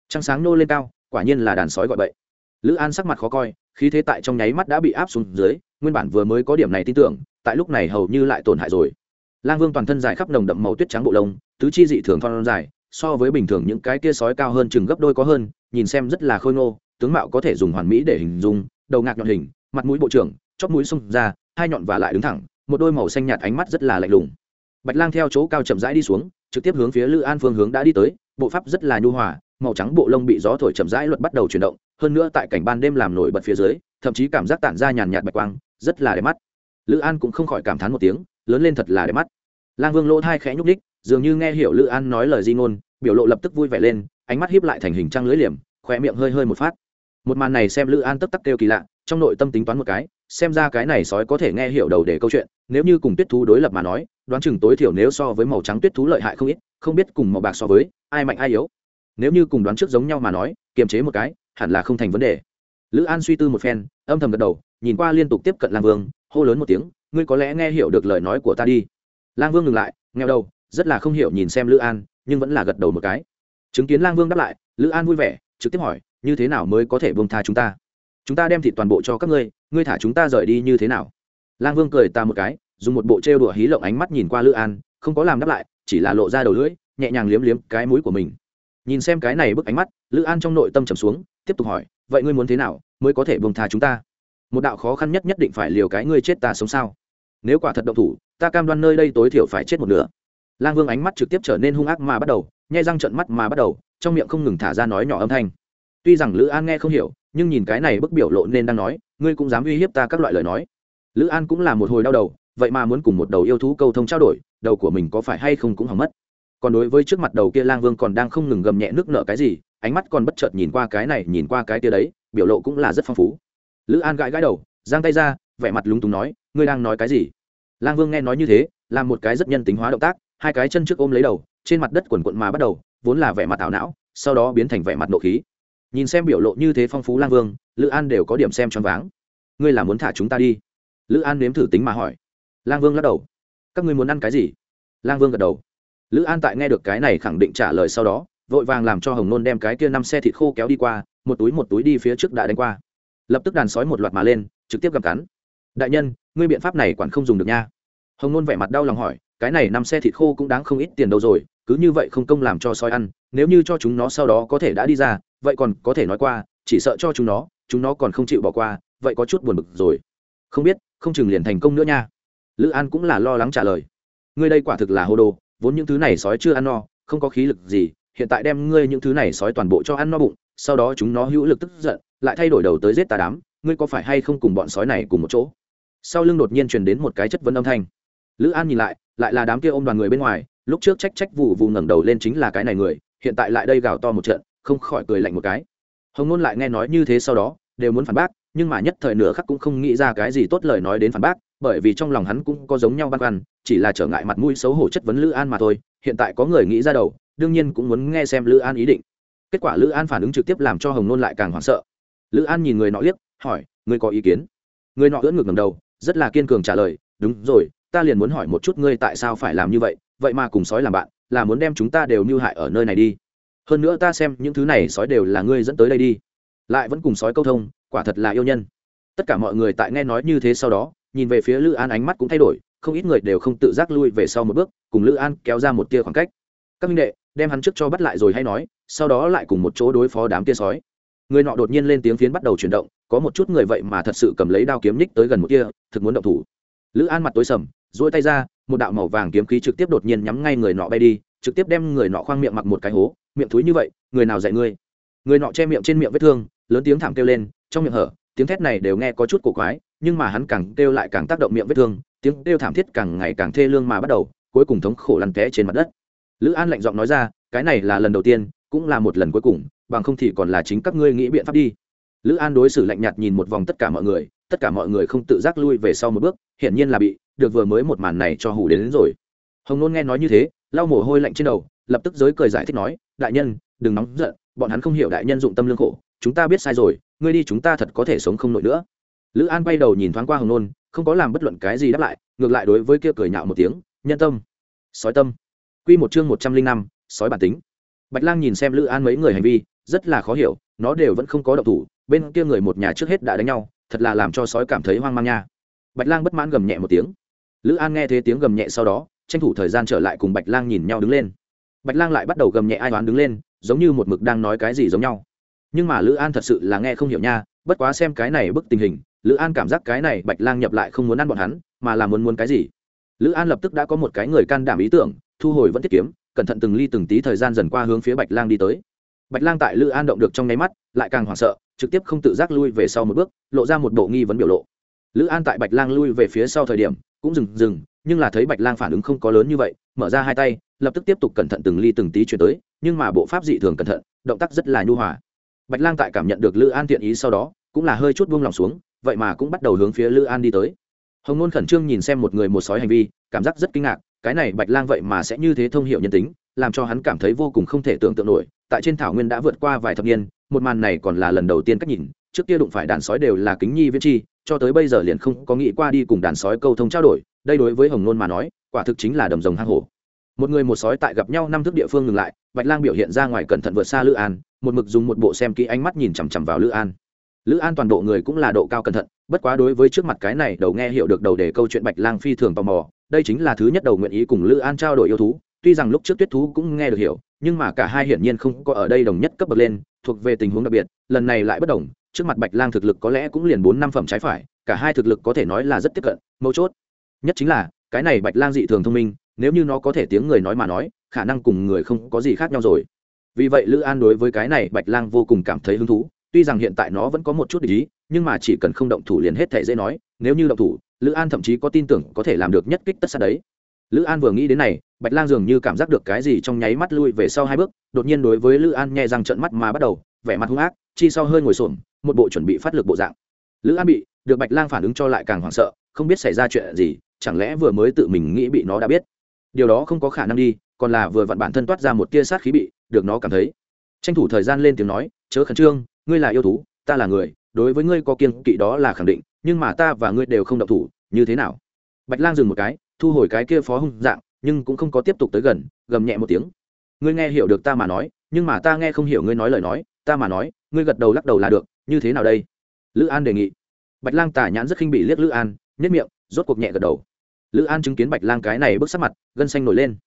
A: Trăng sáng nô lên cao, quả nhiên là đàn sói gọi bậy. Lữ an sắc mặt khó coi, khí thế tại trong nháy mắt đã bị áp xuống dưới, nguyên bản vừa mới có điểm này tin tưởng, tại lúc này hầu như lại tổn hại rồi. Lang vương toàn thân dài khắp nồng đậm màu tuyết trắng bộ lông, tứ chi dị thường thon dài, so với bình thường những cái kia sói cao hơn chừng gấp đôi có hơn, nhìn xem rất là khôi ngô tướng mạo có thể dùng hoàn mỹ để hình dung, đầu ngạc nhọn hình, mặt mũi bộ trưởng, chóp mũi xông ra, hai nhọn và lại đứng thẳng, một đôi màu xanh nhạt ánh mắt rất là lạnh lùng. Bạch lang theo chỗ cao chậm rãi đi xuống, trực tiếp hướng phía lữ an phương hướng đã đi tới, bộ pháp rất là nhu hòa, màu trắng bộ lông bị gió thổi chậm rãi luật bắt đầu chuyển động, hơn nữa tại cảnh ban đêm làm nổi bật phía dưới, thậm chí cảm giác tản ra nhàn nhạt bạch quang, rất là đẹp mắt. Lữ an cũng không khỏi cảm thán một tiếng, lớn lên thật là đẹp mắt. Lang vương lỗ thai khẽ nhúc ních dường như nghe hiểu lữ an nói lời di ngôn, biểu lộ lập tức vui vẻ lên, ánh mắt hiếp lại thành hình trăng lưới liềm khoe miệng hơi hơi một phát một màn này xem lữ an tấp tắc kêu kỳ lạ, trong nội tâm tính toán một cái, xem ra cái này sói có thể nghe hiểu đầu để câu chuyện, nếu như cùng tuyết thú đối lập mà nói, đoán chừng tối thiểu nếu so với màu trắng tuyết thú lợi hại không ít, không biết cùng màu bạc so với, ai mạnh ai yếu. Nếu như cùng đoán trước giống nhau mà nói, kiềm chế một cái, hẳn là không thành vấn đề. Lữ an suy tư một phen, âm thầm gật đầu, nhìn qua liên tục tiếp cận lang vương, hô lớn một tiếng, ngươi có lẽ nghe hiểu được lời nói của ta đi. Lang vương ngừng lại nghèo đầu, rất là không hiểu nhìn xem lữ an, nhưng vẫn là gật đầu một cái. Chứng kiến lang vương đáp lại, lữ an vui vẻ, trực tiếp hỏi như thế nào mới có thể buông tha chúng ta? Chúng ta đem thịt toàn bộ cho các ngươi ngươi thả chúng ta rời đi như thế nào? Lang vương cười ta một cái, dùng một bộ trêu đùa hí lộng ánh mắt nhìn qua lữ an, không có làm đáp lại, chỉ là lộ ra đầu lưỡi, nhẹ nhàng liếm liếm cái mũi của mình. Nhìn xem cái này bức ánh mắt, lữ an trong nội tâm trầm xuống, tiếp tục hỏi, vậy ngươi muốn thế nào mới có thể buông tha chúng ta? Một đạo khó khăn nhất nhất định phải liều cái ngươi chết ta sống sao? Nếu quả thật động thủ, ta cam đoan nơi đây tối thiểu phải chết một nửa. Lang vương ánh mắt trực tiếp trở nên hung ác mà bắt đầu, nhai răng trận mắt mà bắt đầu, trong miệng không ngừng thả ra nói nhỏ âm thanh tuy rằng lữ an nghe không hiểu, nhưng nhìn cái này bức biểu lộ nên đang nói, ngươi cũng dám uy hiếp ta các loại lời nói. Lữ an cũng là một hồi đau đầu, vậy mà muốn cùng một đầu yêu thú câu thông trao đổi, đầu của mình có phải hay không cũng hỏng mất. Còn đối với trước mặt đầu kia lang vương còn đang không ngừng gầm nhẹ nước nợ cái gì, ánh mắt còn bất chợt nhìn qua cái này, nhìn qua cái kia đấy, biểu lộ cũng là rất phong phú. Lữ an gãi gãi đầu, giang tay ra, vẻ mặt lúng túng nói, ngươi đang nói cái gì? Lang vương nghe nói như thế làm một cái rất nhân tính hóa động tác, hai cái chân trước ôm lấy đầu, trên mặt đất quần quận mà bắt đầu, vốn là vẻ mặt ảo não, sau đó biến thành vẻ mặt nộ khí nhìn xem biểu lộ như thế phong phú lang vương, lữ an đều có điểm xem choáng váng. Ngươi là muốn thả chúng ta đi? Lữ an nếm thử tính mà hỏi. Lang vương lắc đầu. Các ngươi muốn ăn cái gì? Lang vương gật đầu. Lữ an tại nghe được cái này khẳng định trả lời sau đó, vội vàng làm cho hồng nôn đem cái kia năm xe thịt khô kéo đi qua, một túi một túi đi phía trước đã đánh qua. Lập tức đàn sói một loạt mà lên, trực tiếp gặm cắn. Đại nhân, ngươi biện pháp này quản không dùng được nha. Hồng nôn vẻ mặt đau lòng hỏi, cái này năm xe thịt khô cũng đáng không ít tiền đâu rồi, cứ như vậy không công làm cho sói ăn nếu như cho chúng nó sau đó có thể đã đi ra, vậy còn có thể nói qua, chỉ sợ cho chúng nó chúng nó còn không chịu bỏ qua, vậy có chút buồn bực rồi. Không biết, không chừng liền thành công nữa nha. Lữ an cũng là lo lắng trả lời. Ngươi đây quả thực là hô đồ, vốn những thứ này sói chưa ăn no, không có khí lực gì, hiện tại đem ngươi những thứ này sói toàn bộ cho ăn no bụng, sau đó chúng nó hữu lực tức giận, lại thay đổi đầu tới giết ta đám, ngươi có phải hay không cùng bọn sói này cùng một chỗ? Sau lưng đột nhiên truyền đến một cái chất vấn âm thanh. Lữ an nhìn lại lại là đám kia ôm đoàn người bên ngoài, lúc trước trách trách vụ vụ ngẩng đầu lên chính là cái này người hiện tại lại đây gào to một trận, không khỏi cười lạnh một cái. Hồng ngôn lại nghe nói như thế sau đó, đều muốn phản bác, nhưng mà nhất thời nửa khắc cũng không nghĩ ra cái gì tốt lời nói đến phản bác, bởi vì trong lòng hắn cũng có giống nhau băn khoăn, chỉ là trở ngại mặt mũi xấu hổ chất vấn lữ an mà thôi, hiện tại có người nghĩ ra đầu, đương nhiên cũng muốn nghe xem lữ an ý định. Kết quả lữ an phản ứng trực tiếp làm cho hồng nôn lại càng hoảng sợ. Lữ an nhìn người nọ liếc, hỏi, ngươi có ý kiến? Người nọ ưỡn ngược ngầm đầu, rất là kiên cường trả lời, đúng rồi, ta liền muốn hỏi một chút ngươi tại sao phải làm như vậy vậy mà cùng sói làm bạn là muốn đem chúng ta đều mưu hại ở nơi này đi. Hơn nữa ta xem những thứ này sói đều là ngươi dẫn tới đây đi. Lại vẫn cùng sói câu thông, quả thật là yêu nhân. Tất cả mọi người tại nghe nói như thế sau đó, nhìn về phía lữ an ánh mắt cũng thay đổi, không ít người đều không tự giác lui về sau một bước, cùng lữ an kéo ra một tia khoảng cách. Các minh đệ, đem hắn trước cho bắt lại rồi hay nói, sau đó lại cùng một chỗ đối phó đám tia sói. Người nọ đột nhiên lên tiếng phiến bắt đầu chuyển động, có một chút người vậy mà thật sự cầm lấy đao kiếm nhích tới gần một kia thực muốn động thủ. Lữ an mặt tối sầm dỗi tay ra một đạo màu vàng kiếm khí trực tiếp đột nhiên nhắm ngay người nọ bay đi, trực tiếp đem người nọ khoang miệng mặc một cái hố, miệng thúi như vậy, người nào dạy ngươi? Người nọ che miệng trên miệng vết thương, lớn tiếng thảm kêu lên, trong miệng hở, tiếng thét này đều nghe có chút cổ quái, nhưng mà hắn càng kêu lại càng tác động miệng vết thương, tiếng kêu thảm thiết càng ngày càng thê lương mà bắt đầu, cuối cùng thống khổ lăn té trên mặt đất. Lữ an lạnh giọng nói ra, cái này là lần đầu tiên, cũng là một lần cuối cùng, bằng không thì còn là chính các ngươi nghĩ biện pháp đi. Lữ an đối xử lạnh nhạt nhìn một vòng tất cả mọi người, tất cả mọi người không tự giác lui về sau một bước, hiển nhiên là bị được vừa mới một màn này cho hủ đến, đến rồi. Hồng nôn nghe nói như thế lau mồ hôi lạnh trên đầu lập tức giới cười giải thích nói đại nhân đừng nóng giận bọn hắn không hiểu đại nhân dụng tâm lương khổ chúng ta biết sai rồi ngươi đi chúng ta thật có thể sống không nổi nữa. Lữ an bay đầu nhìn thoáng qua hồng nôn không có làm bất luận cái gì đáp lại ngược lại đối với kia cười nhạo một tiếng nhân tâm sói tâm. Q một chương một trăm linh năm sói bản tính. Bạch lang nhìn xem lữ an mấy người hành vi rất là khó hiểu nó đều vẫn không có động thủ bên kia người một nhà trước hết đã đánh nhau thật là làm cho sói cảm thấy hoang mang nha. Bạch lang bất mãn gầm nhẹ một tiếng lữ an nghe thấy tiếng gầm nhẹ sau đó, tranh thủ thời gian trở lại cùng bạch lang nhìn nhau đứng lên. Bạch lang lại bắt đầu gầm nhẹ ai đoán đứng lên, giống như một mực đang nói cái gì giống nhau. Nhưng mà lữ an thật sự là nghe không hiểu nha, bất quá xem cái này bức tình hình, lữ an cảm giác cái này bạch lang nhập lại không muốn ăn bọn hắn, mà là muốn muốn cái gì? Lữ an lập tức đã có một cái người can đảm ý tưởng, thu hồi vẫn tiết kiếm, cẩn thận từng ly từng tí thời gian dần qua hướng phía bạch lang đi tới. Bạch lang tại lữ an động được trong nháy mắt, lại càng hoảng sợ, trực tiếp không tự giác lui về sau một bước, lộ ra một bộ nghi vấn biểu lộ. Lữ an tại bạch lang lui về phía sau thời điểm cũng dừng dừng, nhưng là thấy bạch lang phản ứng không có lớn như vậy, mở ra hai tay, lập tức tiếp tục cẩn thận từng ly từng tí chuyển tới, nhưng mà bộ pháp dị thường cẩn thận, động tác rất là nhu hòa. Bạch lang tại cảm nhận được lữ an tiện ý sau đó, cũng là hơi chút buông lòng xuống, vậy mà cũng bắt đầu hướng phía lữ an đi tới. Hồng ngôn khẩn trương nhìn xem một người một sói hành vi, cảm giác rất kinh ngạc, cái này bạch lang vậy mà sẽ như thế thông hiệu nhân tính, làm cho hắn cảm thấy vô cùng không thể tưởng tượng nổi, tại trên thảo nguyên đã vượt qua vài thập niên, một màn này còn là lần đầu tiên cách nhìn trước kia đụng phải đàn sói đều là kính nhi viễn chi, cho tới bây giờ liền không có nghĩ qua đi cùng đàn sói câu thông trao đổi, đây đối với hồng nôn mà nói, quả thực chính là đầm rồng hang hổ. Một người một sói tại gặp nhau năm thước địa phương ngừng lại, bạch lang biểu hiện ra ngoài cẩn thận vượt xa lữ an, một mực dùng một bộ xem kỹ ánh mắt nhìn chằm chằm vào lữ an. Lữ an toàn bộ người cũng là độ cao cẩn thận, bất quá đối với trước mặt cái này đầu nghe hiểu được đầu để câu chuyện bạch lang phi thường tò mò, đây chính là thứ nhất đầu nguyện ý cùng lữ an trao đổi yêu thú, tuy rằng lúc trước tuyết thú cũng nghe được hiểu, nhưng mà cả hai hiển nhiên không có ở đây đồng nhất cấp bậc lên, thuộc về tình huống đặc biệt, lần này lại bất đồng trước mặt bạch lang thực lực có lẽ cũng liền bốn năm phẩm trái phải, cả hai thực lực có thể nói là rất tiếp cận, mấu chốt. Nhất chính là, cái này bạch lang dị thường thông minh, nếu như nó có thể tiếng người nói mà nói, khả năng cùng người không có gì khác nhau rồi. Vì vậy lữ an đối với cái này bạch lang vô cùng cảm thấy hứng thú, tuy rằng hiện tại nó vẫn có một chút ý, nhưng mà chỉ cần không động thủ liền hết thể dễ nói, nếu như động thủ, lữ an thậm chí có tin tưởng có thể làm được nhất kích tất sát đấy. Lữ an vừa nghĩ đến này, bạch lang dường như cảm giác được cái gì trong nháy mắt lui về sau hai bước, đột nhiên đối với lữ an nhẹ răng trận mắt mà bắt đầu, vẻ mặt hung ác chi sau hơi ngồi xổm, một bộ chuẩn bị phát lực bộ dạng. Lữ an bị, được bạch lang phản ứng cho lại càng hoảng sợ, không biết xảy ra chuyện gì, chẳng lẽ vừa mới tự mình nghĩ bị nó đã biết? Điều đó không có khả năng đi, còn là vừa vặn bản thân toát ra một tia sát khí bị, được nó cảm thấy. Tranh thủ thời gian lên tiếng nói, chớ khẩn trương, ngươi là yêu thú, ta là người, đối với ngươi có kiên kỵ đó là khẳng định, nhưng mà ta và ngươi đều không động thủ, như thế nào? Bạch lang dừng một cái, thu hồi cái kia phó hung dạng, nhưng cũng không có tiếp tục tới gần, gầm nhẹ một tiếng. Ngươi nghe hiểu được ta mà nói, nhưng mà ta nghe không hiểu ngươi nói lời nói ta mà nói, ngươi gật đầu lắc đầu là được, như thế nào đây? Lữ an đề nghị. Bạch lang tả nhãn rất khinh bị liếc lữ an, nhất miệng, rốt cuộc nhẹ gật đầu. Lữ an chứng kiến bạch lang cái này bước sắc mặt, gân xanh nổi lên.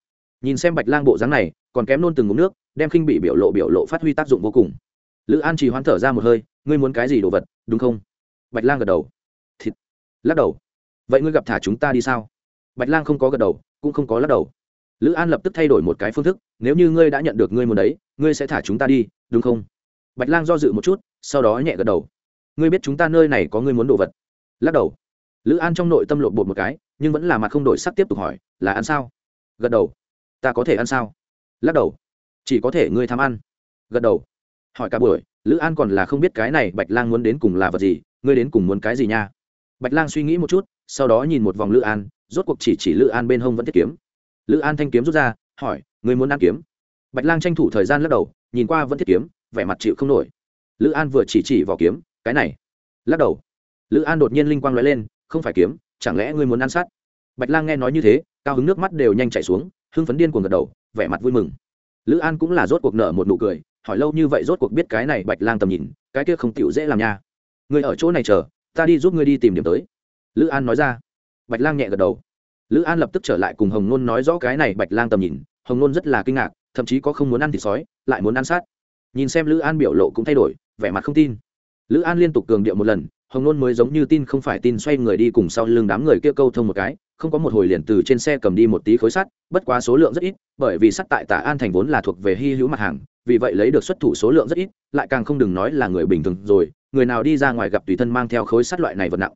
A: Nhìn xem bạch lang bộ dáng này, còn kém nôn từng ngụm nước, đem khinh bị biểu lộ biểu lộ phát huy tác dụng vô cùng. Lữ an chỉ hoán thở ra một hơi, ngươi muốn cái gì đồ vật, đúng không? Bạch lang gật đầu. Thịt. Lắc đầu. Vậy ngươi gặp thả chúng ta đi sao? Bạch lang không có gật đầu, cũng không có lắc đầu. Lữ an lập tức thay đổi một cái phương thức, nếu như ngươi đã nhận được ngươi muốn đấy, ngươi sẽ thả chúng ta đi, đúng không? Bạch lang do dự một chút, sau đó nhẹ gật đầu. Ngươi biết chúng ta nơi này có ngươi muốn đồ vật? Lắc đầu. Lữ an trong nội tâm lộn bột một cái, nhưng vẫn là mặt không đổi sắc tiếp tục hỏi, là ăn sao? Gật đầu. Ta có thể ăn sao? Lắc đầu. Chỉ có thể ngươi tham ăn. Gật đầu. Hỏi cả buổi, lữ an còn là không biết cái này bạch lang muốn đến cùng là vật gì, ngươi đến cùng muốn cái gì nha? Bạch lang suy nghĩ một chút, sau đó nhìn một vòng lữ an, rốt cuộc chỉ chỉ lữ an bên hông vẫn thiết kiếm. Lữ an thanh kiếm rút ra, hỏi, ngươi muốn ăn kiếm? Bạch lang tranh thủ thời gian lắc đầu, nhìn qua vẫn thiết kiếm vẻ mặt chịu không nổi. Lữ an vừa chỉ chỉ vào kiếm, cái này. Lắc đầu. Lữ an đột nhiên linh quang nói lên, không phải kiếm, chẳng lẽ ngươi muốn ăn sát? Bạch lang nghe nói như thế, cao hứng nước mắt đều nhanh chảy xuống, hưng phấn điên cuồng gật đầu, vẻ mặt vui mừng. Lữ an cũng là rốt cuộc nợ một nụ cười, hỏi lâu như vậy rốt cuộc biết cái này bạch lang tầm nhìn, cái kia không tựu dễ làm nha. Người ở chỗ này chờ, ta đi giúp ngươi đi tìm điểm tới. Lữ an nói ra. Bạch lang nhẹ gật đầu. Lữ an lập tức trở lại cùng hồng nôn nói rõ cái này bạch lang tầm nhìn, hồng nôn rất là kinh ngạc, thậm chí có không muốn ăn thịt sói, lại muốn ăn sát nhìn xem lữ an biểu lộ cũng thay đổi, vẻ mặt không tin. Lữ an liên tục cường điệu một lần, hồng nôn mới giống như tin không phải tin xoay người đi cùng sau lưng đám người kia câu thông một cái, không có một hồi liền từ trên xe cầm đi một tí khối sắt, bất quá số lượng rất ít, bởi vì sắt tại tả an thành vốn là thuộc về hy hữu mặt hàng, vì vậy lấy được xuất thủ số lượng rất ít, lại càng không đừng nói là người bình thường rồi, người nào đi ra ngoài gặp tùy thân mang theo khối sắt loại này vật nặng.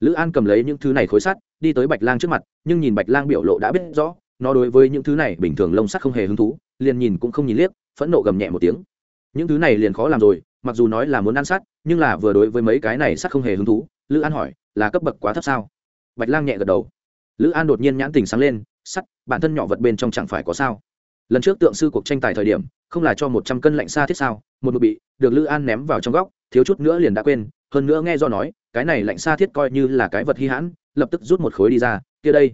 A: Lữ an cầm lấy những thứ này khối sắt, đi tới bạch lang trước mặt, nhưng nhìn bạch lang biểu lộ đã biết rõ, nó đối với những thứ này bình thường lông sắt không hề hứng thú, liền nhìn cũng không nhìn liếc, phẫn nộ gầm nhẹ một tiếng những thứ này liền khó làm rồi, mặc dù nói là muốn ăn sắt nhưng là vừa đối với mấy cái này sắt không hề hứng thú, lữ an hỏi, là cấp bậc quá thấp sao? Bạch lang nhẹ gật đầu. Lữ an đột nhiên nhãn tình sáng lên, sắt, bản thân nhỏ vật bên trong chẳng phải có sao. Lần trước tượng sư cuộc tranh tài thời điểm, không là cho một trăm cân lạnh xa thiết sao, một mực bị, được lữ an ném vào trong góc, thiếu chút nữa liền đã quên, hơn nữa nghe do nói, cái này lạnh xa thiết coi như là cái vật hy hãn, lập tức rút một khối đi ra, kia đây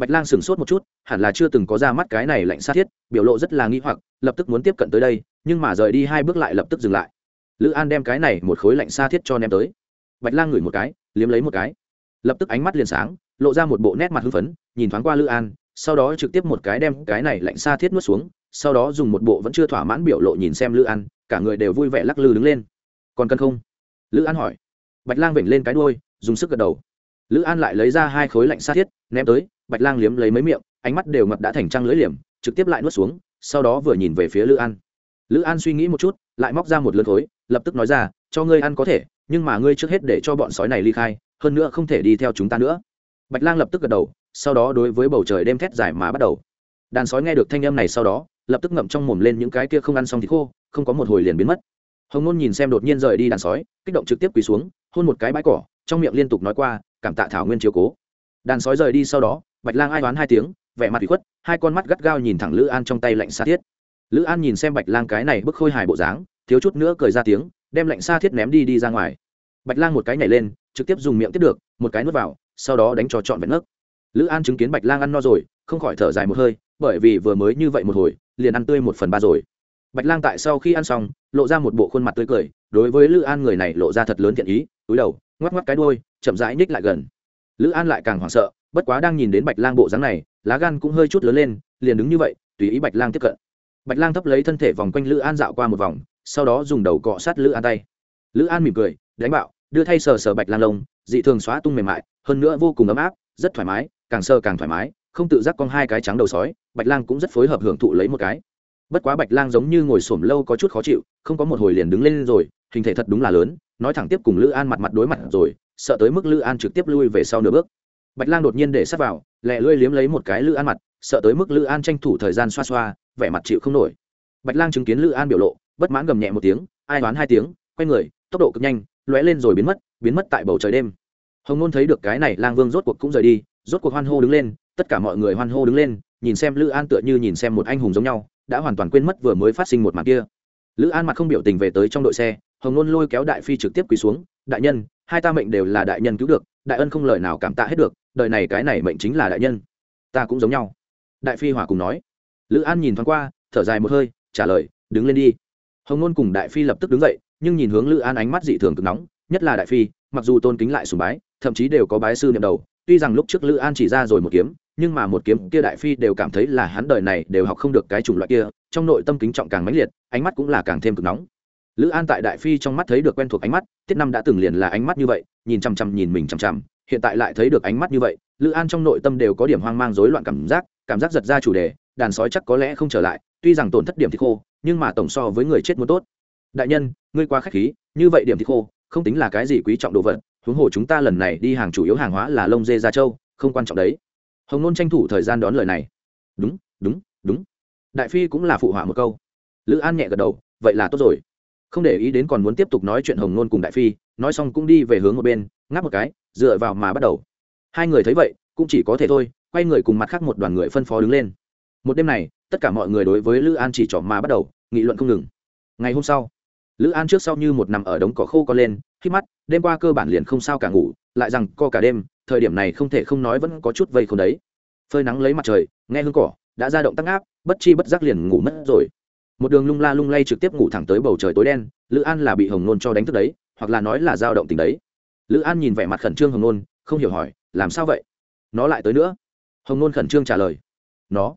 A: bạch lang sửng sốt một chút, hẳn là chưa từng có ra mắt cái này lạnh sát thiết, biểu lộ rất là nghi hoặc, lập tức muốn tiếp cận tới đây, nhưng mà rời đi hai bước lại lập tức dừng lại. Lữ an đem cái này một khối lạnh xa thiết cho ném tới. Bạch lang ngửi một cái, liếm lấy một cái. Lập tức ánh mắt liền sáng, lộ ra một bộ nét mặt hưng phấn, nhìn thoáng qua lữ an, sau đó trực tiếp một cái đem cái này lạnh xa thiết nuốt xuống, sau đó dùng một bộ vẫn chưa thỏa mãn biểu lộ nhìn xem lữ an, cả người đều vui vẻ lắc lư đứng lên. Còn cần không? Lữ an hỏi. Bạch lang vểnh lên cái đôi dùng sức gật đầu lữ an lại lấy ra hai khối lạnh sát thiết, ném tới, bạch lang liếm lấy mấy miệng, ánh mắt đều ngập đã thành trăng lưỡi liềm, trực tiếp lại nuốt xuống, sau đó vừa nhìn về phía lữ an. Lữ an suy nghĩ một chút, lại móc ra một lượt khối, lập tức nói ra, cho ngươi ăn có thể, nhưng mà ngươi trước hết để cho bọn sói này ly khai, hơn nữa không thể đi theo chúng ta nữa. Bạch lang lập tức gật đầu, sau đó đối với bầu trời đem thét dài mà bắt đầu. Đàn sói nghe được thanh âm này sau đó, lập tức ngậm trong mồm lên những cái kia không ăn xong thì khô, không có một hồi liền biến mất. Hồng nôn nhìn xem đột nhiên rời đi đàn sói, kích động trực tiếp quỳ xuống, hôn một cái bãi cỏ, trong miệng liên tục nói qua cảm tạ thảo nguyên chiếu cố. Đàn sói rời đi sau đó, bạch lang ai đoán hai tiếng, vẻ mặt bị khuất, hai con mắt gắt gao nhìn thẳng lữ an trong tay lạnh xa thiết. Lữ an nhìn xem bạch lang cái này bức khôi hài bộ dáng, thiếu chút nữa cười ra tiếng, đem lạnh xa thiết ném đi đi ra ngoài. Bạch lang một cái nhảy lên, trực tiếp dùng miệng tiếp được, một cái nuốt vào, sau đó đánh cho trọn vẹn ngất. Lữ an chứng kiến bạch lang ăn no rồi, không khỏi thở dài một hơi, bởi vì vừa mới như vậy một hồi, liền ăn tươi một phần ba rồi. Bạch lang tại sau khi ăn xong, lộ ra một bộ khuôn mặt tươi cười, đối với lữ an người này lộ ra thật lớn thiện ý, túi đầu ngoắc ngoắc cái đuôi, chậm rãi nhích lại gần. Lữ an lại càng hoảng sợ bất quá đang nhìn đến bạch lang bộ dáng này lá gan cũng hơi chút lớn lên liền đứng như vậy tùy ý bạch lang tiếp cận. Bạch lang thấp lấy thân thể vòng quanh lữ an dạo qua một vòng sau đó dùng đầu cọ sát lữ an tay. Lữ an mỉm cười đánh bạo đưa thay sờ sờ bạch lang lông dị thường xóa tung mềm mại hơn nữa vô cùng ấm áp rất thoải mái càng sơ càng thoải mái không tự giác con hai cái trắng đầu sói bạch lang cũng rất phối hợp hưởng thụ lấy một cái. Bất quá bạch lang giống như ngồi xổm lâu có chút khó chịu không có một hồi liền đứng lên rồi hình thể thật đúng là lớn nói thẳng tiếp cùng lữ an mặt mặt đối mặt rồi, sợ tới mức lữ an trực tiếp lui về sau nửa bước. Bạch lang đột nhiên để sát vào, lẹ lưỡi liếm lấy một cái lữ an mặt, sợ tới mức lữ an tranh thủ thời gian xoa xoa, vẻ mặt chịu không nổi. Bạch lang chứng kiến lữ an biểu lộ, bất mãn gầm nhẹ một tiếng, ai đoán hai tiếng, quay người, tốc độ cực nhanh, lóe lên rồi biến mất biến mất tại bầu trời đêm. Hồng nôn thấy được cái này, lang vương rốt cuộc cũng rời đi, rốt cuộc hoan hô đứng lên, tất cả mọi người hoan hô đứng lên, nhìn xem lữ an tựa như nhìn xem một anh hùng giống nhau, đã hoàn toàn quên mất vừa mới phát sinh một màn kia. Lữ an mặt không biểu tình về tới trong đội xe hồng nôn lôi kéo đại phi trực tiếp quỳ xuống, đại nhân, hai ta mệnh đều là đại nhân cứu được, đại ân không lời nào cảm tạ hết được, đời này cái này mệnh chính là đại nhân. Ta cũng giống nhau. Đại phi hòa cùng nói. Lữ an nhìn thoáng qua, thở dài một hơi, trả lời, đứng lên đi. Hồng nôn cùng đại phi lập tức đứng dậy, nhưng nhìn hướng lữ an ánh mắt dị thường cực nóng, nhất là đại phi, mặc dù tôn kính lại sùng bái, thậm chí đều có bái sư niệm đầu, tuy rằng lúc trước lữ an chỉ ra rồi một kiếm, nhưng mà một kiếm kia đại phi đều cảm thấy là hắn đời này đều học không được cái chủng loại kia, trong nội tâm kính trọng càng mãnh liệt, ánh mắt cũng là càng thêm cực nóng lữ an tại đại phi trong mắt thấy được quen thuộc ánh mắt, tiết năm đã từng liền là ánh mắt như vậy, nhìn chằm chằm nhìn mình chằm chằm, hiện tại lại thấy được ánh mắt như vậy, lữ an trong nội tâm đều có điểm hoang mang rối loạn cảm giác cảm giác giật ra chủ đề, đàn sói chắc có lẽ không trở lại, tuy rằng tổn thất điểm thì khô, nhưng mà tổng so với người chết muốn tốt. Đại nhân, ngươi quá khách khí, như vậy điểm thì khô, không tính là cái gì quý trọng đồ vật, huống hồ chúng ta lần này đi hàng chủ yếu hàng hóa là lông dê da trâu, không quan trọng đấy. Hồng nôn tranh thủ thời gian đón lời này. Đúng đúng đúng. Đại phi cũng là phụ họa một câu. Lữ an nhẹ gật đầu, vậy là tốt rồi không để ý đến còn muốn tiếp tục nói chuyện hồng nôn cùng đại phi, nói xong cũng đi về hướng một bên, ngáp một cái, dựa vào mà bắt đầu. Hai người thấy vậy, cũng chỉ có thể thôi, quay người cùng mặt khác một đoàn người phân phó đứng lên. Một đêm này, tất cả mọi người đối với lữ an chỉ trỏ mà bắt đầu, nghị luận không ngừng. Ngày hôm sau, lữ an trước sau như một nằm ở đống cỏ khô co lên, khi mắt, đêm qua cơ bản liền không sao cả ngủ, lại rằng co cả đêm, thời điểm này không thể không nói vẫn có chút vây không đấy. Phơi nắng lấy mặt trời, nghe hương cỏ, đã ra động tăng áp bất chi bất giác liền ngủ mất rồi một đường lung la lung lay trực tiếp ngủ thẳng tới bầu trời tối đen, lữ an là bị hồng nôn cho đánh thức đấy, hoặc là nói là dao động tình đấy. Lữ an nhìn vẻ mặt khẩn trương hồng nôn, không hiểu hỏi, làm sao vậy? Nó lại tới nữa? Hồng nôn khẩn trương trả lời, nó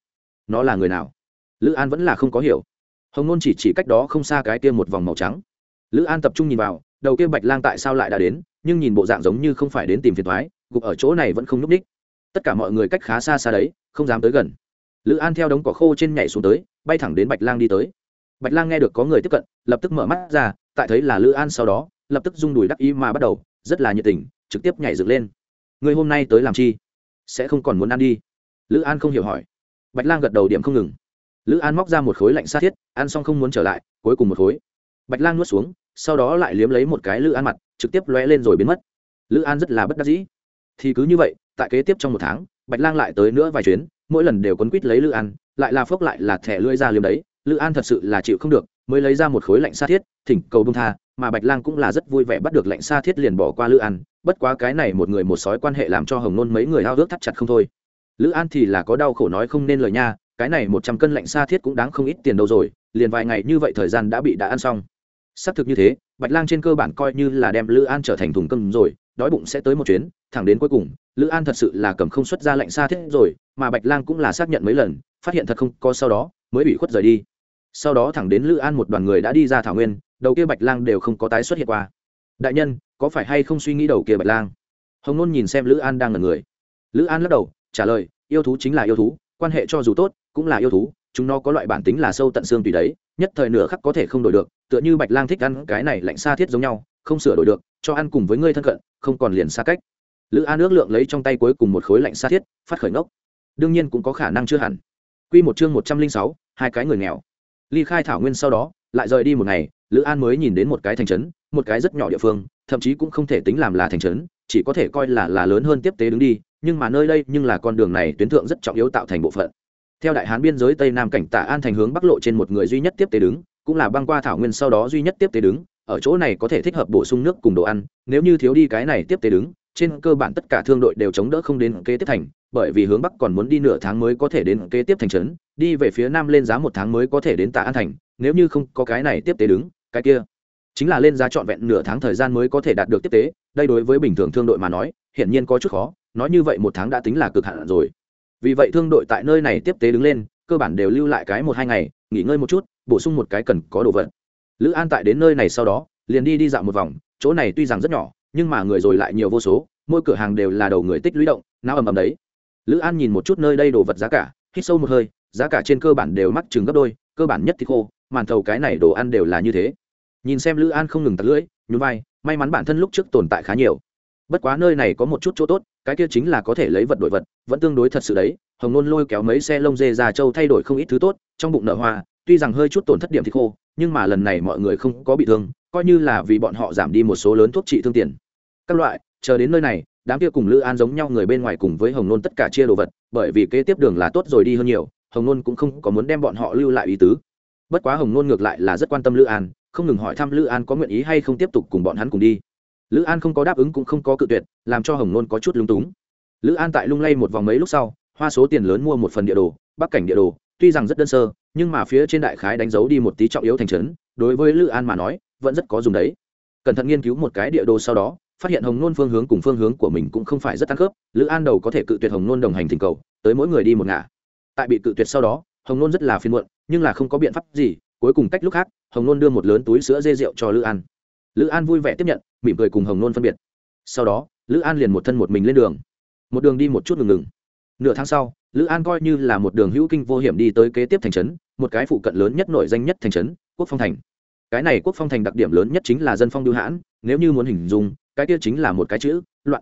A: nó là người nào? Lữ an vẫn là không có hiểu. Hồng nôn chỉ chỉ cách đó không xa cái kia một vòng màu trắng. Lữ an tập trung nhìn vào, đầu kia bạch lang tại sao lại đã đến, nhưng nhìn bộ dạng giống như không phải đến tìm phiền thoái gục ở chỗ này vẫn không n ú c ních tất cả mọi người cách khá xa xa đấy, không dám tới gần. Lữ an theo đống cỏ khô trên nhảy xuống tới bay thẳng đến bạch lang đi tới. Bạch lang nghe được có người tiếp cận, lập tức mở mắt ra, tại thấy là lữ an sau đó, lập tức rung đùi đắc ý mà bắt đầu, rất là nhiệt tình, trực tiếp nhảy dựng lên. Người hôm nay tới làm chi? Sẽ không còn muốn ăn đi. Lữ an không hiểu hỏi. Bạch lang gật đầu điểm không ngừng. Lữ an móc ra một khối lạnh xa thiết, ăn xong không muốn trở lại, cuối cùng một khối. Bạch lang nuốt xuống, sau đó lại liếm lấy một cái lữ an mặt, trực tiếp lóe lên rồi biến mất. Lữ an rất là bất đắc dĩ. Thì cứ như vậy, tại kế tiếp trong một tháng, bạch lang lại tới nữa vài chuyến mỗi lần đều quấn quýt lấy lữ an, lại là phốc lại là thẻ lưỡi ra liếm đấy. Lữ an thật sự là chịu không được, mới lấy ra một khối lạnh sa thiết, thỉnh cầu bông tha, mà bạch lang cũng là rất vui vẻ bắt được lạnh sa thiết liền bỏ qua lữ an. Bất quá cái này một người một sói quan hệ làm cho hồng nôn mấy người hao ước thắt chặt không thôi. Lữ an thì là có đau khổ nói không nên lời nha, cái này một trăm cân lạnh sa thiết cũng đáng không ít tiền đâu rồi, liền vài ngày như vậy thời gian đã bị đã ăn xong. Xác thực như thế, bạch lang trên cơ bản coi như là đem lữ an trở thành thùng cơm rồi đói bụng sẽ tới một chuyến, thẳng đến cuối cùng, lữ an thật sự là cầm không xuất ra lạnh sa thiết rồi, mà bạch lang cũng là xác nhận mấy lần, phát hiện thật không có sau đó, mới bị khuất rời đi. Sau đó thẳng đến lữ an một đoàn người đã đi ra thảo nguyên, đầu kia bạch lang đều không có tái xuất hiện qua. Đại nhân, có phải hay không suy nghĩ đầu kia bạch lang? Hồng nôn nhìn xem lữ an đang là người. Lữ an lắc đầu, trả lời, yêu thú chính là yêu thú, quan hệ cho dù tốt, cũng là yêu thú, chúng nó có loại bản tính là sâu tận xương tùy đấy, nhất thời nửa khắc có thể không đổi được, tựa như bạch lang thích ăn cái này lạnh xa thiết giống nhau, không sửa đổi được, cho ăn cùng với ngươi thân cận không còn liền xa cách. Lữ an ước lượng lấy trong tay cuối cùng một khối lạnh xa thiết, phát khởi ngốc. Đương nhiên cũng có khả năng chưa hẳn. Quy một chương một trăm linh sáu, hai cái người nghèo. Ly khai thảo nguyên sau đó, lại rời đi một ngày, lữ an mới nhìn đến một cái thành trấn, một cái rất nhỏ địa phương, thậm chí cũng không thể tính làm là thành trấn, chỉ có thể coi là là lớn hơn tiếp tế đứng đi, nhưng mà nơi đây nhưng là con đường này tuyến thượng rất trọng yếu tạo thành bộ phận. Theo đại hán biên giới tây nam cảnh tạ an thành hướng bắc lộ trên một người duy nhất tiếp tế đứng, cũng là băng qua thảo nguyên sau đó duy nhất tiếp tế đứng ở chỗ này có thể thích hợp bổ sung nước cùng đồ ăn, nếu như thiếu đi cái này tiếp tế đứng, trên cơ bản tất cả thương đội đều chống đỡ không đến kế tiếp thành, bởi vì hướng bắc còn muốn đi nửa tháng mới có thể đến kế tiếp thành trấn, đi về phía nam lên giá một tháng mới có thể đến tạ an thành, nếu như không có cái này tiếp tế đứng, cái kia chính là lên giá trọn vẹn nửa tháng thời gian mới có thể đạt được tiếp tế, đây đối với bình thường thương đội mà nói, hiển nhiên có chút khó, nói như vậy một tháng đã tính là cực hạn rồi. Vì vậy thương đội tại nơi này tiếp tế đứng lên, cơ bản đều lưu lại cái một hai ngày, nghỉ ngơi một chút, bổ sung một cái cần có đồ vật lữ an tại đến nơi này sau đó, liền đi đi dạo một vòng, chỗ này tuy rằng rất nhỏ, nhưng mà người rồi lại nhiều vô số, mỗi cửa hàng đều là đầu người tích lũy động não ầm ầm đấy. Lữ an nhìn một chút nơi đây đồ vật giá cả, hít sâu một hơi, giá cả trên cơ bản đều mắc chừng gấp đôi, cơ bản nhất thì khô, màn thầu cái này đồ ăn đều là như thế. Nhìn xem lữ an không ngừng tắt lưỡi, nhún vai, may mắn bản thân lúc trước tồn tại khá nhiều. Bất quá nơi này có một chút chỗ tốt, cái kia chính là có thể lấy vật đổi vật, vẫn tương đối thật sự đấy, hồng nôn lôi kéo mấy xe lông dê già châu thay đổi không ít thứ tốt, trong bụng nở hoa, tuy rằng hơi chút tổn thất điểm thì khô nhưng mà lần này mọi người không có bị thương, coi như là vì bọn họ giảm đi một số lớn thuốc trị thương tiền. Các loại, chờ đến nơi này, đám kia cùng lữ an giống nhau người bên ngoài cùng với hồng nôn tất cả chia đồ vật, bởi vì kế tiếp đường là tốt rồi đi hơn nhiều, hồng nôn cũng không có muốn đem bọn họ lưu lại ý tứ. Bất quá hồng nôn ngược lại là rất quan tâm lữ an, không ngừng hỏi thăm lữ an có nguyện ý hay không tiếp tục cùng bọn hắn cùng đi. Lữ an không có đáp ứng cũng không có cự tuyệt, làm cho hồng nôn có chút lung túng. Lữ an tại lung lay một vòng mấy lúc sau, hoa số tiền lớn mua một phần địa đồ, bắc cảnh địa đồ tuy rằng rất đơn sơ, nhưng mà phía trên đại khái đánh dấu đi một tí trọng yếu thành trấn, đối với lữ an mà nói, vẫn rất có dùng đấy. Cẩn thận nghiên cứu một cái địa đồ sau đó, phát hiện hồng nôn phương hướng cùng phương hướng của mình cũng không phải rất tăng khớp, lữ an đầu có thể cự tuyệt hồng nôn đồng hành thỉnh cầu, tới mỗi người đi một ngả. Tại bị cự tuyệt sau đó, hồng nôn rất là phiền muộn, nhưng là không có biện pháp gì, cuối cùng cách lúc khác, hồng nôn đưa một lớn túi sữa dê rượu cho lữ an. Lữ an vui vẻ tiếp nhận, mỉm cười cùng hồng nôn phân biệt. Sau đó, lữ an liền một thân một mình lên đường. Một đường đi một chút ngừng ngừng nửa tháng sau, lữ an coi như là một đường hữu kinh vô hiểm đi tới kế tiếp thành trấn, một cái phụ cận lớn nhất nội danh nhất thành trấn, quốc phong thành. Cái này quốc phong thành đặc điểm lớn nhất chính là dân phong bưu hãn, nếu như muốn hình dung, cái kia chính là một cái chữ, loạn.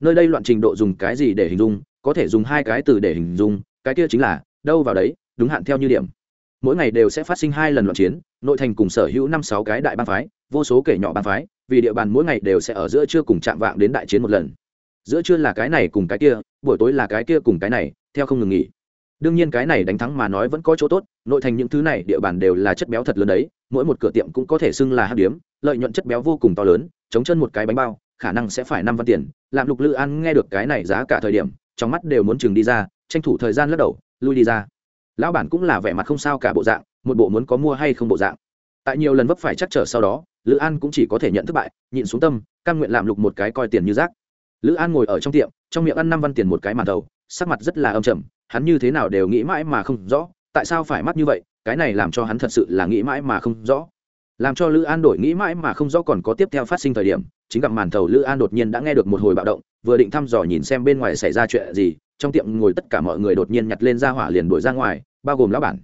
A: Nơi đây loạn trình độ dùng cái gì để hình dung, có thể dùng hai cái từ để hình dung, cái kia chính là, đâu vào đấy, đúng hạn theo như điểm. Mỗi ngày đều sẽ phát sinh hai lần loạn chiến, nội thành cùng sở hữu năm sáu cái đại bang phái, vô số kể nhỏ bang phái, vì địa bàn mỗi ngày đều sẽ ở giữa trưa cùng chạm vạng đến đại chiến một lần giữa trưa là cái này cùng cái kia, buổi tối là cái kia cùng cái này, theo không ngừng nghỉ. Đương nhiên cái này đánh thắng mà nói vẫn có chỗ tốt, nội thành những thứ này địa bàn đều là chất béo thật lớn đấy, mỗi một cửa tiệm cũng có thể xưng là hát điếm, lợi nhuận chất béo vô cùng to lớn, chống chân một cái bánh bao, khả năng sẽ phải năm văn tiền. Làm lục lự an nghe được cái này giá cả thời điểm, trong mắt đều muốn chừng đi ra, tranh thủ thời gian lắc đầu, lui đi ra. Lão bản cũng là vẻ mặt không sao cả bộ dạng, một bộ muốn có mua hay không bộ dạng. Tại nhiều lần vấp phải chắc trở sau đó, lữ an cũng chỉ có thể nhận thất bại, nhịn xuống tâm căn nguyện làm lục một cái coi tiền như rác lữ an ngồi ở trong tiệm, trong miệng ăn năm văn tiền một cái màn thầu sắc mặt rất là âm trầm, hắn như thế nào đều nghĩ mãi mà không rõ, tại sao phải mắt như vậy, cái này làm cho hắn thật sự là nghĩ mãi mà không rõ. Làm cho lữ an đổi nghĩ mãi mà không rõ còn có tiếp theo phát sinh thời điểm, chính gặp màn thầu lữ an đột nhiên đã nghe được một hồi bạo động, vừa định thăm dò nhìn xem bên ngoài xảy ra chuyện gì, trong tiệm ngồi tất cả mọi người đột nhiên nhặt lên ra hỏa liền đuổi ra ngoài, bao gồm lão bản.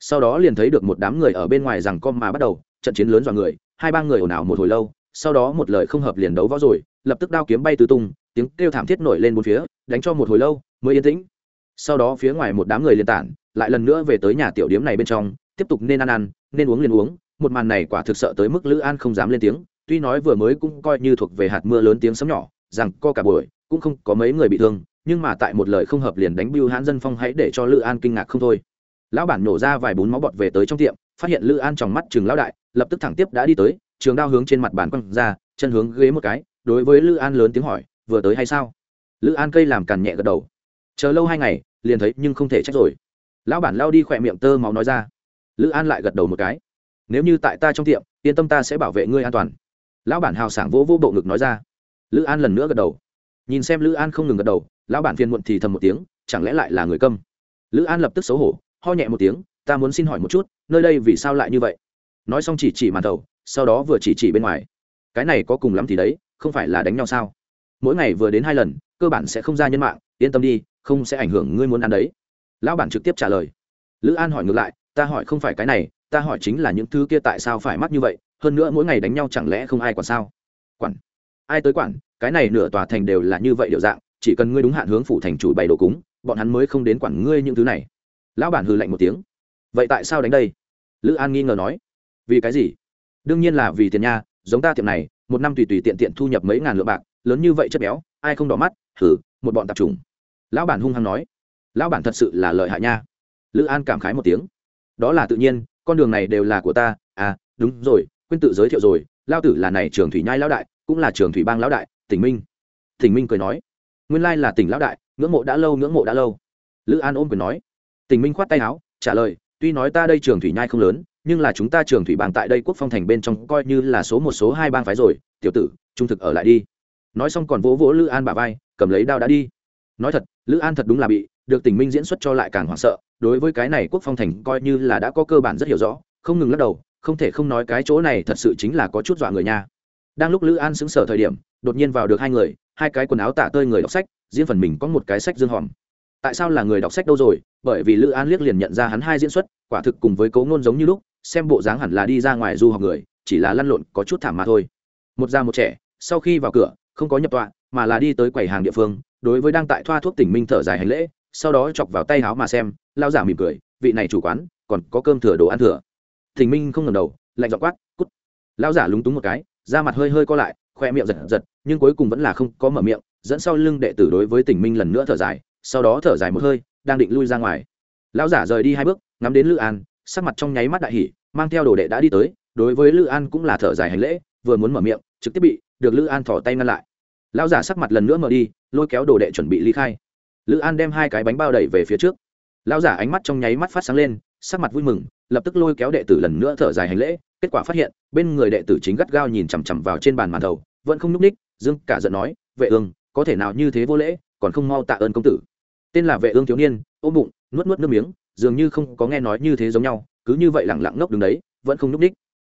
A: Sau đó liền thấy được một đám người ở bên ngoài rằng com mà bắt đầu, trận chiến lớn dọa người, hai ba người ồn ào một hồi lâu, sau đó một lời không hợp liền đấu võ rồi lập tức đao kiếm bay tứ tung, tiếng kêu thảm thiết nổi lên bốn phía, đánh cho một hồi lâu mới yên tĩnh. Sau đó phía ngoài một đám người liên tản, lại lần nữa về tới nhà tiểu điếm này bên trong, tiếp tục nên ăn ăn, nên uống liền uống. Một màn này quả thực sợ tới mức lữ an không dám lên tiếng, tuy nói vừa mới cũng coi như thuộc về hạt mưa lớn tiếng sấm nhỏ, rằng co cả buổi, cũng không có mấy người bị thương, nhưng mà tại một lời không hợp liền đánh bưu hãn dân phong hãy để cho lữ an kinh ngạc không thôi. Lão bản nổ ra vài bún máu bọt về tới trong tiệm, phát hiện lữ an trong mắt chừng lão đại, lập tức thẳng tiếp đã đi tới, trường đao hướng trên mặt bàn quăng ra, chân hướng ghế một cái đối với lữ an lớn tiếng hỏi, vừa tới hay sao? Lữ an cây làm càn nhẹ gật đầu. Chờ lâu hai ngày, liền thấy nhưng không thể trách rồi. Lão bản lao đi khỏe miệng tơ máu nói ra. Lữ an lại gật đầu một cái. Nếu như tại ta trong tiệm, yên tâm ta sẽ bảo vệ ngươi an toàn. Lão bản hào sảng vỗ vỗ bộ ngực nói ra. Lữ an lần nữa gật đầu. Nhìn xem lữ an không ngừng gật đầu, lão bản phiền muộn thì thầm một tiếng, chẳng lẽ lại là người câm? Lữ an lập tức xấu hổ, ho nhẹ một tiếng, ta muốn xin hỏi một chút, nơi đây vì sao lại như vậy? Nói xong chỉ chỉ màn đầu sau đó vừa chỉ chỉ bên ngoài. Cái này có cùng lắm thì đấy không phải là đánh nhau sao? Mỗi ngày vừa đến hai lần, cơ bản sẽ không ra nhân mạng, yên tâm đi, không sẽ ảnh hưởng ngươi muốn ăn đấy. Lão bản trực tiếp trả lời. Lữ an hỏi ngược lại, ta hỏi không phải cái này, ta hỏi chính là những thứ kia tại sao phải mắc như vậy, hơn nữa mỗi ngày đánh nhau chẳng lẽ không ai quản sao? Quản. Ai tới quản, cái này nửa tòa thành đều là như vậy điều dạng, chỉ cần ngươi đúng hạn hướng phủ thành chủ bày đồ cúng, bọn hắn mới không đến quản ngươi những thứ này. Lão bản hừ lạnh một tiếng. Vậy tại sao đánh đây? Lữ an nghi ngờ nói. Vì cái gì? Đương nhiên là vì tiền nha, giống ta tiệm này một năm tùy tùy tiện tiện thu nhập mấy ngàn lượng bạc, lớn như vậy chất béo, ai không đỏ mắt, thử, một bọn tạp trùng lão bản hung hăng nói, lão bản thật sự là lợi hại nha. Lữ an cảm khái một tiếng, đó là tự nhiên, con đường này đều là của ta à đúng rồi, quên tự giới thiệu rồi lao tử là này trường thủy nhai lão đại, cũng là trường thủy bang lão đại tỉnh minh. Tỉnh minh cười nói, nguyên lai là tỉnh lão đại, ngưỡng mộ đã lâu, ngưỡng mộ đã lâu. Lữ an ôm cười nói tỉnh minh khoát tay áo, trả lời, tuy nói ta đây trường thủy nhai không lớn nhưng là chúng ta trường thủy bang tại đây quốc phong thành bên trong coi như là số một số hai bang phái rồi, tiểu tử, trung thực ở lại đi. Nói xong còn vỗ vỗ lữ an bà vai, cầm lấy đao đã đi. Nói thật, lữ an thật đúng là bị được tình minh diễn xuất cho lại càng hoảng sợ, đối với cái này quốc phong thành coi như là đã có cơ bản rất hiểu rõ, không ngừng lắc đầu, không thể không nói cái chỗ này thật sự chính là có chút dọa người nha. Đang lúc lữ an xứng sở thời điểm, đột nhiên vào được hai người, hai cái quần áo tả tơi người đọc sách, riêng phần mình có một cái sách dương hòm. Tại sao là người đọc sách đâu rồi? Bởi vì lữ an liếc liền nhận ra hắn hai diễn xuất, quả thực cùng với cấu ngôn giống như lúc xem bộ dáng hẳn là đi ra ngoài du học người, chỉ là lăn lộn có chút thảm mà thôi. Một già một trẻ, sau khi vào cửa, không có nhập tọa, mà là đi tới quầy hàng địa phương, đối với đang tại thoa thuốc tỉnh minh thở dài hành lễ, sau đó chọc vào tay háo mà xem lao giả mỉm cười, vị này chủ quán, còn có cơm thừa đồ ăn thừa. Tỉnh minh không ngầm đầu, lạnh dọ quát, cút. Lao giả lúng túng một cái, da mặt hơi hơi co lại, khoe miệng giật giật, nhưng cuối cùng vẫn là không có mở miệng, dẫn sau lưng đệ tử đối với tỉnh minh lần nữa thở dài, sau đó thở dài một hơi, đang định lui ra ngoài. Lão giả rời đi hai bước, ngắm đến lữ an sắc mặt trong nháy mắt đại hỉ, mang theo đồ đệ đã đi tới, đối với lữ an cũng là thở dài hành lễ, vừa muốn mở miệng, trực tiếp bị được lữ an thỏ tay ngăn lại. Lão giả sắc mặt lần nữa mở đi, lôi kéo đồ đệ chuẩn bị ly khai. Lữ an đem hai cái bánh bao đẩy về phía trước. Lão giả ánh mắt trong nháy mắt phát sáng lên, sắc mặt vui mừng, lập tức lôi kéo đệ tử lần nữa thở dài hành lễ, kết quả phát hiện, bên người đệ tử chính gắt gao nhìn chằm chằm vào trên bàn màn thầu vẫn không nhúc ních dương cả giận nói, vệ ương, có thể nào như thế vô lễ, còn không mau tạ ơn công tử. Tên là vệ ương thiếu niên, ôm bụng, nuốt nuốt nước miếng dường như không có nghe nói như thế giống nhau, cứ như vậy lẳng lặng ngốc đứng đấy, vẫn không nhúc ních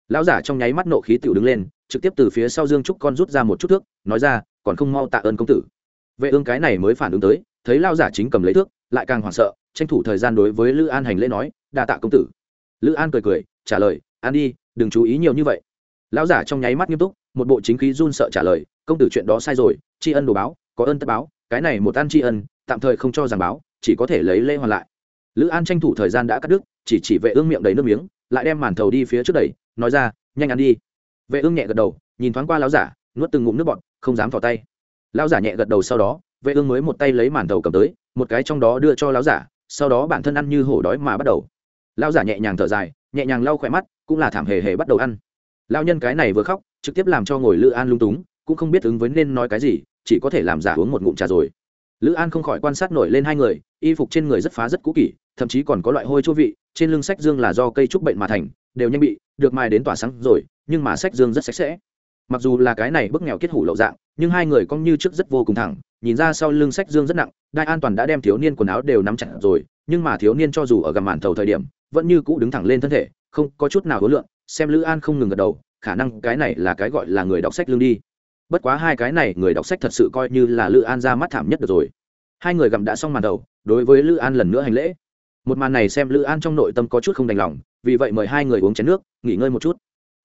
A: lão giả trong nháy mắt nộ khí tiểu đứng lên, trực tiếp từ phía sau dương trúc con rút ra một chút thước, nói ra, còn không mau tạ ơn công tử. Vệ ương cái này mới phản ứng tới, thấy lao giả chính cầm lấy thước, lại càng hoảng sợ, tranh thủ thời gian đối với lữ an hành lễ nói, đa tạ công tử. Lữ an cười cười, trả lời, an đi, đừng chú ý nhiều như vậy. Lão giả trong nháy mắt nghiêm túc, một bộ chính khí run sợ trả lời, công tử chuyện đó sai rồi, tri ân đồ báo, có ơn tất báo, cái này một ăn tri ân, tạm thời không cho giảng báo, chỉ có thể lấy lễ hoàn lại lữ an tranh thủ thời gian đã cắt đứt, chỉ chỉ vệ ương miệng đầy nước miếng, lại đem màn thầu đi phía trước đẩy, nói ra, nhanh ăn đi. Vệ ương nhẹ gật đầu, nhìn thoáng qua lão giả, nuốt từng ngụm nước bọt, không dám thò tay. Lão giả nhẹ gật đầu sau đó, vệ ương mới một tay lấy màn thầu cầm tới, một cái trong đó đưa cho lão giả, sau đó bản thân ăn như hổ đói mà bắt đầu. Lão giả nhẹ nhàng thở dài, nhẹ nhàng lau khỏe mắt, cũng là thảm hề hề bắt đầu ăn. Lão nhân cái này vừa khóc, trực tiếp làm cho ngồi lữ an lung túng, cũng không biết ứng với nên nói cái gì, chỉ có thể làm giả uống một ngụm trà rồi. Lữ an không khỏi quan sát nổi lên hai người, y phục trên người rất phá rất cũ kỷ thậm chí còn có loại hôi chua vị, trên lưng sách dương là do cây trúc bệnh mà thành, đều nhanh bị, được mài đến tỏa sáng rồi, nhưng mà sách dương rất sạch sẽ. Mặc dù là cái này bức nghèo kết hủ lậu dạng, nhưng hai người cong như trước rất vô cùng thẳng, nhìn ra sau lưng sách dương rất nặng, đai an toàn đã đem thiếu niên quần áo đều nắm chặt rồi, nhưng mà thiếu niên cho dù ở gầm màn thầu thời điểm, vẫn như cũ đứng thẳng lên thân thể, không có chút nào hối lượng, xem lữ an không ngừng gật đầu, khả năng cái này là cái gọi là người đọc sách lương đi. Bất quá hai cái này người đọc sách thật sự coi như là lữ an ra mắt thảm nhất được rồi. Hai người gặm đã xong màn đầu, đối với lữ an lần nữa hành lễ một màn này xem lữ an trong nội tâm có chút không đành lòng, vì vậy mời hai người uống chén nước, nghỉ ngơi một chút.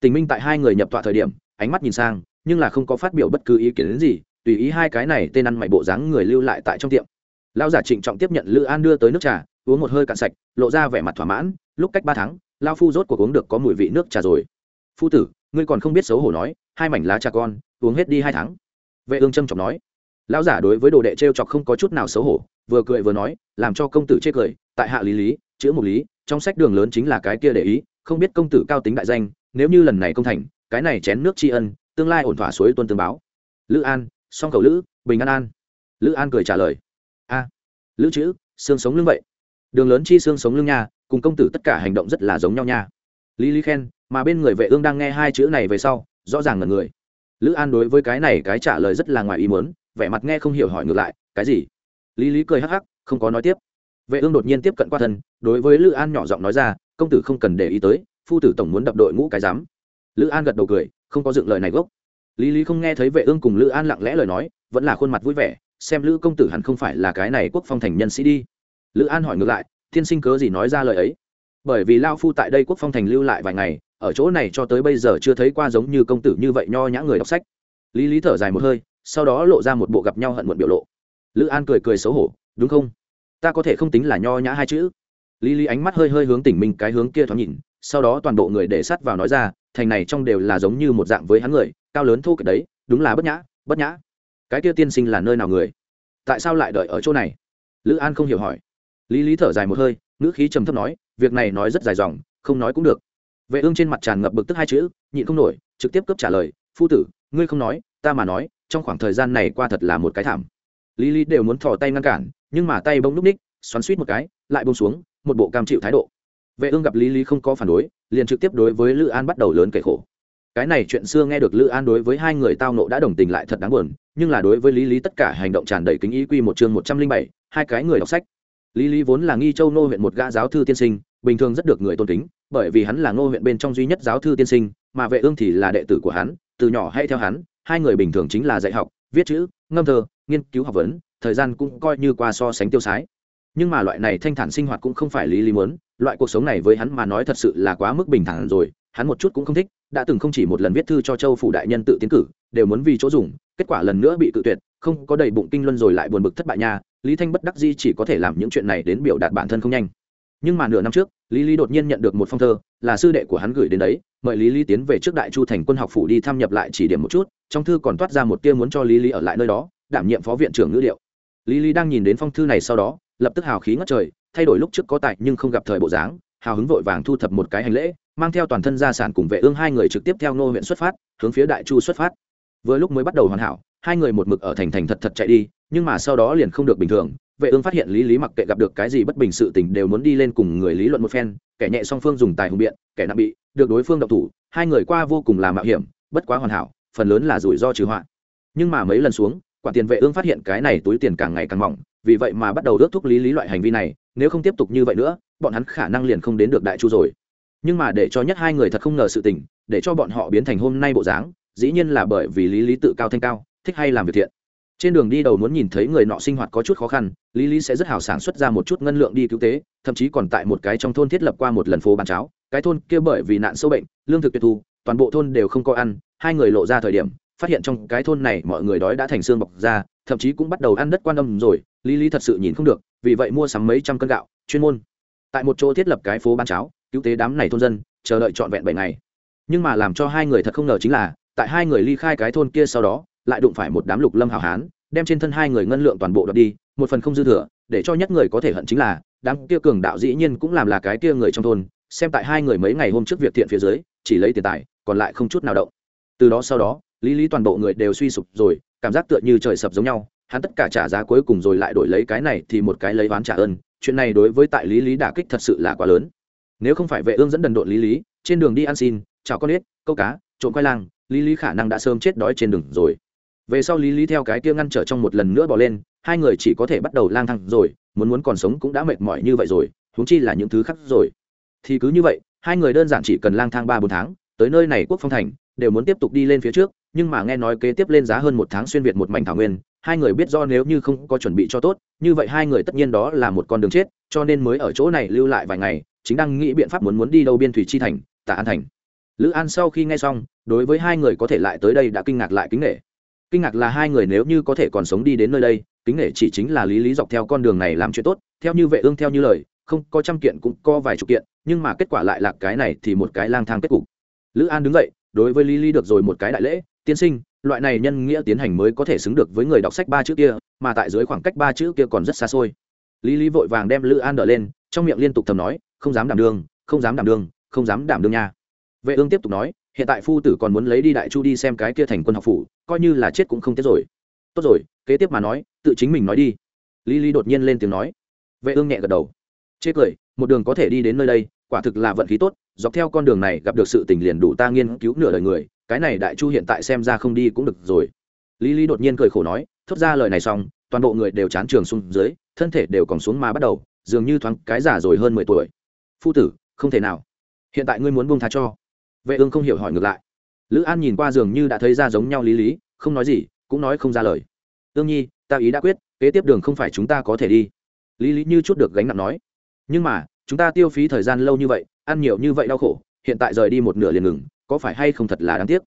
A: Tình minh tại hai người nhập tọa thời điểm, ánh mắt nhìn sang, nhưng là không có phát biểu bất cứ ý kiến gì, tùy ý hai cái này tên ăn mày bộ dáng người lưu lại tại trong tiệm. Lao giả trịnh trọng tiếp nhận lữ an đưa tới nước trà, uống một hơi cạn sạch, lộ ra vẻ mặt thỏa mãn, lúc cách ba tháng lao phu rốt cuộc uống được có mùi vị nước trà rồi. Phu tử, ngươi còn không biết xấu hổ nói, hai mảnh lá trà con, uống hết đi hai tháng. Vệ ương trâm trọng nói. Lão giả đối với đồ đệ t r e o chọc không có chút nào xấu hổ vừa cười vừa nói, làm cho công tử chê cười, tại hạ lý lý, chữ một lý, trong sách đường lớn chính là cái kia để ý, không biết công tử cao tính đại danh, nếu như lần này công thành, cái này chén nước tri ân, tương lai ổn thỏa suối tuân tương báo. Lữ an, song cầu lữ, bình an an. Lữ an cười trả lời. A, lữ chữ, xương sống lưng vậy. Đường lớn chi xương sống lưng nha, cùng công tử tất cả hành động rất là giống nhau nha. Lý lý khen, mà bên người vệ ương đang nghe hai chữ này về sau, rõ ràng là người. Lữ an đối với cái này cái trả lời rất là ngoài ý muốn, vẻ mặt nghe không hiểu hỏi ngược lại, cái gì? Lý lý cười hắc hắc, không có nói tiếp. Vệ ương đột nhiên tiếp cận qua thân, đối với lữ an nhỏ giọng nói ra, công tử không cần để ý tới, phu tử tổng muốn đập đội ngũ cái dám lữ an gật đầu cười, không có dựng lời này gốc. Lý lý không nghe thấy vệ ương cùng lữ an lặng lẽ lời nói, vẫn là khuôn mặt vui vẻ, xem lữ công tử hẳn không phải là cái này quốc phong thành nhân sĩ đi. Lữ an hỏi ngược lại thiên sinh cớ gì nói ra lời ấy? Bởi vì lao phu tại đây quốc phong thành lưu lại vài ngày, ở chỗ này cho tới bây giờ chưa thấy qua giống như công tử như vậy nho nhã người đọc sách. Lý lý thở dài một hơi, sau đó lộ ra một bộ gặp nhau hận muộn biểu lộ lữ an cười cười xấu hổ, đúng không? Ta có thể không tính là nho nhã hai chữ. Lý lý ánh mắt hơi hơi hướng tỉnh mình cái hướng kia thoáng nhìn, sau đó toàn bộ người để sắt vào nói ra, thành này trong đều là giống như một dạng với hắn người, cao lớn thô kệch đấy, đúng là bất nhã bất nhã. Cái kia tiên sinh là nơi nào người? Tại sao lại đợi ở chỗ này? Lữ an không hiểu hỏi. Lý lý thở dài một hơi, ngữ khí trầm thấp nói, việc này nói rất dài dòng, không nói cũng được. Vệ ương trên mặt tràn ngập bực tức hai chữ, nhịn không nổi, trực tiếp cấp trả lời, phu tử, ngươi không nói, ta mà nói, trong khoảng thời gian này qua thật là một cái thảm lý lý đều muốn thò tay ngăn cản, nhưng mà tay bông núp ních, xoắn suýt một cái, lại bông xuống, một bộ cam chịu thái độ. Vệ ương gặp lý lý không có phản đối, liền trực tiếp đối với lữ an bắt đầu lớn kể khổ. Cái này chuyện xưa nghe được lữ an đối với hai người tao nộ đã đồng tình lại thật đáng buồn, nhưng là đối với lý lý tất cả hành động tràn đầy kính ý quy một chương một trăm linh bảy, hai cái người đọc sách. Lý lý vốn là nghi châu nô huyện một gã giáo thư tiên sinh, bình thường rất được người tôn kính, bởi vì hắn là ngô huyện bên trong duy nhất giáo thư tiên sinh, mà vệ ương thì là đệ tử của hắn, từ nhỏ hay theo hắn, hai người bình thường chính là dạy học, viết chữ, ngâm thơ nghiên cứu học vấn, thời gian cũng coi như qua so sánh tiêu sái. Nhưng mà loại này thanh thản sinh hoạt cũng không phải lý lý muốn, loại cuộc sống này với hắn mà nói thật sự là quá mức bình thản rồi, hắn một chút cũng không thích, đã từng không chỉ một lần viết thư cho châu phủ đại nhân tự tiến cử, đều muốn vì chỗ dùng, kết quả lần nữa bị cự tuyệt, không có đầy bụng kinh luân rồi lại buồn bực thất bại nha, lý thanh bất đắc di chỉ có thể làm những chuyện này đến biểu đạt bản thân không nhanh. Nhưng mà nửa năm trước, lý lý đột nhiên nhận được một phong thơ, là sư đệ của hắn gửi đến đấy, mời lý lý tiến về trước đại chu thành quân học phủ đi thăm nhập lại chỉ điểm một chút, trong thư còn toát ra một tia muốn cho lý lý ở lại nơi đó đảm nhiệm phó viện trưởng ngữ liệu. Lý lý đang nhìn đến phong thư này sau đó, lập tức hào khí ngất trời, thay đổi lúc trước có tại nhưng không gặp thời bộ dáng, hào hứng vội vàng thu thập một cái hành lễ, mang theo toàn thân gia sản cùng vệ ương hai người trực tiếp theo ngô huyện xuất phát, hướng phía đại chu xuất phát. Vừa lúc mới bắt đầu hoàn hảo, hai người một mực ở thành thành thật thật chạy đi, nhưng mà sau đó liền không được bình thường, vệ ương phát hiện lý lý mặc kệ gặp được cái gì bất bình sự tình đều muốn đi lên cùng người lý luận một phen, kẻ nhẹ song phương dùng tài hùng biện, kẻ nặng bị, được đối phương độc thủ, hai người qua vô cùng là mạo hiểm, bất quá hoàn hảo, phần lớn là rủi ro trừ họa. Nhưng mà mấy lần xuống quản tiền vệ ương phát hiện cái này túi tiền càng ngày càng mỏng, vì vậy mà bắt đầu ước thúc lý lý loại hành vi này, nếu không tiếp tục như vậy nữa, bọn hắn khả năng liền không đến được đại chu rồi. Nhưng mà để cho nhất hai người thật không ngờ sự tình, để cho bọn họ biến thành hôm nay bộ dáng, dĩ nhiên là bởi vì lý lý tự cao thanh cao, thích hay làm việc thiện. Trên đường đi đầu muốn nhìn thấy người nọ sinh hoạt có chút khó khăn, lý lý sẽ rất hào sản xuất ra một chút ngân lượng đi cứu tế, thậm chí còn tại một cái trong thôn thiết lập qua một lần phố bán cháo. Cái thôn kia bởi vì nạn sâu bệnh, lương thực tuyệt thu, toàn bộ thôn đều không có ăn, hai người lộ ra thời điểm phát hiện trong cái thôn này mọi người đói đã thành xương bọc ra thậm chí cũng bắt đầu ăn đất quan âm rồi, lý lý thật sự nhìn không được, vì vậy mua sắm mấy trăm cân gạo, chuyên môn. Tại một chỗ thiết lập cái phố bán cháo, cứu tế đám này thôn dân, chờ đợi trọn vẹn bảy ngày. Nhưng mà làm cho hai người thật không ngờ chính là, tại hai người ly khai cái thôn kia sau đó, lại đụng phải một đám lục lâm hảo hán, đem trên thân hai người ngân lượng toàn bộ đoạt đi, một phần không dư thừa, để cho nhất người có thể hận chính là, đám kia cường đạo dĩ nhiên cũng làm là cái kia người trong thôn, xem tại hai người mấy ngày hôm trước việc thiện phía dưới, chỉ lấy tiền tài, còn lại không chút nào động. Từ đó sau đó lý lý toàn bộ người đều suy sụp rồi, cảm giác tựa như trời sập giống nhau, hắn tất cả trả giá cuối cùng rồi lại đổi lấy cái này thì một cái lấy ván trả ơn, chuyện này đối với tại lý lý đả kích thật sự là quá lớn. Nếu không phải vệ ương dẫn đần độn lý lý, trên đường đi ăn xin, chào con ếch, câu cá, trộm khoai lang, lý lý khả năng đã sớm chết đói trên đường rồi. Về sau lý lý theo cái kia ngăn trở trong một lần nữa bỏ lên, hai người chỉ có thể bắt đầu lang thang rồi, muốn muốn còn sống cũng đã mệt mỏi như vậy rồi, huống chi là những thứ khác rồi. Thì cứ như vậy, hai người đơn giản chỉ cần lang thang ba bốn tháng, tới nơi này quốc phong thành đều muốn tiếp tục đi lên phía trước, nhưng mà nghe nói kế tiếp lên giá hơn một tháng xuyên việt một mảnh thảo nguyên, hai người biết do nếu như không có chuẩn bị cho tốt, như vậy hai người tất nhiên đó là một con đường chết, cho nên mới ở chỗ này lưu lại vài ngày, chính đang nghĩ biện pháp muốn muốn đi đâu biên thủy chi thành tạ an thành. Lữ an sau khi nghe xong, đối với hai người có thể lại tới đây đã kinh ngạc lại kính nghệ kinh ngạc là hai người nếu như có thể còn sống đi đến nơi đây, kính nghệ chỉ chính là lý lý dọc theo con đường này làm chuyện tốt, theo như vệ ương theo như lời, không có trăm kiện cũng có vài chục kiện, nhưng mà kết quả lại là cái này thì một cái lang thang kết cục. Lữ an đứng dậy đối với lý lý được rồi một cái đại lễ, tiên sinh, loại này nhân nghĩa tiến hành mới có thể xứng được với người đọc sách ba chữ kia, mà tại dưới khoảng cách ba chữ kia còn rất xa xôi. Lý lý vội vàng đem lữ an đỡ lên, trong miệng liên tục thầm nói, không dám đảm đương không dám đảm đương không dám đảm đương nha. Vệ ương tiếp tục nói, hiện tại phu tử còn muốn lấy đi đại chu đi xem cái kia thành quân học phủ, coi như là chết cũng không tiếc rồi. Tốt rồi, kế tiếp mà nói, tự chính mình nói đi. Lý lý đột nhiên lên tiếng nói. Vệ ương nhẹ gật đầu. Chê cười, một đường có thể đi đến nơi đây quả thực là vận khí tốt, dọc theo con đường này gặp được sự tình liền đủ ta nghiên cứu nửa đời người, cái này đại chu hiện tại xem ra không đi cũng được rồi. Lý lý đột nhiên cười khổ nói, thốt ra lời này xong, toàn bộ người đều chán trường xuống dưới, thân thể đều còn xuống mà bắt đầu, dường như thoáng cái già rồi hơn mười tuổi. Phu tử, không thể nào. Hiện tại ngươi muốn buông tha cho. Vệ ương không hiểu hỏi ngược lại. Lữ an nhìn qua dường như đã thấy ra giống nhau lý lý, không nói gì, cũng nói không ra lời. Ương nhi, ta ý đã quyết, kế tiếp đường không phải chúng ta có thể đi. Lý lý như chút được gánh nặng nói. Nhưng mà chúng ta tiêu phí thời gian lâu như vậy ăn nhiều như vậy đau khổ hiện tại rời đi một nửa liền ngừng có phải hay không thật là đáng tiếc?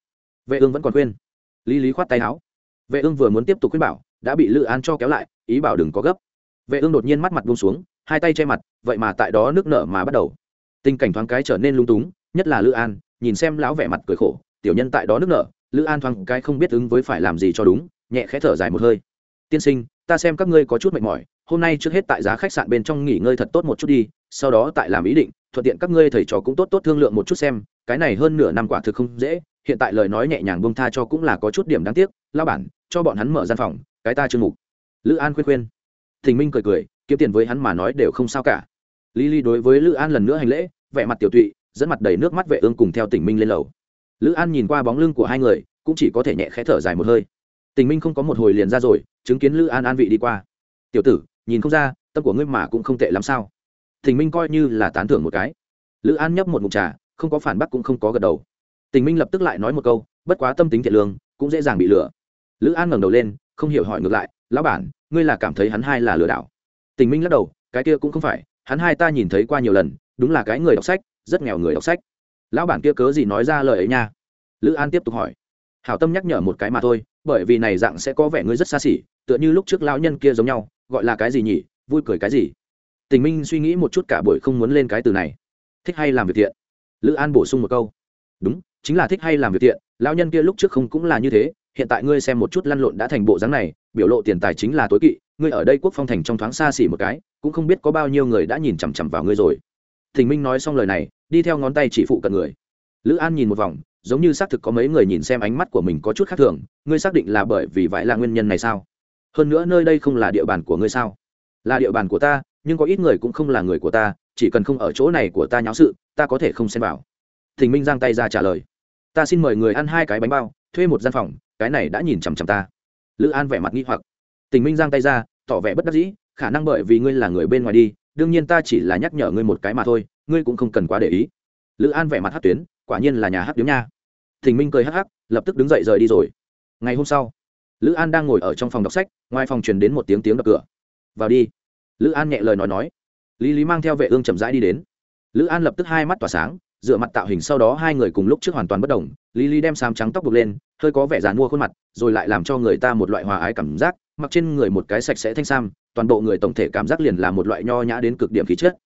A: Vệ ương vẫn còn khuyên, lý lý khoát tay áo. Vệ ương vừa muốn tiếp tục khuyên bảo đã bị lữ an cho kéo lại ý bảo đừng có gấp. Vệ ương đột nhiên mắt mặt buông xuống hai tay che mặt vậy mà tại đó nước nở mà bắt đầu. Tình cảnh thoáng cái trở nên lung túng nhất là lữ an nhìn xem lão vẻ mặt cười khổ tiểu nhân tại đó nước nở lữ an thoáng cái không biết ứng với phải làm gì cho đúng nhẹ khẽ thở dài một hơi. Tiên sinh ta xem các ngươi có chút mệt mỏi hôm nay trước hết tại giá khách sạn bên trong nghỉ ngơi thật tốt một chút đi sau đó tại làm ý định, thuận tiện các ngươi thầy trò cũng tốt tốt thương lượng một chút xem, cái này hơn nửa năm quả thực không dễ, hiện tại lời nói nhẹ nhàng bông tha cho cũng là có chút điểm đáng tiếc lao bản, cho bọn hắn mở gian phòng, cái ta chưa mục lữ an khuyên khuyên. Thình minh cười cười, kiếm tiền với hắn mà nói đều không sao cả. Lý lý đối với lữ an lần nữa hành lễ, vẻ mặt tiểu tụy, dẫn mặt đầy nước mắt vệ ương cùng theo tỉnh minh lên lầu. Lữ an nhìn qua bóng lưng của hai người, cũng chỉ có thể nhẹ khẽ thở dài một hơi. Tình minh không có một hồi liền ra rồi, chứng kiến lữ an an vị đi qua. Tiểu tử, nhìn không ra, tâm của ngươi mà cũng không tệ lắm sao? Tình minh coi như là tán thưởng một cái. Lữ an nhấp một mục trà, không có phản bác cũng không có gật đầu. Tình minh lập tức lại nói một câu, bất quá tâm tính thiện lương, cũng dễ dàng bị lừa. Lữ an ngẩng đầu lên, không hiểu hỏi ngược lại, lão bản, ngươi là cảm thấy hắn hai là lừa đảo? Tình minh lắc đầu, cái kia cũng không phải, hắn hai ta nhìn thấy qua nhiều lần, đúng là cái người đọc sách, rất nghèo người đọc sách. Lão bản kia cớ gì nói ra lời ấy nha? Lữ an tiếp tục hỏi. Hảo tâm nhắc nhở một cái mà thôi, bởi vì này dạng sẽ có vẻ ngươi rất xa xỉ, tựa như lúc trước lão nhân kia giống nhau, gọi là cái gì nhỉ, vui cười cái gì? Tình minh suy nghĩ một chút cả buổi không muốn lên cái từ này. Thích hay làm việc thiện? Lữ an bổ sung một câu. Đúng, chính là thích hay làm việc thiện, lão nhân kia lúc trước không cũng là như thế, hiện tại ngươi xem một chút lăn lộn đã thành bộ dáng này, biểu lộ tiền tài chính là tối kỵ, ngươi ở đây quốc phong thành trong thoáng xa xỉ một cái, cũng không biết có bao nhiêu người đã nhìn chằm chằm vào ngươi rồi. Thình minh nói xong lời này, đi theo ngón tay chỉ phụ cận người. Lữ an nhìn một vòng, giống như xác thực có mấy người nhìn xem ánh mắt của mình có chút khác thường, ngươi xác định là bởi vì vậy là nguyên nhân này sao? Hơn nữa nơi đây không là địa bàn của ngươi sao? Là địa bàn của ta nhưng có ít người cũng không là người của ta, chỉ cần không ở chỗ này của ta nháo sự, ta có thể không xem vào. Thình minh giang tay ra trả lời. Ta xin mời người ăn hai cái bánh bao, thuê một gian phòng, cái này đã nhìn chằm chằm ta. Lữ an vẻ mặt nghi hoặc. Tình minh giang tay ra, tỏ vẻ bất đắc dĩ, khả năng bởi vì ngươi là người bên ngoài đi, đương nhiên ta chỉ là nhắc nhở ngươi một cái mà thôi, ngươi cũng không cần quá để ý. Lữ an vẻ mặt hát tuyến, quả nhiên là nhà hát điếm nha. Thình minh cười hắc hắc, lập tức đứng dậy rời đi rồi. Ngày hôm sau, lữ an đang ngồi ở trong phòng đọc sách, ngoài phòng truyền đến một tiếng tiếng đập cửa. Vào đi lữ an nhẹ lời nói nói. Lý lý mang theo vệ ương chậm rãi đi đến. Lữ an lập tức hai mắt tỏa sáng, dựa mặt tạo hình sau đó hai người cùng lúc trước hoàn toàn bất đồng. Lý lý đem xám trắng tóc buộc lên, hơi có vẻ dàn mua khuôn mặt, rồi lại làm cho người ta một loại hòa ái cảm giác, mặc trên người một cái sạch sẽ thanh sam, toàn bộ người tổng thể cảm giác liền là một loại nho nhã đến cực điểm khí chất.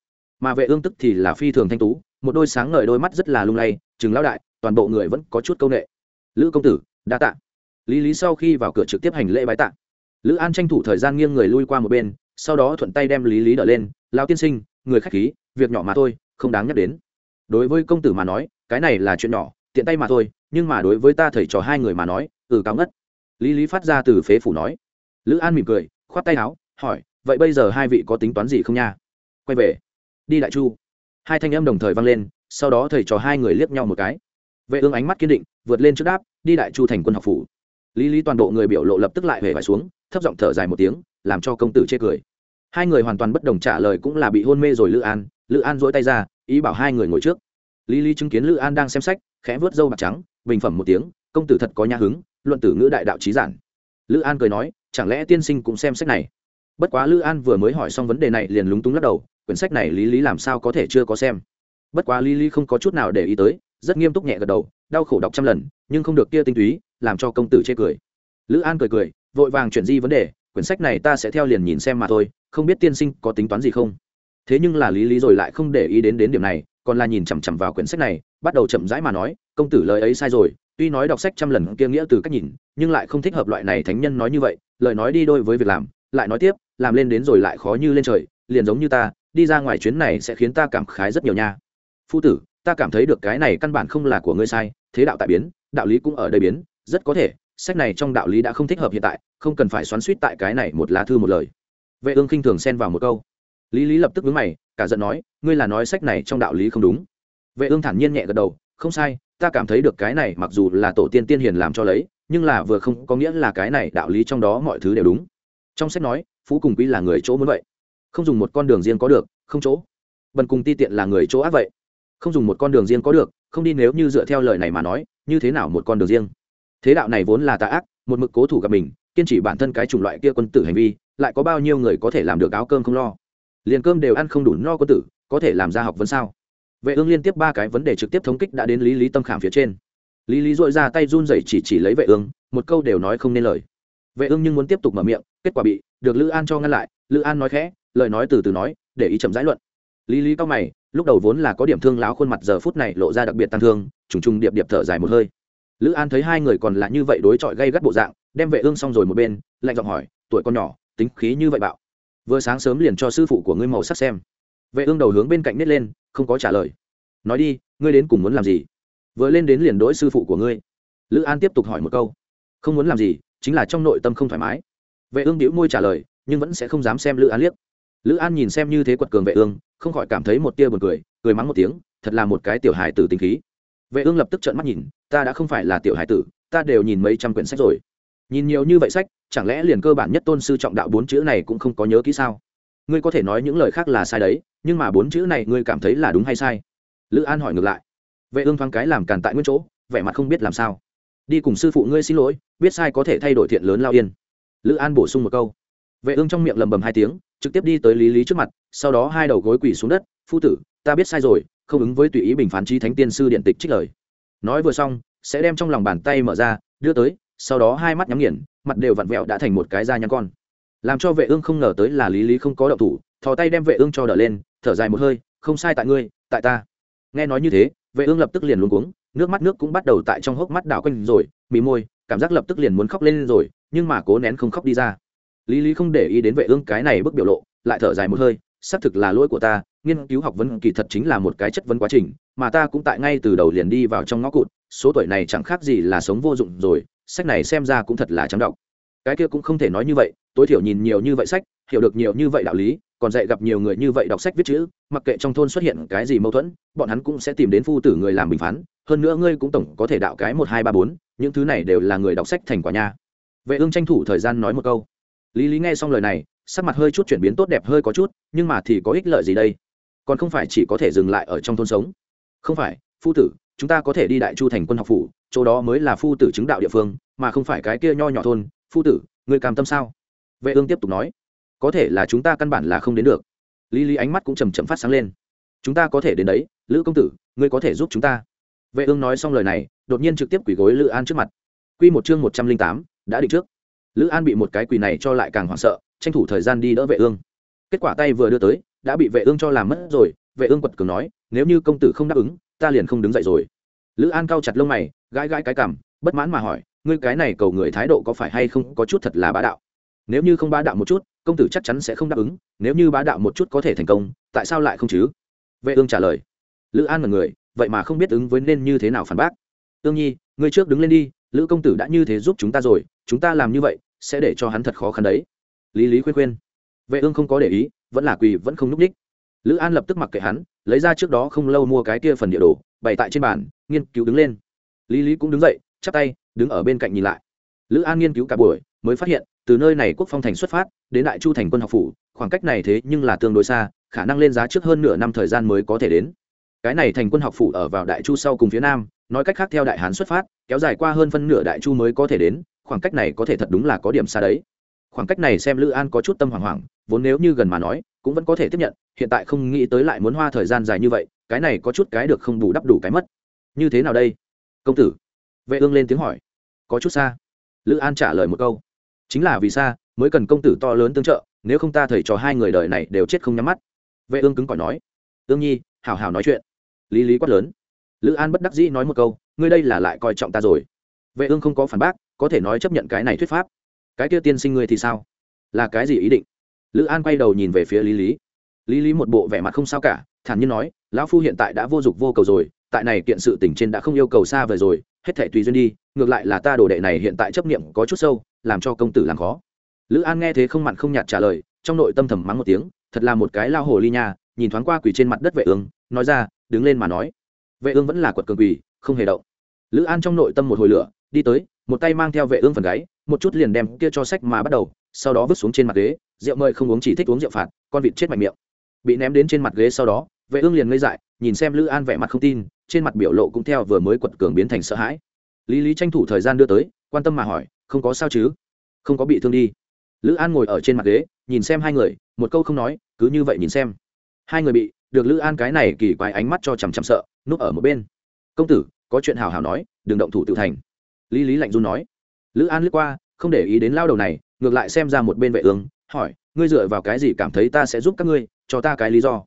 A: Mà vệ ương tức thì là phi thường thanh tú, một đôi sáng ngời đôi mắt rất là lung lay, chừng lão đại, toàn bộ người vẫn có chút công nệ. Lữ công tử, đa tạ. Lý lý sau khi vào cửa trực tiếp hành lễ bái tạ. Lữ an tranh thủ thời gian nghiêng người lui qua một bên sau đó thuận tay đem lý lý đỡ lên lao tiên sinh, người khách khí, việc nhỏ mà thôi, không đáng nhắc đến. Đối với công tử mà nói, cái này là chuyện nhỏ, tiện tay mà thôi, nhưng mà đối với ta thầy trò hai người mà nói ừ cao ngất. Lý lý phát ra từ phế phủ nói. Lữ an mỉm cười, khoát tay áo, hỏi, vậy bây giờ hai vị có tính toán gì không nha? Quay về. Đi đại chu. Hai thanh âm đồng thời vang lên, sau đó thầy trò hai người liếc nhau một cái. Vệ ương ánh mắt kiên định, vượt lên trước đáp, đi đại chu thành quân học phủ. Lý lý toàn bộ người biểu lộ lập tức lại về vải xuống, thấp giọng thở dài một tiếng làm cho công tử chê cười. Hai người hoàn toàn bất đồng trả lời cũng là bị hôn mê rồi lữ an. Lữ an dỗi tay ra, ý bảo hai người ngồi trước. Lý lý chứng kiến lữ an đang xem sách, khẽ vớt râu bạc trắng, bình phẩm một tiếng, công tử thật có nhã hứng, luận tử ngữ đại đạo trí giản. Lữ an cười nói, chẳng lẽ tiên sinh cũng xem sách này? Bất quá lữ an vừa mới hỏi xong vấn đề này liền lúng túng lắc đầu, quyển sách này lý lý làm sao có thể chưa có xem? Bất quá lý lý không có chút nào để ý tới, rất nghiêm túc nhẹ gật đầu, đau khổ đọc trăm lần, nhưng không được kia tinh túy, làm cho công tử chê cười. Lữ an cười cười, vội vàng chuyển di vấn đề quyển sách này ta sẽ theo liền nhìn xem mà thôi, không biết tiên sinh có tính toán gì không? Thế nhưng là lý lý rồi lại không để ý đến đến điểm này, còn là nhìn chằm chằm vào quyển sách này, bắt đầu chậm rãi mà nói, công tử lời ấy sai rồi, tuy nói đọc sách trăm lần kia nghĩa từ cách nhìn, nhưng lại không thích hợp loại này thánh nhân nói như vậy, lời nói đi đôi với việc làm, lại nói tiếp, làm lên đến rồi lại khó như lên trời, liền giống như ta, đi ra ngoài chuyến này sẽ khiến ta cảm khái rất nhiều nha. Phu tử, ta cảm thấy được cái này căn bản không là của ngươi sai, thế đạo tại biến, đạo lý cũng ở đây biến, rất có thể sách này trong đạo lý đã không thích hợp hiện tại, không cần phải xoắn suýt tại cái này một lá thư một lời. Vệ ương khinh thường xen vào một câu. Lý lý lập tức vướng mày, cả giận nói, ngươi là nói sách này trong đạo lý không đúng. Vệ ương thản nhiên nhẹ gật đầu, không sai, ta cảm thấy được cái này mặc dù là tổ tiên tiên hiền làm cho lấy, nhưng là vừa không có nghĩa là cái này đạo lý trong đó mọi thứ đều đúng. Trong sách nói, phú cùng quý là người chỗ muốn vậy. Không dùng một con đường riêng có được, không chỗ. Bần cùng ti tiện là người chỗ ác vậy. Không dùng một con đường riêng có được, không đi nếu như dựa theo lời này mà nói, như thế nào một con đường riêng? Thế đạo này vốn là tà ác, một mực cố thủ gặp mình, kiên trì bản thân cái chủng loại kia quân tử hành vi, lại có bao nhiêu người có thể làm được áo cơm không lo? Liền cơm đều ăn không đủ no quân tử, có thể làm ra học vấn sao? Vệ ương liên tiếp ba cái vấn đề trực tiếp thống kích đã đến lý lý tâm khảm phía trên. Lý lý dội ra tay run rẩy chỉ chỉ lấy vệ ương, một câu đều nói không nên lời. Vệ ương nhưng muốn tiếp tục mở miệng, kết quả bị, được lữ an cho ngăn lại, lữ an nói khẽ, lời nói từ từ nói, để ý chậm rãi luận. Lý lý cao mày, lúc đầu vốn là có điểm thương láo khuôn mặt, giờ phút này lộ ra đặc biệt tăng thương, trùng trùng điệp điệp thở dài một hơi lữ an thấy hai người còn là như vậy đối chọi gây gắt bộ dạng, đem vệ ương xong rồi một bên, lạnh giọng hỏi, tuổi con nhỏ, tính khí như vậy bạo. Vừa sáng sớm liền cho sư phụ của ngươi màu sắc xem. Vệ ương đầu hướng bên cạnh nít lên, không có trả lời. Nói đi, ngươi đến cùng muốn làm gì? Vừa lên đến liền đối sư phụ của ngươi. Lữ an tiếp tục hỏi một câu. Không muốn làm gì, chính là trong nội tâm không thoải mái. Vệ ương đĩu môi trả lời, nhưng vẫn sẽ không dám xem lữ an liếc. Lữ an nhìn xem như thế quật cường vệ ương, không khỏi cảm thấy một tia buồn cười cười mắng một tiếng, thật là một cái tiểu hài tử tính khí vệ ương lập tức trợn mắt nhìn, ta đã không phải là tiểu Hải tử, ta đều nhìn mấy trăm quyển sách rồi. Nhìn nhiều như vậy sách, chẳng lẽ liền cơ bản nhất tôn sư trọng đạo bốn chữ này cũng không có nhớ kỹ sao? Ngươi có thể nói những lời khác là sai đấy, nhưng mà bốn chữ này ngươi cảm thấy là đúng hay sai? Lữ an hỏi ngược lại. Vệ ương thoáng cái làm càn tại nguyên chỗ, vẻ mặt không biết làm sao. Đi cùng sư phụ ngươi xin lỗi, biết sai có thể thay đổi thiện lớn lao yên. Lữ an bổ sung một câu. Vệ ương trong miệng lầm bầm hai tiếng trực tiếp đi tới lý lý trước mặt, sau đó hai đầu gối quỳ xuống đất, phu tử, ta biết sai rồi, không ứng với tùy ý bình phán trí thánh tiên sư điện tịch trích lời. Nói vừa xong, sẽ đem trong lòng bàn tay mở ra, đưa tới, sau đó hai mắt nhắm nghiền, mặt đều vặn vẹo đã thành một cái da nhăn con. Làm cho vệ ương không ngờ tới là lý lý không có động thủ, thò tay đem vệ ương cho đỡ lên, thở dài một hơi, không sai tại ngươi, tại ta. Nghe nói như thế, vệ ương lập tức liền luống cuống, nước mắt nước cũng bắt đầu tại trong hốc mắt đảo quanh rồi mì môi, cảm giác lập tức liền muốn khóc lên rồi, nhưng mà cố nén không khóc đi ra lý lý không để ý đến vệ ương cái này bức biểu lộ, lại thở dài một hơi, xác thực là lỗi của ta, nghiên cứu học vấn kỳ thật chính là một cái chất vấn quá trình, mà ta cũng tại ngay từ đầu liền đi vào trong ngõ cụt, số tuổi này chẳng khác gì là sống vô dụng rồi, sách này xem ra cũng thật là trắng đọc cái kia cũng không thể nói như vậy, tối thiểu nhìn nhiều như vậy sách, hiểu được nhiều như vậy đạo lý, còn dạy gặp nhiều người như vậy đọc sách viết chữ, mặc kệ trong thôn xuất hiện cái gì mâu thuẫn, bọn hắn cũng sẽ tìm đến phu tử người làm bình phán, hơn nữa ngươi cũng tổng có thể đạo cái một hai ba bốn, những thứ này đều là người đọc sách thành quả nha. Vệ ương tranh thủ thời gian nói một câu lý lý nghe xong lời này, sắc mặt hơi chút chuyển biến tốt đẹp hơi có chút, nhưng mà thì có ích lợi gì đây? Còn không phải chỉ có thể dừng lại ở trong thôn sống. Không phải, phu tử, chúng ta có thể đi đại chu thành quân học phủ, chỗ đó mới là phu tử chứng đạo địa phương, mà không phải cái kia nho nhỏ thôn. Phu tử người cam tâm sao? Vệ ương tiếp tục nói. Có thể là chúng ta căn bản là không đến được. Lý lý ánh mắt cũng chầm chậm phát sáng lên. Chúng ta có thể đến đấy, lữ công tử, ngươi có thể giúp chúng ta. Vệ ương nói xong lời này, đột nhiên trực tiếp quỳ gối lữ an trước mặt. Q một chương một trăm linh tám, đã định trước lữ an bị một cái quỳ này cho lại càng hoảng sợ, tranh thủ thời gian đi đỡ vệ ương. Kết quả tay vừa đưa tới, đã bị vệ ương cho làm mất rồi, vệ ương quật cường nói, nếu như công tử không đáp ứng, ta liền không đứng dậy rồi. Lữ an cao chặt lông mày, gãi gãi cái cằm, bất mãn mà hỏi, ngươi cái này cầu người thái độ có phải hay không có chút thật là bá đạo? Nếu như không bá đạo một chút, công tử chắc chắn sẽ không đáp ứng, nếu như bá đạo một chút có thể thành công, tại sao lại không chứ? Vệ ương trả lời. Lữ an là người, vậy mà không biết ứng với nên như thế nào phản bác. Ương nhi, ngươi trước đứng lên đi lữ công tử đã như thế giúp chúng ta rồi, chúng ta làm như vậy sẽ để cho hắn thật khó khăn đấy. Lý lý khuyên khuyên. Vệ ương không có để ý, vẫn là quỳ, vẫn không núc ních. lữ an lập tức mặc kệ hắn, lấy ra trước đó không lâu mua cái kia phần địa đồ, bày tại trên bàn, nghiên cứu đứng lên. Lý lý cũng đứng dậy, chắp tay, đứng ở bên cạnh nhìn lại. Lữ an nghiên cứu cả buổi, mới phát hiện, từ nơi này quốc phong thành xuất phát, đến đại chu thành quân học phủ, khoảng cách này thế nhưng là tương đối xa, khả năng lên giá trước hơn nửa năm thời gian mới có thể đến cái này thành quân học phủ ở vào đại chu sau cùng phía nam, nói cách khác theo đại hán xuất phát, kéo dài qua hơn phân nửa đại chu mới có thể đến, khoảng cách này có thể thật đúng là có điểm xa đấy. Khoảng cách này xem lữ an có chút tâm hoảng hoảng, vốn nếu như gần mà nói, cũng vẫn có thể tiếp nhận, hiện tại không nghĩ tới lại muốn hoa thời gian dài như vậy, cái này có chút cái được không bù đắp đủ cái mất. Như thế nào đây? Công tử. Vệ ương lên tiếng hỏi. Có chút xa. Lữ an trả lời một câu. Chính là vì xa, mới cần công tử to lớn tương trợ, nếu không ta thầy cho hai người đời này đều chết không nhắm mắt. Vệ ương cứng cỏi nói. Ương nhi, hảo hảo nói chuyện lý lý quát lớn. Lữ an bất đắc dĩ nói một câu, ngươi đây là lại coi trọng ta rồi. Vệ ương không có phản bác, có thể nói chấp nhận cái này thuyết pháp. Cái kia tiên sinh ngươi thì sao? Là cái gì ý định? Lữ an quay đầu nhìn về phía lý lý. Lý lý một bộ vẻ mặt không sao cả, thản nhiên nói, lão phu hiện tại đã vô dụng vô cầu rồi, tại này kiện sự tình trên đã không yêu cầu xa về rồi, hết thể tùy duyên đi, ngược lại là ta đồ đệ này hiện tại chấp niệm có chút sâu, làm cho công tử làm khó. Lữ an nghe thế không mặn không nhạt trả lời, trong nội tâm thầm mắng một tiếng, thật là một cái lao hồ ly nha, nhìn thoáng qua quỷ trên mặt đất vệ ương nói ra, đứng lên mà nói. Vệ ương vẫn là quật cường quỳ, không hề động. Lữ an trong nội tâm một hồi lửa, đi tới, một tay mang theo vệ ương phần gáy, một chút liền đem kia cho sách mà bắt đầu, sau đó vứt xuống trên mặt ghế, rượu mời không uống chỉ thích uống rượu phạt, con vịt chết mạnh miệng. Bị ném đến trên mặt ghế sau đó, vệ ương liền ngây dại, nhìn xem lữ an vẻ mặt không tin, trên mặt biểu lộ cũng theo vừa mới quật cường biến thành sợ hãi. Lý lý tranh thủ thời gian đưa tới, quan tâm mà hỏi, không có sao chứ? Không có bị thương đi? Lữ an ngồi ở trên mặt ghế, nhìn xem hai người, một câu không nói, cứ như vậy nhìn xem. Hai người bị được lữ an cái này kỳ quái ánh mắt cho chằm chằm sợ, núp ở một bên. Công tử, có chuyện hào hào nói, đừng động thủ tự thành. Lý lý lạnh run nói. Lữ an lướt qua, không để ý đến lao đầu này, ngược lại xem ra một bên vệ ương, hỏi, ngươi dựa vào cái gì cảm thấy ta sẽ giúp các ngươi, cho ta cái lý do?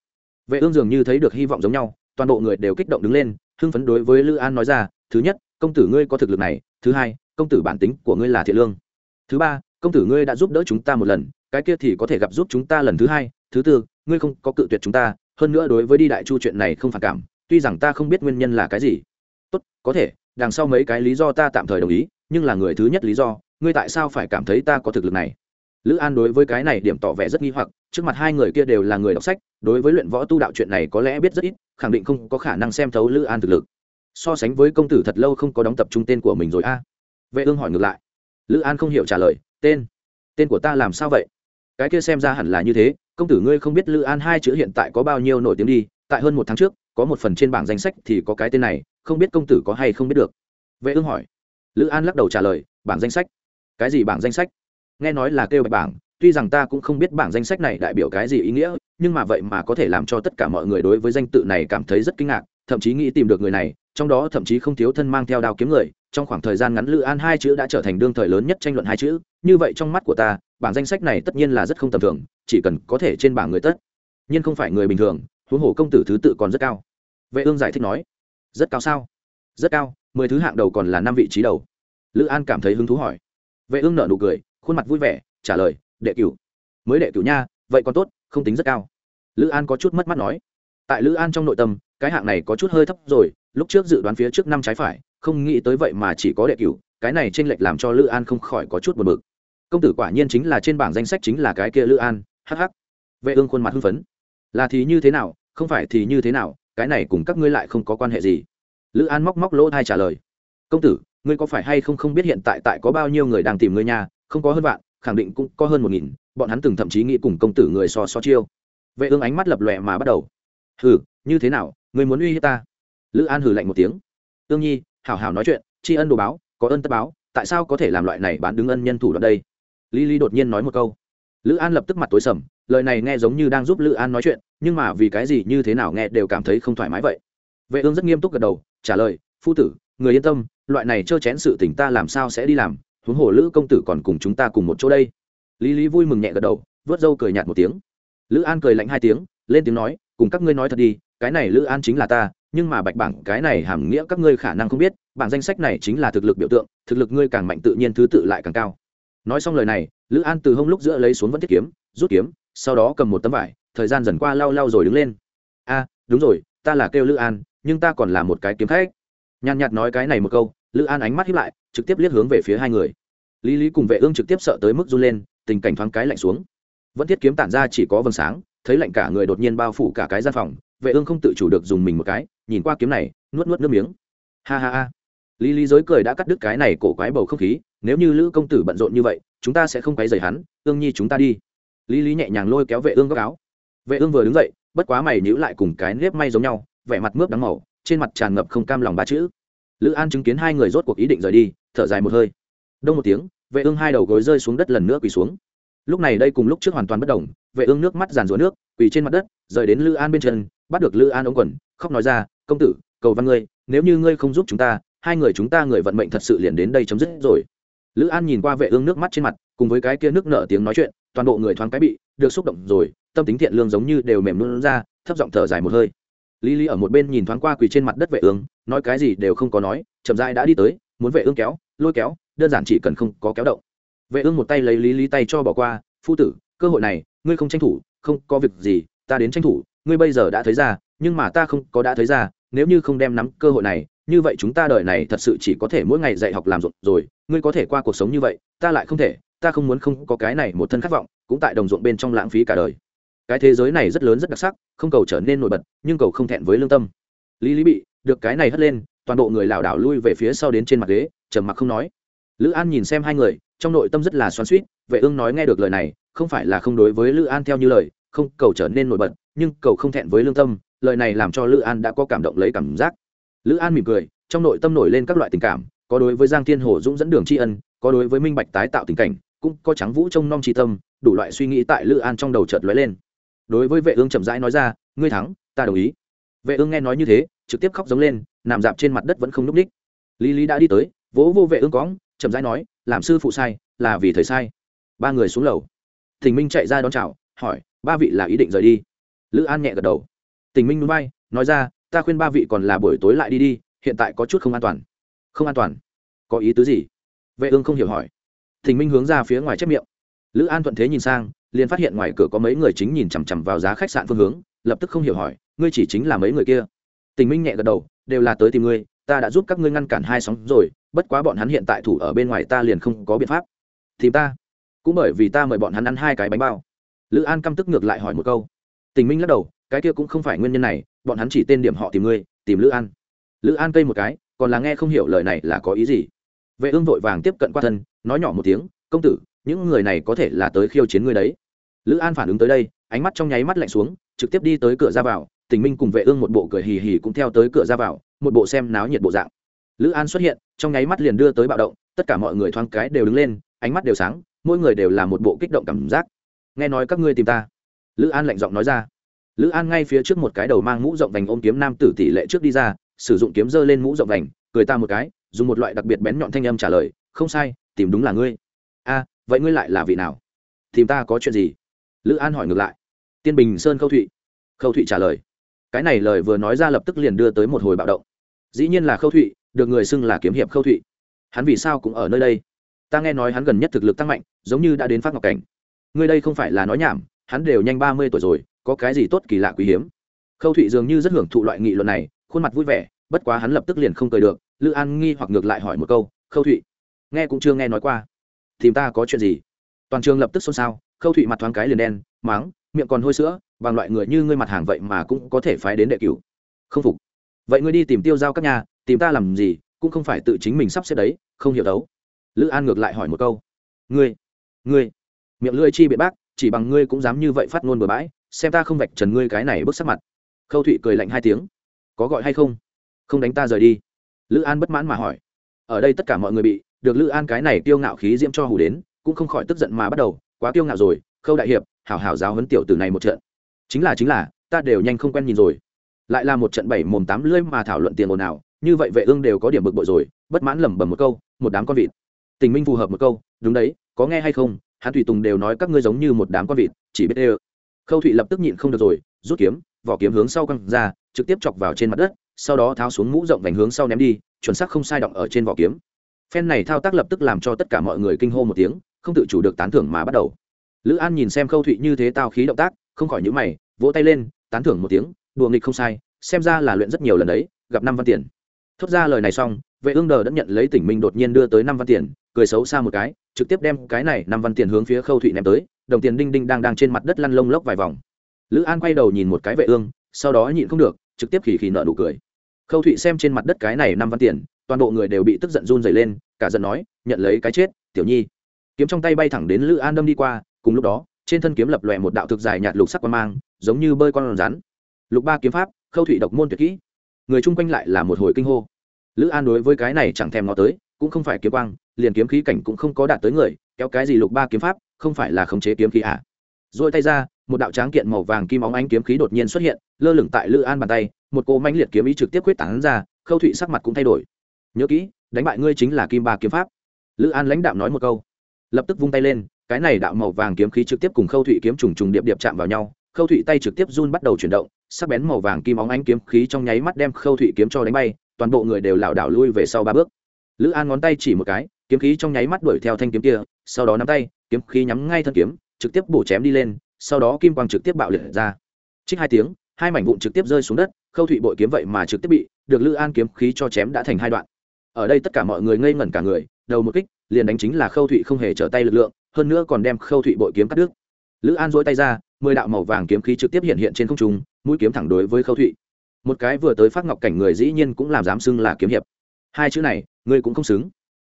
A: Vệ ương dường như thấy được hy vọng giống nhau, toàn bộ người đều kích động đứng lên, hưng phấn đối với lữ an nói ra, thứ nhất, công tử ngươi có thực lực này, thứ hai, công tử bản tính của ngươi là thiện lương. Thứ ba, công tử ngươi đã giúp đỡ chúng ta một lần, cái kia thì có thể gặp giúp chúng ta lần thứ hai, thứ tư, ngươi không có cự tuyệt chúng ta hơn nữa đối với đi đại chu chuyện này không phản cảm, tuy rằng ta không biết nguyên nhân là cái gì. Tốt, có thể, đằng sau mấy cái lý do ta tạm thời đồng ý, nhưng là người thứ nhất lý do, ngươi tại sao phải cảm thấy ta có thực lực này? Lữ an đối với cái này điểm tỏ vẻ rất nghi hoặc, trước mặt hai người kia đều là người đọc sách, đối với luyện võ tu đạo chuyện này có lẽ biết rất ít, khẳng định không có khả năng xem thấu lữ an thực lực. So sánh với công tử thật lâu không có đóng tập trung tên của mình rồi a. Vệ ương hỏi ngược lại. Lữ an không hiểu trả lời, tên tên của ta làm sao vậy? Cái kia xem ra hẳn là như thế, công tử ngươi không biết lữ an hai chữ hiện tại có bao nhiêu nổi tiếng đi, tại hơn một tháng trước, có một phần trên bảng danh sách thì có cái tên này, không biết công tử có hay không biết được. Vệ ương hỏi. Lữ an lắc đầu trả lời, bảng danh sách. Cái gì bảng danh sách? Nghe nói là kêu bạch bảng, tuy rằng ta cũng không biết bảng danh sách này đại biểu cái gì ý nghĩa, nhưng mà vậy mà có thể làm cho tất cả mọi người đối với danh tự này cảm thấy rất kinh ngạc, thậm chí nghĩ tìm được người này trong đó thậm chí không thiếu thân mang theo đao kiếm người, trong khoảng thời gian ngắn lữ an hai chữ đã trở thành đương thời lớn nhất tranh luận hai chữ, như vậy trong mắt của ta, bảng danh sách này tất nhiên là rất không tầm thường, chỉ cần có thể trên bảng người tất. Nhiên không phải người bình thường, huống hồ công tử thứ tự còn rất cao. Vệ ương giải thích nói, rất cao sao? Rất cao, mười thứ hạng đầu còn là năm vị trí đầu. Lữ an cảm thấy hứng thú hỏi. Vệ ương nở nụ cười, khuôn mặt vui vẻ, trả lời, đệ cửu. Mới đệ cửu nha, vậy còn tốt, không tính rất cao. Lữ an có chút mất mắt nói. Tại lữ an trong nội tâm cái hạng này có chút hơi thấp rồi, lúc trước dự đoán phía trước năm trái phải, không nghĩ tới vậy mà chỉ có đệ cửu, cái này t r ê n lệch làm cho lữ an không khỏi có chút buồn bực. Công tử quả nhiên chính là trên bảng danh sách chính là cái kia lữ an hh vệ ương khuôn mặt hưng phấn. Là thì như thế nào, không phải thì như thế nào, cái này cùng các ngươi lại không có quan hệ gì. Lữ an móc móc lỗ thai trả lời. Công tử, ngươi có phải hay không không biết hiện tại tại có bao nhiêu người đang tìm ngươi nhà không có hơn vạn, khẳng định cũng có hơn một nghìn, bọn hắn từng thậm chí nghĩ cùng công tử người so so chiêu. Vệ ương ánh mắt lập lòe mà bắt đầu. Hừ, như thế nào ngươi muốn uy hiếp ta? Lữ an hừ lạnh một tiếng. Tương nhi, hảo hảo nói chuyện, tri ân đồ báo, có ơn tất báo, tại sao có thể làm loại này bán đứng ân nhân thủ đoạn đây? Lý lý đột nhiên nói một câu. Lữ an lập tức mặt tối sầm, lời này nghe giống như đang giúp lữ an nói chuyện, nhưng mà vì cái gì như thế nào nghe đều cảm thấy không thoải mái vậy. Vệ ương rất nghiêm túc gật đầu, trả lời, phu tử, người yên tâm, loại này trơ chén sự tình ta làm sao sẽ đi làm, huống hồ lữ công tử còn cùng chúng ta cùng một chỗ đây. Lý lý vui mừng nhẹ gật đầu, vớt râu cười nhạt một tiếng. Lữ an cười lạnh hai tiếng, lên tiếng nói, cùng các ngươi nói thật đi cái này lữ an chính là ta, nhưng mà bạch bảng, cái này hàm nghĩa các ngươi khả năng không biết, bảng danh sách này chính là thực lực biểu tượng, thực lực ngươi càng mạnh tự nhiên thứ tự lại càng cao. Nói xong lời này, lữ an từ hông lúc giữa lấy xuống vẫn thiết kiếm, rút kiếm, sau đó cầm một tấm vải, thời gian dần qua lau lau rồi đứng lên. A, đúng rồi, ta là kêu lữ an, nhưng ta còn là một cái kiếm khách. Nhàn nhạt nói cái này một câu, lữ an ánh mắt hiếp lại, trực tiếp liếc hướng về phía hai người. Lý lý cùng vệ ương trực tiếp sợ tới mức run lên, tình cảnh thoáng cái lạnh xuống. Vẫn thiết kiếm tản ra chỉ có vầng sáng, thấy lạnh cả người đột nhiên bao phủ cả cái gian phòng vệ ương không tự chủ được dùng mình một cái, nhìn qua kiếm này, nuốt nuốt nước miếng. Ha ha ha. Lý lý giới cười đã cắt đứt cái này cổ quái bầu không khí, nếu như lữ công tử bận rộn như vậy, chúng ta sẽ không quấy rầy hắn, ương nhi chúng ta đi. Lý lý nhẹ nhàng lôi kéo vệ ương góc áo. Vệ ương vừa đứng dậy, bất quá mày nhíu lại cùng cái nếp may giống nhau, vẻ mặt mướp đắng màu, trên mặt tràn ngập không cam lòng ba chữ. Lữ an chứng kiến hai người rốt cuộc ý định rời đi, thở dài một hơi. Đông một tiếng, vệ ương hai đầu gối rơi xuống đất lần nữa quỳ xuống. Lúc này đây cùng lúc trước hoàn toàn bất đồng, vệ ương nước mắt giàn rúa nước, quỳ trên mặt đất, rời đến lữ an bên chân bắt được lữ an ống quần, khóc nói ra, công tử, cầu văn ngươi, nếu như ngươi không giúp chúng ta, hai người chúng ta người vận mệnh thật sự liền đến đây chấm dứt rồi. Lữ an nhìn qua vệ ương nước mắt trên mặt, cùng với cái kia nước nở tiếng nói chuyện, toàn bộ người thoáng cái bị được xúc động rồi, tâm tính thiện lương giống như đều mềm luôn ra, thấp giọng thở dài một hơi. Lý lý ở một bên nhìn thoáng qua quỳ trên mặt đất vệ ương, nói cái gì đều không có nói, chậm rãi đã đi tới, muốn vệ ương kéo, lôi kéo, đơn giản chỉ cần không có kéo động. Vệ ương một tay lấy lý lý tay cho bỏ qua, phu tử, cơ hội này, ngươi không tranh thủ, không có việc gì ta đến tranh thủ, ngươi bây giờ đã thấy ra, nhưng mà ta không có đã thấy ra, nếu như không đem nắm cơ hội này, như vậy chúng ta đời này thật sự chỉ có thể mỗi ngày dạy học làm ruộng rồi, ngươi có thể qua cuộc sống như vậy, ta lại không thể, ta không muốn không có cái này một thân khát vọng, cũng tại đồng ruộng bên trong lãng phí cả đời. Cái thế giới này rất lớn rất đặc sắc, không cầu trở nên nổi bật, nhưng cầu không thẹn với lương tâm. Lý lý bị được cái này hất lên, toàn bộ người lảo đảo lui về phía sau đến trên mặt ghế, trầm mặc không nói. Lữ an nhìn xem hai người, trong nội tâm rất là xoắn suýt vệ ương nói nghe được lời này, không phải là không đối với lữ an theo như lời không, cầu trở nên nổi bật, nhưng cầu không thẹn với lương tâm, lời này làm cho lữ an đã có cảm động lấy cảm giác. Lữ an mỉm cười, trong nội tâm nổi lên các loại tình cảm, có đối với giang thiên hồ dũng dẫn đường tri ân, có đối với minh bạch tái tạo tình cảnh, cũng có trắng vũ trông nom tri tâm, đủ loại suy nghĩ tại lữ an trong đầu chợt lóe lên. Đối với vệ ương chậm rãi nói ra, ngươi thắng, ta đồng ý. Vệ ương nghe nói như thế, trực tiếp khóc giống lên, nằm dạp trên mặt đất vẫn không n ú c ních. Lý lý đã đi tới, vỗ vô vệ ương cóng chậm rãi nói, làm sư phụ sai, là vì thời sai. Ba người xuống lầu. Thình minh chạy ra đón chào hỏi, ba vị là ý định rời đi? Lữ an nhẹ gật đầu. Tình minh núi bay, nói ra, ta khuyên ba vị còn là buổi tối lại đi đi, hiện tại có chút không an toàn. Không an toàn? Có ý tứ gì? Vệ ương không hiểu hỏi. Tình minh hướng ra phía ngoài chép miệng. Lữ an thuận thế nhìn sang, liền phát hiện ngoài cửa có mấy người chính nhìn chằm chằm vào giá khách sạn phương hướng, lập tức không hiểu hỏi, ngươi chỉ chính là mấy người kia? Tình minh nhẹ gật đầu, đều là tới tìm ngươi, ta đã giúp các ngươi ngăn cản hai sóng rồi, bất quá bọn hắn hiện tại thủ ở bên ngoài ta liền không có biện pháp. Tìm ta? Cũng bởi vì ta mời bọn hắn ăn hai cái bánh bao lữ an căm tức ngược lại hỏi một câu. Tình minh lắc đầu, cái kia cũng không phải nguyên nhân này, bọn hắn chỉ tên điểm họ tìm ngươi, tìm lữ an. Lữ an cây một cái, còn là nghe không hiểu lời này là có ý gì. Vệ ương vội vàng tiếp cận qua thân, nói nhỏ một tiếng, công tử, những người này có thể là tới khiêu chiến ngươi đấy. Lữ an phản ứng tới đây, ánh mắt trong nháy mắt lạnh xuống, trực tiếp đi tới cửa ra vào, tình minh cùng vệ ương một bộ cười hì hì cũng theo tới cửa ra vào, một bộ xem náo nhiệt bộ dạng. Lữ an xuất hiện, trong nháy mắt liền đưa tới bạo động, tất cả mọi người thoáng cái đều đứng lên, ánh mắt đều sáng, mỗi người đều là một bộ kích động cảm giác nghe nói các ngươi tìm ta. Lữ an lạnh giọng nói ra. Lữ an ngay phía trước một cái đầu mang mũ rộng vành ôm kiếm nam tử tỷ lệ trước đi ra, sử dụng kiếm dơ lên mũ rộng vành, cười ta một cái, dùng một loại đặc biệt bén nhọn thanh âm trả lời, không sai, tìm đúng là ngươi. A, vậy ngươi lại là vị nào? Tìm ta có chuyện gì? Lữ an hỏi ngược lại. Tiên bình sơn khâu thụy. Khâu thụy trả lời. Cái này lời vừa nói ra lập tức liền đưa tới một hồi bạo động. Dĩ nhiên là khâu thụy, được người xưng là kiếm hiệp khâu thụy. Hắn vì sao cũng ở nơi đây? Ta nghe nói hắn gần nhất thực lực tăng mạnh, giống như đã đến phát ngọc cảnh ngươi đây không phải là nói nhảm, hắn đều nhanh ba mươi tuổi rồi, có cái gì tốt kỳ lạ quý hiếm? Khâu thụy dường như rất hưởng thụ loại nghị luận này, khuôn mặt vui vẻ, bất quá hắn lập tức liền không cười được. Lữ an nghi hoặc ngược lại hỏi một câu, khâu thụy, nghe cũng chưa nghe nói qua. Tìm ta có chuyện gì? Toàn trường lập tức xôn xao, khâu thụy mặt thoáng cái liền đen máng miệng còn hôi sữa, bằng loại người như ngươi mặt hàng vậy mà cũng có thể phái đến đệ cửu. Không phục. Vậy ngươi đi tìm tiêu giao các nhà, tìm ta làm gì, cũng không phải tự chính mình sắp xếp đấy, không hiểu đấu. Lữ an ngược lại hỏi một câu, ngươi ngươi miệng lưỡi chi biện bác, chỉ bằng ngươi cũng dám như vậy phát ngôn bừa bãi, xem ta không vạch trần ngươi cái này bước sắc mặt. Khâu thụy cười lạnh hai tiếng. Có gọi hay không? Không đánh ta rời đi. Lữ an bất mãn mà hỏi. Ở đây tất cả mọi người bị, được lữ an cái này tiêu ngạo khí diễm cho hủ đến, cũng không khỏi tức giận mà bắt đầu, quá tiêu ngạo rồi, khâu đại hiệp, hảo hảo giáo huấn tiểu từ này một trận. Chính là chính là, ta đều nhanh không quen nhìn rồi. Lại là một trận bảy mồm tám lưỡi mà thảo luận tiền ồn ào, như vậy vệ ương đều có điểm bực bội rồi, bất mãn lẩm bẩm một câu, một đám con vịt. Tình minh phù hợp một câu, đúng đấy, có nghe hay không? Hắn thủy tùng đều nói các ngươi giống như một đám con vịt, chỉ biết ê khâu thụy lập tức nhịn không được rồi, rút kiếm, vỏ kiếm hướng sau căng ra, trực tiếp chọc vào trên mặt đất, sau đó tháo xuống mũ rộng vành hướng sau ném đi, chuẩn xác không sai động ở trên vỏ kiếm. Phen này thao tác lập tức làm cho tất cả mọi người kinh hô một tiếng, không tự chủ được tán thưởng mà bắt đầu. Lữ an nhìn xem khâu thụy như thế tao khí động tác, không khỏi nhữ mày, vỗ tay lên, tán thưởng một tiếng, đùa nghịch không sai, xem ra là luyện rất nhiều lần đấy, gặp năm văn tiền. Thốt ra lời này xong, vệ ương đờ đã nhận lấy tỉnh minh đột nhiên đưa tới năm văn tiền cười xấu xa một cái, trực tiếp đem cái này năm văn tiền hướng phía khâu thụy ném tới, đồng tiền đinh đinh đang đang trên mặt đất lăn lông lốc vài vòng. Lữ an quay đầu nhìn một cái vệ ương, sau đó nhịn không được, trực tiếp khỉ khỉ nợ nụ cười. Khâu thụy xem trên mặt đất cái này năm văn tiền, toàn bộ người đều bị tức giận run dày lên, cả giận nói, nhận lấy cái chết, tiểu nhi. Kiếm trong tay bay thẳng đến lữ an đâm đi qua, cùng lúc đó, trên thân kiếm lập lòe một đạo thực dài nhạt lục sắc quan mang, giống như bơi con rắn. Lục ba kiếm pháp, khâu thụy độc môn tuyệt kỹ. Người chung quanh lại là một hồi kinh hô. Lữ an đối với cái này chẳng thèm ngó tới, cũng không phải kiếm quang liền kiếm khí cảnh cũng không có đạt tới người, kéo cái gì lục ba kiếm pháp, không phải là khống chế kiếm khí à. rồi tay ra, một đạo tráng kiện màu vàng kim óng ánh kiếm khí đột nhiên xuất hiện, lơ lửng tại lữ an bàn tay, một cô mãnh liệt kiếm ý trực tiếp quyết tán ra, khâu thụy sắc mặt cũng thay đổi. Nhớ kỹ, đánh bại ngươi chính là kim ba kiếm pháp. Lữ an lãnh đạo nói một câu. Lập tức vung tay lên, cái này đạo màu vàng kiếm khí trực tiếp cùng khâu thụy kiếm trùng trùng điệp điệp chạm vào nhau, khâu thụy tay trực tiếp run bắt đầu chuyển động, sắc bén màu vàng kim óng ánh kiếm khí trong nháy mắt đem khâu thụy kiếm cho đánh bay, toàn bộ người đều lảo đảo lui về sau ba bước. Lữ an ngón tay chỉ một cái kiếm khí trong nháy mắt đuổi theo thanh kiếm kia, sau đó nắm tay, kiếm khí nhắm ngay thân kiếm, trực tiếp bổ chém đi lên, sau đó kim quang trực tiếp bạo liệt ra. Trích hai tiếng, hai mảnh vụn trực tiếp rơi xuống đất, khâu thụy bội kiếm vậy mà trực tiếp bị được lữ an kiếm khí cho chém đã thành hai đoạn. Ở đây tất cả mọi người ngây ngẩn cả người, đầu một kích, liền đánh chính là khâu thụy không hề trở tay lực lượng, hơn nữa còn đem khâu thụy bội kiếm cắt đứt. Lữ an dỗi tay ra, mười đạo màu vàng kiếm khí trực tiếp hiện hiện trên không trung, mũi kiếm thẳng đối với khâu thụy. Một cái vừa tới phát ngọc cảnh người dĩ nhiên cũng làm dám xưng là kiếm hiệp. Hai chữ này, ngươi cũng không xứng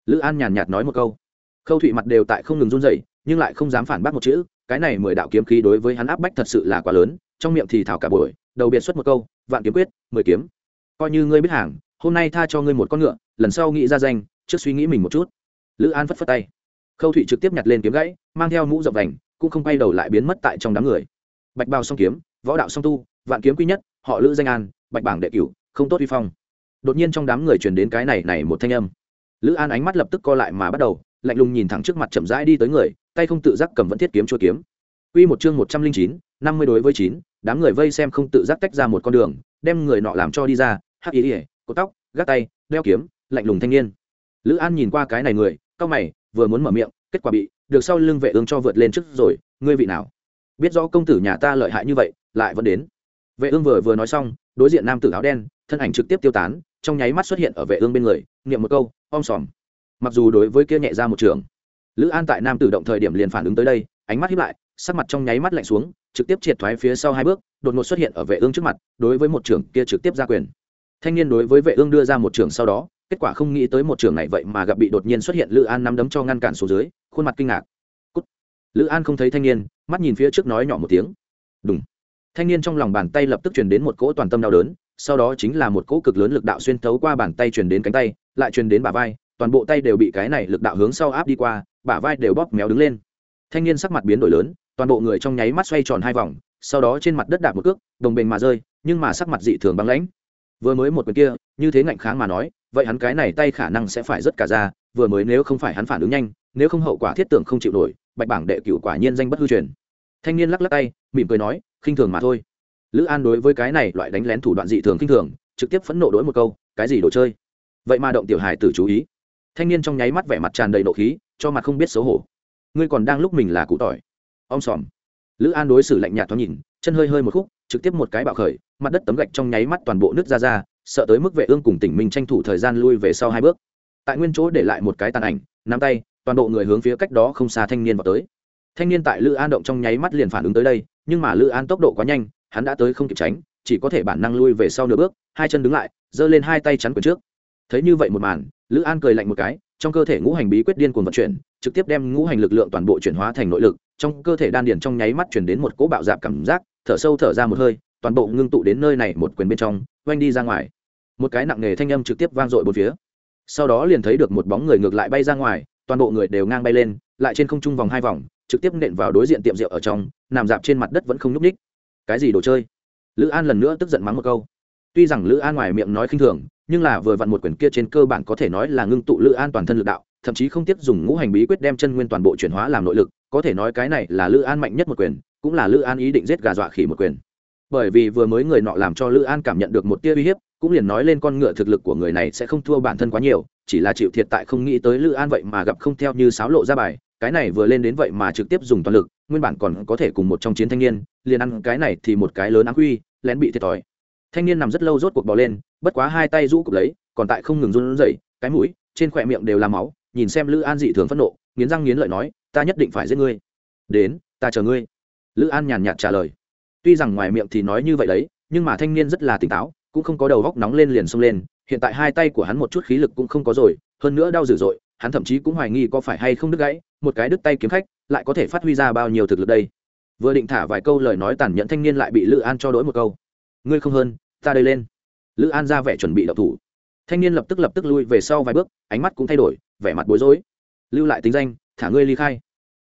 A: lữ an nhàn nhạt nói một câu. Khâu thụy mặt đều tại không ngừng run rẩy, nhưng lại không dám phản bác một chữ, cái này mười đạo kiếm khí đối với hắn áp bách thật sự là quá lớn, trong miệng thì thảo cả buổi, đầu biệt xuất một câu, vạn kiếm quyết, mười kiếm. Coi như ngươi biết hàng, hôm nay tha cho ngươi một con ngựa, lần sau nghĩ ra danh, trước suy nghĩ mình một chút. Lữ an phất phất tay. Khâu thụy trực tiếp nhặt lên kiếm gãy, mang theo mũ rộng vành, cũng không quay đầu lại biến mất tại trong đám người. Bạch bao song kiếm, võ đạo song tu, vạn kiếm quý nhất, họ lữ danh an, bạch bảng đệ cửu, không tốt uy phong. Đột nhiên trong đám người truyền đến cái này này một thanh âm lữ an ánh mắt lập tức co lại mà bắt đầu, lạnh lùng nhìn thẳng trước mặt chậm rãi đi tới người, tay không tự giác cầm vẫn thiết kiếm chua kiếm. Quy một chương một trăm linh chín, năm mươi đối với chín, đám người vây xem không tự giác tách ra một con đường, đem người nọ làm cho đi ra, hắc ý ỉa cột tóc, gác tay, đeo kiếm, lạnh lùng thanh niên. Lữ an nhìn qua cái này người, cau mày, vừa muốn mở miệng, kết quả bị, được sau lưng vệ ương cho vượt lên trước rồi, ngươi vị nào? Biết rõ công tử nhà ta lợi hại như vậy, lại vẫn đến. Vệ ương vừa vừa nói xong, đối diện nam tử áo đen, thân ảnh trực tiếp tiêu tán trong nháy mắt xuất hiện ở vệ ương bên người, niệm một câu, om sòm. Mặc dù đối với kia nhẹ ra một trường, lữ an tại nam tử động thời điểm liền phản ứng tới đây, ánh mắt hiếp lại, sắc mặt trong nháy mắt lạnh xuống, trực tiếp triệt thoái phía sau hai bước, đột ngột xuất hiện ở vệ ương trước mặt, đối với một trưởng kia trực tiếp ra quyền. Thanh niên đối với vệ ương đưa ra một trưởng sau đó, kết quả không nghĩ tới một trưởng này vậy mà gặp bị đột nhiên xuất hiện lữ an nắm đấm cho ngăn cản xuống dưới, khuôn mặt kinh ngạc. Cút. lữ an không thấy thanh niên, mắt nhìn phía trước nói nhỏ một tiếng. Đúng thanh niên trong lòng bàn tay lập tức truyền đến một cỗ toàn tâm đau đớn sau đó chính là một cỗ cực lớn lực đạo xuyên thấu qua bàn tay truyền đến cánh tay, lại truyền đến bả vai, toàn bộ tay đều bị cái này lực đạo hướng sau áp đi qua, bả vai đều bóp méo đứng lên. Thanh niên sắc mặt biến đổi lớn, toàn bộ người trong nháy mắt xoay tròn hai vòng, sau đó trên mặt đất đạp một cước, đồng bình mà rơi, nhưng mà sắc mặt dị thường băng lãnh. Vừa mới một quyền kia, như thế ngạnh kháng mà nói, vậy hắn cái này tay khả năng sẽ phải rất cả ra, vừa mới nếu không phải hắn phản ứng nhanh, nếu không hậu quả thiết tưởng không chịu nổi, bạch bảng đệ cửu quả nhiên danh bất hư truyền. Thanh niên lắc lắc tay, mỉm cười nói, khinh thường mà thôi lữ an đối với cái này loại đánh lén thủ đoạn dị thường khinh thường, trực tiếp phẫn nộ đối một câu, cái gì đồ chơi? Vậy mà động tiểu hài tử chú ý. Thanh niên trong nháy mắt vẻ mặt tràn đầy nộ khí, cho mặt không biết xấu hổ. Ngươi còn đang lúc mình là cụ tỏi. Om sòm. Lữ an đối xử lạnh nhạt thoáng nhìn, chân hơi hơi một khúc, trực tiếp một cái bạo khởi, mặt đất tấm gạch trong nháy mắt toàn bộ nước ra ra, sợ tới mức vệ ương cùng tỉnh mình tranh thủ thời gian lui về sau hai bước. Tại nguyên chỗ để lại một cái tàn ảnh, nắm tay, toàn bộ người hướng phía cách đó không xa thanh niên vào tới. Thanh niên tại lữ an động trong nháy mắt liền phản ứng tới đây, nhưng mà lữ an tốc độ quá nhanh hắn đã tới không kịp tránh, chỉ có thể bản năng lui về sau nửa bước, hai chân đứng lại, giơ lên hai tay chắn quyền trước. Thấy như vậy một màn, lữ an cười lạnh một cái, trong cơ thể ngũ hành bí quyết điên cuồng vận chuyển, trực tiếp đem ngũ hành lực lượng toàn bộ chuyển hóa thành nội lực, trong cơ thể đan điền trong nháy mắt chuyển đến một cỗ bạo dạp cảm giác, thở sâu thở ra một hơi, toàn bộ ngưng tụ đến nơi này một quyền bên trong, oanh đi ra ngoài. Một cái nặng nề thanh âm trực tiếp vang dội bốn phía. Sau đó liền thấy được một bóng người ngược lại bay ra ngoài, toàn bộ người đều ngang bay lên, lại trên không trung vòng hai vòng, trực tiếp nện vào đối diện tiệm rượu ở trong, nằm dạp trên mặt đất vẫn không nhúc ních cái gì đồ chơi? Lữ an lần nữa tức giận mắng một câu. Tuy rằng lữ an ngoài miệng nói khinh thường, nhưng là vừa vặn một quyển kia trên cơ bản có thể nói là ngưng tụ lữ an toàn thân lực đạo, thậm chí không tiếp dùng ngũ hành bí quyết đem chân nguyên toàn bộ chuyển hóa làm nội lực, có thể nói cái này là lữ an mạnh nhất một quyền, cũng là lữ an ý định giết gà dọa khỉ một quyền. Bởi vì vừa mới người nọ làm cho lữ an cảm nhận được một tia uy hiếp, cũng liền nói lên con ngựa thực lực của người này sẽ không thua bản thân quá nhiều, chỉ là chịu thiệt tại không nghĩ tới lữ an vậy mà gặp không theo như sáo lộ ra bài, cái này vừa lên đến vậy mà trực tiếp dùng toàn lực nguyên bản còn có thể cùng một trong chiến thanh niên, liền ăn cái này thì một cái lớn áng quy lén bị thiệt thòi. Thanh niên nằm rất lâu rốt cuộc bỏ lên, bất quá hai tay rũ cụp lấy, còn tại không ngừng run rẩy, cái mũi, trên khỏe miệng đều là máu, nhìn xem lữ an dị thường phẫn nộ, nghiến răng nghiến lợi nói, ta nhất định phải giết ngươi. Đến, ta chờ ngươi. Lữ an nhàn nhạt trả lời. Tuy rằng ngoài miệng thì nói như vậy đấy, nhưng mà thanh niên rất là tỉnh táo, cũng không có đầu góc nóng lên liền xông lên, hiện tại hai tay của hắn một chút khí lực cũng không có rồi, hơn nữa đau dữ dội, hắn thậm chí cũng hoài nghi có phải hay không đứt gãy, một cái đứt tay kiếm khách lại có thể phát huy ra bao nhiêu thực lực đây? Vừa định thả vài câu lời nói tàn nhẫn thanh niên lại bị lữ an cho đỗi một câu. Ngươi không hơn, ta đây lên. Lữ an ra vẻ chuẩn bị đậu thủ. Thanh niên lập tức lập tức lui về sau vài bước, ánh mắt cũng thay đổi, vẻ mặt bối rối. Lưu lại tính danh, thả ngươi ly khai.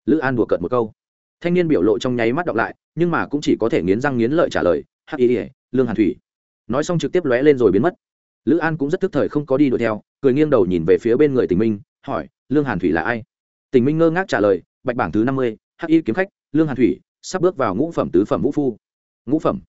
A: Lữ an đùa cợt một câu. Thanh niên biểu lộ trong nháy mắt đọc lại, nhưng mà cũng chỉ có thể nghiến răng nghiến lợi trả lời, hắc ý ỉa lương hàn thủy. Nói xong trực tiếp lóe lên rồi biến mất. Lữ an cũng rất tức thời không có đi đuổi theo, cười nghiêng đầu nhìn về phía bên người tình minh, hỏi, lương hàn thủy là ai? Tình minh ngơ ngác trả lời bạch bảng thứ năm mươi, hắc y kiếm khách, lương hàn thủy, sắp bước vào ngũ phẩm tứ phẩm vũ phu. Ngũ phẩm?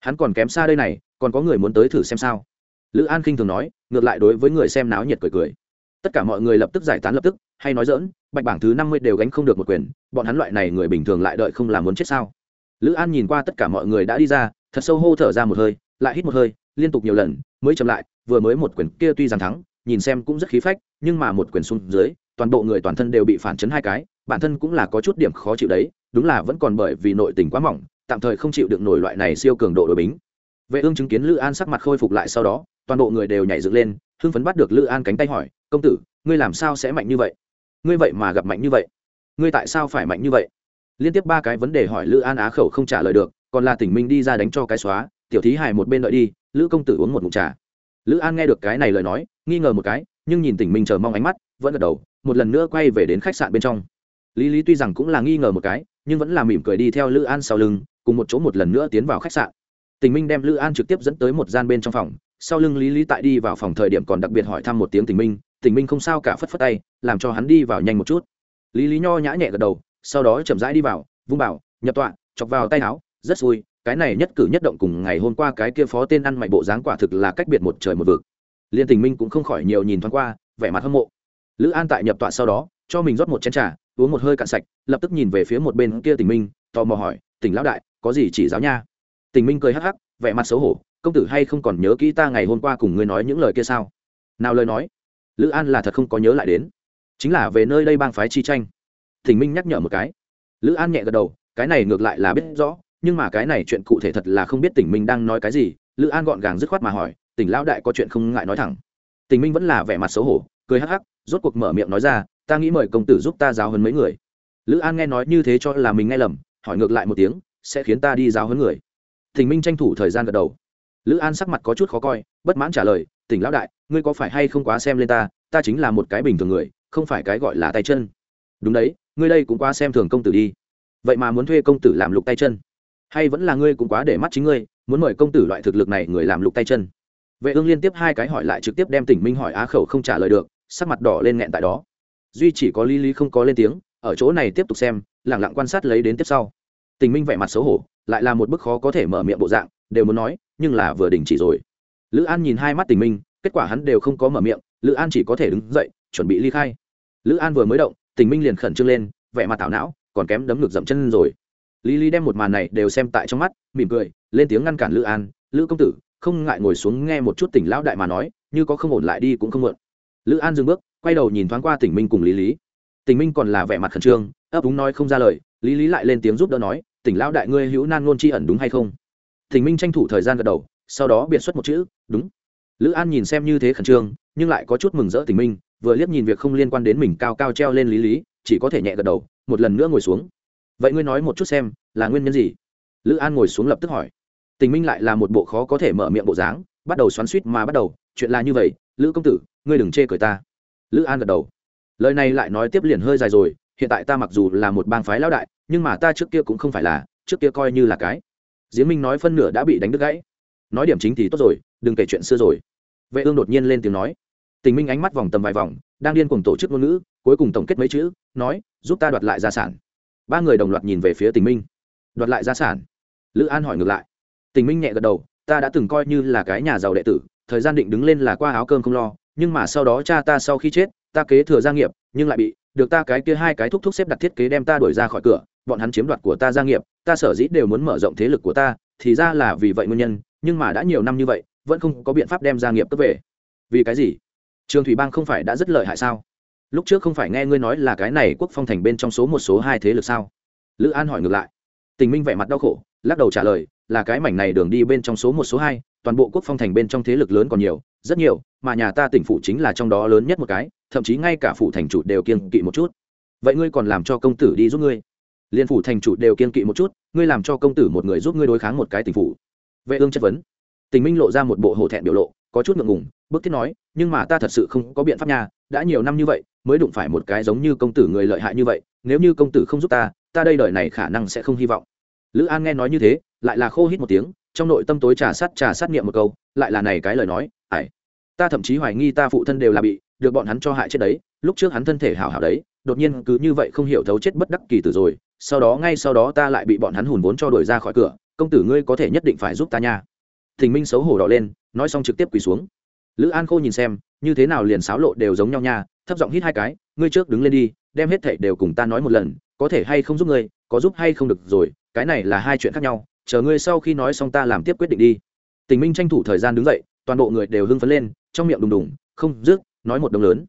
A: Hắn còn kém xa đây này, còn có người muốn tới thử xem sao? Lữ an khinh thường nói, ngược lại đối với người xem náo nhiệt cười cười. Tất cả mọi người lập tức giải tán lập tức, hay nói dỡn bạch bảng thứ năm mươi đều gánh không được một quyền, bọn hắn loại này người bình thường lại đợi không làm muốn chết sao? Lữ an nhìn qua tất cả mọi người đã đi ra, thật sâu hô thở ra một hơi, lại hít một hơi, liên tục nhiều lần, mới chậm lại, vừa mới một quyền kia tuy rằng thắng, nhìn xem cũng rất khí phách, nhưng mà một quyền xuống dưới, toàn bộ người toàn thân đều bị phản chấn hai cái bản thân cũng là có chút điểm khó chịu đấy, đúng là vẫn còn bởi vì nội tình quá mỏng, tạm thời không chịu được nổi loại này siêu cường độ đội bính. Vệ ương chứng kiến lữ an sắc mặt khôi phục lại sau đó, toàn bộ người đều nhảy dựng lên, hưng phấn bắt được lữ an cánh tay hỏi, công tử, ngươi làm sao sẽ mạnh như vậy? Ngươi vậy mà gặp mạnh như vậy? Ngươi tại sao phải mạnh như vậy? Liên tiếp ba cái vấn đề hỏi lữ an á khẩu không trả lời được, còn là tỉnh minh đi ra đánh cho cái xóa, tiểu thí hải một bên đợi đi, lữ công tử uống một mụn trà. Lữ an nghe được cái này lời nói, nghi ngờ một cái, nhưng nhìn tỉnh minh chờ mong ánh mắt, vẫn gật đầu, một lần nữa quay về đến khách sạn bên trong lý lý tuy rằng cũng là nghi ngờ một cái, nhưng vẫn là mỉm cười đi theo lữ an sau lưng, cùng một chỗ một lần nữa tiến vào khách sạn. Tình minh đem lữ an trực tiếp dẫn tới một gian bên trong phòng. Sau lưng lý lý tại đi vào phòng thời điểm còn đặc biệt hỏi thăm một tiếng tình minh tình minh không sao cả phất phất tay, làm cho hắn đi vào nhanh một chút. Lý lý nho nhã nhẹ gật đầu, sau đó chậm rãi đi vào, vung bảo, nhập tọa, chọc vào tay áo, rất xui, cái này nhất cử nhất động cùng ngày hôm qua cái kia phó tên ăn mạnh bộ dáng quả thực là cách biệt một trời một vực. Liên tình minh cũng không khỏi nhiều nhìn thoáng qua, vẻ mặt hâm mộ. Lữ an tại nhập tọa sau đó, cho mình rót một chén trà uống một hơi cạn sạch, lập tức nhìn về phía một bên kia tình minh, tò mò hỏi, tỉnh lão đại, có gì chỉ giáo nha? Tình minh cười hắc hắc, vẻ mặt xấu hổ, công tử hay không còn nhớ kỹ ta ngày hôm qua cùng ngươi nói những lời kia sao? Nào lời nói? Lữ an là thật không có nhớ lại đến. Chính là về nơi đây bang phái chi tranh. Thỉnh minh nhắc nhở một cái. Lữ an nhẹ gật đầu, cái này ngược lại là biết rõ, nhưng mà cái này chuyện cụ thể thật là không biết tỉnh minh đang nói cái gì. Lữ an gọn gàng dứt khoát mà hỏi, tỉnh lão đại có chuyện không ngại nói thẳng? Tỉnh minh vẫn là vẻ mặt xấu hổ, cười hắc hắc, rốt cuộc mở miệng nói ra ta nghĩ mời công tử giúp ta giáo hơn mấy người. Lữ an nghe nói như thế cho là mình nghe lầm, hỏi ngược lại một tiếng, sẽ khiến ta đi giáo hơn người. Thỉnh minh tranh thủ thời gian gật đầu. Lữ an sắc mặt có chút khó coi, bất mãn trả lời, tỉnh lão đại, ngươi có phải hay không quá xem lên ta? Ta chính là một cái bình thường người, không phải cái gọi là tay chân. Đúng đấy, ngươi đây cũng quá xem thường công tử đi. Vậy mà muốn thuê công tử làm lục tay chân? Hay vẫn là ngươi cũng quá để mắt chính ngươi, muốn mời công tử loại thực lực này người làm lục tay chân? Vệ ương liên tiếp hai cái hỏi lại trực tiếp đem tỉnh minh hỏi á khẩu không trả lời được, sắc mặt đỏ lên nghẹn tại đó duy chỉ có lý lý không có lên tiếng, ở chỗ này tiếp tục xem lẳng lặng quan sát lấy đến tiếp sau. Tình minh vẻ mặt xấu hổ, lại là một bức khó có thể mở miệng bộ dạng, đều muốn nói, nhưng là vừa đình chỉ rồi. Lữ an nhìn hai mắt tình minh, kết quả hắn đều không có mở miệng, lữ an chỉ có thể đứng dậy, chuẩn bị ly khai. Lữ an vừa mới động, tình minh liền khẩn trương lên, vẻ mặt tảo não, còn kém đấm ngực dậm chân rồi. Lý lý đem một màn này đều xem tại trong mắt, mỉm cười, lên tiếng ngăn cản lữ an, lữ công tử, không ngại ngồi xuống nghe một chút tỉnh lão đại mà nói, như có không ổn lại đi cũng không mượn lữ an dừng bước quay đầu nhìn thoáng qua tỉnh minh cùng lý lý. Tỉnh minh còn là vẻ mặt khẩn trương, ấp úng nói không ra lời, lý lý lại lên tiếng giúp đỡ nói, tỉnh lão đại ngươi hữu nan ngôn tri ẩn đúng hay không? Tỉnh minh tranh thủ thời gian gật đầu, sau đó biệt xuất một chữ, đúng. Lữ an nhìn xem như thế khẩn trương, nhưng lại có chút mừng rỡ tỉnh minh, vừa liếc nhìn việc không liên quan đến mình cao cao treo lên lý lý, chỉ có thể nhẹ gật đầu, một lần nữa ngồi xuống. Vậy ngươi nói một chút xem, là nguyên nhân gì? Lữ an ngồi xuống lập tức hỏi. Tình minh lại là một bộ khó có thể mở miệng bộ dáng, bắt đầu xoắn suýt mà bắt đầu, chuyện là như vậy, lữ công tử, ngươi đừng chê cười ta lữ an gật đầu. Lời này lại nói tiếp liền hơi dài rồi, hiện tại ta mặc dù là một bang phái lão đại, nhưng mà ta trước kia cũng không phải là, trước kia coi như là cái. Diễm minh nói phân nửa đã bị đánh đứt gãy. Nói điểm chính thì tốt rồi, đừng kể chuyện xưa rồi. Vệ ương đột nhiên lên tiếng nói. Tình minh ánh mắt vòng tầm vài vòng, đang điên cùng tổ chức ngôn ngữ, cuối cùng tổng kết mấy chữ, nói, giúp ta đoạt lại gia sản. Ba người đồng loạt nhìn về phía tình minh. Đoạt lại gia sản? Lữ an hỏi ngược lại. Tình minh nhẹ gật đầu, ta đã từng coi như là cái nhà giàu đệ tử, thời gian định đứng lên là qua áo cơm không lo nhưng mà sau đó cha ta sau khi chết, ta kế thừa gia nghiệp, nhưng lại bị, được ta cái kia hai cái thúc thúc xếp đặt thiết kế đem ta đuổi ra khỏi cửa, bọn hắn chiếm đoạt của ta gia nghiệp, ta sở dĩ đều muốn mở rộng thế lực của ta, thì ra là vì vậy nguyên nhân, nhưng mà đã nhiều năm như vậy, vẫn không có biện pháp đem gia nghiệp cấp về. Vì cái gì? Trường thủy bang không phải đã rất lợi hại sao? Lúc trước không phải nghe ngươi nói là cái này quốc phong thành bên trong số một số hai thế lực sao? Lữ an hỏi ngược lại. Tình minh vẻ mặt đau khổ, lắc đầu trả lời, là cái mảnh này đường đi bên trong số một số hai, toàn bộ quốc phong thành bên trong thế lực lớn còn nhiều rất nhiều, mà nhà ta tỉnh phủ chính là trong đó lớn nhất một cái, thậm chí ngay cả phủ thành chủ đều kiên kỵ một chút. Vậy ngươi còn làm cho công tử đi giúp ngươi? Liên phủ thành chủ đều kiên kỵ một chút, ngươi làm cho công tử một người giúp ngươi đối kháng một cái tỉnh phủ. Vệ ương chất vấn. Tình minh lộ ra một bộ hổ thẹn biểu lộ, có chút ngượng ngùng, bức thiết nói, nhưng mà ta thật sự không có biện pháp nha, đã nhiều năm như vậy, mới đụng phải một cái giống như công tử người lợi hại như vậy, nếu như công tử không giúp ta ta đây đời này khả năng sẽ không hy vọng. Lữ an nghe nói như thế, lại là khô hít một tiếng, trong nội tâm tối trà sát trà sát nghiệm một câu lại là này cái lời nói ải ta thậm chí hoài nghi ta phụ thân đều là bị được bọn hắn cho hại chết đấy, lúc trước hắn thân thể hảo hảo đấy, đột nhiên cứ như vậy không hiểu thấu chết bất đắc kỳ tử rồi, sau đó ngay sau đó ta lại bị bọn hắn hùn vốn cho đuổi ra khỏi cửa, công tử ngươi có thể nhất định phải giúp ta nha. Thình minh xấu hổ đỏ lên, nói xong trực tiếp quỳ xuống. Lữ an khô nhìn xem, như thế nào liền xáo lộ đều giống nhau nha, thấp giọng hít hai cái, ngươi trước đứng lên đi, đem hết thảy đều cùng ta nói một lần, có thể hay không giúp ngươi, có giúp hay không được rồi, cái này là hai chuyện khác nhau, chờ ngươi sau khi nói xong ta làm tiếp quyết định đi tình minh tranh thủ thời gian đứng dậy, toàn bộ người đều hưng phấn lên, trong miệng đùng đùng, không dứt, nói một đồng lớn.